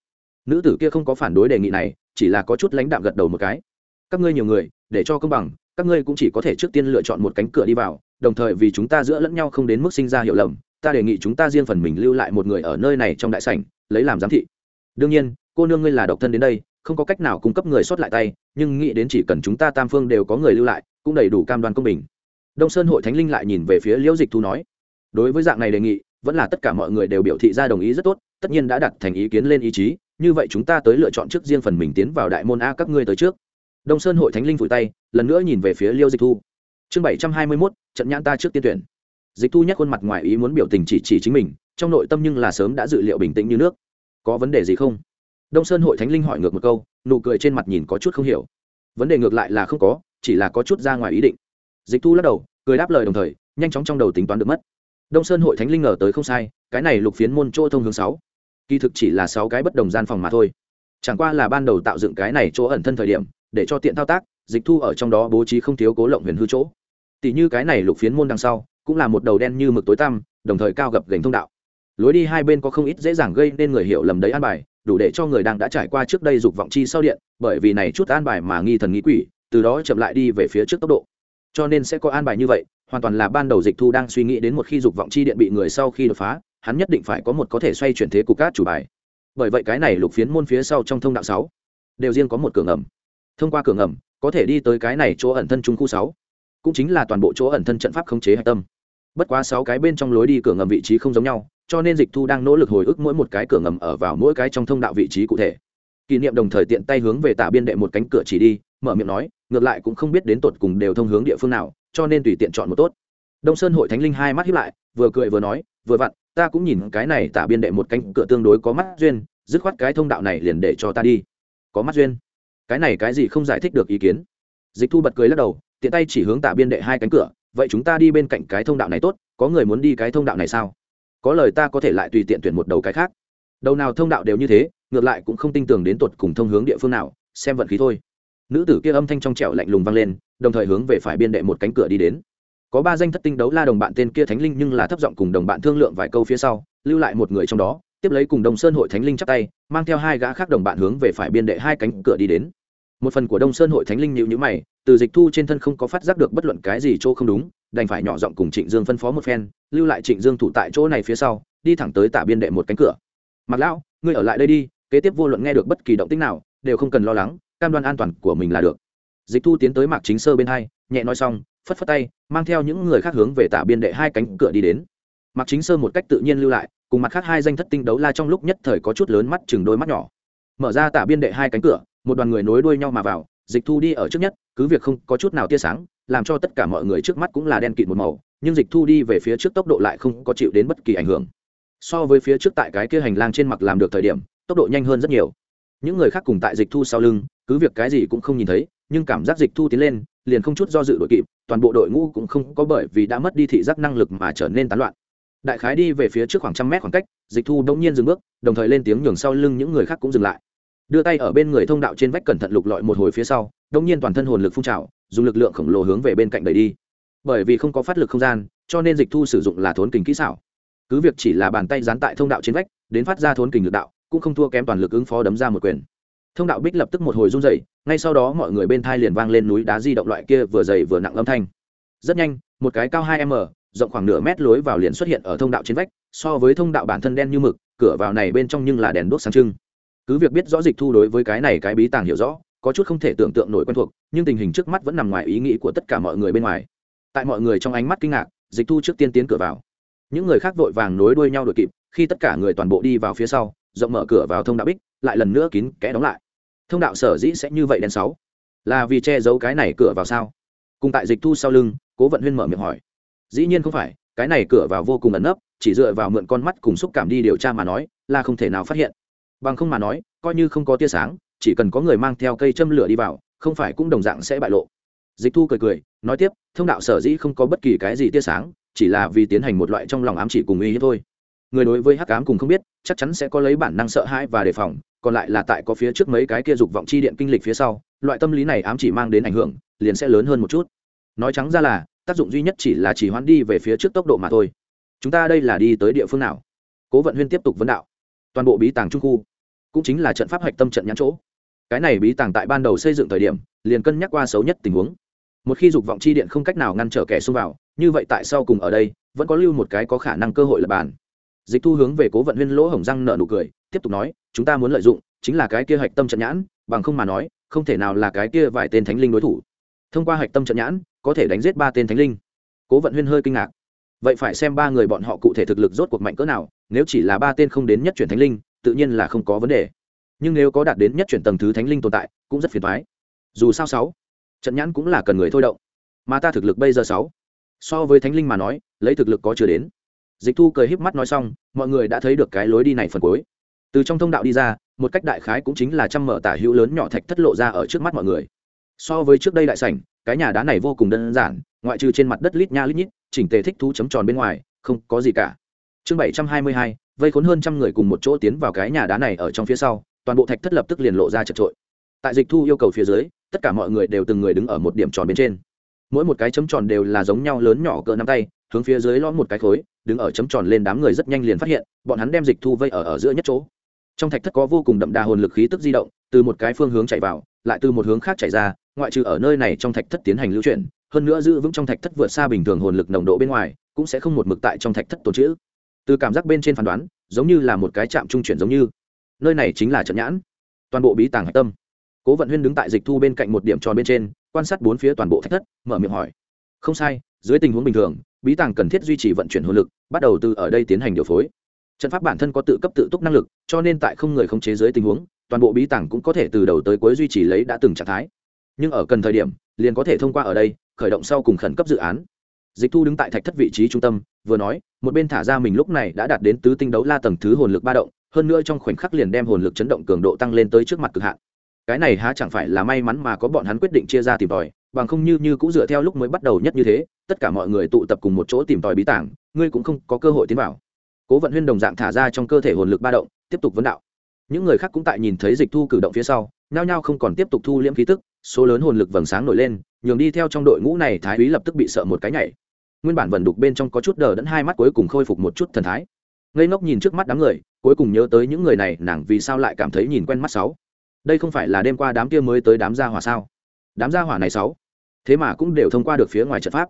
Nữ tử kia không có phản đối đề nghị này, chỉ là có chút lãnh đạm gật đầu một cái. Các ngươi nhiều người, để cho công bằng, các ngươi cũng chỉ có thể trước tiên lựa chọn một cánh cửa đi vào, đồng thời vì chúng ta giữa lẫn nhau không đến mức sinh ra hiểu lầm, ta đề nghị chúng ta riêng phần mình lưu lại một người ở nơi này trong đại sảnh, lấy làm giám thị. Đương nhiên, cô nương ngươi là độc thân đến đây không có cách nào cung cấp người sót lại tay, nhưng nghĩ đến chỉ cần chúng ta tam phương đều có người lưu lại, cũng đầy đủ cam đoan công bình. Đông sơn hội thánh linh lại nhìn về phía liễu dịch thu nói, đối với dạng này đề nghị, vẫn là tất cả mọi người đều biểu thị ra đồng ý rất tốt, tất nhiên đã đặt thành ý kiến lên ý chí, như vậy chúng ta tới lựa chọn trước riêng phần mình tiến vào đại môn a các ngươi tới trước. Đông sơn hội thánh linh vùi tay, lần nữa nhìn về phía liêu dịch thu. Chương bảy trăm hai mươi mốt, trận nhãn ta trước tiên tuyển. Dịch thu nhắc khuôn mặt ngoài ý muốn biểu tình chỉ chỉ chính mình, trong nội tâm nhưng là sớm đã dự liệu bình tĩnh như nước. Có vấn đề gì không? Đông sơn hội thánh linh hỏi ngược một câu nụ cười trên mặt nhìn có chút không hiểu vấn đề ngược lại là không có chỉ là có chút ra ngoài ý định dịch thu lắc đầu cười đáp lời đồng thời nhanh chóng trong đầu tính toán được mất đông sơn hội thánh linh ngờ tới không sai cái này lục phiến môn chỗ thông hướng sáu kỳ thực chỉ là sáu cái bất đồng gian phòng mà thôi chẳng qua là ban đầu tạo dựng cái này chỗ ẩn thân thời điểm để cho tiện thao tác dịch thu ở trong đó bố trí không thiếu cố lộng huyền hư chỗ tỷ như cái này lục phiến môn đằng sau cũng là một đầu đen như mực tối tăm đồng thời cao gập gành thông đạo lối đi hai bên có không ít dễ dàng gây nên người hiểu lầm đấy an bài, đủ để cho người đang đã trải qua trước đây dục vọng chi sau điện, bởi vì này chút an bài mà nghi thần nghĩ quỷ, từ đó chậm lại đi về phía trước tốc độ. Cho nên sẽ có an bài như vậy, hoàn toàn là ban đầu dịch thu đang suy nghĩ đến một khi dục vọng chi điện bị người sau khi đột phá, hắn nhất định phải có một có thể xoay chuyển thế cục cát chủ bài. Bởi vậy cái này lục phiến môn phía sau trong thông đạo sáu, đều riêng có một cửa ngầm. Thông qua cửa ngầm, có thể đi tới cái này chỗ ẩn thân trung khu sáu, cũng chính là toàn bộ chỗ ẩn thân trận pháp khống chế hạch tâm. Bất quá sáu cái bên trong lối đi cửa ngầm vị trí không giống nhau cho nên dịch thu đang nỗ lực hồi ức mỗi một cái cửa ngầm ở vào mỗi cái trong thông đạo vị trí cụ thể. Kỷ niệm đồng thời tiện tay hướng về tả biên đệ một cánh cửa chỉ đi, mở miệng nói, ngược lại cũng không biết đến tột cùng đều thông hướng địa phương nào, cho nên tùy tiện chọn một tốt. Đông sơn hội thánh linh hai mắt hiếp lại, vừa cười vừa nói, vừa vặn, ta cũng nhìn cái này tả biên đệ một cánh cửa tương đối có mắt duyên, dứt khoát cái thông đạo này liền để cho ta đi. Có mắt duyên? Cái này cái gì không giải thích được ý kiến. Dịch thu bật cười lắc đầu, tiện tay chỉ hướng tả biên đệ hai cánh cửa, vậy chúng ta đi bên cạnh cái thông đạo này tốt, có người muốn đi cái thông đạo này sao? Có lời ta có thể lại tùy tiện tuyển một đầu cái khác. Đầu nào thông đạo đều như thế, ngược lại cũng không tin tưởng đến tột cùng thông hướng địa phương nào, xem vận khí thôi. Nữ tử kia âm thanh trong trẻo lạnh lùng vang lên, đồng thời hướng về phải biên đệ một cánh cửa đi đến. Có ba danh thất tinh đấu la đồng bạn tên kia thánh linh nhưng là thấp giọng cùng đồng bạn thương lượng vài câu phía sau, lưu lại một người trong đó, tiếp lấy cùng đồng sơn hội thánh linh chắp tay, mang theo hai gã khác đồng bạn hướng về phải biên đệ hai cánh cửa đi đến một phần của đông sơn hội thánh linh nhịu nhữ mày, từ dịch thu trên thân không có phát giác được bất luận cái gì chỗ không đúng, đành phải nhỏ giọng cùng trịnh dương phân phó một phen, lưu lại trịnh dương thủ tại chỗ này phía sau, đi thẳng tới tạ biên đệ một cánh cửa. Mặc lão, ngươi ở lại đây đi, kế tiếp vô luận nghe được bất kỳ động tích nào, đều không cần lo lắng, cam đoan an toàn của mình là được. Dịch thu tiến tới mạc chính sơ bên hai, nhẹ nói xong, phất phất tay, mang theo những người khác hướng về tạ biên đệ hai cánh cửa đi đến. Mạc chính sơ một cách tự nhiên lưu lại, cùng mặt khác hai danh thất tinh đấu la trong lúc nhất thời có chút lớn mắt, chừng đôi mắt nhỏ. Mở ra tạ biên đệ hai cánh cửa một đoàn người nối đuôi nhau mà vào, dịch thu đi ở trước nhất, cứ việc không có chút nào tia sáng, làm cho tất cả mọi người trước mắt cũng là đen kịt một màu, nhưng dịch thu đi về phía trước tốc độ lại không có chịu đến bất kỳ ảnh hưởng. So với phía trước tại cái kia hành lang trên mặt làm được thời điểm, tốc độ nhanh hơn rất nhiều. Những người khác cùng tại dịch thu sau lưng, cứ việc cái gì cũng không nhìn thấy, nhưng cảm giác dịch thu tiến lên, liền không chút do dự đội kịp, toàn bộ đội ngũ cũng không có bởi vì đã mất đi thị giác năng lực mà trở nên tán loạn. Đại khái đi về phía trước khoảng trăm mét khoảng cách, dịch thu đông nhiên dừng bước, đồng thời lên tiếng nhường sau lưng những người khác cũng dừng lại đưa tay ở bên người thông đạo trên vách cẩn thận lục lọi một hồi phía sau, đông nhiên toàn thân hồn lực phun trào, dùng lực lượng khổng lồ hướng về bên cạnh đẩy đi. Bởi vì không có phát lực không gian, cho nên dịch thu sử dụng là thốn kình kỹ xảo. Cứ việc chỉ là bàn tay dán tại thông đạo trên vách, đến phát ra thốn kình lực đạo, cũng không thua kém toàn lực ứng phó đấm ra một quyền. Thông đạo bích lập tức một hồi run dày ngay sau đó mọi người bên thai liền vang lên núi đá di động loại kia vừa dày vừa nặng âm thanh. Rất nhanh, một cái cao hai m, rộng khoảng nửa mét lối vào liền xuất hiện ở thông đạo trên vách, so với thông đạo bản thân đen như mực, cửa vào này bên trong nhưng là đèn đốt sáng trưng cứ việc biết rõ dịch thu đối với cái này cái bí tàng hiểu rõ, có chút không thể tưởng tượng nổi quen thuộc, nhưng tình hình trước mắt vẫn nằm ngoài ý nghĩ của tất cả mọi người bên ngoài. Tại mọi người trong ánh mắt kinh ngạc, dịch thu trước tiên tiến cửa vào. Những người khác vội vàng nối đuôi nhau đội kịp, khi tất cả người toàn bộ đi vào phía sau, rộng mở cửa vào thông đạo bích, lại lần nữa kín kẽ đóng lại. Thông đạo sở dĩ sẽ như vậy đen sáu? Là vì che giấu cái này cửa vào sao? Cùng tại dịch thu sau lưng, cố vận huyên mở miệng hỏi. Dĩ nhiên không phải, cái này cửa vào vô cùng ẩn nấp, chỉ dựa vào mượn con mắt cùng xúc cảm đi điều tra mà nói, là không thể nào phát hiện bằng không mà nói, coi như không có tia sáng, chỉ cần có người mang theo cây châm lửa đi vào, không phải cũng đồng dạng sẽ bại lộ. Dịch thu cười cười, nói tiếp, thông đạo sở dĩ không có bất kỳ cái gì tia sáng, chỉ là vì tiến hành một loại trong lòng ám chỉ cùng uy hiếp thôi. Người đối với hắc ám cùng không biết, chắc chắn sẽ có lấy bản năng sợ hãi và đề phòng, còn lại là tại có phía trước mấy cái kia dục vọng chi điện kinh lịch phía sau, loại tâm lý này ám chỉ mang đến ảnh hưởng, liền sẽ lớn hơn một chút. Nói trắng ra là, tác dụng duy nhất chỉ là chỉ hoãn đi về phía trước tốc độ mà thôi. Chúng ta đây là đi tới địa phương nào? Cố vận huyên tiếp tục vấn đạo. Toàn bộ bí tàng trung khu cũng chính là trận pháp hạch tâm trận nhãn chỗ. Cái này bí tàng tại ban đầu xây dựng thời điểm, liền cân nhắc qua xấu nhất tình huống. Một khi dục vọng chi điện không cách nào ngăn trở kẻ xông vào, như vậy tại sao cùng ở đây, vẫn có lưu một cái có khả năng cơ hội lập bàn. Dịch thu hướng về cố vận huyên lỗ hổng răng nợ nụ cười, tiếp tục nói, chúng ta muốn lợi dụng, chính là cái kia hạch tâm trận nhãn, bằng không mà nói, không thể nào là cái kia vài tên thánh linh đối thủ. Thông qua hạch tâm trận nhãn, có thể đánh giết ba tên thánh linh. Cố vận huyên hơi kinh ngạc. Vậy phải xem ba người bọn họ cụ thể thực lực rốt cuộc mạnh cỡ nào, nếu chỉ là ba tên không đến nhất chuyển thánh linh tự nhiên là không có vấn đề. Nhưng nếu có đạt đến nhất chuyển tầng thứ thánh linh tồn tại, cũng rất phiền thoái dù sao sáu, trận nhãn cũng là cần người thôi động. Mà ta thực lực bây giờ sáu, so với thánh linh mà nói, lấy thực lực có chưa đến. Dịch thu cười híp mắt nói xong, mọi người đã thấy được cái lối đi này phần cuối. Từ trong thông đạo đi ra, một cách đại khái cũng chính là trăm mở tả hữu lớn nhỏ thạch thất lộ ra ở trước mắt mọi người. So với trước đây đại sảnh, cái nhà đá này vô cùng đơn giản, ngoại trừ trên mặt đất lít nha lít nhít, chỉnh tề thích thú chấm tròn bên ngoài, không có gì cả. Chương bảy trăm hai mươi hai vây khốn hơn trăm người cùng một chỗ tiến vào cái nhà đá này ở trong phía sau, toàn bộ thạch thất lập tức liền lộ ra chật trội. Tại dịch thu yêu cầu phía dưới, tất cả mọi người đều từng người đứng ở một điểm tròn bên trên. Mỗi một cái chấm tròn đều là giống nhau lớn nhỏ cỡ nắm tay, hướng phía dưới lõm một cái khối, đứng ở chấm tròn lên đám người rất nhanh liền phát hiện, bọn hắn đem dịch thu vây ở ở giữa nhất chỗ. Trong thạch thất có vô cùng đậm đà hồn lực khí tức di động, từ một cái phương hướng chạy vào, lại từ một hướng khác chạy ra, ngoại trừ ở nơi này trong thạch thất tiến hành lưu chuyển, hơn nữa giữ vững trong thạch thất vượt xa bình thường hồn lực nồng độ bên ngoài, cũng sẽ không một mực tại trong thạch thất tồn chữ từ cảm giác bên trên phán đoán, giống như là một cái chạm trung chuyển giống như. Nơi này chính là trận nhãn. Toàn bộ bí tàng hạch tâm. Cố vận huyên đứng tại dịch thu bên cạnh một điểm tròn bên trên, quan sát bốn phía toàn bộ thạch thất, mở miệng hỏi. Không sai, dưới tình huống bình thường, bí tàng cần thiết duy trì vận chuyển hồn lực, bắt đầu từ ở đây tiến hành điều phối. Trận pháp bản thân có tự cấp tự túc năng lực, cho nên tại không người không chế dưới tình huống, toàn bộ bí tàng cũng có thể từ đầu tới cuối duy trì lấy đã từng trạng thái. Nhưng ở cần thời điểm, liền có thể thông qua ở đây, khởi động sau cùng khẩn cấp dự án dịch thu đứng tại thạch thất vị trí trung tâm, vừa nói, một bên thả ra mình lúc này đã đạt đến tứ tinh đấu la tầng thứ hồn lực ba động, hơn nữa trong khoảnh khắc liền đem hồn lực chấn động cường độ tăng lên tới trước mặt cực hạn. Cái này há chẳng phải là may mắn mà có bọn hắn quyết định chia ra tìm tòi, bằng không như như cũng dựa theo lúc mới bắt đầu nhất như thế, tất cả mọi người tụ tập cùng một chỗ tìm tòi bí tảng, ngươi cũng không có cơ hội tiến vào. Cố vận huyên đồng dạng thả ra trong cơ thể hồn lực ba động, tiếp tục vấn đạo. Những người khác cũng tại nhìn thấy dịch thu cử động phía sau, nhao nhao không còn tiếp tục thu liễm khí tức, số lớn hồn lực vầng sáng nổi lên, nhường đi theo trong đội ngũ này thái úy lập tức bị sợ một cái nhảy nguyên bản vần đục bên trong có chút đờ đẫn hai mắt cuối cùng khôi phục một chút thần thái. Ngây ngốc nhìn trước mắt đám người, cuối cùng nhớ tới những người này, nàng vì sao lại cảm thấy nhìn quen mắt sáu? Đây không phải là đêm qua đám kia mới tới đám gia hỏa sao? Đám gia hỏa này sáu? Thế mà cũng đều thông qua được phía ngoài trận pháp.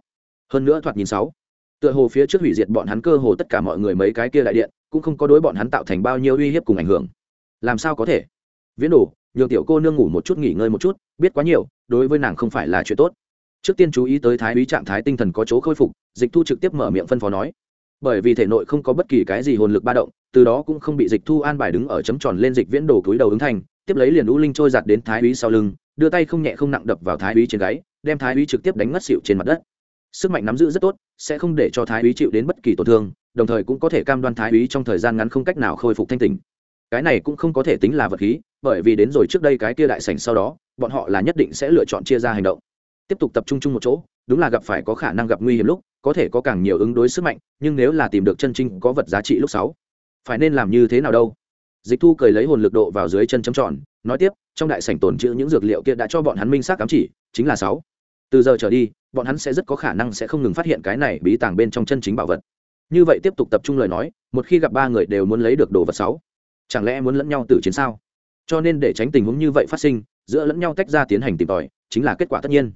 Hơn nữa thoạt nhìn sáu, tựa hồ phía trước hủy diệt bọn hắn cơ hồ tất cả mọi người mấy cái kia đại điện, cũng không có đối bọn hắn tạo thành bao nhiêu uy hiếp cùng ảnh hưởng. Làm sao có thể? Viễn đồ, nhường tiểu cô nương ngủ một chút, nghỉ ngơi một chút, biết quá nhiều, đối với nàng không phải là chuyện tốt trước tiên chú ý tới thái úy trạng thái tinh thần có chỗ khôi phục, dịch thu trực tiếp mở miệng phân phó nói. Bởi vì thể nội không có bất kỳ cái gì hồn lực ba động, từ đó cũng không bị dịch thu an bài đứng ở chấm tròn lên dịch viễn đồ túi đầu ứng thành, tiếp lấy liền u linh trôi giặt đến thái úy sau lưng, đưa tay không nhẹ không nặng đập vào thái úy trên gáy, đem thái úy trực tiếp đánh ngất xịu trên mặt đất. Sức mạnh nắm giữ rất tốt, sẽ không để cho thái úy chịu đến bất kỳ tổn thương, đồng thời cũng có thể cam đoan thái úy trong thời gian ngắn không cách nào khôi phục thanh tình cái này cũng không có thể tính là vật khí, bởi vì đến rồi trước đây cái kia đại sảnh sau đó, bọn họ là nhất định sẽ lựa chọn chia ra hành động tiếp tục tập trung chung một chỗ, đúng là gặp phải có khả năng gặp nguy hiểm lúc, có thể có càng nhiều ứng đối sức mạnh, nhưng nếu là tìm được chân trinh có vật giá trị lúc sáu, phải nên làm như thế nào đâu? Dịch thu cười lấy hồn lực độ vào dưới chân chấm tròn, nói tiếp, trong đại sảnh tồn trữ những dược liệu kia đã cho bọn hắn minh xác cám chỉ, chính là sáu. Từ giờ trở đi, bọn hắn sẽ rất có khả năng sẽ không ngừng phát hiện cái này bí tàng bên trong chân chính bảo vật. Như vậy tiếp tục tập trung lời nói, một khi gặp ba người đều muốn lấy được đồ vật sáu, chẳng lẽ muốn lẫn nhau tử chiến sao? Cho nên để tránh tình huống như vậy phát sinh, giữa lẫn nhau tách ra tiến hành tìm tòi, chính là kết quả tất nhiên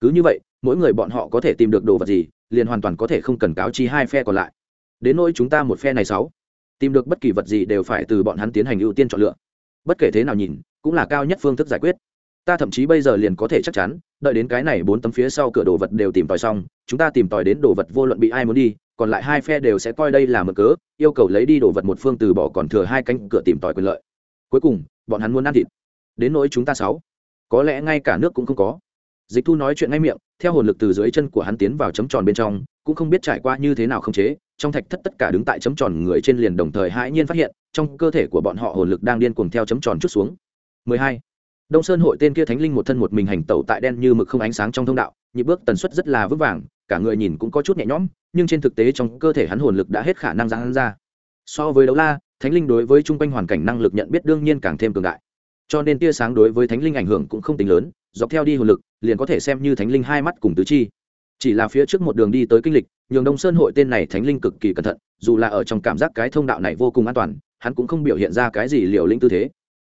cứ như vậy, mỗi người bọn họ có thể tìm được đồ vật gì, liền hoàn toàn có thể không cần cáo chi hai phe còn lại. Đến nỗi chúng ta một phe này sáu, tìm được bất kỳ vật gì đều phải từ bọn hắn tiến hành ưu tiên chọn lựa. Bất kể thế nào nhìn, cũng là cao nhất phương thức giải quyết. Ta thậm chí bây giờ liền có thể chắc chắn, đợi đến cái này bốn tấm phía sau cửa đồ vật đều tìm tòi xong, chúng ta tìm tòi đến đồ vật vô luận bị ai muốn đi, còn lại hai phe đều sẽ coi đây là mở cớ, yêu cầu lấy đi đồ vật một phương từ bỏ còn thừa hai cánh cửa tìm tòi quyền lợi. Cuối cùng, bọn hắn muốn ăn thịt. Đến nỗi chúng ta sáu, có lẽ ngay cả nước cũng không có dịch thu nói chuyện ngay miệng, theo hồn lực từ dưới chân của hắn tiến vào chấm tròn bên trong, cũng không biết trải qua như thế nào không chế, trong thạch thất tất cả đứng tại chấm tròn người trên liền đồng thời hãi nhiên phát hiện, trong cơ thể của bọn họ hồn lực đang điên cuồng theo chấm tròn chút xuống. 12. đông sơn hội tên kia thánh linh một thân một mình hành tẩu tại đen như mực không ánh sáng trong thông đạo, nhịp bước tần suất rất là vững vàng, cả người nhìn cũng có chút nhẹ nhõm, nhưng trên thực tế trong cơ thể hắn hồn lực đã hết khả năng giãn ra. So với đấu la, thánh linh đối với chung quanh hoàn cảnh năng lực nhận biết đương nhiên càng thêm cường đại. Cho nên tia sáng đối với thánh linh ảnh hưởng cũng không tính lớn dọc theo đi hồn lực, liền có thể xem như thánh linh hai mắt cùng tứ chi. Chỉ là phía trước một đường đi tới kinh lịch, nhường đông sơn hội tên này thánh linh cực kỳ cẩn thận, dù là ở trong cảm giác cái thông đạo này vô cùng an toàn, hắn cũng không biểu hiện ra cái gì liều lĩnh tư thế.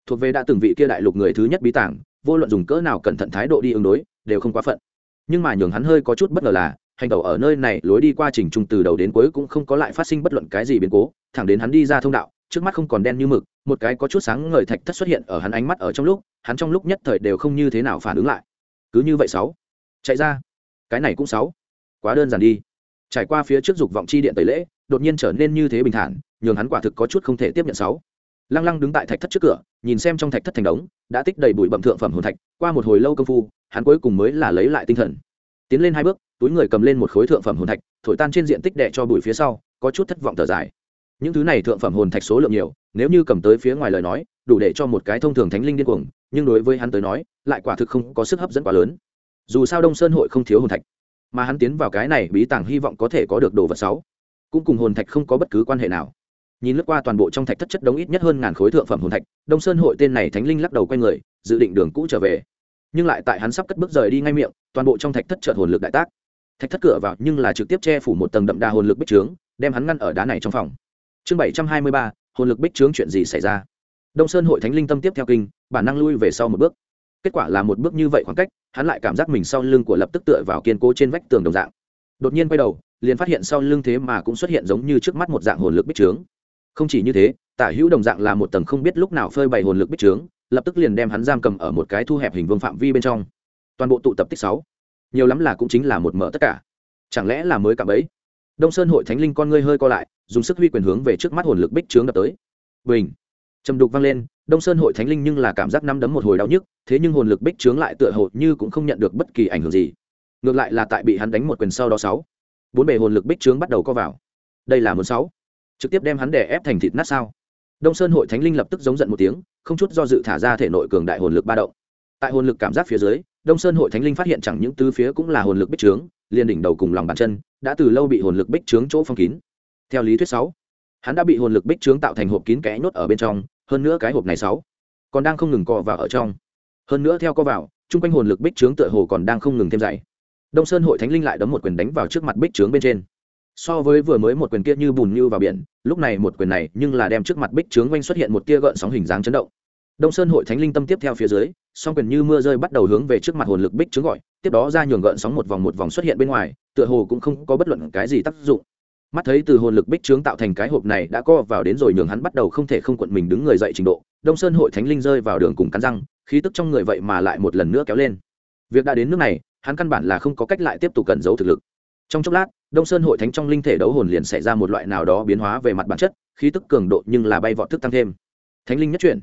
Thuộc về đã từng vị kia đại lục người thứ nhất bí tảng, vô luận dùng cỡ nào cẩn thận thái độ đi ứng đối, đều không quá phận. Nhưng mà nhường hắn hơi có chút bất ngờ là, hành tẩu ở nơi này lối đi qua trình trung từ đầu đến cuối cũng không có lại phát sinh bất luận cái gì biến cố, thẳng đến hắn đi ra thông đạo trước mắt không còn đen như mực, một cái có chút sáng ngời thạch thất xuất hiện ở hắn ánh mắt ở trong lúc, hắn trong lúc nhất thời đều không như thế nào phản ứng lại. Cứ như vậy sáu, chạy ra. Cái này cũng sáu. Quá đơn giản đi. Trải qua phía trước dục vọng chi điện tẩy lễ, đột nhiên trở nên như thế bình thản, nhường hắn quả thực có chút không thể tiếp nhận sáu. Lăng lăng đứng tại thạch thất trước cửa, nhìn xem trong thạch thất thành đống, đã tích đầy bụi bậm thượng phẩm hồn thạch, qua một hồi lâu công phu, hắn cuối cùng mới là lấy lại tinh thần. Tiến lên hai bước, túi người cầm lên một khối thượng phẩm hồn thạch, thổi tan trên diện tích đệ cho bụi phía sau, có chút thất vọng thở dài những thứ này thượng phẩm hồn thạch số lượng nhiều, nếu như cầm tới phía ngoài lời nói, đủ để cho một cái thông thường thánh linh điên cuồng, nhưng đối với hắn tới nói, lại quả thực không có sức hấp dẫn quá lớn. Dù sao đông sơn hội không thiếu hồn thạch, mà hắn tiến vào cái này bí tàng hy vọng có thể có được đồ vật sáu. Cũng cùng hồn thạch không có bất cứ quan hệ nào. Nhìn lướt qua toàn bộ trong thạch thất chất đống ít nhất hơn ngàn khối thượng phẩm hồn thạch, đông sơn hội tên này thánh linh lắc đầu q u a y người, dự định đường cũ trở về. Nhưng lại tại hắn sắp cất bước rời đi ngay miệng, toàn bộ trong thạch thất trợt hồn lực đại tác. Thạch thất cửa vào nhưng là trực tiếp che phủ một tầng đậm đà hồn lực bích trướng, đem hắn ngăn ở đá này trong phòng chương bảy trăm hai mươi ba, hồn lực bích trướng chuyện gì xảy ra? Đông sơn hội thánh linh tâm tiếp theo kinh, bản năng lui về sau một bước. Kết quả là một bước như vậy khoảng cách, hắn lại cảm giác mình sau lưng của lập tức tựa vào kiên cố trên vách tường đồng dạng. Đột nhiên quay đầu, liền phát hiện sau lưng thế mà cũng xuất hiện giống như trước mắt một dạng hồn lực bích trướng. Không chỉ như thế, tả hữu đồng dạng là một tầng không biết lúc nào phơi bày hồn lực bích trướng, lập tức liền đem hắn giam cầm ở một cái thu hẹp hình vương phạm vi bên trong. Toàn bộ tụ tập tích sáu. Nhiều lắm là cũng chính là một mở tất cả. Chẳng lẽ là mới cảm ấy? Đông sơn hội thánh linh con ngươi hơi co lại dùng sức huy quyền hướng về trước mắt hồn lực bích trướng đập tới. Bình. Trầm đục vang lên, đông sơn hội thánh linh nhưng là cảm giác năm đấm một hồi đau nhức, thế nhưng hồn lực bích trướng lại tựa hồ như cũng không nhận được bất kỳ ảnh hưởng gì. Ngược lại là tại bị hắn đánh một quyền sau đó sáu. Bốn bề hồn lực bích trướng bắt đầu co vào. Đây là muốn sáu. Trực tiếp đem hắn đè ép thành thịt nát sao? Đông sơn hội thánh linh lập tức giống giận một tiếng, không chút do dự thả ra thể nội cường đại hồn lực ba động. Tại hồn lực cảm giác phía dưới, đông sơn hội thánh linh phát hiện chẳng những tứ phía cũng là hồn lực bích trướng, liền đỉnh đầu cùng lòng bàn chân, đã từ lâu bị hồn lực bích trướng chỗ phong kín theo lý thuyết sáu, hắn đã bị hồn lực bích trướng tạo thành hộp kín kẽ nhốt ở bên trong, hơn nữa cái hộp này sáu còn đang không ngừng co vào ở trong. Hơn nữa theo co vào, chung quanh hồn lực bích trướng tựa hồ còn đang không ngừng thêm dày. Đông sơn hội thánh linh lại đấm một quyền đánh vào trước mặt bích trướng bên trên. So với vừa mới một quyền kia như bùn như vào biển, lúc này một quyền này nhưng là đem trước mặt bích trướng quanh xuất hiện một tia gợn sóng hình dáng chấn động. Đông sơn hội thánh linh tâm tiếp theo phía dưới, song quyền như mưa rơi bắt đầu hướng về trước mặt hồn lực bích trướng gọi, tiếp đó ra nhường gợn sóng một vòng một vòng xuất hiện bên ngoài, tựa hồ cũng không có bất luận cái gì tác dụng mắt thấy từ hồn lực bích trướng tạo thành cái hộp này đã co vào đến rồi nhường hắn bắt đầu không thể không quận mình đứng người dậy trình độ, đông sơn hội thánh linh rơi vào đường cùng cắn răng, khí tức trong người vậy mà lại một lần nữa kéo lên. Việc đã đến nước này, hắn căn bản là không có cách lại tiếp tục cẩn giấu thực lực. Trong chốc lát, đông sơn hội thánh trong linh thể đấu hồn liền xảy ra một loại nào đó biến hóa về mặt bản chất, khí tức cường độ nhưng là bay vọt thức tăng thêm. Thánh linh nhất chuyển.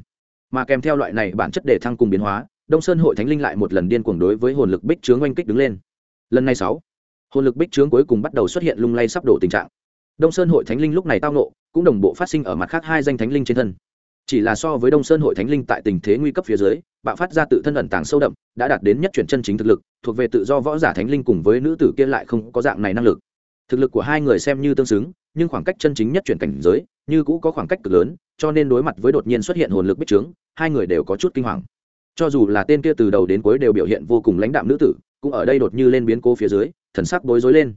Mà kèm theo loại này bản chất để thăng cùng biến hóa, đông sơn hội thánh linh lại một lần điên cuồng đối với hồn lực bích trướng oanh kích đứng lên. Lần này sáu, hồn lực bích trướng cuối cùng bắt đầu xuất hiện lung lay sắp đổ tình trạng đông sơn hội thánh linh lúc này tao nộ cũng đồng bộ phát sinh ở mặt khác hai danh thánh linh trên thân. Chỉ là so với đông sơn hội thánh linh tại tình thế nguy cấp phía dưới, bạo phát ra tự thân ẩn tàng sâu đậm, đã đạt đến nhất chuyển chân chính thực lực, thuộc về tự do võ giả thánh linh cùng với nữ tử kia lại không có dạng này năng lực. Thực lực của hai người xem như tương xứng, nhưng khoảng cách chân chính nhất chuyển cảnh giới, như cũ có khoảng cách cực lớn, cho nên đối mặt với đột nhiên xuất hiện hồn lực bích trướng, hai người đều có chút kinh hoàng. Cho dù là tên kia từ đầu đến cuối đều biểu hiện vô cùng lãnh đạm nữ tử, cũng ở đây đột như lên biến cố phía dưới, thần sắc bối rối lên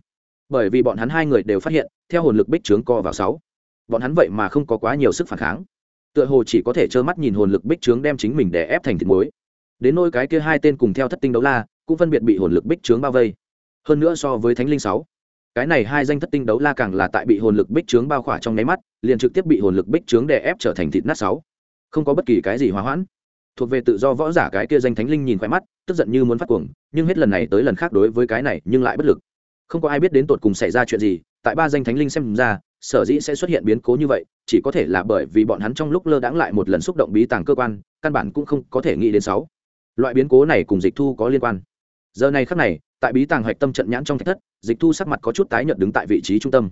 bởi vì bọn hắn hai người đều phát hiện, theo hồn lực bích trướng co vào sáu. Bọn hắn vậy mà không có quá nhiều sức phản kháng. Tựa hồ chỉ có thể trơ mắt nhìn hồn lực bích trướng đem chính mình để ép thành thịt muối. Đến nôi cái kia hai tên cùng theo thất tinh đấu la, cũng phân biệt bị hồn lực bích trướng bao vây. Hơn nữa so với thánh linh sáu, cái này hai danh thất tinh đấu la càng là tại bị hồn lực bích trướng bao khỏa trong nháy mắt, liền trực tiếp bị hồn lực bích trướng đè ép trở thành thịt nát sáu. Không có bất kỳ cái gì hòa hoãn. Thuộc về tự do võ giả cái kia danh thánh linh nhìn khoe mắt, tức giận như muốn phát cuồng, nhưng hết lần này tới lần khác đối với cái này nhưng lại bất lực không có ai biết đến tột cùng xảy ra chuyện gì, tại ba danh thánh linh xem ra, sở dĩ sẽ xuất hiện biến cố như vậy, chỉ có thể là bởi vì bọn hắn trong lúc lơ đãng lại một lần xúc động bí tàng cơ quan, căn bản cũng không có thể nghĩ đến sáu. Loại biến cố này cùng dịch thu có liên quan. Giờ này khắc này, tại bí tàng hạch tâm trận nhãn trong thạch thất, dịch thu sắc mặt có chút tái nhợt đứng tại vị trí trung tâm.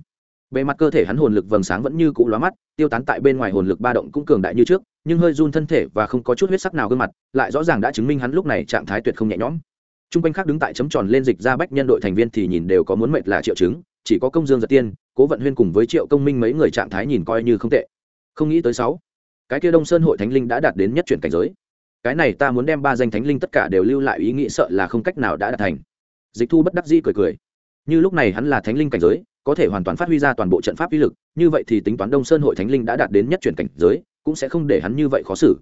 Bề mặt cơ thể hắn hồn lực vầng sáng vẫn như cũ lóa mắt, tiêu tán tại bên ngoài hồn lực ba động cũng cường đại như trước, nhưng hơi run thân thể và không có chút huyết sắc nào gương mặt, lại rõ ràng đã chứng minh hắn lúc này trạng thái tuyệt không nhẹ nhõm t r u n g quanh khác đứng tại chấm tròn lên dịch ra bách nhân đội thành viên thì nhìn đều có muốn mệt là triệu chứng, chỉ có công dương giật tiên, cố vận huyên cùng với triệu công minh mấy người trạng thái nhìn coi như không tệ. Không nghĩ tới sáu, cái kia đông sơn hội thánh linh đã đạt đến nhất chuyển cảnh giới. Cái này ta muốn đem ba danh thánh linh tất cả đều lưu lại ý nghĩ sợ là không cách nào đã đạt thành. Dịch thu bất đắc dĩ cười cười. Như lúc này hắn là thánh linh cảnh giới, có thể hoàn toàn phát huy ra toàn bộ trận pháp uy lực, như vậy thì tính toán đông sơn hội thánh linh đã đạt đến nhất chuyển cảnh giới, cũng sẽ không để hắn như vậy khó xử.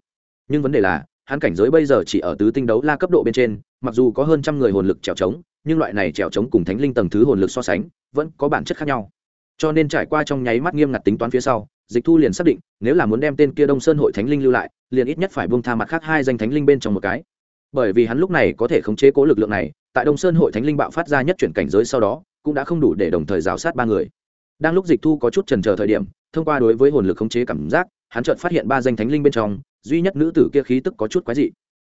Nhưng vấn đề là hắn cảnh giới bây giờ chỉ ở tứ tinh đấu la cấp độ bên trên, mặc dù có hơn trăm người hồn lực trèo trống, nhưng loại này trèo trống cùng thánh linh tầng thứ hồn lực so sánh, vẫn có bản chất khác nhau. Cho nên trải qua trong nháy mắt nghiêm ngặt tính toán phía sau, dịch thu liền xác định, nếu là muốn đem tên kia đông sơn hội thánh linh lưu lại, liền ít nhất phải buông tha mặt khác hai danh thánh linh bên trong một cái. Bởi vì hắn lúc này có thể khống chế cố lực lượng này, tại đông sơn hội thánh linh bạo phát ra nhất chuyển cảnh giới sau đó, cũng đã không đủ để đồng thời rào sát ba người. Đang lúc dịch thu có chút trần chờ thời điểm, thông qua đối với hồn lực khống chế cảm giác hắn chợt phát hiện ba danh thánh linh bên trong, duy nhất nữ tử kia khí tức có chút quái dị.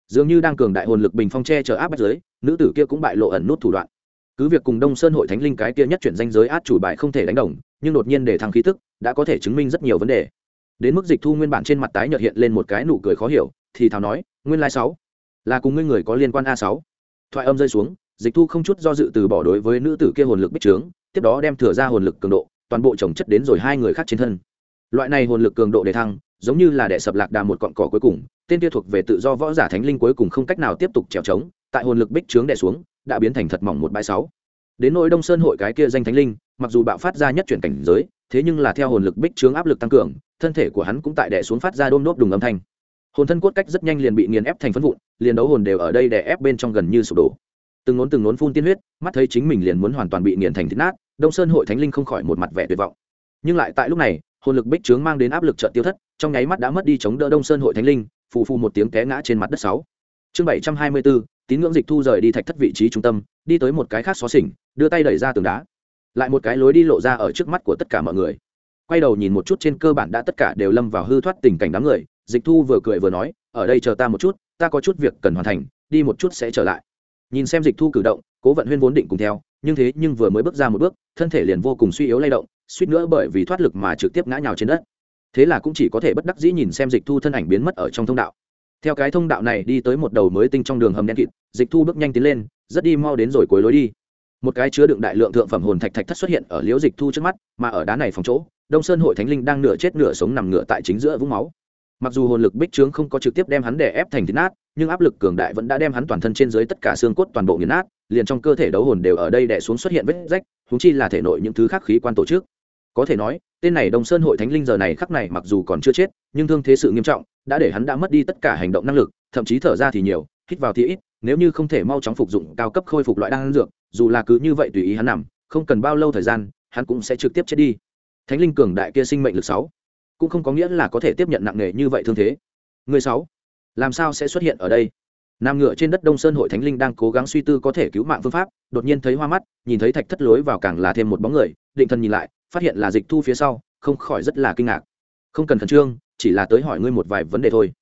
Dường như đang cường đại hồn lực bình phong che chở áp bách giới, nữ tử kia cũng bại lộ ẩn nút thủ đoạn. Cứ việc cùng đông sơn hội thánh linh cái kia nhất chuyển danh giới át chủ bài không thể đánh đồng, nhưng đột nhiên để thăng khí tức, đã có thể chứng minh rất nhiều vấn đề. Đến mức dịch thu nguyên bản trên mặt tái nhợt hiện lên một cái nụ cười khó hiểu, thì thào nói, nguyên lai sáu, là cùng ngươi người có liên quan a sáu. Thoại âm rơi xuống, dịch thu không chút do dự từ bỏ đối với nữ tử kia hồn lực bích trướng, tiếp đó đem thừa ra hồn lực cường độ, toàn bộ trồng chất đến rồi hai người khác trên thân loại này hồn lực cường độ để thăng, giống như là đệ sập lạc đà một cọn cỏ cuối cùng, tên kia thuộc về tự do võ giả thánh linh cuối cùng không cách nào tiếp tục trèo trống, tại hồn lực bích trướng đẻ xuống, đã biến thành thật mỏng một bãi sáu. Đến nỗi đông sơn hội cái kia danh thánh linh, mặc dù bạo phát ra nhất chuyển cảnh giới, thế nhưng là theo hồn lực bích trướng áp lực tăng cường, thân thể của hắn cũng tại đẻ xuống phát ra đôm nốt đùng âm thanh. Hồn thân cốt cách rất nhanh liền bị nghiền ép thành phân vụn, liền đấu hồn đều ở đây đè ép bên trong gần như sụp đổ. Từng nốn từng nốn phun tiên huyết, mắt thấy chính mình liền muốn hoàn toàn bị nghiền thành thịt nát, đông sơn hội thánh linh không khỏi một mặt vẻ tuyệt vọng. Nhưng lại tại lúc này hồn lực bích trướng mang đến áp lực trợ tiêu thất, trong nháy mắt đã mất đi chống đỡ đông sơn hội thánh linh, phù phù một tiếng té ngã trên mặt đất sáu. Chương bảy trăm hai mươi bốn tín ngưỡng dịch thu rời đi thạch thất vị trí trung tâm, đi tới một cái khác xó xỉnh, đưa tay đẩy ra tường đá. Lại một cái lối đi lộ ra ở trước mắt của tất cả mọi người. Quay đầu nhìn một chút trên cơ bản đã tất cả đều lâm vào hư thoát tình cảnh đám người, dịch thu vừa cười vừa nói, ở đây chờ ta một chút, ta có chút việc cần hoàn thành, đi một chút sẽ trở lại. Nhìn xem dịch thu cử động, cố vận huyên vốn định cùng theo, nhưng thế nhưng vừa mới bước ra một bước, thân thể liền vô cùng suy yếu lay động suýt nữa bởi vì thoát lực mà trực tiếp ngã nhào trên đất. Thế là cũng chỉ có thể bất đắc dĩ nhìn xem dịch thu thân ảnh biến mất ở trong thông đạo. Theo cái thông đạo này đi tới một đầu mới tinh trong đường hầm đen kịt, dịch thu bước nhanh tiến lên, rất đi mau đến rồi cuối lối đi. Một cái chứa đựng đại lượng thượng phẩm hồn thạch thạch thất xuất hiện ở liễu dịch thu trước mắt, mà ở đá này phòng chỗ, đông sơn hội thánh linh đang nửa chết nửa sống nằm ngửa tại chính giữa vũng máu. Mặc dù hồn lực bích trướng không có trực tiếp đem hắn đè ép thành thịt nát, nhưng áp lực cường đại vẫn đã đem hắn toàn thân trên dưới tất cả xương cốt toàn bộ nghiền nát, liền trong cơ thể đấu hồn đều ở đây đè xuống xuất hiện vết rách húng chi là thể nội những thứ khác khí quan tổ chức có thể nói, tên này đồng sơn hội thánh linh giờ này khắc này mặc dù còn chưa chết, nhưng thương thế sự nghiêm trọng, đã để hắn đã mất đi tất cả hành động năng lực, thậm chí thở ra thì nhiều, hít vào thì ít, nếu như không thể mau chóng phục dụng cao cấp khôi phục loại đan dược, dù là cứ như vậy tùy ý hắn nằm, không cần bao lâu thời gian, hắn cũng sẽ trực tiếp chết đi. Thánh linh cường đại kia sinh mệnh lực sáu, cũng không có nghĩa là có thể tiếp nhận nặng nề như vậy thương thế. Người sáu, làm sao sẽ xuất hiện ở đây? Nam ngựa trên đất đông sơn hội thánh linh đang cố gắng suy tư có thể cứu mạng phương pháp, đột nhiên thấy hoa mắt, nhìn thấy thạch thất lối vào càng là thêm một bóng người, định thần nhìn lại phát hiện là dịch thu phía sau, không khỏi rất là kinh ngạc. Không cần khẩn trương, chỉ là tới hỏi ngươi một vài vấn đề thôi.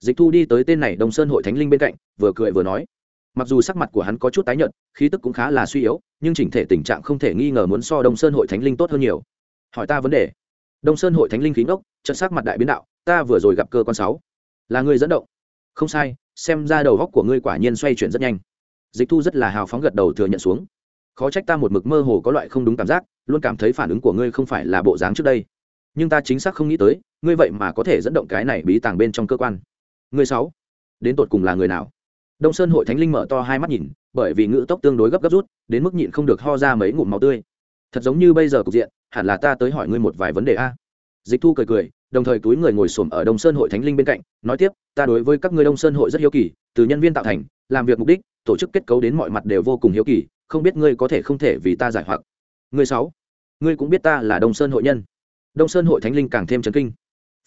Dịch thu đi tới tên này đồng sơn hội thánh linh bên cạnh, vừa cười vừa nói. Mặc dù sắc mặt của hắn có chút tái nhợt, khí tức cũng khá là suy yếu, nhưng chỉnh thể tình trạng không thể nghi ngờ muốn so đông sơn hội thánh linh tốt hơn nhiều. Hỏi ta vấn đề. Đông sơn hội thánh linh khí ngốc trận sắc mặt đại biến đạo, ta vừa rồi gặp cơ quan sáu. Là người dẫn động. Không sai, xem ra đầu góc của ngươi quả nhiên xoay chuyển rất nhanh. Dịch thu rất là hào phóng gật đầu thừa nhận xuống. Khó trách ta một mực mơ hồ có loại không đúng cảm giác luôn cảm thấy phản ứng của ngươi không phải là bộ dáng trước đây. Nhưng ta chính xác không nghĩ tới, ngươi vậy mà có thể dẫn động cái này bí tàng bên trong cơ quan. Ngươi sáu, đến tột cùng là người nào? Đông sơn hội thánh linh mở to hai mắt nhìn, bởi vì ngữ tốc tương đối gấp gấp rút, đến mức nhịn không được ho ra mấy ngụm máu tươi. Thật giống như bây giờ cục diện, hẳn là ta tới hỏi ngươi một vài vấn đề a. Dịch thu cười cười, đồng thời túi người ngồi xổm ở đông sơn hội thánh linh bên cạnh, nói tiếp, ta đối với các ngươi đông sơn hội rất hiếu kỳ, từ nhân viên tạo thành, làm việc mục đích, tổ chức kết cấu đến mọi mặt đều vô cùng hiếu kỳ, không biết ngươi có thể không thể vì ta giải hoặc ngươi sáu, ngươi cũng biết ta là đông sơn hội nhân. Đông sơn hội thánh linh càng thêm chấn kinh.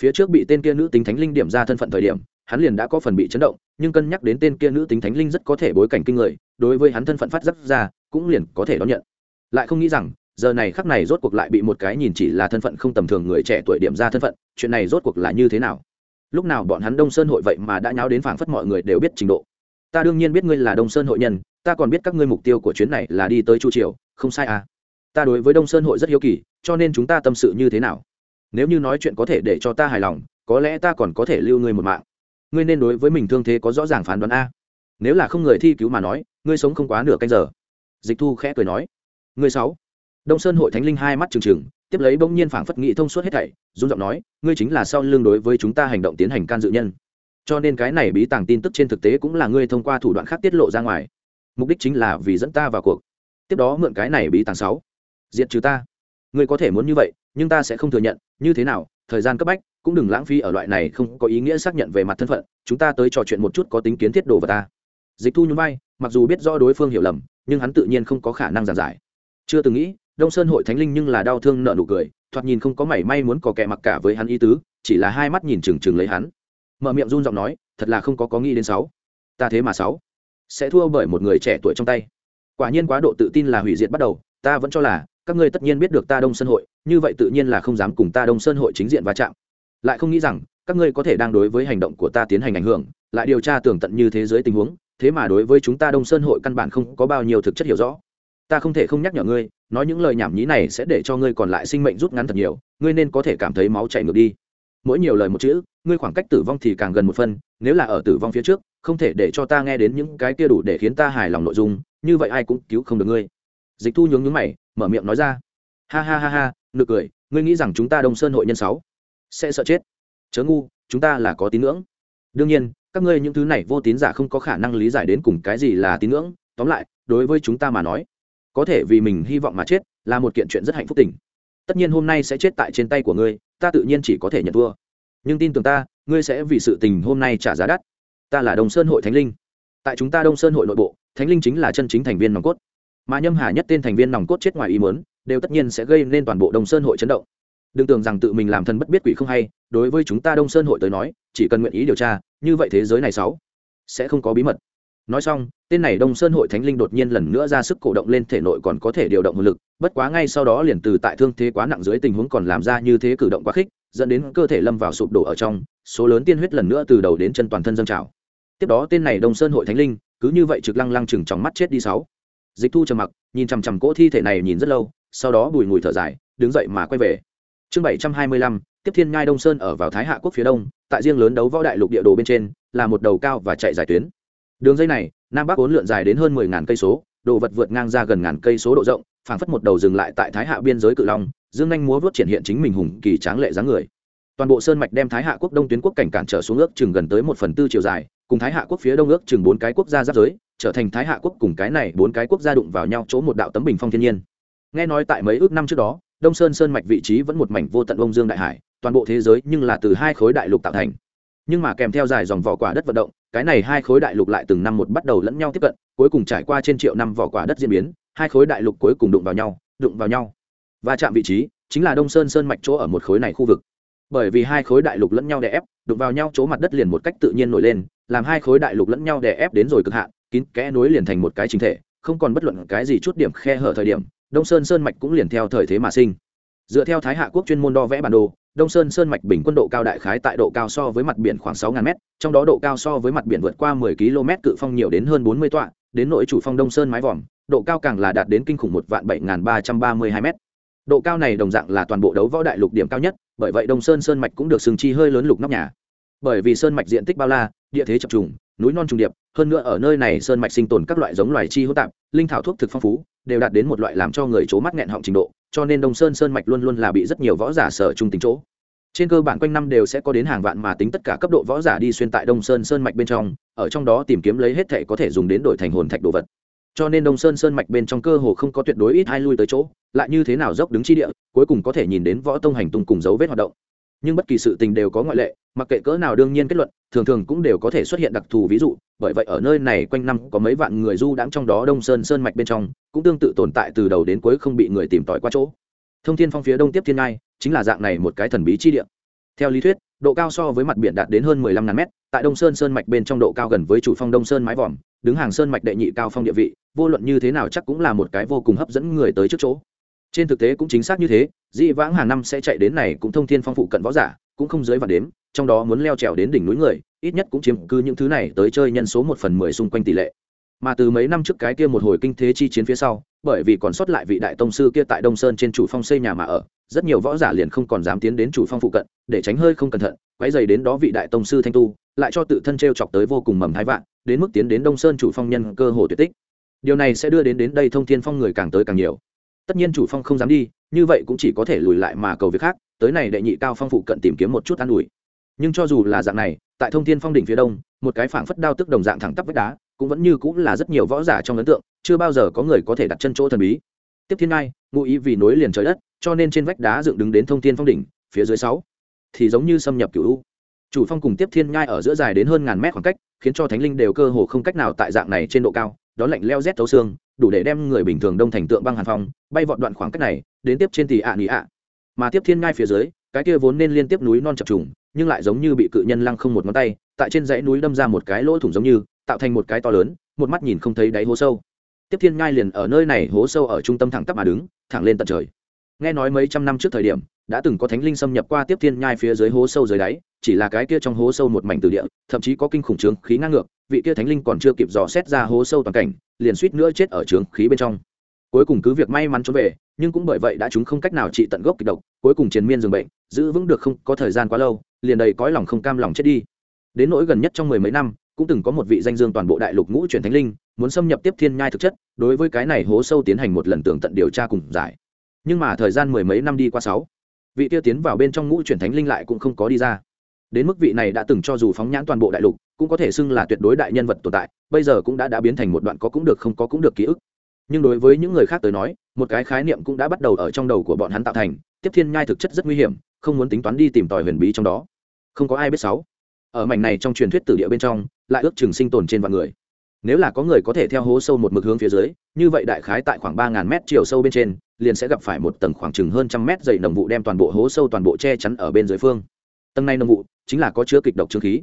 Phía trước bị tên kia nữ tính thánh linh điểm ra thân phận thời điểm, hắn liền đã có phần bị chấn động, nhưng cân nhắc đến tên kia nữ tính thánh linh rất có thể bối cảnh kinh người, đối với hắn thân phận phát giác ra, cũng liền có thể đón nhận. Lại không nghĩ rằng, giờ này khắc này rốt cuộc lại bị một cái nhìn chỉ là thân phận không tầm thường người trẻ tuổi điểm ra thân phận, chuyện này rốt cuộc là như thế nào? Lúc nào bọn hắn đông sơn hội vậy mà đã nháo đến phảng phất mọi người đều biết trình độ? Ta đương nhiên biết ngươi là đông sơn hội nhân, ta còn biết các ngươi mục tiêu của chuyến này là đi tới chu triều, không sai à? Ta đối với đông sơn hội rất hiếu kỳ cho nên chúng ta tâm sự như thế nào nếu như nói chuyện có thể để cho ta hài lòng có lẽ ta còn có thể lưu ngươi một mạng ngươi nên đối với mình thương thế có rõ ràng phán đoán a nếu là không người thi cứu mà nói ngươi sống không quá nửa canh giờ dịch thu khẽ cười nói ngươi sáu đông sơn hội thánh linh hai mắt trừng trừng tiếp lấy bỗng nhiên phảng phất nghị thông suốt hết thảy dung giọng nói ngươi chính là sau lương đối với chúng ta hành động tiến hành can dự nhân cho nên cái này bí tàng tin tức trên thực tế cũng là ngươi thông qua thủ đoạn khác tiết lộ ra ngoài mục đích chính là vì dẫn ta vào cuộc tiếp đó mượn cái này bí tàng sáu diệt trừ ta. Ngươi có thể muốn như vậy, nhưng ta sẽ không thừa nhận, như thế nào, thời gian cấp bách, cũng đừng lãng phí ở loại này không có ý nghĩa xác nhận về mặt thân phận, chúng ta tới trò chuyện một chút có tính kiến thiết đồ vào ta. Dịch thu nhún vai, mặc dù biết rõ đối phương hiểu lầm, nhưng hắn tự nhiên không có khả năng giảng giải. Chưa từng nghĩ, đông sơn hội thánh linh nhưng là đau thương nợ nụ cười, thoạt nhìn không có mảy may muốn có kẻ mặc cả với hắn ý tứ, chỉ là hai mắt nhìn trừng trừng lấy hắn. Mở miệng run giọng nói, thật là không có có nghĩ đến sáu. Ta thế mà sáu. Sẽ thua bởi một người trẻ tuổi trong tay. Quả nhiên quá độ tự tin là hủy diệt bắt đầu, ta vẫn cho là các ngươi tất nhiên biết được ta đông sơn hội như vậy tự nhiên là không dám cùng ta đông sơn hội chính diện va chạm lại không nghĩ rằng các ngươi có thể đang đối với hành động của ta tiến hành ảnh hưởng lại điều tra tường tận như thế giới tình huống thế mà đối với chúng ta đông sơn hội căn bản không có bao nhiêu thực chất hiểu rõ ta không thể không nhắc nhở ngươi nói những lời nhảm nhí này sẽ để cho ngươi còn lại sinh mệnh rút ngắn thật nhiều ngươi nên có thể cảm thấy máu chảy ngược đi mỗi nhiều lời một chữ ngươi khoảng cách tử vong thì càng gần một phân nếu là ở tử vong phía trước không thể để cho ta nghe đến những cái kia đủ để khiến ta hài lòng nội dung như vậy ai cũng cứu không được ngươi dịch thu nhướng nhướng mày, mở miệng nói ra. Ha ha ha ha, nực cười, ngươi nghĩ rằng chúng ta đông sơn hội nhân sáu sẽ sợ chết? Chớ ngu, chúng ta là có tín ngưỡng. Đương nhiên, các ngươi những thứ này vô tín giả không có khả năng lý giải đến cùng cái gì là tín ngưỡng. Tóm lại, đối với chúng ta mà nói, có thể vì mình hy vọng mà chết là một kiện chuyện rất hạnh phúc tình. Tất nhiên hôm nay sẽ chết tại trên tay của ngươi, ta tự nhiên chỉ có thể nhận thua. Nhưng tin tưởng ta, ngươi sẽ vì sự tình hôm nay trả giá đắt. Ta là đông sơn hội thánh linh. Tại chúng ta đông sơn hội nội bộ, thánh linh chính là chân chính thành viên nòng cốt mà nhâm hà nhất tên thành viên nòng cốt chết ngoài ý muốn, đều tất nhiên sẽ gây nên toàn bộ đông sơn hội chấn động. Đừng tưởng rằng tự mình làm thân bất biết quỷ không hay, đối với chúng ta đông sơn hội tới nói, chỉ cần nguyện ý điều tra, như vậy thế giới này sáu sẽ không có bí mật. Nói xong, tên này đông sơn hội thánh linh đột nhiên lần nữa ra sức cổ động lên thể nội còn có thể điều động hồn lực, bất quá ngay sau đó liền từ tại thương thế quá nặng dưới tình huống còn làm ra như thế cử động quá khích, dẫn đến cơ thể lâm vào sụp đổ ở trong, số lớn tiên huyết lần nữa từ đầu đến chân toàn thân dâng trào. Tiếp đó tên này đông sơn hội thánh linh, cứ như vậy trực lăng lăng chừng trong mắt chết đi sáu dịch thu trầm mặc, nhìn chằm chằm cỗ thi thể này nhìn rất lâu, sau đó bùi ngùi thở dài, đứng dậy mà quay về. Chương bảy trăm hai mươi lăm, tiếp thiên nhai đông sơn ở vào thái hạ quốc phía đông, tại riêng lớn đấu võ đại lục địa đồ bên trên, là một đầu cao và chạy dài tuyến. Đường dây này, nam bắc bốn lượn dài đến hơn mười ngàn cây số, đồ vật vượt ngang ra gần ngàn cây số độ rộng, phảng phất một đầu dừng lại tại thái hạ biên giới cự long, dương anh múa vớt triển hiện chính mình hùng kỳ tráng lệ dáng người. Toàn bộ sơn mạch đem thái hạ quốc đông tuyến quốc cảnh cản trở xuống ước chừng gần tới một phần tư chiều dài, cùng thái hạ quốc phía đông ước chừng bốn cái quốc gia giáp giới trở thành thái hạ quốc cùng cái này bốn cái quốc gia đụng vào nhau chỗ một đạo tấm bình phong thiên nhiên. Nghe nói tại mấy ước năm trước đó, đông sơn sơn mạch vị trí vẫn một mảnh vô tận ông dương đại hải, toàn bộ thế giới nhưng là từ hai khối đại lục tạo thành. Nhưng mà kèm theo dài dòng vỏ quả đất vận động, cái này hai khối đại lục lại từng năm một bắt đầu lẫn nhau tiếp cận, cuối cùng trải qua trên triệu năm vỏ quả đất diễn biến, hai khối đại lục cuối cùng đụng vào nhau, đụng vào nhau. Và chạm vị trí chính là đông sơn sơn mạch chỗ ở một khối này khu vực. Bởi vì hai khối đại lục lẫn nhau đè ép, đụng vào nhau chỗ mặt đất liền một cách tự nhiên nổi lên, làm hai khối đại lục lẫn nhau đè ép đến rồi cực hạn kín kẽ nối liền thành một cái chính thể, không còn bất luận cái gì chút điểm khe hở thời điểm, đông sơn sơn mạch cũng liền theo thời thế mà sinh. Dựa theo thái hạ quốc chuyên môn đo vẽ bản đồ, đông sơn sơn mạch bình quân độ cao đại khái tại độ cao so với mặt biển khoảng sáu m trong đó độ cao so với mặt biển vượt qua 10 km cự phong nhiều đến hơn 40 tọa, đến nội chủ phong đông sơn mái vòm, độ cao càng là đạt đến kinh khủng một vạn bảy ba trăm ba mươi hai m độ cao này đồng dạng là toàn bộ đấu võ đại lục điểm cao nhất, bởi vậy đông sơn sơn mạch cũng được sừng chi hơi lớn lục nóc nhà. Bởi vì sơn mạch diện tích bao la địa thế chập trùng, núi non trùng điệp, hơn nữa ở nơi này sơn mạch sinh tồn các loại giống loài chi hỗn tạp, linh thảo thuốc thực phong phú, đều đạt đến một loại làm cho người c mắt nghẹn họng trình độ, cho nên đông sơn sơn mạch luôn luôn là bị rất nhiều võ giả sở trung tính chỗ. Trên cơ bản quanh năm đều sẽ có đến hàng vạn mà tính tất cả cấp độ võ giả đi xuyên tại đông sơn sơn mạch bên trong, ở trong đó tìm kiếm lấy hết thể có thể dùng đến đổi thành hồn thạch đồ vật. Cho nên đông sơn sơn mạch bên trong cơ hồ không có tuyệt đối ít ai lui tới chỗ, lại như thế nào dốc đứng chi địa, cuối cùng có thể nhìn đến võ tông hành tung cùng dấu vết hoạt động. Nhưng bất kỳ sự tình đều có ngoại lệ, mặc kệ cỡ nào đương nhiên kết luận thường thường cũng đều có thể xuất hiện đặc thù ví dụ, bởi vậy ở nơi này quanh năm có mấy vạn người du đãng trong đó đông sơn sơn mạch bên trong, cũng tương tự tồn tại từ đầu đến cuối không bị người tìm tòi qua chỗ. Thông thiên phong phía đông tiếp thiên ngai, chính là dạng này một cái thần bí chi địa. Theo lý thuyết, độ cao so với mặt biển đạt đến hơn 15 ngàn mét, tại đông sơn sơn mạch bên trong độ cao gần với chủ phong đông sơn mái vòm, đứng hàng sơn mạch đệ nhị cao phong địa vị, vô luận như thế nào chắc cũng là một cái vô cùng hấp dẫn người tới trước chỗ. Trên thực tế cũng chính xác như thế, dị vãng hàng năm sẽ chạy đến này cũng thông thiên phong phụ cận võ giả, cũng không dưới vạn đếm trong đó muốn leo trèo đến đỉnh núi người, ít nhất cũng chiếm cứ những thứ này tới chơi nhân số một phần mười xung quanh tỷ lệ. Mà từ mấy năm trước cái kia một hồi kinh thế chi chiến phía sau, bởi vì còn sót lại vị đại tông sư kia tại đông sơn trên chủ phong xây nhà mà ở, rất nhiều võ giả liền không còn dám tiến đến chủ phong phụ cận, để tránh hơi không cẩn thận, quấy dày đến đó vị đại tông sư thanh tu, lại cho tự thân t r e o chọc tới vô cùng mầm thái vạn, đến mức tiến đến đông sơn chủ phong nhân cơ hồ tuyệt tích. Điều này sẽ đưa đến đến đây thông thiên phong người càng tới càng nhiều. Tất nhiên chủ phong không dám đi, như vậy cũng chỉ có thể lùi lại mà cầu việc khác, tới này đệ nhị cao phong phụ cận tìm kiếm một chút an ủi nhưng cho dù là dạng này, tại thông thiên phong đỉnh phía đông, một cái phảng phất đao tức đồng dạng thẳng tắp vách đá, cũng vẫn như cũng là rất nhiều võ giả trong ấn tượng, chưa bao giờ có người có thể đặt chân chỗ thần bí. Tiếp thiên ngai, ngụ ý vì nối liền trời đất, cho nên trên vách đá dựng đứng đến thông thiên phong đỉnh, phía dưới sáu, thì giống như xâm nhập cựu u. Chủ phong cùng tiếp thiên nhai ở giữa dài đến hơn ngàn mét khoảng cách, khiến cho thánh linh đều cơ hồ không cách nào tại dạng này trên độ cao đó lạnh leo rét thấu xương, đủ để đem người bình thường đông thành tượng băng hàn phong, bay vọt đoạn khoảng cách này, đến tiếp trên tỷ ạ nị ạ. Mà tiếp thiên nhai phía dưới, cái kia vốn nên liên tiếp núi non chập trùng nhưng lại giống như bị cự nhân lăng không một ngón tay, tại trên dãy núi đâm ra một cái lỗ thủng giống như, tạo thành một cái to lớn, một mắt nhìn không thấy đáy hố sâu. Tiếp thiên ngai liền ở nơi này hố sâu ở trung tâm thẳng tắp mà đứng, thẳng lên tận trời. Nghe nói mấy trăm năm trước thời điểm, đã từng có thánh linh xâm nhập qua tiếp thiên nhai phía dưới hố sâu dưới đáy, chỉ là cái kia trong hố sâu một mảnh từ địa, thậm chí có kinh khủng trướng khí ngang ngược, vị kia thánh linh còn chưa kịp dò xét ra hố sâu toàn cảnh, liền suýt nữa chết ở trướng khí bên trong. Cuối cùng cứ việc may mắn trốn về, nhưng cũng bởi vậy đã chúng không cách nào trị tận gốc kịch độc, cuối cùng chiến miên dường bệnh giữ vững được không có thời gian quá lâu, liền đầy cõi lòng không cam lòng chết đi. Đến nỗi gần nhất trong mười mấy năm, cũng từng có một vị danh dương toàn bộ đại lục ngũ truyền thánh linh, muốn xâm nhập tiếp thiên nhai thực chất, đối với cái này hố sâu tiến hành một lần tường tận điều tra cùng giải. Nhưng mà thời gian mười mấy năm đi qua sáu, vị tiêu tiến vào bên trong ngũ truyền thánh linh lại cũng không có đi ra. Đến mức vị này đã từng cho dù phóng nhãn toàn bộ đại lục, cũng có thể xưng là tuyệt đối đại nhân vật tồn tại, bây giờ cũng đã đã biến thành một đoạn có cũng được không có cũng được ký ức. Nhưng đối với những người khác tới nói, một cái khái niệm cũng đã bắt đầu ở trong đầu của bọn hắn tạo thành, tiếp thiên nhai thực chất rất nguy hiểm không muốn tính toán đi tìm tòi huyền bí trong đó. Không có ai biết sáu. Ở mảnh này trong truyền thuyết tử địa bên trong, lại ước chừng sinh tồn trên vạn người. Nếu là có người có thể theo hố sâu một mực hướng phía dưới, như vậy đại khái tại khoảng ba ngàn mét chiều sâu bên trên, liền sẽ gặp phải một tầng khoảng chừng hơn trăm mét dày nồng vụ đem toàn bộ hố sâu toàn bộ che chắn ở bên dưới phương. Tầng này nồng vụ chính là có chứa kịch độc trương khí.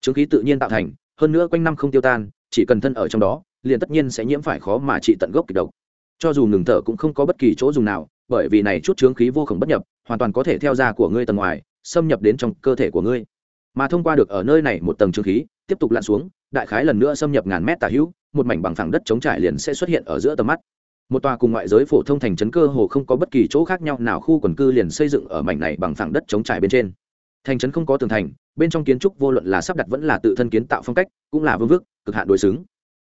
Trương khí tự nhiên tạo thành, hơn nữa quanh năm không tiêu tan, chỉ cần thân ở trong đó, liền tất nhiên sẽ nhiễm phải khó mà trị tận gốc kịch độc. Cho dù ngừng thở cũng không có bất kỳ chỗ dùng nào, bởi vì này chút trướng khí vô khổng bất nhập hoàn toàn có thể theo da của ngươi tầng ngoài, xâm nhập đến trong cơ thể của ngươi. Mà thông qua được ở nơi này một tầng trướng khí, tiếp tục lặn xuống, đại khái lần nữa xâm nhập ngàn mét tà hữu, một mảnh bằng phẳng đất chống trải liền sẽ xuất hiện ở giữa tầm mắt. Một tòa cùng ngoại giới phổ thông thành trấn cơ hồ không có bất kỳ chỗ khác nhau nào, khu quần cư liền xây dựng ở mảnh này bằng phẳng đất chống trải bên trên. Thành trấn không có tường thành, bên trong kiến trúc vô luận là sắp đặt vẫn là tự thân kiến tạo phong cách, cũng là vương vước cực hạn đối xứng.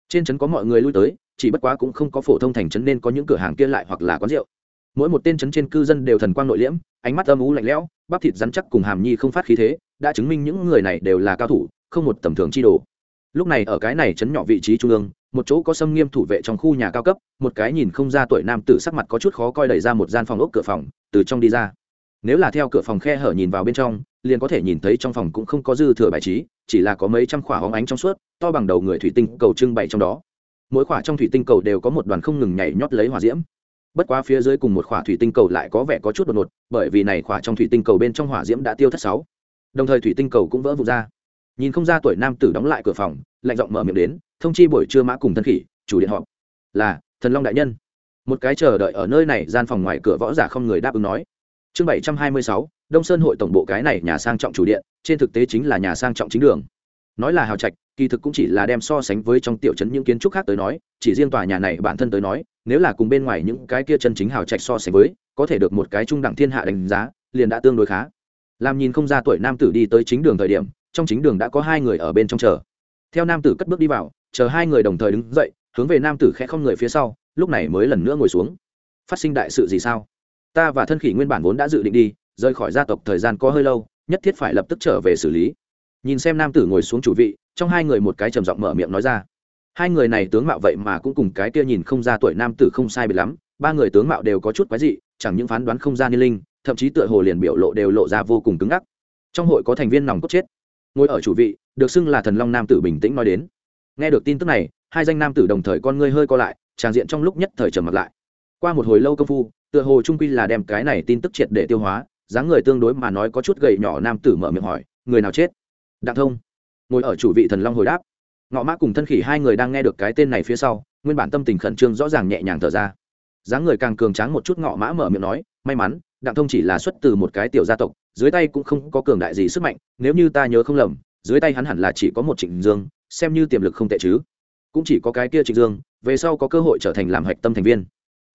Trên trấn có mọi người lui tới, chỉ bất quá cũng không có phổ thông thành trấn nên có những cửa hàng kia lại hoặc là quán rượu. Mỗi một tên trấn trên cư dân đều thần quang nội liễm ánh mắt âm ú lạnh lẽo, bắp thịt rắn chắc cùng hàm nhi không phát khí thế, đã chứng minh những người này đều là cao thủ, không một tầm thường chi đồ. Lúc này ở cái này trấn nhỏ vị trí trung ương, một chỗ có sâm nghiêm thủ vệ trong khu nhà cao cấp, một cái nhìn không ra tuổi nam tử sắc mặt có chút khó coi đẩy ra một gian phòng ốc cửa phòng, từ trong đi ra. Nếu là theo cửa phòng khe hở nhìn vào bên trong, liền có thể nhìn thấy trong phòng cũng không có dư thừa bài trí, chỉ là có mấy trăm khỏa hóng ánh trong suốt, to bằng đầu người thủy tinh cầu trưng bày trong đó. Mỗi khỏa trong thủy tinh cầu đều có một đoàn không ngừng nhảy nhót lấy hỏa diễm bất quá phía dưới cùng một khỏa thủy tinh cầu lại có vẻ có chút đột ngột, bởi vì này khỏa trong thủy tinh cầu bên trong hỏa diễm đã tiêu thất sáu. Đồng thời thủy tinh cầu cũng vỡ vụt ra. Nhìn không ra tuổi nam tử đóng lại cửa phòng, lạnh giọng mở miệng đến, thông chi buổi trưa mã cùng thân khỉ, chủ điện họp. Là, thần long đại nhân. Một cái chờ đợi ở nơi này gian phòng ngoài cửa võ giả không người đáp ứng nói. Chương bảy trăm hai mươi sáu, đông sơn hội tổng bộ cái này nhà sang trọng chủ điện, trên thực tế chính là nhà sang trọng chính đường. Nói là hào trạch kỳ thực cũng chỉ là đem so sánh với trong tiểu trấn những kiến trúc khác tới nói, chỉ riêng tòa nhà này bản thân tới nói, nếu là cùng bên ngoài những cái kia chân chính hào trạch so sánh với, có thể được một cái trung đẳng thiên hạ đánh giá, liền đã tương đối khá. Làm nhìn không ra tuổi nam tử đi tới chính đường thời điểm, trong chính đường đã có hai người ở bên trong chờ. Theo nam tử cất bước đi vào, chờ hai người đồng thời đứng dậy, hướng về nam tử khẽ không người phía sau, lúc này mới lần nữa ngồi xuống. Phát sinh đại sự gì sao? Ta và thân khỉ nguyên bản vốn đã dự định đi, rời khỏi gia tộc thời gian có hơi lâu, nhất thiết phải lập tức trở về xử lý nhìn xem nam tử ngồi xuống chủ vị, trong hai người một cái trầm giọng mở miệng nói ra. Hai người này tướng mạo vậy mà cũng cùng cái kia nhìn không ra tuổi nam tử không sai bị lắm, ba người tướng mạo đều có chút quái dị, chẳng những phán đoán không ra niên linh, thậm chí tựa hồ liền biểu lộ đều lộ ra vô cùng cứng ngắc. Trong hội có thành viên nòng cốt chết. Ngồi ở chủ vị, được xưng là thần long nam tử bình tĩnh nói đến. Nghe được tin tức này, hai danh nam tử đồng thời con ngươi hơi co lại tràng diện trong lúc nhất thời trầm mặt lại. Qua một hồi lâu công phu, tựa hồ trung quy là đem cái này tin tức triệt để tiêu hóa, dáng người tương đối mà nói có chút gầy nhỏ nam tử mở miệng hỏi, người nào chết? Đặng thông, ngồi ở chủ vị thần long hồi đáp. Ngọ mã cùng thân khỉ hai người đang nghe được cái tên này phía sau, nguyên bản tâm tình khẩn trương rõ ràng nhẹ nhàng thở ra. Dáng người càng cường tráng một chút, ngọ mã mở miệng nói, may mắn, đặng thông chỉ là xuất từ một cái tiểu gia tộc, dưới tay cũng không có cường đại gì sức mạnh, nếu như ta nhớ không lầm, dưới tay hắn hẳn là chỉ có một trịnh dương, xem như tiềm lực không tệ chứ. Cũng chỉ có cái kia trịnh dương, về sau có cơ hội trở thành làm hạch tâm thành viên.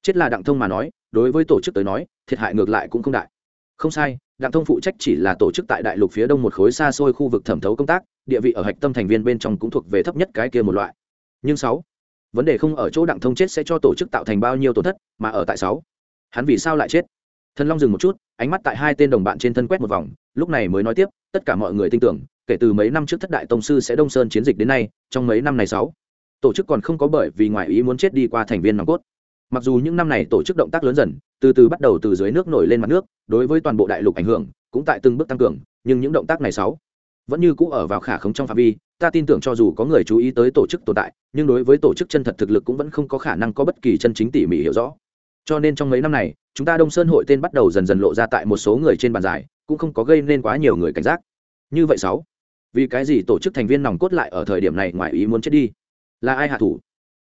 Chết là đặng thông mà nói, đối với tổ chức tới nói, thiệt hại ngược lại cũng không đại. Không sai đặng thông phụ trách chỉ là tổ chức tại đại lục phía đông một khối xa xôi khu vực thẩm thấu công tác, địa vị ở hạch tâm thành viên bên trong cũng thuộc về thấp nhất cái kia một loại. Nhưng sáu, vấn đề không ở chỗ đặng thông chết sẽ cho tổ chức tạo thành bao nhiêu tổn thất, mà ở tại sáu, hắn vì sao lại chết? Thần long dừng một chút, ánh mắt tại hai tên đồng bạn trên thân quét một vòng, lúc này mới nói tiếp, tất cả mọi người tin tưởng, kể từ mấy năm trước thất đại tông sư sẽ đông sơn chiến dịch đến nay, trong mấy năm này sáu, tổ chức còn không có bởi vì ngoại ý muốn chết đi qua thành viên nòng cốt mặc dù những năm này tổ chức động tác lớn dần, từ từ bắt đầu từ dưới nước nổi lên mặt nước, đối với toàn bộ đại lục ảnh hưởng, cũng tại từng bước tăng cường, nhưng những động tác này sáu vẫn như cũ ở vào khả khống trong phạm vi. Ta tin tưởng cho dù có người chú ý tới tổ chức tồn tại, nhưng đối với tổ chức chân thật thực lực cũng vẫn không có khả năng có bất kỳ chân chính tỉ mỉ hiểu rõ. Cho nên trong mấy năm này, chúng ta đông sơn hội tên bắt đầu dần dần lộ ra tại một số người trên bàn giải, cũng không có gây nên quá nhiều người cảnh giác. Như vậy sáu vì cái gì tổ chức thành viên nòng cốt lại ở thời điểm này ngoài ý muốn chết đi? Là ai hạ thủ?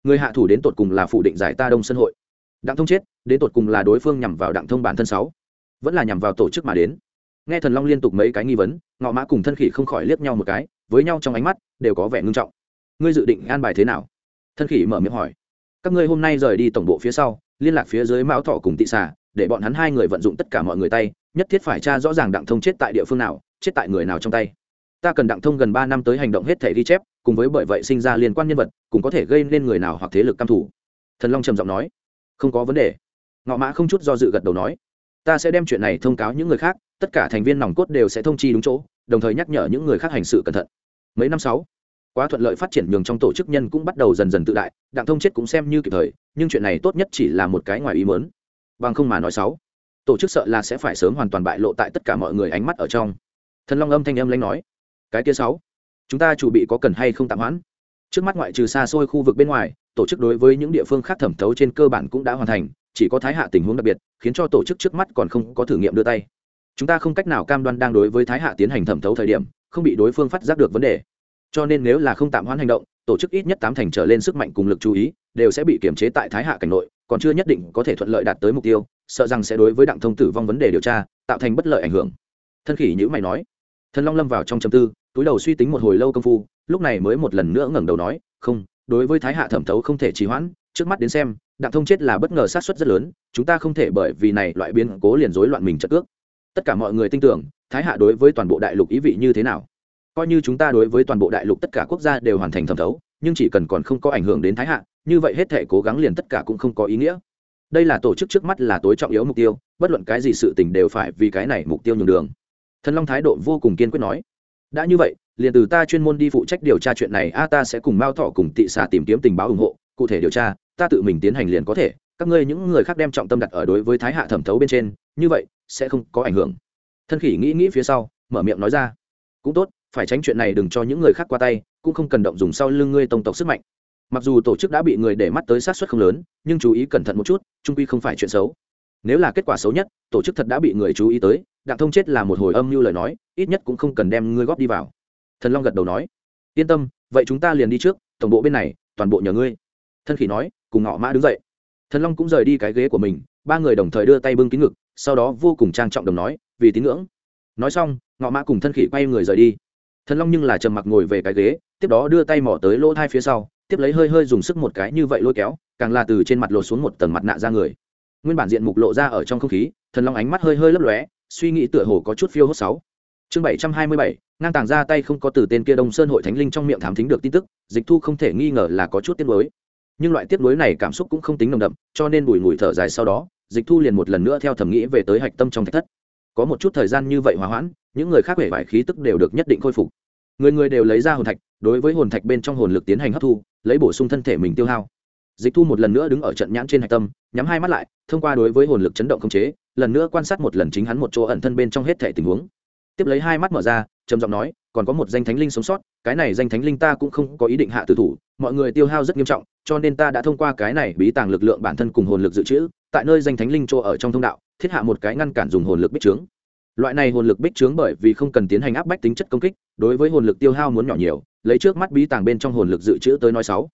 Người hạ thủ đến tột cùng là phủ định giải ta đông sơn hội. Đặng thông chết, đến tột cùng là đối phương nhằm vào đặng thông bản thân sáu. Vẫn là nhằm vào tổ chức mà đến. Nghe thần long liên tục mấy cái nghi vấn, ngọ mã cùng thân khỉ không khỏi liếc nhau một cái, với nhau trong ánh mắt, đều có vẻ ngưng trọng. Ngươi dự định an bài thế nào? Thân khỉ mở miệng hỏi. Các ngươi hôm nay rời đi tổng bộ phía sau, liên lạc phía dưới mão thọ cùng tị xà, để bọn hắn hai người vận dụng tất cả mọi người tay, nhất thiết phải tra rõ ràng đặng thông chết tại địa phương nào, chết tại người nào trong tay ta cần đặng thông gần ba năm tới hành động hết thể ghi chép, cùng với bởi vậy sinh ra liên quan nhân vật, cũng có thể gây nên người nào hoặc thế lực cam thủ thần long trầm giọng nói. Không có vấn đề. Ngọ mã không chút do dự gật đầu nói. Ta sẽ đem chuyện này thông cáo những người khác, tất cả thành viên nòng cốt đều sẽ thông chi đúng chỗ, đồng thời nhắc nhở những người khác hành sự cẩn thận. Mấy năm sáu quá thuận lợi phát triển nhường trong tổ chức nhân cũng bắt đầu dần dần tự đại, đặng thông chết cũng xem như kịp thời, nhưng chuyện này tốt nhất chỉ là một cái ngoài ý mớn bằng không mà nói sáu tổ chức sợ là sẽ phải sớm hoàn toàn bại lộ tại tất cả mọi người ánh mắt ở trong. Thần long âm thanh âm lãnh nói cái kia sáu, chúng ta chủ bị có cần hay không tạm hoãn? Trước mắt ngoại trừ xa xôi khu vực bên ngoài, tổ chức đối với những địa phương khác thẩm thấu trên cơ bản cũng đã hoàn thành, chỉ có thái hạ tình huống đặc biệt, khiến cho tổ chức trước mắt còn không có thử nghiệm đưa tay. Chúng ta không cách nào cam đoan đang đối với thái hạ tiến hành thẩm thấu thời điểm, không bị đối phương phát giác được vấn đề. Cho nên nếu là không tạm hoãn hành động, tổ chức ít nhất tám thành trở lên sức mạnh cùng lực chú ý, đều sẽ bị kiểm chế tại thái hạ cảnh nội, còn chưa nhất định có thể thuận lợi đạt tới mục tiêu, sợ rằng sẽ đối với đặng thông tử vong vấn đề điều tra, tạo thành bất lợi ảnh hưởng. Thân khỉ nhữ mày nói thần long lâm vào trong châm tư, túi đầu suy tính một hồi lâu công phu, lúc này mới một lần nữa ngẩng đầu nói, không, đối với thái hạ thẩm thấu không thể trì hoãn, trước mắt đến xem, đặng thông chết là bất ngờ sát xuất rất lớn, chúng ta không thể bởi vì này loại biến cố liền rối loạn mình chất ước tất cả mọi người tin tưởng, thái hạ đối với toàn bộ đại lục ý vị như thế nào? Coi như chúng ta đối với toàn bộ đại lục tất cả quốc gia đều hoàn thành thẩm thấu, nhưng chỉ cần còn không có ảnh hưởng đến thái hạ, như vậy hết thể cố gắng liền tất cả cũng không có ý nghĩa. Đây là tổ chức trước mắt là tối trọng yếu mục tiêu, bất luận cái gì sự tình đều phải vì cái này mục tiêu nhường đường thần long thái độ vô cùng kiên quyết nói, đã như vậy, liền từ ta chuyên môn đi phụ trách điều tra chuyện này, a, ta sẽ cùng mao thọ cùng tị xà tìm kiếm tình báo ủng hộ, cụ thể điều tra, ta tự mình tiến hành liền có thể, các ngươi những người khác đem trọng tâm đặt ở đối với thái hạ thẩm thấu bên trên, như vậy sẽ không có ảnh hưởng. Thân khỉ nghĩ nghĩ phía sau, mở miệng nói ra, cũng tốt, phải tránh chuyện này đừng cho những người khác qua tay, cũng không cần động dùng sau lưng ngươi tông tộc sức mạnh. Mặc dù tổ chức đã bị người để mắt tới sát xuất không lớn, nhưng chú ý cẩn thận một chút, trung quy không phải chuyện xấu nếu là kết quả xấu nhất, tổ chức thật đã bị người chú ý tới, đặng thông chết là một hồi âm như lời nói, ít nhất cũng không cần đem ngươi góp đi vào. Thần long gật đầu nói, yên tâm, vậy chúng ta liền đi trước, tổng bộ bên này, toàn bộ nhờ ngươi. Thân khỉ nói, cùng ngọ mã đứng dậy. Thần long cũng rời đi cái ghế của mình, ba người đồng thời đưa tay bưng kín ngực, sau đó vô cùng trang trọng đồng nói, vì tín ngưỡng. Nói xong, ngọ mã cùng thân khỉ quay người rời đi. Thần long nhưng là trầm mặc ngồi về cái ghế, tiếp đó đưa tay mỏ tới lỗ thai phía sau, tiếp lấy hơi hơi dùng sức một cái như vậy lôi kéo, càng là từ trên mặt lột xuống một tầng mặt nạ ra người nguyên bản diện mục lộ ra ở trong không khí, thần long ánh mắt hơi hơi lấp lóe, suy nghĩ tựa hồ có chút phiêu hốt sáu. Chương bảy trăm hai mươi bảy, ngang tàng ra tay không có từ tên kia đông sơn hội thánh linh trong miệng thám thính được tin tức, dịch thu không thể nghi ngờ là có chút tiếc nuối. Nhưng loại tiếc nuối này cảm xúc cũng không tính nồng đậm, cho nên bùi ngùi thở dài sau đó, dịch thu liền một lần nữa theo thẩm nghĩ về tới hạch tâm trong thạch thất. Có một chút thời gian như vậy hòa hoãn, những người khác vẻ vải khí tức đều được nhất định khôi phục. Người người đều lấy ra hồn thạch, đối với hồn thạch bên trong hồn lực tiến hành hấp thu, lấy bổ sung thân thể mình tiêu hao dịch thu một lần nữa đứng ở trận nhãn trên hạch tâm, nhắm hai mắt lại, thông qua đối với hồn lực chấn động không chế, lần nữa quan sát một lần chính hắn một chỗ ẩn thân bên trong hết thể tình huống. Tiếp lấy hai mắt mở ra, trầm giọng nói, còn có một danh thánh linh sống sót, cái này danh thánh linh ta cũng không có ý định hạ tử thủ, mọi người tiêu hao rất nghiêm trọng, cho nên ta đã thông qua cái này bí tàng lực lượng bản thân cùng hồn lực dự trữ, tại nơi danh thánh linh chỗ ở trong thông đạo, thiết hạ một cái ngăn cản dùng hồn lực bích trướng. Loại này hồn lực bích trướng bởi vì không cần tiến hành áp bách tính chất công kích, đối với hồn lực tiêu hao muốn nhỏ nhiều, lấy trước mắt bí tàng bên trong hồn lực dự trữ tới nói sáu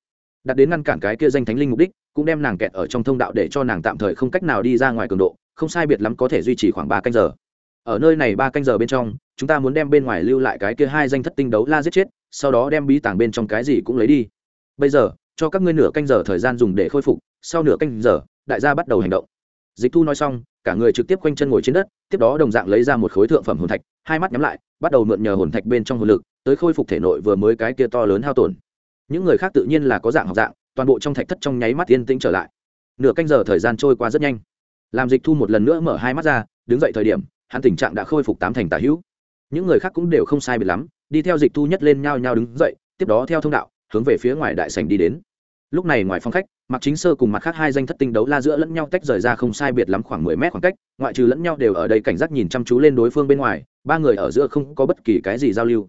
đặt đến ngăn cản cái kia danh thánh linh mục đích, cũng đem nàng kẹt ở trong thông đạo để cho nàng tạm thời không cách nào đi ra ngoài cường độ, không sai biệt lắm có thể duy trì khoảng ba canh giờ. Ở nơi này ba canh giờ bên trong, chúng ta muốn đem bên ngoài lưu lại cái kia hai danh thất tinh đấu la giết chết, sau đó đem bí tàng bên trong cái gì cũng lấy đi. Bây giờ, cho các ngươi nửa canh giờ thời gian dùng để khôi phục, sau nửa canh giờ, đại gia bắt đầu hành động. Dịch thu nói xong, cả người trực tiếp quanh chân ngồi trên đất, tiếp đó đồng dạng lấy ra một khối thượng phẩm hồn thạch, hai mắt nhắm lại, bắt đầu mượn nhờ hồn thạch bên trong hồn lực, tới khôi phục thể nội vừa mới cái kia to lớn hao tổn những người khác tự nhiên là có dạng học dạng, toàn bộ trong thạch thất trong nháy mắt yên tĩnh trở lại. Nửa canh giờ thời gian trôi qua rất nhanh. Làm dịch thu một lần nữa mở hai mắt ra, đứng dậy thời điểm, hắn tình trạng đã khôi phục tám thành tả hữu. Những người khác cũng đều không sai biệt lắm, đi theo dịch thu nhất lên nhao nhao đứng dậy, tiếp đó theo thông đạo, hướng về phía ngoài đại sảnh đi đến. Lúc này ngoài phòng khách mặc chính sơ cùng mặt khác hai danh thất tinh đấu la giữa lẫn nhau tách rời ra không sai biệt lắm khoảng mười mét khoảng cách, ngoại trừ lẫn nhau đều ở đây cảnh giác nhìn chăm chú lên đối phương bên ngoài, ba người ở giữa không có bất kỳ cái gì giao lưu.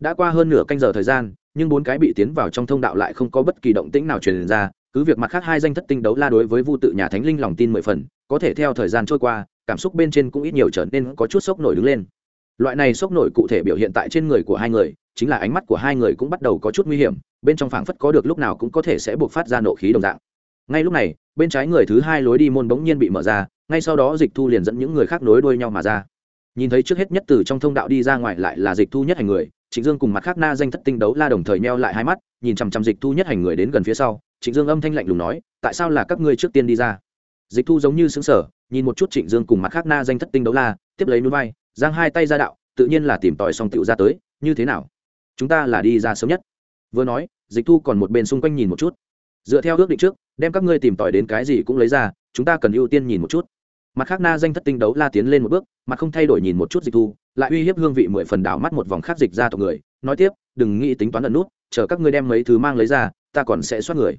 Đã qua hơn nửa canh giờ thời gian nhưng bốn cái bị tiến vào trong thông đạo lại không có bất kỳ động tĩnh nào truyền ra, cứ việc mặt khác hai danh thất tinh đấu la đối với vu tự nhà thánh linh lòng tin mười phần, có thể theo thời gian trôi qua, cảm xúc bên trên cũng ít nhiều trở nên có chút sốc nổi đứng lên. Loại này sốc nổi cụ thể biểu hiện tại trên người của hai người, chính là ánh mắt của hai người cũng bắt đầu có chút nguy hiểm, bên trong phảng phất có được lúc nào cũng có thể sẽ buộc phát ra nộ khí đồng dạng. Ngay lúc này, bên trái người thứ hai lối đi môn bỗng nhiên bị mở ra, ngay sau đó dịch thu liền dẫn những người khác nối đuôi nhau mà ra. Nhìn thấy trước hết nhất từ trong thông đạo đi ra ngoài lại là dịch thu nhất hành người trịnh dương cùng mặt khác na danh thất tinh đấu la đồng thời neo lại hai mắt, nhìn chằm chằm dịch thu nhất hành người đến gần phía sau. Trịnh dương âm thanh lạnh lùng nói, tại sao là các ngươi trước tiên đi ra? Dịch thu giống như xứng sở nhìn một chút trịnh dương cùng mặt khác na danh thất tinh đấu la, tiếp lấy núi vai giang hai tay ra đạo, tự nhiên là tìm tòi xong tựu ra tới, như thế nào? Chúng ta là đi ra sớm nhất. Vừa nói, dịch thu còn một bên xung quanh nhìn một chút. Dựa theo ước định trước, đem các ngươi tìm tòi đến cái gì cũng lấy ra, chúng ta cần ưu tiên nhìn một chút. Mặt khác na danh thất tinh đấu la tiến lên một bước mà không thay đổi nhìn một chút dịch thu lại uy hiếp hương vị mười phần đảo mắt một vòng khác dịch ra tộc người, nói tiếp, đừng nghĩ tính toán ẩn nút, chờ các ngươi đem mấy thứ mang lấy ra, ta còn sẽ soát người.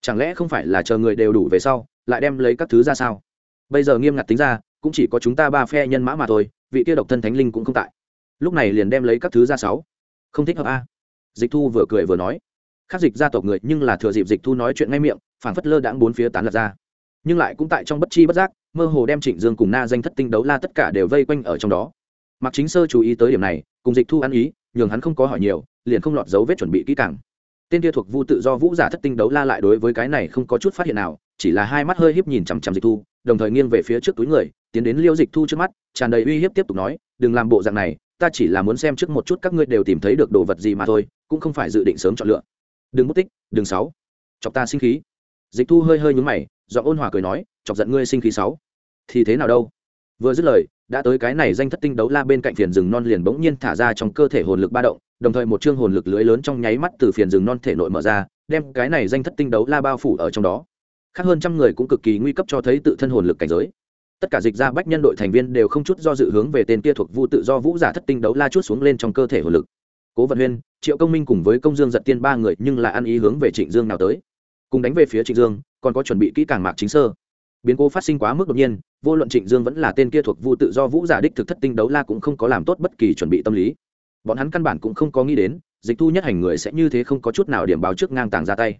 Chẳng lẽ không phải là chờ người đều đủ về sau, lại đem lấy các thứ ra sao? Bây giờ nghiêm ngặt tính ra, cũng chỉ có chúng ta ba phe nhân mã mà thôi, vị kia độc thân thánh linh cũng không tại. Lúc này liền đem lấy các thứ ra sáu. Không thích hợp a. Dịch thu vừa cười vừa nói. Khác dịch gia tộc người nhưng là thừa dịp dịch thu nói chuyện ngay miệng phản phất lơ đãng bốn phía tán lật ra. Nhưng lại cũng tại trong bất chi bất giác, mơ hồ đem trịnh dương cùng na danh thất tinh đấu la tất cả đều vây quanh ở trong đó mặc chính sơ chú ý tới điểm này, cùng dịch thu ăn ý, nhường hắn không có hỏi nhiều, liền không lọt dấu vết chuẩn bị kỹ càng. Tên kia thuộc vu tự do vũ giả thất tinh đấu la lại đối với cái này không có chút phát hiện nào, chỉ là hai mắt hơi híp nhìn chằm chằm dịch thu, đồng thời nghiêng về phía trước túi người, tiến đến liêu dịch thu trước mắt, tràn đầy uy hiếp tiếp tục nói, đừng làm bộ dạng này, ta chỉ là muốn xem trước một chút các ngươi đều tìm thấy được đồ vật gì mà thôi, cũng không phải dự định sớm chọn lựa. Đừng mất tích, đừng sáu. Chọc ta sinh khí. Dịch thu hơi hơi nhúng mày do ôn hòa cười nói, chọc giận ngươi sinh khí sáu. Thì thế nào đâu? Vừa dứt lời, đã tới cái này danh thất tinh đấu la bên cạnh phiền rừng non liền bỗng nhiên thả ra trong cơ thể hồn lực ba động, đồng thời một chương hồn lực lưới lớn trong nháy mắt từ phiền rừng non thể nội mở ra, đem cái này danh thất tinh đấu la bao phủ ở trong đó. Khác hơn trăm người cũng cực kỳ nguy cấp cho thấy tự thân hồn lực cảnh giới. Tất cả dịch ra bách nhân đội thành viên đều không chút do dự hướng về tên kia thuộc vu tự do vũ giả thất tinh đấu la chút xuống lên trong cơ thể hồn lực. Cố vận huyên, triệu công minh cùng với công dương giật tiên ba người nhưng lại ăn ý hướng về trịnh dương nào tới. Cùng đánh về phía trịnh dương, còn có chuẩn bị kỹ càng mạc chính sơ biến cố phát sinh quá mức đột nhiên, vô luận trịnh dương vẫn là tên kia thuộc vu tự do vũ giả đích thực thất tinh đấu la cũng không có làm tốt bất kỳ chuẩn bị tâm lý. Bọn hắn căn bản cũng không có nghĩ đến, dịch thu nhất hành người sẽ như thế không có chút nào điểm báo trước ngang tàng ra tay.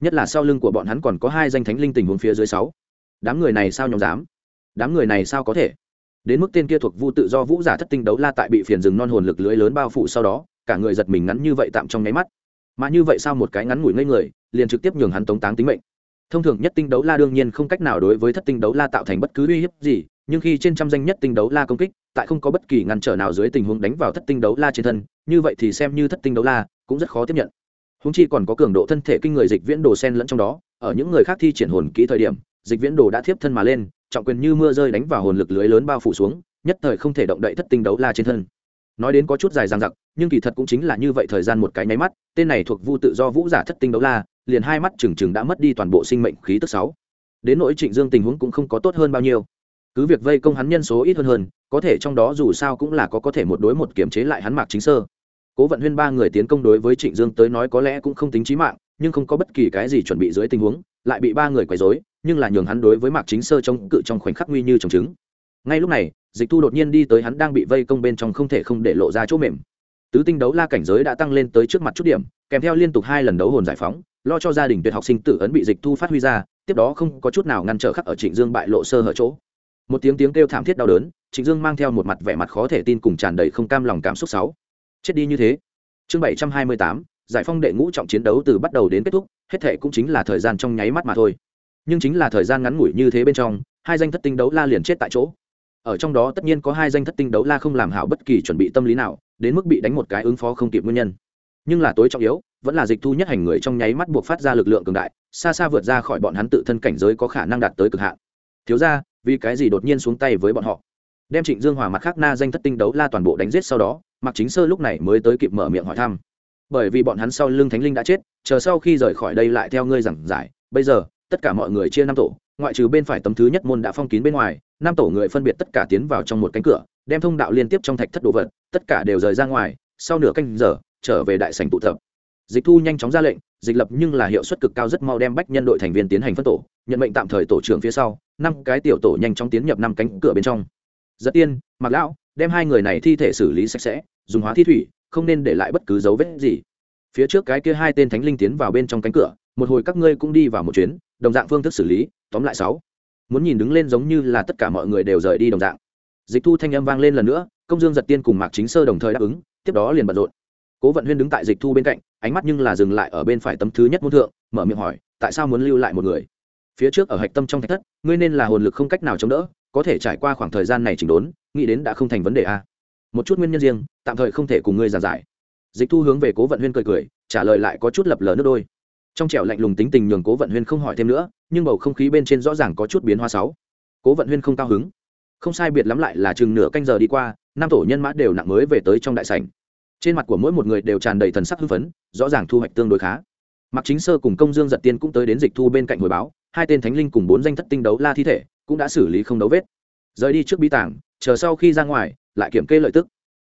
Nhất là sau lưng của bọn hắn còn có hai danh thánh linh tình huống phía dưới sáu. Đám người này sao nhóm dám? Đám người này sao có thể? Đến mức tên kia thuộc vu tự do vũ giả thất tinh đấu la tại bị phiền rừng non hồn lực lưới lớn bao phủ sau đó, cả người giật mình ngắn như vậy tạm trong nháy mắt. Mà như vậy sao một cái ngắn ngủi ngây người, liền trực tiếp nhường hắn tống táng tính mệnh thông thường nhất tinh đấu la đương nhiên không cách nào đối với thất tinh đấu la tạo thành bất cứ uy hiếp gì, nhưng khi trên trăm danh nhất tinh đấu la công kích, tại không có bất kỳ ngăn trở nào dưới tình huống đánh vào thất tinh đấu la trên thân, như vậy thì xem như thất tinh đấu la cũng rất khó tiếp nhận. Húng chi còn có cường độ thân thể kinh người dịch viễn đồ sen lẫn trong đó, ở những người khác thi triển hồn kỹ thời điểm, dịch viễn đồ đã thiếp thân mà lên, trọng quyền như mưa rơi đánh vào hồn lực lưới lớn bao phủ xuống, nhất thời không thể động đậy thất tinh đấu la trên thân. Nói đến có chút dài dằng dặc nhưng kỳ thật cũng chính là như vậy thời gian một cái nháy mắt, tên này thuộc vu tự do vũ giả thất tinh đấu la, liền hai mắt trừng trừng đã mất đi toàn bộ sinh mệnh khí tức sáu. Đến nỗi trịnh dương tình huống cũng không có tốt hơn bao nhiêu. Cứ việc vây công hắn nhân số ít hơn hơn, có thể trong đó dù sao cũng là có có thể một đối một kiểm chế lại hắn mạc chính sơ. Cố vận huyên ba người tiến công đối với trịnh dương tới nói có lẽ cũng không tính trí mạng, nhưng không có bất kỳ cái gì chuẩn bị dưới tình huống, lại bị ba người quấy rối, nhưng là nhường hắn đối với mạc chính sơ trong cự trong khoảnh khắc nguy như trồng trứng. Ngay lúc này, dịch thu đột nhiên đi tới hắn đang bị vây công bên trong không thể không để lộ ra chỗ mềm tứ tinh đấu la cảnh giới đã tăng lên tới trước mặt chút điểm, kèm theo liên tục hai lần đấu hồn giải phóng, lo cho gia đình tuyệt học sinh tử ấn bị dịch thu phát huy ra, tiếp đó không có chút nào ngăn trở khắc ở trịnh dương bại lộ sơ hở chỗ. Một tiếng tiếng kêu thảm thiết đau đớn, trịnh dương mang theo một mặt vẻ mặt khó thể tin cùng tràn đầy không cam lòng cảm xúc sáu. Chết đi như thế. Chương bảy trăm hai mươi tám, giải phong đệ ngũ trọng chiến đấu từ bắt đầu đến kết thúc, hết thể cũng chính là thời gian trong nháy mắt mà thôi. Nhưng chính là thời gian ngắn ngủi như thế bên trong, hai danh thất tinh đấu la liền chết tại chỗ. Ở trong đó tất nhiên có hai danh thất tinh đấu la không làm hảo bất kỳ chuẩn bị tâm lý nào đến mức bị đánh một cái ứng phó không kịp nguyên nhân. Nhưng là tối trọng yếu, vẫn là dịch thu nhất hành người trong nháy mắt buộc phát ra lực lượng cường đại, xa xa vượt ra khỏi bọn hắn tự thân cảnh giới có khả năng đạt tới cực hạn. Thiếu ra vì cái gì đột nhiên xuống tay với bọn họ? Đem trịnh dương hòa mặt khác na danh thất tinh đấu la toàn bộ đánh giết sau đó mặc chính sơ lúc này mới tới kịp mở miệng hỏi thăm. Bởi vì bọn hắn sau lưng thánh linh đã chết, chờ sau khi rời khỏi đây lại theo ngươi giảng giải, bây giờ, tất cả mọi người chia năm tổ, ngoại trừ bên phải tấm thứ nhất môn đã phong kín bên ngoài, năm tổ người phân biệt tất cả tiến vào trong một cánh cửa đem thông đạo liên tiếp trong thạch thất đồ vật, tất cả đều rời ra ngoài, sau nửa canh giờ, trở về đại sành tụ tập. Dịch thu nhanh chóng ra lệnh, dịch lập nhưng là hiệu suất cực cao rất mau đem bách nhân đội thành viên tiến hành phân tổ, nhận mệnh tạm thời tổ trưởng phía sau, năm cái tiểu tổ nhanh chóng tiến nhập năm cánh cửa bên trong. Giật tiên mặc lão, đem hai người này thi thể xử lý sạch sẽ, dùng hóa thi thủy, không nên để lại bất cứ dấu vết gì. Phía trước cái kia hai tên thánh linh tiến vào bên trong cánh cửa, một hồi các ngươi cũng đi vào một chuyến, đồng dạng phương thức xử lý, tóm lại sáu. Muốn nhìn đứng lên giống như là tất cả mọi người đều rời đi đồng dạng dịch thu thanh âm vang lên lần nữa, công dương giật tiên cùng mạc chính sơ đồng thời đáp ứng, tiếp đó liền bận rộn. Cố vận huyên đứng tại dịch thu bên cạnh, ánh mắt nhưng là dừng lại ở bên phải tấm thứ nhất môn thượng, mở miệng hỏi, tại sao muốn lưu lại một người? Phía trước ở hạch tâm trong thạch thất, ngươi nên là hồn lực không cách nào chống đỡ, có thể trải qua khoảng thời gian này chỉnh đốn, nghĩ đến đã không thành vấn đề a một chút nguyên nhân riêng, tạm thời không thể cùng ngươi giàn giải. Dịch thu hướng về cố vận huyên cười cười, trả lời lại có chút lập lờ nước đôi. Trong trẻo lạnh lùng tính tình nhường cố vận huyên không hỏi thêm nữa, nhưng bầu không khí bên trên rõ ràng có chút biến hoa sáu cố vận huyên không cao hứng không sai biệt lắm lại là chừng nửa canh giờ đi qua, năm tổ nhân mã đều nặng mới về tới trong đại sảnh. Trên mặt của mỗi một người đều tràn đầy thần sắc hưng phấn, rõ ràng thu hoạch tương đối khá. Mặc chính sơ cùng công dương giật tiên cũng tới đến dịch thu bên cạnh hồi báo, hai tên thánh linh cùng bốn danh thất tinh đấu la thi thể cũng đã xử lý không đấu vết. Rời đi trước bí tảng, chờ sau khi ra ngoài, lại kiểm kê lợi tức.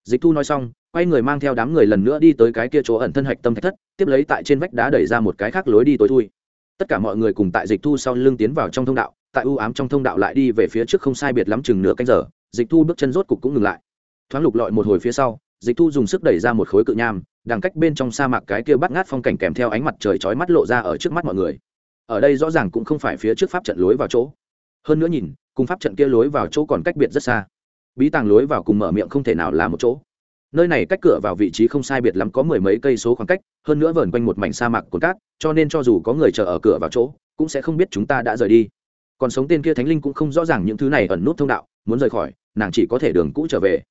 Dịch thu nói xong, quay người mang theo đám người lần nữa đi tới cái kia chỗ ẩn thân hạch tâm thạch thất, tiếp lấy tại trên vách đá đẩy ra một cái khác lối đi tối thui. Tất cả mọi người cùng tại dịch thu sau lưng tiến vào trong thông đạo tại ưu ám trong thông đạo lại đi về phía trước không sai biệt lắm chừng nửa canh giờ, dịch thu bước chân rốt cục cũng ngừng lại. Thoáng lục lọi một hồi phía sau, dịch thu dùng sức đẩy ra một khối cự nham, đằng cách bên trong sa mạc cái kia bắt ngát phong cảnh kèm theo ánh mặt trời chói mắt lộ ra ở trước mắt mọi người. Ở đây rõ ràng cũng không phải phía trước pháp trận lối vào chỗ. Hơn nữa nhìn, cùng pháp trận kia lối vào chỗ còn cách biệt rất xa. Bí tàng lối vào cùng mở miệng không thể nào là một chỗ. Nơi này cách cửa vào vị trí không sai biệt lắm có mười mấy cây số khoảng cách, hơn nữa vờn quanh một mảnh sa mạc cồn cát, cho nên cho dù có người chờ ở cửa vào chỗ, cũng sẽ không biết chúng ta đã rời đi còn sống tên kia thánh linh cũng không rõ ràng những thứ này ẩn nút thông đạo, muốn rời khỏi, nàng chỉ có thể đường cũ trở về.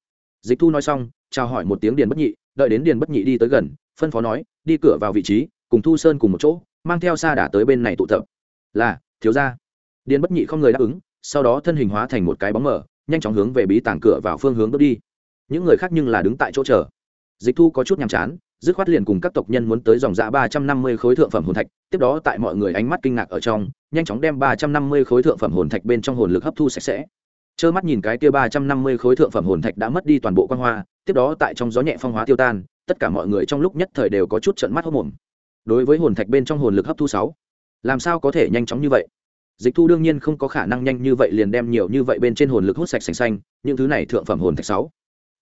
Dịch thu nói xong, chào hỏi một tiếng điền bất nhị, đợi đến điền bất nhị đi tới gần, phân phó nói, đi cửa vào vị trí, cùng thu sơn cùng một chỗ, mang theo xa đả tới bên này tụ tập. Là, thiếu gia. Điền bất nhị không người đáp ứng, sau đó thân hình hóa thành một cái bóng mờ, nhanh chóng hướng về bí tàng cửa vào phương hướng bước đi. Những người khác nhưng là đứng tại chỗ chờ. Dịch thu có chút nhàm chán dứt khoát liền cùng các tộc nhân muốn tới dòng giã ba trăm năm mươi khối thượng phẩm hồn thạch, tiếp đó tại mọi người ánh mắt kinh ngạc ở trong, nhanh chóng đem ba trăm năm mươi khối thượng phẩm hồn thạch bên trong hồn lực hấp thu sạch sẽ. Trơ mắt nhìn cái kia ba trăm năm mươi khối thượng phẩm hồn thạch đã mất đi toàn bộ quan hoa, tiếp đó tại trong gió nhẹ phong hóa tiêu tan, tất cả mọi người trong lúc nhất thời đều có chút trận mắt hốc mồm đối với hồn thạch bên trong hồn lực hấp thu sáu, làm sao có thể nhanh chóng như vậy? Dịch thu đương nhiên không có khả năng nhanh như vậy liền đem nhiều như vậy bên trên hồn lực hút sạch sành xanh, những thứ này thượng phẩm hồn thạch sáu,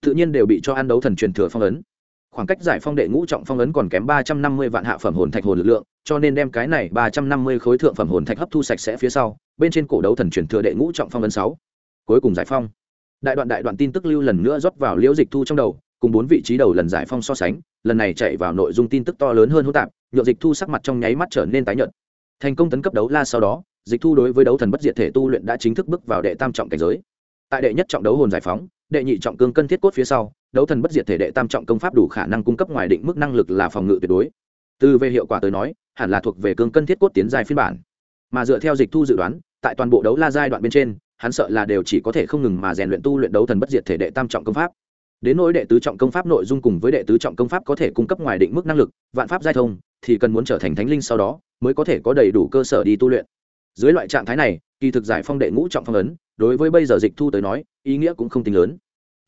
tự nhiên đều bị cho ăn đấu thần truyền thừa phong ấn khoảng cách giải phong đệ ngũ trọng phong ấn còn kém ba trăm năm mươi vạn hạ phẩm hồn thạch hồn lực lượng, cho nên đem cái này ba trăm năm mươi khối thượng phẩm hồn thạch hấp thu sạch sẽ phía sau, bên trên cổ đấu thần truyền thừa đệ ngũ trọng phong ấn sáu. Cuối cùng giải phong đại đoạn đại đoạn tin tức lưu lần nữa rót vào liễu dịch thu trong đầu, cùng bốn vị trí đầu lần giải phong so sánh, lần này chạy vào nội dung tin tức to lớn hơn hỗn tạp nhộn dịch thu sắc mặt trong nháy mắt trở nên tái nhợt. Thành công tấn cấp đấu la sau đó, dịch thu đối với đấu thần bất diệt thể tu luyện đã chính thức bước vào đệ tam trọng cảnh giới. Tại đệ nhất trọng đấu hồn giải phóng, đệ nhị trọng cương cân thiết cốt phía sau đấu thần bất diệt thể đệ tam trọng công pháp đủ khả năng cung cấp ngoài định mức năng lực là phòng ngự tuyệt đối. Từ về hiệu quả tới nói, hẳn là thuộc về cương cân thiết cốt tiến giai phiên bản. Mà dựa theo dịch thu dự đoán, tại toàn bộ đấu la giai đoạn bên trên, hắn sợ là đều chỉ có thể không ngừng mà rèn luyện tu luyện đấu thần bất diệt thể đệ tam trọng công pháp. Đến nỗi đệ tứ trọng công pháp nội dung cùng với đệ tứ trọng công pháp có thể cung cấp ngoài định mức năng lực, vạn pháp giai thông, thì cần muốn trở thành thánh linh sau đó, mới có thể có đầy đủ cơ sở đi tu luyện. Dưới loại trạng thái này, kỳ thực giải phong đệ ngũ trọng phong ấn, đối với bây giờ dịch thu tới nói, ý nghĩa cũng không tính lớn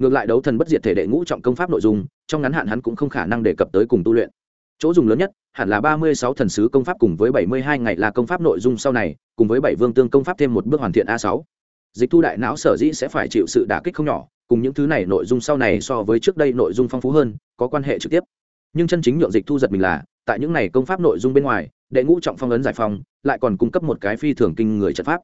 ngược lại đấu thần bất diệt thể đệ ngũ trọng công pháp nội dung, trong ngắn hạn hắn cũng không khả năng đề cập tới cùng tu luyện. Chỗ dùng lớn nhất, hẳn là ba mươi sáu thần sứ công pháp cùng với bảy mươi hai ngày là công pháp nội dung sau này, cùng với bảy vương tương công pháp thêm một bước hoàn thiện a sáu. Dịch thu đại não sở dĩ sẽ phải chịu sự đả kích không nhỏ, cùng những thứ này nội dung sau này so với trước đây nội dung phong phú hơn, có quan hệ trực tiếp. Nhưng chân chính nhượng dịch thu giật mình là, tại những này công pháp nội dung bên ngoài, đệ ngũ trọng phong ấn giải phong lại còn cung cấp một cái phi thường kinh người trận pháp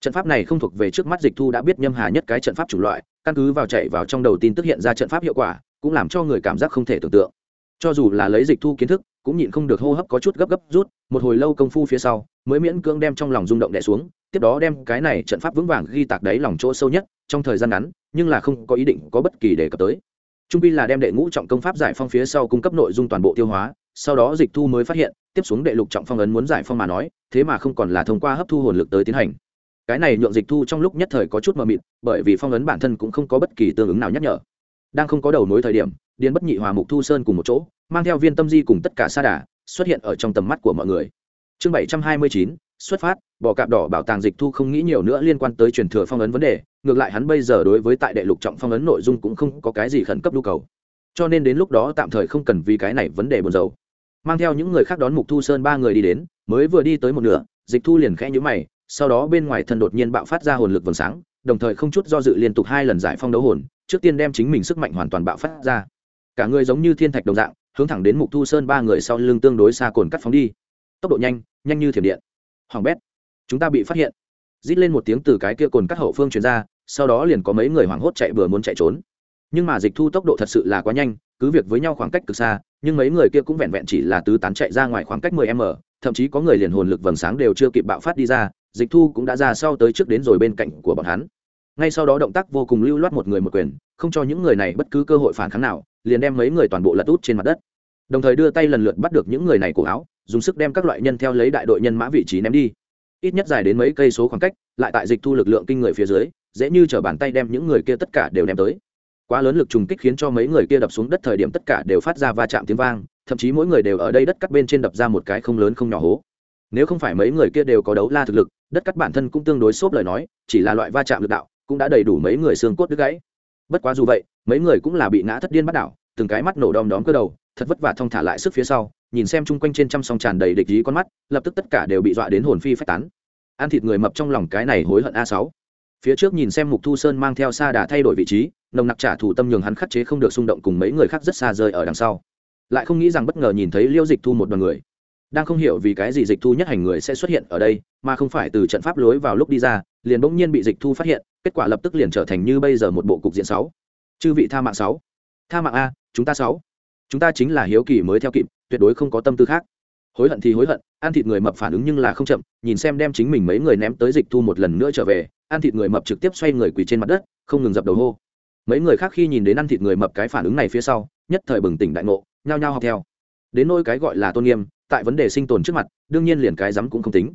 trận pháp này không thuộc về trước mắt dịch thu đã biết nhâm hà nhất cái trận pháp chủng loại, căn cứ vào chạy vào trong đầu tin tức hiện ra trận pháp hiệu quả, cũng làm cho người cảm giác không thể tưởng tượng. Cho dù là lấy dịch thu kiến thức, cũng nhịn không được hô hấp có chút gấp gấp rút, một hồi lâu công phu phía sau, mới miễn cưỡng đem trong lòng rung động đẻ xuống, tiếp đó đem cái này trận pháp vững vàng ghi tạc đáy lòng chỗ sâu nhất, trong thời gian ngắn, nhưng là không có ý định có bất kỳ đề cập tới. Trung pi là đem đệ ngũ trọng công pháp giải phong phía sau cung cấp nội dung toàn bộ tiêu hóa, sau đó dịch thu mới phát hiện, tiếp xuống đệ lục trọng phong ấn muốn giải phong mà nói, thế mà không còn là thông qua hấp thu hồn lực tới tiến hành cái này nhượng dịch thu trong lúc nhất thời có chút mờ mịt, bởi vì phong ấn bản thân cũng không có bất kỳ tương ứng nào nhắc nhở. Đang không có đầu nối thời điểm, điền bất nhị hòa mục thu sơn cùng một chỗ, mang theo viên tâm di cùng tất cả sa đà, xuất hiện ở trong tầm mắt của mọi người. Chương bảy trăm hai mươi chín, xuất phát bỏ cạp đỏ bảo tàng dịch thu không nghĩ nhiều nữa liên quan tới truyền thừa phong ấn vấn đề, ngược lại hắn bây giờ đối với tại đệ lục trọng phong ấn nội dung cũng không có cái gì khẩn cấp nhu cầu. Cho nên đến lúc đó tạm thời không cần vì cái này vấn đề buồn rầu. Mang theo những người khác đón mục thu sơn ba người đi đến, mới vừa đi tới một nửa, dịch thu liền khẽ nhữ mày sau đó bên ngoài thân đột nhiên bạo phát ra hồn lực vầng sáng, đồng thời không chút do dự liên tục hai lần giải phong đấu hồn, trước tiên đem chính mình sức mạnh hoàn toàn bạo phát ra. Cả người giống như thiên thạch đồng dạng, hướng thẳng đến mục thu sơn ba người sau lưng tương đối xa cồn cắt phóng đi. Tốc độ nhanh nhanh như thiểm điện. Hoàng bét, chúng ta bị phát hiện. Rít lên một tiếng từ cái kia cồn cắt hậu phương truyền ra, sau đó liền có mấy người hoảng hốt chạy vừa muốn chạy trốn. Nhưng mà dịch thu tốc độ thật sự là quá nhanh, cứ việc với nhau khoảng cách cực xa, nhưng mấy người kia cũng vẹn vẹn chỉ là tứ tán chạy ra ngoài khoảng cách 10 m thậm chí có người liền hồn lực vầng sáng đều chưa kịp bạo phát đi ra, dịch thu cũng đã ra sau tới trước đến rồi bên cạnh của bọn hắn. Ngay sau đó động tác vô cùng lưu loát một người một quyền, không cho những người này bất cứ cơ hội phản kháng nào, liền đem mấy người toàn bộ lật út trên mặt đất. Đồng thời đưa tay lần lượt bắt được những người này cổ áo, dùng sức đem các loại nhân theo lấy đại đội nhân mã vị trí ném đi. Ít nhất dài đến mấy cây số khoảng cách, lại tại dịch thu lực lượng kinh người phía dưới, dễ như chở bàn tay đem những người kia tất cả đều ném tới. Quá lớn lực trùng kích khiến cho mấy người kia đập xuống đất thời điểm tất cả đều phát ra va chạm tiếng vang thậm chí mỗi người đều ở đây đất cắt bên trên đập ra một cái không lớn không nhỏ hố. Nếu không phải mấy người kia đều có đấu la thực lực, đất cắt bản thân cũng tương đối xốp lời nói, chỉ là loại va chạm lực đạo, cũng đã đầy đủ mấy người xương cốt đứt gãy. Bất quá dù vậy, mấy người cũng là bị ngã thất điên bắt đảo, từng cái mắt nổ đom đóm cơ đầu, thật vất vả thong thả lại sức phía sau, nhìn xem chung quanh trên trăm song tràn đầy địch ý con mắt, lập tức tất cả đều bị dọa đến hồn phi phách tán. Ăn thịt người mập trong lòng cái này hối hận a sáu. Phía trước nhìn xem mục thu sơn mang theo xa đà thay đổi vị trí, nồng nặc trả thù tâm nhường hắn khắc chế không được xung động cùng mấy người khác rất xa rơi ở đằng sau lại không nghĩ rằng bất ngờ nhìn thấy liêu dịch thu một đoàn người. Đang không hiểu vì cái gì dịch thu nhất hành người sẽ xuất hiện ở đây, mà không phải từ trận pháp lối vào lúc đi ra, liền bỗng nhiên bị dịch thu phát hiện, kết quả lập tức liền trở thành như bây giờ một bộ cục diện sáu. Chư vị tha mạng sáu. Tha mạng a, chúng ta sáu. Chúng ta chính là hiếu kỳ mới theo kịp, tuyệt đối không có tâm tư khác. Hối hận thì hối hận, ăn thịt người mập phản ứng nhưng là không chậm, nhìn xem đem chính mình mấy người ném tới dịch thu một lần nữa trở về, ăn thịt người mập trực tiếp xoay người quỳ trên mặt đất, không ngừng dập đầu hô. Mấy người khác khi nhìn đến ăn thịt người mập cái phản ứng này phía sau, nhất thời bừng tỉnh đại ngộ nhao nhao học theo. Đến nôi cái gọi là tôn nghiêm, tại vấn đề sinh tồn trước mặt, đương nhiên liền cái rắm cũng không tính.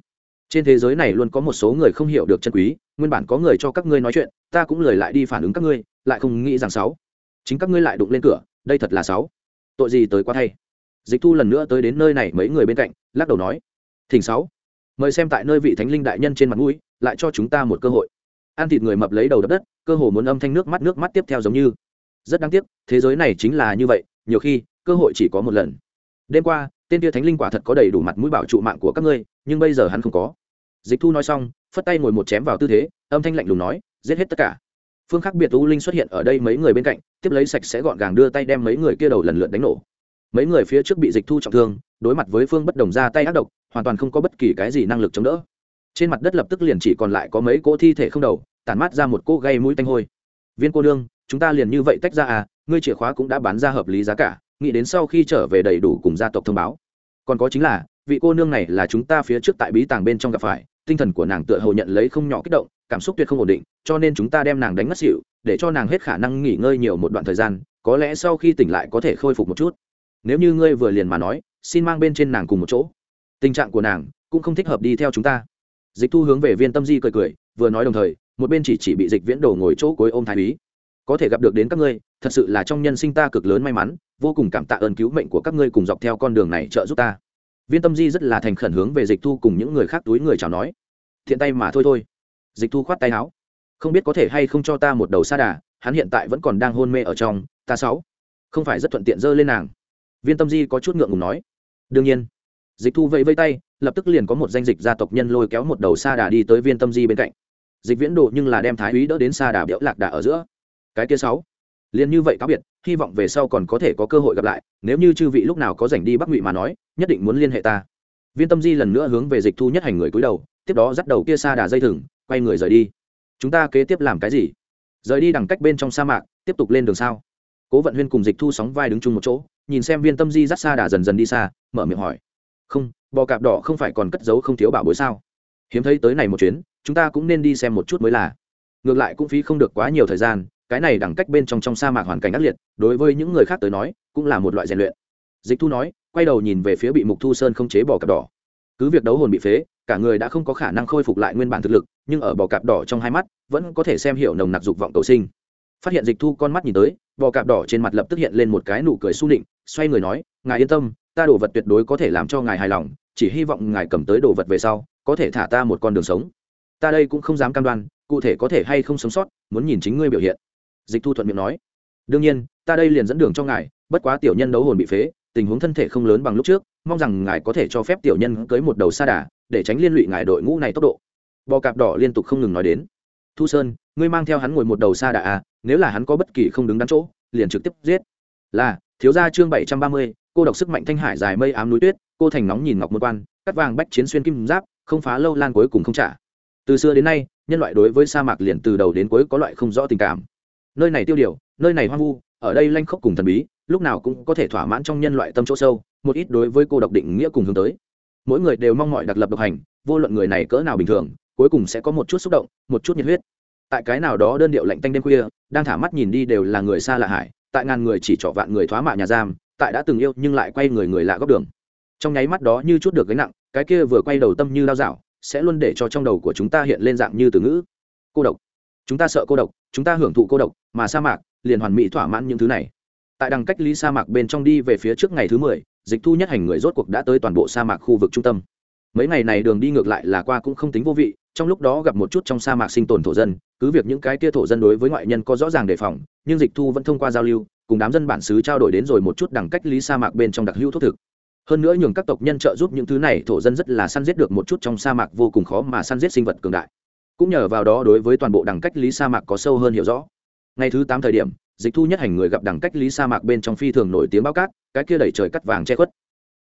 Trên thế giới này luôn có một số người không hiểu được chân quý, nguyên bản có người cho các ngươi nói chuyện, ta cũng lời lại đi phản ứng các ngươi, lại không nghĩ rằng sáu. Chính các ngươi lại đụng lên cửa, đây thật là sáu. Tội gì tới quá thay. Dịch thu lần nữa tới đến nơi này mấy người bên cạnh, lắc đầu nói, thỉnh sáu, mời xem tại nơi vị thánh linh đại nhân trên mặt mũi, lại cho chúng ta một cơ hội. Ăn thịt người mập lấy đầu đập đất, cơ hồ muốn âm thanh nước mắt nước mắt tiếp theo giống như. Rất đáng tiếc, thế giới này chính là như vậy, nhiều khi cơ hội chỉ có một lần. Đêm qua, tên tia thánh linh quả thật có đầy đủ mặt mũi bảo trụ mạng của các ngươi, nhưng bây giờ hắn không có. Dịch thu nói xong, phất tay ngồi một chém vào tư thế, âm thanh lạnh lùng nói, giết hết tất cả. Phương khác biệt u linh xuất hiện ở đây mấy người bên cạnh, tiếp lấy sạch sẽ gọn gàng đưa tay đem mấy người kia đầu lần lượt đánh nổ. Mấy người phía trước bị dịch thu trọng thương, đối mặt với phương bất đồng ra tay ác độc, hoàn toàn không có bất kỳ cái gì năng lực chống đỡ. Trên mặt đất lập tức liền chỉ còn lại có mấy cỗ thi thể không đầu, tản mát ra một cỗ gây mũi tanh hôi. Viên cô nương, chúng ta liền như vậy tách ra à ngươi chìa khóa cũng đã bán ra hợp lý giá cả nghĩ đến sau khi trở về đầy đủ cùng gia tộc thông báo. Còn có chính là, vị cô nương này là chúng ta phía trước tại bí tàng bên trong gặp phải, tinh thần của nàng tựa hồ nhận lấy không nhỏ kích động, cảm xúc tuyệt không ổn định, cho nên chúng ta đem nàng đánh mất xịu để cho nàng hết khả năng nghỉ ngơi nhiều một đoạn thời gian, có lẽ sau khi tỉnh lại có thể khôi phục một chút. Nếu như ngươi vừa liền mà nói, xin mang bên trên nàng cùng một chỗ. Tình trạng của nàng cũng không thích hợp đi theo chúng ta. Dịch thu hướng về viên tâm di cười cười, vừa nói đồng thời, một bên chỉ chỉ bị dịch viễn đồ ngồi chỗ cối ôm thái úy. Có thể gặp được đến các ngươi thật sự là trong nhân sinh ta cực lớn may mắn, vô cùng cảm tạ ơn cứu mệnh của các ngươi cùng dọc theo con đường này trợ giúp ta. Viên tâm di rất là thành khẩn hướng về dịch thu cùng những người khác túi người chào nói. Thiện tay mà thôi thôi. Dịch thu khoát tay áo. Không biết có thể hay không cho ta một đầu sa đà, hắn hiện tại vẫn còn đang hôn mê ở trong, ta sáu. Không phải rất thuận tiện dơ lên nàng. Viên tâm di có chút ngượng ngùng nói. Đương nhiên. Dịch thu vẫy vây tay, lập tức liền có một danh dịch gia tộc nhân lôi kéo một đầu sa đà đi tới viên tâm di bên cạnh. Dịch viễn độ nhưng là đem thái úy đỡ đến sa đà biểu lạc đà ở giữa. Cái kia sáu liền như vậy cáo biệt, hy vọng về sau còn có thể có cơ hội gặp lại, nếu như chư vị lúc nào có rảnh đi bắc ngụy mà nói, nhất định muốn liên hệ ta. Viên tâm di lần nữa hướng về dịch thu nhất hành người cúi đầu, tiếp đó dắt đầu kia xa đà dây thừng, quay người rời đi. Chúng ta kế tiếp làm cái gì? Rời đi đằng cách bên trong sa mạc, tiếp tục lên đường sao? Cố vận huyên cùng dịch thu sóng vai đứng chung một chỗ, nhìn xem viên tâm di dắt xa đà dần dần đi xa, mở miệng hỏi. Không, bò cạp đỏ không phải còn cất giấu không thiếu bảo bối sao? Hiếm thấy tới này một chuyến, chúng ta cũng nên đi xem một chút mới là. Ngược lại cũng phí không được quá nhiều thời gian cái này đẳng cách bên trong trong sa mạc hoàn cảnh ác liệt, đối với những người khác tới nói, cũng là một loại rèn luyện. Dịch thu nói, quay đầu nhìn về phía bị mục thu sơn không chế bỏ cặp đỏ. Cứ việc đấu hồn bị phế, cả người đã không có khả năng khôi phục lại nguyên bản thực lực, nhưng ở bò cạp đỏ trong hai mắt, vẫn có thể xem hiểu nồng nặc dục vọng cầu sinh. Phát hiện dịch thu con mắt nhìn tới, bò cạp đỏ trên mặt lập tức hiện lên một cái nụ cười s u nịnh, xoay người nói, ngài yên tâm, ta đồ vật tuyệt đối có thể làm cho ngài hài lòng, chỉ hy vọng ngài cầm tới đồ vật về sau, có thể thả ta một con đường sống. Ta đây cũng không dám cam đoan, cụ thể có thể hay không sống sót, muốn nhìn chính ngươi biểu hiện dịch thu thuận miệng nói, đương nhiên, ta đây liền dẫn đường cho ngài, bất quá tiểu nhân đấu hồn bị phế, tình huống thân thể không lớn bằng lúc trước, mong rằng ngài có thể cho phép tiểu nhân cưới một đầu sa đà, để tránh liên lụy ngài đội ngũ này tốc độ. Bò cạp đỏ liên tục không ngừng nói đến, thu sơn, ngươi mang theo hắn ngồi một đầu sa đà à nếu là hắn có bất kỳ không đứng đắn chỗ, liền trực tiếp giết. Là, thiếu gia chương bảy trăm ba mươi, cô độc sức mạnh thanh hải dài mây ám núi tuyết, cô thành nóng nhìn ngọc một quan, cắt vàng bách chiến xuyên kim giáp, không phá lâu lan cuối cùng không trả. Từ xưa đến nay, nhân loại đối với sa mạc liền từ đầu đến cuối có loại không rõ tình cảm nơi này tiêu điều, nơi này hoang vu, ở đây lanh khốc cùng thần bí, lúc nào cũng có thể thỏa mãn trong nhân loại tâm chỗ sâu, một ít đối với cô độc định nghĩa cùng hướng tới. Mỗi người đều mong mọi đặc lập độc hành, vô luận người này cỡ nào bình thường, cuối cùng sẽ có một chút xúc động, một chút nhiệt huyết. Tại cái nào đó đơn điệu lạnh tanh đêm khuya, đang thả mắt nhìn đi đều là người xa lạ hải tại ngàn người chỉ trọ vạn người thoá mạ nhà giam, tại đã từng yêu nhưng lại quay người người lạ góc đường. Trong nháy mắt đó như chút được gánh nặng, cái kia vừa quay đầu tâm như lao dạo, sẽ luôn để cho trong đầu của chúng ta hiện lên dạng như từ ngữ. Cô độc chúng ta sợ cô độc, chúng ta hưởng thụ cô độc, mà sa mạc liền hoàn mỹ thỏa mãn những thứ này. Tại đằng cách ly sa mạc bên trong đi về phía trước ngày thứ mười, dịch thu nhất hành người rốt cuộc đã tới toàn bộ sa mạc khu vực trung tâm. Mấy ngày này đường đi ngược lại là qua cũng không tính vô vị, trong lúc đó gặp một chút trong sa mạc sinh tồn thổ dân, cứ việc những cái kia thổ dân đối với ngoại nhân có rõ ràng đề phòng, nhưng dịch thu vẫn thông qua giao lưu, cùng đám dân bản xứ trao đổi đến rồi một chút đằng cách lý sa mạc bên trong đặc hữu thuốc thực. Hơn nữa nhường các tộc nhân trợ giúp những thứ này, thổ dân rất là săn giết được một chút trong sa mạc vô cùng khó mà săn giết sinh vật cường đại cũng nhờ vào đó đối với toàn bộ đẳng cách lý sa mạc có sâu hơn hiểu rõ. Ngày thứ tám thời điểm, dịch thu nhất hành người gặp đẳng cách lý sa mạc bên trong phi thường nổi tiếng bao cát, cái kia đẩy trời cắt vàng che khuất.